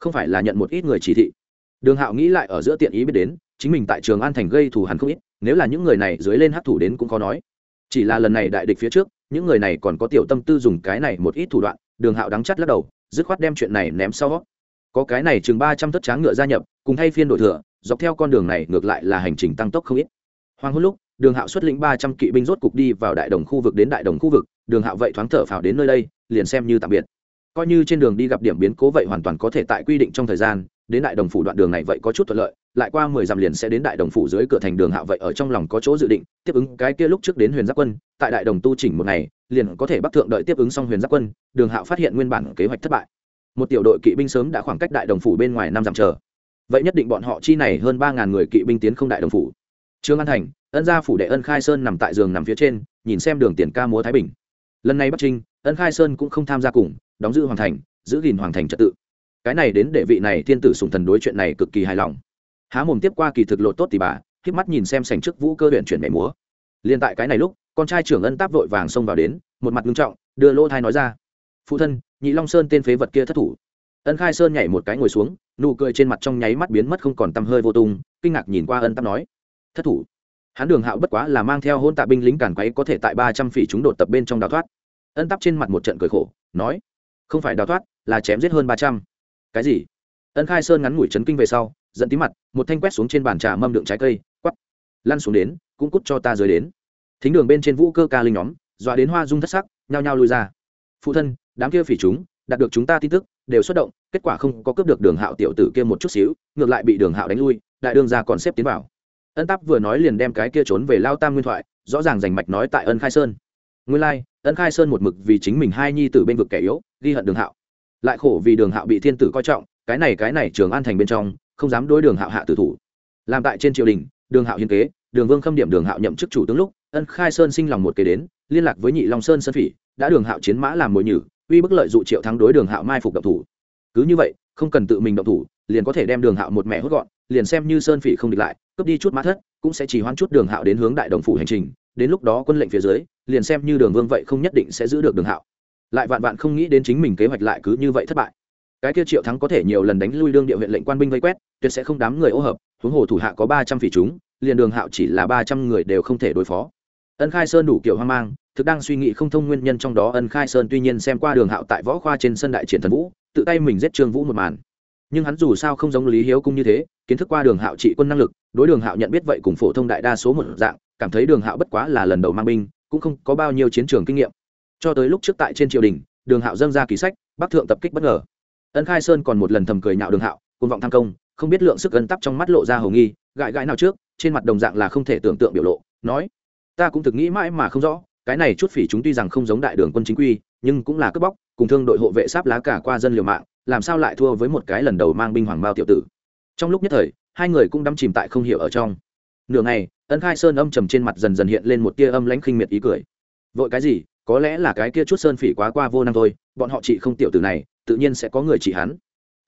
Speaker 1: Không phải là nhận một ít người chỉ thị. Đường hạo nghĩ lại ở giữa tiện ý biết đến, chính mình tại trường an thành gây thù hằn không ít, nếu là những người này dưới lên hát thủ đến cũng khó nói. Chỉ là lần này đại địch phía trước, những người này còn có tiểu tâm tư dùng cái này một ít thủ đoạn, đường hạo đắng chắt lắc đầu, dứt khoát đem chuyện này ném sau có cái này chừng ba trăm thất tráng ngựa gia nhập, cùng thay phiên đội thừa, dọc theo con đường này ngược lại là hành trình tăng tốc không ít hoàng hôn lúc, đường hạo xuất lĩnh ba trăm kỵ binh rốt cục đi vào đại đồng khu vực đến đại đồng khu vực. Đường hạo vậy thoáng thở phào đến nơi đây, liền xem như tạm biệt. Coi như trên đường đi gặp điểm biến cố vậy hoàn toàn có thể tại quy định trong thời gian, đến đại đồng phủ đoạn đường này vậy có chút thuận lợi, lại qua mười dặm liền sẽ đến đại đồng phủ dưới cửa thành đường hạo vậy ở trong lòng có chỗ dự định, tiếp ứng cái kia lúc trước đến huyền giáp quân, tại đại đồng tu chỉnh một ngày, liền có thể bắc thượng đợi tiếp ứng xong huyền giáp quân, đường hạo phát hiện nguyên bản kế hoạch thất bại. Một tiểu đội kỵ binh sớm đã khoảng cách đại đồng phủ bên ngoài năm dặm chờ. Vậy nhất định bọn họ chi này hơn ba ngàn người kỵ binh tiến không đại đồng phủ trương an thành, ân gia phủ đệ ân khai sơn nằm tại giường nằm phía trên, nhìn xem đường tiền ca múa thái bình. Lần này bắc trinh, ân khai sơn cũng không tham gia cùng, đóng giữ hoàng thành, giữ gìn hoàng thành trật tự. Cái này đến để vị này thiên tử sùng thần đối chuyện này cực kỳ hài lòng. Há mồm tiếp qua kỳ thực lộ tốt thì bà k mắt nhìn xem sành chức vũ cơ luyện chuyển mẹ múa. Liền tại cái này lúc, con trai trưởng ân táp vội vàng xông vào đến, một mặt nghiêm trọng, đưa lỗ thai nói ra. Phụ thân, nhị long sơn tên phế vật kia thất thủ. Ân khai sơn nhảy một cái ngồi xuống, nụ cười trên mặt trong nháy mắt biến mất không còn tăm hơi vô tung, kinh ngạc nhìn qua ân táp nói thất thủ. Hắn đường hạo bất quá là mang theo hôn tạ binh lính càn quấy có thể tại ba trăm phỉ chúng đột tập bên trong đào thoát. Ân tắp trên mặt một trận cười khổ, nói, không phải đào thoát, là chém giết hơn ba trăm. Cái gì? Ân khai sơn ngắn ngủi chấn kinh về sau dẫn tí mặt, một thanh quét xuống trên bàn trà mâm đựng trái cây, quắp, lăn xuống đến, cũng cút cho ta rời đến. Thính đường bên trên vũ cơ ca linh nhóm, dọa đến hoa dung thất sắc, nhao nhao lui ra. Phụ thân, đám kia phỉ chúng, đạt được chúng ta tin tức, đều xuất động, kết quả không có cướp được đường hạo tiểu tử kia một chút xíu, ngược lại bị đường hạo đánh lui, đại đương ra còn xếp tiến vào ân táp vừa nói liền đem cái kia trốn về lao tam nguyên thoại rõ ràng rành mạch nói tại ân khai sơn. Nguyên lai、like, ân khai sơn một mực vì chính mình hai nhi tử bên vực kẻ yếu ghi hận đường hạo. Lại khổ vì đường hạo bị thiên tử coi trọng cái này cái này trường an thành bên trong không dám đối đường hạo hạ tử thủ. Làm tại trên triều đình đường hạo hiên kế đường vương khâm điểm đường hạo nhậm chức chủ tướng lúc ân khai sơn sinh lòng một kế đến liên lạc với nhị long sơn sơn phỉ đã đường hạo chiến mã làm mồi nhử uy bức lợi dụ triệu thắng đối đường hạo mai phục động thủ. Cứ như vậy không cần tự mình động thủ liền có thể đem đường hạo một mẹ hốt gọn liền xem như sơn phỉ không địch lại, cướp đi chút mã thất, cũng sẽ chỉ hoãn chút đường hạo đến hướng đại đồng phủ hành trình, đến lúc đó quân lệnh phía dưới, liền xem như đường vương vậy không nhất định sẽ giữ được đường hạo. Lại vạn vạn không nghĩ đến chính mình kế hoạch lại cứ như vậy thất bại. Cái kia triệu thắng có thể nhiều lần đánh lui đương địa huyện lệnh quan binh vây quét, tuyệt sẽ không đám người ô hợp, huống hồ thủ hạ có ba trăm phỉ chúng, liền đường hạo chỉ là ba trăm người đều không thể đối phó. Ân khai sơn đủ kiểu hoang mang, thực đang suy nghĩ không thông nguyên nhân trong đó ân khai sơn tuy nhiên xem qua đường hạo tại võ khoa trên sân đại triển thần vũ, tự tay mình giết trương vũ một màn nhưng hắn dù sao không giống lý hiếu cung như thế, kiến thức qua đường hạo trị quân năng lực, đối đường hạo nhận biết vậy cùng phổ thông đại đa số một dạng, cảm thấy đường hạo bất quá là lần đầu mang binh, cũng không có bao nhiêu chiến trường kinh nghiệm. Cho tới lúc trước tại trên triều đình, đường hạo dâng ra ký sách, bắc thượng tập kích bất ngờ. Ân khai sơn còn một lần thầm cười nhạo đường hạo côn vọng tham công, không biết lượng sức gần tắp trong mắt lộ ra hầu nghi, gãi gãi nào trước, trên mặt đồng dạng là không thể tưởng tượng biểu lộ, nói, ta cũng thực nghĩ mãi mà không rõ, cái này chút phỉ chúng tuy rằng không giống đại đường quân chính quy, nhưng cũng là cướp bóc, cùng thương đội hộ vệ sáp lá cả qua dân liều mạng làm sao lại thua với một cái lần đầu mang binh hoàng bao tiểu tử? Trong lúc nhất thời, hai người cũng đắm chìm tại không hiểu ở trong. Nửa ngày, ân khai sơn âm trầm trên mặt dần dần hiện lên một tia âm lãnh khinh miệt ý cười. Vội cái gì? Có lẽ là cái kia chút sơn phỉ quá qua vô năng thôi, bọn họ chỉ không tiểu tử này, tự nhiên sẽ có người chỉ hắn.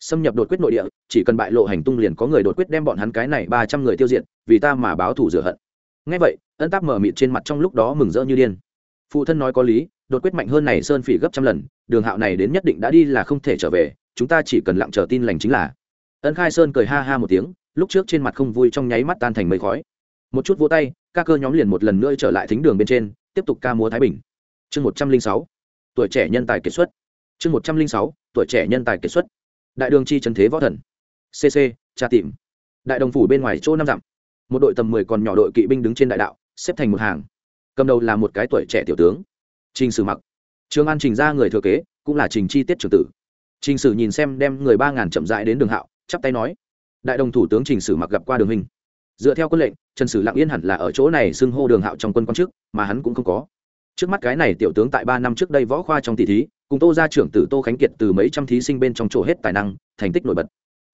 Speaker 1: Xâm nhập đột quyết nội địa, chỉ cần bại lộ hành tung liền có người đột quyết đem bọn hắn cái này ba trăm người tiêu diệt, vì ta mà báo thù rửa hận. Ngay vậy, ân táp mở mịt trên mặt trong lúc đó mừng rỡ như điên phụ thân nói có lý, đột quyết mạnh hơn này sơn phỉ gấp trăm lần, đường hạo này đến nhất định đã đi là không thể trở về, chúng ta chỉ cần lặng chờ tin lành chính là. Ân khai sơn cười ha ha một tiếng, lúc trước trên mặt không vui trong nháy mắt tan thành mây khói. Một chút vỗ tay, ca cơ nhóm liền một lần nữa trở lại thính đường bên trên, tiếp tục ca múa thái bình. Chương một trăm linh sáu, tuổi trẻ nhân tài kiệt xuất. Chương một trăm linh sáu, tuổi trẻ nhân tài kiệt xuất. Đại đường chi trần thế võ thần. Cc tra tìm. Đại đồng phủ bên ngoài chỗ năm dặm. Một đội tầm mười còn nhỏ đội kỵ binh đứng trên đại đạo, xếp thành một hàng cầm đầu là một cái tuổi trẻ tiểu tướng. Trình sử mặc. Trường an trình ra người thừa kế, cũng là trình chi tiết trưởng tử. Trình sử nhìn xem đem người ba ngàn chậm dại đến đường hạo, chắp tay nói, đại đồng thủ tướng trình sử mặc gặp qua đường hình dựa theo quân lệnh, trần sử lặng yên hẳn là ở chỗ này xưng hô đường hạo trong quân quan chức mà hắn cũng không có. Trước mắt cái này tiểu tướng tại ba năm trước đây võ khoa trong tỷ thí, cùng tô ra trưởng tử tô khánh kiệt từ mấy trăm thí sinh bên trong chỗ hết tài năng, thành tích nổi bật.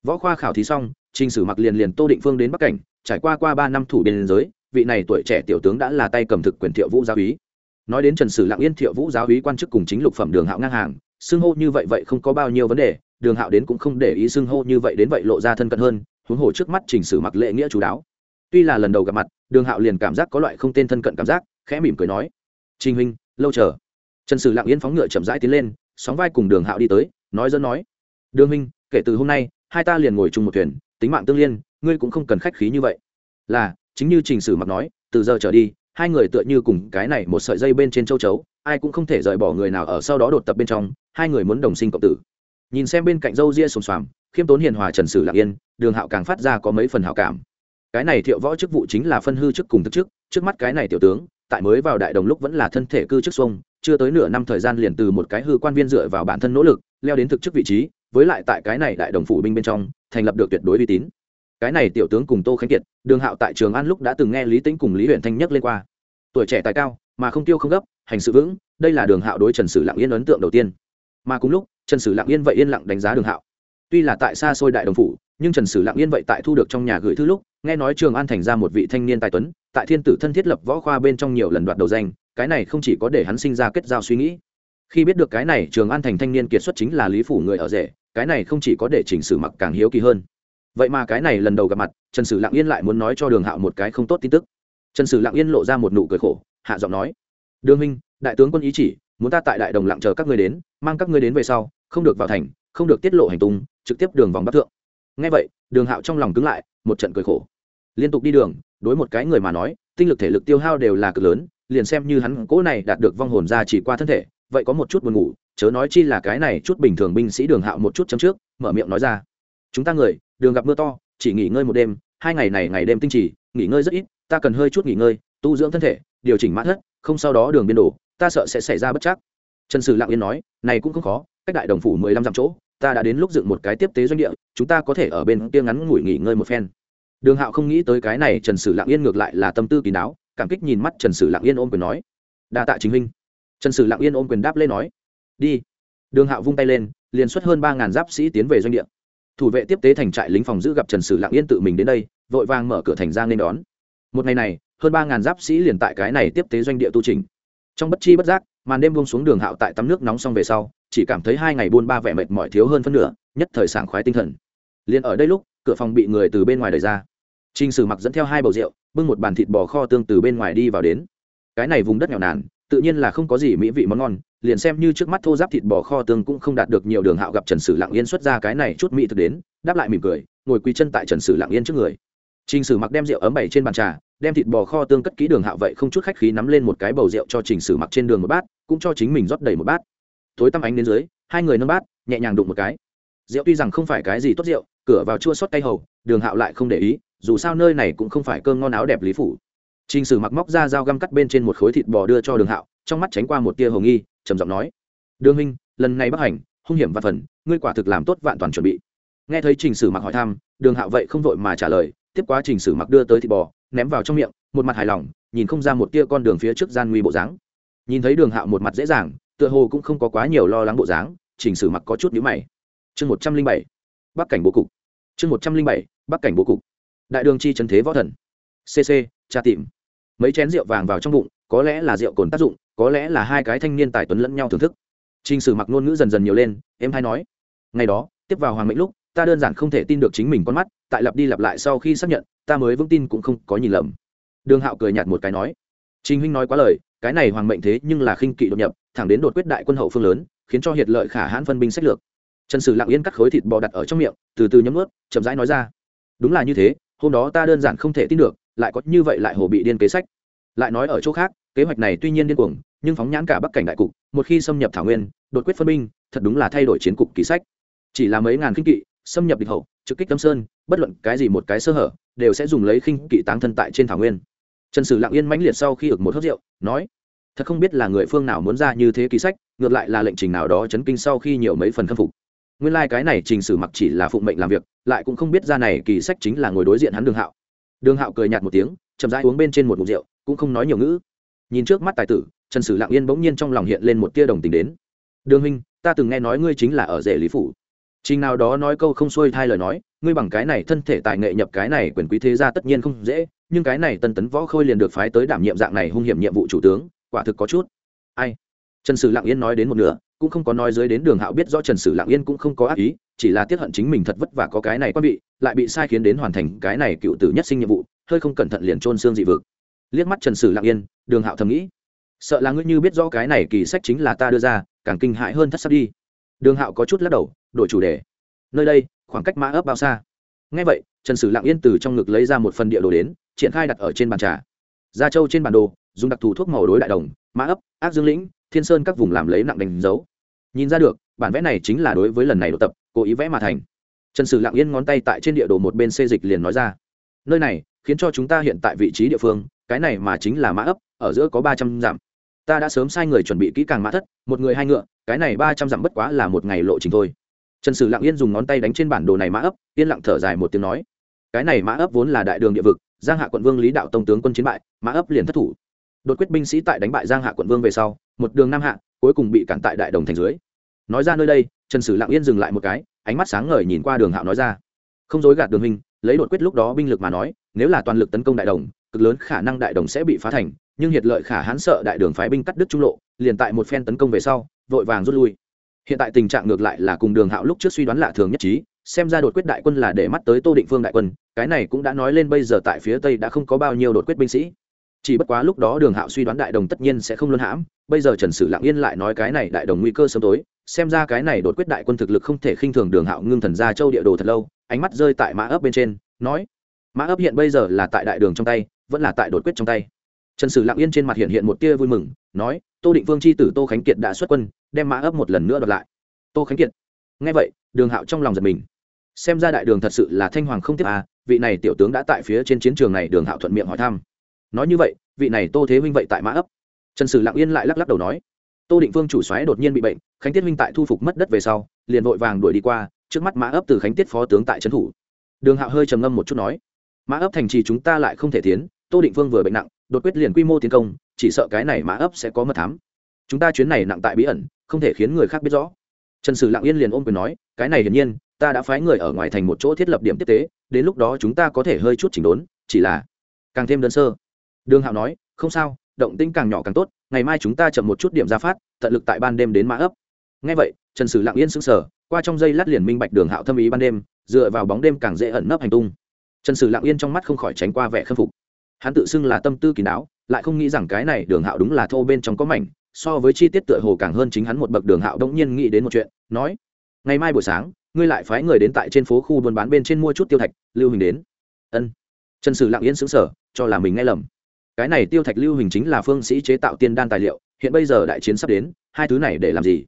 Speaker 1: Võ khoa khảo thí xong, trình sử mặc liền liền tô định phương đến bắc cảnh, trải qua qua ba năm thủ biên giới vị này tuổi trẻ tiểu tướng đã là tay cầm thực quyền thiệu vũ giáo úy nói đến trần sử lặng yên thiệu vũ giáo úy quan chức cùng chính lục phẩm đường hạo ngang hàng, xưng hô như vậy vậy không có bao nhiêu vấn đề, đường hạo đến cũng không để ý xưng hô như vậy đến vậy lộ ra thân cận hơn, huống hồ trước mắt trình sử mặc lệ nghĩa chú đáo. Tuy là lần đầu gặp mặt, đường hạo liền cảm giác có loại không tên thân cận cảm giác, khẽ mỉm cười nói, trình huynh, lâu chờ. Trần sử lặng yên phóng ngựa chậm rãi tiến lên, sóng vai cùng đường hạo đi tới, nói dẫn nói, đường huynh, kể từ hôm nay, hai ta liền ngồi chung một thuyền, tính mạng tương liên, ngươi cũng không cần khách khí như vậy. Là chính như trình sử mặc nói, từ giờ trở đi, hai người tựa như cùng cái này một sợi dây bên trên châu chấu, ai cũng không thể rời bỏ người nào ở sau đó đột tập bên trong, hai người muốn đồng sinh cộng tử. Nhìn xem bên cạnh dâu ria xồm xoàm, khiêm tốn hiền hòa trần sử lạc yên, đường hạo càng phát ra có mấy phần hảo cảm. Cái này thiệu võ chức vụ chính là phân hư chức cùng thức chức, trước mắt cái này tiểu tướng, tại mới vào đại đồng lúc vẫn là thân thể cư chức xuông, chưa tới nửa năm thời gian liền từ một cái hư quan viên dựa vào bản thân nỗ lực, leo đến thực chức vị trí, với lại tại cái này đại đồng phủ binh bên trong, thành lập được tuyệt đối uy tín cái này tiểu tướng cùng tô khánh kiệt, đường hạo tại trường an lúc đã từng nghe lý tĩnh cùng lý huyện thanh nhất lên qua. Tuổi trẻ tài cao, mà không tiêu không gấp, hành sự vững, đây là đường hạo đối trần sử lạng yên ấn tượng đầu tiên. Mà cùng lúc, trần sử lạng yên vậy yên lặng đánh giá đường hạo. Tuy là tại xa xôi đại đồng phủ, nhưng trần sử lạng yên vậy tại thu được trong nhà gửi thư lúc, nghe nói trường an thành ra một vị thanh niên tài tuấn, tại thiên tử thân thiết lập võ khoa bên trong nhiều lần đoạt đầu danh, cái này không chỉ có để hắn sinh ra kết giao suy nghĩ. Khi biết được cái này, trường an thành thanh niên kiệt xuất chính là lý phủ người ở rể, cái này không chỉ có để chỉnh sử mặc càng hiếu kỳ hơn vậy mà cái này lần đầu gặp mặt, trần sử lạng yên lại muốn nói cho đường hạo một cái không tốt tin tức. Trần sử lạng yên lộ ra một nụ cười khổ, hạ giọng nói, đường minh đại tướng quân ý chỉ, muốn ta tại đại đồng lặng chờ các ngươi đến, mang các ngươi đến về sau, không được vào thành, không được tiết lộ hành tung, trực tiếp đường vòng bắc thượng. Ngay vậy, đường hạo trong lòng cứng lại, một trận cười khổ. Liên tục đi đường, đối một cái người mà nói, tinh lực thể lực tiêu hao đều là cực lớn, liền xem như hắn cỗ này đạt được vong hồn ra chỉ qua thân thể, vậy có một chút buồn ngủ, chớ nói chi là cái này chút bình thường binh sĩ đường hạo một chút chấm trước, mở miệng nói ra, chúng ta người đường gặp mưa to, chỉ nghỉ ngơi một đêm, hai ngày này ngày đêm tinh trì, nghỉ ngơi rất ít, ta cần hơi chút nghỉ ngơi, tu dưỡng thân thể, điều chỉnh mã thất, không sau đó đường biên đổ, ta sợ sẽ xảy ra bất chắc. Trần sử lặng yên nói, này cũng không khó, cách đại đồng phủ mười lăm dặm chỗ, ta đã đến lúc dựng một cái tiếp tế doanh địa, chúng ta có thể ở bên kia ngắn ngủi nghỉ ngơi một phen. Đường hạo không nghĩ tới cái này, trần sử lặng yên ngược lại là tâm tư kín đáo, cảm kích nhìn mắt trần sử lặng yên ôm quyền nói, đa tạ chính huynh. Trần sử lặng yên ôm quyền đáp lên nói, đi. Đường hạo vung tay lên, liền xuất hơn ba ngàn giáp sĩ tiến về doanh địa thủ vệ tiếp tế thành trại lính phòng giữ gặp trần sử lặng yên tự mình đến đây vội vàng mở cửa thành ra nên đón. Một ngày này hơn ba ngàn giáp sĩ liền tại cái này tiếp tế doanh địa tu trình trong bất chi bất giác màn đêm buông xuống đường hạo tại tắm nước nóng xong về sau chỉ cảm thấy hai ngày buôn ba vẻ mệt mỏi thiếu hơn phân nửa nhất thời sảng khoái tinh thần. Liền ở đây lúc cửa phòng bị người từ bên ngoài đẩy ra. Trình Sử Mặc dẫn theo hai bầu rượu, bưng một bàn thịt bò kho tương từ bên ngoài đi vào đến. Cái này vùng đất nghèo nàn, tự nhiên là không có gì mỹ vị món ngon, liền xem như trước mắt thô giáp thịt bò kho tương cũng không đạt được nhiều đường hạo gặp Trần Sử Lặng Yên xuất ra cái này chút mỹ thực đến, đáp lại mỉm cười, ngồi quỳ chân tại Trần Sử Lặng Yên trước người. Trình Sử Mặc đem rượu ấm bày trên bàn trà, đem thịt bò kho tương cất kỹ đường hạo vậy không chút khách khí nắm lên một cái bầu rượu cho Trình Sử Mặc trên đường một bát, cũng cho chính mình rót đầy một bát. Tối tăm ánh đến dưới, hai người nâng bát, nhẹ nhàng đụng một cái. Rượu tuy rằng không phải cái gì tốt rượu, cửa vào chua xót tay hầu, đường hạo lại không để ý, dù sao nơi này cũng không phải cơm ngon áo đẹp lý phủ Trình Sử mặc móc ra dao găm cắt bên trên một khối thịt bò đưa cho Đường Hạo, trong mắt tránh qua một tia hồ nghi, trầm giọng nói: "Đường huynh, lần này bắc hành, hung hiểm và phần, ngươi quả thực làm tốt vạn toàn chuẩn bị." Nghe thấy Trình Sử mặc hỏi thăm, Đường Hạo vậy không vội mà trả lời, tiếp quá Trình Sử mặc đưa tới thịt bò, ném vào trong miệng, một mặt hài lòng, nhìn không ra một tia con đường phía trước gian nguy bộ dáng. Nhìn thấy Đường Hạo một mặt dễ dàng, tựa hồ cũng không có quá nhiều lo lắng bộ dáng, Trình Sử mặc có chút nhíu mày. Chương một trăm linh bảy Bắc cảnh bố cục. Chương một trăm linh bảy Bắc cảnh bố cục đại đường chi trần thế võ thần cc tra tìm mấy chén rượu vàng vào trong bụng có lẽ là rượu cồn tác dụng có lẽ là hai cái thanh niên tài tuấn lẫn nhau thưởng thức. T r ì n h sử mặc ngôn ngữ dần dần nhiều lên, em hay nói, ngày đó, tiếp vào hoàng mệnh lúc, ta đơn giản không thể tin được chính mình con mắt, tại lặp đi lặp lại sau khi xác nhận, ta mới vững tin cũng không có nhìn lầm. Đường hạo cười nhạt một cái nói, trình huynh nói quá lời, cái này hoàng mệnh thế nhưng là khinh kỵ đột nhập, thẳng đến đột quyết đại quân hậu phương lớn, khiến cho hiệt lợi khả hãn phân binh sách lược. Trần sử lặng yên cắt khối thịt bò đặt ở trong miệng, từ từ nhấm ướt chậm rãi nói ra, đúng là như thế, hôm đó ta đơn giản không thể tin được, lại có như vậy lại hồ bị điên kế sách. Lại nói ở chỗ khác kế hoạch này tuy nhiên điên cuồng, nhưng phóng nhãn cả bắc cảnh đại cục, một khi xâm nhập thảo nguyên, đột quyết phân binh, thật đúng là thay đổi chiến cục ký sách. Chỉ là mấy ngàn khinh kỵ, xâm nhập địch hậu, trực kích tâm sơn, bất luận cái gì một cái sơ hở, đều sẽ dùng lấy khinh kỵ táng thân tại trên thảo nguyên. Trần sử lặng yên mãnh liệt sau khi ực một hớt rượu, nói, thật không biết là người phương nào muốn ra như thế ký sách, ngược lại là lệnh trình nào đó chấn kinh sau khi nhiều mấy phần khâm phục. Nguyên lai、like、cái này trình sử mặc chỉ là phụng mệnh làm việc, lại cũng không biết ra này kỳ sách chính là ngồi đối diện hắn đường hạo. Đường hạo cười nhạt một tiếng, chậm rãi uống bên trên một mục rượu, cũng không nói nhiều ngữ nhìn trước mắt tài tử, trần sử lạng yên bỗng nhiên trong lòng hiện lên một tia đồng tình đến. Đường huynh, ta từng nghe nói ngươi chính là ở rể lý phủ. Trình nào đó nói câu không xuôi thay lời nói, ngươi bằng cái này thân thể tài nghệ nhập cái này quyền quý thế gia tất nhiên không dễ, nhưng cái này tân tấn võ khôi liền được phái tới đảm nhiệm dạng này hung hiểm nhiệm vụ chủ tướng, quả thực có chút. Ai? Trần sử lạng yên nói đến một nửa, cũng không có nói dưới đến đường hạo biết rõ trần sử lạng yên cũng không có ác ý, chỉ là tiếc hận chính mình thật vất vả có cái này quan bị lại bị sai khiến đến hoàn thành cái này cựu tử nhất sinh nhiệm vụ, hơi không cẩn thận liền trôn xương dị vực. Liếc mắt trần sử lạng yên đường hạo thầm nghĩ. Sợ là ngươi như biết rõ cái này kỳ sách chính là ta đưa ra, càng kinh hãi hơn thất sắp đi. Đường hạo có chút lắc đầu, đổi chủ đề. Nơi đây, khoảng cách mã ấp bao xa. Ngay vậy, trần sử lặng yên từ trong ngực lấy ra một phần địa đồ đến, triển khai đặt ở trên bàn trà. Gia châu trên bản đồ, dùng đặc thù thuốc màu đối đại đồng, mã ấp, ác dương lĩnh, thiên sơn các vùng làm lấy nặng đánh dấu. Nhìn ra được, bản vẽ này chính là đối với lần này độ tập, cố ý vẽ mà thành. Trần sử lặng yên ngón tay tại trên địa đồ một bên xê dịch liền nói ra. Nơi này, khiến cho chúng ta hiện tại vị trí địa phương cái này mà chính là mã ấp, ở giữa có ba trăm dặm. Ta đã sớm sai người chuẩn bị kỹ càng mã thất, một người hai ngựa, cái này ba trăm dặm bất quá là một ngày lộ trình thôi. Trần sử lặng yên dùng ngón tay đánh trên bản đồ này mã ấp, yên lặng thở dài một tiếng nói. Cái này mã ấp vốn là đại đường địa vực, giang hạ quận vương lý đạo tông tướng quân chiến bại, mã ấp liền thất thủ. Đột quyết binh sĩ tại đánh bại giang hạ quận vương về sau, một đường nam hạ, cuối cùng bị cản tại đại đồng thành dưới. Nói ra nơi đây, trần sử lặng yên dừng lại một cái, ánh mắt sáng ngời nhìn qua đường hạo nói ra. Không dối gạt đường hình lấy đột quyết lúc đó binh lực mà nói, nếu là toàn lực tấn công đại đồng cực lớn khả năng đại đồng sẽ bị phá thành, nhưng hiệt lợi khả hãn sợ đại đường phái binh cắt đứt trung lộ, liền tại một phen tấn công về sau, vội vàng rút lui. Hiện tại tình trạng ngược lại là cùng đường hạo lúc trước suy đoán lạ thường nhất trí, xem ra đột quyết đại quân là để mắt tới tô định phương đại quân, cái này cũng đã nói lên bây giờ tại phía tây đã không có bao nhiêu đột quyết binh sĩ. Chỉ bất quá lúc đó đường hạo suy đoán đại đồng tất nhiên sẽ không luân hãm, bây giờ trần sử lặng yên lại nói cái này đại đồng nguy cơ sớm tối, xem ra cái này đột quyết đại quân thực lực không thể khinh thường đường hạo ngưng thần ra châu địa đồ thật lâu, ánh mắt rơi tại mã ấp bên trên, nói, mã ấp hiện bây giờ là tại đại đường trong tay vẫn là tại đột quyết trong tay. Trần sử lặng yên trên mặt hiện hiện một tia vui mừng, nói, tô định vương c h i tử tô khánh kiệt đã xuất quân, đem mã ấp một lần nữa đợt lại. Tô khánh kiệt? Nghe vậy, đường hạo trong lòng giật mình. Xem ra đại đường thật sự là thanh hoàng không tiếp à vị này tiểu tướng đã tại phía trên chiến trường này, đường hạo thuận miệng hỏi thăm. Nói như vậy, vị này tô thế huynh vậy tại mã ấp? Trần sử lặng yên lại lắc lắc đầu nói. Tô định vương chủ xoáy đột nhiên bị bệnh, khánh tiết huynh tại thu phục mất đất về sau, liền vội vàng đuổi đi qua, trước mắt mã ấp từ khánh tiết phó tướng tại trấn thủ. Đường hạo hơi trầm ngâm một chút nói, mã ấp thành trì chúng ta lại không thể tiến tô định vương vừa bệnh nặng, đột quyết liền quy mô tiến công, chỉ sợ cái này mã ấp sẽ có mật thám. Chúng ta chuyến này nặng tại bí ẩn, không thể khiến người khác biết rõ. Trần sử lặng yên liền ôm quyền nói, cái này hiển nhiên, ta đã phái người ở ngoài thành một chỗ thiết lập điểm tiếp tế, đến lúc đó chúng ta có thể hơi chút chỉnh đốn, chỉ là càng thêm đơn sơ. Đường hạo nói, không sao, động tĩnh càng nhỏ càng tốt, ngày mai chúng ta chậm một chút điểm ra phát, tận lực tại ban đêm đến mã ấp. Ngay vậy, trần sử lặng yên sững sờ, qua trong dây lát liền minh bạch đường hạo thâm ý ban đêm, dựa vào bóng đêm càng dễ ẩn nấp hành tung. Trần sử lặng yên trong mắt không khỏi tránh qua vẻ khâm phục hắn tự xưng là tâm tư kín đáo, lại không nghĩ rằng cái này đường hạo đúng là thô bên trong có mảnh, so với chi tiết tựa hồ càng hơn chính hắn một bậc đường hạo đông nhiên nghĩ đến một chuyện, nói, ngày mai buổi sáng, ngươi lại phái người đến tại trên phố khu buôn bán bên trên mua chút tiêu thạch, lưu hình đến. Ân. Trần sử lặng yên xứng sở cho là mình nghe lầm. Cái này tiêu thạch lưu hình chính là phương sĩ chế tạo tiên đan tài liệu, hiện bây giờ đại chiến sắp đến, hai thứ này để làm gì?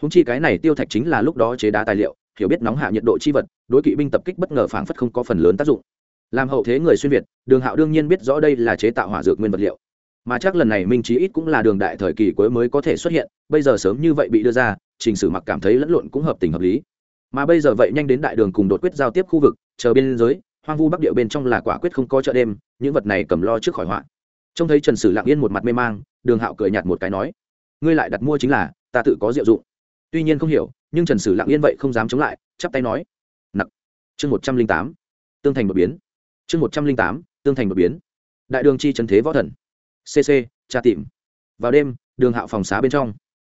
Speaker 1: Húng chi cái này tiêu thạch chính là lúc đó chế đá tài liệu, hiểu biết nóng hạ nhiệt độ chi vật, đối kỵ binh tập kích bất ngờ phảng phất không có phần lớn tác dụng làm hậu thế người xuyên việt, đường hạo đương nhiên biết rõ đây là chế tạo hỏa dược nguyên vật liệu. Mà chắc lần này minh trí ít cũng là đường đại thời kỳ cuối mới có thể xuất hiện, bây giờ sớm như vậy bị đưa ra, trình sử mặc cảm thấy lẫn lộn cũng hợp tình hợp lý. Mà bây giờ vậy nhanh đến đại đường cùng đột quyết giao tiếp khu vực, chờ biên giới, hoang vu bắc địa bên trong là quả quyết không có chợ đêm, những vật này cầm lo trước khỏi họa. Trông thấy trần sử lặng yên một mặt mê mang, đường hạo cười nhạt một cái nói, ngươi lại đặt mua chính là, ta tự có diệu dụng. Tuy nhiên không hiểu, nhưng trần sử lặng yên vậy không dám chống lại, chắp tay nói, nặc. Chương một trăm linh tám, tương thành đột biến chương một trăm linh tám, tương thành đột biến. Đại đường chi trần thế võ thần. Cc tra tìm. Vào đêm, đường hạo phòng xá bên trong.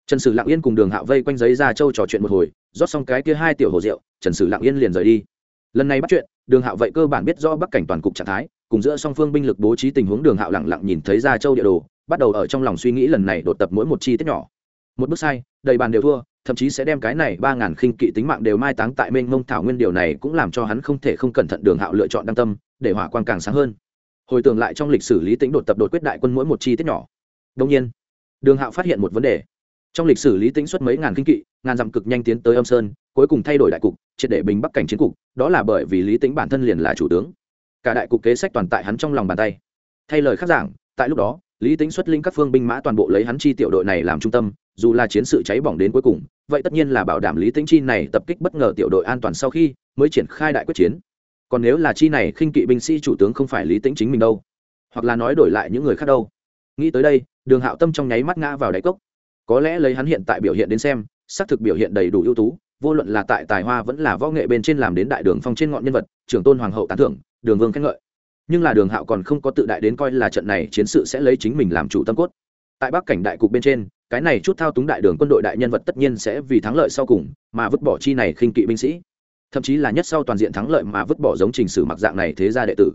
Speaker 1: Trần sử lặng yên cùng đường hạo vây quanh giấy ra châu trò chuyện một hồi, rót xong cái kia hai tiểu hồ rượu, trần sử lặng yên liền rời đi. Lần này bắt chuyện, đường hạo vậy cơ bản biết rõ bắc cảnh toàn cục trạng thái, cùng giữa song phương binh lực bố trí tình huống đường hạo lặng lặng nhìn thấy ra châu địa đồ, bắt đầu ở trong lòng suy nghĩ lần này đột tập mỗi một chi tiết nhỏ. Một bước sai, đầy bàn đều thua thậm chí sẽ đem cái này ba ngàn khinh kỵ tính mạng đều mai táng tại mênh mông thảo nguyên điều này cũng làm cho hắn không thể không cẩn thận đường hạo lựa chọn đăng tâm, để hỏa quan càng sáng hơn. Hồi tưởng lại trong lịch sử lý tính đột tập đột quyết đại quân mỗi một chi tiết nhỏ. Đông nhiên, đường hạo phát hiện một vấn đề. Trong lịch sử lý tính xuất mấy ngàn kinh kỵ, ngàn dặm cực nhanh tiến tới âm sơn, cuối cùng thay đổi đại cục, triệt để bình bắc cảnh chiến cục, đó là bởi vì lý tính bản thân liền là chủ tướng. Cả đại cục kế sách toàn tại hắn trong lòng bàn tay. Thay lời khác giảng, tại lúc đó lý tính xuất linh các phương binh mã toàn bộ lấy hắn chi tiểu đội này làm trung tâm, dù là chiến sự cháy bỏng đến cuối cùng, vậy tất nhiên là bảo đảm lý tính chi này tập kích bất ngờ tiểu đội an toàn sau khi mới triển khai đại quyết chiến. Còn nếu là chi này khinh kỵ binh sĩ chủ tướng không phải lý tính chính mình đâu, hoặc là nói đổi lại những người khác đâu. Nghĩ tới đây, đường hạo tâm trong nháy mắt ngã vào đáy cốc. Có lẽ lấy hắn hiện tại biểu hiện đến xem, xác thực biểu hiện đầy đủ ưu tú, vô luận là tại tài hoa vẫn là võ nghệ bên trên làm đến đại đường phong trên ngọn nhân vật, trưởng tôn hoàng hậu tán thưởng, đường vương khen ngợi nhưng là đường hạo còn không có tự đại đến coi là trận này chiến sự sẽ lấy chính mình làm chủ tâm cốt. Tại bắc cảnh đại cục bên trên, cái này chút thao túng đại đường quân đội đại nhân vật tất nhiên sẽ vì thắng lợi sau cùng mà vứt bỏ chi này khinh kỵ binh sĩ. Thậm chí là nhất sau toàn diện thắng lợi mà vứt bỏ giống trình sử mặc dạng này thế ra đệ tử.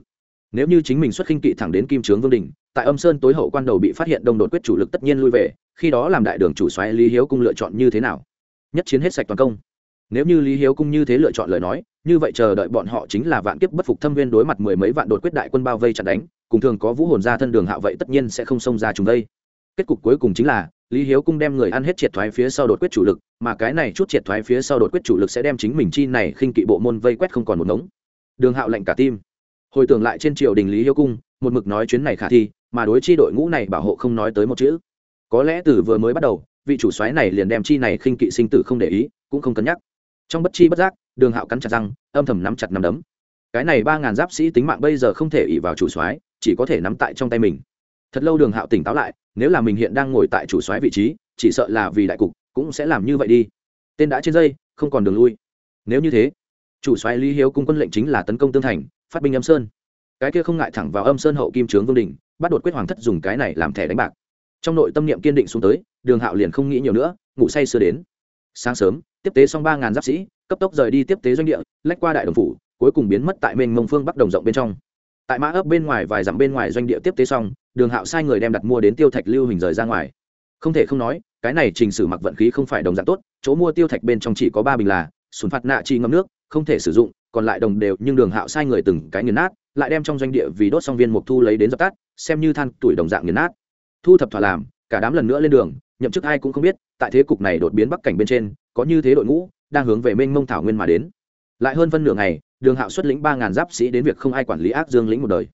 Speaker 1: Nếu như chính mình xuất khinh kỵ thẳng đến kim trướng vương đình, tại âm sơn tối hậu quan đầu bị phát hiện đông đột quyết chủ lực tất nhiên lui về, khi đó làm đại đường chủ xoáy lý hiếu cung lựa chọn như thế nào? Nhất chiến hết sạch toàn công. Nếu như lý hiếu cung như thế lựa chọn lời nói như vậy chờ đợi bọn họ chính là vạn kiếp bất phục thâm viên đối mặt mười mấy vạn đột quyết đại quân bao vây chặn đánh, cùng thường có vũ hồn ra thân đường hạo vậy tất nhiên sẽ không xông ra chúng đây. Kết cục cuối cùng chính là, lý hiếu cung đem người ăn hết triệt thoái phía sau đột quyết chủ lực, mà cái này chút triệt thoái phía sau đột quyết chủ lực sẽ đem chính mình chi này khinh kỵ bộ môn vây quét không còn một ngống. Đường hạo lệnh cả tim hồi tưởng lại trên triều đình lý hiếu cung, một mực nói chuyến này khả thi, mà đối chi đội ngũ này bảo hộ không nói tới một chữ. Có lẽ từ vừa mới bắt đầu, vị chủ soái này liền đem chi này khinh kỵ sinh tử không để ý, cũng không cân nhắc. Trong bất chi bất giác đường hạo cắn chặt răng, âm thầm nắm chặt nắm đấm. Cái này ba ngàn giáp sĩ tính mạng bây giờ không thể ỉ vào chủ soái, chỉ có thể nắm tại trong tay mình. Thật lâu đường hạo tỉnh táo lại, nếu là mình hiện đang ngồi tại chủ soái vị trí, chỉ sợ là vì đại cục, cũng sẽ làm như vậy đi. Tên đã trên dây, không còn đường lui. Nếu như thế, chủ soái lý hiếu cung quân lệnh chính là tấn công tương thành, phát binh âm sơn. Cái kia không ngại thẳng vào âm sơn hậu kim trướng vương đình bắt đột quyết hoàng thất dùng cái này làm thẻ đánh bạc. Trong nội tâm niệm kiên định xuống tới, đường hạo liền không nghĩ nhiều nữa, ngủ say sưa đến. Sáng sớm, tiếp tế xong ba ngàn giáp sĩ cấp tốc rời đi tiếp tế doanh địa, lách qua đại đồng phủ, cuối cùng biến mất tại mênh mông phương bắc đồng rộng bên trong. Tại mã ấp bên ngoài vài dặm bên ngoài doanh địa tiếp tế xong, đường hạo sai người đem đặt mua đến tiêu thạch lưu hình rời ra ngoài. Không thể không nói, cái này trình sử mặc vận khí không phải đồng dạng tốt, chỗ mua tiêu thạch bên trong chỉ có ba bình là, sùn phạt nạ chi ngâm nước, không thể sử dụng, còn lại đồng đều, nhưng đường hạo sai người từng cái nghiền nát, lại đem trong doanh địa vì đốt xong viên mục thu lấy đến dập tắt, xem như than tuổi đồng dạng nghiền nát. Thu thập thỏa làm, cả đám lần nữa lên đường, nhậm chức ai cũng không biết, tại thế cục này đột biến bắc cảnh bên trên, có như thế đội ngũ đang hướng về mênh mông thảo nguyên mà đến. Lại hơn phân nửa ngày, đường hạo xuất lĩnh ba ngàn giáp sĩ đến việc không ai quản lý ác dương lĩnh một đời.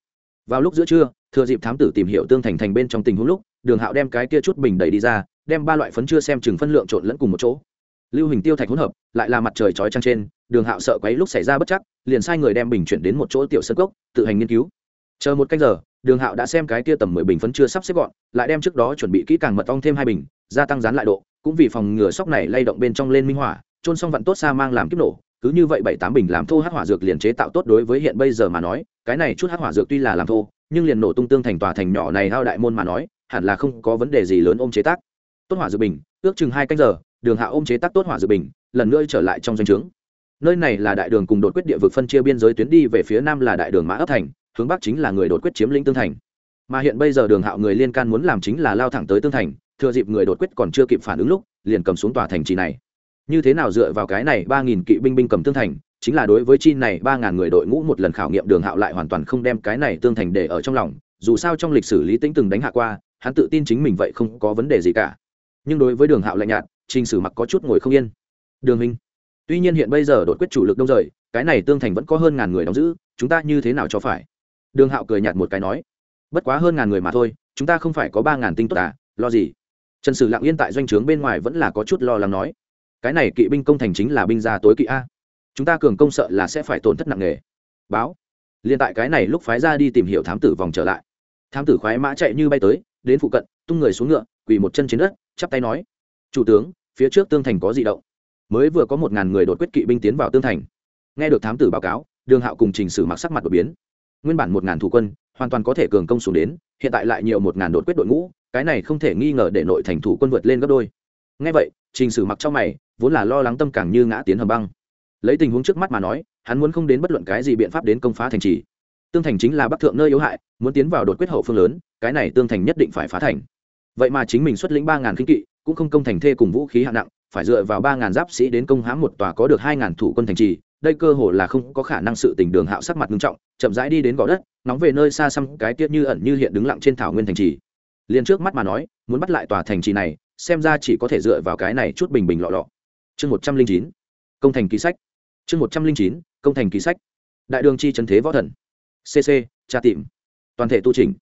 Speaker 1: Vào lúc giữa trưa, thừa dịp thám tử tìm hiểu tương thành thành bên trong tình huống lúc, đường hạo đem cái kia chút bình đầy đi ra, đem ba loại phấn chưa xem chừng phân lượng trộn lẫn cùng một chỗ. Lưu hình tiêu thạch hỗn hợp, lại là mặt trời chói trăng trên, đường hạo sợ quấy lúc xảy ra bất chắc, liền sai người đem bình chuyển đến một chỗ tiểu sân cốc, tự hành nghiên cứu. Chờ một canh giờ, đường hạo đã xem cái kia tầm mười bình phấn chưa sắp xếp gọn, lại đem trước đó chuẩn bị kỹ càng mật ong thêm hai bình, gia tăng dán lại độ, cũng vì phòng ngừa sóc này lay động bên trong lên minh hỏa trôn xong vặn tốt xa mang làm kiếp nổ, cứ như vậy bảy tám bình làm thô hát hỏa dược liền chế tạo tốt đối với hiện bây giờ mà nói, cái này chút hát hỏa dược tuy là làm thô, nhưng liền nổ tung tương thành tòa thành nhỏ này hao đại môn mà nói, hẳn là không có vấn đề gì lớn ôm chế tác. Tốt hỏa dược bình, ước chừng hai canh giờ, đường hạ ôm chế tác tốt hỏa dược bình, lần nữa trở lại trong doanh trướng. Nơi này là đại đường cùng đột quyết địa vực phân chia biên giới tuyến đi về phía nam là đại đường mã ấp thành, hướng bắc chính là người đột quyết chiếm lĩnh tương thành. Mà hiện bây giờ đường hạo người liên can muốn làm chính là lao thẳng tới tương thành, thừa dịp người đột quyết còn chưa kịp phản ứng lúc, liền cầm xuống tòa thành trì này như thế nào dựa vào cái này ba nghìn kỵ binh binh cầm tương thành, chính là đối với chi này ba ngàn người đội ngũ một lần khảo nghiệm đường hạo lại hoàn toàn không đem cái này tương thành để ở trong lòng. Dù sao trong lịch sử lý Tĩnh từng đánh hạ qua, hắn tự tin chính mình vậy không có vấn đề gì cả. Nhưng đối với đường hạo lạnh nhạt, trình sử mặc có chút ngồi không yên. Đường minh tuy nhiên hiện bây giờ đột quyết chủ lực đông rời, cái này tương thành vẫn có hơn ngàn người đóng giữ, chúng ta như thế nào cho phải? Đường hạo cười nhạt một cái nói, bất quá hơn ngàn người mà thôi, chúng ta không phải có ba ngàn tinh tốt à lo gì? Trần sử lặng yên tại doanh trướng bên ngoài vẫn là có chút lo lắng nói cái này kỵ binh công thành chính là binh gia tối kỵ a. Chúng ta cường công sợ là sẽ phải tổn thất nặng nề. Báo. Liên tại cái này lúc phái ra đi tìm hiểu thám tử vòng trở lại. Thám tử khoái mã chạy như bay tới, đến phụ cận, tung người xuống ngựa, quỳ một chân trên đất, chắp tay nói, chủ tướng, phía trước tương thành có di động. Mới vừa có một ngàn người đột quyết kỵ binh tiến vào tương thành. Nghe được thám tử báo cáo, đường hạo cùng trình sử mặc sắc mặt đột biến. Nguyên bản một ngàn thủ quân, hoàn toàn có thể cường công xuống đến, hiện tại lại nhiều một ngàn đột quyết đội ngũ, cái này không thể nghi ngờ để nội thành thủ quân vượt lên gấp đôi ngay vậy, trình sử mặc trong mày, vốn là lo lắng tâm càng như ngã tiến hầm băng. Lấy tình huống trước mắt mà nói, hắn muốn không đến bất luận cái gì biện pháp đến công phá thành trì. Tương thành chính là bắc thượng nơi yếu hại, muốn tiến vào đột quyết hậu phương lớn, cái này tương thành nhất định phải phá thành. Vậy mà chính mình xuất lĩnh ba ngàn kinh kỵ, cũng không công thành thê cùng vũ khí hạng nặng, phải dựa vào ba ngàn giáp sĩ đến công hãm một tòa có được hai ngàn thủ quân thành trì, đây cơ hồ là không có khả năng sự tình đường hạo sắc mặt nghiêm trọng, chậm rãi đi đến gò đất, nóng về nơi xa xăm cái tiết như ẩn như hiện đứng lặng trên thảo nguyên thành trì. Liền trước mắt mà nói, muốn bắt lại tòa thành trì này xem ra chỉ có thể dựa vào cái này chút bình bình lọ lọ. Chương một trăm linh chín, công thành ký sách. Chương một trăm linh chín, công thành ký sách. Đại đường chi trần thế võ thần. Cc tra tìm. Toàn thể tu trình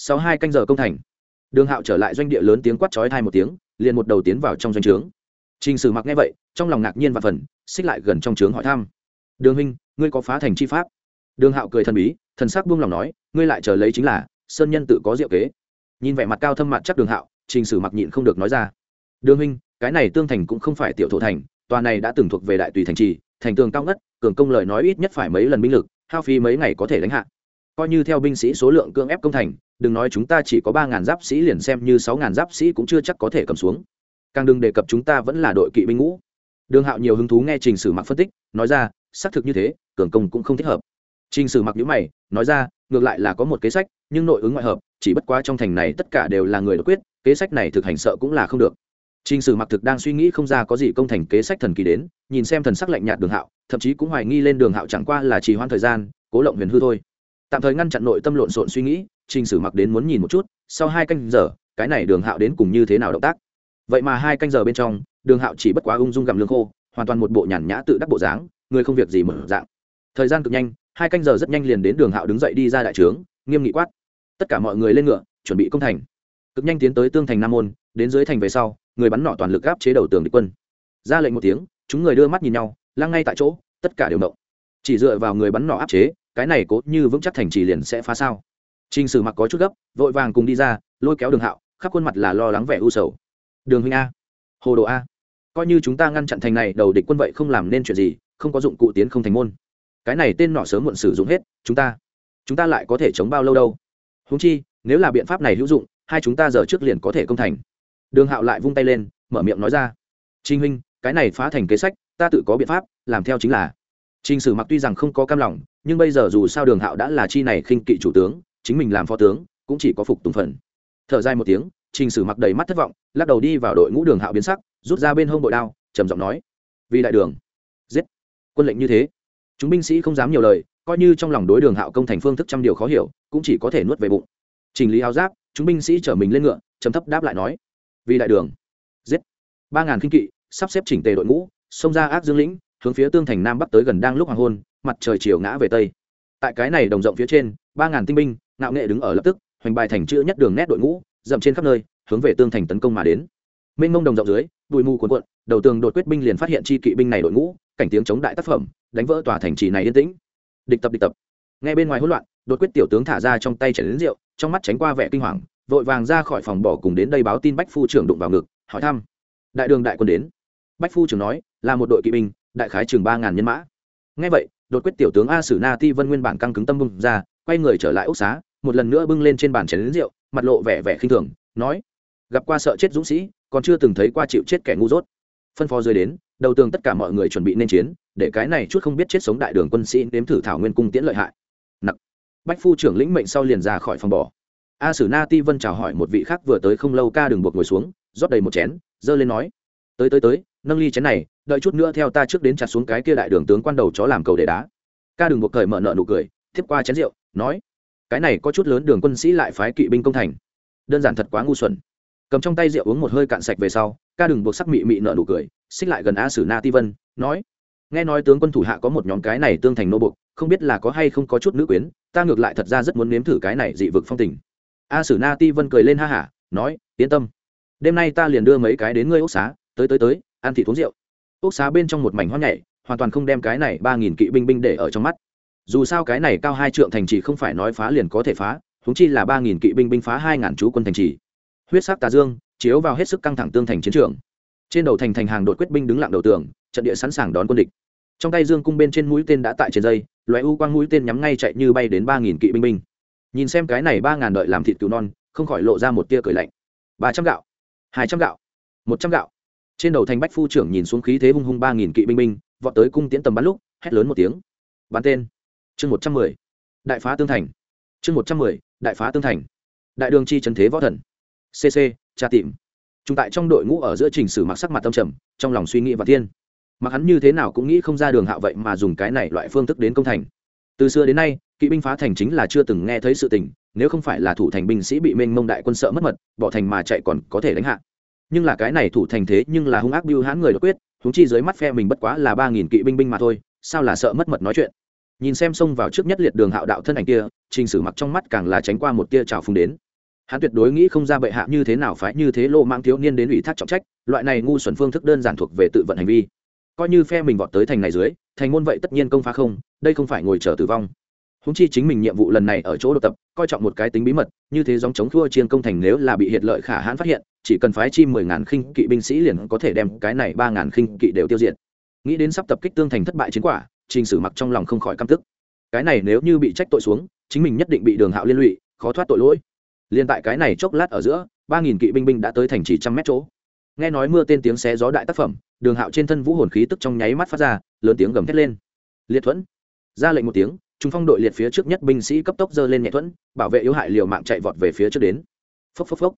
Speaker 1: sau hai canh giờ công thành, đường hạo trở lại doanh địa lớn tiếng quát trói thai một tiếng, liền một đầu tiến vào trong doanh trướng. Trình sử mặc nghe vậy, trong lòng ngạc nhiên và phần, xích lại gần trong trướng hỏi thăm. Đường huynh, ngươi có phá thành chi pháp? Đường hạo cười thần bí, thần sắc buông lòng nói, ngươi lại chờ lấy chính là, sơn nhân tự có diệu kế. Nhìn vẻ mặt cao thâm mặt chắc đường hạo trình sử mặc nhịn không được nói ra. Đường Minh, cái này tương thành cũng không phải tiểu thổ thành tòa này đã từng thuộc về đại tùy thành trì thành tường cao ngất cường công lời nói ít nhất phải mấy lần binh lực hao phí mấy ngày có thể đánh hạ. Coi như theo binh sĩ số lượng cưỡng ép công thành đừng nói chúng ta chỉ có ba ngàn giáp sĩ liền xem như sáu ngàn giáp sĩ cũng chưa chắc có thể cầm xuống. Càng đừng đề cập chúng ta vẫn là đội kỵ binh ngũ. Đường hạo nhiều hứng thú nghe trình sử mặc phân tích nói ra xác thực như thế cường công cũng không thích hợp. Trình sử mặc nhữ mày nói ra ngược lại là có một kế sách nhưng nội ứng ngoại hợp chỉ bất quá trong thành này tất cả đều là người đột quyết kế sách này thực hành sợ cũng là không được. Trình sử mặc thực đang suy nghĩ không ra có gì công thành kế sách thần kỳ đến, nhìn xem thần sắc lạnh nhạt đường hạo, thậm chí cũng hoài nghi lên đường hạo chẳng qua là trì hoãn thời gian, cố lộng huyền hư thôi. Tạm thời ngăn chặn nội tâm lộn xộn suy nghĩ, trình sử mặc đến muốn nhìn một chút, sau hai canh giờ, cái này đường hạo đến cùng như thế nào động tác. Vậy mà hai canh giờ bên trong, đường hạo chỉ bất quá ung dung gặm lương khô, hoàn toàn một bộ nhàn nhã tự đắc bộ dáng, người không việc gì mở dạng. Thời gian cực nhanh, hai canh giờ rất nhanh liền đến đường hạo đứng dậy đi ra đại trướng, nghiêm nghị quát. Tất cả mọi người lên ngựa, chuẩn bị công thành cực nhanh tiến tới tương thành nam môn đến dưới thành về sau người bắn nọ toàn lực gáp chế đầu tường địch quân ra lệnh một tiếng chúng người đưa mắt nhìn nhau lăng ngay tại chỗ tất cả đều động chỉ dựa vào người bắn nỏ áp chế cái này cố như vững chắc thành trì liền sẽ phá sao Trình Sử Mặc có chút gấp, vội vàng cùng đi ra, lôi kéo Đường Hạo, khắp khuôn mặt là lo lắng vẻ u sầu. Đường huynh a, Hồ Đồ a, coi như chúng ta ngăn chặn thành này đầu địch quân vậy không làm nên chuyện gì, không có dụng cụ tiến không thành môn. Cái này tên nọ sớm muộn sử dụng hết, chúng ta, chúng ta lại có thể chống bao lâu đâu? húng chi, nếu là biện pháp này hữu dụng, hai chúng ta giờ trước liền có thể công thành. Đường Hạo lại vung tay lên, mở miệng nói ra: trinh huynh, cái này phá thành kế sách, ta tự có biện pháp, làm theo chính là." Trình Sử Mặc tuy rằng không có cam lòng, nhưng bây giờ dù sao Đường Hạo đã là chi này khinh kỵ chủ tướng, chính mình làm phó tướng cũng chỉ có phục tùng phần. Thở dài một tiếng trình sử mặc đầy mắt thất vọng lắc đầu đi vào đội ngũ đường hạo biến sắc rút ra bên hông bội đao trầm giọng nói. Vì đại đường. Giết. Quân lệnh như thế. Chúng binh sĩ không dám nhiều lời coi như trong lòng đối đường hạo công thành phương thức trăm điều khó hiểu cũng chỉ có thể nuốt về bụng. Trình lý áo giáp chúng binh sĩ chở mình lên ngựa, trầm thấp đáp lại nói, vì đại đường. Giết. Ba ngàn kinh kỵ, sắp xếp chỉnh tề đội ngũ, xông ra ác dương lĩnh, hướng phía tương thành nam bắc tới gần đang lúc hoàng hôn, mặt trời chiều ngã về tây. Tại cái này đồng rộng phía trên, ba ngàn tinh binh, ngạo nghệ đứng ở lập tức, hoành bài thành chữ nhất đường nét đội ngũ, dậm trên khắp nơi, hướng về tương thành tấn công mà đến. Mênh mông đồng rộng dưới, bụi mù cuồn cuộn, đầu tường đột quyết binh liền phát hiện chi kỵ binh này đội ngũ, cảnh tiếng chống đại tác phẩm, đánh vỡ tòa thành trì này yên tĩnh. Địch tập địch tập. Ngay bên ngoài hỗn loạn, đột quyết tiểu tướng thả ra trong tay chảy đến rượu trong mắt tránh qua vẻ kinh hoàng, vội vàng ra khỏi phòng bỏ cùng đến đây báo tin bách phu trưởng đụng vào ngực, hỏi thăm. Đại đường đại quân đến. Bách phu trưởng nói, là một đội kỵ binh, đại khái chừng ba ngàn nhân mã. Ngay vậy, đột quyết tiểu tướng a sử na ti vân nguyên bản căng cứng tâm bung ra, quay người trở lại ốc xá, một lần nữa bưng lên trên bàn chén lính rượu, mặt lộ vẻ vẻ khinh thường, nói, gặp qua sợ chết dũng sĩ, còn chưa từng thấy qua chịu chết kẻ ngu dốt. Phân phó rơi đến, đầu tường tất cả mọi người chuẩn bị nên chiến, để cái này chút không biết chết sống đại đường quân sĩ nếm thử thảo nguyên cung tiễn lợi hại bách phu trưởng lĩnh mệnh sau liền ra khỏi phòng bỏ a sử na ti vân chào hỏi một vị khác vừa tới không lâu ca đường buộc ngồi xuống, rót đầy một chén, giơ lên nói, tới tới tới, nâng ly chén này, đợi chút nữa theo ta trước đến chặt xuống cái kia đại đường tướng quan đầu chó làm cầu để đá. Ca đường buộc cởi mở nợ nụ cười, tiếp qua chén rượu, nói, cái này có chút lớn đường quân sĩ lại phái kỵ binh công thành. Đơn giản thật quá ngu xuẩn. Cầm trong tay rượu uống một hơi cạn sạch về sau, ca đừng buộc sắc mị mị nợ nụ cười, xích lại gần a sử na ti vân, nói nghe nói tướng quân thủ hạ có một nhóm cái này tương thành nô buộc, không biết là có hay không có chút nữ quyến, ta ngược lại thật ra rất muốn nếm thử cái này dị vực phong tình. A sử na ti vân cười lên ha hả, nói, yên tâm. Đêm nay ta liền đưa mấy cái đến ngươi ốc xá, tới tới tới, ăn thịt uống rượu. Ốc xá bên trong một mảnh hoang nhảy, hoàn toàn không đem cái này ba nghìn kỵ binh binh để ở trong mắt. Dù sao cái này cao hai trượng thành trì không phải nói phá liền có thể phá húng chi là ba nghìn kỵ binh binh phá hai ngàn chú quân thành trì. Huyết sắc tà dương, chiếu vào hết sức căng thẳng tương thành chiến trường trên đầu thành thành hàng đội quyết binh đứng lặng đầu tường, trận địa sẵn sàng đón quân địch. Trong tay dương cung bên trên mũi tên đã tại trên dây loại u quang mũi tên nhắm ngay chạy như bay đến ba nghìn kỵ binh binh. Nhìn xem cái này ba ngàn đợi làm thịt cứu non, không khỏi lộ ra một tia cười lạnh. Ba trăm gạo, hai trăm gạo, một trăm gạo. Trên đầu thành bách phu trưởng nhìn xuống khí thế hung hung ba nghìn kỵ binh binh, vọt tới cung tiễn tầm bắn lúc, hét lớn một tiếng. Bắn tên. Chương một trăm mười, đại phá tương thành. Chương một trăm mười, đại phá tương thành. Đại đường chi trần thế võ thần. Cc tra tìm chúng tại trong đội ngũ ở giữa trình sử mặc sắc mặt tâm trầm, trong lòng suy nghĩ và thiên. Mặc hắn như thế nào cũng nghĩ không ra đường hạo vậy mà dùng cái này loại phương thức đến công thành. Từ xưa đến nay, kỵ binh phá thành chính là chưa từng nghe thấy sự tình, nếu không phải là thủ thành binh sĩ bị mênh mông đại quân sợ mất mật, bỏ thành mà chạy còn có thể đánh hạ. Nhưng là cái này thủ thành thế nhưng là hung ác biêu hãn người đột quyết húng chi dưới mắt phe mình bất quá là ba nghìn kỵ binh binh mà thôi, sao là sợ mất mật nói chuyện? Nhìn xem xông vào trước nhất liệt đường hạo đạo thân ảnh kia, trình sử mặc trong mắt càng là tránh qua một tia trào phúng đến hắn tuyệt đối nghĩ không ra bệ hạ như thế nào phải như thế lô mang thiếu niên đến ủy thác trọng trách, loại này ngu xuẩn phương thức đơn giản thuộc về tự vận hành vi. Coi như phe mình vọt tới thành này dưới, thành môn vậy tất nhiên công phá không, đây không phải ngồi chờ tử vong. Húng chi chính mình nhiệm vụ lần này ở chỗ độc tập, coi trọng một cái tính bí mật, như thế dòng chống thua chiên công thành nếu là bị hiệt lợi khả hãn phát hiện, chỉ cần phái chi mười ngàn khinh kỵ binh sĩ liền có thể đem cái này ba ngàn khinh kỵ đều tiêu diệt. Nghĩ đến sắp tập kích tương thành thất bại chiến quả, trình sử mặc trong lòng không khỏi căm tức. Cái này nếu như bị trách tội xuống, chính mình nhất định bị đường hạo liên lụy, khó thoát tội lỗi liên tại cái này chốc lát ở giữa, ba nghìn kỵ binh binh đã tới thành chỉ trăm mét chỗ. Nghe nói mưa tên tiếng xé gió đại tác phẩm, đường hạo trên thân vũ hồn khí tức trong nháy mắt phát ra, lớn tiếng gầm thét lên. Liệt thuẫn. Ra lệnh một tiếng, trung phong đội liệt phía trước nhất binh sĩ cấp tốc dơ lên nhẹ thuẫn, bảo vệ yếu hại liều mạng chạy vọt về phía trước đến. Phốc phốc phốc.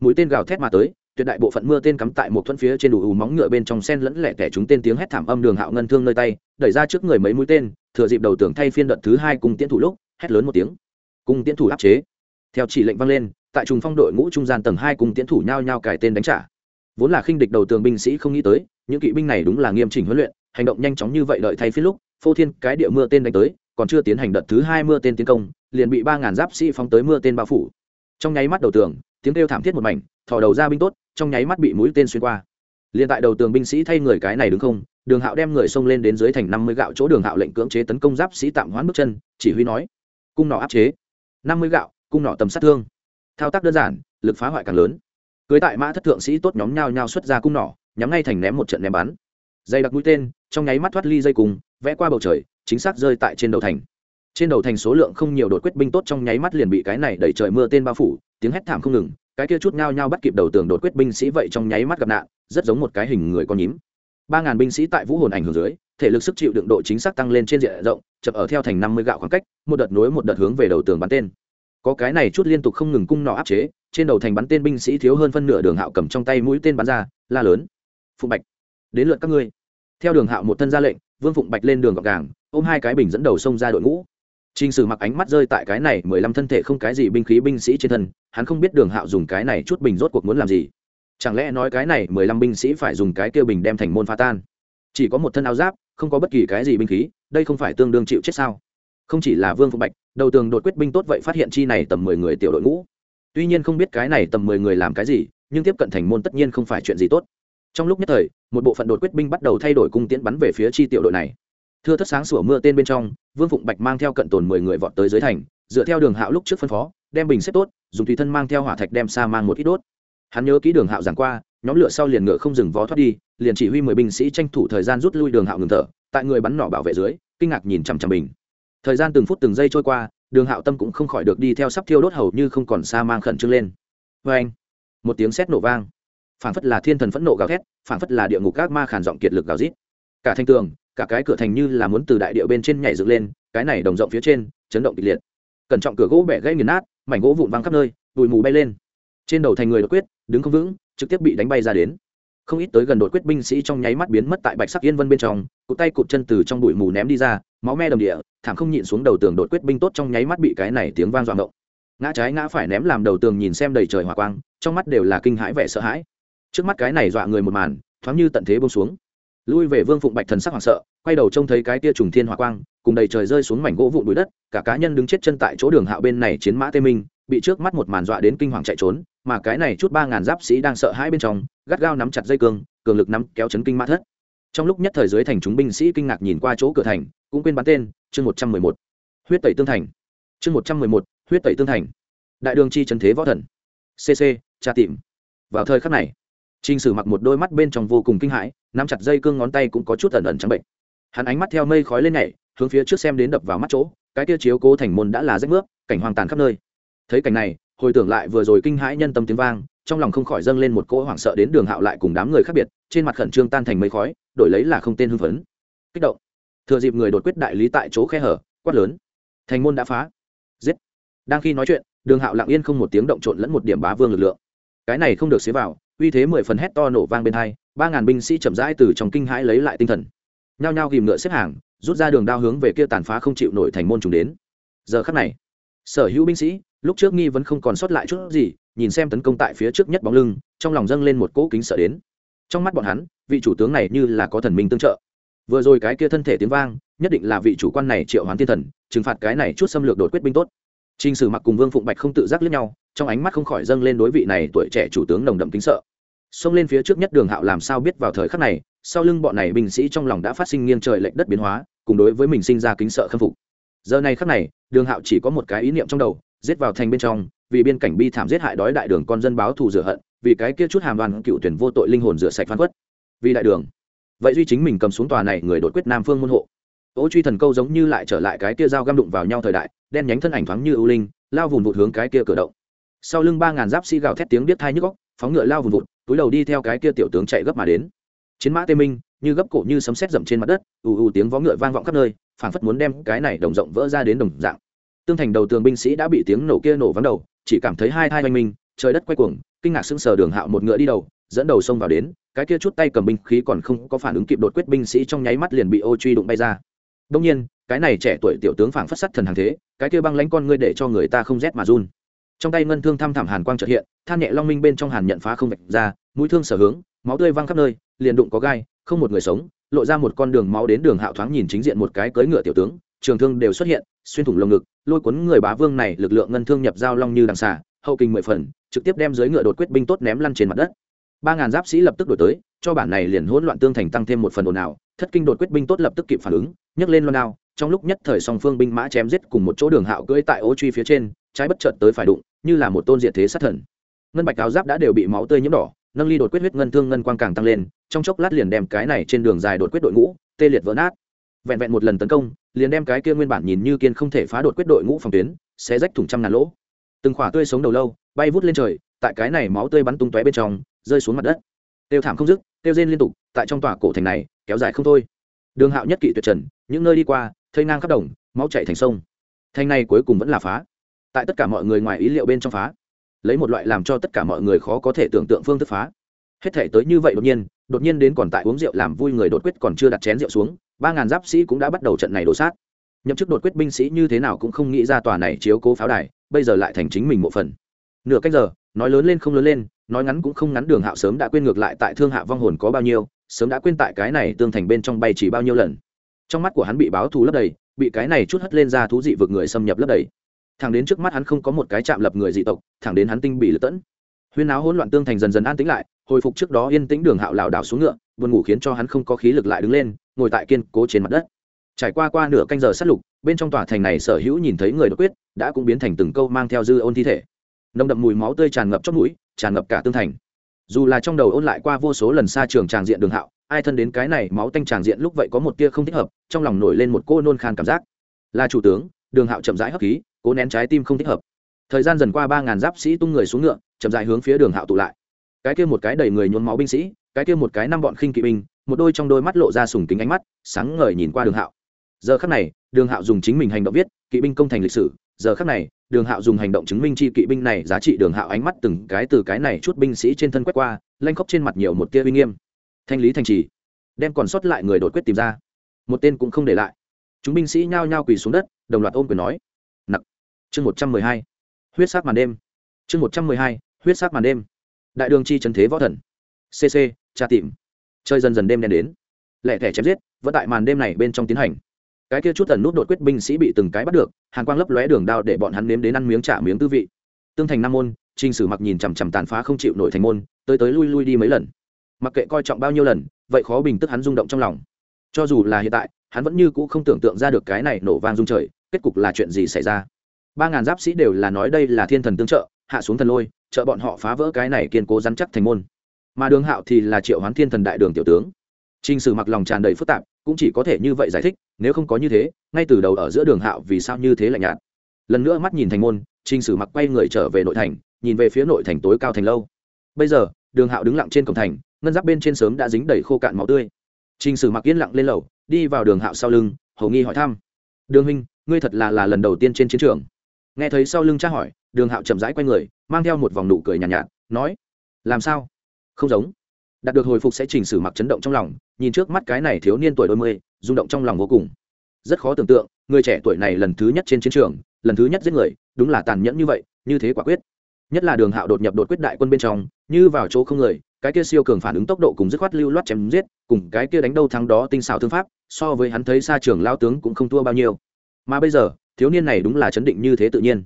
Speaker 1: Mũi tên gào thét mà tới, tuyệt đại bộ phận mưa tên cắm tại một thuẫn phía trên đủ ù móng ngựa bên trong sen lẫn lẻ tẻ chúng tên tiếng hét thảm âm đường hạo ngân thương nơi tay, đẩy ra trước người mấy mũi tên, thừa dịp đầu tưởng thay phiên đợt thứ hai cùng tiến thủ lúc, hét lớn một tiếng. Cùng tiến thủ áp chế theo chỉ lệnh vang lên, tại trùng phong đội ngũ trung gian tầng hai cùng tiến thủ nhau nhau cải tên đánh trả. Vốn là khinh địch đầu tường binh sĩ không nghĩ tới, những kỵ binh này đúng là nghiêm chỉnh huấn luyện, hành động nhanh chóng như vậy đợi thay phía lúc, phô thiên cái địa mưa tên đánh tới, còn chưa tiến hành đợt thứ hai mưa tên tiến công, liền bị ba ngàn giáp sĩ phóng tới mưa tên bao phủ. Trong nháy mắt đầu tường, tiếng kêu thảm thiết một mảnh, thò đầu ra binh tốt, trong nháy mắt bị mũi tên xuyên qua. Liền tại đầu tường binh sĩ thay người cái này đứng không, đường hạo đem người xông lên đến dưới thành năm mươi gạo chỗ đường hạo lệnh cưỡng chế tấn công giáp sĩ tạm hoãn bước chân, chỉ huy nói, cung nỏ áp chế. năm mươi gạo cung nỏ tầm sát thương. Thao tác đơn giản, lực phá hoại càng lớn. Cưới tại mã thất thượng sĩ tốt nhóm nhao nhao xuất ra cung nỏ, nhắm ngay thành ném một trận ném bắn. Dây đặc mũi tên, trong nháy mắt thoát ly dây cùng vẽ qua bầu trời, chính xác rơi tại trên đầu thành. Trên đầu thành số lượng không nhiều đột quyết binh tốt trong nháy mắt liền bị cái này đẩy trời mưa tên bao phủ, tiếng hét thảm không ngừng, cái kia chút nhao nhao bắt kịp đầu tường đột quyết binh sĩ vậy trong nháy mắt gặp nạn, rất giống một cái hình người con nhím. Ba ngàn binh sĩ tại vũ hồn ảnh hưởng dưới, thể lực sức chịu đựng độ chính xác tăng lên trên diện rộng chập ở theo thành năm mươi gạo khoảng cách, một đợt nối một đợt hướng về đầu tường bắn tên có cái này chút liên tục không ngừng cung nọ áp chế trên đầu thành bắn tên binh sĩ thiếu hơn phân nửa đường hạo cầm trong tay mũi tên bắn ra la lớn phụng bạch đến lượt các ngươi theo đường hạo một thân ra lệnh vương phụng bạch lên đường gọc gàng ôm hai cái bình dẫn đầu xông ra đội ngũ Trình Sử mặc ánh mắt rơi tại cái này mười lăm thân thể không cái gì binh khí binh sĩ trên thân, hắn không biết Đường Hạo dùng cái này chút bình rốt cuộc muốn làm gì. Chẳng lẽ nói cái này mười lăm binh sĩ phải dùng cái kia bình đem thành môn phá tan? Chỉ có một thân áo giáp, không có bất kỳ cái gì binh khí, đây không phải tương đương chịu chết sao? Không chỉ là Vương Phục Bạch, đầu tường đột quyết binh tốt vậy phát hiện chi này tầm mười người tiểu đội ngũ. Tuy nhiên không biết cái này tầm mười người làm cái gì, nhưng tiếp cận thành môn tất nhiên không phải chuyện gì tốt. Trong lúc nhất thời, một bộ phận đột quyết binh bắt đầu thay đổi cung tiễn bắn về phía chi tiểu đội này thưa thất sáng sủa mưa tên bên trong vương phụng bạch mang theo cận tồn mười người vọt tới dưới thành dựa theo đường hạo lúc trước phân phó đem bình xếp tốt dùng tùy thân mang theo hỏa thạch đem xa mang một ít đốt hắn nhớ kỹ đường hạo giảng qua nhóm lửa sau liền ngựa không dừng vó thoát đi liền chỉ huy mười binh sĩ tranh thủ thời gian rút lui đường hạo ngừng thở tại người bắn nỏ bảo vệ dưới kinh ngạc nhìn chằm chằm bình thời gian từng phút từng giây trôi qua, đường hạo tâm cũng không khỏi được đi theo sắp thiêu đốt hầu như không còn xa mang khẩn trương lên. Vê anh, một tiếng sét nổ vang. Phảng phất là thiên thần phẫn nộ gào thét, phảng phất là địa ngục các ma khản giọng kiệt lực gào rít. Cả thanh tường, cả cái cửa thành như là muốn từ đại địa bên trên nhảy dựng lên, cái này đồng rộng phía trên, chấn động kịch liệt. Cẩn trọng cửa gỗ bẻ gãy nghiền nát, mảnh gỗ vụn văng khắp nơi, bụi mù bay lên. Trên đầu thành người đột quyết, đứng không vững, trực tiếp bị đánh bay ra đến không ít tới gần đột quyết binh sĩ trong nháy mắt biến mất tại bạch sắc yên vân bên trong, cụt tay cụt chân từ trong bụi mù ném đi ra, máu me đầm địa, thảm không nhịn xuống đầu tường đột quyết binh tốt trong nháy mắt bị cái này tiếng vang dọa ngộng. Ngã trái ngã phải ném làm đầu tường nhìn xem đầy trời hỏa quang, trong mắt đều là kinh hãi vẻ sợ hãi. Trước mắt cái này dọa người một màn, thoáng như tận thế bông xuống. Lui về vương phụng bạch thần sắc hoảng sợ, quay đầu trông thấy cái tia trùng thiên hỏa quang, cùng đầy trời rơi xuống mảnh gỗ vụn bụi đất, cả cá nhân đứng chết chân tại chỗ đường hạo bên này chiến mã tê minh, bị trước mắt một màn dọa đến kinh hoàng chạy trốn mà cái này chút ba ngàn giáp sĩ đang sợ hãi bên trong gắt gao nắm chặt dây cương cường lực nắm kéo chấn kinh mã thất. Trong lúc nhất thời giới thành chúng binh sĩ kinh ngạc nhìn qua chỗ cửa thành cũng quên bắn tên chương một trăm mười một. Huyết tẩy tương thành. Chương một trăm mười một huyết tẩy tương thành. Đại đường chi trần thế võ thần. Cc tra tìm. Vào thời khắc này Trình Sử mặc một đôi mắt bên trong vô cùng kinh hãi, nắm chặt dây cương ngón tay cũng có chút ẩn ẩn trắng bệnh. Hắn ánh mắt theo mây khói lên nhảy, hướng phía trước xem đến đập vào mắt chỗ, cái kia chiếu cố thành môn đã là rách nước, cảnh hoang tàn khắp nơi. Thấy cảnh này, hồi tưởng lại vừa rồi kinh hãi nhân tâm tiếng vang, trong lòng không khỏi dâng lên một cỗ hoảng sợ đến Đường Hạo lại cùng đám người khác biệt, trên mặt khẩn trương tan thành mây khói, đổi lấy là không tên hưng phấn. Kích động. Thừa dịp người đột quyết đại lý tại chỗ khe hở, quát lớn. Thành môn đã phá. Giết. Đang khi nói chuyện, Đường Hạo lặng yên không một tiếng động trộn lẫn một điểm bá vương lực lượng. Cái này không được xé vào, uy thế mười phần hét to nổ vang bên hai ba ngàn binh sĩ chậm rãi từ trong kinh hãi lấy lại tinh thần nhao nhao ghìm ngựa xếp hàng rút ra đường đao hướng về kia tàn phá không chịu nổi thành môn trùng đến giờ khắc này sở hữu binh sĩ lúc trước nghi vẫn không còn sót lại chút gì nhìn xem tấn công tại phía trước nhất bóng lưng trong lòng dâng lên một cỗ kính sợ đến trong mắt bọn hắn vị chủ tướng này như là có thần minh tương trợ vừa rồi cái kia thân thể tiếng vang nhất định là vị chủ quan này triệu hoán thiên thần trừng phạt cái này chút xâm lược đột quyết binh tốt Trình Sử Mặc cùng Vương Phụng Bạch không tự giác liếc nhau, trong ánh mắt không khỏi dâng lên đối vị này tuổi trẻ chủ tướng nồng đậm kính sợ. Xông lên phía trước nhất Đường Hạo làm sao biết vào thời khắc này, sau lưng bọn này binh sĩ trong lòng đã phát sinh nghiêng trời lệch đất biến hóa, cùng đối với mình sinh ra kính sợ khâm phục. Giờ này khắc này, Đường Hạo chỉ có một cái ý niệm trong đầu, giết vào thành bên trong, vì biên cảnh bi thảm giết hại đói đại đường con dân báo thù rửa hận, vì cái kia chút hàm đoàn cựu tuyển vô tội linh hồn rửa sạch phán quất. Vì đại đường. Vậy duy chính mình cầm xuống tòa này người đột quyết Nam Phương môn hộ. Ô truy thần câu giống như lại trở lại cái kia dao găm đụng vào nhau thời đại, đen nhánh thân ảnh thoáng như ưu linh, lao vùn vụt hướng cái kia cửa động sau lưng ba ngàn giáp sĩ gào thét tiếng biết thai nhức góc phóng ngựa lao vùn vụt túi đầu đi theo cái kia tiểu tướng chạy gấp mà đến chiến mã tê minh như gấp cổ như sấm sét dậm trên mặt đất ù ù tiếng vó ngựa vang vọng khắp nơi phảng phất muốn đem cái này đồng rộng vỡ ra đến đồng dạng tương thành đầu tường binh sĩ đã bị tiếng nổ kia nổ vắng đầu, chỉ cảm thấy hai thai oanh minh trời đất quay cuồng, kinh ngạc sững sờ đường hạo một ngựa đi đầu, dẫn đầu xông vào đến, cái kia chút tay cầm binh khí còn không có phản ứng kịp đột quyết binh sĩ trong nháy mắt liền bị ô truy đụng bay ra. Đông nhiên, cái này trẻ tuổi tiểu tướng phảng phất sắt thần hàng thế, cái kia băng lãnh con ngươi để cho người ta không rét mà run. Trong tay ngân thương thăm thẳm hàn quang trợ hiện, than nhẹ long minh bên trong hàn nhận phá không vạch ra, mũi thương sở hướng, máu tươi văng khắp nơi, liền đụng có gai, không một người sống, lộ ra một con đường máu đến đường hạo thoáng nhìn chính diện một cái cưỡi ngựa tiểu tướng trường thương đều xuất hiện, xuyên thủng lồng ngực, lôi cuốn người bá vương này, lực lượng ngân thương nhập giao long như đằng xà, hậu kinh mười phần, trực tiếp đem dưới ngựa đột quyết binh tốt ném lăn trên mặt đất. Ba ngàn giáp sĩ lập tức đổi tới, cho bản này liền hỗn loạn tương thành tăng thêm một phần ồn ào, thất kinh đột quyết binh tốt lập tức kịp phản ứng, nhấc lên loan đao, trong lúc nhất thời song phương binh mã chém giết cùng một chỗ đường hạo cưỡi tại ô truy phía trên, trái bất chợt tới phải đụng, như là một tôn diện thế sát thần. Ngân bạch áo giáp đã đều bị máu tươi nhiễm đỏ, nâng ly đột quyết huyết ngân thương ngân quang càng tăng lên, trong chốc lát liền đem cái này trên đường dài đột quyết đội ngũ, tê liệt vỡ nát vẹn vẹn một lần tấn công, liền đem cái kia nguyên bản nhìn như kiên không thể phá đột quyết đội ngũ phòng tuyến sẽ rách thủng trăm ngàn lỗ. Từng khỏa tươi sống đầu lâu, bay vút lên trời, tại cái này máu tươi bắn tung tóe bên trong, rơi xuống mặt đất. Tiêu thảm không dứt, tiêu rên liên tục, tại trong tòa cổ thành này, kéo dài không thôi. Đường hạo nhất kỵ tuyệt trần, những nơi đi qua, thây ngang khắp đồng, máu chạy thành sông. Thanh này cuối cùng vẫn là phá. Tại tất cả mọi người ngoài ý liệu bên trong phá. Lấy một loại làm cho tất cả mọi người khó có thể tưởng tượng phương thức phá. Hết thể tới như vậy đột nhiên đột nhiên đến còn tại uống rượu làm vui người đột quyết còn chưa đặt chén rượu xuống ba ngàn giáp sĩ cũng đã bắt đầu trận này đổ sát. Nhậm chức đột quyết binh sĩ như thế nào cũng không nghĩ ra tòa này chiếu cố pháo đài, bây giờ lại thành chính mình một phần. Nửa cách giờ, nói lớn lên không lớn lên, nói ngắn cũng không ngắn, đường hạo sớm đã quên ngược lại tại thương hạ vong hồn có bao nhiêu, sớm đã quên tại cái này tương thành bên trong bay chỉ bao nhiêu lần. Trong mắt của hắn bị báo thù lấp đầy, bị cái này chút hất lên ra thú dị vực người xâm nhập lấp đầy. Thẳng đến trước mắt hắn không có một cái chạm lập người dị tộc, thẳng đến hắn tinh bị lật tẫn. Huyên áo hỗn loạn tương thành dần dần an tĩnh lại, hồi phục trước đó yên tĩnh đường hạo lảo đảo xuống ngựa buồn ngủ khiến cho hắn không có khí lực lại đứng lên, ngồi tại kiên cố trên mặt đất. Trải qua qua nửa canh giờ sát lục, bên trong tòa thành này sở hữu nhìn thấy người đột quyết, đã cũng biến thành từng câu mang theo dư ôn thi thể. Nồng đậm mùi máu tươi tràn ngập trong mũi, tràn ngập cả tương thành. Dù là trong đầu ôn lại qua vô số lần xa trường tràng diện đường hạo, ai thân đến cái này máu tanh tràng diện lúc vậy có một tia không thích hợp, trong lòng nổi lên một cô nôn khan cảm giác. Là chủ tướng, đường hạo chậm rãi hấp khí, cố nén trái tim không thích hợp. Thời gian dần qua ba ngàn giáp sĩ tung người xuống ngựa, chậm rãi hướng phía đường hạo tụ lại. Cái kia một cái đầy người nhuốm máu binh sĩ cái kia một cái năm bọn khinh kỵ binh, một đôi trong đôi mắt lộ ra sùng kính ánh mắt, sáng ngời nhìn qua đường hạo. Giờ khắc này, đường hạo dùng chính mình hành động viết, kỵ binh công thành lịch sử, giờ khắc này, đường hạo dùng hành động chứng minh chi kỵ binh này giá trị đường hạo ánh mắt từng cái từ cái này chút binh sĩ trên thân quét qua, lanh khóc trên mặt nhiều một tia uy nghiêm. Thanh lý thành trì, đem còn sót lại người đột quyết tìm ra. Một tên cũng không để lại. Chúng binh sĩ nhao nhao quỳ xuống đất, đồng loạt ôm quyền nói, nặc. Chương một trăm mười hai, huyết sắc màn đêm. Chương một trăm mười hai, huyết sắc màn đêm. Đại đường chi trần thế võ thần. Cc tra tìm. Chơi dần dần đêm đen đến. Lẻ thẻ chém giết, vẫn tại màn đêm này bên trong tiến hành. Cái kia chút tần nút đột quyết binh sĩ bị từng cái bắt được, hàng quang lấp lóe đường đao để bọn hắn nếm đến ăn miếng trả miếng tư vị. Tương thành nam môn trinh sử mặc nhìn chằm chằm tàn phá không chịu nổi thành môn, tới tới lui lui đi mấy lần. Mặc kệ coi trọng bao nhiêu lần, vậy khó bình tức hắn rung động trong lòng. Cho dù là hiện tại, hắn vẫn như cũ không tưởng tượng ra được cái này nổ vang rung trời, kết cục là chuyện gì xảy ra. Ba ngàn giáp sĩ đều là nói đây là thiên thần tương trợ, hạ xuống thần lôi, trợ bọn họ phá vỡ cái này kiên cố rắn chắc thành môn mà đường hạo thì là triệu hoán thiên thần đại đường tiểu tướng. T r ì n h sử mặc lòng tràn đầy phức tạp cũng chỉ có thể như vậy giải thích nếu không có như thế ngay từ đầu ở giữa đường hạo vì sao như thế lạnh nhạt. Lần nữa mắt nhìn thành môn t r ì n h sử mặc quay người trở về nội thành nhìn về phía nội thành tối cao thành lâu. Bây giờ đường hạo đứng lặng trên cổng thành ngân giáp bên trên sớm đã dính đầy khô cạn máu tươi. T r ì n h sử mặc yên lặng lên lầu đi vào đường hạo sau lưng hầu nghi hỏi thăm. Đường huynh ngươi thật là là lần đầu tiên trên chiến trường. Nghe thấy sau lưng tra hỏi đường hạo chậm rãi q u a y người mang theo một vòng nụ cười nhàn nhạt, nhạt nói làm sao? Không giống. Đạt được hồi phục sẽ chỉnh sử mặc chấn động trong lòng, nhìn trước mắt cái này thiếu niên tuổi đôi mươi, rung động trong lòng vô cùng. Rất khó tưởng tượng, người trẻ tuổi này lần thứ nhất trên chiến trường, lần thứ nhất giết người, đúng là tàn nhẫn như vậy, như thế quả quyết. Nhất là đường hạo đột nhập đột quyết đại quân bên trong, như vào chỗ không người, cái kia siêu cường phản ứng tốc độ cùng dứt khoát lưu loát chém giết, cùng cái kia đánh đâu thắng đó tinh xảo thương pháp, so với hắn thấy xa trường lao tướng cũng không thua bao nhiêu. Mà bây giờ, thiếu niên này đúng là chấn định như thế tự nhiên.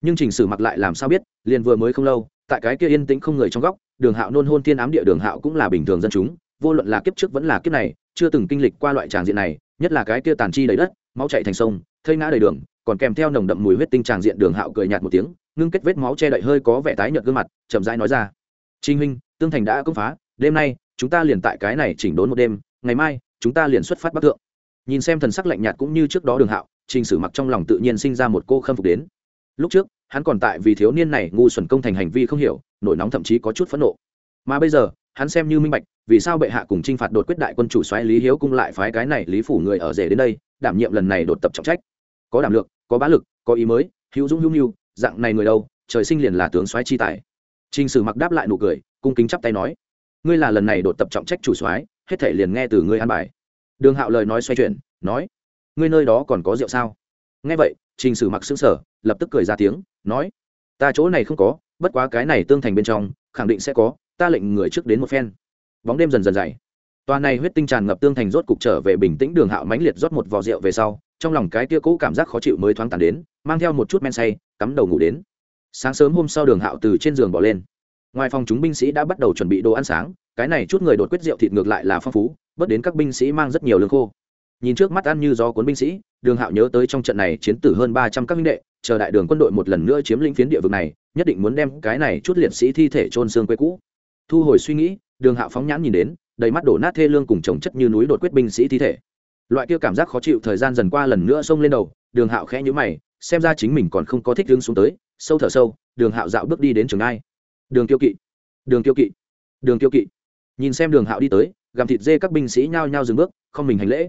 Speaker 1: Nhưng trình sử mặc lại làm sao biết, liền vừa mới không lâu, tại cái kia yên tĩnh không người trong góc đường hạo nôn hôn tiên ám địa, đường hạo cũng là bình thường dân chúng, vô luận là kiếp trước vẫn là kiếp này, chưa từng kinh lịch qua loại tràng diện này, nhất là cái kia tàn chi đầy đất, máu chạy thành sông, thây ngã đầy đường, còn kèm theo nồng đậm mùi huyết tinh tràng diện, đường hạo cười nhạt một tiếng, ngưng kết vết máu che đậy hơi có vẻ tái nhợt gương mặt, chậm rãi nói ra. Trinh huynh, tương thành đã công phá, đêm nay, chúng ta liền tại cái này chỉnh đốn một đêm, ngày mai, chúng ta liền xuất phát bắc thượng. Nhìn xem thần sắc lạnh nhạt cũng như trước đó đường hạo, trình sử mặc trong lòng tự nhiên sinh ra một cô khâm phục đến. Lúc trước hắn còn tại vì thiếu niên này ngu xuẩn công thành hành vi không hiểu, nổi nóng thậm chí có chút phẫn nộ. Mà bây giờ, hắn xem như minh bạch, vì sao bệ hạ cùng t r i n h phạt đột quyết đại quân chủ xoáy lý hiếu cung lại phái cái này lý phủ người ở rể đến đây, đảm nhiệm lần này đột tập trọng trách. Có đảm lược có bá lực, có ý mới, hữu dũng hữu mưu, dạng này người đâu, trời sinh liền là tướng soái chi tài. T r i n h sử mặc đáp lại nụ cười, cung kính chắp tay nói, ngươi là lần này đột tập trọng trách chủ soái, hết thể liền nghe từ ngươi an bài. Đường hạo lời nói xoay chuyển, nói, ngươi nơi đó còn có rượu sao? Nghe vậy, trình sử mặc xứng sở lập tức cười ra tiếng nói, ta chỗ này không có, bất quá cái này tương thành bên trong, khẳng định sẽ có, ta lệnh người trước đến một phen. Bóng đêm dần dần dày. Tòa này huyết tinh tràn ngập tương thành rốt cục trở về bình tĩnh đường hạo mãnh liệt rót một vò rượu về sau, trong lòng cái kia cũ cảm giác khó chịu mới thoáng tàn đến, mang theo một chút men say, cắm đầu ngủ đến. Sáng sớm hôm sau đường hạo từ trên giường bỏ lên. Ngoài phòng chúng binh sĩ đã bắt đầu chuẩn bị đồ ăn sáng, cái này chút người đột quyết rượu thịt ngược lại là phong phú, bớt đến các binh sĩ mang rất nhiều lương khô. Nhìn trước mắt ăn như gió cuốn binh sĩ đường hạo nhớ tới trong trận này chiến tử hơn ba trăm các minh đệ, chờ đại đường quân đội một lần nữa chiếm lĩnh phiến địa vực này, nhất định muốn đem cái này chút liệt sĩ thi thể trôn xương quê cũ. Thu hồi suy nghĩ, đường hạo phóng nhãn nhìn đến, đầy mắt đổ nát thê lương cùng trồng chất như núi đột quyết binh sĩ thi thể. Loại kia cảm giác khó chịu thời gian dần qua lần nữa xông lên đầu, đường hạo khẽ nhũ mày, xem ra chính mình còn không có thích hướng xuống tới, sâu thở sâu, đường hạo dạo bước đi đến trường ai. Đường tiêu kỵ, đường tiêu kỵ, đường tiêu kỵ. Nhìn xem đường hạo đi tới, gặm thịt dê các binh sĩ nhao nhao dừng bước, không mình hành lễ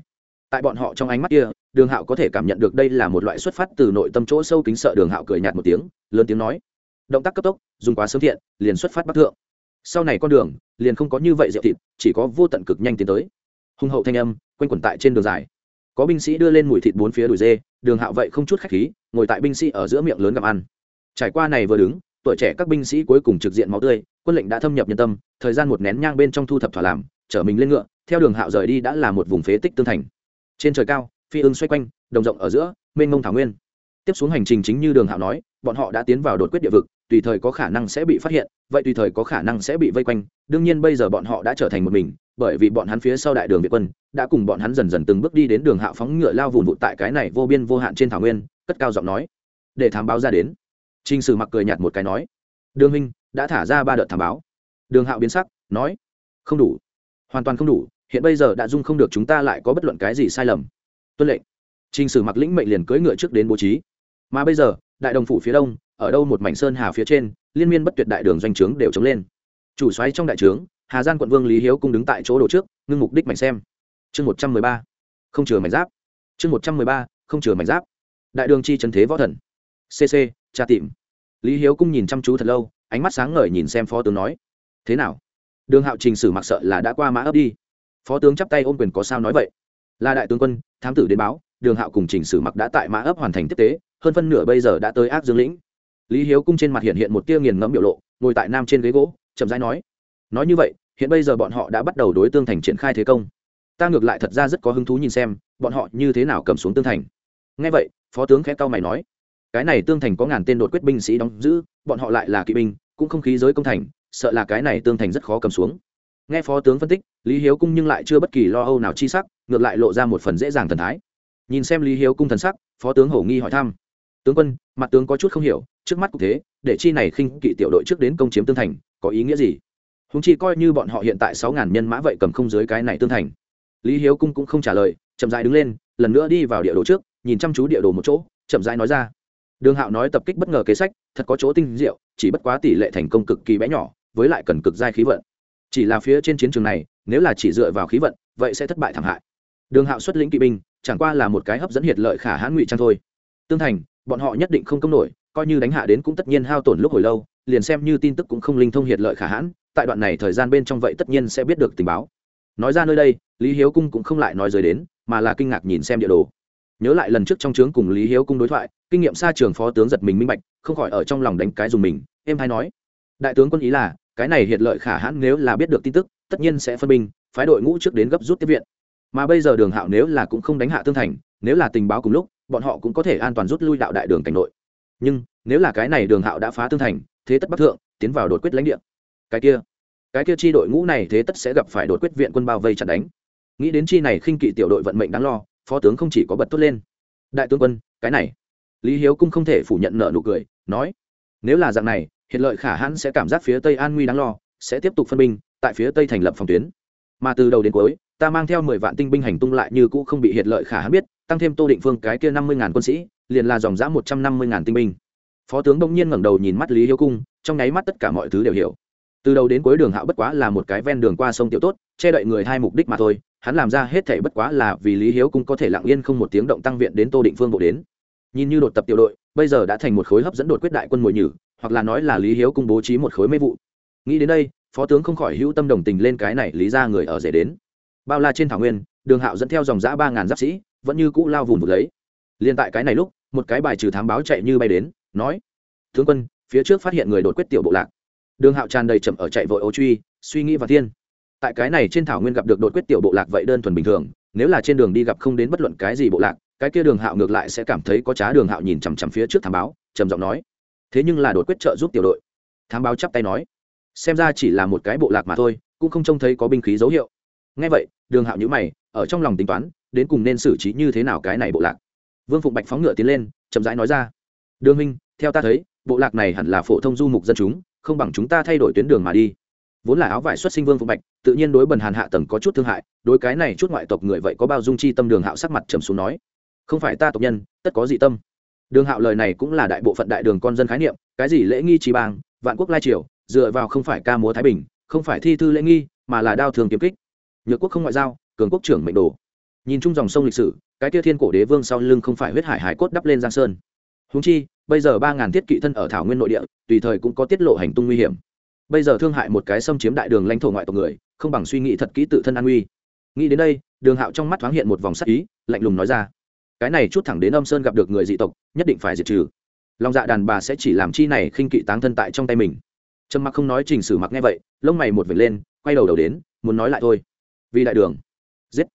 Speaker 1: tại bọn họ trong ánh mắt kia, đường hạo có thể cảm nhận được đây là một loại xuất phát từ nội tâm chỗ sâu kính sợ. Đường hạo cười nhạt một tiếng, lớn tiếng nói, động tác cấp tốc, dùng quá sớm thiện, liền xuất phát bắc thượng. Sau này con đường, liền không có như vậy diệu thịt, chỉ có vô tận cực nhanh tiến tới. Hùng hậu thanh âm, quanh quẩn tại trên đường dài. Có binh sĩ đưa lên mùi thịt bốn phía đùi dê, đường hạo vậy không chút khách khí, ngồi tại binh sĩ ở giữa miệng lớn gặm ăn. Trải qua này vừa đứng, tuổi trẻ các binh sĩ cuối cùng trực diện máu tươi, quân lệnh đã thâm nhập nhân tâm, thời gian một nén nhang bên trong thu thập thỏa làm trở mình lên ngựa, theo đường hạo rời đi đã là một vùng phế tích tương thành trên trời cao, phi ưng xoay quanh, đồng rộng ở giữa, mênh mông thảo nguyên. Tiếp xuống hành trình chính như đường hạo nói, bọn họ đã tiến vào đột quyết địa vực, tùy thời có khả năng sẽ bị phát hiện, vậy tùy thời có khả năng sẽ bị vây quanh. Đương nhiên bây giờ bọn họ đã trở thành một mình, bởi vì bọn hắn phía sau đại đường việt quân, đã cùng bọn hắn dần dần từng bước đi đến đường hạo phóng ngựa lao vùn vụt tại cái này vô biên vô hạn trên thảo nguyên, cất cao giọng nói. Để thám báo ra đến. T r i n h sử mặc cười nhạt một cái nói. Đường minh đã thả ra ba đợt thám báo. Đường hạo biến sắc, nói. Không đủ. Hoàn toàn không đủ hiện bây giờ đã dung không được chúng ta lại có bất luận cái gì sai lầm. Tuân lệnh. T r ì n h sử mặc lĩnh mệnh liền cưỡi ngựa trước đến bố trí. Mà bây giờ, đại đồng phủ phía đông, ở đâu một mảnh sơn hà phía trên, liên miên bất tuyệt đại đường doanh trướng đều chống lên. Chủ xoáy trong đại trướng, hà giang quận vương lý hiếu cung đứng tại chỗ đồ trước, ngưng mục đích mảnh xem. Chương một trăm mười ba. Không chừa mảnh giáp. Chương một trăm mười ba. Không chừa mảnh giáp. Đại đường chi trần thế võ thần. Cc tra tìm. Lý hiếu cung nhìn chăm chú thật lâu, ánh mắt sáng ngời nhìn xem phó tướng nói. Thế nào? Đường hạo trình sử mặc sợ là đã qua mã ấp đi phó tướng chắp tay ôm quyền có sao nói vậy. Là đại tướng quân, thám tử đến báo, đường hạo cùng trình sử mặc đã tại mã ấp hoàn thành tiếp tế, hơn phân nửa bây giờ đã tới ác dương lĩnh. Lý hiếu cung trên mặt hiện hiện một tia nghiền ngẫm biểu lộ, ngồi tại nam trên ghế gỗ, chậm rãi nói nói như vậy, hiện bây giờ bọn họ đã bắt đầu đối tương thành triển khai thế công. Ta ngược lại thật ra rất có hứng thú nhìn xem, bọn họ như thế nào cầm xuống tương thành. Ngay vậy, phó tướng khẽ cao mày nói, cái này tương thành có ngàn tên đột quyết binh sĩ đóng giữ, bọn họ lại là kỵ binh, cũng không khí giới công thành, sợ là cái này tương thành rất khó cầm xuống nghe phó tướng phân tích, lý hiếu cung nhưng lại chưa bất kỳ lo âu nào chi sắc, ngược lại lộ ra một phần dễ dàng thần thái. Nhìn xem lý hiếu cung thần sắc, phó tướng hổ nghi hỏi thăm. Tướng quân, mặt tướng có chút không hiểu, trước mắt cũng thế, để chi này khinh kỵ tiểu đội trước đến công chiếm tương thành, có ý nghĩa gì? Húng chi coi như bọn họ hiện tại sáu ngàn nhân mã vậy cầm không dưới cái này tương thành. Lý hiếu cung cũng không trả lời, chậm dại đứng lên, lần nữa đi vào địa đồ trước, nhìn chăm chú địa đồ một chỗ, chậm rãi nói ra. Đường hạo nói tập kích bất ngờ kế sách, thật có chỗ tinh diệu, chỉ bất quá tỷ lệ thành công cực kỳ bé nhỏ, với lại cần cực giai khí vận chỉ là phía trên chiến trường này, nếu là chỉ dựa vào khí vận, vậy sẽ thất bại thảm hại. Đường hạo xuất lĩnh kỵ binh, chẳng qua là một cái hấp dẫn hiệt lợi khả hãn ngụy trang thôi. Tương thành, bọn họ nhất định không công nổi, coi như đánh hạ đến cũng tất nhiên hao tổn lúc hồi lâu, liền xem như tin tức cũng không linh thông hiệt lợi khả hãn, tại đoạn này thời gian bên trong vậy tất nhiên sẽ biết được tình báo. Nói ra nơi đây, lý hiếu cung cũng không lại nói rời đến, mà là kinh ngạc nhìn xem địa đồ. Nhớ lại lần trước trong trướng cùng lý hiếu cung đối thoại, kinh nghiệm xa trường phó tướng giật mình minh bạch, không khỏi ở trong lòng đánh cái dùng mình em hay nói. Đại tướng quân ý là cái này hiện lợi khả hãn nếu là biết được tin tức, tất nhiên sẽ phân binh, phái đội ngũ trước đến gấp rút tiếp viện. Mà bây giờ đường hạo nếu là cũng không đánh hạ tương thành, nếu là tình báo cùng lúc, bọn họ cũng có thể an toàn rút lui đạo đại đường cảnh nội. Nhưng, nếu là cái này đường hạo đã phá tương thành, thế tất bắc thượng, tiến vào đột quyết lãnh địa. Cái kia cái kia chi đội ngũ này thế tất sẽ gặp phải đột quyết viện quân bao vây chặt đánh. Nghĩ đến chi này khinh kỵ tiểu đội vận mệnh đáng lo, phó tướng không chỉ có bật tốt lên. Đại tướng quân, cái này. Lý hiếu cũng không thể phủ nhận nợ nụ cười, nói, nếu là dạng này hiện lợi khả hãn sẽ cảm giác phía tây an nguy đáng lo, sẽ tiếp tục phân binh, tại phía tây thành lập phòng tuyến. Mà từ đầu đến cuối, ta mang theo mười vạn tinh binh hành tung lại như cũ không bị hiện lợi khả hãn biết, tăng thêm tô định phương cái kia năm mươi ngàn quân sĩ, liền là dòng giã một trăm năm mươi ngàn tinh binh. Phó tướng đông nhiên ngẩng đầu nhìn mắt lý hiếu cung, trong nháy mắt tất cả mọi thứ đều hiểu. Từ đầu đến cuối đường hạo bất quá là một cái ven đường qua sông tiểu tốt, che đậy người hai mục đích mà thôi, hắn làm ra hết thể bất quá là vì lý hiếu cung có thể lặng yên không một tiếng động tăng viện đến tô định phương bộ đến. Nhìn như đột tập tiểu đội, bây giờ đã thành một khối hấp dẫn đột quyết đại quân mùi nhử hoặc là nói là lý hiếu cung bố trí một khối mê vụ. Nghĩ đến đây, phó tướng không khỏi hữu tâm đồng tình lên cái này lý ra người ở rể đến. Bao la trên thảo nguyên, đường hạo dẫn theo dòng giã ba ngàn giáp sĩ, vẫn như cũ lao vùng vực lấy. Liên tại cái này lúc, một cái bài trừ thám báo chạy như bay đến, nói, tướng quân, phía trước phát hiện người đột quyết tiểu bộ lạc. Đường hạo tràn đầy chậm ở chạy vội ô truy, suy nghĩ và thiên. Tại cái này trên thảo nguyên gặp được đột quyết tiểu bộ lạc vậy đơn thuần bình thường, nếu là trên đường đi gặp không đến bất luận cái gì bộ lạc, cái kia đường hạo ngược lại sẽ cảm thấy có trá đường hạo nhìn chằm chằm phía trước thám báo, trầm giọng nói thế nhưng là đột quyết trợ giúp tiểu đội. Thám báo chắp tay nói, xem ra chỉ là một cái bộ lạc mà thôi, cũng không trông thấy có binh khí dấu hiệu. Ngay vậy, đường hạo nhữ mày, ở trong lòng tính toán, đến cùng nên xử trí như thế nào cái này bộ lạc. Vương phụng bạch phóng ngựa tiến lên, chậm rãi nói ra, đường minh theo ta thấy, bộ lạc này hẳn là phổ thông du mục dân chúng, không bằng chúng ta thay đổi tuyến đường mà đi. Vốn là áo vải xuất sinh vương phụng bạch, tự nhiên đối bần hàn hạ tầng có chút thương hại, đối cái này chút ngoại tộc người vậy có bao dung chi tâm đường hạo sắc mặt trầm xuống nói, không phải ta tộc nhân, tất có dị tâm đường hạo lời này cũng là đại bộ phận đại đường con dân khái niệm, cái gì lễ nghi trí bang, vạn quốc lai triều, dựa vào không phải ca múa thái bình, không phải thi thư lễ nghi, mà là đao thường kiếm kích. Nhược quốc không ngoại giao, cường quốc trưởng mệnh đồ. Nhìn chung dòng sông lịch sử, cái tia thiên cổ đế vương sau lưng không phải huyết hải hải cốt đắp lên giang sơn. Húng chi, bây giờ ba ngàn thiết kỵ thân ở thảo nguyên nội địa, tùy thời cũng có tiết lộ hành tung nguy hiểm. Bây giờ thương hại một cái xâm chiếm đại đường lãnh thổ ngoại tộc người, không bằng suy nghĩ thật kỹ tự thân an nguy. Nghĩ đến đây, đường hạo trong mắt thoáng hiện một vòng sắc ý, lạnh lùng nói ra cái này chút thẳng đến âm sơn gặp được người dị tộc, nhất định phải diệt trừ. Lòng dạ đàn bà sẽ chỉ làm chi này khinh kỵ táng thân tại trong tay mình. Trâm mặc không nói trình sử mặc nghe vậy, lông mày một vệt lên, quay đầu đầu đến, muốn nói lại thôi. Vì đại đường. Giết.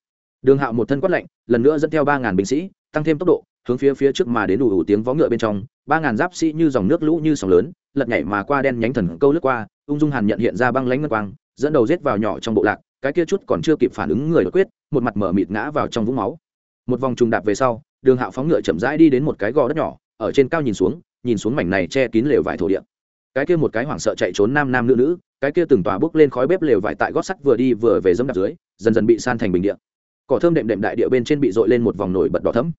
Speaker 1: Đường hạo một thân quát lạnh, lần nữa dẫn theo ba ngàn binh sĩ, tăng thêm tốc độ, hướng phía phía trước mà đến đủ đủ tiếng vó ngựa bên trong, ba ngàn giáp sĩ như dòng nước lũ như sóng lớn, lật nhảy mà qua đen nhánh thần câu lướt qua, ung dung hàn nhận hiện ra băng lánh ngân quang, dẫn đầu giết vào nhỏ trong bộ lạc, cái kia chút còn chưa kịp phản ứng người đột quyết, một mặt mở mịt ngã vào trong vũng máu một vòng trùng đạp về sau, đường hạo phóng ngựa chậm rãi đi đến một cái gò đất nhỏ, ở trên cao nhìn xuống nhìn xuống mảnh này che kín lều vải thổ địa. Cái kia một cái hoảng sợ chạy trốn nam nam nữ nữ, cái kia từng tòa bước lên khói bếp lều vải tại gót sắt vừa đi vừa về dẫm đạp dưới, dần dần bị san thành bình địa. Cỏ thơm đệm đệm đại địa bên trên bị dội lên một vòng nổi bật đỏ thấm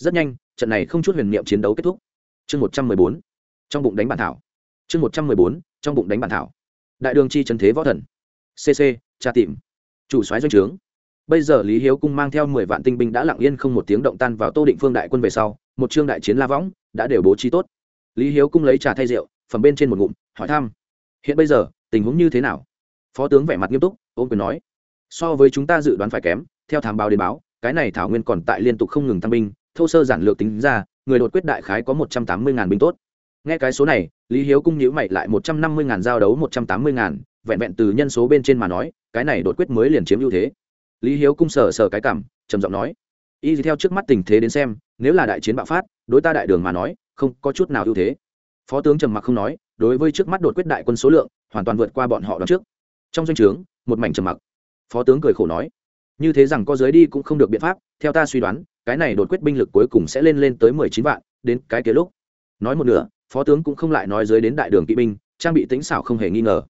Speaker 1: rất nhanh, trận này không chút huyền niệm chiến đấu kết thúc. Chương một trăm mười bốn, trong bụng đánh bản thảo. Chương một trăm mười bốn, trong bụng đánh bản thảo. Đại đường chi trần thế võ thần. Cc tra tìm. Chủ soái doanh trướng bây giờ lý hiếu cung mang theo mười vạn tinh binh đã lặng yên không một tiếng động tan vào tô định phương đại quân về sau, một trương đại chiến la võng đã đều bố trí tốt. Lý hiếu cung lấy trà thay rượu, phẩm bên trên một ngụm, hỏi thăm. Hiện bây giờ, tình huống như thế nào? Phó tướng vẻ mặt nghiêm túc ôm quyền nói. So với chúng ta dự đoán phải kém, theo thám báo đến báo, cái này thảo nguyên còn tại liên tục không ngừng tăng binh, thô sơ giản lược tính ra, người đột quyết đại khái có một trăm tám mươi ngàn binh tốt. Nghe cái số này, lý hiếu cung nhữ mày lại một trăm năm mươi ngàn giao đấu một trăm tám mươi ngàn, vẹn vẹn từ nhân số bên trên mà nói, cái này đột quyết mới liền chiếm ưu thế lý hiếu cung sờ sờ cái cảm, trầm giọng nói, y theo trước mắt tình thế đến xem, nếu là đại chiến bạo phát, đối ta đại đường mà nói, không có chút nào ưu thế. Phó tướng trầm mặc không nói, đối với trước mắt đột quyết đại quân số lượng, hoàn toàn vượt qua bọn họ đón trước. Trong doanh trướng, một mảnh trầm mặc. Phó tướng cười khổ nói, như thế rằng có giới đi cũng không được biện pháp, theo ta suy đoán, cái này đột quyết binh lực cuối cùng sẽ lên lên tới mười chín vạn, đến cái kia lúc. Nói một nửa, phó tướng cũng không lại nói giới đến đại đường kỵ binh, trang bị tính xảo không hề nghi ngờ.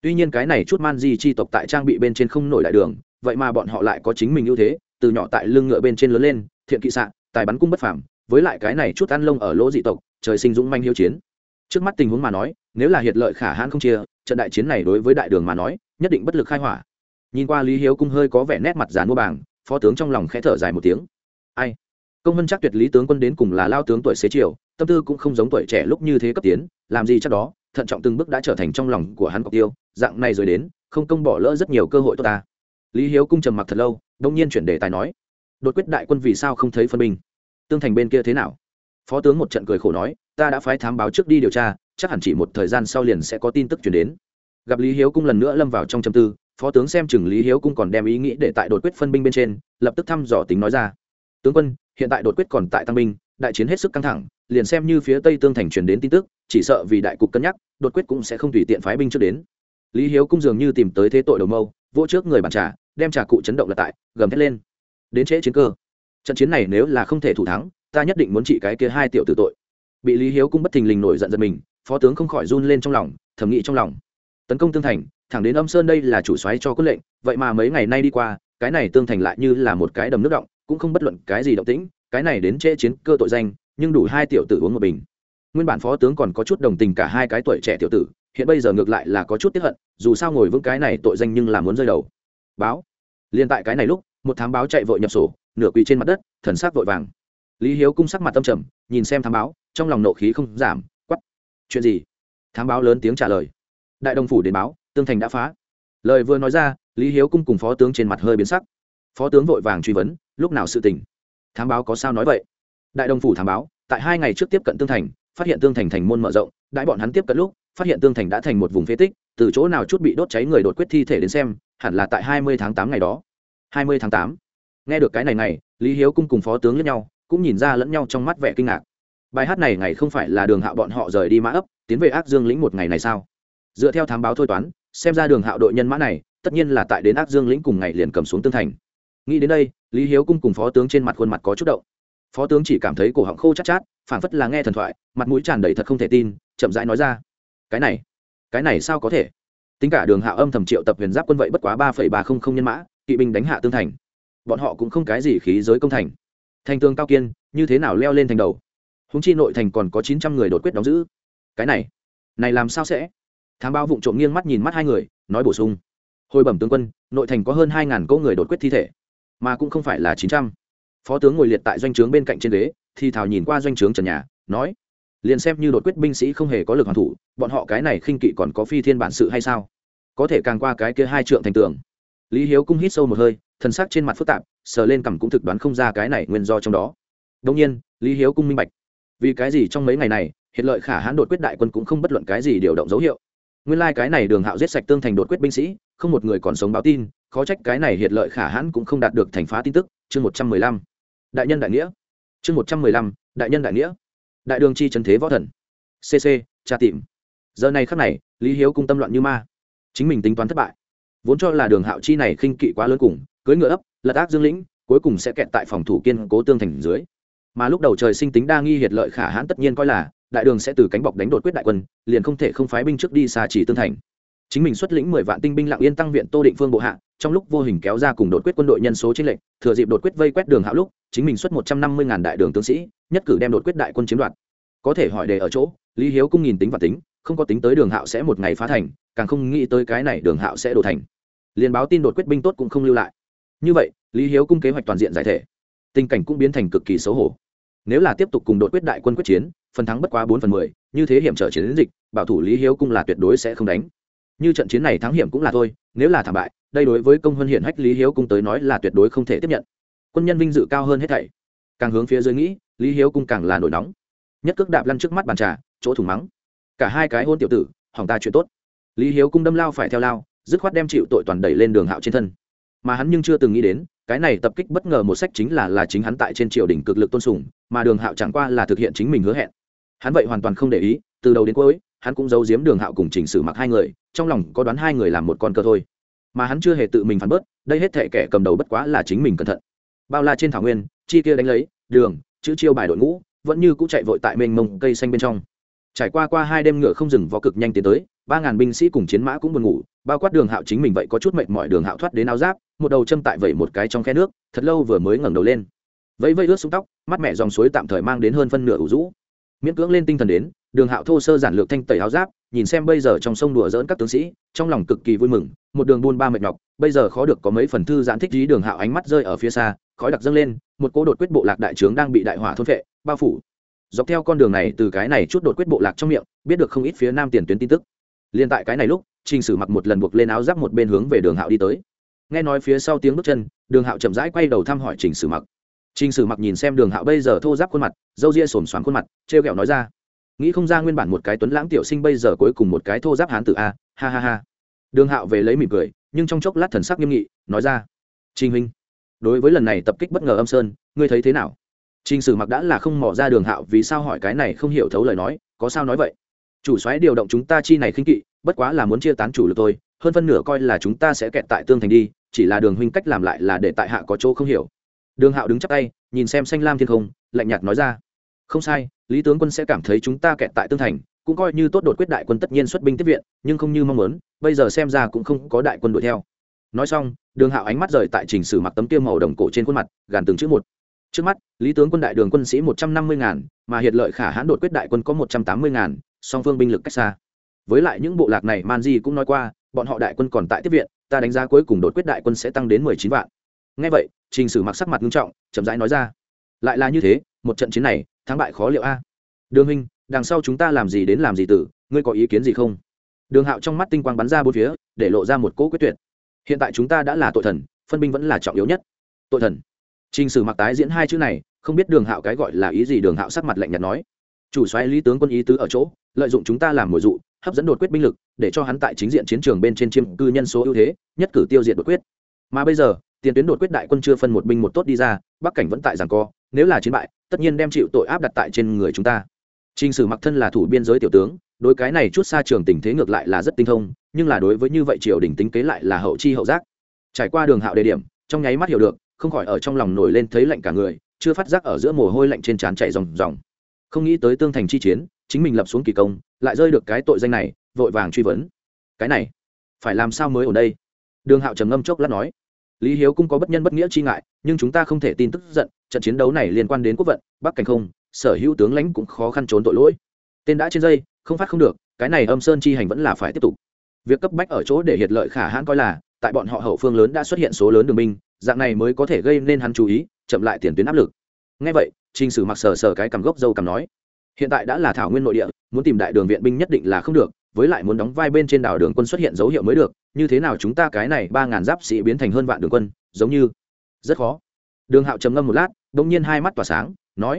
Speaker 1: Tuy nhiên cái này chút man di chi tộc tại trang bị bên trên không nổi đại đường vậy mà bọn họ lại có chính mình ưu thế từ nhỏ tại lưng ngựa bên trên lớn lên thiện kỵ sạ, tài bắn cung bất phảm với lại cái này chút ăn lông ở lỗ dị tộc trời sinh dũng manh hiếu chiến. Trước mắt tình huống mà nói nếu là hiệt lợi khả hãn không chia trận đại chiến này đối với đại đường mà nói nhất định bất lực khai hỏa. Nhìn qua lý hiếu cung hơi có vẻ nét mặt dàn mua bảng phó tướng trong lòng khẽ thở dài một tiếng. Ai? Công vân chắc tuyệt lý tướng quân đến cùng là lao tướng tuổi xế chiều tâm tư cũng không giống tuổi trẻ lúc như thế cấp tiến làm gì chắc đó thận trọng từng bước đã trở thành trong lòng của hắn cọc tiêu dạng này rồi đến không công bỏ lỡ rất nhiều cơ hội tốt ta lý hiếu cung trầm mặc thật lâu, đông nhiên chuyển đề tài nói, đột quyết đại quân vì sao không thấy phân binh? Tương thành bên kia thế nào? Phó tướng một trận cười khổ nói, ta đã phái thám báo trước đi điều tra, chắc hẳn chỉ một thời gian sau liền sẽ có tin tức chuyển đến. Gặp lý hiếu cung lần nữa lâm vào trong châm tư, phó tướng xem chừng lý hiếu cung còn đem ý nghĩ để tại đột quyết phân binh bên trên, lập tức thăm dò tính nói ra, tướng quân, hiện tại đột quyết còn tại tăng binh, đại chiến hết sức căng thẳng, liền xem như phía tây tương thành truyền đến tin tức, chỉ sợ vì đại cục cân nhắc, đột quyết cũng sẽ không tùy tiện phái binh trước đến. Lý hiếu cung dường như tìm tới thế tội đầu mâu, vỗ trước người bàn trả đem trà cụ chấn động lật tại, gầm thét lên. Đến trễ chiến cơ. Trận chiến này nếu là không thể thủ thắng, ta nhất định muốn trị cái kia hai tiểu tử tội. Bị lý hiếu cung bất thình lình nổi giận giận mình, phó tướng không khỏi run lên trong lòng, thầm nghĩ trong lòng. Tấn công tương thành, thẳng đến âm sơn đây là chủ xoáy cho quân lệnh, vậy mà mấy ngày nay đi qua, cái này tương thành lại như là một cái đầm nước động, cũng không bất luận cái gì động tĩnh, cái này đến trễ chiến cơ tội danh, nhưng đủ hai tiểu tử uống một bình. Nguyên bản phó tướng còn có chút đồng tình cả hai cái tuổi trẻ tiểu tử, hiện bây giờ ngược lại là có chút tiếp hận, dù sao ngồi vững cái này tội danh nhưng là muốn rơi đầu báo. Liên tại cái này lúc, một thám báo chạy vội nhập sổ, nửa quỳ trên mặt đất, thần sắc vội vàng. Lý hiếu cung sắc mặt tâm trầm, nhìn xem thám báo, trong lòng nộ khí không giảm quắp chuyện gì? Thám báo lớn tiếng trả lời. Đại đồng phủ đến báo, tương thành đã phá. Lời vừa nói ra, lý hiếu cung cùng phó tướng trên mặt hơi biến sắc. Phó tướng vội vàng truy vấn, lúc nào sự tình? Thám báo có sao nói vậy? Đại đồng phủ thám báo, tại hai ngày trước tiếp cận tương thành, phát hiện tương thành thành môn mở rộng, đãi bọn hắn tiếp cận lúc, phát hiện tương thành đã thành một vùng phế tích, từ chỗ nào chút bị đốt cháy người đột quyết thi thể đến xem hẳn là tại hai mươi tháng tám ngày đó. Hai mươi tháng tám. Nghe được cái này này lý hiếu cung cùng phó tướng lẫn nhau, cũng nhìn ra lẫn nhau trong mắt vẻ kinh ngạc. Bài hát này ngày không phải là đường Hạo bọn họ rời đi mã ấp, tiến về ác dương lĩnh một ngày này sao? Dựa theo thám báo thôi toán, xem ra đường hạo đội nhân mã này, tất nhiên là tại đến ác dương lĩnh cùng ngày liền cầm xuống tương thành. Nghĩ đến đây, lý hiếu cung cùng phó tướng trên mặt khuôn mặt có chút động. Phó tướng chỉ cảm thấy cổ họng khô chát chát, phảng phất là nghe thần thoại, mặt mũi tràn đầy thật không thể tin, chậm rãi nói ra. Cái này cái này sao có thể? Tính cả đường hạ âm thầm triệu tập huyền giáp quân vậy bất quá ba phẩy ba không không nhân mã, kỵ binh đánh hạ tương thành. Bọn họ cũng không cái gì khí giới công thành. Thành tương cao kiên, như thế nào leo lên thành đầu? Húng chi nội thành còn có chín trăm người đột quyết đóng giữ. Cái này này làm sao sẽ? Thám báo vụng trộm nghiêng mắt nhìn mắt hai người, nói bổ sung. Hồi bẩm tướng quân, nội thành có hơn hai ngàn cỗ người đột quyết thi thể, mà cũng không phải là chín trăm. Phó tướng ngồi liệt tại doanh trướng bên cạnh trên ghế, thì thào nhìn qua doanh trướng trần nhà, nói liền xem như đột quyết binh sĩ không hề có lực hoàn thủ, bọn họ cái này khinh kỵ còn có phi thiên bản sự hay sao? Có thể càng qua cái kia hai trượng thành tường. Lý hiếu cung hít sâu một hơi, thần sắc trên mặt phức tạp, sờ lên cằm cũng thực đoán không ra cái này nguyên do trong đó. Đông nhiên, lý hiếu cung minh bạch. Vì cái gì trong mấy ngày này, hiện lợi khả hãn đột quyết đại quân cũng không bất luận cái gì điều động dấu hiệu. Nguyên lai、like、cái này đường hạo giết sạch tương thành đột quyết binh sĩ, không một người còn sống báo tin, khó trách cái này hiện lợi khả hãn cũng không đạt được thành phá tin tức. Chương một trăm mười lăm. Đại nhân đại nghĩa. Chương một trăm mười lăm, đại nhân đại nghĩa đại đường chi trần thế võ thần. Cc tra tìm. Giờ này khắc này, lý hiếu cung tâm loạn như ma. Chính mình tính toán thất bại. Vốn cho là đường hạo chi này khinh kỵ quá lớn cùng cưới ngựa ấp, lật ác dương lĩnh, cuối cùng sẽ kẹt tại phòng thủ kiên cố tương thành dưới. Mà lúc đầu trời sinh tính đa nghi hiệt lợi khả hãn tất nhiên coi là, đại đường sẽ từ cánh bọc đánh đột quyết đại quân, liền không thể không phái binh trước đi xa chỉ tương thành. Chính mình xuất lĩnh mười vạn tinh binh lặng yên tăng viện tô định phương bộ hạ trong lúc vô hình kéo ra cùng đột quyết quân đội nhân số chính lệnh thừa dịp đột quyết vây quét đường hạo lúc, chính mình xuất một trăm năm mươi ngàn đại đường tướng sĩ, nhất cử đem đột quyết đại quân chiếm đoạt. Có thể hỏi đề ở chỗ, lý hiếu cung nhìn tính và tính, không có tính tới đường hạo sẽ một ngày phá thành, càng không nghĩ tới cái này đường hạo sẽ đổ thành. Liền báo tin đột quyết binh tốt cũng không lưu lại. Như vậy, lý hiếu cung kế hoạch toàn diện giải thể. Tình cảnh cũng biến thành cực kỳ xấu hổ. Nếu là tiếp tục cùng đột quyết đại quân quyết chiến, phần thắng bất quá bốn phần mười, như thế hiểm trở chiến dịch, bảo thủ lý hiếu cung là tuyệt đối sẽ không đánh như trận chiến này thắng hiểm cũng là thôi, nếu là thảm bại, đây đối với công hơn hiển hách lý hiếu cung tới nói là tuyệt đối không thể tiếp nhận. Quân nhân vinh dự cao hơn hết thảy. Càng hướng phía dưới nghĩ, lý hiếu cung càng là nổi nóng. Nhất cước đạp lăn trước mắt bàn trà, chỗ thủng mắng. Cả hai cái hôn tiểu tử, hỏng ta chuyện tốt. Lý hiếu cung đâm lao phải theo lao, dứt khoát đem chịu tội toàn đẩy lên đường hạo trên thân. Mà hắn nhưng chưa từng nghĩ đến, cái này tập kích bất ngờ một sách chính là là chính hắn tại trên triều đình cực lực tôn sùng, mà đường hạo chẳng qua là thực hiện chính mình hứa hẹn. Hắn vậy hoàn toàn không để ý, từ đầu đến cuối hắn cũng giấu giếm đường hạo cùng chỉnh sử mặc hai người, trong lòng có đoán hai người làm một con cờ thôi. Mà hắn chưa hề tự mình phản bớt, đây hết thệ kẻ cầm đầu bất quá là chính mình cẩn thận. Bao la trên thảo nguyên, chi kia đánh lấy, đường, chữ chiêu bài đội ngũ, vẫn như cũng chạy vội tại mênh mông cây xanh bên trong. Trải qua qua hai đêm ngựa không dừng vó cực nhanh tiến tới, ba ngàn binh sĩ cùng chiến mã cũng buồn ngủ, bao quát đường hạo chính mình vậy có chút mệt mỏi đường hạo thoát đến áo giáp, một đầu châm tại vẩy một cái trong khe nước, thật lâu vừa mới ngẩng đầu lên. Vẫy vẫy ướt xuống tóc, mắt mẹ dòng suối tạm thời mang đến hơn phân nửa ủ rũ. Miễn cưỡng lên tinh thần đến đường hạo thô sơ giản lược thanh tẩy áo giáp, nhìn xem bây giờ trong sông đùa dỡn các tướng sĩ, trong lòng cực kỳ vui mừng, một đường buôn ba mệt nhọc, bây giờ khó được có mấy phần thư giãn thích trí đường hạo ánh mắt rơi ở phía xa, khói đặc dâng lên, một cỗ đột quyết bộ lạc đại trướng đang bị đại hỏa thôn vệ bao phủ. Dọc theo con đường này, từ cái này chút đột quyết bộ lạc trong miệng, biết được không ít phía nam tiền tuyến tin tức. Liên tại cái này lúc, trình sử mặc một lần buộc lên áo giáp một bên hướng về đường hạo đi tới. Nghe nói phía sau tiếng bước chân, đường hạo chậm rãi quay đầu thăm hỏi trình sử mặc. Trình sử mặc nhìn xem đường hạo bây giờ thô giáp khuôn mặt, râu ria xồm xoắn khuôn mặt t r ghẹo nói ra nghĩ không ra nguyên bản một cái tuấn lãng tiểu sinh bây giờ cuối cùng một cái thô giáp hán tử a, ha ha ha. Đường hạo về lấy mỉm cười, nhưng trong chốc lát thần sắc nghiêm nghị, nói ra, trình huynh, đối với lần này tập kích bất ngờ âm sơn, ngươi thấy thế nào? Trình sử mặc đã là không mỏ ra đường hạo vì sao hỏi cái này không hiểu thấu lời nói, có sao nói vậy? Chủ xoáy điều động chúng ta chi này khinh kỵ, bất quá là muốn chia tán chủ lực thôi, hơn phân nửa coi là chúng ta sẽ kẹt tại tương thành đi, chỉ là đường huynh cách làm lại là để tại hạ có chỗ không hiểu. Đường hạo đứng chắp tay, nhìn xem xanh lam thiên không, lạnh nhạt nói ra, không sai lý tướng quân sẽ cảm thấy chúng ta kẹt tại tương thành, cũng coi như tốt đột quyết đại quân tất nhiên xuất binh tiếp viện, nhưng không như mong muốn, bây giờ xem ra cũng không có đại quân đuổi theo. Nói xong, đường hạo ánh mắt rời tại trình sử mặc tấm tiêu màu đồng cổ trên khuôn mặt, gàn từng chữ một. Trước mắt, lý tướng quân đại đường quân sĩ một trăm năm mươi ngàn, mà hiện lợi khả hãn đột quyết đại quân có một trăm tám mươi ngàn, song phương binh lực cách xa. Với lại những bộ lạc này, man di cũng nói qua, bọn họ đại quân còn tại tiếp viện, ta đánh giá cuối cùng đột quyết đại quân sẽ tăng đến mười chín vạn. Ngay vậy trình sử mặc sắc mặt nghiêm trọng, chậm rãi nói ra. Lại là như thế, một trận chiến này thắng bại khó liệu a. Đường huynh, đằng sau chúng ta làm gì đến làm gì tử, ngươi có ý kiến gì không? Đường hạo trong mắt tinh quang bắn ra bốn phía, để lộ ra một cỗ quyết tuyệt. Hiện tại chúng ta đã là tội thần, phân binh vẫn là trọng yếu nhất. Tội thần. Trình sử mặc tái diễn hai chữ này, không biết đường hạo cái gọi là ý gì, đường hạo sắc mặt lạnh nhạt nói. Chủ xoáy lý tướng quân ý tứ ở chỗ, lợi dụng chúng ta làm mồi dụ, hấp dẫn đột quyết binh lực, để cho hắn tại chính diện chiến trường bên trên chiêm cư nhân số ưu thế, nhất cử tiêu diệt đột quyết. Mà bây giờ tiền tuyến đột quyết đại quân chưa phân một binh một tốt đi ra bắc cảnh vẫn tại giảng co nếu là chiến bại tất nhiên đem chịu tội áp đặt tại trên người chúng ta. Trình Sử Mặc thân là thủ biên giới tiểu tướng, đối cái này chút xa trường tình thế ngược lại là rất tinh thông nhưng là đối với như vậy triều đình tính kế lại là hậu chi hậu giác. Trải qua đường hạo đề điểm trong nháy mắt hiểu được không khỏi ở trong lòng nổi lên thấy lạnh cả người chưa phát giác ở giữa mồ hôi lạnh trên trán chạy ròng ròng. Không nghĩ tới tương thành chi chiến chính mình lập xuống kỳ công lại rơi được cái tội danh này vội vàng truy vấn. Cái này phải làm sao mới ở đây? Đường hạo trầm ngâm chốc lát nói lý hiếu cũng có bất nhân bất nghĩa chi ngại, nhưng chúng ta không thể tin tức giận, trận chiến đấu này liên quan đến quốc vận, bắc cảnh không, sở hữu tướng lãnh cũng khó khăn trốn tội lỗi. Tên đã trên dây, không phát không được, cái này âm sơn chi hành vẫn là phải tiếp tục. Việc cấp bách ở chỗ để hiệt lợi khả hãn coi là, tại bọn họ hậu phương lớn đã xuất hiện số lớn đường binh, dạng này mới có thể gây nên hắn chú ý, chậm lại tiền tuyến áp lực. Ngay vậy, trình sử mặc sờ sờ cái cầm gốc dâu cầm nói, hiện tại đã là thảo nguyên nội địa, muốn tìm đại đường viện binh nhất định là không được với lại muốn đóng vai bên trên đảo đường quân xuất hiện dấu hiệu mới được, như thế nào chúng ta cái này ba ngàn giáp sĩ biến thành hơn vạn đường quân, giống như rất khó. Đường hạo trầm ngâm một lát đ ỗ n g nhiên hai mắt tỏa sáng, nói,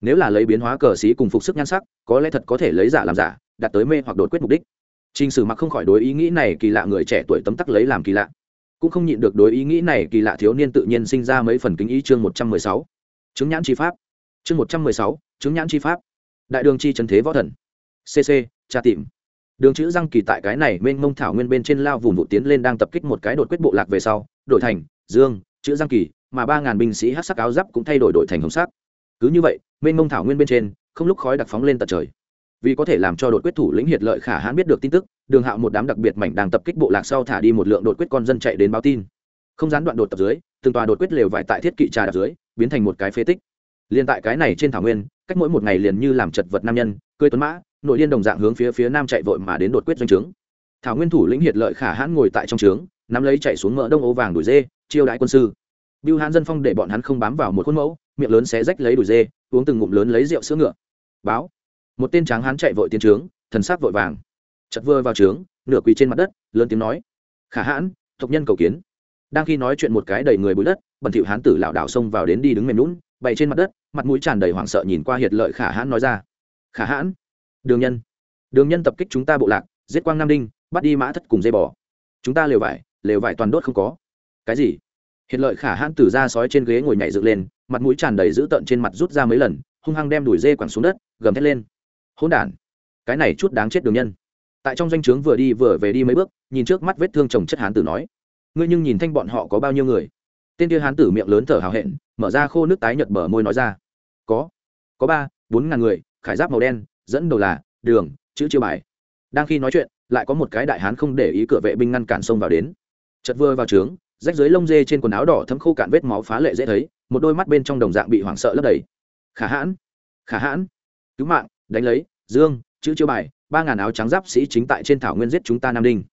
Speaker 1: nếu là lấy biến hóa cờ xí cùng phục sức nhan sắc, có lẽ thật có thể lấy giả làm giả, đạt tới mê hoặc đột quyết mục đích. T r ì n h sử mặc không khỏi đối ý nghĩ này kỳ lạ người trẻ tuổi tấm tắc lấy làm kỳ lạ. Cũng không nhịn được đối ý nghĩ này kỳ lạ thiếu niên tự nhiên sinh ra mấy phần kính ý chương một trăm mười sáu. Chứng nhãn chi pháp. Chương một trăm mười sáu, chứng nhãn chi pháp. Đại đường chi trần thế võ thần. Cc tra tìm đường chữ răng kỳ tại cái này mênh mông thảo nguyên bên trên lao vùng vụ tiến lên đang tập kích một cái đột quyết bộ lạc về sau, đổi thành dương, chữ răng kỳ, mà ba ngàn binh sĩ hát sắc áo giáp cũng thay đổi đổi thành hồng sắc. Cứ như vậy, mênh mông thảo nguyên bên trên, không lúc khói đặc phóng lên tận trời. Vì có thể làm cho đột quyết thủ lĩnh hiệt lợi khả hãn biết được tin tức, đường hạo một đám đặc biệt mảnh đang tập kích bộ lạc sau thả đi một lượng đột quyết con dân chạy đến báo tin. Không gián đoạn đột tập dưới, từng tòa đột quyết lều vải tại thiết kỵ trà đạp dưới, biến thành một cái phế tích. Liền tại cái này trên thảo nguyên, cách mỗi một ngày liền như làm chật vật nam nhân cưới tuấn mã nội liên đồng dạng hướng phía phía nam chạy vội mà đến đột quyết doanh trướng thảo nguyên thủ lĩnh hiệt lợi khả hãn ngồi tại trong trướng nắm lấy chạy xuống mỡ đông ố vàng đuổi dê chiêu đại quân sư biêu hãn dân phong để bọn hắn không bám vào một khuôn mẫu, miệng lớn xé rách lấy đùi dê, uống từng ngụm lớn lấy rượu sữa ngựa. Báo. Một tên tráng hán chạy vội tiến trướng, thần sắc vội vàng. chật vừa vào trướng, nửa quỳ trên mặt đất, lớn tiếng nói: "Khả hãn, tộc nhân cầu kiến." Đang khi nói chuyện một cái đầy người bụi đất, bẩn thỉu hán tử lão đảo xông vào đến đi đứng mềm nhũn, bày trên mặt đất, mặt mũi tràn đầy hoảng sợ nhìn qua hiệt lợi Khả hãn nói ra: "Khả hãn, đường nhân, đường nhân tập kích chúng ta bộ lạc, giết quang nam đinh, bắt đi mã thất cùng dây bò. Chúng ta lều vải, lều vải toàn đốt không có." "Cái gì?" hiện lợi khả hãn từ ra sói trên ghế ngồi nhảy dựng lên mặt mũi tràn đầy dữ tợn trên mặt rút ra mấy lần hung hăng đem đuổi dê quẳng xuống đất gầm thét lên hỗn đản cái này chút đáng chết đường nhân tại trong danh trướng vừa đi vừa về đi mấy bước nhìn trước mắt vết thương chồng chất hán tử nói ngươi nhưng nhìn thanh bọn họ có bao nhiêu người tên kia hán tử miệng lớn thở hào hẹn mở ra khô nước tái nhợt bờ môi nói ra có có ba bốn ngàn người khải giáp màu đen dẫn đầu là đường, chữ chiêu bài. Đang khi nói chuyện, lại có một cái đại hán không để ý cửa vệ binh ngăn cản sông vào đến. Chật vừa vào trướng, rách dưới lông dê trên quần áo đỏ thấm khô cạn vết máu phá lệ dễ thấy, một đôi mắt bên trong đồng dạng bị hoảng sợ lấp đầy. Khả hãn khả hãn. Cứu mạng, đánh lấy, dương, chữ chiêu bài, ba ngàn áo trắng giáp sĩ chính tại trên thảo nguyên giết chúng ta nam đinh.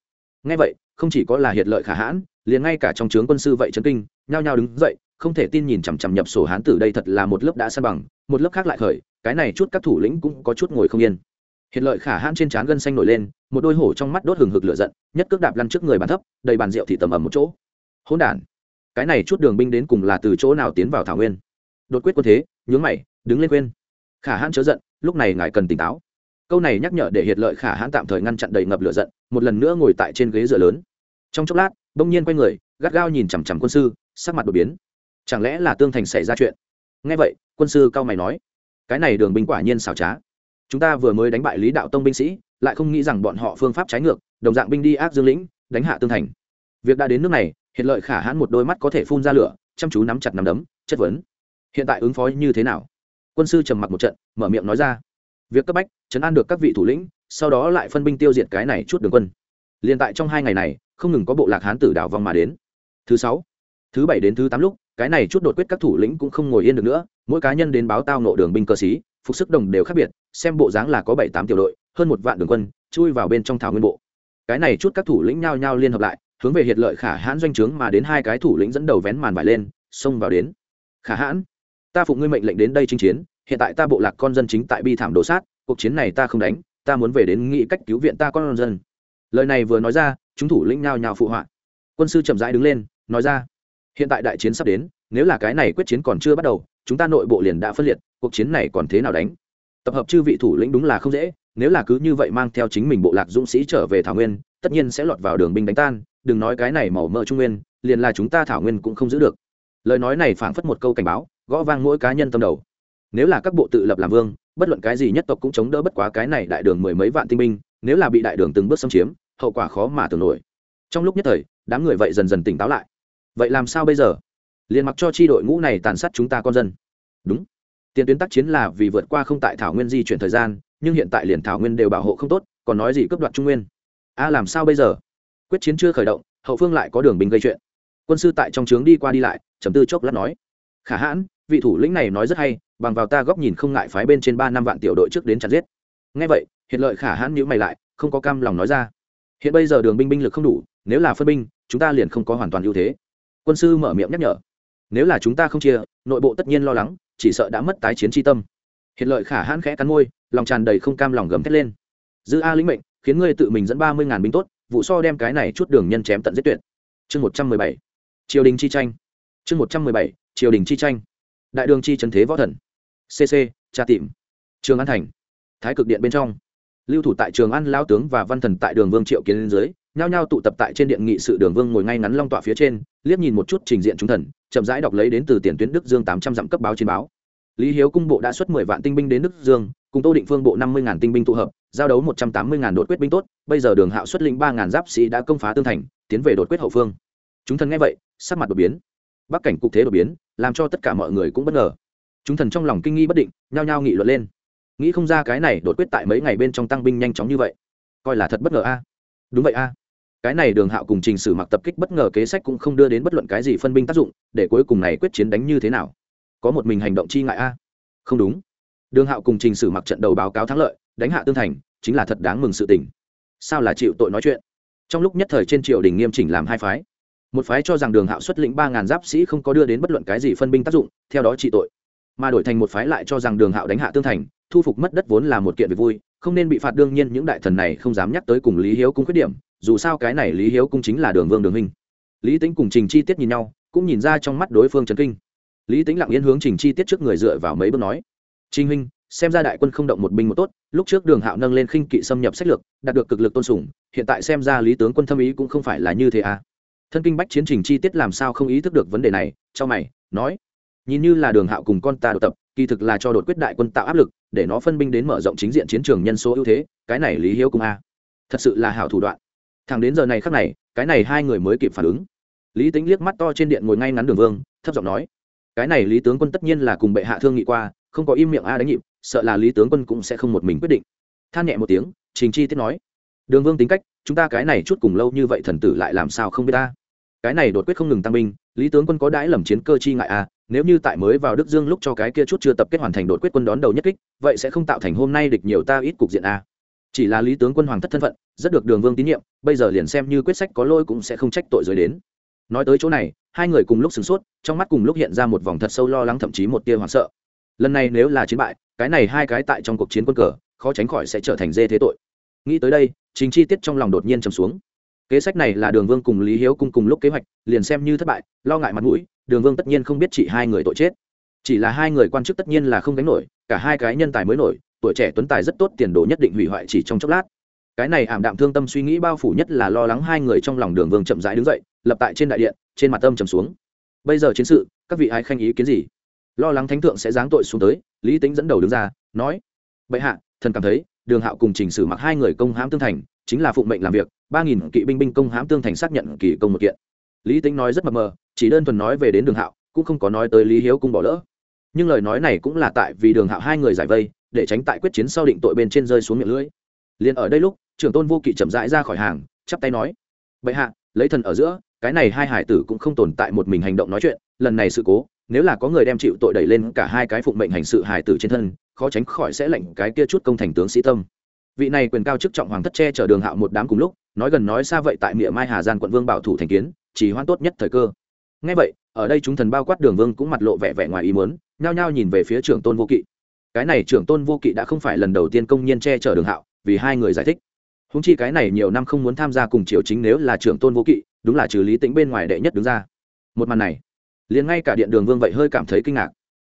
Speaker 1: Ngay vậy, không chỉ có là hiệt lợi khả hãn, liền ngay cả trong trướng quân sư vậy trấn kinh, nhao nhao đứng dậy, không thể tin nhìn chằm chằm nhập sổ hán tử đây thật là một lớp đã san bằng, một lớp khác lại khởi cái này chút các thủ lĩnh cũng có chút ngồi không yên. Hiện lợi khả hãn trên trán gân xanh nổi lên, một đôi hổ trong mắt đốt hừng hực lửa giận, nhất cước đạp lăn trước người bàn thấp, đầy bàn rượu thì tầm ầm một chỗ. Hỗn đản, cái này chút đường binh đến cùng là từ chỗ nào tiến vào thảo nguyên? Đột quyết quân thế, nhướng mày, đứng lên quên khả hãn chớ giận, lúc này ngài cần tỉnh táo. Câu này nhắc nhở để hiệt lợi khả hãn tạm thời ngăn chặn đầy ngập lửa giận, một lần nữa ngồi tại trên ghế dựa lớn. Trong chốc lát, bỗng nhiên quay người, gắt gao nhìn chằm chằm quân sư, sắc mặt đột biến. Chẳng lẽ là tương thành xảy ra chuyện? Nghe vậy, quân sư cao mày nói cái này đường binh quả nhiên xảo trá. Chúng ta vừa mới đánh bại lý đạo tông binh sĩ, lại không nghĩ rằng bọn họ phương pháp trái ngược, đồng dạng binh đi ác dương lĩnh, đánh hạ tương thành. Việc đã đến nước này hiện lợi khả hãn một đôi mắt có thể phun ra lửa, chăm chú nắm chặt nắm đấm, chất vấn. Hiện tại ứng phó như thế nào? Quân sư trầm mặc một trận, mở miệng nói ra. Việc cấp bách, chấn an được các vị thủ lĩnh, sau đó lại phân binh tiêu diệt cái này chút đường quân. Liền tại trong hai ngày này, không ngừng có bộ lạc hán tử đảo vòng mà đến. Thứ sáu, thứ bảy đến thứ tám lúc cái này chút đột quyết các thủ lĩnh cũng không ngồi yên được nữa, mỗi cá nhân đến báo tao nộ đường binh cơ sĩ, phục sức đồng đều khác biệt, xem bộ dáng là có bảy tám tiểu đội, hơn một vạn đường quân, chui vào bên trong thảo nguyên bộ. Cái này chút các thủ lĩnh nhao nhao liên hợp lại, hướng về hiệt lợi khả hãn doanh trướng mà đến hai cái thủ lĩnh dẫn đầu vén màn vải lên, xông vào đến. Khả hãn, ta phụng ngươi mệnh lệnh đến đây chinh chiến, hiện tại ta bộ lạc con dân chính tại bi thảm đổ sát, cuộc chiến này ta không đánh, ta muốn về đến nghĩ cách cứu viện ta con dân. Lời này vừa nói ra, chúng thủ lĩnh nhao nhao phụ họa. Quân sư chậm rãi đứng lên, nói ra hiện tại đại chiến sắp đến, nếu là cái này quyết chiến còn chưa bắt đầu, chúng ta nội bộ liền đã phân liệt, cuộc chiến này còn thế nào đánh? Tập hợp chư vị thủ lĩnh đúng là không dễ, nếu là cứ như vậy mang theo chính mình bộ lạc dũng sĩ trở về thảo nguyên, tất nhiên sẽ lọt vào đường binh đánh tan, đừng nói cái này màu mỡ trung nguyên, liền là chúng ta thảo nguyên cũng không giữ được. Lời nói này phảng phất một câu cảnh báo, gõ vang mỗi cá nhân tâm đầu. Nếu là các bộ tự lập làm vương, bất luận cái gì nhất tộc cũng chống đỡ bất quá cái này đại đường mười mấy vạn tinh binh, nếu là bị đại đường từng bước xâm chiếm, hậu quả khó mà tưởng nổi. Trong lúc nhất thời, đám người vậy dần dần tỉnh táo lại vậy làm sao bây giờ? Liền mặc cho chi đội ngũ này tàn sát chúng ta con dân. Đúng. Tiền tuyến tác chiến là vì vượt qua không tại thảo nguyên di chuyển thời gian, nhưng hiện tại liền thảo nguyên đều bảo hộ không tốt, còn nói gì cướp đoạt trung nguyên? A, làm sao bây giờ? Quyết chiến chưa khởi động, hậu phương lại có đường binh gây chuyện. Quân sư tại trong trướng đi qua đi lại chấm tư chốc lát nói. Khả hãn, vị thủ lĩnh này nói rất hay, bằng vào ta góc nhìn không ngại phái bên trên ba năm vạn tiểu đội trước đến chặt giết. Ngay vậy, hiện lợi khả hãn nhữ mày lại, không có cam lòng nói ra. Hiện bây giờ đường binh binh lực không đủ, nếu là phân binh, chúng ta liền không có hoàn toàn ưu thế quân sư mở miệng nhắc nhở. Nếu là chúng ta không chia, nội bộ tất nhiên lo lắng, chỉ sợ đã mất tái chiến tri tâm. Hiện lợi khả hãn khẽ cắn môi, lòng tràn đầy không cam lòng gầm thét lên. Dư a lĩnh mệnh, khiến ngươi tự mình dẫn ba mươi ngàn binh tốt, vụ so đem cái này chút đường nhân chém tận giết tuyệt. Chương một trăm mười bảy. Triều đình chi tranh. Chương một trăm mười bảy. Triều đình chi tranh. Đại đường chi trần thế võ thần. Cc tra tìm trường an thành. Thái cực điện bên trong. Lưu thủ tại trường an lao tướng và văn thần tại đường vương triệu kiến dưới nhao nhao tụ tập tại trên điện nghị sự đường vương ngồi ngay ngắn long tọa phía trên, liếc nhìn một chút trình diện chúng thần, chậm rãi đọc lấy đến từ tiền tuyến đức dương tám trăm dặm cấp báo trên báo. Lý hiếu cung bộ đã xuất mười vạn tinh binh đến đức dương, cùng tô định phương bộ năm mươi ngàn tinh binh tụ hợp, giao đấu một trăm tám mươi ngàn đột quyết binh tốt, bây giờ đường hạo xuất lĩnh ba ngàn giáp sĩ đã công phá tương thành, tiến về đột quyết hậu phương. Chúng thần nghe vậy, sắc mặt đột biến. Bắc cảnh cục thế đột biến, làm cho tất cả mọi người cũng bất ngờ. Chúng thần trong lòng kinh nghi bất định, nhao nhao nghị luận lên. Nghĩ không ra cái này đột quyết tại mấy ngày bên trong tăng binh nhanh chóng như vậy. Coi là thật bất ngờ a. Đúng vậy a cái này đường hạo cùng trình sử mặc tập kích bất ngờ kế sách cũng không đưa đến bất luận cái gì phân binh tác dụng, để cuối cùng này quyết chiến đánh như thế nào? Có một mình hành động chi ngại a? Không đúng. Đường hạo cùng trình sử mặc trận đầu báo cáo thắng lợi, đánh hạ tương thành, chính là thật đáng mừng sự tình. Sao là chịu tội nói chuyện? Trong lúc nhất thời trên triều đình nghiêm chỉnh làm hai phái. Một phái cho rằng đường hạo xuất lĩnh ba ngàn giáp sĩ không có đưa đến bất luận cái gì phân binh tác dụng, theo đó trị tội. Mà đổi thành một phái lại cho rằng đường hạo đánh hạ tương thành, thu phục mất đất vốn là một kiện việc vui, không nên bị phạt đương nhiên những đại thần này không dám nhắc tới cùng lý hiếu cung khuyết điểm dù sao cái này lý hiếu cung chính là đường vương đường huynh. Lý tính cùng trình chi tiết nhìn nhau, cũng nhìn ra trong mắt đối phương trấn kinh. Lý tính lặng yên hướng trình chi tiết trước người dựa vào mấy bước nói, trình huynh, xem ra đại quân không động một binh một tốt, lúc trước đường hạo nâng lên khinh kỵ xâm nhập sách lược, đạt được cực lực tôn sùng, hiện tại xem ra lý tướng quân thâm ý cũng không phải là như thế à? Thân kinh bách chiến trình chi tiết làm sao không ý thức được vấn đề này, cho mày, nói, nhìn như là đường hạo cùng con ta đột tập, kỳ thực là cho đột quyết đại quân tạo áp lực, để nó phân binh đến mở rộng chính diện chiến trường nhân số ưu thế, cái này lý hiếu cùng a à? thật sự là hảo thủ đoạn thẳng đến giờ này khắc này, cái này hai người mới kịp phản ứng. Lý tính liếc mắt to trên điện ngồi ngay ngắn đường vương, thấp giọng nói, cái này lý tướng quân tất nhiên là cùng bệ hạ thương nghị qua, không có im miệng a đánh nhịp, sợ là lý tướng quân cũng sẽ không một mình quyết định. Than nhẹ một tiếng, trình chi tiết nói, đường vương tính cách, chúng ta cái này chút cùng lâu như vậy thần tử lại làm sao không biết ta? Cái này đột quyết không ngừng tăng binh, lý tướng quân có đãi lầm chiến cơ chi ngại a nếu như tại mới vào đức dương lúc cho cái kia chút chưa tập kết hoàn thành đột quyết quân đón đầu nhất kích, vậy sẽ không tạo thành hôm nay địch nhiều ta ít cục diện a chỉ là lý tướng quân hoàng thất thân phận, rất được đường vương tín nhiệm, bây giờ liền xem như quyết sách có lôi cũng sẽ không trách tội giới đến. Nói tới chỗ này, hai người cùng lúc sửng sốt, trong mắt cùng lúc hiện ra một vòng thật sâu lo lắng thậm chí một tia hoảng sợ. Lần này nếu là chiến bại, cái này hai cái tại trong cuộc chiến quân cờ, khó tránh khỏi sẽ trở thành dê thế tội. Nghĩ tới đây, chính chi tiết trong lòng đột nhiên trầm xuống. Kế sách này là đường vương cùng lý hiếu cùng cùng lúc kế hoạch, liền xem như thất bại, lo ngại mặt mũi, đường vương tất nhiên không biết chỉ hai người tội chết. Chỉ là hai người quan chức tất nhiên là không gánh nổi, cả hai cái nhân tài mới nổi tuổi trẻ tuấn tài rất tốt, tiền đồ nhất định hủy hoại chỉ trong chốc lát. Cái này ảm đạm thương tâm suy nghĩ bao phủ nhất là lo lắng hai người trong lòng đường vương chậm rãi đứng dậy, lập tại trên đại điện, trên mặt tâm trầm xuống. Bây giờ chiến sự, các vị ai khanh ý kiến gì? Lo lắng thánh thượng sẽ giáng tội xuống tới, lý tính dẫn đầu đứng ra, nói, bệ hạ, thần cảm thấy, đường hạo cùng trình sử mặc hai người công hãm tương thành, chính là phụng mệnh làm việc, ba nghìn kỵ binh binh công hãm tương thành xác nhận kỳ công một kiện. Lý tính nói rất mập mờ, chỉ đơn thuần nói về đến đường hạo, cũng không có nói tới lý hiếu cung bỏ lỡ. Nhưng lời nói này cũng là tại vì đường hạo hai người giải vây để tránh tại quyết chiến sau định tội bên trên rơi xuống miệng lưỡi. Liền ở đây lúc, trưởng tôn vô kỵ chậm rãi ra khỏi hàng, chắp tay nói, bệ hạ, lấy thần ở giữa, cái này hai hải tử cũng không tồn tại một mình hành động nói chuyện, lần này sự cố, nếu là có người đem chịu tội đẩy lên cả hai cái phụng mệnh hành sự hải tử trên thân, khó tránh khỏi sẽ lệnh cái kia chút công thành tướng sĩ tâm. Vị này quyền cao chức trọng hoàng thất che chở đường hạo một đám cùng lúc, nói gần nói xa vậy tại miệng mai hà giang quận vương bảo thủ thành kiến, chỉ hoan tốt nhất thời cơ. Ngay vậy, ở đây chúng thần bao quát đường vương cũng mặt lộ vẻ vẻ ngoài ý muốn, nhao nhao nhìn về phía trưởng tôn vô kỵ cái này trưởng tôn vô kỵ đã không phải lần đầu tiên công nhiên che chở đường hạo, vì hai người giải thích. Húng chi cái này nhiều năm không muốn tham gia cùng triều chính nếu là trưởng tôn vô kỵ, đúng là trừ lý tính bên ngoài đệ nhất đứng ra. Một màn này, liền ngay cả điện đường vương vậy hơi cảm thấy kinh ngạc.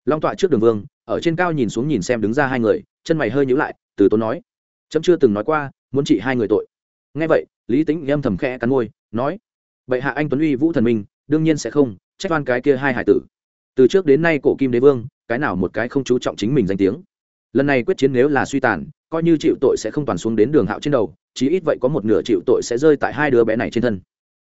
Speaker 1: Long tọa trước đường vương, ở trên cao nhìn xuống nhìn xem đứng ra hai người, chân mày hơi nhữ lại, từ tốn nói trẫm chưa từng nói qua, muốn trị hai người tội. Ngay vậy, lý tính âm thầm khẽ cắn môi, nói vậy hạ anh tuấn uy vũ thần minh, đương nhiên sẽ không trách oan cái kia hai hải tử. Từ trước đến nay cổ kim đế vương cái nào một cái không chú trọng chính mình danh tiếng. Lần này quyết chiến nếu là suy tàn, coi như chịu tội sẽ không toàn xuống đến đường hạo trên đầu, chí ít vậy có một nửa chịu tội sẽ rơi tại hai đứa bé này trên thân.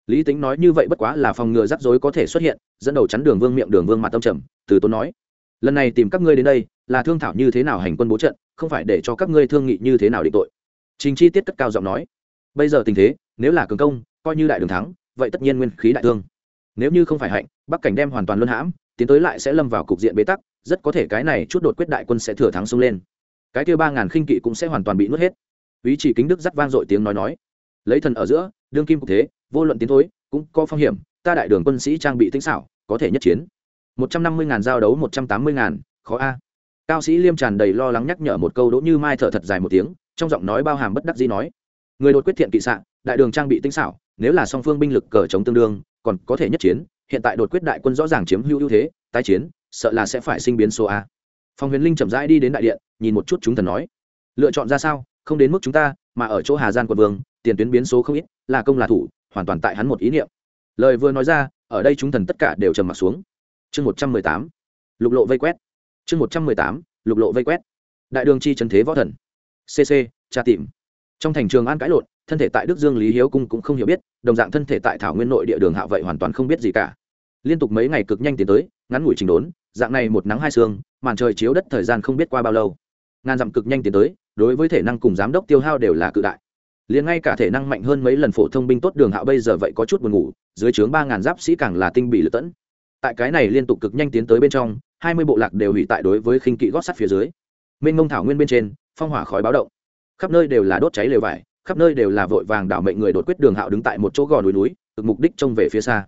Speaker 1: Lý tính nói như vậy bất quá là phòng ngừa rắc rối có thể xuất hiện, dẫn đầu chắn đường vương miệng đường vương mặt tâm trầm, từ tốn nói, lần này tìm các ngươi đến đây, là thương thảo như thế nào hành quân bố trận, không phải để cho các ngươi thương nghị như thế nào định tội. Trình chi tiết cất cao giọng nói, bây giờ tình thế, nếu là cường công, coi như đại đường thắng, vậy tất nhiên nguyên khí đại thương. Nếu như không phải hạnh, bắc cảnh đem hoàn toàn luân hãm, tiến tới lại sẽ lâm vào cục diện bế tắc rất có thể cái này chút đột quyết đại quân sẽ thừa thắng xông lên. Cái kia ba ngàn khinh kỵ cũng sẽ hoàn toàn bị nuốt hết. Ý chỉ kính đức dắt vang dội tiếng nói nói. Lấy thần ở giữa, đương kim cục thế, vô luận tiến thối, cũng có phong hiểm, ta đại đường quân sĩ trang bị tinh xảo, có thể nhất chiến. Một trăm năm mươi ngàn giao đấu, một trăm tám mươi ngàn, khó a. Cao sĩ liêm tràn đầy lo lắng nhắc nhở một câu đỗ như mai thở thật dài một tiếng, trong giọng nói bao hàm bất đắc dĩ nói. Người đột quyết thiện kỵ xạ, đại đường trang bị tinh xảo, nếu là song phương binh lực cờ chống tương đương, còn có thể nhất chiến, hiện tại đột quyết đại quân rõ ràng chiếm hữu ưu thế, tái chiến sợ là sẽ phải sinh biến số a. Phong huyền linh chậm rãi đi đến đại điện, nhìn một chút chúng thần nói. Lựa chọn ra sao? Không đến mức chúng ta, mà ở chỗ hà gian quận vương, tiền tuyến biến số không ít, là công là thủ, hoàn toàn tại hắn một ý niệm. Lời vừa nói ra, ở đây chúng thần tất cả đều trầm m ặ t xuống. Chương một trăm mười tám, lục lộ vây quét. Chương một trăm mười tám, lục lộ vây quét. Đại đường chi trần thế võ thần. Cc tra tìm. Trong thành trường an cãi lộn, thân thể tại đức dương lý hiếu cung cũng không hiểu biết, đồng dạng thân thể tại thảo nguyên nội địa đường hạ vậy hoàn toàn không biết gì cả. Liên tục mấy ngày cực nhanh tiến tới, ngắn ngủi trình đốn dạng này một nắng hai sương, màn trời chiếu đất thời gian không biết qua bao lâu. Ngàn dặm cực nhanh tiến tới, đối với thể năng cùng giám đốc tiêu hao đều là cự đại. Liền ngay cả thể năng mạnh hơn mấy lần phổ thông binh tốt đường hạo bây giờ vậy có chút buồn ngủ, dưới trướng ba ngàn giáp sĩ càng là tinh bị lựa tẫn. Tại cái này liên tục cực nhanh tiến tới bên trong, hai mươi bộ lạc đều hủy tại đối với khinh kỵ gót sắt phía dưới. Mênh mông thảo nguyên bên trên, phong hỏa khói báo động. Khắp nơi đều là đốt cháy lều vải, khắp nơi đều là vội vàng đảo mệnh người đột quyết đường hạo đứng tại một chỗ gò núi núi cực mục đích trông về phía xa.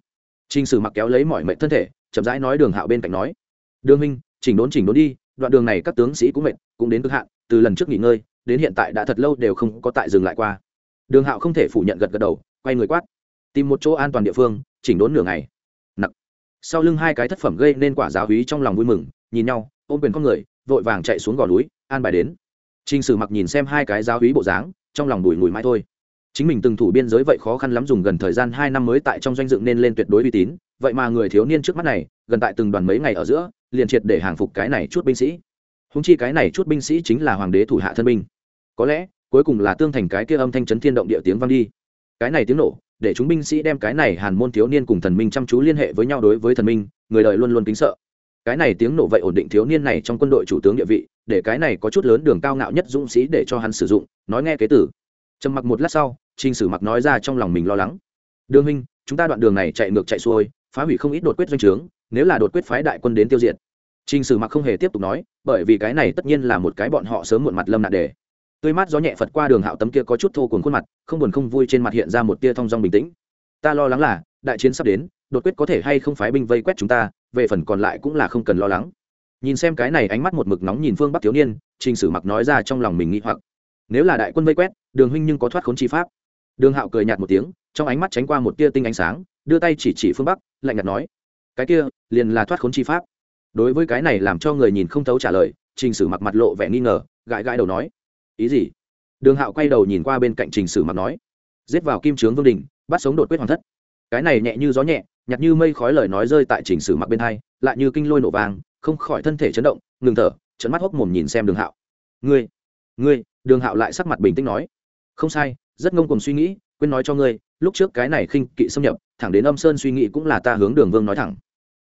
Speaker 1: T r ì n h sử mặc kéo lấy mọi mệnh thân thể, chậm rãi nói đường hạo bên cạnh nói đương minh, chỉnh đốn chỉnh đốn đi, đoạn đường này các tướng sĩ cũng mệt, cũng đến cực hạn, từ lần trước nghỉ ngơi, đến hiện tại đã thật lâu đều không có tại dừng lại qua. Đường hạo không thể phủ nhận gật gật đầu, quay người quát. Tìm một chỗ an toàn địa phương, chỉnh đốn nửa ngày. Nặng sau lưng hai cái thất phẩm gây nên quả giáo hí trong lòng vui mừng, nhìn nhau, ôm quyền con người, vội vàng chạy xuống gò núi, an bài đến. T r ì n h sử mặc nhìn xem hai cái giáo hí bộ dáng, trong lòng đùi ngùi mãi thôi chính mình từng thủ biên giới vậy khó khăn lắm dùng gần thời gian hai năm mới tại trong doanh dựng nên lên tuyệt đối uy tín, vậy mà người thiếu niên trước mắt này, gần tại từng đoàn mấy ngày ở giữa, liền triệt để hàng phục cái này chút binh sĩ. Húng chi cái này chút binh sĩ chính là hoàng đế thủ hạ thân binh. Có lẽ, cuối cùng là tương thành cái kia âm thanh chấn thiên động địa tiếng vang đi. Cái này tiếng nổ, để chúng binh sĩ đem cái này hàn môn thiếu niên cùng thần minh chăm chú liên hệ với nhau đối với thần minh, người đời luôn luôn kính sợ. Cái này tiếng nổ vậy ổn định thiếu niên này trong quân đội chủ tướng địa vị, để cái này có chút lớn đường cao ngạo nhất dũng sĩ để cho hắn sử dụng, nói nghe kế tử trầm mặc một lát sau, trình sử mặc nói ra trong lòng mình lo lắng. Đường huynh, chúng ta đoạn đường này chạy ngược chạy xuôi, phá hủy không ít đột quyết doanh trướng, nếu là đột quyết phái đại quân đến tiêu diệt. Trình sử mặc không hề tiếp tục nói, bởi vì cái này tất nhiên là một cái bọn họ sớm muộn mặt lâm nạn đề. Tươi mát gió nhẹ phật qua đường hạo tấm kia có chút thô cuồng khuôn mặt, không buồn không vui trên mặt hiện ra một tia thong dong bình tĩnh. Ta lo lắng là, đại chiến sắp đến, đột quyết có thể hay không phái binh vây quét chúng ta, về phần còn lại cũng là không cần lo lắng. Nhìn xem cái này ánh mắt một mực nóng nhìn phương bắc thiếu niên, trình sử mặc nói ra trong lòng mình nghĩ hoặc. Nếu là đại quân vây quét đường huynh nhưng có thoát khốn chi pháp. Đường hạo cười nhạt một tiếng, trong ánh mắt tránh qua một tia tinh ánh sáng, đưa tay chỉ chỉ phương bắc, lạnh nhạt nói, cái kia, liền là thoát khốn chi pháp. Đối với cái này làm cho người nhìn không thấu trả lời, trình sử mặc mặt lộ vẻ nghi ngờ, gãi gãi đầu nói, ý gì? Đường hạo quay đầu nhìn qua bên cạnh trình sử mặc nói, giết vào kim trướng vương đình bắt sống đột quyết hoàng thất. Cái này nhẹ như gió nhẹ nhặt như mây khói lời nói rơi tại trình sử mặc bên hai, lại như kinh lôi nổ vàng không khỏi thân thể chấn động, ngừng thở trận mắt hốc mồm nhìn xem đường hạo. Ngươi ngươi, đường hạo lại sắc mặt bình tĩnh nói không sai, rất ngông cùng suy nghĩ, quên nói cho ngươi, lúc trước cái này khinh kỵ xâm nhập, thẳng đến âm sơn suy nghĩ cũng là ta hướng đường vương nói thẳng.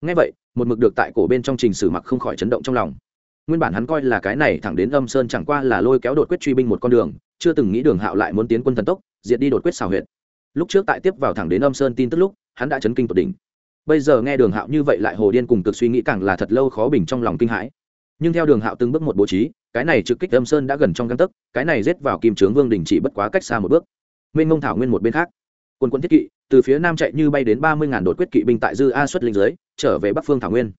Speaker 1: Ngay vậy, một mực được tại cổ bên trong trình sử mặc không khỏi chấn động trong lòng. Nguyên bản hắn coi là cái này thẳng đến âm sơn chẳng qua là lôi kéo đột quyết truy binh một con đường, chưa từng nghĩ đường hạo lại muốn tiến quân thần tốc, diệt đi đột quyết xào huyệt. Lúc trước tại tiếp vào thẳng đến âm sơn tin tức lúc, hắn đã chấn kinh tột đỉnh. Bây giờ nghe đường hạo như vậy lại hồ điên cùng cực suy nghĩ càng là thật lâu khó bình trong lòng kinh hãi. Nhưng theo đường hạo từng bước một bố trí cái này trực kích âm sơn đã gần trong găng tấc, cái này rết vào kim trướng vương đình chỉ bất quá cách xa một bước. Mênh mông thảo nguyên một bên khác quân quân thiết kỵ, từ phía nam chạy như bay đến ba mươi ngàn đột quyết kỵ binh tại dư a xuất linh giới trở về bắc phương thảo nguyên.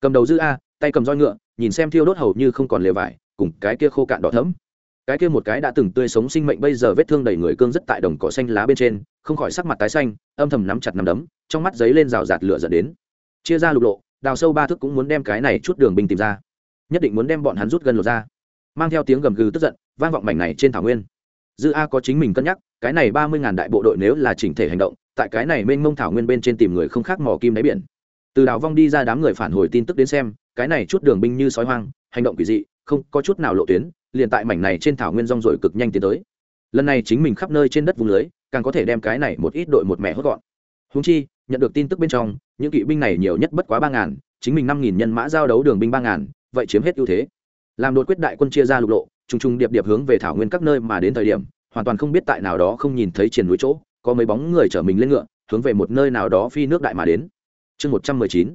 Speaker 1: Cầm đầu dư a, tay cầm roi ngựa, nhìn xem thiêu đốt hầu như không còn lều vải, cùng cái kia khô cạn đỏ thấm cái kia một cái đã từng tươi sống sinh mệnh bây giờ vết thương đầy người cương rất tại đồng cỏ xanh lá bên trên, không khỏi sắc mặt tái xanh, âm thầm nắm chặt nắm đấm, trong mắt giấy lên rào rạt lửa dẫn đến. Chia ra lục lộ, đào sâu ba thước cũng muốn đem cái này chút đường binh tìm ra. Nhất định muốn đem bọn hắn rút gần lột ra mang theo tiếng gầm gừ tức giận, vang vọng mảnh này trên thảo nguyên. Dư a có chính mình cân nhắc, cái này ba mươi ngàn đại bộ đội nếu là chỉnh thể hành động, tại cái này mênh mông thảo nguyên bên trên tìm người không khác mò kim đáy biển. Từ đảo vong đi ra đám người phản hồi tin tức đến xem, cái này chút đường binh như sói hoang, hành động quỷ dị, không có chút nào lộ tuyến, liền tại mảnh này trên thảo nguyên rong rồi cực nhanh tiến tới. Lần này chính mình khắp nơi trên đất vùng lưới, càng có thể đem cái này một ít đội một mẹ hốt gọn. Húng chi, nhận được tin tức bên trong, những kỵ binh này nhiều nhất bất quá ba ngàn, chính mình năm nghìn nhân mã giao đấu đường binh ba ngàn, vậy chiếm hết ưu thế làm đột quyết đại quân chia ra lục lộ t r ù n g t r ù n g điệp điệp hướng về thảo nguyên các nơi mà đến thời điểm, hoàn toàn không biết tại nào đó không nhìn thấy triển núi chỗ, có mấy bóng người chở mình lên ngựa, hướng về một nơi nào đó phi nước đại mà đến. Chương một trăm mười chín,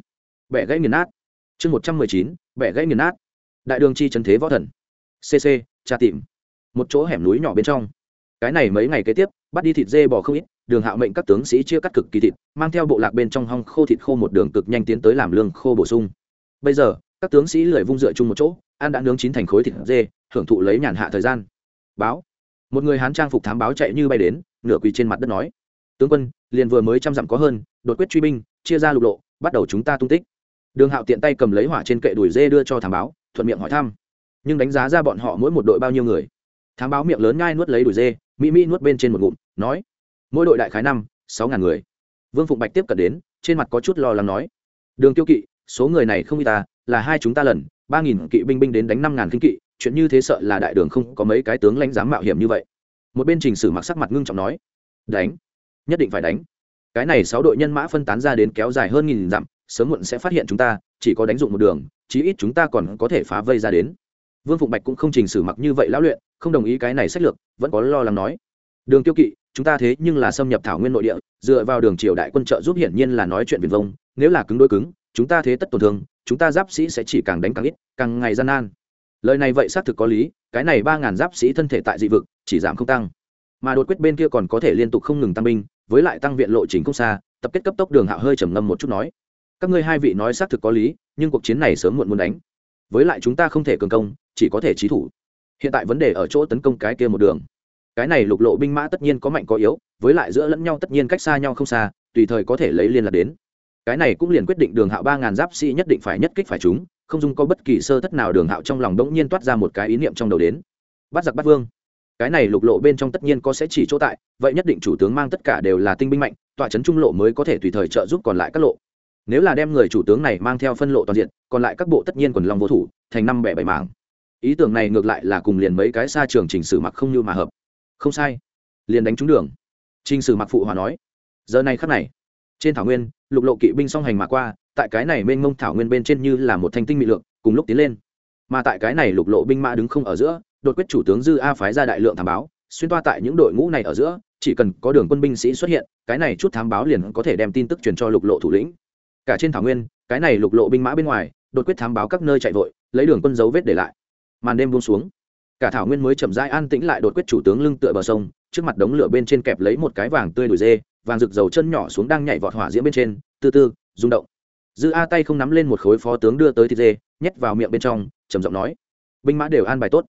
Speaker 1: bẻ gãy nghiền nát. Chương một trăm mười chín, bẻ gãy nghiền nát. Đại đường chi trần thế võ thần. Cc tra tìm. Một chỗ hẻm núi nhỏ bên trong. Cái này mấy ngày kế tiếp, bắt đi thịt dê bò không ít, đường hạo mệnh các tướng sĩ chia cắt cực kỳ thịt, mang theo bộ lạc bên trong hong khô thịt khô một đường cực nhanh tiến tới làm lương khô bổ sung. Bây giờ, các tướng sĩ lười vung dựa chung một chỗ ăn đã nướng chín thành khối thịt dê hưởng thụ lấy nhàn hạ thời gian. Báo. Một người hán trang phục thám báo chạy như bay đến, nửa quỳ trên mặt đất nói. Tướng quân, liền vừa mới trăm dặm có hơn, đột quyết truy binh, chia ra lục lộ, bắt đầu chúng ta tung tích. Đường hạo tiện tay cầm lấy hỏa trên kệ đùi dê đưa cho thám báo, thuận miệng hỏi thăm. Nhưng đánh giá ra bọn họ mỗi một đội bao nhiêu người? Thám báo miệng lớn ngai nuốt lấy đùi dê, mỹ mỹ nuốt bên trên một ngụm, nói. Mỗi đội đại khái năm, sáu ngàn người. Vương phụng bạch tiếp cận đến, trên mặt có chút lo lắng nói. Đường tiêu kỵ, số người này không y ta, là hai chúng ta lần ba nghìn kỵ binh binh đến đánh năm ngàn kinh kỵ, chuyện như thế sợ là đại đường không có mấy cái tướng lãnh dám mạo hiểm như vậy. Một bên trình sử mặc sắc mặt ngưng trọng nói, đánh, nhất định phải đánh. Cái này sáu đội nhân mã phân tán ra đến kéo dài hơn nghìn dặm, sớm muộn sẽ phát hiện chúng ta, chỉ có đánh dụng một đường, chí ít chúng ta còn có thể phá vây ra đến. Vương phụng bạch cũng không trình sử mặc như vậy lão luyện, không đồng ý cái này sách lược, vẫn có lo lắng nói, đường tiêu kỵ, chúng ta thế nhưng là xâm nhập thảo nguyên nội địa, dựa vào đường triều đại quân trợ giúp hiển nhiên là nói chuyện viền vông, nếu là cứng đối cứng, chúng ta thế tất tổn thương chúng ta giáp sĩ sẽ chỉ càng đánh càng ít, càng ngày gian nan. Lời này vậy xác thực có lý, cái này ba ngàn giáp sĩ thân thể tại dị vực, chỉ giảm không tăng. Mà đột quyết bên kia còn có thể liên tục không ngừng tăng binh, với lại tăng viện lộ trình không xa, tập kết cấp tốc đường hạo hơi trầm ngâm một chút nói. Các ngươi hai vị nói xác thực có lý, nhưng cuộc chiến này sớm muộn muốn đánh. Với lại chúng ta không thể cường công, chỉ có thể trí thủ. Hiện tại vấn đề ở chỗ tấn công cái kia một đường. Cái này lục lộ binh mã tất nhiên có mạnh có yếu, với lại giữa lẫn nhau tất nhiên cách xa nhau không xa, tùy thời có thể lấy liên lạc đến cái này cũng liền quyết định đường hạo ba ngàn giáp sĩ nhất định phải nhất kích phải chúng, không dung có bất kỳ sơ thất nào đường hạo trong lòng đống nhiên toát ra một cái ý niệm trong đầu đến. Bắt giặc bắt vương. Cái này lục lộ bên trong tất nhiên có sẽ chỉ chỗ tại, vậy nhất định chủ tướng mang tất cả đều là tinh binh mạnh, tọa trấn trung lộ mới có thể tùy thời trợ giúp còn lại các lộ. Nếu là đem người chủ tướng này mang theo phân lộ toàn diện, còn lại các bộ tất nhiên còn lòng vô thủ, thành năm bẻ bảy mảng. Ý tưởng này ngược lại là cùng liền mấy cái xa trường trình sử mặc không như mà hợp. Không sai. Liền đánh trúng đường. Trình sử mặc phụ hòa nói. Giờ này khắc này trên thảo nguyên, lục lộ kỵ binh song hành mà qua, tại cái này mênh mông thảo nguyên bên trên như là một thanh tinh mị lượng cùng lúc tiến lên. Mà tại cái này lục lộ binh mã đứng không ở giữa, đột quyết chủ tướng dư a phái ra đại lượng thám báo, xuyên toa tại những đội ngũ này ở giữa, chỉ cần có đường quân binh sĩ xuất hiện, cái này chút thám báo liền có thể đem tin tức truyền cho lục lộ thủ lĩnh. Cả trên thảo nguyên, cái này lục lộ binh mã bên ngoài, đột quyết thám báo các nơi chạy vội, lấy đường quân dấu vết để lại. Màn đêm buông xuống. Cả thảo nguyên mới chậm rãi an tĩnh lại đột quyết chủ tướng lưng tựa bờ sông, trước mặt đống lửa bên trên kẹp lấy một cái vàng tươi đùi dê vàng rực dầu chân nhỏ xuống đang nhảy vọt hỏa diễm bên trên, từ từ, rung động. Dư a tay không nắm lên một khối phó tướng đưa tới thịt dê, nhét vào miệng bên trong, trầm giọng nói, binh mã đều an bài tốt.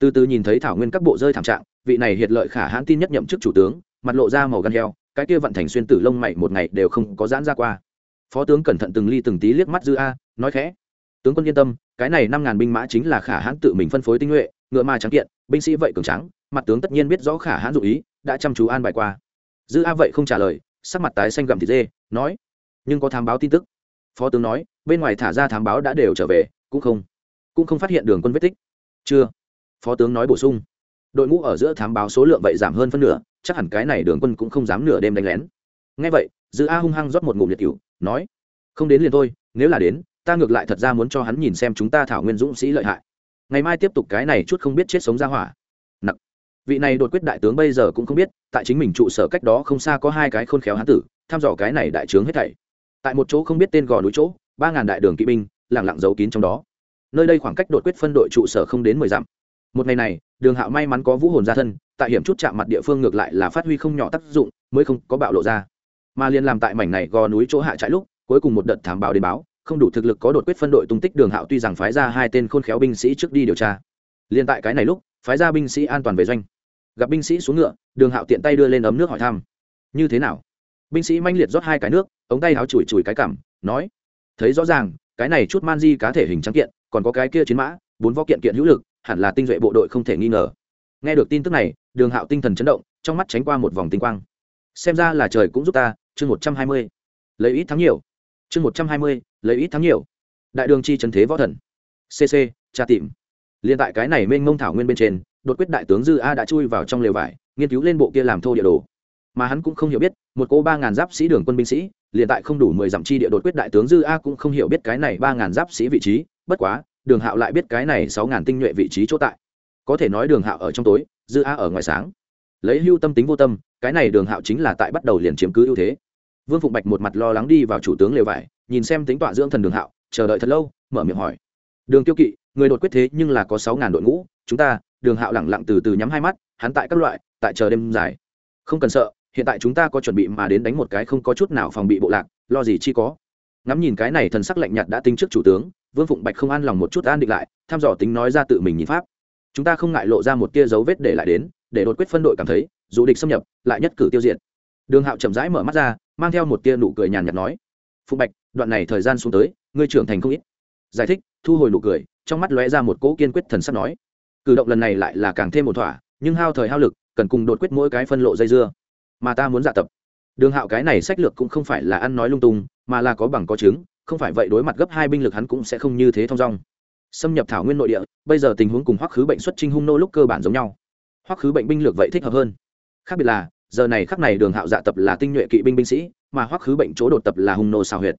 Speaker 1: Từ từ nhìn thấy thảo nguyên các bộ rơi thảm trạng, vị này hiệt lợi khả hãn tin nhất nhậm chức chủ tướng, mặt lộ ra màu gan heo, cái kia vận thành xuyên tử lông mày một ngày đều không có giãn ra qua. Phó tướng cẩn thận từng ly từng tí liếc mắt dư a, nói khẽ, tướng quân yên tâm, cái này năm ngàn binh mã chính là khả hãn tự mình phân phối tinh nhuệ, ngựa ma trắng kiện, binh sĩ vậy cường trắng mặt tướng tất nhiên biết rõ khả hãn dụ ý, đã chăm chú an bài qua dư a vậy không trả lời, sắc mặt tái xanh gặm thịt dê, nói, nhưng có thám báo tin tức. Phó tướng nói, bên ngoài thả ra thám báo đã đều trở về, cũng không cũng không phát hiện đường quân vết tích. Chưa. Phó tướng nói bổ sung, đội ngũ ở giữa thám báo số lượng vậy giảm hơn phân nửa, chắc hẳn cái này đường quân cũng không dám nửa đêm đánh lén. Ngay vậy, dư a hung hăng rót một ngụm liệt cựu nói, không đến liền thôi, nếu là đến, ta ngược lại thật ra muốn cho hắn nhìn xem chúng ta thảo nguyên dũng sĩ lợi hại. Ngày mai tiếp tục cái này chút không biết chết sống ra hỏa vị này đột quyết đại tướng bây giờ cũng không biết, tại chính mình trụ sở cách đó không xa có hai cái khôn khéo hán tử thăm dò cái này đại trướng hết thảy. Tại một chỗ không biết tên gò núi chỗ, ba ngàn đại đường kỵ binh lẳng lặng giấu kín trong đó. Nơi đây khoảng cách đột quyết phân đội trụ sở không đến mười dặm. Một ngày này, đường hạo may mắn có vũ hồn gia thân, tại hiểm chút chạm mặt địa phương ngược lại là phát huy không nhỏ tác dụng, mới không có bạo lộ ra. Mà liền làm tại mảnh này gò núi chỗ hạ trại lúc, cuối cùng một đợt thám báo đến báo, không đủ thực lực có đột quyết phân đội tung tích đường hạo tuy rằng phái ra hai tên khôn khéo binh sĩ trước đi điều tra. Liền tại cái này lúc, phái ra binh sĩ an toàn về doanh gặp binh sĩ xuống ngựa, đường hạo tiện tay đưa lên ấm nước hỏi thăm. Như thế nào? Binh sĩ manh liệt rót hai cái nước, ống tay áo chùi chùi cái cảm nói, thấy rõ ràng, cái này chút man di cá thể hình trắng kiện, còn có cái kia chiến mã, bốn võ kiện kiện hữu lực, hẳn là tinh duệ bộ đội không thể nghi ngờ. Nghe được tin tức này, đường hạo tinh thần chấn động, trong mắt tránh qua một vòng tinh quang. Xem ra là trời cũng giúp ta, chương một trăm hai mươi, lấy ít thắng nhiều, chương một trăm hai mươi, lấy ít thắng nhiều. Đại đường chi trần thế võ thần. Cc tra tìm. Liên tại cái này mênh mông thảo nguyên bên trên đột quyết đại tướng dư a đã chui vào trong lều vải, nghiên cứu lên bộ kia làm thô địa đồ. Mà hắn cũng không hiểu biết, một cô ba ngàn giáp sĩ đường quân binh sĩ, liền tại không đủ mười dặm chi địa đột quyết đại tướng dư a cũng không hiểu biết cái này ba ngàn giáp sĩ vị trí, bất quá, đường hạo lại biết cái này sáu ngàn tinh nhuệ vị trí chỗ tại. Có thể nói đường hạo ở trong tối, dư a ở ngoài sáng. Lấy hưu tâm tính vô tâm, cái này đường hạo chính là tại bắt đầu liền chiếm cứ ưu thế. Vương phụng bạch một mặt lo lắng đi vào chủ tướng lều vải, nhìn xem tính tọa dưỡng thần đường hạo, chờ đợi thật lâu, mở miệng hỏi. Đường tiêu kỵ, người đột quyết thế nhưng là có sáu ngàn đội ngũ, chúng ta đường hạo lẳng lặng từ từ nhắm hai mắt, hắn tại các loại, tại chờ đêm dài. Không cần sợ, hiện tại chúng ta có chuẩn bị mà đến đánh một cái không có chút nào phòng bị bộ lạc, lo gì chi có. Ngắm nhìn cái này thần sắc lạnh nhạt đã tính trước chủ tướng, vương phụng bạch không an lòng một chút an định lại thăm dò tính nói ra tự mình nhìn pháp. Chúng ta không ngại lộ ra một tia dấu vết để lại đến, để đột quyết phân đội cảm thấy, dù địch xâm nhập, lại nhất cử tiêu diệt. Đường hạo chậm rãi mở mắt ra, mang theo một tia nụ cười nhàn nhạt nói, phụng bạch, đoạn này thời gian xuống tới, ngươi trưởng thành không ít. Giải thích, thu hồi nụ cười, trong mắt lóe ra một cỗ kiên quyết thần sắc nói cử động lần này lại là càng thêm một thỏa, nhưng hao thời hao lực, cần cùng đột quyết mỗi cái phân lộ dây dưa. Mà ta muốn dạ tập. Đường hạo cái này sách lược cũng không phải là ăn nói lung tung, mà là có bằng có chứng, không phải vậy đối mặt gấp hai binh lực hắn cũng sẽ không như thế thong dong. Xâm nhập thảo nguyên nội địa, bây giờ tình huống cùng hoắc khứ bệnh xuất trinh hung nô lúc cơ bản giống nhau. Hoắc khứ bệnh binh lược vậy thích hợp hơn. Khác biệt là, giờ này khắc này đường hạo dạ tập là tinh nhuệ kỵ binh binh sĩ, mà hoắc khứ bệnh chỗ đột tập là hung nô xào huyệt.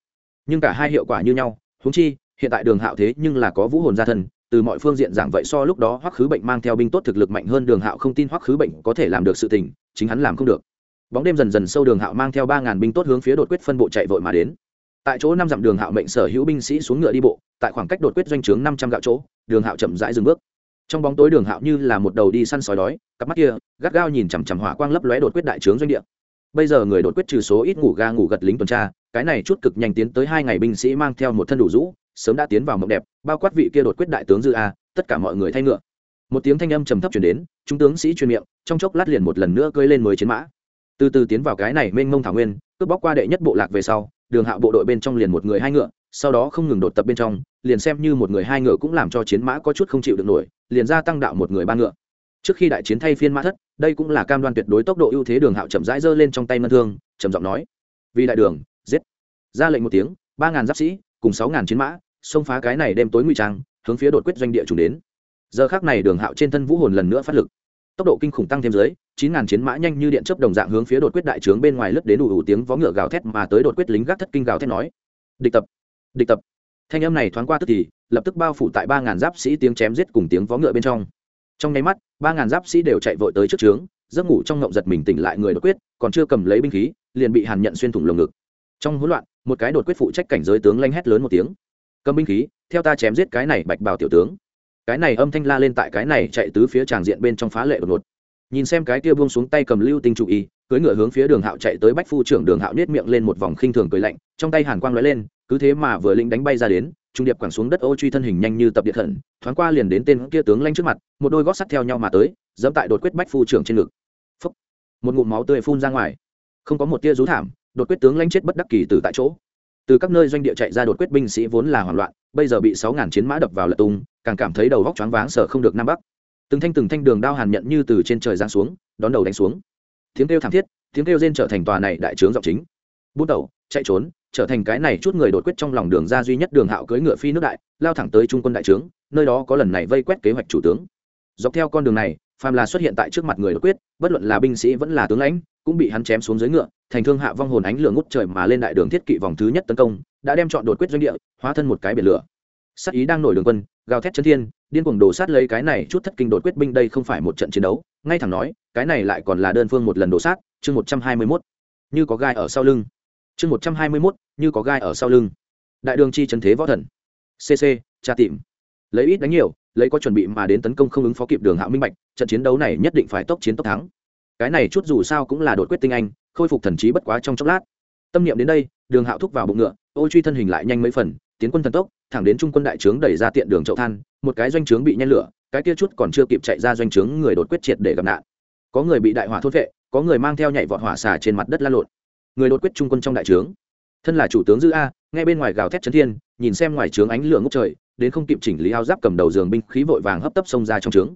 Speaker 1: Nhưng cả hai hiệu quả như nhau húng chi, hiện tại đường hạo thế nhưng là có vũ hồn gia thân từ mọi phương diện giảng vậy so lúc đó hoắc khứ bệnh mang theo binh tốt thực lực mạnh hơn đường hạo không tin hoắc khứ bệnh có thể làm được sự tình, chính hắn làm không được. Bóng đêm dần dần sâu đường hạo mang theo ba ngàn binh tốt hướng phía đột quyết phân bộ chạy vội mà đến. Tại chỗ năm dặm đường hạo mệnh sở hữu binh sĩ xuống ngựa đi bộ, tại khoảng cách đột quyết doanh trướng năm trăm gạo chỗ, đường hạo chậm rãi dừng bước. Trong bóng tối đường hạo như là một đầu đi săn sói đói, cặp mắt kia gắt gao nhìn chằm chằm hỏa quang lấp lóe đột quyết đại trướng doanh địa. Bây giờ người đột quyết trừ số ít ngủ ga ngủ gật lính tuần tra, cái này chút cực nhanh tiến tới hai ngày binh sĩ mang theo một thân đủ rũ sớm đã tiến vào mộng đẹp, bao quát vị kia đột quyết đại tướng dư a, tất cả mọi người thay ngựa. Một tiếng thanh âm trầm thấp chuyển đến, chúng tướng sĩ truyền miệng, trong chốc lát liền một lần nữa cơi lên mới chiến mã. Từ từ tiến vào cái này mênh mông thảo nguyên, cướp bóc qua đệ nhất bộ lạc về sau, đường hạ bộ đội bên trong liền một người hai ngựa, sau đó không ngừng đột tập bên trong, liền xem như một người hai ngựa cũng làm cho chiến mã có chút không chịu được nổi, liền gia tăng đạo một người ba ngựa. Trước khi đại chiến thay phiên mã thất, đây cũng là cam đoan tuyệt đối tốc độ ưu thế đường hạo chậm rãi giơ lên trong tay ngân thương, trầm giọng nói, vì đại đường, giết. Ra lệnh một tiếng, ba ngàn giáp sĩ, cùng sáu ngàn chiến mã xông phá cái này đêm tối nguy trang, hướng phía đột quyết doanh địa chủ đến. Giờ khác này đường hạo trên thân vũ hồn lần nữa phát lực. Tốc độ kinh khủng tăng thêm dưới, chín ngàn chiến mã nhanh như điện chớp đồng dạng hướng phía đột quyết đại trướng bên ngoài lướt đến đủ ủ tiếng vó ngựa gào thét mà tới đột quyết lính gác thất kinh gào thét nói. Địch tập địch tập. Thanh âm này thoáng qua tức thì, lập tức bao phủ tại ba ngàn giáp sĩ tiếng chém giết cùng tiếng vó ngựa bên trong. Trong nháy mắt, ba ngàn giáp sĩ đều chạy vội tới trước trướng, giấc ngủ trong ngộng giật mình tỉnh lại người đột quyết, còn chưa cầm lấy binh khí, liền bị hàn nhận xuyên thủng lồng ngực. Trong hỗn loạn, một cái đột quyết phụ trách cảnh giới tướng lanh hét lớn một tiếng cầm binh khí, theo ta chém giết cái này bạch bào tiểu tướng. Cái này âm thanh la lên tại cái này chạy tứ phía tràng diện bên trong phá lệ đột ngột. Nhìn xem cái kia buông xuống tay cầm lưu tinh chủ y, cưỡi ngựa hướng phía đường hạo chạy tới bách phu trưởng đường hạo nhét miệng lên một vòng khinh thường cười lạnh, trong tay hàn quang lóe lên, cứ thế mà vừa lĩnh đánh bay ra đến, trung điệp quẳng xuống đất ô truy thân hình nhanh như tập điện thần thoáng qua liền đến tên kia tướng lanh trước mặt, một đôi gót sắt theo nhau mà tới, dẫm tại đột quyết bách phu trưởng trên ngực. Phúc. một ngụm máu tươi phun ra ngoài. Không có một tia rú thảm, đột quyết tướng lanh chết bất đắc kỳ từ tại chỗ từ các nơi doanh địa chạy ra đột quyết binh sĩ vốn là hoảng loạn, bây giờ bị sáu ngàn chiến mã đập vào lật tung, càng cảm thấy đầu vóc choáng váng sở không được nam bắc. Từng thanh từng thanh đường đao hàn nhận như từ trên trời giáng xuống, đón đầu đánh xuống. Tiếng kêu thảm thiết, tiếng kêu rên trở thành tòa này đại trướng giọng chính. Bút đầu, chạy trốn, trở thành cái này chút người đột quyết trong lòng đường ra duy nhất đường hạo cưỡi ngựa phi nước đại, lao thẳng tới trung quân đại trướng, nơi đó có lần này vây quét kế hoạch chủ tướng. Dọc theo con đường này, phàm là xuất hiện tại trước mặt người đột quyết, bất luận là binh sĩ vẫn là tướng lãnh cũng bị hắn chém xuống dưới ngựa, thành thương hạ vong hồn ánh lửa ngút trời mà lên đại đường thiết kỵ vòng thứ nhất tấn công, đã đem chọn đột quyết doanh địa, hóa thân một cái biển lửa. Sát ý đang nổi đường quân, gào thét chân thiên, điên cuồng đổ sát lấy cái này chút thất kinh đột quyết binh đây không phải một trận chiến đấu, ngay thẳng nói, cái này lại còn là đơn phương một lần đổ sát, chương một trăm hai mươi mốt. Như có gai ở sau lưng. Chương một trăm hai mươi mốt, như có gai ở sau lưng. Đại đường chi trần thế võ thần. Cc tra tìm. Lấy ít đánh nhiều, lấy có chuẩn bị mà đến tấn công không ứng phó kịp đường hạo minh bạch, trận chiến đấu này nhất định phải tốc chiến tốc thắng cái này chút dù sao cũng là đột quyết tinh anh, khôi phục thần trí bất quá trong chốc lát. Tâm niệm đến đây, đường hạo thúc vào bụng ngựa, ô truy thân hình lại nhanh mấy phần, tiến quân thần tốc, thẳng đến trung quân đại trướng đẩy ra tiện đường chậu than, một cái doanh trướng bị nhen lửa, cái kia chút còn chưa kịp chạy ra doanh trướng người đột quyết triệt để gặp nạn. Có người bị đại hỏa thốt vệ, có người mang theo nhảy vọt hỏa xả trên mặt đất la lộn. Người đột quyết trung quân trong đại trướng. Thân là chủ tướng dư a, ngay bên ngoài gào thét chấn thiên, nhìn xem ngoài trướng ánh lửa ngốc trời, đến không kịp chỉnh lý áo giáp cầm đầu giường binh khí vội vàng hấp tấp xông ra trong trướng.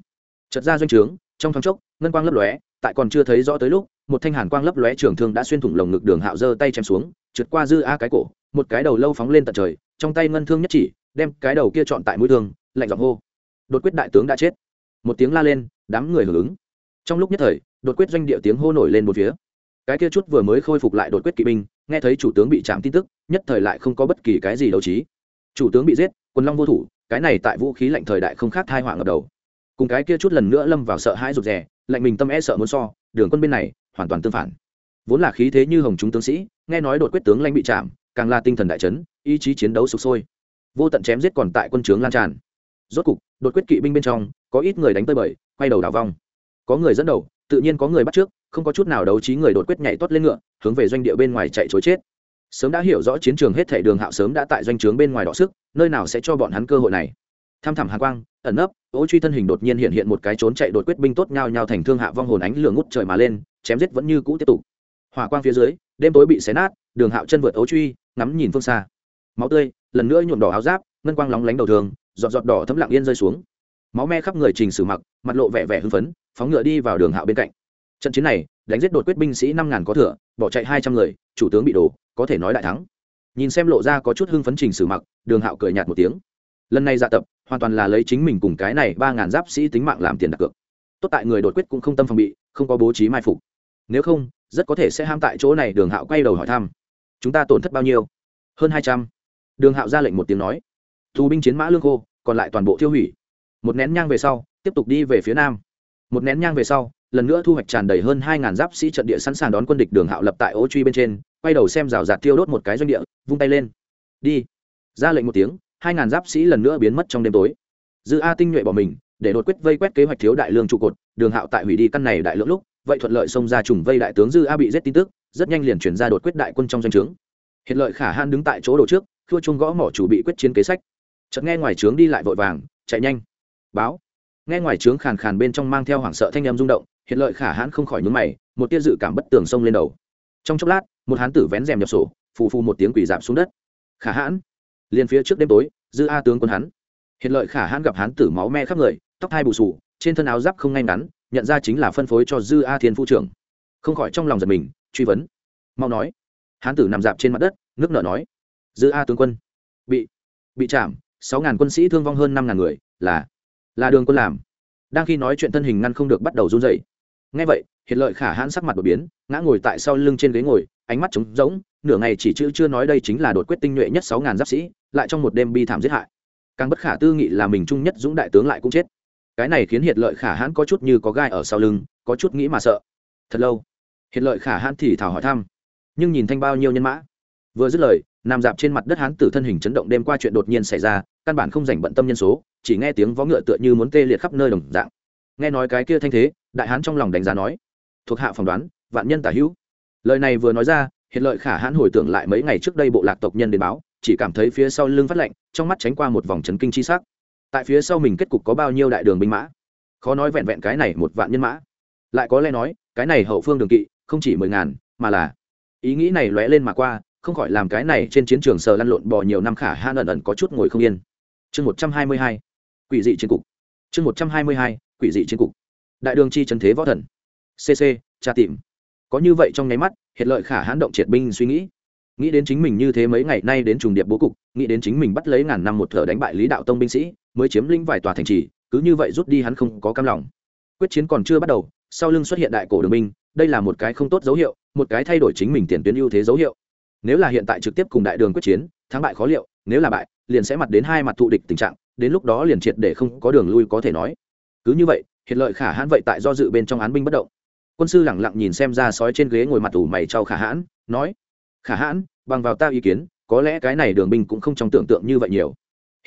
Speaker 1: Chật ra doanh trướng, trong thoáng chốc, ngân quang lấp lóe tại còn chưa thấy rõ tới lúc, một thanh hàn quang lấp lóe trường thương đã xuyên thủng lồng ngực đường hạo giơ tay chém xuống, trượt qua dư a cái cổ, một cái đầu lâu phóng lên tận trời, trong tay ngân thương nhất chỉ, đem cái đầu kia chọn tại mũi thương, lạnh giọng hô. Đột quyết đại tướng đã chết. Một tiếng la lên, đám người hưởng ứng. Trong lúc nhất thời, đột quyết doanh địa tiếng hô nổi lên một phía. Cái kia chút vừa mới khôi phục lại đột quyết kỵ binh, nghe thấy chủ tướng bị chạm tin tức, nhất thời lại không có bất kỳ cái gì đấu trí. Chủ tướng bị giết, quân long vô thủ, cái này tại vũ khí lạnh thời đại không khác thai họa ngập đầu. Cùng cái kia chút lần nữa lâm vào sợ hãi rụt rè lạnh mình tâm e sợ muốn so, đường quân bên này, hoàn toàn tương phản. Vốn là khí thế như hồng chúng tướng sĩ, nghe nói đột quyết tướng lãnh bị chạm, càng là tinh thần đại chấn, ý chí chiến đấu sục sôi. Vô tận chém giết còn tại quân trướng lan tràn. Rốt cục, đột quyết kỵ binh bên trong, có ít người đánh tơi bời, quay đầu đảo vong có người dẫn đầu, tự nhiên có người bắt trước, không có chút nào đấu trí người đột quyết nhảy tốt lên ngựa, hướng về doanh địa bên ngoài chạy chối chết. Sớm đã hiểu rõ chiến trường hết thể đường hạo sớm đã tại doanh trướng bên ngoài đọ sức, nơi nào sẽ cho bọn hắn cơ hội này. Tham thẳm hàn quang ẩn nấp, ô truy thân hình đột nhiên hiện hiện một cái trốn chạy đột quyết binh tốt nhau nhau thành thương hạ vong hồn ánh lửa ngút trời mà lên, chém giết vẫn như cũ tiếp tục. Hỏa quang phía dưới, đêm tối bị xé nát, đường hạo chân vượt ấu truy, ngắm nhìn phương xa. Máu tươi, lần nữa nhuộm đỏ áo giáp, ngân quang lóng lánh đầu thường giọt giọt đỏ thấm lặng yên rơi xuống. Máu me khắp người trình sử mặc, mặt lộ vẻ vẻ hưng phấn, phóng ngựa đi vào đường hạo bên cạnh. Trận chiến này, đánh giết đột quyết binh sĩ năm ngàn có thừa, bỏ chạy hai trăm người, chủ tướng bị đổ, có thể nói đại thắng. Nhìn xem lộ ra có chút hưng phấn trình sử mặc, đường hạo cười nhạt một tiếng. Lần này dạ tập hoàn toàn là lấy chính mình cùng cái này ba ngàn giáp sĩ tính mạng làm tiền đặt cược. Tốt tại người đột quyết cũng không tâm phòng bị, không có bố trí mai phục. Nếu không, rất có thể sẽ ham tại chỗ này, đường hạo quay đầu hỏi thăm. Chúng ta tổn thất bao nhiêu? Hơn hai trăm. Đường hạo ra lệnh một tiếng nói. Tù binh chiến mã lương khô, còn lại toàn bộ tiêu hủy. Một nén nhang về sau, tiếp tục đi về phía nam. Một nén nhang về sau, lần nữa thu hoạch tràn đầy hơn hai ngàn giáp sĩ trận địa sẵn sàng đón quân địch đường hạo lập tại ô truy bên trên, quay đầu xem rào rạt tiêu đốt một cái doanh địa, vung tay lên. Đi. Ra lệnh một tiếng hai ngàn giáp sĩ lần nữa biến mất trong đêm tối. Dư a tinh nhuệ bỏ mình, để đột quyết vây quét kế hoạch thiếu đại lương trụ cột, đường hạo tại hủy đi căn này đại lượng lúc, vậy thuận lợi xông ra trùng vây đại tướng dư a bị giết tin tức, rất nhanh liền chuyển ra đột quyết đại quân trong doanh trướng. Hiện lợi khả han đứng tại chỗ đồ trước, khua chung gõ mỏ chủ bị quyết chiến kế sách. Chợt nghe ngoài trướng đi lại vội vàng, chạy nhanh. Báo. Nghe ngoài trướng khàn khàn bên trong mang theo hoảng sợ thanh âm rung động, hiện lợi khả hãn không khỏi nhúng mày, một tia dự cảm bất tường xông lên đầu. Trong chốc lát, một hán tử vén rèm nhập sổ, phù phù một tiếng quỷ giảm xuống đất. Khả hãn liền phía trước đêm tối, dư a tướng quân hắn. Hiện lợi khả hãn gặp hán tử máu me khắp người, tóc hai bù sù trên thân áo giáp không ngay ngắn, nhận ra chính là phân phối cho dư a thiên phu trưởng. Không khỏi trong lòng giật mình, truy vấn. Mau nói. Hán tử nằm dạp trên mặt đất, nước nở nói. Dư a tướng quân. Bị bị chạm, sáu ngàn quân sĩ thương vong hơn năm ngàn người, là là đường quân làm. Đang khi nói chuyện thân hình ngăn không được bắt đầu run dậy ngay vậy, hiện lợi khả hãn sắc mặt đột biến, ngã ngồi tại sau lưng trên ghế ngồi ánh mắt trống rỗng, nửa ngày chỉ chữ chưa nói đây chính là đột quyết tinh nhuệ nhất sáu ngàn giáp sĩ, lại trong một đêm bi thảm giết hại. Càng bất khả tư nghị là mình trung nhất dũng đại tướng lại cũng chết. Cái này khiến hiệt lợi khả hãn có chút như có gai ở sau lưng, có chút nghĩ mà sợ. Thật lâu, hiệt lợi khả hãn thì thảo hỏi thăm. Nhưng nhìn thanh bao nhiêu nhân mã? Vừa dứt lời, nằm dạp trên mặt đất hán tử thân hình chấn động đêm qua chuyện đột nhiên xảy ra, căn bản không dành bận tâm nhân số, chỉ nghe tiếng vó ngựa tựa như muốn tê liệt khắp nơi đồng dạng. Nghe nói cái kia thanh thế, đại hán trong lòng đánh giá nói, thuộc hạ phỏng đoán, vạn nhân tả hữu lời này vừa nói ra hiện lợi khả hãn hồi tưởng lại mấy ngày trước đây bộ lạc tộc nhân đến báo, chỉ cảm thấy phía sau lưng phát lạnh, trong mắt tránh qua một vòng chấn kinh chi sắc. Tại phía sau mình kết cục có bao nhiêu đại đường binh mã? Khó nói vẹn vẹn cái này một vạn nhân mã. Lại có lẽ nói, cái này hậu phương đường kỵ, không chỉ mười ngàn, mà là ý nghĩ này lóe lên mà qua, không khỏi làm cái này trên chiến trường sờ lăn lộn bò nhiều năm khả han ẩn ẩn có chút ngồi không yên. Chương một trăm hai mươi hai, quỷ dị chiến cục. Chương một trăm hai mươi hai, quỷ dị chiến cục. Đại đường chi trần thế võ thần. Cc tra tìm có như vậy trong nháy mắt hiện lợi khả hãn động triệt binh suy nghĩ. Nghĩ đến chính mình như thế mấy ngày nay đến trùng điệp bố cục, nghĩ đến chính mình bắt lấy ngàn năm một thở đánh bại lý đạo tông binh sĩ, mới chiếm lĩnh vài tòa thành trì, cứ như vậy rút đi hắn không có cam lòng. Quyết chiến còn chưa bắt đầu, sau lưng xuất hiện đại cổ đường binh, đây là một cái không tốt dấu hiệu, một cái thay đổi chính mình tiền tuyến ưu thế dấu hiệu. Nếu là hiện tại trực tiếp cùng đại đường quyết chiến, thắng bại khó liệu, nếu là bại, liền sẽ mặt đến hai mặt thụ địch tình trạng, đến lúc đó liền triệt để không có đường lui có thể nói. Cứ như vậy hiện lợi khả hãn vậy tại do dự bên trong án binh bất động quân sư lẳng lặng nhìn xem ra sói trên ghế ngồi mặt ủ mày trao khả hãn, nói, khả hãn, bằng vào ta ý kiến, có lẽ cái này đường binh cũng không trong tưởng tượng như vậy nhiều.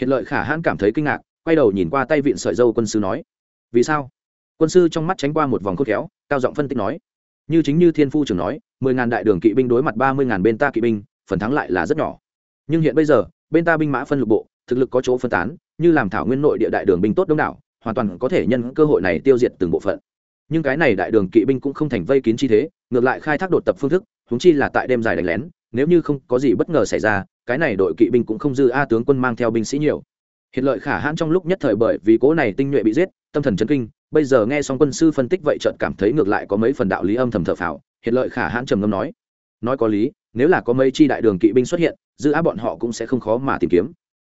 Speaker 1: Hiện lợi khả hãn cảm thấy kinh ngạc, quay đầu nhìn qua tay vịn sợi dâu quân sư nói, vì sao? Quân sư trong mắt tránh qua một vòng khốt khéo, cao giọng phân tích nói, như chính như thiên phu trưởng nói, mười ngàn đại đường kỵ binh đối mặt ba mươi ngàn bên ta kỵ binh, phần thắng lại là rất nhỏ. Nhưng hiện bây giờ, bên ta binh mã phân lục bộ, thực lực có chỗ phân tán, như làm thảo nguyên nội địa đại đường binh tốt đông đảo, hoàn toàn có thể nhân cơ hội này tiêu diệt từng bộ phận nhưng cái này đại đường kỵ binh cũng không thành vây kín chi thế, ngược lại khai thác đột tập phương thức húng chi là tại đêm dài đánh lén, nếu như không có gì bất ngờ xảy ra, cái này đội kỵ binh cũng không dư a tướng quân mang theo binh sĩ nhiều. Hiện lợi khả hãn trong lúc nhất thời bởi vì cố này tinh nhuệ bị giết, tâm thần chấn kinh, bây giờ nghe xong quân sư phân tích vậy chợt cảm thấy ngược lại có mấy phần đạo lý âm thầm thở phào hiện lợi khả hãn trầm ngâm nói. Nói có lý, nếu là có mấy chi đại đường kỵ binh xuất hiện, dư á bọn họ cũng sẽ không khó mà tìm kiếm.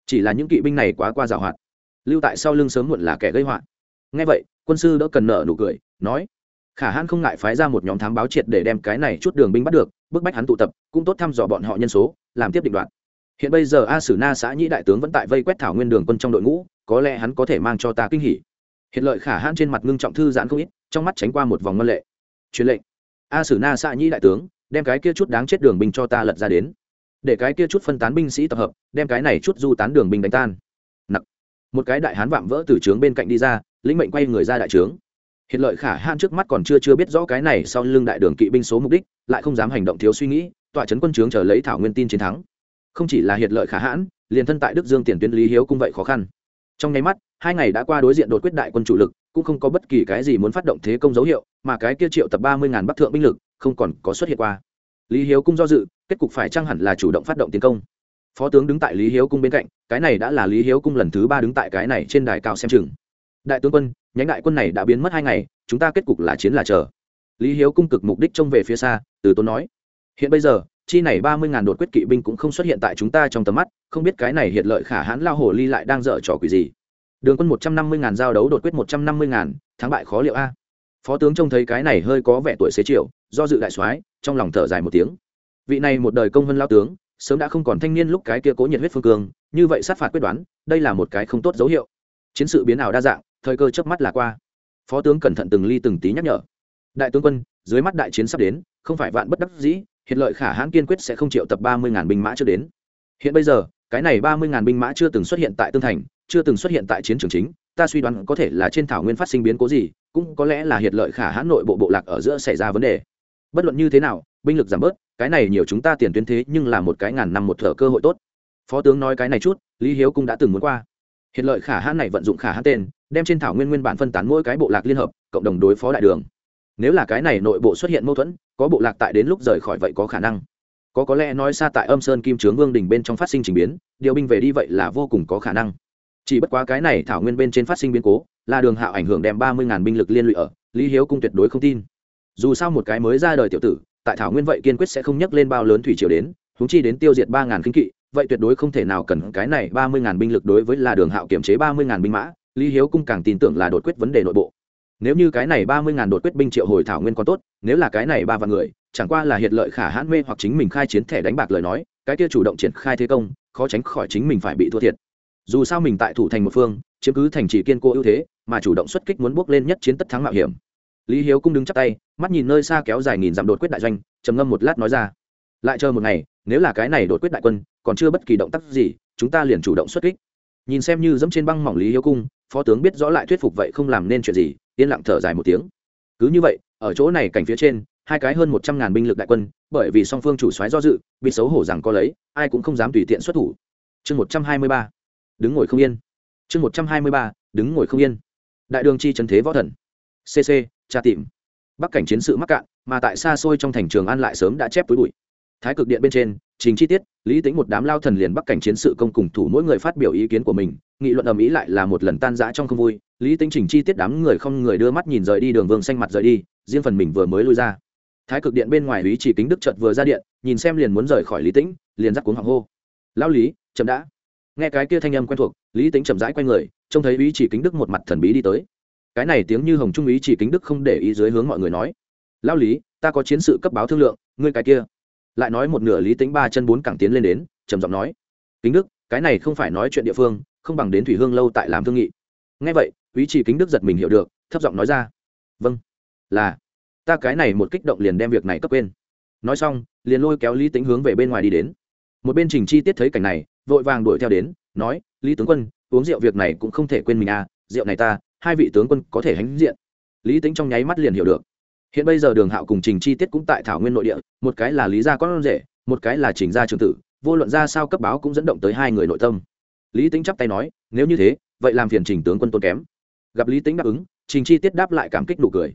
Speaker 1: Chỉ là những kỵ binh này quá qua giảo hoạt, lưu tại sau lưng sớm muộn là kẻ gây họa. Ngay vậy quân sư đỡ cần nợ nụ cười, nói, khả hãn không ngại phái ra một nhóm thám báo triệt để đem cái này chút đường binh bắt được, bức bách hắn tụ tập, cũng tốt thăm dò bọn họ nhân số, làm tiếp định đoạn hiện bây giờ a sử na xã nhĩ đại tướng vẫn tại vây quét thảo nguyên đường quân trong đội ngũ, có lẽ hắn có thể mang cho ta kinh hỉ. Hiện lợi khả hãn trên mặt ngưng trọng thư giãn không ít, trong mắt tránh qua một vòng ngân lệ. Truyền lệnh. A sử na xã nhĩ đại tướng, đem cái kia chút đáng chết đường binh cho ta lật ra đến. Để cái kia chút phân tán binh sĩ tập hợp, đem cái này chút du tán đường binh đánh tan. Nặc. Một cái đại hán vạm vỡ từ trướng bên cạnh đi ra lĩnh mệnh quay người ra đại trướng. Hiện lợi khả hãn trước mắt còn chưa chưa biết rõ cái này sau lưng đại đường kỵ binh số mục đích, lại không dám hành động thiếu suy nghĩ, tọa trấn quân trướng chờ lấy thảo nguyên tin chiến thắng. Không chỉ là hiện lợi khả hãn, liền thân tại đức dương tiền tuyến lý hiếu cũng vậy khó khăn. Trong nháy mắt, hai ngày đã qua đối diện đột quyết đại quân chủ lực, cũng không có bất kỳ cái gì muốn phát động thế công dấu hiệu, mà cái kia triệu tập ba mươi ngàn bắc thượng binh lực, không còn có xuất hiện qua. Lý hiếu cung do dự, kết cục phải chăng hẳn là chủ động phát động tiến công. Phó tướng đứng tại lý hiếu cung bên cạnh, cái này đã là lý hiếu cung lần thứ ba đứng tại cái này trên đài cao xem chừng đại tướng quân, nhánh đại quân này đã biến mất hai ngày, chúng ta kết cục là chiến là chờ. Lý hiếu cung cực mục đích trông về phía xa, từ tốn nói. Hiện bây giờ, chi này ba mươi ngàn đột quyết kỵ binh cũng không xuất hiện tại chúng ta trong tầm mắt, không biết cái này hiện lợi khả hãn lao hồ ly lại đang dở trò quỷ gì. Đường quân một trăm năm mươi ngàn giao đấu đột quyết một trăm năm mươi ngàn, thắng bại khó liệu a. Phó tướng trông thấy cái này hơi có vẻ tuổi xế chiều, do dự đại soái, trong lòng thở dài một tiếng. Vị này một đời công vân lao tướng, sớm đã không còn thanh niên lúc cái kia cố nhiệt huyết phương cương như vậy sát phạt quyết đoán, đây là một cái không tốt dấu hiệu. Chiến sự biến ảo đa dạng thời cơ chớp mắt là qua. Phó tướng cẩn thận từng ly từng tí nhắc nhở. Đại tướng quân, dưới mắt đại chiến sắp đến, không phải vạn bất đắc dĩ, hiện lợi khả hãn kiên quyết sẽ không triệu tập ba mươi ngàn binh mã trước đến. Hiện bây giờ, cái này ba mươi ngàn binh mã chưa từng xuất hiện tại tương thành, chưa từng xuất hiện tại chiến trường chính, ta suy đoán có thể là trên thảo nguyên phát sinh biến cố gì, cũng có lẽ là hiện lợi khả hãn nội bộ bộ lạc ở giữa xảy ra vấn đề. Bất luận như thế nào, binh lực giảm bớt, cái này nhiều chúng ta tiền tuyến thế nhưng là một cái ngàn năm một thở cơ hội tốt. Phó tướng nói cái này chút, lý hiếu cũng đã từng muốn qua. Hiện lợi khả hãn này vận dụng khả hãn tên đem trên thảo nguyên nguyên bản phân tán mỗi cái bộ lạc liên hợp, cộng đồng đối phó đại đường. Nếu là cái này nội bộ xuất hiện mâu thuẫn, có bộ lạc tại đến lúc rời khỏi vậy có khả năng. Có có lẽ nói xa tại âm sơn kim trướng vương đình bên trong phát sinh trình biến, điều binh về đi vậy là vô cùng có khả năng. Chỉ bất quá cái này thảo nguyên bên trên phát sinh biến cố, là đường hạo ảnh hưởng đem ba mươi ngàn binh lực liên lụy ở, lý hiếu cung tuyệt đối không tin. Dù sao một cái mới ra đời tiểu tử, tại thảo nguyên vậy kiên quyết sẽ không nhắc lên bao lớn thủy triều đến húng chi đến tiêu diệt ba ngàn kinh kỵ, vậy tuyệt đối không thể nào cần cái này ba mươi ngàn binh lực đối với là đường hạo kiểm chế ba mươi ngàn binh mã lý hiếu cung càng tin tưởng là đột quyết vấn đề nội bộ. Nếu như cái này ba mươi ngàn đột quyết binh triệu hồi thảo nguyên còn tốt, nếu là cái này ba vạn người, chẳng qua là hiệt lợi khả hãn mê hoặc chính mình khai chiến thẻ đánh bạc lời nói, cái kia chủ động triển khai thế công, khó tránh khỏi chính mình phải bị thua thiệt. Dù sao mình tại thủ thành một phương, chiếm cứ thành trì kiên cố ưu thế, mà chủ động xuất kích muốn bước lên nhất chiến tất thắng mạo hiểm. Lý hiếu cung đứng chắp tay, mắt nhìn nơi xa kéo dài nghìn dặm đột quyết đại doanh, trầm ngâm một lát nói ra. Lại chờ một ngày, nếu là cái này đột quyết đại quân, còn chưa bất kỳ động tác gì, chúng ta liền chủ động xuất kích. Nhìn xem như dẫm trên băng mỏng lý hiếu cung phó tướng biết rõ lại thuyết phục vậy không làm nên chuyện gì, yên lặng thở dài một tiếng. Cứ như vậy, ở chỗ này cảnh phía trên, hai cái hơn một trăm ngàn binh lực đại quân, bởi vì song phương chủ soái do dự, bị xấu hổ rằng có lấy, ai cũng không dám tùy tiện xuất thủ. Chương một trăm hai mươi ba, đứng ngồi không yên. Chương một trăm hai mươi ba, đứng ngồi không yên. Đại đường chi trần thế võ thần. Cc tra tìm. Bắc cảnh chiến sự mắc cạn, mà tại xa xôi trong thành trường an lại sớm đã chép túi bụi. Thái cực điện bên trên trình chi tiết, lý tính một đám lao thần liền bắc cảnh chiến sự công cùng thủ mỗi người phát biểu ý kiến của mình, nghị luận ầm ĩ lại là một lần tan rã trong không vui. Lý tính trình chi tiết đám người không người đưa mắt nhìn rời đi đường vương xanh mặt rời đi, riêng phần mình vừa mới lui ra. Thái cực điện bên ngoài lý chỉ kính đức chợt vừa ra điện, nhìn xem liền muốn rời khỏi lý tĩnh liền dắt cuống hoàng hô. Lao lý, chậm đã. Nghe cái kia thanh âm quen thuộc, lý tính chậm rãi q u a y người, trông thấy ý chỉ kính đức một mặt thần bí đi tới. Cái này tiếng như hồng trung ý chỉ kính đức không để ý dưới hướng mọi người nói. Lao lý, ta có chiến sự cấp báo thương lượng, ngươi cái kia lại nói một nửa lý tính ba chân bốn cẳng tiến lên đến, trầm giọng nói, kính đức, cái này không phải nói chuyện địa phương, không bằng đến thủy hương lâu tại làm thương nghị. Ngay vậy, quý chỉ kính đức giật mình hiểu được, thấp giọng nói ra vâng là, ta cái này một kích động liền đem việc này cấp quên. Nói xong, liền lôi kéo lý tính hướng về bên ngoài đi đến. Một bên trình chi tiết thấy cảnh này, vội vàng đuổi theo đến, nói, lý tướng quân, uống rượu việc này cũng không thể quên mình à rượu này ta, hai vị tướng quân có thể hãnh diện. Lý tính trong nháy mắt liền hiểu được hiện bây giờ đường hạo cùng trình chi tiết cũng tại thảo nguyên nội địa, một cái là lý gia con rể, một cái là trình gia trường tử, vô luận ra sao cấp báo cũng dẫn động tới hai người nội tâm. Lý tính chắp tay nói, nếu như thế, vậy làm phiền trình tướng quân tôn kém. Gặp lý tính đáp ứng, trình chi tiết đáp lại cảm kích đủ cười.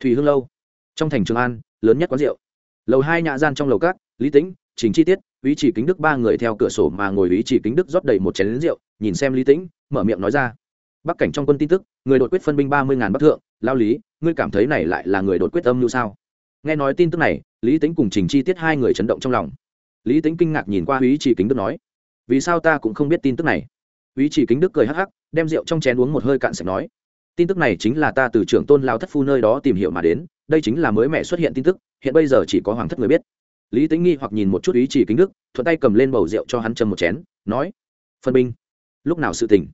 Speaker 1: Thùy hương lâu, trong thành trường an, lớn nhất quán rượu. Lầu hai nhã gian trong lầu cát lý tính trình chi tiết ý chỉ kính đức ba người theo cửa sổ mà ngồi ý chỉ kính đức rót đầy một chén lính rượu, nhìn xem lý tĩnh, mở miệng nói ra bắc cảnh trong quân tin tức, người đột quyết phân binh ba mươi ngàn bắc thượng, lao lý, ngươi cảm thấy này lại là người đột quyết âm như sao? Nghe nói tin tức này, lý tính cùng trình chi tiết hai người chấn động trong lòng. Lý tính kinh ngạc nhìn qua ý chỉ kính đức nói, vì sao ta cũng không biết tin tức này? Ý chỉ kính đức cười hắc hắc, đem rượu trong chén uống một hơi cạn sạch nói, tin tức này chính là ta từ trưởng tôn lao thất phu nơi đó tìm hiểu mà đến, đây chính là mới mẹ xuất hiện tin tức, hiện bây giờ chỉ có hoàng thất người biết. Lý tính nghi hoặc nhìn một chút ý chỉ kính đức, thuận tay cầm lên bầu rượu cho hắn châm một chén, nói, phân binh, lúc nào sự tình?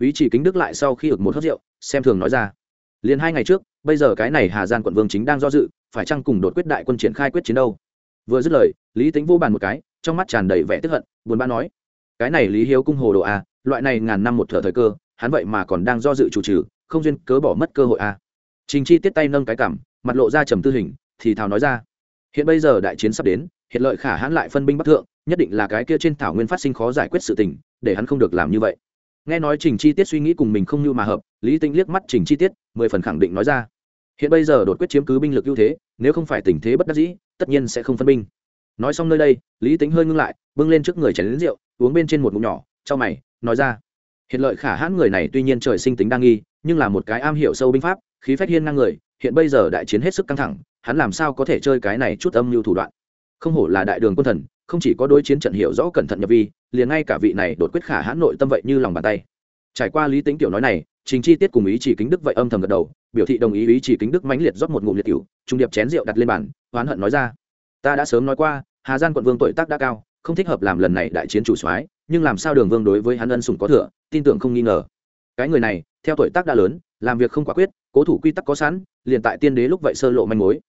Speaker 1: Ý chỉ kính đức lại sau khi ực một hớt rượu xem thường nói ra. Liền hai ngày trước bây giờ cái này hà giang quận vương chính đang do dự phải chăng cùng đột quyết đại quân triển khai quyết chiến đâu? Vừa dứt lời lý tính vô bàn một cái trong mắt tràn đầy vẻ tức hận buồn bã nói cái này lý hiếu cung hồ đồ a à, loại này ngàn năm một thở thời cơ hắn vậy mà còn đang do dự chủ trừ không duyên cớ bỏ mất cơ hội a. À. trình chi tiết tay nâng cái cảm mặt lộ ra trầm tư hình thì thào nói ra hiện bây giờ đại chiến sắp đến hiện lợi khả hãn lại phân binh bắc thượng nhất định là cái kia trên thảo nguyên phát sinh khó giải quyết sự tình để hắn không được làm như vậy nghe nói trình chi tiết suy nghĩ cùng mình không như mà hợp, lý tinh liếc mắt trình chi tiết, mười phần khẳng định nói ra. Hiện bây giờ đột quyết chiếm cứ binh lực ưu thế, nếu không phải tình thế bất đắc dĩ, tất nhiên sẽ không phân binh. Nói xong nơi đây, lý tính hơi ngưng lại, bưng lên trước người chảy đến rượu, uống bên trên một mụn nhỏ, cho mày, nói ra. Hiện lợi khả hãn người này tuy nhiên trời sinh tính đa nghi, nhưng là một cái am hiểu sâu binh pháp, khí phách hiên ngang người, hiện bây giờ đại chiến hết sức căng thẳng, hắn làm sao có thể chơi cái này chút âm mưu thủ đoạn? Không hổ là đại đường quân thần không chỉ có đối chiến trận hiểu rõ cẩn thận nhập vi, liền ngay cả vị này đột quyết khả hãn nội tâm vậy như lòng bàn tay. Trải qua lý tính tiểu nói này chính chi tiết cùng ý chỉ kính đức vậy âm thầm gật đầu, biểu thị đồng ý ý chỉ kính đức mãnh liệt rót một ngụm liệt cửu, trung điệp chén rượu đặt lên bàn, oán hận nói ra, ta đã sớm nói qua, hà giang quận vương tuổi tác đã cao, không thích hợp làm lần này đại chiến chủ soái, nhưng làm sao đường vương đối với hắn ân sủng có thừa, tin tưởng không nghi ngờ. Cái người này, theo tuổi tác đã lớn, làm việc không quả quyết, cố thủ quy tắc có sẵn, liền tại tiên đế lúc vậy sơ lộ manh mối.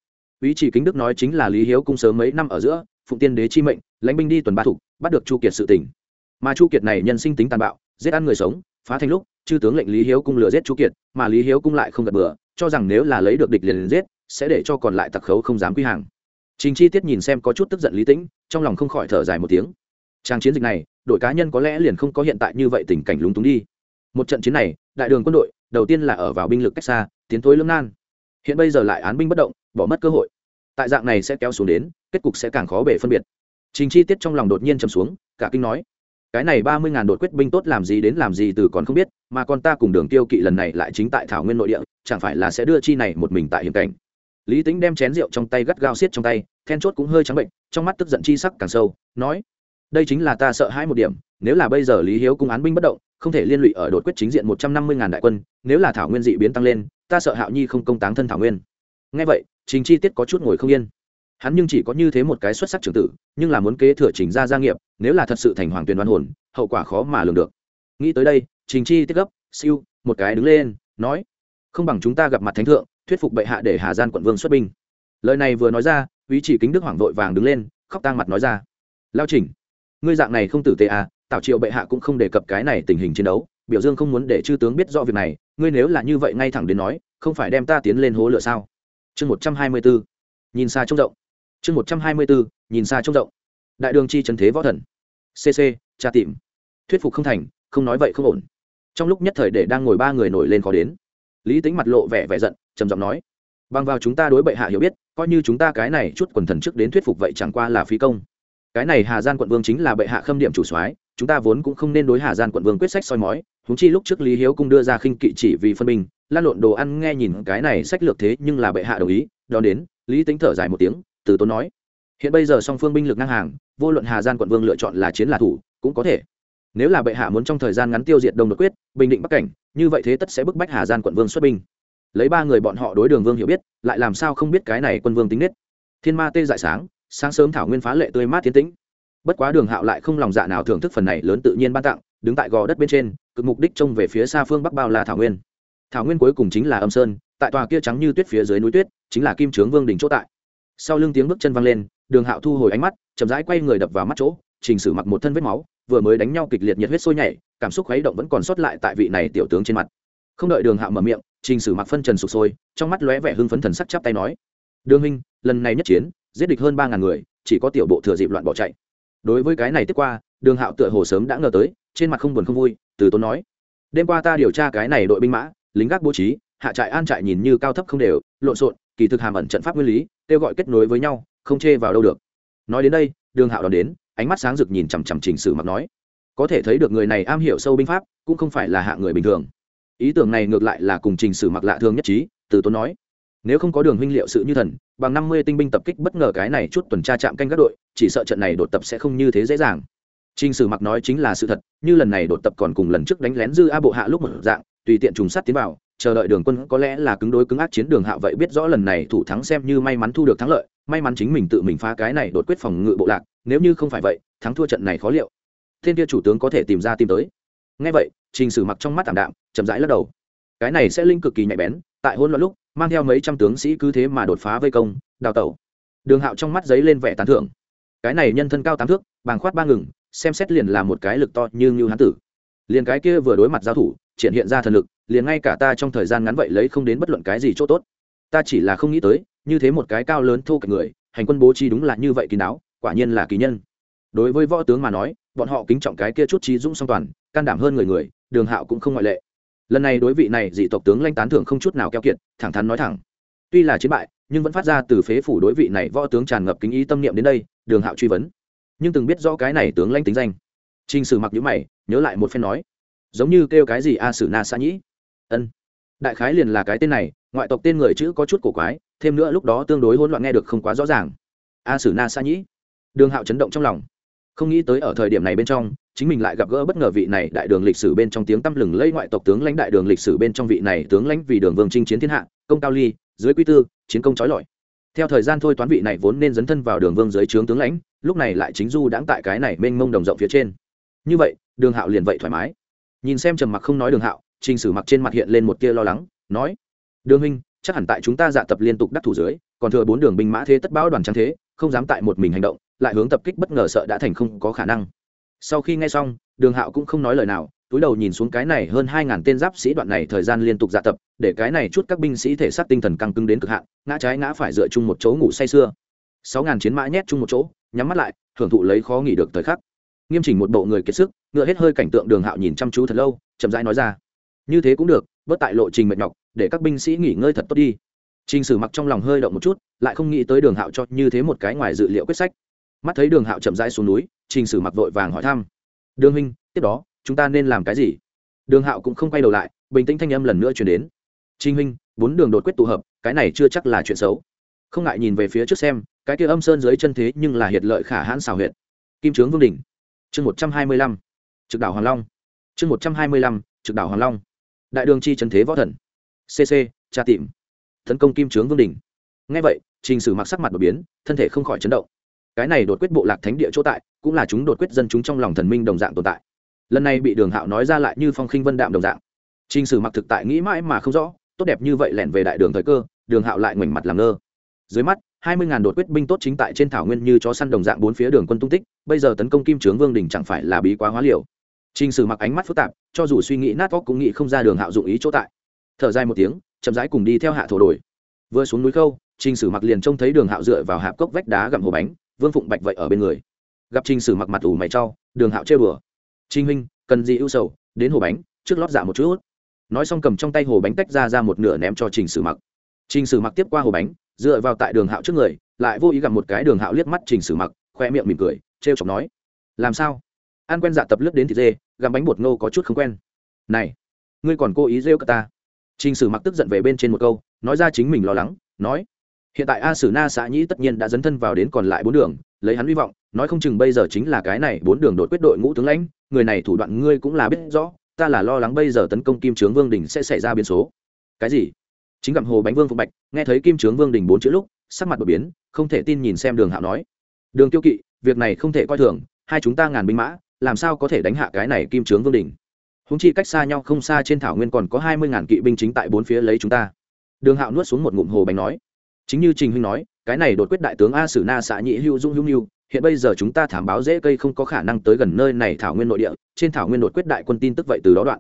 Speaker 1: Ý chỉ kính đức nói chính là lý hiếu cung sớm mấy năm ở giữa phụng tiên đế chi mệnh lãnh binh đi tuần ba thủ bắt được chu kiệt sự tỉnh mà chu kiệt này nhân sinh tính tàn bạo giết ăn người sống phá thành lúc chư tướng lệnh lý hiếu cung lừa giết chu kiệt mà lý hiếu cung lại không gật bừa cho rằng nếu là lấy được địch liền, liền giết sẽ để cho còn lại tặc khấu không dám quy hàng. Trình chi tiết nhìn xem có chút tức giận lý tĩnh trong lòng không khỏi thở dài một tiếng. Trang chiến dịch này đội cá nhân có lẽ liền không có hiện tại như vậy tình cảnh lúng túng đi. Một trận chiến này đại đường quân đội đầu tiên là ở vào binh lực cách xa tiến thối lưỡng nan. Hiện bây giờ lại án binh bất động bỏ mất cơ hội tại dạng này sẽ kéo xuống đến, kết cục sẽ càng khó bể phân biệt. Trình chi tiết trong lòng đột nhiên trầm xuống, cả kinh nói, cái này ba mươi ngàn đột quyết binh tốt làm gì đến làm gì từ còn không biết, mà con ta cùng đường tiêu kỵ lần này lại chính tại thảo nguyên nội địa, chẳng phải là sẽ đưa chi này một mình tại hiểm cảnh? Lý tính đem chén rượu trong tay gắt gao xiết trong tay, then chốt cũng hơi trắng bệnh, trong mắt tức giận chi sắc càng sâu, nói, đây chính là ta sợ hãi một điểm, nếu là bây giờ lý hiếu cung án binh bất động, không thể liên lụy ở đột quyết chính diện một trăm năm mươi ngàn đại quân, nếu là thảo nguyên dị biến tăng lên, ta sợ hạo nhi không công táng thân thảo nguyên ngay vậy, trình chi tiết có chút ngồi không yên. Hắn nhưng chỉ có như thế một cái xuất sắc trưởng tử, nhưng là muốn kế thừa trình ra gia nghiệp, nếu là thật sự thành hoàng tuyền đoan hồn, hậu quả khó mà lường được. Nghĩ tới đây, trình chi tiết gấp, siêu, một cái đứng lên, nói, không bằng chúng ta gặp mặt thánh thượng, thuyết phục bệ hạ để hà gian quận vương xuất binh. Lời này vừa nói ra, ý chỉ kính đức hoàng vội vàng đứng lên, khóc tang mặt nói ra, lao trình, ngươi dạng này không tử tế à tảo triệu bệ hạ cũng không đề cập cái này tình hình chiến đấu, biểu dương không muốn để chư tướng biết rõ việc này, ngươi nếu là như vậy ngay thẳng đến nói, không phải đem ta tiến lên hố lửa sao? Chương một trăm hai mươi bốn, nhìn xa trông rộng. Chương một trăm hai mươi bốn, nhìn xa trông rộng. Đại đường chi trần thế võ thần. Cc tra tìm. Thuyết phục không thành, không nói vậy không ổn. Trong lúc nhất thời để đang ngồi ba người nổi lên khó đến. Lý tính mặt lộ vẻ vẻ giận, trầm giọng nói, bằng vào chúng ta đối bệ hạ hiểu biết, coi như chúng ta cái này chút quần thần trước đến thuyết phục vậy chẳng qua là phí công. Cái này hà gian quận vương chính là bệ hạ khâm điểm chủ soái, chúng ta vốn cũng không nên đối hà gian quận vương quyết sách soi mói húng chi lúc trước lý hiếu cung đưa ra khinh kỵ chỉ vì phân minh lan lộn đồ ăn nghe nhìn cái này sách lược thế nhưng là bệ hạ đồng ý, đón đến, lý tính thở dài một tiếng, từ tốn nói, hiện bây giờ song phương binh lực ngang hàng, vô luận hà gian quận vương lựa chọn là chiến là thủ, cũng có thể. Nếu là bệ hạ muốn trong thời gian ngắn tiêu diệt đông đột quyết, bình định bắc cảnh, như vậy thế tất sẽ bức bách hà gian quận vương xuất binh. Lấy ba người bọn họ đối đường vương hiểu biết, lại làm sao không biết cái này quân vương tính nết. Thiên ma tê dại sáng sáng sớm thảo nguyên phá lệ tươi mát tiến tĩnh. Bất quá đường hạo lại không lòng dạ nào thưởng thức phần này lớn tự nhiên ban tặng, đứng tại gò đất bên trên, cực mục đích trông về phía xa phương bắc bao la thảo nguyên thảo nguyên cuối cùng chính là âm sơn, tại tòa kia trắng như tuyết phía dưới núi tuyết, chính là kim trướng vương đỉnh chỗ tại. Sau lưng tiếng bước chân văng lên, đường hạo thu hồi ánh mắt, chậm rãi quay người đập vào mắt chỗ, trình sử mặc một thân vết máu, vừa mới đánh nhau kịch liệt nhiệt huyết sôi nhảy, cảm xúc khuấy động vẫn còn sót lại tại vị này tiểu tướng trên mặt. Không đợi đường hạo mở miệng, trình sử mặc phân trần sụp sôi, trong mắt lóe vẻ hưng phấn thần sắc chắp tay nói, đường huynh, lần này nhất chiến, giết địch hơn ba ngàn người, chỉ có tiểu bộ thừa dịp loạn bỏ chạy. Đối với cái này tiếp qua, đường hạo tựa hồ sớm đã ngờ tới, trên mặt không buồn không vui, từ tốn nói, đêm qua ta điều tra cái này đội binh mã lính gác bố trí hạ trại an trại nhìn như cao thấp không đều lộn xộn kỳ thực hàm ẩn trận pháp nguyên lý kêu gọi kết nối với nhau không chê vào đâu được. Nói đến đây đường hạo đón đến ánh mắt sáng rực nhìn chằm chằm trình sử mặc nói có thể thấy được người này am hiểu sâu binh pháp cũng không phải là hạ người bình thường. Ý tưởng này ngược lại là cùng trình sử mặc lạ thường nhất trí từ tốn nói nếu không có đường huynh liệu sự như thần bằng năm mươi tinh binh tập kích bất ngờ cái này chút tuần tra chạm canh các đội chỉ sợ trận này đột tập sẽ không như thế dễ dàng. Trình Sử Mặc nói chính là sự thật, như lần này đột tập còn cùng lần trước đánh lén dư A bộ hạ lúc một dạng, tùy tiện trùng sát tiến vào, chờ đợi Đường Quân có lẽ là cứng đối cứng ác chiến Đường hạ vậy biết rõ lần này thủ thắng xem như may mắn thu được thắng lợi, may mắn chính mình tự mình phá cái này đột quyết phòng ngự bộ lạc, nếu như không phải vậy, thắng thua trận này khó liệu. Thiên kia chủ tướng có thể tìm ra tìm tới. Nghe vậy, Trình Sử Mặc trong mắt tạm đạm, chậm rãi lắc đầu. Cái này sẽ linh cực kỳ nhạy bén, tại hôn loạn lúc, mang theo mấy trăm tướng sĩ cứ thế mà đột phá vây công, đào tẩu. Đường Hạo trong mắt giấy lên vẻ tán thưởng. Cái này nhân thân cao tám thước, bàng khoát ba ngừng, xem xét liền là một cái lực to như như hán tử liền cái kia vừa đối mặt giao thủ triển hiện ra thần lực liền ngay cả ta trong thời gian ngắn vậy lấy không đến bất luận cái gì chỗ tốt. Ta chỉ là không nghĩ tới như thế một cái cao lớn thô kệch người hành quân bố trí đúng là như vậy kín đáo quả nhiên là kỳ nhân. Đối với võ tướng mà nói bọn họ kính trọng cái kia chút trí dũng song toàn can đảm hơn người người đường hạo cũng không ngoại lệ. Lần này đối vị này dị tộc tướng lanh tán thưởng không chút nào keo kiệt thẳng thắn nói thẳng. Tuy là chiến bại nhưng vẫn phát ra từ phế phủ đối vị này võ tướng tràn ngập kính ý tâm niệm đến đây đường hạo truy vấn. Nhưng từng biết rõ cái này tướng lãnh tính danh. Trình Sử mặc nhữ mày, nhớ lại một phen nói, giống như kêu cái gì A Sử Na Sa Nhĩ. Ân. Đại khái liền là cái tên này, ngoại tộc tên người chữ có chút cổ quái, thêm nữa lúc đó tương đối hỗn loạn nghe được không quá rõ ràng. A Sử Na Sa Nhĩ. Đường Hạo chấn động trong lòng. Không nghĩ tới ở thời điểm này bên trong, chính mình lại gặp gỡ bất ngờ vị này đại đường lịch sử bên trong tiếng tăm lừng lẫy ngoại tộc tướng lãnh đại đường lịch sử bên trong vị này tướng lãnh vì đường vương chinh chiến thiên hạ, công cao ly, dưới quy tư, chiến công chói lọi theo thời gian thôi toán vị này vốn nên dấn thân vào đường vương dưới trướng tướng lãnh lúc này lại chính du đãng tại cái này mênh mông đồng rộng phía trên như vậy đường hạo liền vậy thoải mái nhìn xem trầm mặc không nói đường hạo, trình sử mặc trên mặt hiện lên một tia lo lắng, nói, đường huynh, chắc hẳn tại chúng ta dạ tập liên tục đắc thủ dưới, còn thừa bốn đường binh mã thế tất bão đoàn trang thế, không dám tại một mình hành động, lại hướng tập kích bất ngờ sợ đã thành không có khả năng. Sau khi nghe xong, đường hạo cũng không nói lời nào, túi đầu nhìn xuống cái này hơn hai ngàn tên giáp sĩ đoạn này thời gian liên tục dạ tập, để cái này chút các binh sĩ thể xác tinh thần căng cứng đến cực hạn, ngã trái ngã phải dựa chung một chỗ ngủ say sưa. Sáu ngàn chiến mã nhét chung một chỗ, nhắm mắt lại, hưởng thụ lấy khó nghỉ được thời khắc. Nghiêm chỉnh một bộ người kiệt sức ngựa hết hơi cảnh tượng đường hạo nhìn chăm chú thật lâu chậm rãi nói ra như thế cũng được bớt tại lộ trình mệt nhọc để các binh sĩ nghỉ ngơi thật tốt đi Trình Sử Mặc trong lòng hơi động một chút, lại không nghĩ tới Đường Hạo cho như thế một cái ngoài dự liệu quyết sách. Mắt thấy Đường Hạo chậm rãi xuống núi, Trình Sử Mặc vội vàng hỏi thăm: "Đường huynh, tiếp đó, chúng ta nên làm cái gì?" Đường Hạo cũng không quay đầu lại, bình tĩnh thanh âm lần nữa truyền đến: "Trình huynh, bốn đường đột quyết tụ hợp, cái này chưa chắc là chuyện xấu. Không ngại nhìn về phía trước xem, cái kia âm sơn dưới chân thế nhưng là hiệt lợi khả hãn xảo huyệt." Kim Trướng Vương đỉnh chương một trăm hai mươi lăm trực đảo hoàng long. Chương một trăm hai mươi lăm, trực đảo hoàng long. Đại đường chi trần thế võ thần. Cc tra tìm. Tấn công kim trướng vương đình ngay vậy, trình sử mặc sắc mặt đột biến, thân thể không khỏi chấn động. Cái này đột quyết bộ lạc thánh địa chỗ tại, cũng là chúng đột quyết dân chúng trong lòng thần minh đồng dạng tồn tại. Lần này bị đường hạo nói ra lại như phong khinh vân đạm đồng dạng. Trình sử mặc thực tại nghĩ mãi mà không rõ, tốt đẹp như vậy lẻn về đại đường thời cơ, đường hạo lại ngoảnh mặt làm ngơ. Dưới mắt, hai mươi ngàn đột quyết binh tốt chính tại trên thảo nguyên như chó săn đồng dạng bốn phía đường quân tung tích, bây giờ tấn công kim trướng vương đình chẳng phải là bí quá hóa liều. Trình Sử mặc ánh mắt phức tạp, cho dù suy nghĩ nát óc cũng nghĩ không ra đường hạo dụng ý chỗ tại. Thở dài một tiếng, chậm rãi cùng đi theo hạ thổ đổi. Vừa xuống núi khâu, Trình Sử mặc liền trông thấy đường hạo dựa vào hạp cốc vách đá gặm hồ bánh, Vương Phụng Bạch vậy ở bên người. Gặp Trình Sử mặc mặt ủ mày cho, đường hạo trêu đùa. "Trình huynh, cần gì ưu sầu, đến hồ bánh, trước lót dạ một chút." Nói xong cầm trong tay hồ bánh tách ra ra một nửa ném cho Trình Sử mặc. Trình Sử mặc tiếp qua hồ bánh, dựa vào tại đường hạo trước người, lại vô ý gặp một cái đường hạo liếc mắt Trình Sử mặc, khoe miệng mỉm cười, trêu chọc nói: "Làm sao?" Ăn quen dạ tập lướt đến thịt dê, gắm bánh bột ngô có chút không quen này ngươi còn cố ý rêu cả ta Trình Sử mặc tức giận về bên trên một câu, nói ra chính mình lo lắng, nói: "Hiện tại A Sử Na xã nhĩ tất nhiên đã dấn thân vào đến còn lại bốn đường, lấy hắn hy vọng, nói không chừng bây giờ chính là cái này bốn đường đột quyết đội ngũ tướng lãnh, người này thủ đoạn ngươi cũng là biết rõ, ta là lo lắng bây giờ tấn công Kim Trướng Vương đỉnh sẽ xảy ra biến số." "Cái gì?" Chính gặm hồ bánh Vương Phục Bạch, nghe thấy Kim Trướng Vương đỉnh bốn chữ lúc, sắc mặt đổi biến, không thể tin nhìn xem Đường Hạo nói: "Đường Tiêu Kỵ, việc này không thể coi thường, hai chúng ta ngàn binh mã, làm sao có thể đánh hạ cái này Kim Trướng Vương đỉnh?" húng chi cách xa nhau không xa trên thảo nguyên còn có hai mươi ngàn kỵ binh chính tại bốn phía lấy chúng ta. Đường hạo nuốt xuống một ngụm hồ bánh nói, chính như trình huynh nói, cái này đột quyết đại tướng a sử na xã nhị hữu dung hữu hữu hiện bây giờ chúng ta thảm báo dễ cây không có khả năng tới gần nơi này thảo nguyên nội địa, trên thảo nguyên đột quyết đại quân tin tức vậy từ đó đoạn.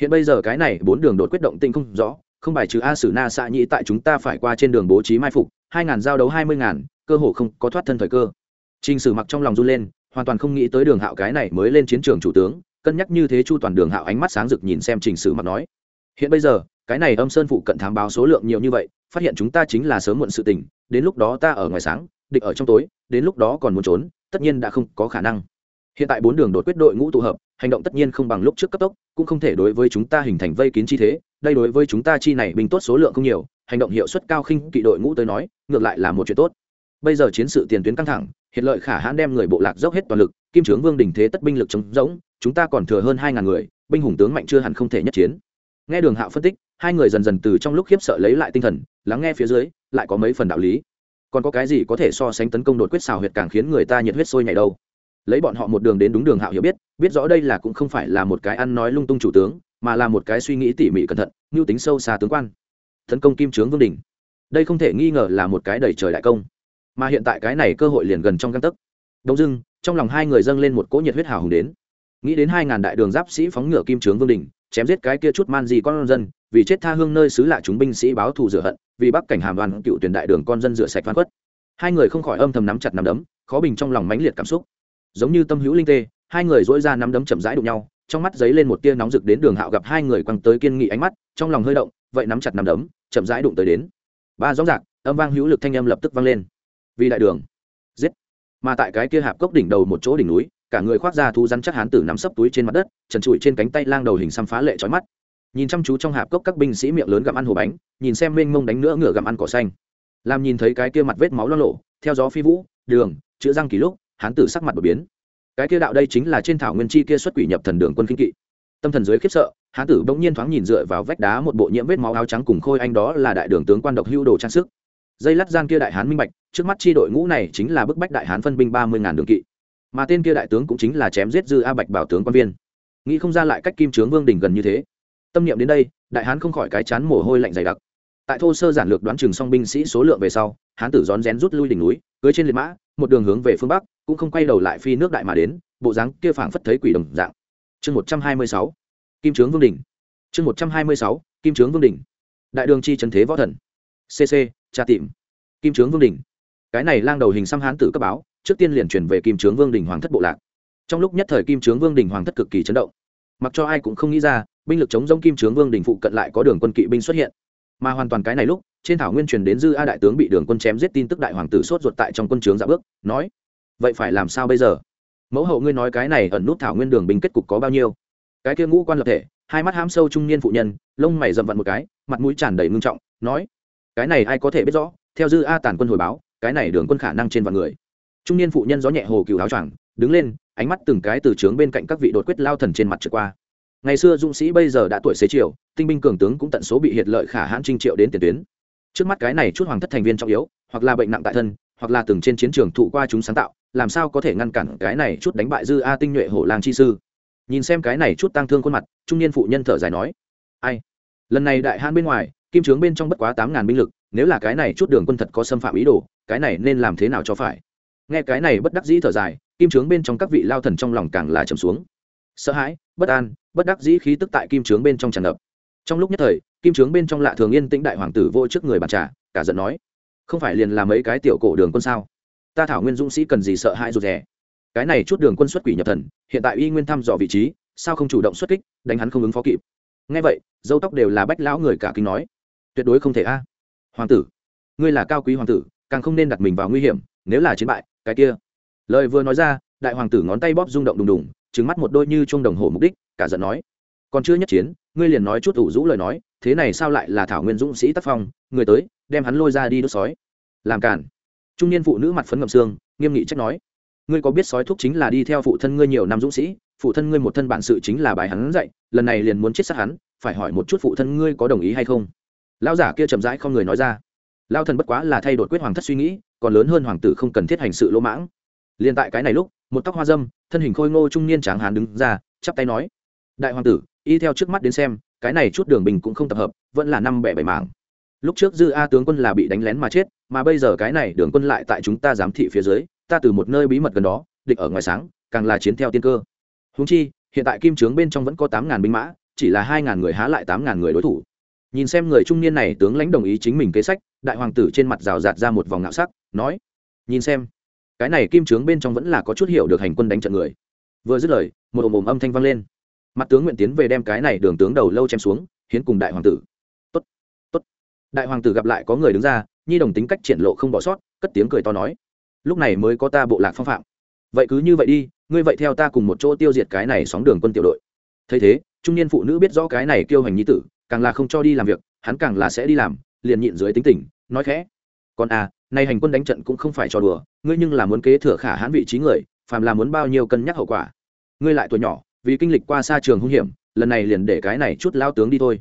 Speaker 1: Hiện bây giờ cái này bốn đường đột quyết động tinh không rõ, không bài trừ a sử na xã nhị tại chúng ta phải qua trên đường bố trí mai phục, hai ngàn giao đấu hai mươi ngàn, cơ hồ không có thoát thân thời cơ. Trình sử mặc trong lòng run lên hoàn toàn không nghĩ tới đường hạo cái này mới lên chiến trường chủ tướng, cân nhắc như thế chu toàn đường hạo ánh mắt sáng rực nhìn xem trình sử mặt nói, hiện bây giờ, cái này âm sơn phụ cận thám báo số lượng nhiều như vậy, phát hiện chúng ta chính là sớm muộn sự tình, đến lúc đó ta ở ngoài sáng, địch ở trong tối, đến lúc đó còn muốn trốn, tất nhiên đã không có khả năng. Hiện tại bốn đường đột quyết đội ngũ tụ hợp, hành động tất nhiên không bằng lúc trước cấp tốc, cũng không thể đối với chúng ta hình thành vây kín chi thế, đây đối với chúng ta chi này bình tốt số lượng không nhiều, hành động hiệu suất cao khinh kỵ đội ngũ tới nói, ngược lại là một chuyện tốt. Bây giờ chiến sự tiền tuyến căng thẳng hiện lợi khả hãn đem người bộ lạc dốc hết toàn lực, kim trướng vương đình thế tất binh lực chống rỗng, chúng ta còn thừa hơn hai ngàn người, binh hùng tướng mạnh chưa hẳn không thể nhất chiến. Nghe đường hạo phân tích, hai người dần dần từ trong lúc khiếp sợ lấy lại tinh thần, lắng nghe phía dưới, lại có mấy phần đạo lý. Còn có cái gì có thể so sánh tấn công đột quyết xào huyệt càng khiến người ta nhiệt huyết sôi nhảy đâu? Lấy bọn họ một đường đến đúng đường hạo hiểu biết biết rõ đây là cũng không phải là một cái ăn nói lung tung chủ tướng, mà là một cái suy nghĩ tỉ mỉ cẩn thận, mưu tính sâu xa tướng quan. Tấn công kim trướng vương đình đây không thể nghi ngờ là một cái đầy trời đại công mà hiện tại cái này cơ hội liền gần trong găng tấc. Đông dưng trong lòng hai người dâng lên một cỗ nhiệt huyết hào hùng đến. Nghĩ đến hai ngàn đại đường giáp sĩ phóng ngựa kim trướng vương đình chém giết cái kia chút man gì con dân, vì chết tha hương nơi xứ lạ chúng binh sĩ báo thù rửa hận, vì bắc cảnh hàm đoàn cựu tuyển đại đường con dân rửa sạch văn quất. Hai người không khỏi âm thầm nắm chặt nắm đấm, khó bình trong lòng mãnh liệt cảm xúc. Giống như tâm hữu linh tê, hai người dỗi ra nắm đấm chậm rãi đụng nhau, trong mắt giấy lên một tia nóng rực đến đường hạo gặp hai người quăng tới kiên nghị ánh mắt, trong lòng hơi động, vậy nắm chặt nắm đấm, chậm rãi đụng tới đến. Ba rõ rạc âm vang hữu lực thanh âm lập tức vang lên vì đại đường. Giết. Mà tại cái kia hạp cốc đỉnh đầu một chỗ đỉnh núi, cả người khoác ra thu rắn chắc hán tử nắm sấp túi trên mặt đất, trần trụi trên cánh tay lang đầu hình xăm phá lệ trói mắt. Nhìn chăm chú trong hạp cốc các binh sĩ miệng lớn gặm ăn hồ bánh, nhìn xem mênh mông đánh nữa ngửa gặm ăn cỏ xanh. Làm nhìn thấy cái kia mặt vết máu lo lộ, theo gió phi vũ, đường chữa răng kỳ lúc, hán tử sắc mặt đột biến. Cái kia đạo đây chính là trên thảo nguyên chi kia xuất quỷ nhập thần đường quân kinh kỵ. Tâm thần dưới khiếp sợ, hán tử bỗng nhiên thoáng nhìn dựa vào vách đá một bộ nhiễm vết máu áo trắng cùng khôi anh đó là đại đường tướng quan độc hưu đồ trang sức dây lát gian kia đại hán minh bạch, trước mắt chi đội ngũ này chính là bức bách đại hán phân binh ba mươi ngàn đường kỵ, mà tên kia đại tướng cũng chính là chém giết dư a bạch bảo tướng quan viên. Nghĩ không ra lại cách kim trướng vương đình gần như thế. Tâm niệm đến đây, đại hán không khỏi cái chán mồ hôi lạnh dày đặc. Tại thô sơ giản lược đoán chừng song binh sĩ số lượng về sau, hán tử rón rén rút lui đỉnh núi cưới trên liệt mã, một đường hướng về phương bắc, cũng không quay đầu lại phi nước đại mà đến, bộ dáng kia phảng phất thấy quỷ đồng dạng. Chương một trăm hai mươi sáu, kim trướng vương đình. Chương một trăm hai mươi sáu, kim trướng vương đình. Đại đường chi trần thế võ thần. Cc tra tìm. Kim trướng vương đình. Cái này lang đầu hình xăm hán tử cấp báo, trước tiên liền chuyển về kim trướng vương đình hoàng thất bộ lạc. Trong lúc nhất thời kim trướng vương đình hoàng thất cực kỳ chấn động. Mặc cho ai cũng không nghĩ ra, binh lực chống giống kim trướng vương đình phụ cận lại có đường quân kỵ binh xuất hiện. Mà hoàn toàn cái này lúc, trên thảo nguyên truyền đến dư a đại tướng bị đường quân chém giết tin tức đại hoàng tử sốt ruột tại trong quân trướng dạ bước, nói, vậy phải làm sao bây giờ? Mẫu hậu ngươi nói cái này ẩn nút thảo nguyên đường binh kết cục có bao nhiêu? Cái kia ngũ quan lập thể, hai mắt hám sâu trung niên phụ nhân, lông mày dậm vặn một cái, mặt mũi tràn đầy ngưng trọng, nói cái này ai có thể biết rõ, theo dư a tàn quân hồi báo, cái này đường quân khả năng trên vạn người. Trung niên phụ nhân gió nhẹ hồ cựu áo choàng, đứng lên, ánh mắt từng cái từ trướng bên cạnh các vị đột quyết lao thần trên mặt trượt qua. Ngày xưa dũng sĩ bây giờ đã tuổi xế chiều, tinh binh cường tướng cũng tận số bị hiệt lợi khả hãn trinh triệu đến tiền tuyến. Trước mắt cái này chút hoàng thất thành viên trọng yếu, hoặc là bệnh nặng tại thân, hoặc là từng trên chiến trường thụ qua chúng sáng tạo, làm sao có thể ngăn cản cái này chút đánh bại dư a tinh nhuệ hổ lang chi sư? Nhìn xem cái này chút tăng thương khuôn mặt, trung niên phụ nhân thở dài nói, ai? Lần này đại hãn bên ngoài kim trướng bên trong bất quá tám ngàn binh lực, nếu là cái này chút đường quân thật có xâm phạm ý đồ, cái này nên làm thế nào cho phải? Nghe cái này bất đắc dĩ thở dài, kim trướng bên trong các vị lao thần trong lòng càng là trầm xuống. Sợ hãi, bất an, bất đắc dĩ khí tức tại kim trướng bên trong tràn ngập. Trong lúc nhất thời, kim trướng bên trong lạ thường yên tĩnh đại hoàng tử vô trước người bàn trà, cả giận nói, không phải liền làm mấy cái tiểu cổ đường quân sao? Ta thảo nguyên dũng sĩ cần gì sợ hãi rụt rè? Cái này chút đường quân xuất quỷ nhập thần, hiện tại y nguyên thăm dò vị trí, sao không chủ động xuất kích, đánh hắn không ứng phó kịp? Ngay vậy, dâu tóc đều là bách lão người cả kinh nói tuyệt đối không thể a. Hoàng tử, ngươi là cao quý hoàng tử, càng không nên đặt mình vào nguy hiểm, nếu là chiến bại, cái kia. Lời vừa nói ra, đại hoàng tử ngón tay bóp rung động đùng đùng trứng mắt một đôi như chuông đồng hồ mục đích, cả giận nói. Còn chưa nhất chiến, ngươi liền nói chút ủ rũ lời nói, thế này sao lại là thảo nguyên dũng sĩ tác phong, người tới, đem hắn lôi ra đi đốt sói. Làm cản trung niên phụ nữ mặt phấn ngậm xương, nghiêm nghị trách nói. Ngươi có biết sói thúc chính là đi theo phụ thân ngươi nhiều năm dũng sĩ, phụ thân ngươi một thân bản sự chính là bài hắn dạy, lần này liền muốn chết sát hắn, phải hỏi một chút phụ thân ngươi có đồng ý hay không? Lão giả kia chậm rãi không người nói ra. Lao thần bất quá là thay đổi quyết hoàng thất suy nghĩ, còn lớn hơn hoàng tử không cần thiết hành sự lỗ mãng. Liền tại cái này lúc, một tóc hoa dâm, thân hình khôi ngô trung niên tráng hán đứng ra, chắp tay nói, đại hoàng tử, y theo trước mắt đến xem, cái này chút đường bình cũng không tập hợp, vẫn là năm bẻ bảy mảng. Lúc trước dư a tướng quân là bị đánh lén mà chết, mà bây giờ cái này đường quân lại tại chúng ta giám thị phía dưới, ta từ một nơi bí mật gần đó, địch ở ngoài sáng, càng là chiến theo tiên cơ. Húng chi, hiện tại kim trướng bên trong vẫn có tám ngàn binh mã, chỉ là hai ngàn người há lại tám ngàn người đối thủ nhìn xem người trung niên này, tướng lãnh đồng ý chính mình kế sách, đại hoàng tử trên mặt rào rạt ra một vòng ngạo sắc, nói, nhìn xem, cái này kim trướng bên trong vẫn là có chút hiểu được hành quân đánh trận người. Vừa dứt lời, một ồm ồm âm thanh vang lên. Mặt tướng nguyện tiến về đem cái này đường tướng đầu lâu chém xuống, hiến cùng đại hoàng tử. Tốt tốt. Đại hoàng tử gặp lại có người đứng ra, nhi đồng tính cách triển lộ không bỏ sót, cất tiếng cười to nói, lúc này mới có ta bộ lạc phong phạm. Vậy cứ như vậy đi, ngươi vậy theo ta cùng một chỗ tiêu diệt cái này sóng đường quân tiểu đội. Thấy thế, trung niên phụ nữ biết rõ cái này kêu hành nhi tử càng là không cho đi làm việc, hắn càng là sẽ đi làm, liền nhịn dưới tính tình, nói khẽ. Con à nay hành quân đánh trận cũng không phải trò đùa, ngươi nhưng là muốn kế thừa khả hãn vị trí người, phàm là muốn bao nhiêu cân nhắc hậu quả. Ngươi lại tuổi nhỏ, vì kinh lịch qua xa trường hung hiểm, lần này liền để cái này chút lao tướng đi thôi.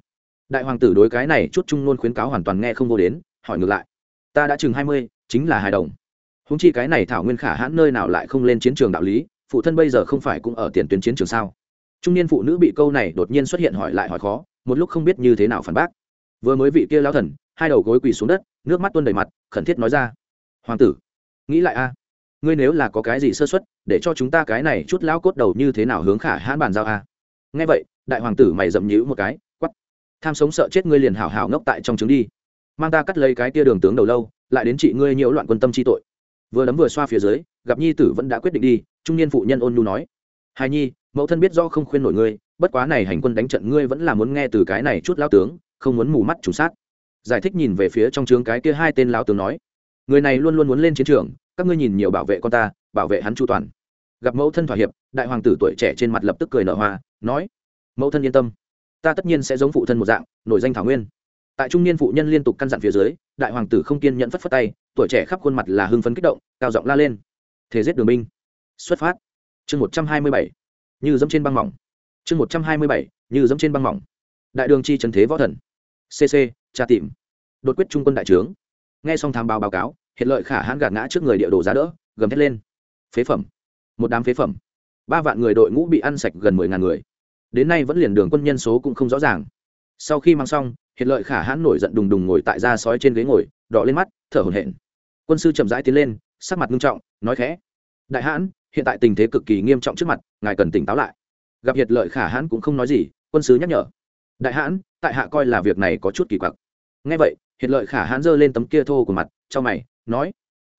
Speaker 1: Đại hoàng tử đối cái này chút trung nôn khuyến cáo hoàn toàn nghe không vô đến, hỏi ngược lại. Ta đã chừng hai mươi, chính là hài đồng. Húng chi cái này thảo nguyên khả hãn nơi nào lại không lên chiến trường đạo lý, phụ thân bây giờ không phải cũng ở tiền tuyến chiến trường sao? Trung niên phụ nữ bị câu này đột nhiên xuất hiện hỏi lại hỏi khó một lúc không biết như thế nào phản bác. Vừa mới vị kia lao thần, hai đầu gối quỳ xuống đất, nước mắt tuôn đầy mặt, khẩn thiết nói ra. Hoàng tử, nghĩ lại a. Ngươi nếu là có cái gì sơ xuất để cho chúng ta cái này chút lao cốt đầu như thế nào hướng khả hãn bàn giao a? Nghe vậy, đại hoàng tử mày dậm nhữ một cái quắp tham sống sợ chết ngươi liền hảo hảo ngốc tại trong trứng đi. Mang ta cắt lấy cái kia đường tướng đầu lâu, lại đến chị ngươi nhiễu loạn quân tâm chi tội. Vừa đấm vừa xoa phía dưới, gặp nhi tử vẫn đã quyết định đi, trung niên phụ nhân ôn nhu nói. Hài nhi, mẫu thân biết do không khuyên nổi ngươi bất quá này hành quân đánh trận ngươi vẫn là muốn nghe từ cái này chút lao tướng, không muốn mù mắt trùng sát. Giải thích nhìn về phía trong trướng cái kia hai tên lao tướng nói. Người này luôn luôn muốn lên chiến trường, các ngươi nhìn nhiều bảo vệ con ta, bảo vệ hắn chu toàn. Gặp mẫu thân thỏa hiệp, đại hoàng tử tuổi trẻ trên mặt lập tức cười nở hoa, nói, mẫu thân yên tâm, ta tất nhiên sẽ giống phụ thân một dạng, nổi danh thảo nguyên. Tại trung niên phụ nhân liên tục căn dặn phía dưới, đại hoàng tử không kiên nhẫn phất phất tay, tuổi trẻ khắp khuôn mặt là hưng phấn kích động, cao giọng la lên thế giết đường binh. Xuất phát. Chương một trăm hai mươi bảy. Như dẫm trên băng mỏng chương một trăm hai mươi bảy, như dẫm trên băng mỏng. Đại đường chi trần thế võ thần. Cc tra tìm. Đột quyết trung quân đại trướng. Nghe xong thám báo báo cáo, hiện lợi khả hãn gạt ngã trước người địa đồ giá đỡ, gầm thét lên. Phế phẩm. Một đám phế phẩm. Ba vạn người đội ngũ bị ăn sạch gần mười ngàn người. Đến nay vẫn liền đường quân nhân số cũng không rõ ràng. Sau khi mang xong, hiện lợi khả hãn nổi giận đùng đùng ngồi tại da sói trên ghế ngồi, đỏ lên mắt, thở hổn hển. Quân sư chậm rãi tiến lên, sắc mặt nghiêm trọng, nói khẽ. Đại hãn, hiện tại tình thế cực kỳ nghiêm trọng trước mặt, ngài cần tỉnh táo lại gặp hiệt lợi khả hãn cũng không nói gì, quân sứ nhắc nhở. Đại hãn, tại hạ coi là việc này có chút kỳ quặc. Ngay vậy, hiệt lợi khả hãn giơ lên tấm kia thô của mặt, cho mày, nói,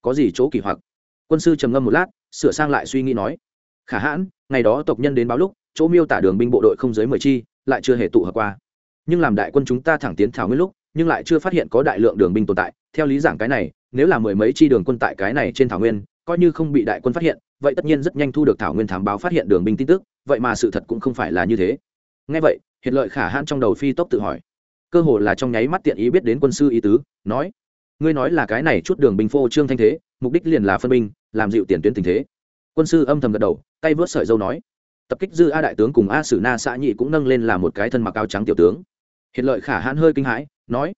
Speaker 1: có gì chỗ kỳ hoặc quân sư trầm ngâm một lát, sửa sang lại suy nghĩ nói, khả hãn, ngày đó tộc nhân đến báo lúc, chỗ miêu tả đường binh bộ đội không dưới mười chi, lại chưa hề tụ hợp qua. Nhưng làm đại quân chúng ta thẳng tiến thảo nguyên lúc, nhưng lại chưa phát hiện có đại lượng đường binh tồn tại. Theo lý giảng cái này, nếu là mười mấy chi đường quân tại cái này trên thảo nguyên coi như không bị đại quân phát hiện, vậy tất nhiên rất nhanh thu được thảo nguyên thám báo phát hiện đường binh tin tức, vậy mà sự thật cũng không phải là như thế. Ngay vậy hiện lợi khả hãn trong đầu phi tốc tự hỏi. Cơ hồ là trong nháy mắt tiện ý biết đến quân sư ý tứ, nói, ngươi nói là cái này chút đường binh phô trương thanh thế, mục đích liền là phân binh, làm dịu tiền tuyến tình thế. Quân sư âm thầm gật đầu, tay vớt sợi dâu nói, tập kích dư a đại tướng cùng a sử na xã nhị cũng nâng lên là một cái thân mặc áo trắng tiểu tướng. Hiện lợi khả hãn hơi kinh hãi, nói,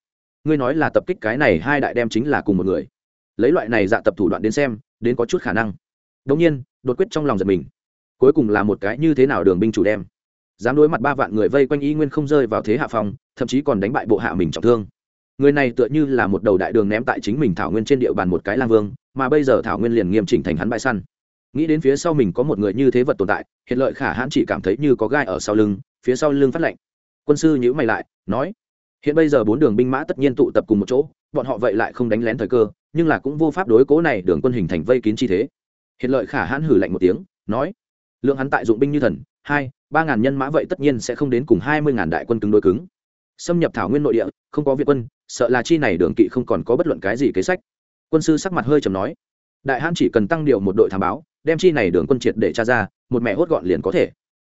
Speaker 1: ngươi nói là tập kích cái này hai đại đem chính là cùng một người lấy loại này dạ tập thủ đoạn đến xem, đến có chút khả năng. Đống nhiên, đột quyết trong lòng giật mình. Cuối cùng là một cái như thế nào đường binh chủ đem. Dám đối mặt ba vạn người vây quanh y nguyên không rơi vào thế hạ phòng thậm chí còn đánh bại bộ hạ mình trọng thương. Người này tựa như là một đầu đại đường ném tại chính mình thảo nguyên trên địa bàn một cái lang vương, mà bây giờ thảo nguyên liền nghiêm chỉnh thành hắn bãi săn. Nghĩ đến phía sau mình có một người như thế vật tồn tại, hiện lợi khả hãn chỉ cảm thấy như có gai ở sau lưng, phía sau lưng phát lạnh. Quân sư nhữ mày lại, nói, hiện bây giờ bốn đường binh mã tất nhiên tụ tập cùng một chỗ bọn họ vậy lại không đánh lén thời cơ, nhưng là cũng vô pháp đối cố này đường quân hình thành vây kín chi thế. Hiện lợi khả hãn hử lạnh một tiếng, nói, lượng hắn tại dụng binh như thần, hai, ba ngàn nhân mã vậy tất nhiên sẽ không đến cùng hai mươi ngàn đại quân cứng đối cứng. Xâm nhập thảo nguyên nội địa, không có việt quân, sợ là chi này đường kỵ không còn có bất luận cái gì kế sách. Quân sư sắc mặt hơi chầm nói, đại hãn chỉ cần tăng điều một đội thám báo, đem chi này đường quân triệt để tra ra, một mẹ hốt gọn liền có thể.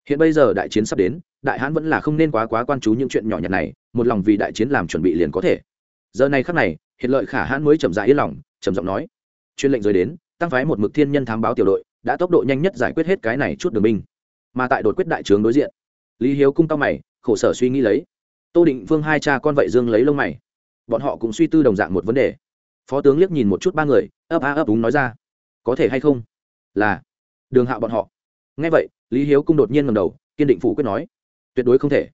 Speaker 1: Hiện bây giờ đại chiến sắp đến, đại hãn vẫn là không nên quá quá quan chú những chuyện nhỏ nhặt này, một lòng vì đại chiến làm chuẩn bị liền có thể giờ này khắc này hiện lợi khả hãn mới chậm dại yên lòng, trầm giọng nói. Chuyên lệnh rời đến, tăng phái một mực thiên nhân thám báo tiểu đội, đã tốc độ nhanh nhất giải quyết hết cái này chút đường binh. Mà tại đột quyết đại trướng đối diện, lý hiếu cung cao mày, khổ sở suy nghĩ lấy. Tô định vương hai cha con vậy dương lấy lông mày. Bọn họ cũng suy tư đồng dạng một vấn đề. Phó tướng liếc nhìn một chút ba người, ấp a ấp úng nói ra. Có thể hay không? Là, đường hạ bọn họ. Nghe vậy, lý hiếu cung đột nhiên ngầm đầu, kiên định phủ quyết nói. Tuyệt đối không thể.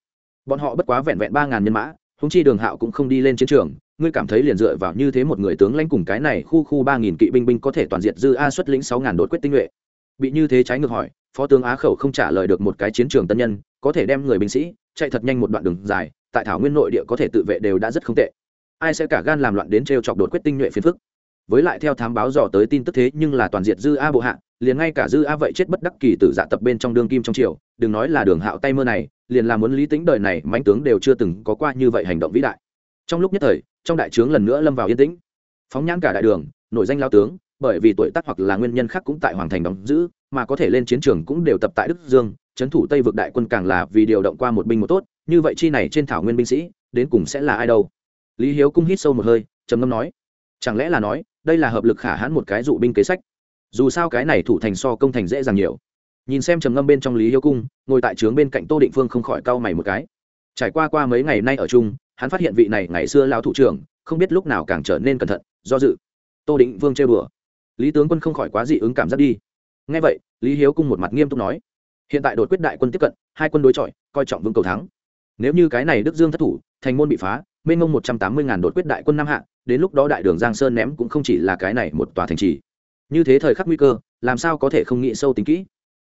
Speaker 1: Bọn họ bất quá vẹn vẹn ba ngàn nhân mã húng chi đường hạo cũng không đi lên chiến trường ngươi cảm thấy liền dựa vào như thế một người tướng lãnh cùng cái này khu khu ba nghìn kỵ binh binh có thể toàn diệt dư a xuất lĩnh sáu ngàn đột quyết tinh nhuệ. Bị như thế trái ngược hỏi, phó tướng á khẩu không trả lời được một cái chiến trường tân nhân, có thể đem người binh sĩ chạy thật nhanh một đoạn đường dài, tại thảo nguyên nội địa có thể tự vệ đều đã rất không tệ. Ai sẽ cả gan làm loạn đến t chọc đột quyết tinh nhuệ phiền phức? Với lại theo thám báo dò tới tin tức thế nhưng là toàn diện dư a bộ hạ, liền ngay cả dư a vậy chết bất đắc kỳ tử dạ tập bên trong đương kim trong triều, đừng nói là đường hạo tay mơ này, liền là muốn lý tính đời này mãnh tướng đều chưa từng có qua như vậy hành động vĩ đại trong lúc nhất thời, trong đại trướng lần nữa lâm vào yên tĩnh. Phóng nhãn cả đại đường nội danh lao tướng, bởi vì tuổi tác hoặc là nguyên nhân khác cũng tại hoàng thành đóng giữ, mà có thể lên chiến trường cũng đều tập tại đức dương, trấn thủ tây vực đại quân càng là vì điều động qua một binh một tốt, như vậy chi này trên thảo nguyên binh sĩ, đến cùng sẽ là ai đâu? Lý hiếu cung hít sâu một hơi, trầm ngâm nói, chẳng lẽ là nói, đây là hợp lực khả hãn một cái dụ binh kế sách? Dù sao cái này thủ thành so công thành dễ dàng nhiều. Nhìn xem trầm ngâm bên trong lý hiếu cung, ngồi tại trướng bên cạnh tô định phương không khỏi cau mày một cái. Trải qua qua mấy ngày nay ở chung hắn phát hiện vị này ngày xưa lao thủ trưởng, không biết lúc nào càng trở nên cẩn thận, do dự. Tô định vương chơi bừa lý tướng quân không khỏi quá dị ứng cảm giác đi. Ngay vậy, lý hiếu cung một mặt nghiêm túc nói, hiện tại đột quyết đại quân tiếp cận, hai quân đối chọi, coi trọng vương cầu thắng. Nếu như cái này đức dương thất thủ, thành môn bị phá, mênh ngông một trăm tám mươi ngàn đột quyết đại quân nam hạ, đến lúc đó đại đường giang sơn ném cũng không chỉ là cái này một tòa thành trì. Như thế thời khắc nguy cơ, làm sao có thể không nghĩ sâu tính kỹ?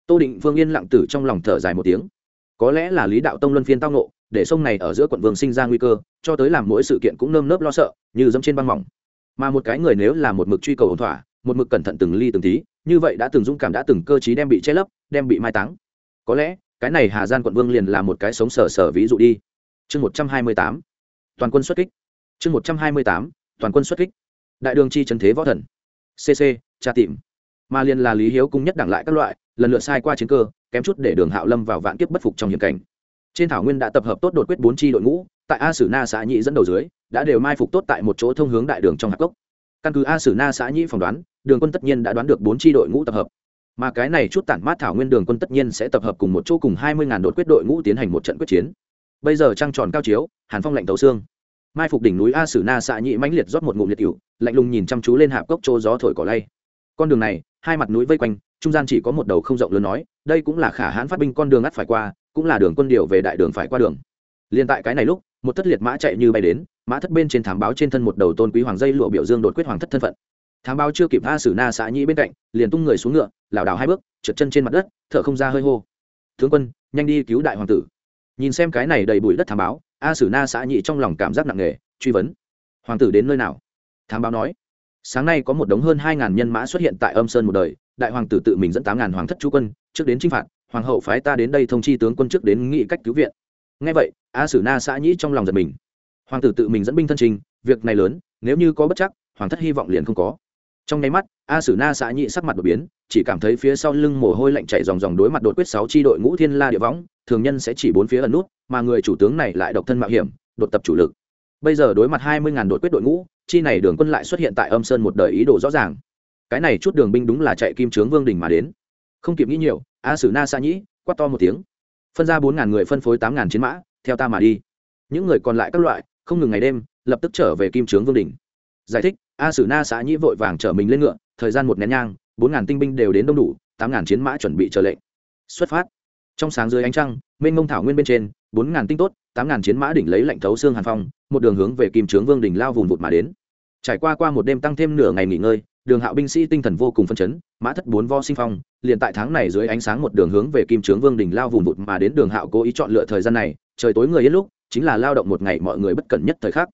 Speaker 1: Tô định vương yên lặng tử trong lòng thở dài một tiếng có lẽ là lý đạo tông luân phiên tao nộ để sông này ở giữa quận vương sinh ra nguy cơ, cho tới làm mỗi sự kiện cũng nơm nớp lo sợ, như dẫm trên băng mỏng. Mà một cái người nếu là một mực truy cầu ổn thỏa, một mực cẩn thận từng ly từng tí, như vậy đã từng dũng cảm đã từng cơ chí đem bị che lấp, đem bị mai táng. Có lẽ, cái này hà gian quận vương liền là một cái sống sờ sờ ví dụ đi. Chương một trăm hai mươi tám, toàn quân xuất kích. Chương một trăm hai mươi tám, toàn quân xuất kích. Đại đường chi trần thế võ thần. Cc tra tìm. Mà liền là lý hiếu cung nhất đẳng lại các loại, lần lượt sai qua chiến cơ kém chút để đường hạo lâm vào vạn kiếp bất phục trong hiểm cảnh. Trên thảo nguyên đã tập hợp tốt đột quyết bốn tri đội ngũ, tại a sử na xã nhị dẫn đầu dưới, đã đều mai phục tốt tại một chỗ thông hướng đại đường trong hạc cốc. Căn cứ a sử na xã nhị phỏng đoán, đường quân tất nhiên đã đoán được bốn tri đội ngũ tập hợp. Mà cái này chút tản mát thảo nguyên đường quân tất nhiên sẽ tập hợp cùng một chỗ cùng hai mươi ngàn đột quyết đội ngũ tiến hành một trận quyết chiến. Bây giờ trăng tròn cao chiếu, hàn phong lạnh tấu xương. Mai phục đỉnh núi a sử na xã nhị mãnh liệt rót một ngụm liệt cựu lạnh lùng nhìn chăm chú lên hạp cốc chỗ gió thổi cỏ lay. Con đường này, hai mặt núi vây quanh trung gian chỉ có một đầu không rộng lớn nói, đây cũng là khả hãn phát binh con đường ngắt phải qua, cũng là đường quân điều về đại đường phải qua đường. Liền tại cái này lúc, một thất liệt mã chạy như bay đến, mã thất bên trên thám báo trên thân một đầu tôn quý hoàng dây lụa biểu dương đột quyết hoàng thất thân phận. Thám báo chưa kịp a sử na xã nhĩ bên cạnh, liền tung người xuống ngựa, lảo đảo hai bước, trượt chân trên mặt đất, thở không ra hơi hô. Tướng quân, nhanh đi cứu đại hoàng tử. Nhìn xem cái này đầy bụi đất thám báo, a sử na xã nhị trong lòng cảm giác nặng nề, truy vấn. Hoàng tử đến nơi nào? Thám báo nói. Sáng nay có một đống hơn hai ngàn nhân mã xuất hiện tại âm sơn một đời đại hoàng tử tự mình dẫn tám ngàn hoàng thất chú quân trước đến chinh phạt, hoàng hậu phái ta đến đây thông chi tướng quân trước đến nghị cách cứu viện. Ngay vậy, a sử na xã nhĩ trong lòng giật mình. Hoàng tử tự mình dẫn binh thân trình, việc này lớn, nếu như có bất chắc, hoàng thất hy vọng liền không có. Trong nháy mắt, a sử na xã nhĩ sắc mặt đột biến, chỉ cảm thấy phía sau lưng mồ hôi lạnh chảy dòng dòng đối mặt đột quyết sáu tri đội ngũ thiên la địa võng, thường nhân sẽ chỉ bốn phía ẩn nút, mà người chủ tướng này lại độc thân mạo hiểm, đột tập chủ lực. Bây giờ đối mặt hai mươi ngàn đột quyết đội ngũ, chi này đường quân lại xuất hiện tại âm sơn một đời ý đồ rõ ràng cái này chút đường binh đúng là chạy kim trướng vương đình mà đến. Không kịp nghĩ nhiều, a sử na sa nhĩ, quát to một tiếng. Phân ra bốn ngàn người phân phối tám ngàn chiến mã, theo ta mà đi. Những người còn lại các loại, không ngừng ngày đêm, lập tức trở về kim trướng vương đình giải thích, a sử na xã nhĩ vội vàng chở mình lên ngựa, thời gian một nén nhang, bốn ngàn tinh binh đều đến đông đủ, tám ngàn chiến mã chuẩn bị chờ lệnh. Xuất phát. Trong sáng dưới ánh trăng, mênh mông thảo nguyên bên trên, bốn ngàn tinh tốt, tám ngàn chiến mã đỉnh lấy lạnh thấu xương hàn phong, một đường hướng về kim trướng vương đình lao vùng vụt mà đến. Trải qua qua một đêm tăng thêm nửa ngày nghỉ ngơi đường hạo binh sĩ tinh thần vô cùng phân chấn, mã thất bốn vo sinh phong, liền tại tháng này dưới ánh sáng một đường hướng về kim trướng vương đình lao vùng vụt mà đến đường hạo cố ý chọn lựa thời gian này, trời tối người ít lúc, chính là lao động một ngày mọi người bất cẩn nhất thời khắc.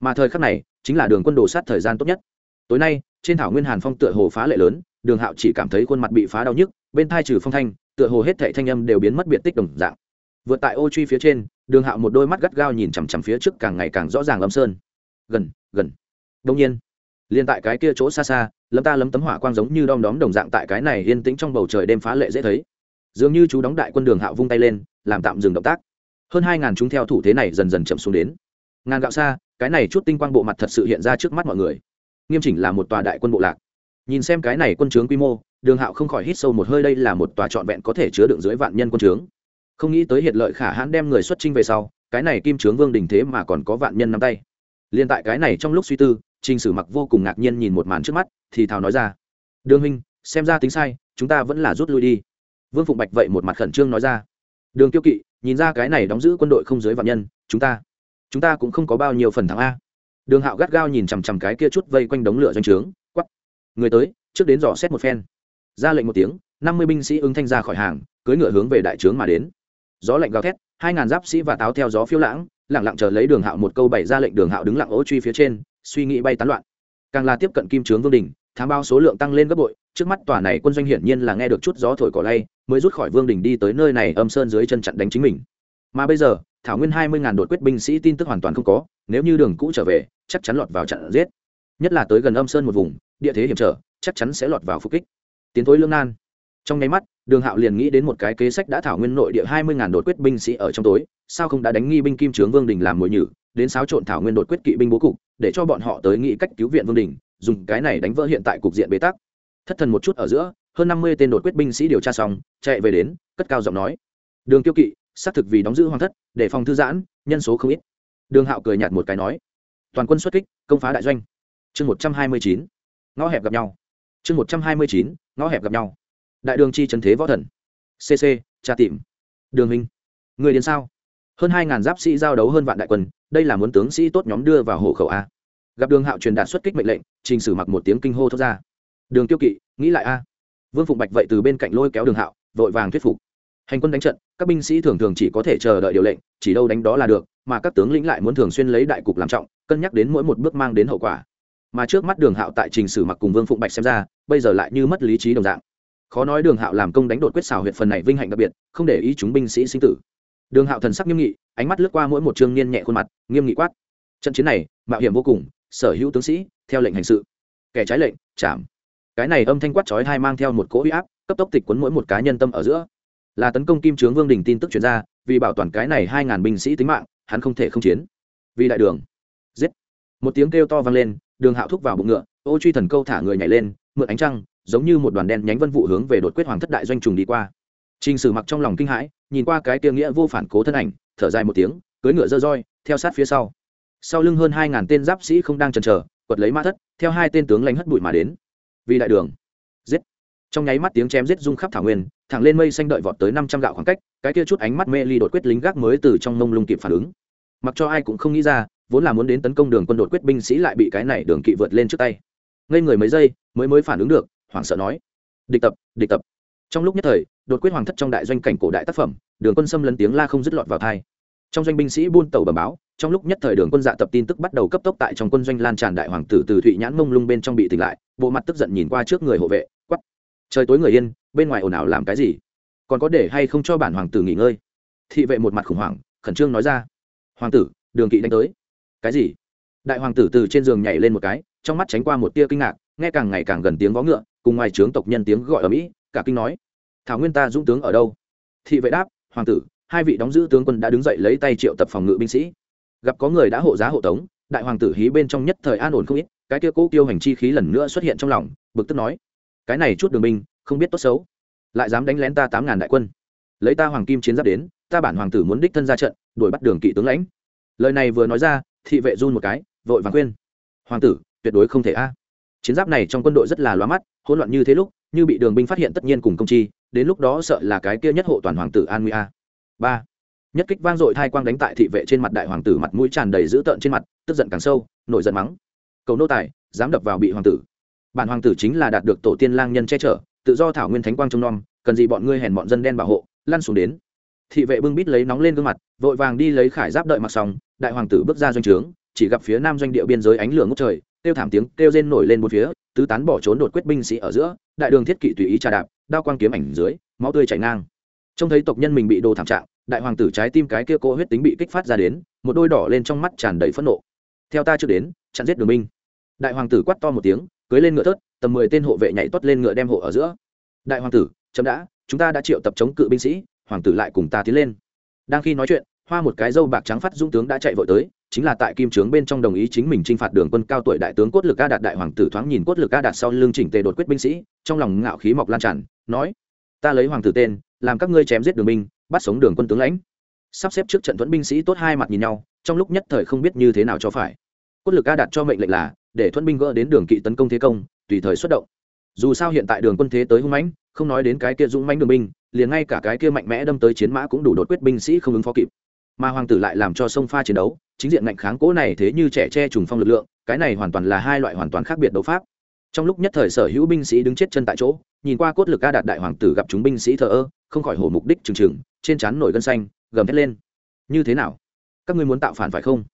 Speaker 1: Mà thời khắc này, chính là đường quân đồ sát thời gian tốt nhất. Tối nay, trên thảo nguyên hàn phong tựa hồ phá lệ lớn, đường hạo chỉ cảm thấy khuôn mặt bị phá đau nhức, bên thai trừ phong thanh, tựa hồ hết thệ thanh âm đều biến mất biệt tích đồng dạng. Vượt tại ô truy phía trên, đường hạo một đôi mắt gắt gao nhìn chằm chằm phía trước càng ngày càng rõ ràng lâm sơn. Gần gần. Đông nhiên liền tại cái kia chỗ xa xa, lấm ta lấm tấm hỏa quang giống như đom đóm đồng dạng tại cái này yên tĩnh trong bầu trời đêm phá lệ dễ thấy. Dường như chú đóng đại quân đường hạo vung tay lên, làm tạm dừng động tác. Hơn hai ngàn chúng theo thủ thế này dần dần chậm xuống đến. Ngàn gạo xa, cái này chút tinh quang bộ mặt thật sự hiện ra trước mắt mọi người. Nghiêm chỉnh là một tòa đại quân bộ lạc. Nhìn xem cái này quân trướng quy mô, đường hạo không khỏi hít sâu một hơi đây là một tòa trọn vẹn có thể chứa đựng dưới vạn nhân quân trướng không nghĩ tới hiện lợi khả hãn đem người xuất trinh về sau, cái này kim trướng vương đình thế mà còn có vạn nhân nắm tay. Liền tại cái này trong lúc suy tư trình sử mặc vô cùng ngạc nhiên nhìn một màn trước mắt, thì thào nói ra, đường huynh, xem ra tính sai, chúng ta vẫn là rút lui đi. Vương phụng bạch vậy một mặt khẩn trương nói ra, đường kiêu kỵ, nhìn ra cái này đóng giữ quân đội không dưới vạn nhân, chúng ta chúng ta cũng không có bao nhiêu phần thắng a. Đường hạo gắt gao nhìn chằm chằm cái kia chút vây quanh đống lửa doanh trướng quắp người tới, trước đến dò xét một phen. Ra lệnh một tiếng, năm mươi binh sĩ ứng thanh ra khỏi hàng, cưỡi ngựa hướng về đại trướng mà đến. Gió lạnh gào thét, hai ngàn giáp sĩ và táo theo gió phiêu lãng, lặng lặng chờ lấy đường hạo một câu bày ra lệnh đường hạo đứng lặng ố truy phía trên suy nghĩ bay tán loạn. Càng là tiếp cận kim trướng vương đình, thám bao số lượng tăng lên gấp bội, trước mắt tòa này quân doanh hiển nhiên là nghe được chút gió thổi cỏ lay, mới rút khỏi vương đình đi tới nơi này âm sơn dưới chân chặn đánh chính mình. Mà bây giờ, thảo nguyên hai mươi ngàn đột quyết binh sĩ tin tức hoàn toàn không có, nếu như đường cũ trở về, chắc chắn lọt vào trận giết. Nhất là tới gần âm sơn một vùng, địa thế hiểm trở, chắc chắn sẽ lọt vào phục kích. Tiến thối lương nan. Trong nháy mắt, đường hạo liền nghĩ đến một cái kế sách đã thảo nguyên nội địa hai mươi ngàn đột quyết binh sĩ ở trong tối, sao không đã đánh nghi binh kim trướng vương đình làm mồi nhử đến xáo trộn thảo nguyên đột quyết kỵ binh bố cục, để cho bọn họ tới nghĩ cách cứu viện vương đình, dùng cái này đánh vỡ hiện tại cục diện bế tắc. Thất thần một chút ở giữa, hơn năm mươi tên đột quyết binh sĩ điều tra xong, chạy về đến, cất cao giọng nói. Đường tiêu kỵ, xác thực vì đóng giữ hoàng thất, để phòng thư giãn, nhân số không ít. Đường hạo cười nhạt một cái nói. Toàn quân xuất kích, công phá đại doanh. Chương một trăm hai mươi chín, ngõ hẹp gặp nhau. Chương một trăm hai mươi chín, ngõ hẹp gặp nhau. Đại đường chi trần thế võ thần. Cc tra tìm. Đường minh, người đến sao? Hơn hai ngàn giáp sĩ giao đấu hơn vạn đại quân, đây là muốn tướng sĩ tốt nhóm đưa vào hộ khẩu a. Gặp đường hạo truyền đạt xuất kích mệnh lệnh, trình sử mặc một tiếng kinh hô thốt ra. Đường tiêu kỵ, nghĩ lại a. Vương phụng bạch vậy từ bên cạnh lôi kéo đường hạo, vội vàng thuyết phục. Hành quân đánh trận, các binh sĩ thường thường chỉ có thể chờ đợi điều lệnh, chỉ đâu đánh đó là được, mà các tướng lĩnh lại muốn thường xuyên lấy đại cục làm trọng, cân nhắc đến mỗi một bước mang đến hậu quả. Mà trước mắt đường hạo tại trình sử mặc cùng vương phụng bạch xem ra, bây giờ lại như mất lý trí đồng dạng. Khó nói đường hạo làm công đánh đột quyết xảo huyện phần này vinh hạnh đặc biệt, không để ý chúng binh sĩ sinh tử đường hạo thần sắc nghiêm nghị ánh mắt lướt qua mỗi một chương niên nhẹ khuôn mặt nghiêm nghị quát. Trận chiến này mạo hiểm vô cùng sở hữu tướng sĩ theo lệnh hành sự. Kẻ trái lệnh chạm. Cái này âm thanh quát chói hai mang theo một cỗ uy áp cấp tốc tịch quấn mỗi một cá nhân tâm ở giữa. Là tấn công kim trướng vương đình tin tức chuyển ra vì bảo toàn cái này hai ngàn binh sĩ tính mạng hắn không thể không chiến. Vì đại đường. Giết. Một tiếng kêu to vang lên đường hạo thúc vào bụng ngựa ô truy thần câu thả người nhảy lên mượn ánh trăng giống như một đoàn đen nhánh vân vụ hướng về đột quyết hoàng thất đại doanh trùng đi qua. Trình Sử mặc trong lòng kinh hãi, nhìn qua cái kia nghĩa vô phản cố thân ảnh, thở dài một tiếng, cưỡi ngựa dơ roi, theo sát phía sau. Sau lưng hơn hai ngàn tên giáp sĩ không đang chần chờ, quật lấy mã thất, theo hai tên tướng lãnh hất bụi mà đến. Vì đại đường, giết. Trong nháy mắt tiếng chém giết rung khắp thảo nguyên, thẳng lên mây xanh đợi vọt tới năm trăm gạo khoảng cách, cái kia chút ánh mắt mê ly đột quyết lính gác mới từ trong mông lung kịp phản ứng. Mặc cho ai cũng không nghĩ ra, vốn là muốn đến tấn công đường quân đột quyết binh sĩ lại bị cái này đường kỵ vượt lên trước tay. Ngây người mấy giây, mới mới phản ứng được, hoảng sợ nói: "Địch tập, địch tập." trong lúc nhất thời đột quyết hoàng thất trong đại doanh cảnh cổ đại tác phẩm, đường quân xâm lấn tiếng la không dứt lọt vào thai trong doanh binh sĩ buôn tàu bẩm báo, trong lúc nhất thời đường quân dạ tập tin tức bắt đầu cấp tốc tại trong quân doanh lan tràn đại hoàng tử từ thụy nhãn mông lung bên trong bị tỉnh lại, bộ mặt tức giận nhìn qua trước người hộ vệ quắp trời tối người yên, bên ngoài ồn ào làm cái gì? Còn có để hay không cho bản hoàng tử nghỉ ngơi? Thị vệ một mặt khủng hoảng, khẩn trương nói ra. Hoàng tử, đường kỵ đánh tới. Cái gì? Đại hoàng tử từ trên giường nhảy lên một cái, trong mắt tránh qua một tia kinh ngạc, nghe càng ngày càng gần tiếng vó ngựa, cùng ngoài trướng tộc nhân tiếng gọi ở mỹ, cả kinh nói thảo nguyên ta dũng tướng ở đâu? Thị vệ đáp, hoàng tử, hai vị đóng giữ tướng quân đã đứng dậy lấy tay triệu tập phòng ngự binh sĩ. Gặp có người đã hộ giá hộ tống, đại hoàng tử hí bên trong nhất thời an ổn không ít, cái kia cố tiêu hành chi khí lần nữa xuất hiện trong lòng, bực tức nói, cái này chút đường binh, không biết tốt xấu, lại dám đánh lén ta tám ngàn đại quân. Lấy ta hoàng kim chiến giáp đến, ta bản hoàng tử muốn đích thân ra trận, đuổi bắt đường kỵ tướng lãnh. Lời này vừa nói ra, thị vệ run một cái, vội vàng khuyên, hoàng tử, tuyệt đối không thể a. Chiến giáp này trong quân đội rất là loa mắt, hỗn loạn như thế lúc, như bị đường binh phát hiện tất nhiên cùng công chi đến lúc đó sợ là cái kia nhất hộ toàn hoàng tử an nguy a. Ba. Nhất kích vang dội thai quang đánh tại thị vệ trên mặt đại hoàng tử mặt mũi tràn đầy dữ tợn trên mặt, tức giận càng sâu, nổi giận mắng. Cầu nô tài, dám đập vào bị hoàng tử. Bản hoàng tử chính là đạt được tổ tiên lang nhân che chở, tự do thảo nguyên thánh quang trông nom, cần gì bọn ngươi hèn bọn dân đen bảo hộ, lăn xuống đến. Thị vệ bưng bít lấy nóng lên gương mặt, vội vàng đi lấy khải giáp đợi mặc xong, đại hoàng tử bước ra doanh trướng, chỉ gặp phía nam doanh địa biên giới ánh lửa ngốc trời, kêu thảm tiếng kêu rên nổi lên một phía, tứ tán bỏ trốn đột quyết binh sĩ ở giữa, đại đường thiết kỵ tùy ý trà đạp đao quang kiếm ảnh dưới, máu tươi chảy ngang. Trông thấy tộc nhân mình bị đồ thảm trạng, đại hoàng tử trái tim cái kia cô huyết tính bị kích phát ra đến, một đôi đỏ lên trong mắt tràn đầy phẫn nộ. Theo ta chưa đến, chặn giết đường minh. Đại hoàng tử quát to một tiếng, cưới lên ngựa thớt, tầm mười tên hộ vệ nhảy tuất lên ngựa đem hộ ở giữa. Đại hoàng tử, chậm đã, chúng ta đã triệu tập chống cự binh sĩ, hoàng tử lại cùng ta tiến lên. Đang khi nói chuyện, hoa một cái dâu bạc trắng phát dung tướng đã chạy vội tới, chính là tại kim trướng bên trong đồng ý chính mình chinh phạt đường quân cao tuổi đại tướng cốt lực a đạt đại hoàng tử thoáng nhìn cốt lực a đạt sau lưng chỉnh tề đột quyết binh sĩ, trong lòng ngạo khí mọc lan tràn nói, ta lấy hoàng tử tên, làm các ngươi chém giết đường binh, bắt sống đường quân tướng lãnh. Sắp xếp trước trận thuẫn binh sĩ tốt hai mặt nhìn nhau, trong lúc nhất thời không biết như thế nào cho phải. Cốt lực a đặt cho mệnh lệnh là, để thuẫn binh gỡ đến đường kỵ tấn công thế công, tùy thời xuất động. Dù sao hiện tại đường quân thế tới hung mãnh, không nói đến cái kia dũng mãnh đường binh, liền ngay cả cái kia mạnh mẽ đâm tới chiến mã cũng đủ đột quyết binh sĩ không ứng phó kịp. Mà hoàng tử lại làm cho sông pha chiến đấu, chính diện ngạnh kháng cố này thế như trẻ che trùng phong lực lượng, cái này hoàn toàn là hai loại hoàn toàn khác biệt đấu pháp trong lúc nhất thời sở hữu binh sĩ đứng chết chân tại chỗ, nhìn qua cốt lực a đạt đại hoàng tử gặp chúng binh sĩ thờ ơ, không khỏi hổ mục đích trừng trừng, trên trán nổi gân xanh, gầm thét lên. Như thế nào? Các ngươi muốn tạo phản phải không?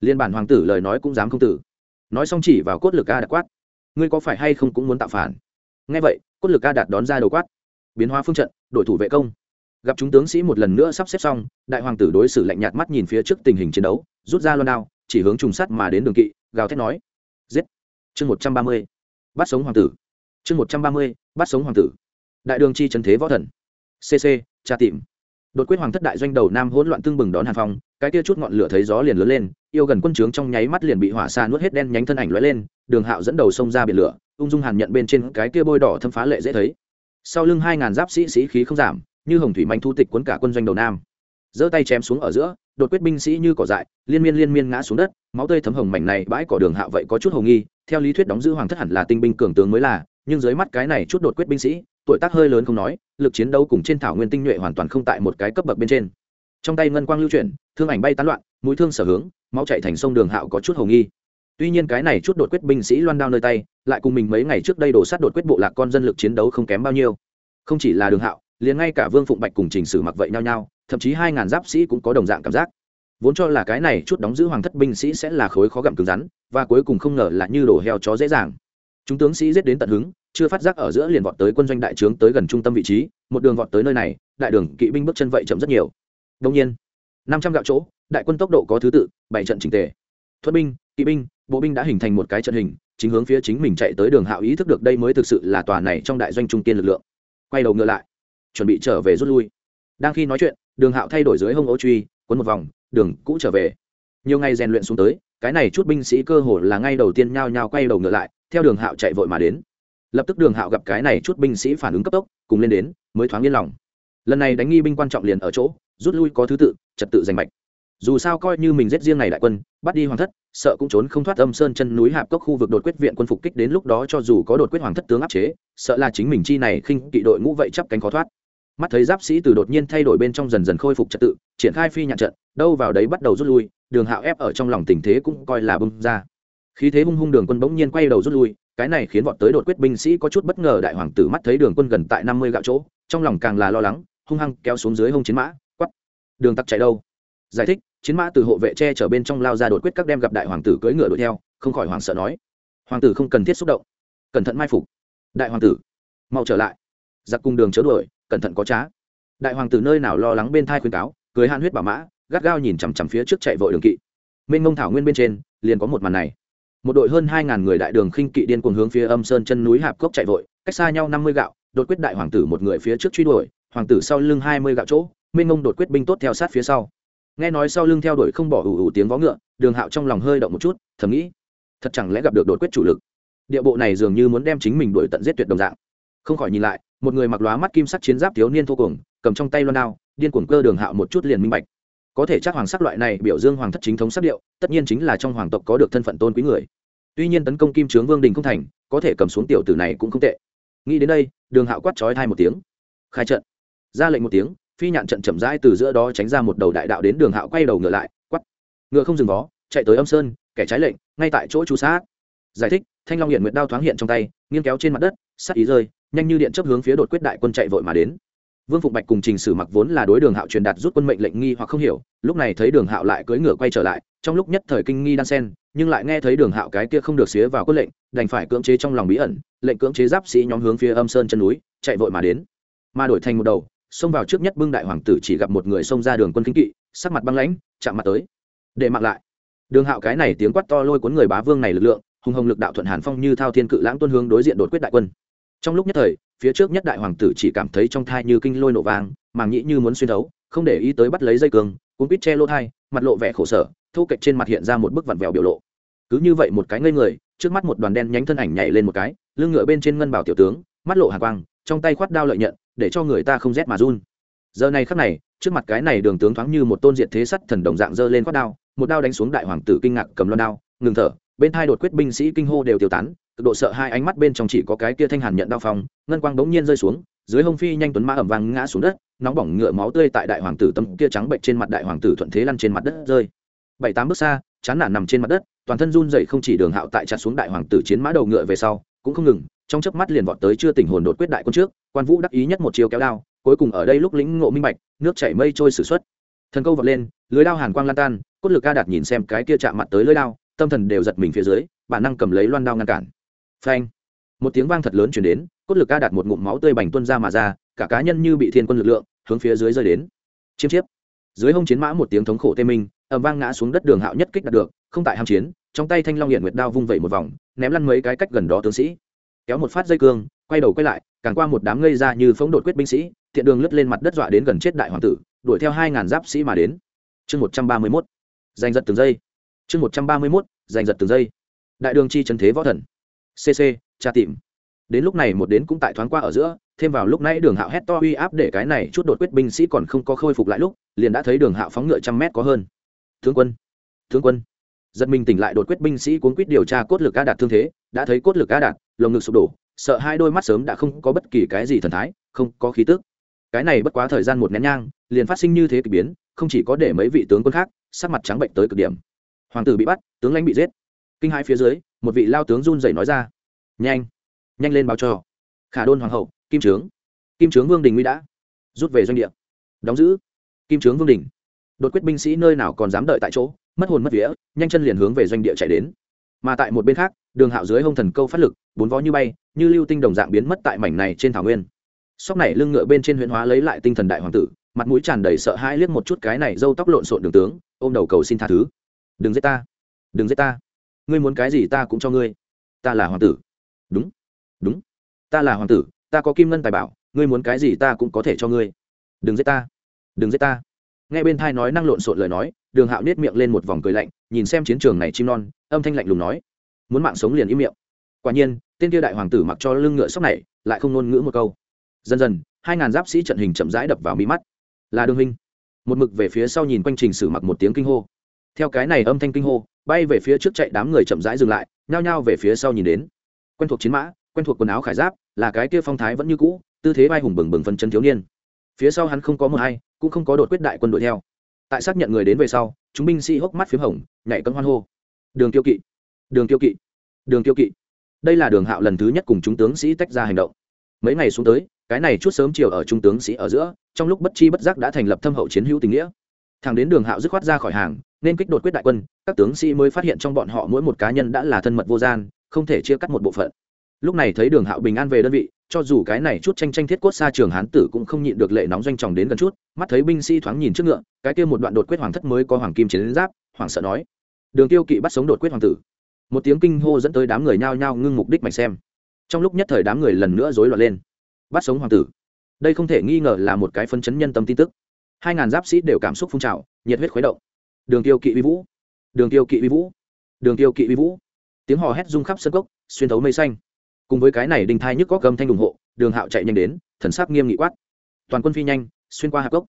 Speaker 1: Liên bản hoàng tử lời nói cũng dám không tử. Nói xong chỉ vào cốt lực a đạt quát. Ngươi có phải hay không cũng muốn tạo phản? Nghe vậy, cốt lực a đạt đón ra đầu quát. Biến hóa phương trận, đội thủ vệ công. Gặp chúng tướng sĩ một lần nữa sắp xếp xong, đại hoàng tử đối xử lạnh nhạt mắt nhìn phía trước tình hình chiến đấu, rút ra loan đao, chỉ hướng trùng sắt mà đến đường kỵ, gào thét nói. Giết! Chương một trăm ba mươi bắt sống hoàng tử. Chương một trăm ba mươi, bắt sống hoàng tử. Đại đường chi trần thế võ thần. Cc tra tìm. Đột quyết hoàng thất đại doanh đầu nam hỗn loạn tương bừng đón hàn phong, cái kia chút ngọn lửa thấy gió liền lớn lên, yêu gần quân trướng trong nháy mắt liền bị hỏa xa nuốt hết đen nhánh thân ảnh lóe lên, đường hạo dẫn đầu sông ra biển lửa, ung dung hàn nhận bên trên cái kia bôi đỏ thâm phá lệ dễ thấy. Sau lưng hai ngàn giáp sĩ sĩ khí không giảm, như hồng thủy manh thu tịch cuốn cả quân doanh đầu nam. Giơ tay chém xuống ở giữa, đột quyết binh sĩ như cỏ dại, liên miên liên miên ngã xuống đất, máu tươi thấm hồng mảnh này bãi cỏ đường hạo vậy có chút hồ nghi theo lý thuyết đóng giữ hoàng thất hẳn là tinh binh cường tướng mới là, nhưng dưới mắt cái này chút đột quyết binh sĩ, tuổi tác hơi lớn không nói, lực chiến đấu cùng trên thảo nguyên tinh nhuệ hoàn toàn không tại một cái cấp bậc bên trên. Trong tay ngân quang lưu chuyển, thương ảnh bay tán loạn, mũi thương sở hướng, máu chạy thành sông đường hạo có chút hầu nghi. Tuy nhiên cái này chút đột quyết binh sĩ loan đao nơi tay, lại cùng mình mấy ngày trước đây đổ sát đột quyết bộ lạc con dân lực chiến đấu không kém bao nhiêu. Không chỉ là đường hạo, liền ngay cả vương phụng bạch cùng trình sử mặc vậy nhau nhau, thậm chí hai ngàn giáp sĩ cũng có đồng dạng cảm giác vốn cho là cái này chút đóng giữ hoàng thất binh sĩ sẽ là khối khó gặm cứng rắn, và cuối cùng không ngờ là như đổ heo chó dễ dàng. Chúng tướng sĩ giết đến tận hứng, chưa phát giác ở giữa liền vọt tới quân doanh đại trướng tới gần trung tâm vị trí, một đường vọt tới nơi này, đại đường, kỵ binh bước chân vậy chậm rất nhiều. Đông nhiên, năm trăm gạo chỗ, đại quân tốc độ có thứ tự, bảy trận trình tề. Thuật binh, kỵ binh, bộ binh đã hình thành một cái trận hình, chính hướng phía chính mình chạy tới đường hạo ý thức được đây mới thực sự là tòa này trong đại doanh trung tiên lực lượng. Quay đầu ngựa lại, chuẩn bị trở về rút lui. Đang khi nói chuyện, đường hạo thay đổi dưới hông ô truy quấn một vòng đường cũ trở về. Nhiều ngày rèn luyện xuống tới, cái này chút binh sĩ cơ hồ là ngay đầu tiên nhao nhao quay đầu ngựa lại, theo đường hạo chạy vội mà đến. Lập tức đường hạo gặp cái này chút binh sĩ phản ứng cấp tốc, cùng lên đến, mới thoáng yên lòng. Lần này đánh nghi binh quan trọng liền ở chỗ, rút lui có thứ tự, trật tự giành mạch. Dù sao coi như mình giết riêng này đại quân, bắt đi hoàng thất, sợ cũng trốn không thoát âm sơn chân núi hạp cốc khu vực đột quyết viện quân phục kích đến lúc đó cho dù có đột quyết hoàng thất tướng áp chế, sợ là chính mình chi này khinh kỵ đội ngũ vậy chắp cánh khó thoát mắt thấy giáp sĩ từ đột nhiên thay đổi bên trong dần dần khôi phục trật tự, triển khai phi nhạn trận, đâu vào đấy bắt đầu rút lui, đường hạo ép ở trong lòng tình thế cũng coi là bung ra. Khí thế hung hung đường quân bỗng nhiên quay đầu rút lui, cái này khiến vọt tới đột quyết binh sĩ có chút bất ngờ đại hoàng tử mắt thấy đường quân gần tại năm mươi gạo chỗ, trong lòng càng là lo lắng, hung hăng kéo xuống dưới hông chiến mã, quắp. Đường tặc chạy đâu? Giải thích, chiến mã từ hộ vệ che chở bên trong lao ra đột quyết các đem gặp đại hoàng tử cưỡi ngựa đuổi theo, không khỏi hoàng sợ nói. Hoàng tử không cần thiết xúc động. Cẩn thận mai phục. Đại hoàng tử, mau trở lại. Giặc cùng đường chớ đuổi cẩn thận có trá. Đại hoàng tử nơi nào lo lắng bên thai khuyên cáo, cưới han huyết bảo mã, gắt gao nhìn chằm chằm phía trước chạy vội đường kỵ. Mênh mông thảo nguyên bên trên, liền có một màn này. Một đội hơn hai ngàn người đại đường khinh kỵ điên cuồng hướng phía âm sơn chân núi hạp cốc chạy vội, cách xa nhau năm mươi gạo, đột quyết đại hoàng tử một người phía trước truy đuổi, hoàng tử sau lưng hai mươi gạo chỗ, mênh mông đột quyết binh tốt theo sát phía sau. Nghe nói sau lưng theo đuổi không bỏ ủ ủ tiếng vó ngựa, đường hạo trong lòng hơi động một chút, thầm nghĩ, thật chẳng lẽ gặp được đột quyết chủ lực. Địa bộ này dường như muốn đem chính mình đuổi tận giết tuyệt đồng dạng không khỏi nhìn lại, một người mặc lóa mắt kim sắc chiến giáp thiếu niên thô cuồng, cầm trong tay loan đao, điên cuồng cơ đường hạo một chút liền minh bạch. Có thể chắc hoàng sắc loại này biểu dương hoàng thất chính thống sắc điệu, tất nhiên chính là trong hoàng tộc có được thân phận tôn quý người. Tuy nhiên tấn công kim trướng vương đình không thành, có thể cầm xuống tiểu tử này cũng không tệ. Nghĩ đến đây, đường hạo quát trói thai một tiếng. Khai trận. Ra lệnh một tiếng, phi nhạn trận chậm rãi từ giữa đó tránh ra một đầu đại đạo đến đường hạo quay đầu ngựa lại quắt ngựa không dừng vó, chạy tới âm sơn, kẻ trái lệnh, ngay tại chỗ chú sát. Giải thích, thanh long hiện nguyệt đao thoáng hiện trong tay, nghiêng kéo trên mặt đất sắt ý rơi nhanh như điện chấp hướng phía đột quyết đại quân chạy vội mà đến. Vương phụng bạch cùng trình sử mặc vốn là đối đường hạo truyền đạt rút quân mệnh lệnh nghi hoặc không hiểu, lúc này thấy đường hạo lại cưỡi ngựa quay trở lại, trong lúc nhất thời kinh nghi đan sen, nhưng lại nghe thấy đường hạo cái kia không được xía vào quân lệnh, đành phải cưỡng chế trong lòng bí ẩn, lệnh cưỡng chế giáp sĩ nhóm hướng phía âm sơn chân núi, chạy vội mà đến. Mà đổi thành một đầu, xông vào trước nhất bưng đại hoàng tử chỉ gặp một người xông ra đường quân kinh kỵ, sắc mặt băng lãnh, chạm mặt tới. Để mặc lại. Đường hạo cái này tiếng quát to lôi cuốn người bá vương này lực lượng, hùng hồng lực đạo thuận hàn phong như thao thiên cự lãng tuân hướng đối diện đột quyết đại quân trong lúc nhất thời phía trước nhất đại hoàng tử chỉ cảm thấy trong thai như kinh lôi nổ vang màng nhĩ như muốn xuyên thấu không để ý tới bắt lấy dây cương, cũng quýt che lỗ thai mặt lộ vẻ khổ sở thu kệch trên mặt hiện ra một bức vặn vẹo biểu lộ. Cứ như vậy một cái ngây người trước mắt một đoàn đen nhánh thân ảnh nhảy lên một cái lưng ngựa bên trên ngân bảo tiểu tướng mắt lộ hàng quang trong tay khoát đao lợi nhận để cho người ta không rét mà run. Giờ này khắc này trước mặt cái này đường tướng thoáng như một tôn diện thế sắt thần đồng dạng dơ lên khoát đao một đao đánh xuống đại hoàng tử kinh ngạc cầm loan đao ngừng thở bên hai đột quyết binh sĩ kinh hô đều tiêu tán cực độ sợ hai ánh mắt bên trong chỉ có cái kia thanh hàn nhận đao phong, ngân quang bỗng nhiên rơi xuống, dưới hông phi nhanh tuấn mã ẩm vàng ngã xuống đất, nóng bỏng ngựa máu tươi tại đại hoàng tử tấm kia trắng bệnh trên mặt đại hoàng tử thuận thế lăn trên mặt đất rơi. Bảy tám bước xa, chán nản nằm trên mặt đất, toàn thân run dậy không chỉ đường hạo tại chặt xuống đại hoàng tử chiến mã đầu ngựa về sau, cũng không ngừng, trong chớp mắt liền vọt tới chưa tỉnh hồn đột quyết đại quân trước, quan vũ đắc ý nhất một chiều kéo đao, cuối cùng ở đây lúc lĩnh ngộ minh bạch, nước chảy mây trôi sử xuất thần câu vọt lên, lưới đao hàn quang lan tan, cốt lực ca đạt nhìn xem cái kia chạm mặt tới lưới đao, tâm thần đều giật mình phía dưới, bản năng cầm lấy loan đao ngăn cản phanh. Một tiếng vang thật lớn chuyển đến, cốt lực ca đạt một ngụm máu tươi bành tuân ra mà ra, cả cá nhân như bị thiên quân lực lượng, hướng phía dưới rơi đến. Chiêm chiếp. Dưới hông chiến mã một tiếng thống khổ tê minh ẩm vang ngã xuống đất đường hạo nhất kích đạt được, không tại ham chiến, trong tay thanh long hiện nguyệt đao vung vẩy một vòng, ném lăn mấy cái cách gần đó tướng sĩ. Kéo một phát dây cương, quay đầu quay lại, càng qua một đám ngây ra như phóng đột quyết binh sĩ, thiện đường lướt lên mặt đất dọa đến gần chết đại hoàng tử, đuổi theo hai ngàn giáp sĩ mà đến. Chương một trăm ba mươi mốt. Giành giật từng giây. Chương một trăm ba mươi mốt, giành giật từng giây. Đại đường chi trần thế võ thần cc tra tìm. Đến lúc này một đến cũng tại thoáng qua ở giữa, thêm vào lúc nãy đường hạo hét to uy áp để cái này chút đột quyết binh sĩ còn không có khôi phục lại lúc, liền đã thấy đường hạo phóng ngựa trăm mét có hơn. Thương quân thương quân. Giật mình tỉnh lại đột quyết binh sĩ cuốn quýt điều tra cốt lực a đạt thương thế, đã thấy cốt lực a đạt, lồng ngực sụp đổ, sợ hai đôi mắt sớm đã không có bất kỳ cái gì thần thái, không có khí tức. Cái này bất quá thời gian một nén nhang, liền phát sinh như thế k ỳ biến, không chỉ có để mấy vị tướng quân khác, sắc mặt trắng bệnh tới cực điểm. Hoàng tử bị bắt, tướng lãnh bị giết. Kinh hai phía dưới một vị lao tướng run rẩy nói ra, nhanh nhanh lên báo cho khả đôn hoàng hậu, kim trướng. Kim trướng vương đình nguy đã rút về doanh địa. Đóng giữ kim trướng vương đình. Đột quyết binh sĩ nơi nào còn dám đợi tại chỗ, mất hồn mất vía, nhanh chân liền hướng về doanh địa chạy đến. Mà tại một bên khác, đường hạo dưới hông thần câu phát lực, bốn vó như bay, như lưu tinh đồng dạng biến mất tại mảnh này trên thảo nguyên. Sóc này lưng ngựa bên trên huyện hóa lấy lại tinh thần đại hoàng tử, mặt mũi tràn đầy sợ hãi liếc một chút cái này dâu tóc lộn xộn đường tướng, ôm đầu cầu xin tha thứ. Đừng giết ta, đừng giết ta ngươi muốn cái gì ta cũng cho ngươi. Ta là hoàng tử. Đúng. Đúng. Ta là hoàng tử, ta có kim ngân tài bảo, ngươi muốn cái gì ta cũng có thể cho ngươi. Đừng giết ta. Đừng giết ta. Nghe bên thai nói năng lộn xộn lời nói, đường hạo nết miệng lên một vòng cười lạnh, nhìn xem chiến trường này chim non, âm thanh lạnh lùng nói, muốn mạng sống liền im miệng. Quả nhiên, tên kia đại hoàng tử mặc cho lưng ngựa sóc này, lại không ngôn ngữ một câu. Dần dần, hai ngàn giáp sĩ trận hình chậm rãi đập vào mỹ mắt. Là đường huynh. Một mực về phía sau nhìn quanh trình sử mặc một tiếng kinh hô. Theo cái này âm thanh kinh hô bay về phía trước chạy đám người chậm rãi dừng lại, nhao nhao về phía sau nhìn đến. Quen thuộc chiến mã, quen thuộc quần áo khải giáp, là cái kia phong thái vẫn như cũ, tư thế bay hùng bừng bừng phân chân thiếu niên. Phía sau hắn không có một hay, cũng không có đột quyết đại quân đội theo. Tại xác nhận người đến về sau, chúng binh sĩ hốc mắt p h í m hồng, nhảy cân hoan hô. Đường tiêu kỵ! Đường tiêu kỵ! Đường tiêu kỵ! Đây là đường hạo lần thứ nhất cùng chúng tướng sĩ tách ra hành động. Mấy ngày xuống tới, cái này chút sớm chiều ở trung tướng sĩ ở giữa, trong lúc bất chi bất giác đã thành lập thâm hậu chiến hữu tình nghĩa. Thằng đến đường hạo dứt khoát ra khỏi hàng nên kích đột quyết đại quân, các tướng sĩ mới phát hiện trong bọn họ mỗi một cá nhân đã là thân mật vô gian, không thể chia cắt một bộ phận. Lúc này thấy đường hạo bình an về đơn vị, cho dù cái này chút tranh tranh thiết cốt xa trường hán tử cũng không nhịn được lệ nóng doanh tròng đến gần chút, mắt thấy binh sĩ thoáng nhìn trước ngựa, cái kia một đoạn đột quyết hoàng thất mới có hoàng kim chiến giáp, hoàng sợ nói, đường tiêu kỵ bắt sống đột quyết hoàng tử. Một tiếng kinh hô dẫn tới đám người nhao nhao ngưng mục đích mạch xem. Trong lúc nhất thời đám người lần nữa rối loạn lên. Bắt sống hoàng tử. Đây không thể nghi ngờ là một cái phân chấn nhân tâm tin tức. Hai ngàn giáp sĩ đều cảm xúc phun trào, nhiệt huyết khuấy động đường tiêu kỵ vi vũ. Đường tiêu kỵ vi vũ. Đường tiêu kỵ vi vũ. Tiếng hò hét rung khắp sân cốc, xuyên thấu mây xanh. Cùng với cái này đình thai nhức có cầm thanh ủng hộ, đường hạo chạy nhanh đến, thần sắc nghiêm nghị quát. Toàn quân phi nhanh, xuyên qua hạp cốc.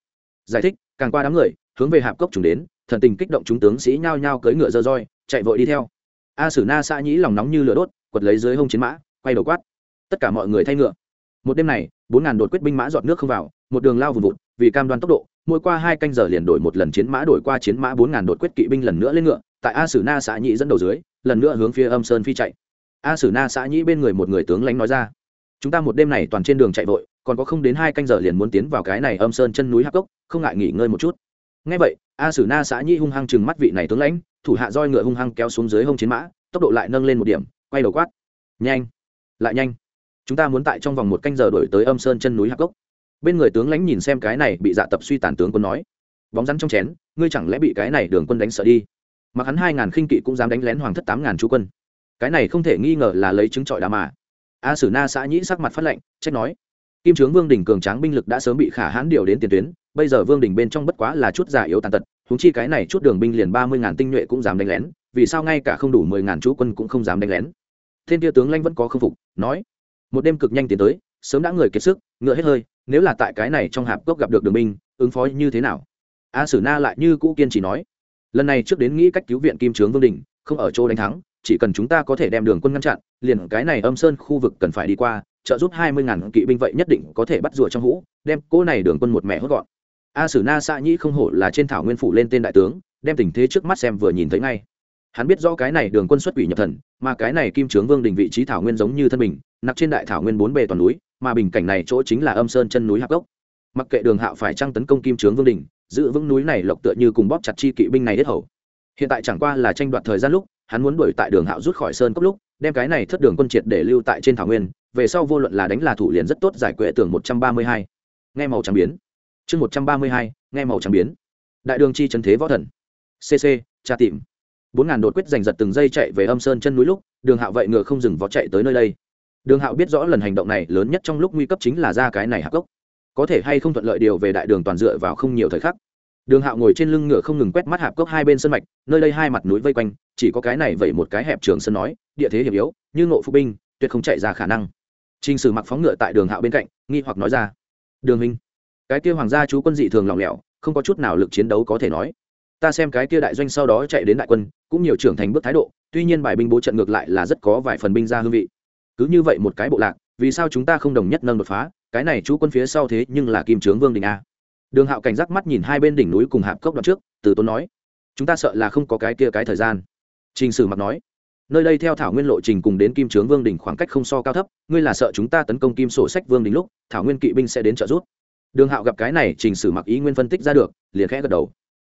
Speaker 1: Giải thích, càng qua đám người, hướng về hạp cốc chúng đến, thần tình kích động chúng tướng sĩ nhao nhao cưỡi ngựa dơ roi, chạy vội đi theo. A sử na xã nhĩ lòng nóng như lửa đốt, quật lấy dưới hông chiến mã, quay đầu quát. Tất cả mọi người thay ngựa. Một đêm này, bốn ngàn đột quyết binh mã dọn nước không vào, một đường lao vùn vụt, vì cam đoan tốc độ mỗi qua hai canh giờ liền đổi một lần chiến mã, đổi qua chiến mã bốn ngàn đột quyết kỵ binh lần nữa lên ngựa, tại a sử na xã nhĩ dẫn đầu dưới, lần nữa hướng phía âm sơn phi chạy. A sử na xã nhĩ bên người một người tướng lãnh nói ra, chúng ta một đêm này toàn trên đường chạy vội, còn có không đến hai canh giờ liền muốn tiến vào cái này âm sơn chân núi hắc cốc, không ngại nghỉ ngơi một chút. Ngay vậy, a sử na xã nhĩ hung hăng chừng mắt vị này tướng lãnh, thủ hạ roi ngựa hung hăng kéo xuống dưới hông chiến mã, tốc độ lại nâng lên một điểm, quay đầu quát, nhanh, lại nhanh. Chúng ta muốn tại trong vòng một canh giờ đổi tới âm sơn chân núi hạc gốc bên người tướng lãnh nhìn xem cái này bị dạ tập suy tàn tướng quân nói, bóng rắn trong chén, ngươi chẳng lẽ bị cái này đường quân đánh sợ đi? Mà hắn hai ngàn khinh kỵ cũng dám đánh lén hoàng thất tám ngàn chú quân. Cái này không thể nghi ngờ là lấy chứng trọi đà mà. A sử na xã nhĩ sắc mặt phát lệnh, trách nói, kim trướng vương đình cường tráng binh lực đã sớm bị khả hãn điều đến tiền tuyến, bây giờ vương đình bên trong bất quá là chút già yếu tàn tật húng chi cái này chút đường binh liền ba mươi ngàn tinh nhuệ cũng dám đánh lén, vì sao ngay cả không đủ mười ngàn chú quân cũng không dám đánh lén? Thiên kia tướng lãnh vẫn có khâm phục, nói, một đêm cực nhanh tiến tới, sớm đã người kiệt sức ngựa hết hơi, nếu là tại cái này trong hạp cốc gặp được đường binh, ứng phó như thế nào? A sử na lại như cũ kiên trì nói. Lần này trước đến nghĩ cách cứu viện kim trướng vương đình, không ở chỗ đánh thắng, chỉ cần chúng ta có thể đem đường quân ngăn chặn, liền cái này âm sơn khu vực cần phải đi qua, trợ giúp hai mươi ngàn kỵ binh vậy nhất định có thể bắt rùa trong hũ, đem cô này đường quân một mẹ hốt gọn. A sử na xạ nhĩ không hổ là trên thảo nguyên phủ lên tên đại tướng, đem tình thế trước mắt xem vừa nhìn thấy ngay. Hắn biết rõ cái này đường quân xuất quỷ nhập thần, mà cái này kim trướng vương đình vị trí thảo nguyên giống như thân mình nặc trên đại thảo nguyên bốn bề toàn núi mà bình cảnh này chỗ chính là âm sơn chân núi hạp gốc. Mặc kệ đường hạo phải trăng tấn công kim trướng vương đình, giữ vững núi này lộc tựa như cùng bóp chặt chi kỵ binh này hết hầu. Hiện tại chẳng qua là tranh đoạt thời gian lúc, hắn muốn đuổi tại đường hạo rút khỏi sơn cốc lúc, đem cái này thất đường quân triệt để lưu tại trên thảo nguyên, về sau vô luận là đánh là thủ liền rất tốt giải quyết tưởng một trăm ba mươi hai. Nghe màu trắng biến. Chương một trăm ba mươi hai, nghe màu trắng biến. Đại đường chi trần thế võ thần. Cc tra tìm. Bốn ngàn đột quyết giành giật từng giây chạy về âm sơn chân núi lúc, đường hạo vậy ngựa không dừng vó chạy tới nơi đây đường hạo biết rõ lần hành động này lớn nhất trong lúc nguy cấp chính là ra cái này hạc cốc. Có thể hay không thuận lợi điều về đại đường toàn dựa vào không nhiều thời khắc. Đường hạo ngồi trên lưng ngựa không ngừng quét mắt hạp cốc hai bên sân mạch, nơi đây hai mặt núi vây quanh, chỉ có cái này vậy một cái hẹp trường sân nói, địa thế hiểm yếu, như ngộ phụ binh, tuyệt không chạy ra khả năng. T r ì n h sử mặc phóng ngựa tại đường hạo bên cạnh, nghi hoặc nói ra, đường minh cái kia hoàng gia chú quân dị thường lỏng lẻo, không có chút nào lực chiến đấu có thể nói. Ta xem cái kia đại doanh sau đó chạy đến đại quân, cũng nhiều trưởng thành bước thái độ, tuy nhiên bài binh bố trận ngược lại là rất có vài phần binh ra hương vị cứ như vậy một cái bộ lạc, vì sao chúng ta không đồng nhất nâng đột phá? Cái này chú quân phía sau thế nhưng là kim trướng vương đình a. Đường hạo cảnh giác mắt nhìn hai bên đỉnh núi cùng hạp cốc đoạn trước, từ tốn nói, chúng ta sợ là không có cái kia cái thời gian. Trình sử mặc nói, nơi đây theo thảo nguyên lộ trình cùng đến kim trướng vương đình khoảng cách không so cao thấp, ngươi là sợ chúng ta tấn công kim sổ sách vương đình lúc, thảo nguyên kỵ binh sẽ đến trợ giúp. Đường hạo gặp cái này, trình sử mặc ý nguyên phân tích ra được, liền khẽ gật đầu.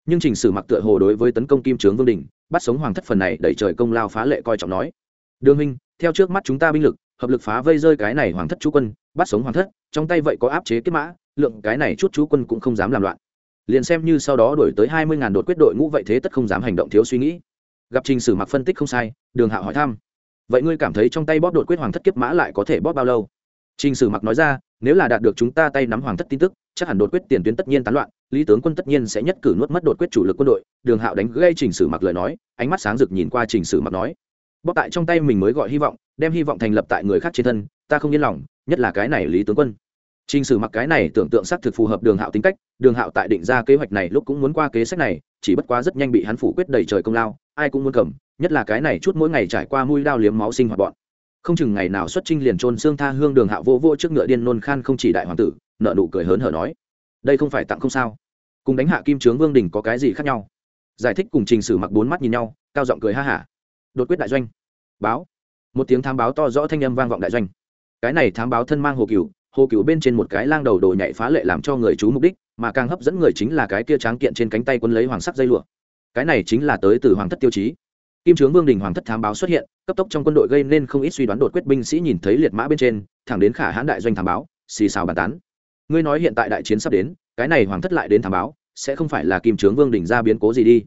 Speaker 1: Nhưng trình sử mặc tựa hồ đối với tấn công kim trướng vương đình bắt sống hoàng thất phần này đẩy trời công lao phá lệ coi trọng nói, đường minh theo trước mắt chúng ta binh lực, hợp lực phá vây rơi cái này hoàng thất chú quân, bắt sống hoàng thất, trong tay vậy có áp chế kết mã, lượng cái này chút chú quân cũng không dám làm loạn. Liền xem như sau đó đổi tới hai mươi ngàn đột quyết đội ngũ vậy thế tất không dám hành động thiếu suy nghĩ. Gặp trình sử mặc phân tích không sai, đường hạo hỏi thăm. Vậy ngươi cảm thấy trong tay bóp đột quyết hoàng thất kiếp mã lại có thể bóp bao lâu? Trình sử mặc nói ra, nếu là đạt được chúng ta tay nắm hoàng thất tin tức, chắc hẳn đột quyết tiền tuyến tất nhiên tán loạn, lý tướng quân tất nhiên sẽ nhất cử nuốt mất đột quyết chủ lực quân đội. Đường hạo đánh gây trình sử mặc lời nói, ánh mắt sáng rực nhìn qua trình sử mặc nói bóp tại trong tay mình mới gọi hy vọng đem hy vọng thành lập tại người khác trên thân ta không yên lòng nhất là cái này lý tướng quân Trình sử mặc cái này tưởng tượng xác thực phù hợp Đường Hạo tính cách, Đường Hạo tại định ra kế hoạch này lúc cũng muốn qua kế sách này, chỉ bất quá rất nhanh bị hắn phủ quyết đầy trời công lao, ai cũng muốn cầm, nhất là cái này chút mỗi ngày trải qua mũi đao liếm máu sinh hoạt bọn. Không chừng ngày nào xuất trinh liền trôn xương tha hương Đường Hạo vô vô trước ngựa điên nôn khan không chỉ đại hoàng tử, nợ nụ cười hớn hở nói: "Đây không phải tặng không sao? Cùng đánh hạ Kim Trướng Vương đỉnh có cái gì khác nhau?" Giải thích cùng Trình Sử mặc bốn mắt nhìn nhau, cao giọng cười ha hả. Đột quyết đại doanh. Báo. Một tiếng thám báo to rõ thanh âm vang vọng đại doanh. Cái này thám báo thân mang hồ cửu, hồ cựu bên trên một cái lang đầu đồ nhảy phá lệ làm cho người chú mục đích mà càng hấp dẫn người chính là cái kia tráng kiện trên cánh tay quân lấy hoàng sắc dây lụa cái này chính là tới từ hoàng thất tiêu chí kim trướng vương đình hoàng thất thám báo xuất hiện cấp tốc trong quân đội gây nên không ít suy đoán đột quyết binh sĩ nhìn thấy liệt mã bên trên thẳng đến khả hãn đại doanh thám báo xì xào bàn tán ngươi nói hiện tại đại chiến sắp đến cái này hoàng thất lại đến thám báo sẽ không phải là kim trướng vương đình ra biến cố gì đi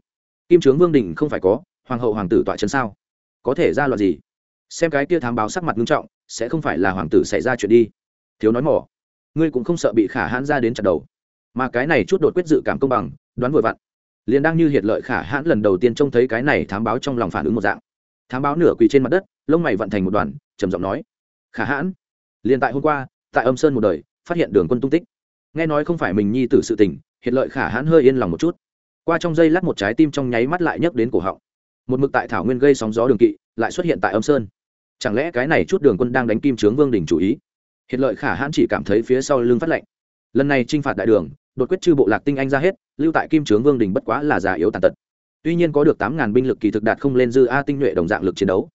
Speaker 1: kim trướng vương đình không phải có hoàng hậu hoàng tử tọa chân sao? Có thể ra loạt gì? Xem cái kia thám báo sắc mặt nghiêm trọng, sẽ không phải là hoàng tử xảy ra chuyện đi. Thiếu nói mỏ, ngươi cũng không sợ bị khả hãn ra đến chặt đầu. Mà cái này chút đột quyết dự cảm công bằng, đoán vội vặn. Liền đang như hiệt lợi khả hãn lần đầu tiên trông thấy cái này thám báo trong lòng phản ứng một dạng. Thám báo nửa quỳ trên mặt đất, lông mày vận thành một đoàn, trầm giọng nói, khả hãn. Liền tại hôm qua, tại âm sơn một đời, phát hiện đường quân tung tích. Nghe nói không phải mình nhi tử sự tình hiệt lợi khả hãn hơi yên lòng một chút. Qua trong dây lát một trái tim trong nháy mắt lại nhấc đến cổ họng một mực tại thảo nguyên gây sóng gió đường kỵ, lại xuất hiện tại âm sơn. Chẳng lẽ cái này chút đường quân đang đánh kim trướng vương đình chủ ý? Hiện lợi khả hãn chỉ cảm thấy phía sau lưng phát lạnh. Lần này t r i n h phạt đại đường, đột quyết chư bộ lạc tinh anh ra hết, lưu tại kim trướng vương đình bất quá là già yếu tàn tật. Tuy nhiên có được tám ngàn binh lực kỳ thực đạt không lên dư a tinh nhuệ đồng dạng lực chiến đấu.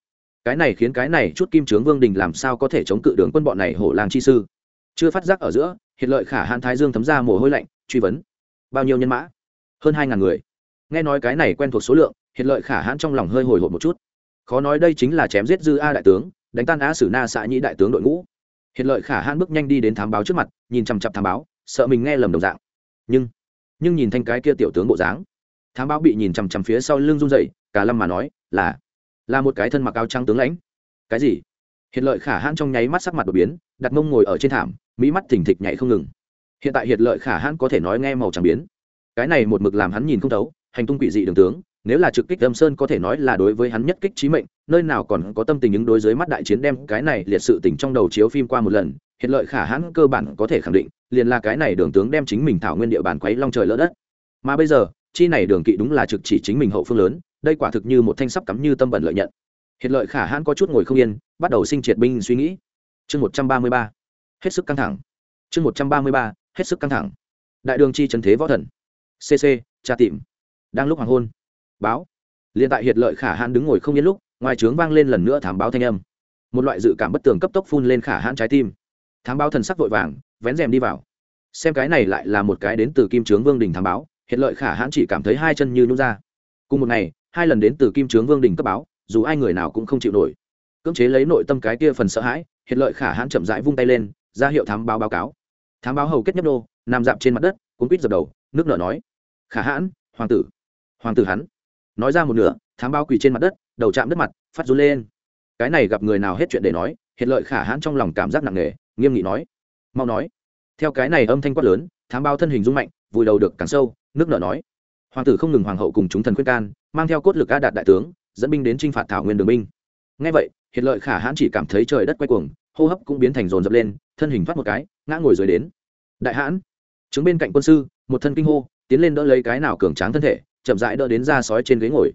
Speaker 1: Cái này khiến cái này chút kim trướng vương đình làm sao có thể chống cự đường quân bọn này hổ làng chi sư? Chưa phát giác ở giữa, hiện lợi khả hãn thái dương thấm ra mồ hôi lạnh, truy vấn. Bao nhiêu nhân mã? Hơn hai ngàn người. Nghe nói cái này quen thuộc số lượng hiện lợi khả hãn trong lòng hơi hồi hộp một chút. Khó nói đây chính là chém giết dư a đại tướng, đánh tan A sử na xã nhĩ đại tướng đội ngũ. Hiện lợi khả hãn bước nhanh đi đến thám báo trước mặt, nhìn chằm chặp thám báo, sợ mình nghe lầm đồng dạng. Nhưng nhưng nhìn thanh cái kia tiểu tướng bộ dáng. Thám báo bị nhìn chằm chằm phía sau lưng run dậy cả lâm mà nói, là là một cái thân mặc áo trắng tướng lãnh. Cái gì? Hiện lợi khả hãn trong nháy mắt sắc mặt đột biến, đặt mông ngồi ở trên thảm, mỹ mắt thỉnh thịch nhảy không ngừng. Hiện tại hiện lợi khả hãn có thể nói nghe màu trắng biến. Cái này một mực làm hắn nhìn không thấu, hành tung quỷ dị đường tướng nếu là trực kích âm sơn có thể nói là đối với hắn nhất kích trí mệnh, nơi nào còn có tâm tình ứng đối dưới mắt đại chiến đem cái này liệt sự tỉnh trong đầu chiếu phim qua một lần, hiện lợi khả hãn cơ bản có thể khẳng định, liền là cái này đường tướng đem chính mình thảo nguyên địa bàn quấy long trời lỡ đất. Mà bây giờ, chi này đường kỵ đúng là trực chỉ chính mình hậu phương lớn, đây quả thực như một thanh sắp cắm như tâm bẩn lợi nhận. Hiện lợi khả hãn có chút ngồi không yên, bắt đầu sinh triệt binh suy nghĩ. Chương một trăm ba mươi ba. Hết sức căng thẳng. Chương một trăm ba mươi ba, hết sức căng thẳng. Đại đường chi trần thế võ thần. Cc tra tìm. Đang lúc hoàng hôn báo. Liền tại hiệt lợi khả hãn đứng ngồi không yên lúc, ngoài trướng vang lên lần nữa thám báo thanh âm. Một loại dự cảm bất tường cấp tốc phun lên khả hãn trái tim. Thám báo thần sắc vội vàng, vén rèm đi vào. Xem cái này lại là một cái đến từ kim trướng vương đình thám báo hiện lợi khả hãn chỉ cảm thấy hai chân như nhún ra. Cùng một ngày, hai lần đến từ kim trướng vương đình cấp báo, dù ai người nào cũng không chịu nổi. Cưỡng chế lấy nội tâm cái kia phần sợ hãi hiện lợi khả hãn chậm rãi vung tay lên, ra hiệu thám báo báo cáo. Thám báo hầu kết nhấp đô nằm dạp trên mặt đất, cuốn quýt dập đầu, nước nở nói, khả hãn, hoàng tử hoàng tử hắn nói ra một nửa, thám bao quỳ trên mặt đất, đầu chạm đất mặt, phát run lên. Cái này gặp người nào hết chuyện để nói, hiện lợi khả hãn trong lòng cảm giác nặng nề, nghiêm nghị nói. Mau nói. Theo cái này âm thanh quát lớn, thám bao thân hình rung mạnh, vùi đầu được càng sâu, nước nợ nói. Hoàng tử không ngừng hoàng hậu cùng chúng thần khuyên can, mang theo cốt lực a đạt đại tướng, dẫn binh đến t r i n h phạt thảo nguyên đường binh. Ngay vậy, hiện lợi khả hãn chỉ cảm thấy trời đất quay cuồng, hô hấp cũng biến thành rồn dập lên, thân hình thoát một cái, ngã ngồi dưới đến. Đại hãn. Chứng bên cạnh quân sư, một thân kinh hô, tiến lên đỡ lấy cái nào cường tráng thân thể chậm rãi đỡ đến ra sói trên ghế ngồi.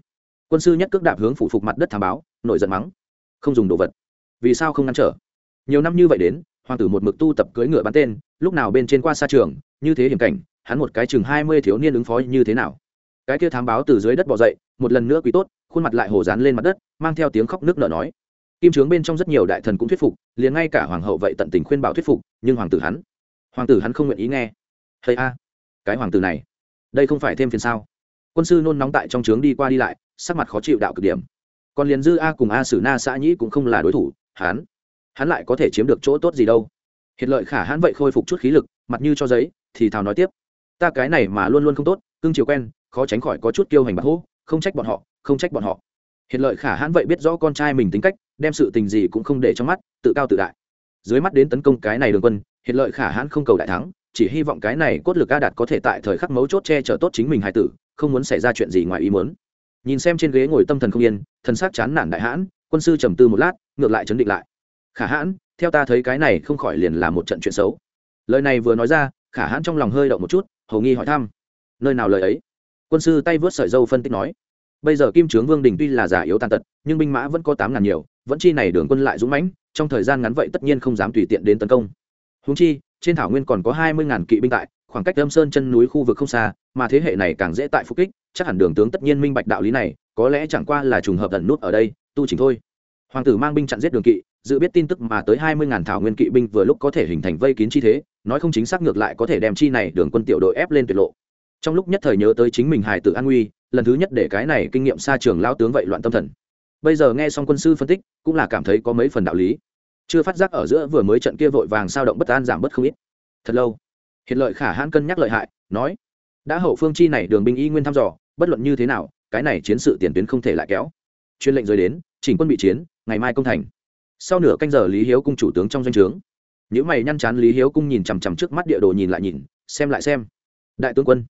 Speaker 1: Quân sư nhất cước đạp hướng phủ phục mặt đất thảm báo, nổi giận mắng. Không dùng đồ vật. Vì sao không ngăn trở? Nhiều năm như vậy đến, hoàng tử một mực tu tập cưỡi ngựa bắn tên, lúc nào bên trên qua xa trường, như thế hiểm cảnh, hắn một cái chừng hai mươi thiếu niên ứng phó như thế nào? Cái kia thám báo từ dưới đất bỏ dậy, một lần nữa quý tốt, khuôn mặt lại hồ dán lên mặt đất, mang theo tiếng khóc nước nở nói. Kim trướng bên trong rất nhiều đại thần cũng thuyết phục, liền ngay cả hoàng hậu vậy tận tình khuyên bảo thuyết phục, nhưng hoàng tử hắn, hoàng tử hắn không nguyện ý nghe. Hay a, cái hoàng tử này, đây không phải thêm phiền sao? Quân sư nôn nóng tại trong trướng đi qua đi lại, sắc mặt khó chịu đạo cực điểm. Còn liền dư a cùng a sử na xã nhĩ cũng không là đối thủ, hắn hắn lại có thể chiếm được chỗ tốt gì đâu. Hiện lợi khả hãn vậy khôi phục chút khí lực, mặt như cho giấy, thì thào nói tiếp. Ta cái này mà luôn luôn không tốt, cưng chiều quen, khó tránh khỏi có chút kiêu hành bạc hô không trách bọn họ, không trách bọn họ. Hiện lợi khả hãn vậy biết rõ con trai mình tính cách, đem sự tình gì cũng không để trong mắt, tự cao tự đại. Dưới mắt đến tấn công cái này đường quân hiện lợi khả hãn không cầu đại thắng, chỉ hy vọng cái này cốt lực a đạt có thể tại thời khắc mấu chốt che chở tốt chính mình hài tử không muốn xảy ra chuyện gì ngoài ý muốn. Nhìn xem trên ghế ngồi tâm thần không yên, thần sắc chán nản đại hãn, quân sư trầm tư một lát, ngược lại chấn định lại. Khả hãn, theo ta thấy cái này không khỏi liền là một trận chuyện xấu. Lời này vừa nói ra, khả hãn trong lòng hơi động một chút, hầu nghi hỏi thăm. Nơi nào lời ấy? Quân sư tay vớt sợi dâu phân tích nói. Bây giờ kim trướng vương đình tuy là giả yếu tàn tật, nhưng binh mã vẫn có tám ngàn nhiều, vẫn chi này đường quân lại dũng mãnh, trong thời gian ngắn vậy tất nhiên không dám tùy tiện đến tấn công. Húng chi, trên thảo nguyên còn có hai mươi ngàn kỵ binh tại khoảng cách âm sơn chân núi khu vực không xa, mà thế hệ này càng dễ tại phục kích, chắc hẳn đường tướng tất nhiên minh bạch đạo lý này, có lẽ chẳng qua là trùng hợp ẩn nút ở đây, tu chỉnh thôi. Hoàng tử mang binh chặn giết đường kỵ, dự biết tin tức mà tới hai mươi ngàn thảo nguyên kỵ binh vừa lúc có thể hình thành vây kín chi thế, nói không chính xác ngược lại có thể đem chi này đường quân tiểu đội ép lên tuyệt lộ. Trong lúc nhất thời nhớ tới chính mình hài tử an nguy lần thứ nhất để cái này kinh nghiệm xa trường lao tướng vậy loạn tâm thần. Bây giờ nghe xong quân sư phân tích, cũng là cảm thấy có mấy phần đạo lý. Chưa phát giác ở giữa vừa mới trận kia vội vàng sao động bất an giảm bớt không ít. Thật lâu hiện lợi khả hãn cân nhắc lợi hại, nói, đã hậu phương chi này đường binh y nguyên thăm dò, bất luận như thế nào, cái này chiến sự tiền tuyến không thể lại kéo. Chuyên lệnh rời đến, chỉnh quân bị chiến, ngày mai công thành. Sau nửa canh giờ lý hiếu cung chủ tướng trong doanh trướng. Những mày nhăn chán lý hiếu cung nhìn chằm chằm trước mắt địa đồ nhìn lại nhìn, xem lại xem. Đại tướng quân,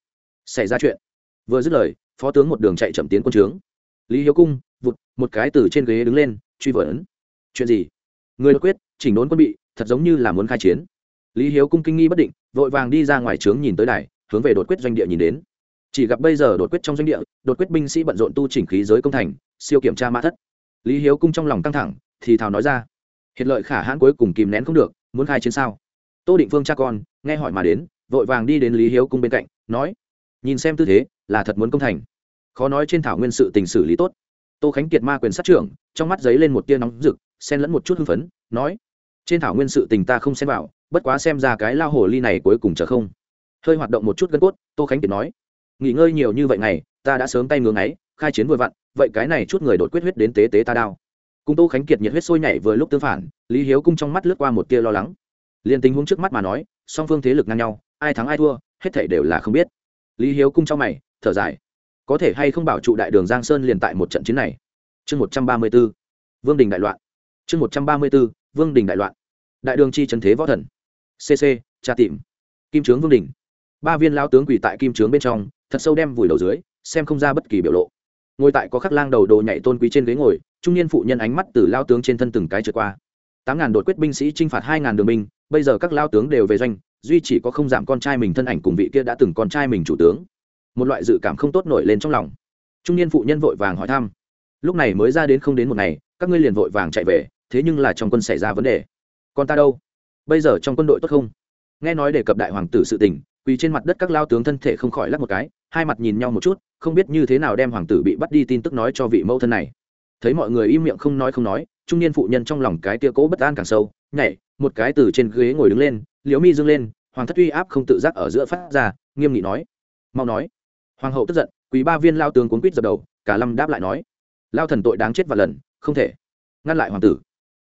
Speaker 1: xảy ra chuyện. Vừa dứt lời, phó tướng một đường chạy chậm tiến quân trướng. Lý hiếu cung, vụt, một cái từ trên ghế đứng lên, truy vấn. Chuyện gì? Người đột quyết, chỉnh đốn quân bị, thật giống như là muốn khai chiến lý hiếu cung kinh nghi bất định, vội vàng đi ra ngoài trướng nhìn tới đài, hướng về đột quyết doanh địa nhìn đến. Chỉ gặp bây giờ đột quyết trong doanh địa, đột quyết binh sĩ bận rộn tu chỉnh khí giới công thành, siêu kiểm tra mã thất. Lý hiếu cung trong lòng căng thẳng, thì thào nói ra hiện lợi khả hãn cuối cùng kìm nén không được, muốn khai chiến sao? Tô định phương cha con, nghe hỏi mà đến, vội vàng đi đến lý hiếu cung bên cạnh, nói, nhìn xem tư thế, là thật muốn công thành. Khó nói trên thảo nguyên sự tình xử lý tốt. Tô khánh kiệt ma quyền sát trưởng, trong mắt giấy lên một tia nóng rực, xen lẫn một chút hưng phấn, nói, trên thảo nguyên sự tình ta không xem vào bất quá xem ra cái lao hồ ly này cuối cùng chờ không. Hơi hoạt động một chút gân cốt, tô khánh kiệt nói, nghỉ ngơi nhiều như vậy này ta đã sớm tay ngưỡng ấy khai chiến vừa vặn, vậy cái này chút người đột quyết huyết đến tế tế ta đao cung tô khánh kiệt nhiệt huyết sôi nhảy vừa lúc tương phản, lý hiếu cung trong mắt lướt qua một tia lo lắng. Liền tình huống trước mắt mà nói, song phương thế lực ngang nhau, ai thắng ai thua, hết thảy đều là không biết. Lý hiếu cung trong mày, thở dài, có thể hay không bảo trụ đại đường giang sơn liền tại một trận chiến này? Chương một trăm ba mươi b ố vương đình đại loạn. Chương một trăm ba mươi b ố vương đình đại loạn. Đại đường chi trần thế võ thần cc tra tìm. Kim trướng vương đình ba viên lao tướng quỳ tại kim trướng bên trong, thật sâu đem vùi đầu dưới, xem không ra bất kỳ biểu lộ. Ngồi tại có khắc lang đầu đồ nhảy tôn quý trên ghế ngồi, trung niên phụ nhân ánh mắt từ lao tướng trên thân từng cái trượt qua. Tám ngàn đột quyết binh sĩ t r i n h phạt hai ngàn đường binh, bây giờ các lao tướng đều về doanh, duy chỉ có không giảm con trai mình thân ảnh cùng vị kia đã từng con trai mình chủ tướng. Một loại dự cảm không tốt nổi lên trong lòng. Trung niên phụ nhân vội vàng hỏi thăm. Lúc này mới ra đến không đến một ngày, các ngươi liền vội vàng chạy về, thế nhưng là trong quân xảy ra vấn đề. Con ta đâu? Bây giờ trong quân đội tốt không? Nghe nói đề cập đại hoàng tử sự tình, quỳ trên mặt đất các lao tướng thân thể không khỏi lắc một cái, hai mặt nhìn nhau một chút, không biết như thế nào đem hoàng tử bị bắt đi tin tức nói cho vị mẫu thân này. Thấy mọi người im miệng không nói không nói, trung niên phụ nhân trong lòng cái tia cố bất an càng sâu, nhảy, một cái từ trên ghế ngồi đứng lên, liễu mi dâng lên, hoàng thất uy áp không tự giác ở giữa phát ra, nghiêm nghị nói. Mau nói. Hoàng hậu tức giận quý ba viên lao tướng cuốn quýt dập đầu, cả lâm đáp lại nói. Lao thần tội đáng chết và lần, không thể. Ngăn lại hoàng tử.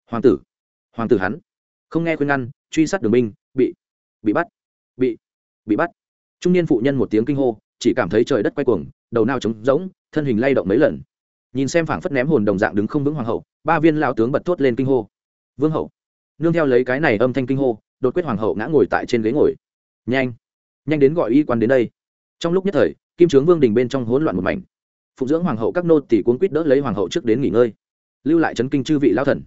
Speaker 1: Hoàng tử. Hoàng tử hắn không nghe khuyên ngăn, truy sát đường binh, bị bị bắt, bị bị bắt. Trung niên phụ nhân một tiếng kinh hô, chỉ cảm thấy trời đất quay cuồng, đầu nao trống rỗng, thân hình lay động mấy lần. Nhìn xem phảng phất ném hồn đồng dạng đứng không vững hoàng hậu, ba viên lao tướng bật thốt lên kinh hô. Vương hậu. Nương theo lấy cái này âm thanh kinh hô, đột quyết hoàng hậu ngã ngồi tại trên ghế ngồi. Nhanh nhanh đến gọi y quan đến đây. Trong lúc nhất thời, kim trướng vương đình bên trong hỗn loạn một mảnh. Phụng dưỡng hoàng hậu các nô tỷ cuốn quýt đỡ lấy hoàng hậu trước đến nghỉ ngơi. Lưu lại chấn kinh chư vị lao thần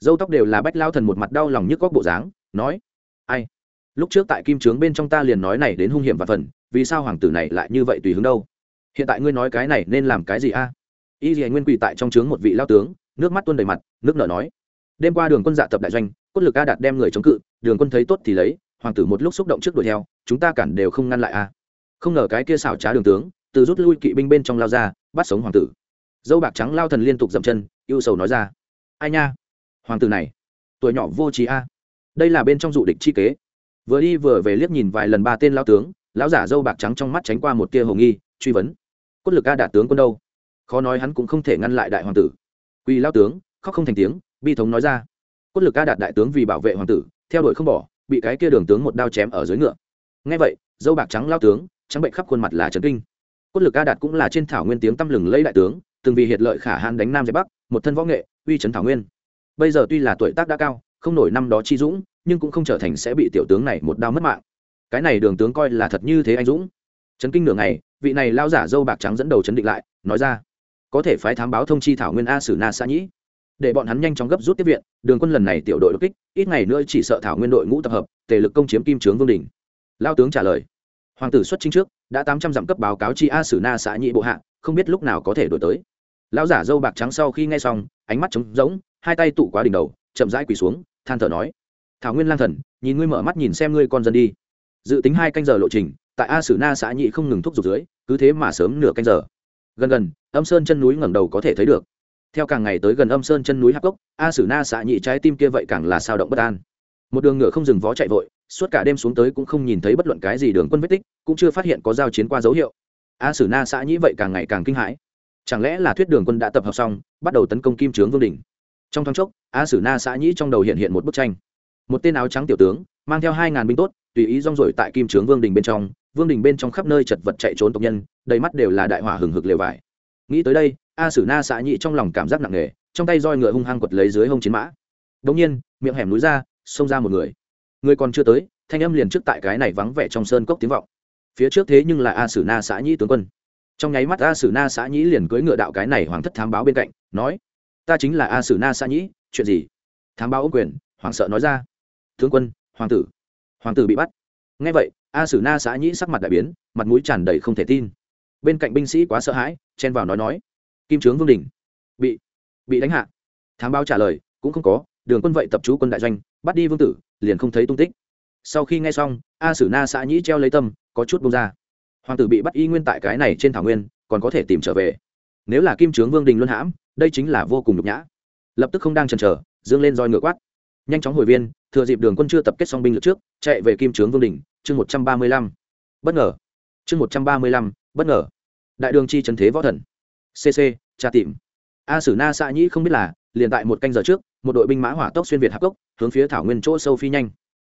Speaker 1: dâu tóc đều là bách lao thần một mặt đau lòng nhức góc bộ dáng, nói, ai, lúc trước tại kim trướng bên trong ta liền nói này đến hung hiểm và phần, vì sao hoàng tử này lại như vậy tùy hướng đâu? Hiện tại ngươi nói cái này nên làm cái gì a? Y dì nguyên quỳ tại trong trướng một vị lao tướng, nước mắt tuôn đầy mặt, nước nở nói, đêm qua đường quân dạ tập đại doanh, cốt lực a đạt đem người chống cự, đường quân thấy tốt thì lấy, hoàng tử một lúc xúc động trước đuổi theo, chúng ta cản đều không ngăn lại a. Không ngờ cái kia xảo trá đường tướng, từ rút lui kỵ binh bên trong lao ra, bắt sống hoàng tử. Dâu bạc trắng lao thần liên tục dậm chân, ưu sầu nói ra, ai nha hoàng tử này, tuổi nhỏ vô trí a. Đây là bên trong dụ địch chi kế. Vừa đi vừa về liếc nhìn vài lần ba tên lao tướng, lão giả dâu bạc trắng trong mắt tránh qua một tia hồ nghi, truy vấn. Cốt lực a đạt tướng quân đâu? Khó nói hắn cũng không thể ngăn lại đại hoàng tử. Quỳ lao tướng, khóc không thành tiếng, bi thống nói ra. Cốt lực a đạt đại tướng vì bảo vệ hoàng tử, theo đuổi không bỏ, bị cái kia đường tướng một đao chém ở dưới ngựa. Ngay vậy dâu bạc trắng lao tướng, trắng bệnh khắp khuôn mặt là trấn kinh. Cốt lực a đạt cũng là trên thảo nguyên tiếng tăm lừng lấy đại tướng, từng vì hiệt lợi khả hãn đánh nam giải bắc, một thân võ nghệ, uy trấn thảo nguyên bây giờ tuy là tuổi tác đã cao, không nổi năm đó chi dũng, nhưng cũng không trở thành sẽ bị tiểu tướng này một đao mất mạng. Cái này đường tướng coi là thật như thế anh dũng. Trấn kinh nửa ngày, vị này lao giả dâu bạc trắng dẫn đầu chấn định lại, nói ra, có thể phái thám báo thông chi thảo nguyên a sử na xã nhĩ. Để bọn hắn nhanh chóng gấp rút tiếp viện, đường quân lần này tiểu đội đột kích, ít ngày nữa chỉ sợ thảo nguyên đội ngũ tập hợp, tề lực công chiếm kim trướng vương đình. Lao tướng trả lời, hoàng tử xuất chính trước, đã tám trăm dặm cấp báo cáo chi a sử na xã nhị bộ hạ, không biết lúc nào có thể đổi tới. Lão giả dâu bạc trắng sau khi nghe xong, ánh mắt trống rỗng hai tay tụ quá đỉnh đầu, chậm rãi quỳ xuống, than thở nói, thảo nguyên lang thần, nhìn ngươi mở mắt nhìn xem ngươi con dân đi. Dự tính hai canh giờ lộ trình, tại a sử na xã nhị không ngừng thúc giục dưới, cứ thế mà sớm nửa canh giờ. Gần gần, âm sơn chân núi ngẩng đầu có thể thấy được. Theo càng ngày tới gần âm sơn chân núi hắc cốc, a sử na xã nhị trái tim kia vậy càng là sao động bất an. Một đường ngựa không dừng vó chạy vội, suốt cả đêm xuống tới cũng không nhìn thấy bất luận cái gì đường quân vết tích, cũng chưa phát hiện có giao chiến qua dấu hiệu. A sử na xã nhĩ vậy càng ngày càng kinh hãi. Chẳng lẽ là thuyết đường quân đã tập hợp xong, bắt đầu tấn công kim trướng vương đình trong thoáng chốc, a sử na xã nhĩ trong đầu hiện hiện một bức tranh. Một tên áo trắng tiểu tướng, mang theo hai ngàn binh tốt, tùy ý rong rổi tại kim trướng vương đình bên trong, vương đình bên trong khắp nơi chật vật chạy trốn tộc nhân, đầy mắt đều là đại hỏa hừng hực lều vải. Nghĩ tới đây, a sử na xã nhĩ trong lòng cảm giác nặng nề, trong tay roi ngựa hung hăng quật lấy dưới hông chiến mã. Đống nhiên, miệng hẻm núi ra, xông ra một người. Người còn chưa tới, thanh âm liền trước tại cái này vắng vẻ trong sơn cốc tiếng vọng. Phía trước thế nhưng là a sử na xã nhĩ tướng quân. Trong nháy mắt a sử na xã nhĩ liền cưỡi ngựa đạo cái này hoàng thất thám báo bên cạnh, nói ta chính là a sử na sa nhĩ, chuyện gì? Thám báo ô quyền hoàng sợ nói ra. Tướng quân, hoàng tử. Hoàng tử bị bắt. Ngay vậy, a sử na xã nhĩ sắc mặt đại biến, mặt mũi tràn đầy không thể tin. Bên cạnh binh sĩ quá sợ hãi, chen vào nói nói. Kim trướng vương đình. Bị bị đánh hạ. Thám báo trả lời, cũng không có, đường quân vậy tập trú quân đại doanh, bắt đi vương tử, liền không thấy tung tích. Sau khi nghe xong, a sử na xã nhĩ treo lấy tâm, có chút bông ra. Hoàng tử bị bắt y nguyên tại cái này trên thảo nguyên, còn có thể tìm trở về nếu là kim trướng vương đình luân hãm, đây chính là vô cùng nhục nhã. Lập tức không đang chần chờ, dương lên roi ngựa quát. Nhanh chóng hồi viên, thừa dịp đường quân chưa tập kết xong binh lực trước, chạy về kim trướng vương đình, chương một trăm ba mươi lăm. Bất ngờ. Chương một trăm ba mươi lăm, bất ngờ. Đại đường chi trần thế võ thần. Cc tra tìm. A sử na xạ nhĩ không biết là, liền tại một canh giờ trước, một đội binh mã hỏa tốc xuyên việt hạp cốc, hướng phía thảo nguyên chỗ sâu phi nhanh.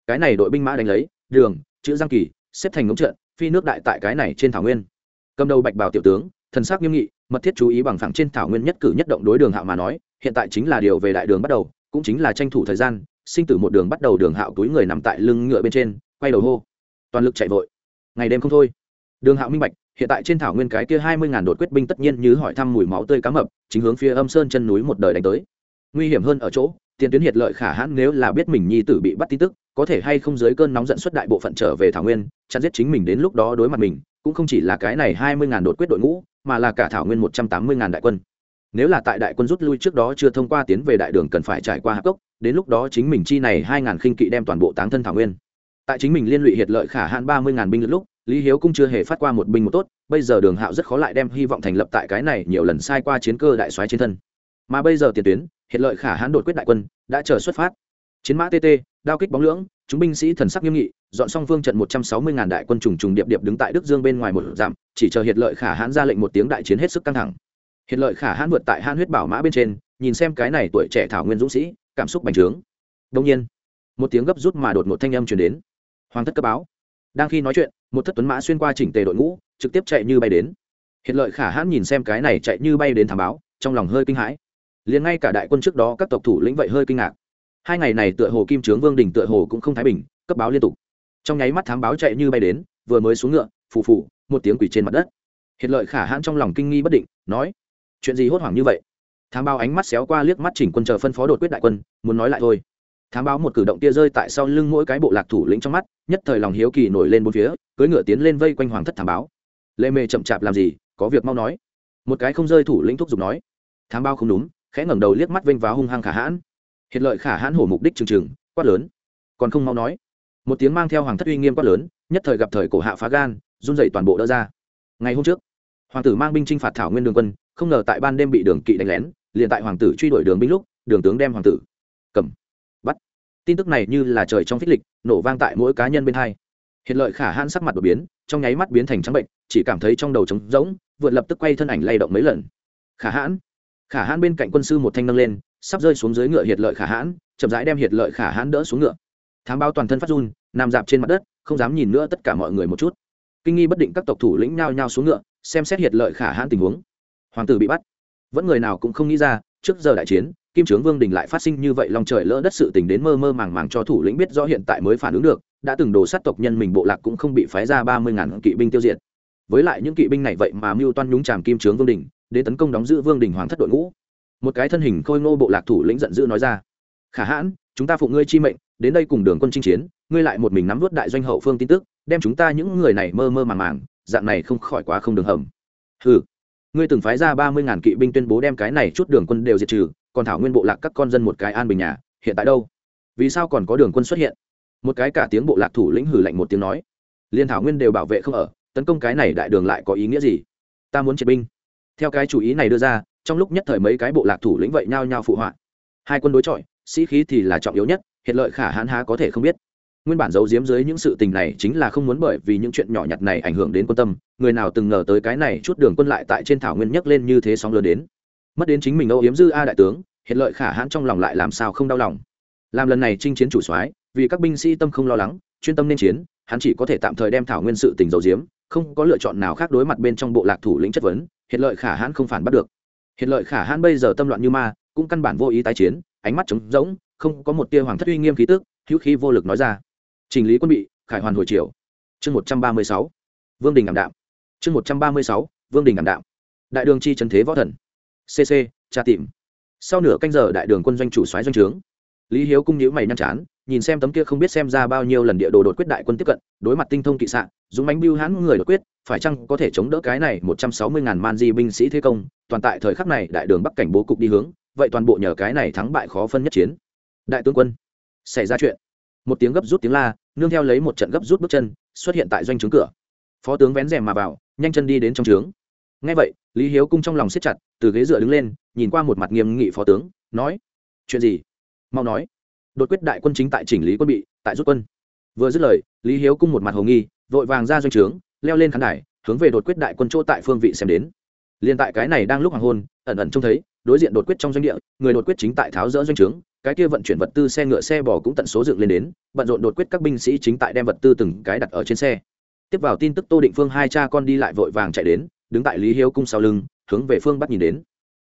Speaker 1: Cái này đội binh mã đánh lấy, đường, chữ giang kỳ, xếp thành ngống trận, phi nước đại tại cái này trên thảo nguyên. Cầm đầu bạch bảo tiểu tướng thần sắc nghiêm nghị, mật thiết chú ý bằng phẳng trên thảo nguyên nhất cử nhất động đối đường hạo mà nói, hiện tại chính là điều về đại đường bắt đầu, cũng chính là tranh thủ thời gian, sinh tử một đường bắt đầu đường hạo túi người nằm tại lưng ngựa bên trên, quay đầu hô. Toàn lực chạy vội. Ngày đêm không thôi. Đường hạo minh bạch, hiện tại trên thảo nguyên cái kia hai mươi ngàn đột quyết binh tất nhiên như hỏi thăm mùi máu tươi cá mập, chính hướng phía âm sơn chân núi một đời đánh tới nguy hiểm hơn ở chỗ, tiền tuyến hiệt lợi khả hãn nếu là biết mình nhi tử bị bắt tin tức, có thể hay không dưới cơn nóng giận xuất đại bộ phận trở về thảo nguyên, chặn giết chính mình đến lúc đó đối mặt mình, cũng không chỉ là cái này hai mươi ngàn đột quyết đội ngũ, mà là cả thảo nguyên một trăm tám mươi ngàn đại quân. Nếu là tại đại quân rút lui trước đó chưa thông qua tiến về đại đường cần phải trải qua hạp cốc, đến lúc đó chính mình chi này hai ngàn khinh kỵ đem toàn bộ táng thân thảo nguyên. Tại chính mình liên lụy hiệt lợi khả hạn ba mươi ngàn binh lúc, lý hiếu cũng chưa hề phát qua một binh một tốt, bây giờ đường hạo rất khó lại đem hy vọng thành lập tại cái này nhiều lần sai qua chiến cơ đại soái trên thân. Mà bây giờ tiền tuyến hiện lợi khả hãn đột quyết đại quân, đã chờ xuất phát. Chiến mã tt đao kích bóng lưỡng, chúng binh sĩ thần sắc nghiêm nghị, dọn xong phương trận một trăm sáu mươi ngàn đại quân trùng trùng điệp điệp đứng tại đức dương bên ngoài một giảm chỉ chờ hiện lợi khả hãn ra lệnh một tiếng đại chiến hết sức căng thẳng. Hiện lợi khả hãn vượt tại hãn huyết bảo mã bên trên, nhìn xem cái này tuổi trẻ thảo nguyên dũng sĩ, cảm xúc bành trướng. Đông nhiên, một tiếng gấp rút mà đột một thanh âm chuyển đến. Hoàng thất cấp báo. Đang khi nói chuyện, một thất tuấn mã xuyên qua chỉnh tề đội ngũ, trực tiếp chạy như bay đến. Hiện lợi khả hãn nhìn xem cái này chạy như bay đến thảm báo, trong lòng hơi kinh hãi liền ngay cả đại quân trước đó các tộc thủ lĩnh vậy hơi kinh ngạc. Hai ngày này tựa hồ kim trướng vương đình tựa hồ cũng không thái bình, cấp báo liên tục. Trong nháy mắt thám báo chạy như bay đến, vừa mới xuống ngựa, phù phù, một tiếng quỷ trên mặt đất. Hiện lợi khả hãn trong lòng kinh nghi bất định, nói, chuyện gì hốt hoảng như vậy? Thám báo ánh mắt xéo qua liếc mắt chỉnh quân chờ phân phó đột quyết đại quân, muốn nói lại thôi. Thám báo một cử động tia rơi tại sau lưng mỗi cái bộ lạc thủ lĩnh trong mắt, nhất thời lòng hiếu kỳ nổi lên bốn phía, cưỡi ngựa tiến lên vây quanh hoàng thất thám báo. Lê mê chậm chạp làm gì, có việc mau nói. Một cái không rơi thủ lĩnh thúc giục nói, thám báo không đúng khẽ ngẩng đầu liếc mắt vênh vào hung hăng khả hãn. Hiện lợi khả hãn hổ mục đích trừng trừng, quát lớn. Còn không mau nói. Một tiếng mang theo hoàng thất uy nghiêm quát lớn, nhất thời gặp thời cổ hạ phá gan, run dậy toàn bộ đỡ ra. Ngày hôm trước, hoàng tử mang binh chinh phạt thảo nguyên đường quân, không ngờ tại ban đêm bị đường kỵ đánh lén, liền tại hoàng tử truy đuổi đường binh lúc, đường tướng đem hoàng tử cầm, bắt. Tin tức này như là trời trong phích lịch, nổ vang tại mỗi cá nhân bên hai. Hiện lợi khả hãn sắc mặt đột biến, trong nháy mắt biến thành trắng bệnh, chỉ cảm thấy trong đầu trống rỗng, vượt lập tức quay thân ảnh lay động mấy lần. Khả hãn khả hãn bên cạnh quân sư một thanh nâng lên, sắp rơi xuống dưới ngựa hiệt lợi khả hãn, chậm rãi đem hiệt lợi khả hãn đỡ xuống ngựa. Thám báo toàn thân phát run, nằm dạp trên mặt đất, không dám nhìn nữa tất cả mọi người một chút. Kinh nghi bất định các tộc thủ lĩnh nhao nhao xuống ngựa, xem xét hiệt lợi khả hãn tình huống. Hoàng tử bị bắt. Vẫn người nào cũng không nghĩ ra, trước giờ đại chiến, kim trướng vương đình lại phát sinh như vậy lòng trời lỡ đất sự tình đến mơ mơ màng màng cho thủ lĩnh biết rõ hiện tại mới phản ứng được, đã từng đồ sát tộc nhân mình bộ lạc cũng không bị phái ra ba mươi ngàn kỵ binh tiêu diệt. Với lại những kỵ binh này vậy mà mưu toan nhúng tràm kim trướng vương đình đến tấn công đóng giữ vương đình hoàng thất đội ngũ. Một cái thân hình khôi ngô bộ lạc thủ lĩnh giận dữ nói ra, khả hãn, chúng ta phụng ngươi chi mệnh, đến đây cùng đường quân chinh chiến, ngươi lại một mình nắm vút đại doanh hậu phương tin tức, đem chúng ta những người này mơ mơ màng màng, dạng này không khỏi quá không đường hầm. Ừ ngươi từng phái ra ba mươi ngàn kỵ binh tuyên bố đem cái này chút đường quân đều diệt trừ, còn thảo nguyên bộ lạc các con dân một cái an bình nhà, hiện tại đâu? Vì sao còn có đường quân xuất hiện? Một cái cả tiếng bộ lạc thủ lĩnh hử lạnh một tiếng nói, liên thảo nguyên đều bảo vệ không ở, tấn công cái này đại đường lại có ý nghĩa gì? Ta muốn triệt binh theo cái chủ ý này đưa ra, trong lúc nhất thời mấy cái bộ lạc thủ lĩnh vậy nhao nhao phụ họa. Hai quân đối chọi, sĩ khí thì là trọng yếu nhất, hiện lợi khả hãn há có thể không biết. Nguyên bản giấu giếm dưới những sự tình này chính là không muốn bởi vì những chuyện nhỏ nhặt này ảnh hưởng đến quân tâm, người nào từng ngờ tới cái này chút đường quân lại tại trên thảo nguyên nhấc lên như thế sóng lớn đến. Mất đến chính mình âu hiếm dư a đại tướng, hiện lợi khả hãn trong lòng lại làm sao không đau lòng. Làm lần này chinh chiến chủ soái, vì các binh sĩ tâm không lo lắng, chuyên tâm nên chiến, hắn chỉ có thể tạm thời đem thảo nguyên sự tình giấu diếm không có lựa chọn nào khác đối mặt bên trong bộ lạc thủ lĩnh chất vấn hiện lợi khả hãn không phản bắt được. Hiện lợi khả hãn bây giờ tâm loạn như ma, cũng căn bản vô ý tái chiến, ánh mắt trống rỗng, không có một tia hoàng thất uy nghiêm khí tức, hữu khí vô lực nói ra. Trình lý quân bị, khải hoàn hồi chiều chương một trăm ba mươi sáu, vương đình ảm đạm. Chương một trăm ba mươi sáu, vương đình ảm đạm. Đại đường chi trần thế võ thần. Cc tra tìm. Sau nửa canh giờ đại đường quân doanh chủ soái doanh trướng. Lý hiếu cung nhữ mày nhăn chán nhìn xem tấm kia không biết xem ra bao nhiêu lần địa đồ đột quyết đại quân tiếp cận, đối mặt tinh thông kỵ sạn dùng bánh biêu hãn người đột quyết, phải chăng có thể chống đỡ cái này một trăm sáu mươi ngàn man di binh sĩ thế công, toàn tại thời khắc này đại đường bắc cảnh bố cục đi hướng, vậy toàn bộ nhờ cái này thắng bại khó phân nhất chiến. Đại tướng quân, xảy ra chuyện. Một tiếng gấp rút tiếng la, nương theo lấy một trận gấp rút bước chân, xuất hiện tại doanh trướng cửa. Phó tướng vén rèm mà vào, nhanh chân đi đến trong trướng. Ngay vậy, lý hiếu cung trong lòng siết chặt, từ ghế dựa đứng lên, nhìn qua một mặt nghiêm nghị phó tướng, nói, chuyện gì? Mau nói đột quyết đại quân chính tại chỉnh lý quân bị, tại rút quân. Vừa dứt lời, lý hiếu cung một mặt hồ nghi, vội vàng ra doanh trướng, leo lên khán đài, hướng về đột quyết đại quân chỗ tại phương vị xem đến. Liền tại cái này đang lúc hoàng hôn, ẩn ẩn trông thấy, đối diện đột quyết trong doanh địa, người đột quyết chính tại tháo rỡ doanh trướng, cái kia vận chuyển vật tư xe ngựa xe bò cũng tận số dựng lên đến, bận rộn đột quyết các binh sĩ chính tại đem vật tư từng cái đặt ở trên xe. Tiếp vào tin tức tô định phương hai cha con đi lại vội vàng chạy đến, đứng tại lý hiếu cung sau lưng, hướng về phương bắt nhìn đến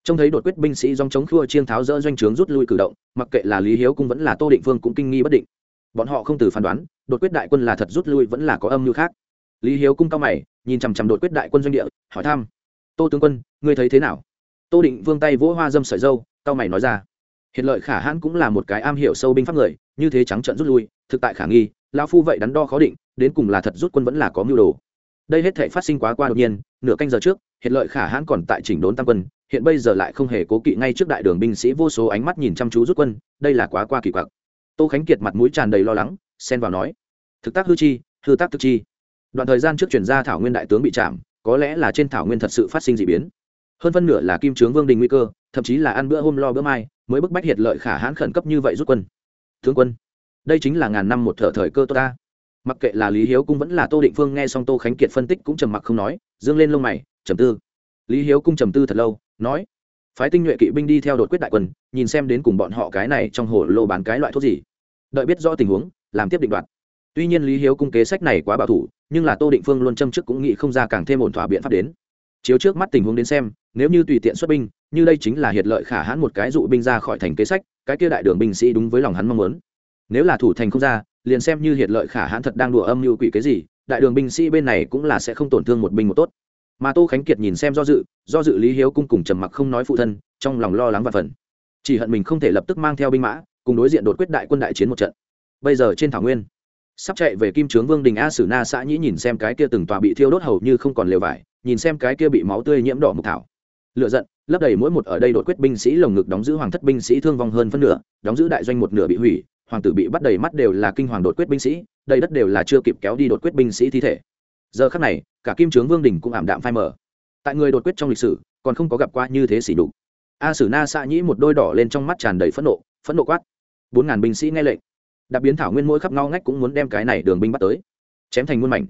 Speaker 1: trông thấy đột quyết binh sĩ dòng chống khua chiên tháo rỡ doanh trướng rút lui cử động, mặc kệ là lý hiếu cung vẫn là tô định phương cũng kinh nghi bất định. Bọn họ không từ phán đoán, đột quyết đại quân là thật rút lui vẫn là có âm mưu khác. Lý hiếu cung cao mày, nhìn chằm chằm đột quyết đại quân doanh địa, hỏi thăm. Tô tướng quân, ngươi thấy thế nào? Tô định vương tay vỗ hoa dâm sợi dâu, cao mày nói ra. Hiện lợi khả hãn cũng là một cái am hiểu sâu binh pháp người, như thế trắng trận rút lui, thực tại khả nghi lao phu vậy đắn đo khó định, đến cùng là thật rút quân vẫn là có mưu đồ. Đây hết thể phát sinh quá qua đột nhiên, nửa canh giờ trước hiện lợi khả hãn còn tại chỉnh đốn tam quân, hiện bây giờ lại không hề cố kỵ ngay trước đại đường binh sĩ vô số ánh mắt nhìn chăm chú rút quân, đây là quá qua kỳ quặc. Tô khánh kiệt mặt mũi tràn đầy lo lắng, xen vào nói, thực tác hư chi, hư tác thực chi. Đoạn thời gian trước chuyển ra thảo nguyên đại tướng bị chạm có lẽ là trên thảo nguyên thật sự phát sinh d ị biến. Hơn phân nửa là kim trướng vương đình nguy cơ, thậm chí là ăn bữa hôm lo bữa mai, mới bức bách hiệt lợi khả hãn khẩn cấp như vậy rút quân. Thương quân, đây chính là ngàn năm một thở thời cơ tốt ta. Mặc kệ là lý hiếu cũng vẫn là tô định phương nghe xong tô khánh kiệt phân tích cũng trầm mặc không nói, dương lên lông mày trầm tư. Lý hiếu cung trầm tư thật lâu, nói, phái tinh nhuệ kỵ binh đi theo đột quyết đại quân, nhìn xem đến cùng bọn họ cái này trong hồ lô bán cái loại thuốc gì. Đợi biết rõ tình huống, làm tiếp định đoạt. Tuy nhiên lý hiếu cung kế sách này quá bảo thủ, nhưng là tô định phương luôn châm chức cũng nghĩ không ra càng thêm ổn thỏa biện pháp đến. Chiếu trước mắt tình huống đến xem, nếu như tùy tiện xuất binh, như đây chính là hiệt lợi khả hãn một cái dụ binh ra khỏi thành kế sách, cái kia đại đường binh sĩ đúng với lòng hắn mong muốn. Nếu là thủ thành không ra, liền xem như hiệt lợi khả hãn thật đang đùa âm như quỷ cái gì, đại đường binh sĩ bên này cũng là sẽ không tổn thương một binh một tốt mà tô khánh kiệt nhìn xem do dự do dự lý hiếu cung cùng trầm mặc không nói phụ thân, trong lòng lo lắng và phần chỉ hận mình không thể lập tức mang theo binh mã, cùng đối diện đột quyết đại quân đại chiến một trận. Bây giờ trên thảo nguyên, sắp chạy về kim trướng vương đình a sử na xã nhĩ nhìn xem cái kia từng tòa bị thiêu đốt hầu như không còn lều vải, nhìn xem cái kia bị máu tươi nhiễm đỏ mục thảo. Lựa giận, lấp đầy mỗi một ở đây đột quyết binh sĩ lồng ngực đóng giữ hoàng thất binh sĩ thương vong hơn phân nửa, đóng giữ đại doanh một nửa bị hủy, hoàng tử bị bắt đầy mắt đều là kinh hoàng đột quyết binh sĩ đây đất đều là chưa kịp kéo đi đột quyết binh sĩ thi thể. Giờ khắc này cả kim trướng vương đình cũng ảm đạm phai mờ. Tại người đột quyết trong lịch sử, còn không có gặp qua như thế xỉ đục a sử na xạ nhĩ một đôi đỏ lên trong mắt tràn đầy phẫn nộ phẫn nộ quát. Bốn ngàn binh sĩ nghe lệnh. Đặc biến thảo nguyên mỗi khắp ngao ngách cũng muốn đem cái này đường binh bắt tới. Chém thành muôn mảnh.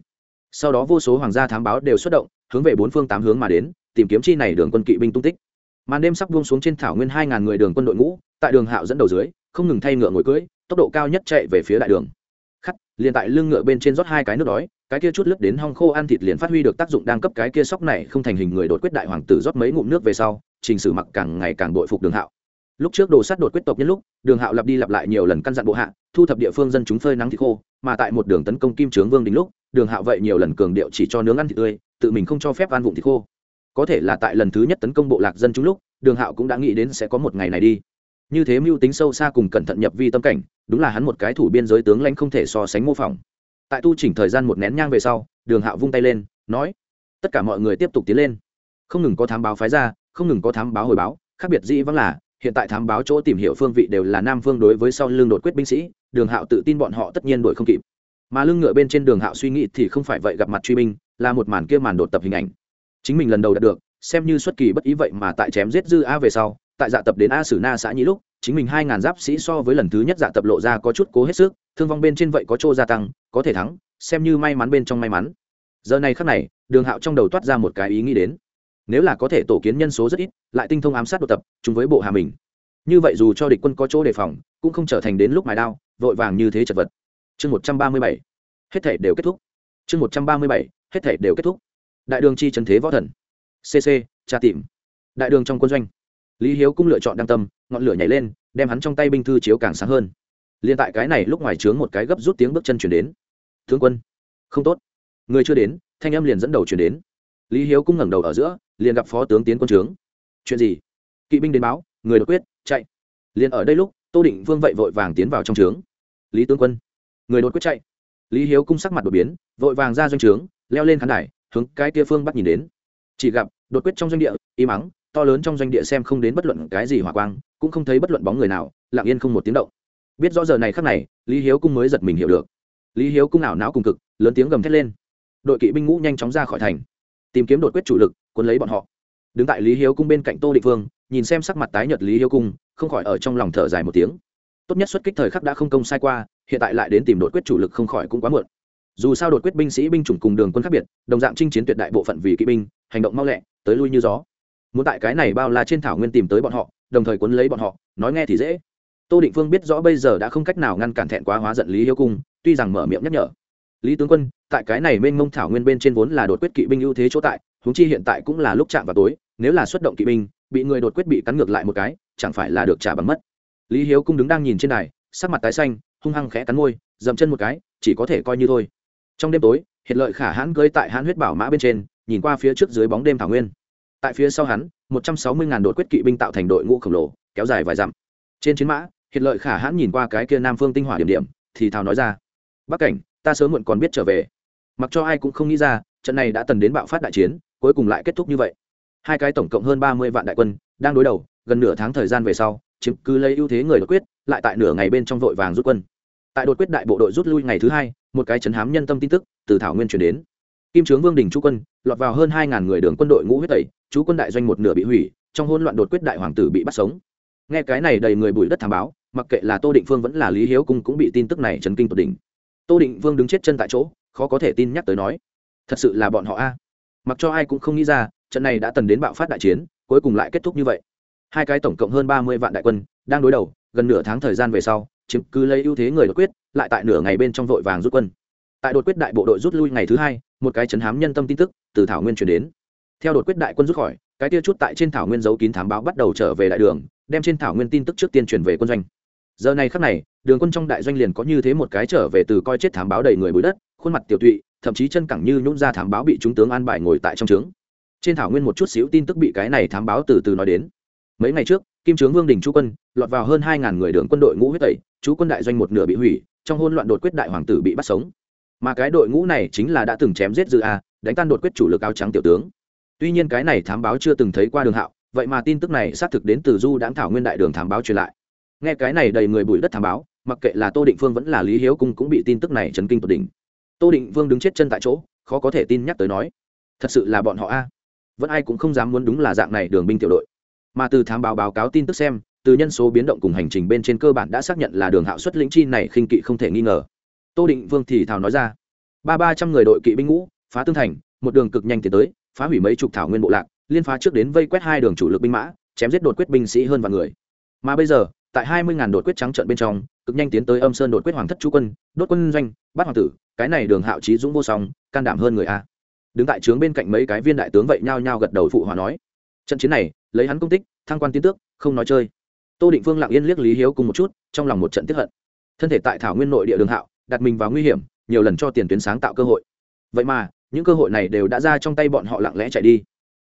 Speaker 1: Sau đó vô số hoàng gia thám báo đều xuất động, hướng về bốn phương tám hướng mà đến, tìm kiếm chi này đường quân kỵ binh tung tích. Màn đêm sắp buông xuống trên thảo nguyên hai ngàn người đường quân đội ngũ, tại đường hạo dẫn đầu dưới, không ngừng thay ngựa ngồi cưỡi, tốc độ cao nhất chạy về phía đại đường. Khắt liền tại lưng ngựa bên trên rót hai cái nước đói cái kia chút lướt đến hong khô ăn thịt liền phát huy được tác dụng đang cấp cái kia sóc này không thành hình người đột quyết đại hoàng tử rót mấy ngụm nước về sau, trình sử mặc càng ngày càng bội phục đường hạo. Lúc trước đồ sát đột quyết tộc nhân lúc, đường hạo lặp đi lặp lại nhiều lần căn dặn bộ hạ, thu thập địa phương dân chúng phơi nắng thịt khô, mà tại một đường tấn công kim trướng vương đình lúc, đường hạo vậy nhiều lần cường điệu chỉ cho nướng ăn thịt tươi, tự mình không cho phép ăn vụng thịt khô. Có thể là tại lần thứ nhất tấn công bộ lạc dân chúng lúc, đường hạo cũng đã nghĩ đến sẽ có một ngày này đi. Như thế mưu tính sâu xa cùng cẩn thận nhập vi tâm cảnh, đúng là hắn một cái thủ biên giới tướng lãnh không thể so sánh mô phỏng tại tu chỉnh thời gian một nén nhang về sau, đường hạo vung tay lên, nói, tất cả mọi người tiếp tục tiến lên. Không ngừng có thám báo phái ra, không ngừng có thám báo hồi báo. Khác biệt dĩ vắng là, hiện tại thám báo chỗ tìm hiểu phương vị đều là nam phương đối với sau lưng đột quyết binh sĩ, đường hạo tự tin bọn họ tất nhiên đuổi không kịp. Mà lưng ngựa bên trên đường hạo suy nghĩ thì không phải vậy gặp mặt truy binh, là một màn kia màn đột tập hình ảnh. Chính mình lần đầu đạt được, xem như xuất kỳ bất ý vậy mà tại chém giết dư a về sau, tại dạ tập đến a sử na xã nhĩ lúc, chính mình hai ngàn giáp sĩ so với lần thứ nhất dạ tập lộ ra có chút cố hết sức thương vong bên trên vậy có chỗ gia tăng, có thể thắng, xem như may mắn bên trong may mắn. Giờ này khắc này, đường hạo trong đầu toát ra một cái ý nghĩ đến. Nếu là có thể tổ kiến nhân số rất ít, lại tinh thông ám sát đột tập chúng với bộ hà mình. Như vậy dù cho địch quân có chỗ đề phòng, cũng không trở thành đến lúc mài đao, vội vàng như thế chật vật. Chương một trăm ba mươi bảy. Hết thể đều kết thúc. Chương một trăm ba mươi bảy. Hết thể đều kết thúc. Đại đường chi trần thế võ thần. Cc tra tìm. Đại đường trong quân doanh. Lý hiếu cũng lựa chọn đăng tâm, ngọn lửa nhảy lên, đem hắn trong tay binh thư chiếu càng sáng hơn liền tại cái này lúc ngoài trướng một cái gấp rút tiếng bước chân chuyển đến. Tướng quân. Không tốt. Người chưa đến. Thanh âm liền dẫn đầu chuyển đến. Lý hiếu cũng ngẩng đầu ở giữa, liền gặp phó tướng tiến quân trướng chuyện gì? Kỵ binh đến báo, người đột quyết, chạy. Liền ở đây lúc, tô định vương vậy vội vàng tiến vào trong trướng lý tướng quân. Người đột quyết chạy. Lý hiếu cung sắc mặt đột biến, vội vàng ra doanh trướng leo lên khán đài, hướng cái kia phương bắt nhìn đến. Chỉ gặp, đột quyết trong doanh địa im mắng, to lớn trong doanh địa xem không đến bất luận cái gì hỏa quang, cũng không thấy bất luận bóng người nào, lặng yên không một tiếng động biết rõ giờ này khắc này, lý hiếu cung mới giật mình hiểu được. Lý hiếu cung ảo não cùng cực, lớn tiếng gầm thét lên. Đội kỵ binh ngũ nhanh chóng ra khỏi thành, tìm kiếm đột quyết chủ lực quân lấy bọn họ. Đứng tại lý hiếu cung bên cạnh tô định phương, nhìn xem sắc mặt tái nhợt lý hiếu cung, không khỏi ở trong lòng thở dài một tiếng. Tốt nhất xuất kích thời khắc đã không công sai qua, hiện tại lại đến tìm đột quyết chủ lực không khỏi cũng quá muộn. Dù sao đột quyết binh sĩ binh chủng cùng đường quân khác biệt, đồng dạng chinh chiến tuyệt đại bộ phận vì kỵ binh, hành động mau lẹ, tới lui như gió. Muốn tại cái này bao la trên thảo nguyên tìm tới bọn họ, đồng thời cuốn lấy bọn họ, nói nghe thì dễ tô định phương biết rõ bây giờ đã không cách nào ngăn cản thẹn quá hóa giận lý hiếu cung tuy rằng mở miệng nhắc nhở. Lý tướng quân tại cái này mênh mông thảo nguyên bên trên vốn là đột quyết kỵ binh ưu thế chỗ tại huống chi hiện tại cũng là lúc chạm vào tối nếu là xuất động kỵ binh bị người đột quyết bị cắn ngược lại một cái chẳng phải là được trả bằng mất. Lý hiếu cung đứng đang nhìn trên này, sắc mặt tái xanh hung hăng khẽ cắn môi dậm chân một cái chỉ có thể coi như thôi. Trong đêm tối hiện lợi khả hãn cưới tại hãn huyết bảo mã bên trên nhìn qua phía trước dưới bóng đêm thảo nguyên. Tại phía sau hắn một trăm sáu mươi ngàn đột quyết kỵ binh tạo thành đội ngũ khổng lồ kéo dài vài dặm. Trên chiến mã hiện lợi khả hãn nhìn qua cái kia nam phương tinh hỏa điểm điểm, thì thào nói ra bắc cảnh, ta sớm muộn còn biết trở về. Mặc cho ai cũng không nghĩ ra, trận này đã tần đến bạo phát đại chiến, cuối cùng lại kết thúc như vậy. Hai cái tổng cộng hơn ba mươi vạn đại quân đang đối đầu, gần nửa tháng thời gian về sau, chiếm cứ lấy ưu thế người đột quyết, lại tại nửa ngày bên trong vội vàng rút quân. Tại đột quyết đại bộ đội rút lui ngày thứ hai, một cái chấn hám nhân tâm tin tức từ thảo nguyên chuyển đến. Kim trướng vương đình chú quân lọt vào hơn hai ngàn người đường quân đội ngũ huyết tẩy, chú quân đại doanh một nửa bị hủy, trong hỗn loạn đột quyết đại hoàng tử bị bắt sống. Nghe cái này đầy người bụi đất thảm báo mặc kệ là tô định phương vẫn là lý hiếu cung cũng bị tin tức này chấn kinh tột đỉnh. Tô định vương đứng chết chân tại chỗ, khó có thể tin nhắc tới nói, thật sự là bọn họ a. Mặc cho ai cũng không nghĩ ra, trận này đã tần đến bạo phát đại chiến, cuối cùng lại kết thúc như vậy. Hai cái tổng cộng hơn ba mươi vạn đại quân đang đối đầu, gần nửa tháng thời gian về sau, chiếm cứ lấy ưu thế người đột quyết, lại tại nửa ngày bên trong vội vàng rút quân. Tại đột quyết đại bộ đội rút lui ngày thứ hai, một cái chấn hám nhân tâm tin tức từ thảo nguyên chuyển đến. Theo đột quyết đại quân rút khỏi, cái tia chút tại trên thảo nguyên giấu kín thám báo bắt đầu trở về đại đường, đem trên thảo nguyên tin tức trước tiên truyền về quân doanh giờ này khắc này, đường quân trong đại doanh liền có như thế một cái trở về từ coi chết thám báo đầy người bụi đất, khuôn mặt tiểu tụy, thậm chí chân cẳng như nhún ra thám báo bị chúng tướng an bài ngồi tại trong trướng. Trên thảo nguyên một chút xíu tin tức bị cái này thám báo từ từ nói đến. Mấy ngày trước, kim trướng vương đình chú quân lọt vào hơn hai ngàn người đường quân đội ngũ huyết tẩy chú quân đại doanh một nửa bị hủy, trong hôn loạn đột quyết đại hoàng tử bị bắt sống. Mà cái đội ngũ này chính là đã từng chém giết dư a, đánh tan đột quyết chủ lực áo trắng tiểu tướng. Tuy nhiên cái này thám báo chưa từng thấy qua đường hạo, vậy mà tin tức này xác thực đến từ du đãng thảo nguyên đại đường thám báo truyền lại nghe cái này đầy người bụi đất thảm báo, mặc kệ là tô định phương vẫn là lý hiếu cung cũng bị tin tức này chấn kinh tột đỉnh. Tô định vương đứng chết chân tại chỗ, khó có thể tin nhắc tới nói, thật sự là bọn họ a. Vẫn ai cũng không dám muốn đúng là dạng này đường binh tiểu đội. Mà từ thám báo báo cáo tin tức xem, từ nhân số biến động cùng hành trình bên trên cơ bản đã xác nhận là đường hạo xuất lĩnh chi này khinh kỵ không thể nghi ngờ. Tô định vương thì thào nói ra, ba ba trăm người đội kỵ binh ngũ, phá tương thành, một đường cực nhanh tiến tới, phá hủy mấy chục thảo nguyên bộ lạc, liên phá trước đến vây quét hai đường chủ lực binh mã, chém giết đột quyết binh sĩ hơn vạn người. Mà bây giờ tại hai mươi ngàn đột quyết trắng trận bên trong, cực nhanh tiến tới âm sơn đột quyết hoàng thất chú quân, đốt quân doanh, bắt hoàng tử, cái này đường hạo trí dũng vô song, can đảm hơn người a. Đứng tại trướng bên cạnh mấy cái viên đại tướng vậy nhao nhao gật đầu phụ hòa nói. Trận chiến này, lấy hắn công tích, thăng quan tiến tước, không nói chơi. Tô định phương lặng yên liếc lý hiếu cùng một chút, trong lòng một trận tiếp hận. Thân thể tại thảo nguyên nội địa đường hạo, đặt mình vào nguy hiểm, nhiều lần cho tiền tuyến sáng tạo cơ hội. Vậy mà, những cơ hội này đều đã ra trong tay bọn họ lặng lẽ chạy đi.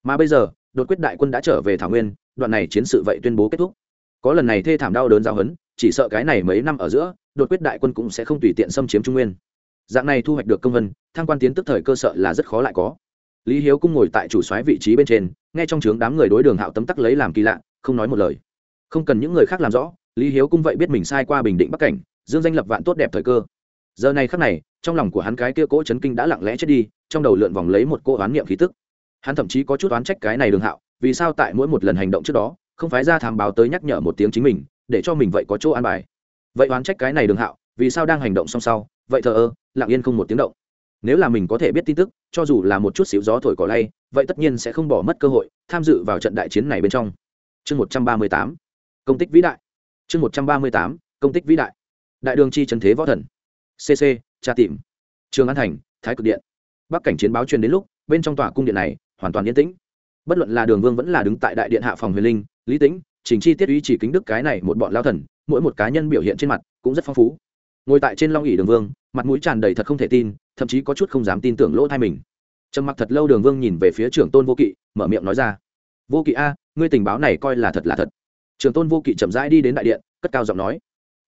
Speaker 1: Mà bây giờ, đột quyết đại quân đã trở về thảo nguyên, đoạn này chiến sự vậy tuyên bố kết thúc có lần này thê thảm đau đớn giao hấn chỉ sợ cái này mấy năm ở giữa, đột quyết đại quân cũng sẽ không tùy tiện xâm chiếm trung nguyên. Dạng này thu hoạch được công vân thang quan tiến tức thời cơ sở là rất khó lại có. Lý hiếu cung ngồi tại chủ soái vị trí bên trên, nghe trong trướng đám người đối đường hạo tấm tắc lấy làm kỳ lạ, không nói một lời. Không cần những người khác làm rõ, lý hiếu cung vậy biết mình sai qua bình định bắc cảnh, dương danh lập vạn tốt đẹp thời cơ. Giờ này khắc này, trong lòng của hắn cái kia cỗ chấn kinh đã lặng lẽ chết đi, trong đầu lượn vòng lấy một cô oán niệm khí tức. Hắn thậm chí có chút oán trách cái này đường hạo, vì sao tại mỗi một lần hành động trước đó không phái ra thám báo tới nhắc nhở một tiếng chính mình, để cho mình vậy có chỗ an bài. Vậy oán trách cái này đường hạo, vì sao đang hành động song sau, vậy thờ ơ, lặng yên không một tiếng động. Nếu là mình có thể biết tin tức, cho dù là một chút xíu gió thổi cỏ lay, vậy tất nhiên sẽ không bỏ mất cơ hội tham dự vào trận đại chiến này bên trong. Chương một trăm ba mươi tám, công tích vĩ đại. Chương một trăm ba mươi tám, công tích vĩ đại. Đại đường chi trần thế võ thần. Cc tra tìm. Trường an thành, thái cực điện. Bắc cảnh chiến báo truyền đến lúc, bên trong tòa cung điện này hoàn toàn yên tĩnh. Bất luận là đường vương vẫn là đứng tại đại điện hạ phòng huyền linh lý tĩnh, trình chi tiết ý chỉ kính đức cái này một bọn lao thần, mỗi một cá nhân biểu hiện trên mặt cũng rất phong phú. Ngồi tại trên long ỉ đường vương, mặt mũi tràn đầy thật không thể tin, thậm chí có chút không dám tin tưởng lỗ thai mình. Trầm mặc thật lâu đường vương nhìn về phía trưởng tôn vô kỵ, mở miệng nói ra, vô kỵ a, ngươi tình báo này coi là thật là thật. Trưởng tôn vô kỵ chậm rãi đi đến đại điện, cất cao giọng nói,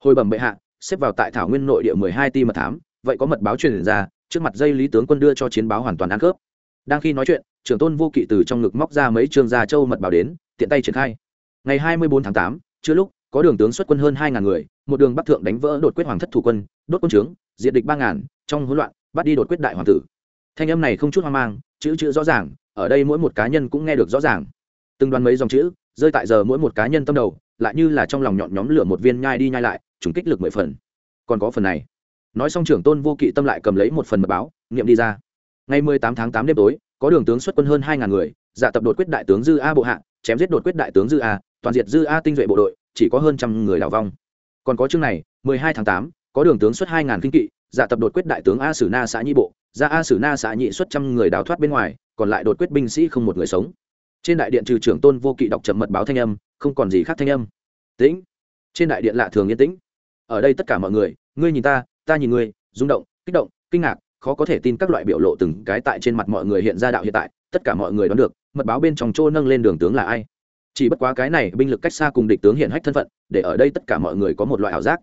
Speaker 1: hồi bẩm bệ hạ, xếp vào tại thảo nguyên nội địa mười hai ti mật thám, vậy có mật báo truyền ra, trước mặt dây lý tướng quân đưa cho chiến báo hoàn toàn ăn khớp. Đang khi nói chuyện, trưởng tôn vô kỵ từ trong ngực móc ra mấy trường gia châu mật báo đến, tiện tay triển khai ngày hai mươi bốn tháng tám chưa lúc, có đường tướng xuất quân hơn hai ngàn người, một đường bắc thượng đánh vỡ đột quyết hoàng thất thủ quân, đốt quân trướng, diệt địch ba ngàn, trong hỗn loạn, bắt đi đột quyết đại hoàng tử. Thanh âm này không chút hoang mang, chữ chữ rõ ràng, ở đây mỗi một cá nhân cũng nghe được rõ ràng. Từng đoàn mấy dòng chữ, rơi tại giờ mỗi một cá nhân tâm đầu, lại như là trong lòng nhọn nhóm lửa một viên nhai đi nhai lại, trùng kích lực mười phần. Còn có phần này. Nói xong trưởng tôn vô kỵ tâm lại cầm lấy một phần mật báo nghiệm đi ra. Ngày mười tám tháng tám đêm tối, có đường tướng xuất quân hơn hai ngàn người giả tập đột quyết đại tướng dư a bộ hạ, chém giết đột quyết đại tướng dư a toàn diệt dư a tinh duệ bộ đội chỉ có hơn trăm người đào vong. Còn có chương này mười hai tháng 8, có đường tướng xuất 2.000 kinh kỵ giả tập đột quyết đại tướng a sử na xã nhị bộ. Ra a sử na xã nhị xuất trăm người đào thoát bên ngoài còn lại đột quyết binh sĩ không một người sống. Trên đại điện trừ trưởng tôn vô kỵ đọc chậm mật báo thanh âm không còn gì khác thanh âm. Tĩnh. Trên đại điện lạ thường yên tĩnh. Ở đây tất cả mọi người ngươi nhìn ta ta nhìn ngươi rung động kích động kinh ngạc khó có thể tin các loại biểu lộ từng cái tại trên mặt mọi người hiện ra đạo hiện tại tất cả mọi người đoán được mật báo bên trong chỗ nâng lên đường tướng là ai chỉ bất quá cái này binh lực cách xa cùng địch tướng hiện hách thân phận, để ở đây tất cả mọi người có một loại ảo giác.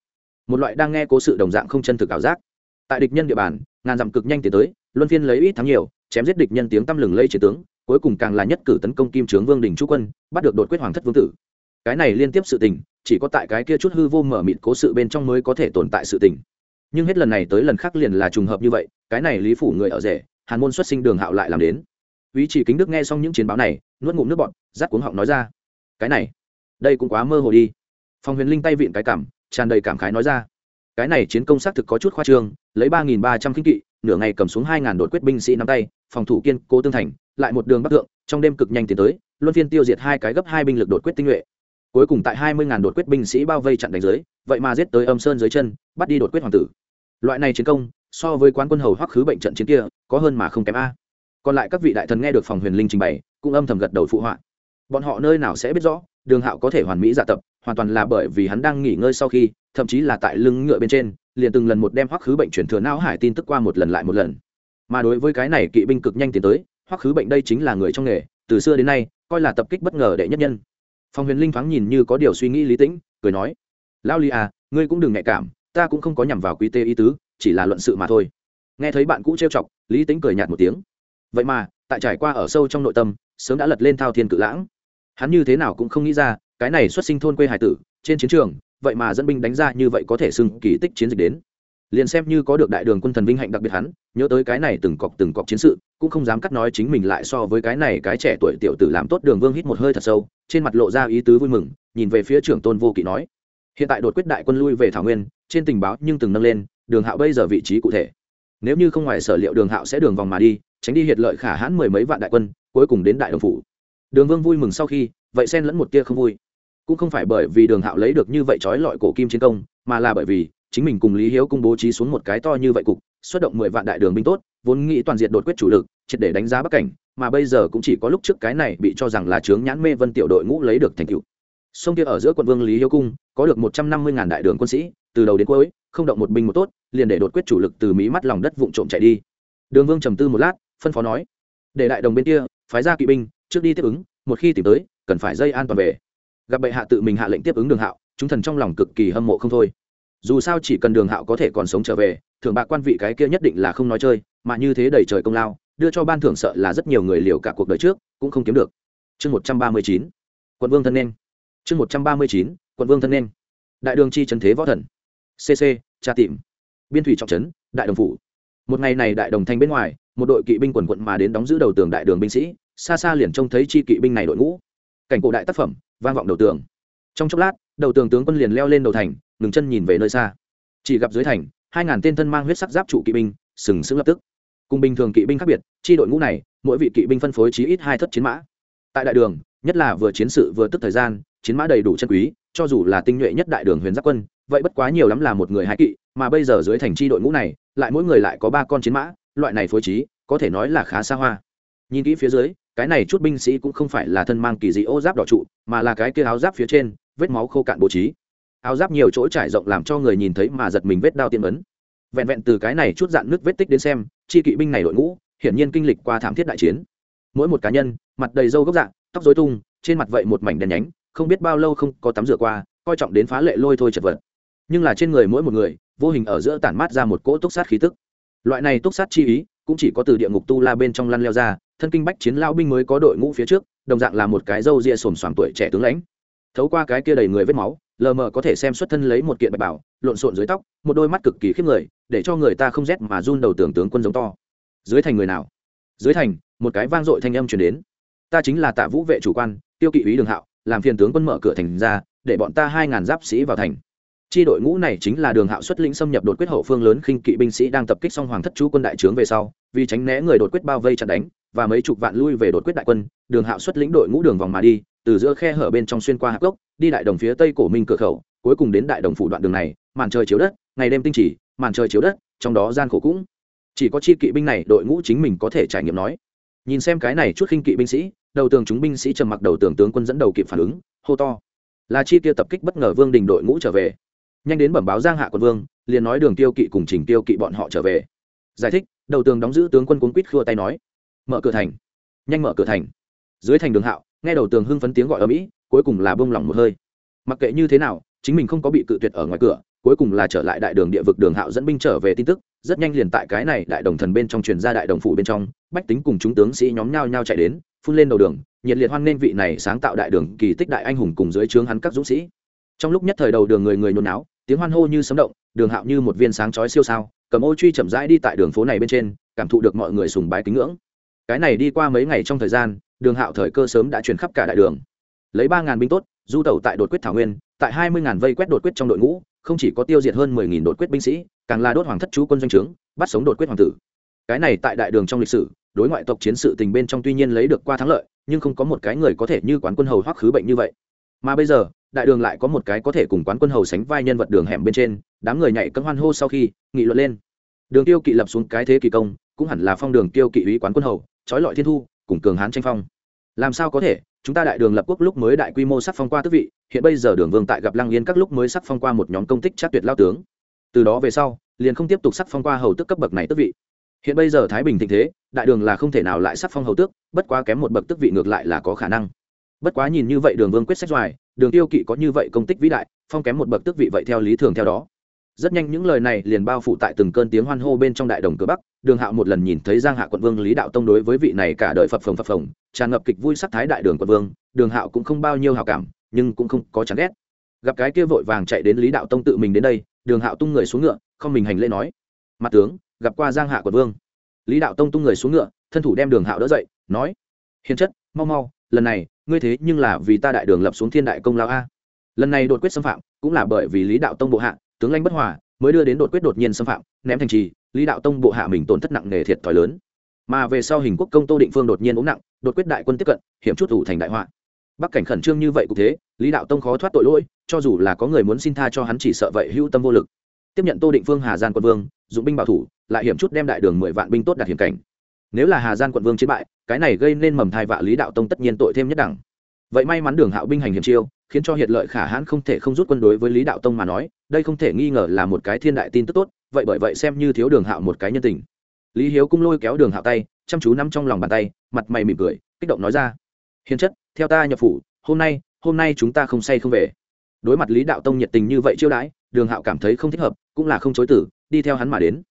Speaker 1: Một loại đang nghe cố sự đồng dạng không chân thực ảo giác. Tại địch nhân địa bàn, ngàn dặm cực nhanh tiến tới, luân phiên lấy ít thắng nhiều, chém giết địch nhân tiếng tăm lừng lây chiến tướng, cuối cùng càng là nhất cử tấn công kim trướng vương đình chu quân, bắt được đột quyết hoàng thất vương tử. Cái này liên tiếp sự tình, chỉ có tại cái kia chút hư vô mở mịt cố sự bên trong mới có thể tồn tại sự tình. Nhưng hết lần này tới lần khác liền là trùng hợp như vậy, cái này lý phủ người ở rể, hàn môn xuất sinh đường hạo lại làm đến. Ý chỉ kính đức nghe xong những chiến báo này, nuốt ngụm nước bọt, rát cuống họng nói ra cái này, đây cũng quá mơ hồ đi. Phòng huyền linh tay vịn cái cảm, tràn đầy cảm khái nói ra. Cái này chiến công xác thực có chút khoa trương, lấy ba nghìn ba trăm kinh kỵ, nửa ngày cầm xuống hai ngàn đội quyết binh sĩ nắm tay, phòng thủ kiên cố tương thành, lại một đường bắc thượng, trong đêm cực nhanh tiến tới, luân phiên tiêu diệt hai cái gấp hai binh lực đột quyết tinh nhuệ. Cuối cùng tại hai mươi ngàn đột quyết binh sĩ bao vây chặn đánh dưới, vậy mà giết tới âm sơn dưới chân, bắt đi đột quyết hoàng tử. Loại này chiến công, so với quán quân hầu hoắc khứ bệnh trận chiến kia, có hơn mà không kém a. Còn lại các vị đại thần nghe được phòng huyền linh trình bày, cũng âm thầm gật đầu phụ họa bọn họ nơi nào sẽ biết rõ, đường hạo có thể hoàn mỹ dạ tập, hoàn toàn là bởi vì hắn đang nghỉ ngơi sau khi, thậm chí là tại lưng ngựa bên trên, liền từng lần một đem hoắc khứ bệnh chuyển thừa não hải tin tức qua một lần lại một lần. Mà đối với cái này kỵ binh cực nhanh tiến tới, hoắc khứ bệnh đây chính là người trong nghề, từ xưa đến nay, coi là tập kích bất ngờ đệ nhất nhân. Phong huyền linh thoáng nhìn như có điều suy nghĩ lý tĩnh, cười nói lao lý à ngươi cũng đừng nhạy cảm, ta cũng không có nhằm vào quý tê ý tứ, chỉ là luận sự mà thôi. Nghe thấy bạn cũ trêu chọc, lý tĩnh cười nhạt một tiếng. Vậy mà, tại trải qua ở sâu trong nội tâm, sớm đã lật lên thao thiên cự lãng hắn như thế nào cũng không nghĩ ra, cái này xuất sinh thôn quê hải tử, trên chiến trường, vậy mà dẫn binh đánh ra như vậy có thể xưng kỳ tích chiến dịch đến. Liền xem như có được đại đường quân thần vinh hạnh đặc biệt hắn, nhớ tới cái này từng cọc từng cọc chiến sự, cũng không dám cắt nói chính mình lại so với cái này cái trẻ tuổi tiểu tử làm tốt đường vương hít một hơi thật sâu, trên mặt lộ ra ý tứ vui mừng, nhìn về phía trưởng tôn vô kỵ nói. Hiện tại đột quyết đại quân lui về thảo nguyên, trên tình báo nhưng từng nâng lên, đường hạo bây giờ vị trí cụ thể. Nếu như không ngoài sở liệu đường hạo sẽ đường vòng mà đi, tránh đi hiệt lợi khả hãn mười mấy vạn đại quân, cuối cùng đến đại đồng phủ đường vương vui mừng sau khi, vậy xen lẫn một tia không vui. Cũng không phải bởi vì đường hạo lấy được như vậy trói lọi cổ kim chiến công, mà là bởi vì chính mình cùng lý hiếu cung bố trí xuống một cái to như vậy cục, xuất động mười vạn đại đường binh tốt, vốn nghĩ toàn diện đột quyết chủ lực, triệt để đánh giá bắc cảnh, mà bây giờ cũng chỉ có lúc trước cái này bị cho rằng là chướng nhãn mê vân tiểu đội ngũ lấy được thành tựu. Sông kia ở giữa quận vương lý hiếu cung, có được một trăm năm mươi ngàn đại đường quân sĩ, từ đầu đến cuối, không động một binh một tốt, liền để đột quyết chủ lực từ mí mắt lòng đất vụn trộm chạy đi. Đường vương trầm tư một lát, phân phó nói, để đại đồng bên kia, phái ra kỵ binh trước đi tiếp ứng, một khi tìm tới, cần phải dây an toàn về. Gặp bệ hạ tự mình hạ lệnh tiếp ứng đường hạo, chúng thần trong lòng cực kỳ hâm mộ không thôi. Dù sao chỉ cần đường hạo có thể còn sống trở về thưởng bạc quan vị cái kia nhất định là không nói chơi, mà như thế đầy trời công lao, đưa cho ban thưởng sợ là rất nhiều người liều cả cuộc đời trước, cũng không kiếm được. Chương một trăm ba mươi chín, quận vương thân nên. Chương một trăm ba mươi chín, quận vương thân nên. Đại đường chi trần thế võ thần. Cc tra tìm. Biên thủy trọng trấn, đại đồng phủ. Một ngày này đại đồng thanh bên ngoài, một đội kỵ binh quần quận mà đến đóng giữ đầu tường đại đường binh sĩ xa xa liền trông thấy chi kỵ binh này đội ngũ. Cảnh cổ đại tác phẩm, vang vọng đầu tường. Trong chốc lát, đầu tường tướng quân liền leo lên đầu thành, ngừng chân nhìn về nơi xa. Chỉ gặp dưới thành, hai ngàn tên thân mang huyết sắc giáp trụ kỵ binh, sừng sững lập tức. Cùng bình thường kỵ binh khác biệt, chi đội ngũ này, mỗi vị kỵ binh phân phối chí ít hai thất chiến mã. Tại đại đường, nhất là vừa chiến sự vừa tức thời gian, chiến mã đầy đủ chân quý, cho dù là tinh nhuệ nhất đại đường huyền giáp quân, vậy bất quá nhiều lắm là một người hai kỵ, mà bây giờ dưới thành chi đội ngũ này, lại mỗi người lại có ba con chiến mã, loại này phối trí, có thể nói là khá xa hoa. Nhìn kỹ phía dưới cái này chút binh sĩ cũng không phải là thân mang kỳ dị ô giáp đỏ trụ, mà là cái kia áo giáp phía trên, vết máu khô cạn bố trí. Áo giáp nhiều chỗ trải rộng làm cho người nhìn thấy mà giật mình vết đao tiên ấn. Vẹn vẹn từ cái này chút dạn nước vết tích đến xem, chi kỵ binh này đội ngũ, hiển nhiên kinh lịch qua thảm thiết đại chiến. Mỗi một cá nhân, mặt đầy râu gốc dạng tóc dối tung, trên mặt vậy một mảnh đèn nhánh, không biết bao lâu không có tắm rửa qua, coi trọng đến phá lệ lôi thôi chật vật. Nhưng là trên người mỗi một người, vô hình ở giữa tản mát ra một cỗ túc sát khí tức. Loại này túc sát chi ý, cũng chỉ có từ địa ngục tu la bên trong lăn leo ra thân kinh bách chiến lao binh mới có đội ngũ phía trước, đồng dạng là một cái râu ria xồm xoàm tuổi trẻ tướng lãnh. Thấu qua cái kia đầy người vết máu, lờ mờ có thể xem xuất thân lấy một kiện bạch bảo, lộn xộn dưới tóc, một đôi mắt cực kỳ khiếp người, để cho người ta không rét mà run đầu tưởng tướng quân giống to. Dưới thành người nào? Dưới thành, một cái vang dội thanh âm truyền đến. Ta chính là tạ vũ vệ chủ quan, tiêu kỵ ý đường hạo, làm phiền tướng quân mở cửa thành ra, để bọn ta hai ngàn giáp sĩ vào thành chi đội ngũ này chính là đường hạo xuất lĩnh xâm nhập đột quyết hậu phương lớn khinh kỵ binh sĩ đang tập kích xong hoàng thất chú quân đại trướng về sau, vì tránh né người đột quyết bao vây chặn đánh và mấy chục vạn lui về đột quyết đại quân, đường hạo xuất lĩnh đội ngũ đường vòng mà đi, từ giữa khe hở bên trong xuyên qua hạp gốc, đi đại đồng phía tây cổ minh cửa khẩu, cuối cùng đến đại đồng phủ đoạn đường này, màn trời chiếu đất, ngày đêm tinh chỉ, màn trời chiếu đất, trong đó gian khổ cũng. Chỉ có chi kỵ binh này đội ngũ chính mình có thể trải nghiệm nói. Nhìn xem cái này chút khinh kỵ binh sĩ, đầu tường chúng binh sĩ trầm mặc, đầu tường tướng quân dẫn đầu kịp phản ứng, hô to. Là chi kia tập kích bất ngờ vương đình đội ngũ trở về nhanh đến bẩm báo giang hạ quân vương, liền nói đường tiêu kỵ cùng trình tiêu kỵ bọn họ trở về. Giải thích, đầu tường đóng giữ tướng quân cuốn quýt khua tay nói. Mở cửa thành. Nhanh mở cửa thành. Dưới thành đường hạo, nghe đầu tường hưng phấn tiếng gọi ở mỹ, cuối cùng là bông lỏng một hơi. Mặc kệ như thế nào, chính mình không có bị cự tuyệt ở ngoài cửa, cuối cùng là trở lại đại đường địa vực đường hạo dẫn binh trở về tin tức. Rất nhanh liền tại cái này đại đồng thần bên trong truyền ra đại đồng phủ bên trong, bách tính cùng chúng tướng sĩ nhóm nhau nhau chạy đến, phun lên đầu đường, nhiệt liệt hoan nên vị này sáng tạo đại đường kỳ tích đại anh hùng cùng dưới trướng hắn các dũng sĩ trong lúc nhất thời đầu đường người người nhốn náo, tiếng hoan hô như sấm động, đường hạo như một viên sáng chói siêu sao, cầm ô truy chậm rãi đi tại đường phố này bên trên, cảm thụ được mọi người sùng bái kính ngưỡng. Cái này đi qua mấy ngày trong thời gian, đường hạo thời cơ sớm đã chuyển khắp cả đại đường. Lấy ba ngàn binh tốt, du tẩu tại đột quyết thảo nguyên, tại hai mươi ngàn vây quét đột quyết trong đội ngũ, không chỉ có tiêu diệt hơn mười nghìn đột quyết binh sĩ, càng là đốt hoàng thất chú quân doanh trướng, bắt sống đột quyết hoàng tử. Cái này tại đại đường trong lịch sử, đối ngoại tộc chiến sự tình bên trong tuy nhiên lấy được qua thắng lợi, nhưng không có một cái người có thể như quán quân hầu hoắc khứ bệnh như vậy. Mà bây giờ đại đường lại có một cái có thể cùng quán quân hầu sánh vai nhân vật đường hẻm bên trên, đám người nhảy cấm hoan hô sau khi, nghị luận lên. Đường tiêu kỵ lập xuống cái thế kỳ công, cũng hẳn là phong đường tiêu kỵ ý quán quân hầu, trói lọi thiên thu, cùng cường hán tranh phong. Làm sao có thể? Chúng ta đại đường lập quốc lúc mới đại quy mô sắc phong qua tước vị, hiện bây giờ đường vương tại gặp lăng yên các lúc mới sắc phong qua một nhóm công tích chắc tuyệt lao tướng. Từ đó về sau, liền không tiếp tục sắc phong qua hầu tước cấp bậc này tước vị. Hiện bây giờ thái bình thịnh thế, đại đường là không thể nào lại sắc phong hầu tước, bất quá kém một bậc tước vị ngược lại là có khả năng. Bất quá nhìn như vậy đường vương quyết sách doài đường tiêu kỵ có như vậy công tích vĩ đại, phong kém một bậc tước vị vậy theo lý thường theo đó. Rất nhanh những lời này liền bao phủ tại từng cơn tiếng hoan hô bên trong đại đồng cửa bắc, đường hạo một lần nhìn thấy giang hạ quận vương lý đạo tông đối với vị này cả đời phập phồng phập phồng, tràn ngập kịch vui sắc thái đại đường quận vương, đường hạo cũng không bao nhiêu hào cảm, nhưng cũng không có chán ghét. Gặp cái kia vội vàng chạy đến lý đạo tông tự mình đến đây, đường hạo tung người xuống ngựa, không mình hành lễ nói, mặt tướng, gặp qua giang hạ quận vương. Lý đạo tông tung người xuống ngựa, thân thủ đem đường hạo đỡ dậy, nói, hiền chất, mau mau, lần này ngươi thế nhưng là vì ta đại đường lập xuống thiên đại công lao a. Lần này đột quyết xâm phạm, cũng là bởi vì lý đạo tông bộ hạ, tướng lãnh bất hòa, mới đưa đến đột quyết đột nhiên xâm phạm, ném thành trì, lý đạo tông bộ hạ mình tổn thất nặng nề thiệt thòi lớn. Mà về sau hình quốc công tô định phương đột nhiên ốm nặng, đột quyết đại quân tiếp cận, hiểm chút ủ thành đại họa. Bắc cảnh khẩn trương như vậy cũng thế, lý đạo tông khó thoát tội lỗi, cho dù là có người muốn xin tha cho hắn chỉ sợ vậy hữu tâm vô lực. Tiếp nhận tô định phương hà giang quân vương, dụng binh bảo thủ, lại hiểm chút đem đại đường mười vạn binh tốt đạt hiểm cảnh nếu là hà Gian quận vương chiến bại, cái này gây nên mầm thai vạ lý đạo tông tất nhiên tội thêm nhất đẳng. Vậy may mắn đường hạo binh hành hiểm chiêu, khiến cho hiện lợi khả hãn không thể không rút quân đối với lý đạo tông mà nói, đây không thể nghi ngờ là một cái thiên đại tin tức tốt, vậy bởi vậy xem như thiếu đường hạo một cái nhân tình. Lý hiếu cung lôi kéo đường hạo tay, chăm chú nắm trong lòng bàn tay, mặt mày mỉm cười, kích động nói ra, hiền chất, theo ta nhập phủ, hôm nay hôm nay chúng ta không say không về. Đối mặt lý đạo tông nhiệt tình như vậy chiêu đãi, đường hạo cảm thấy không thích hợp, cũng là không chối tử đi theo hắn mà đến.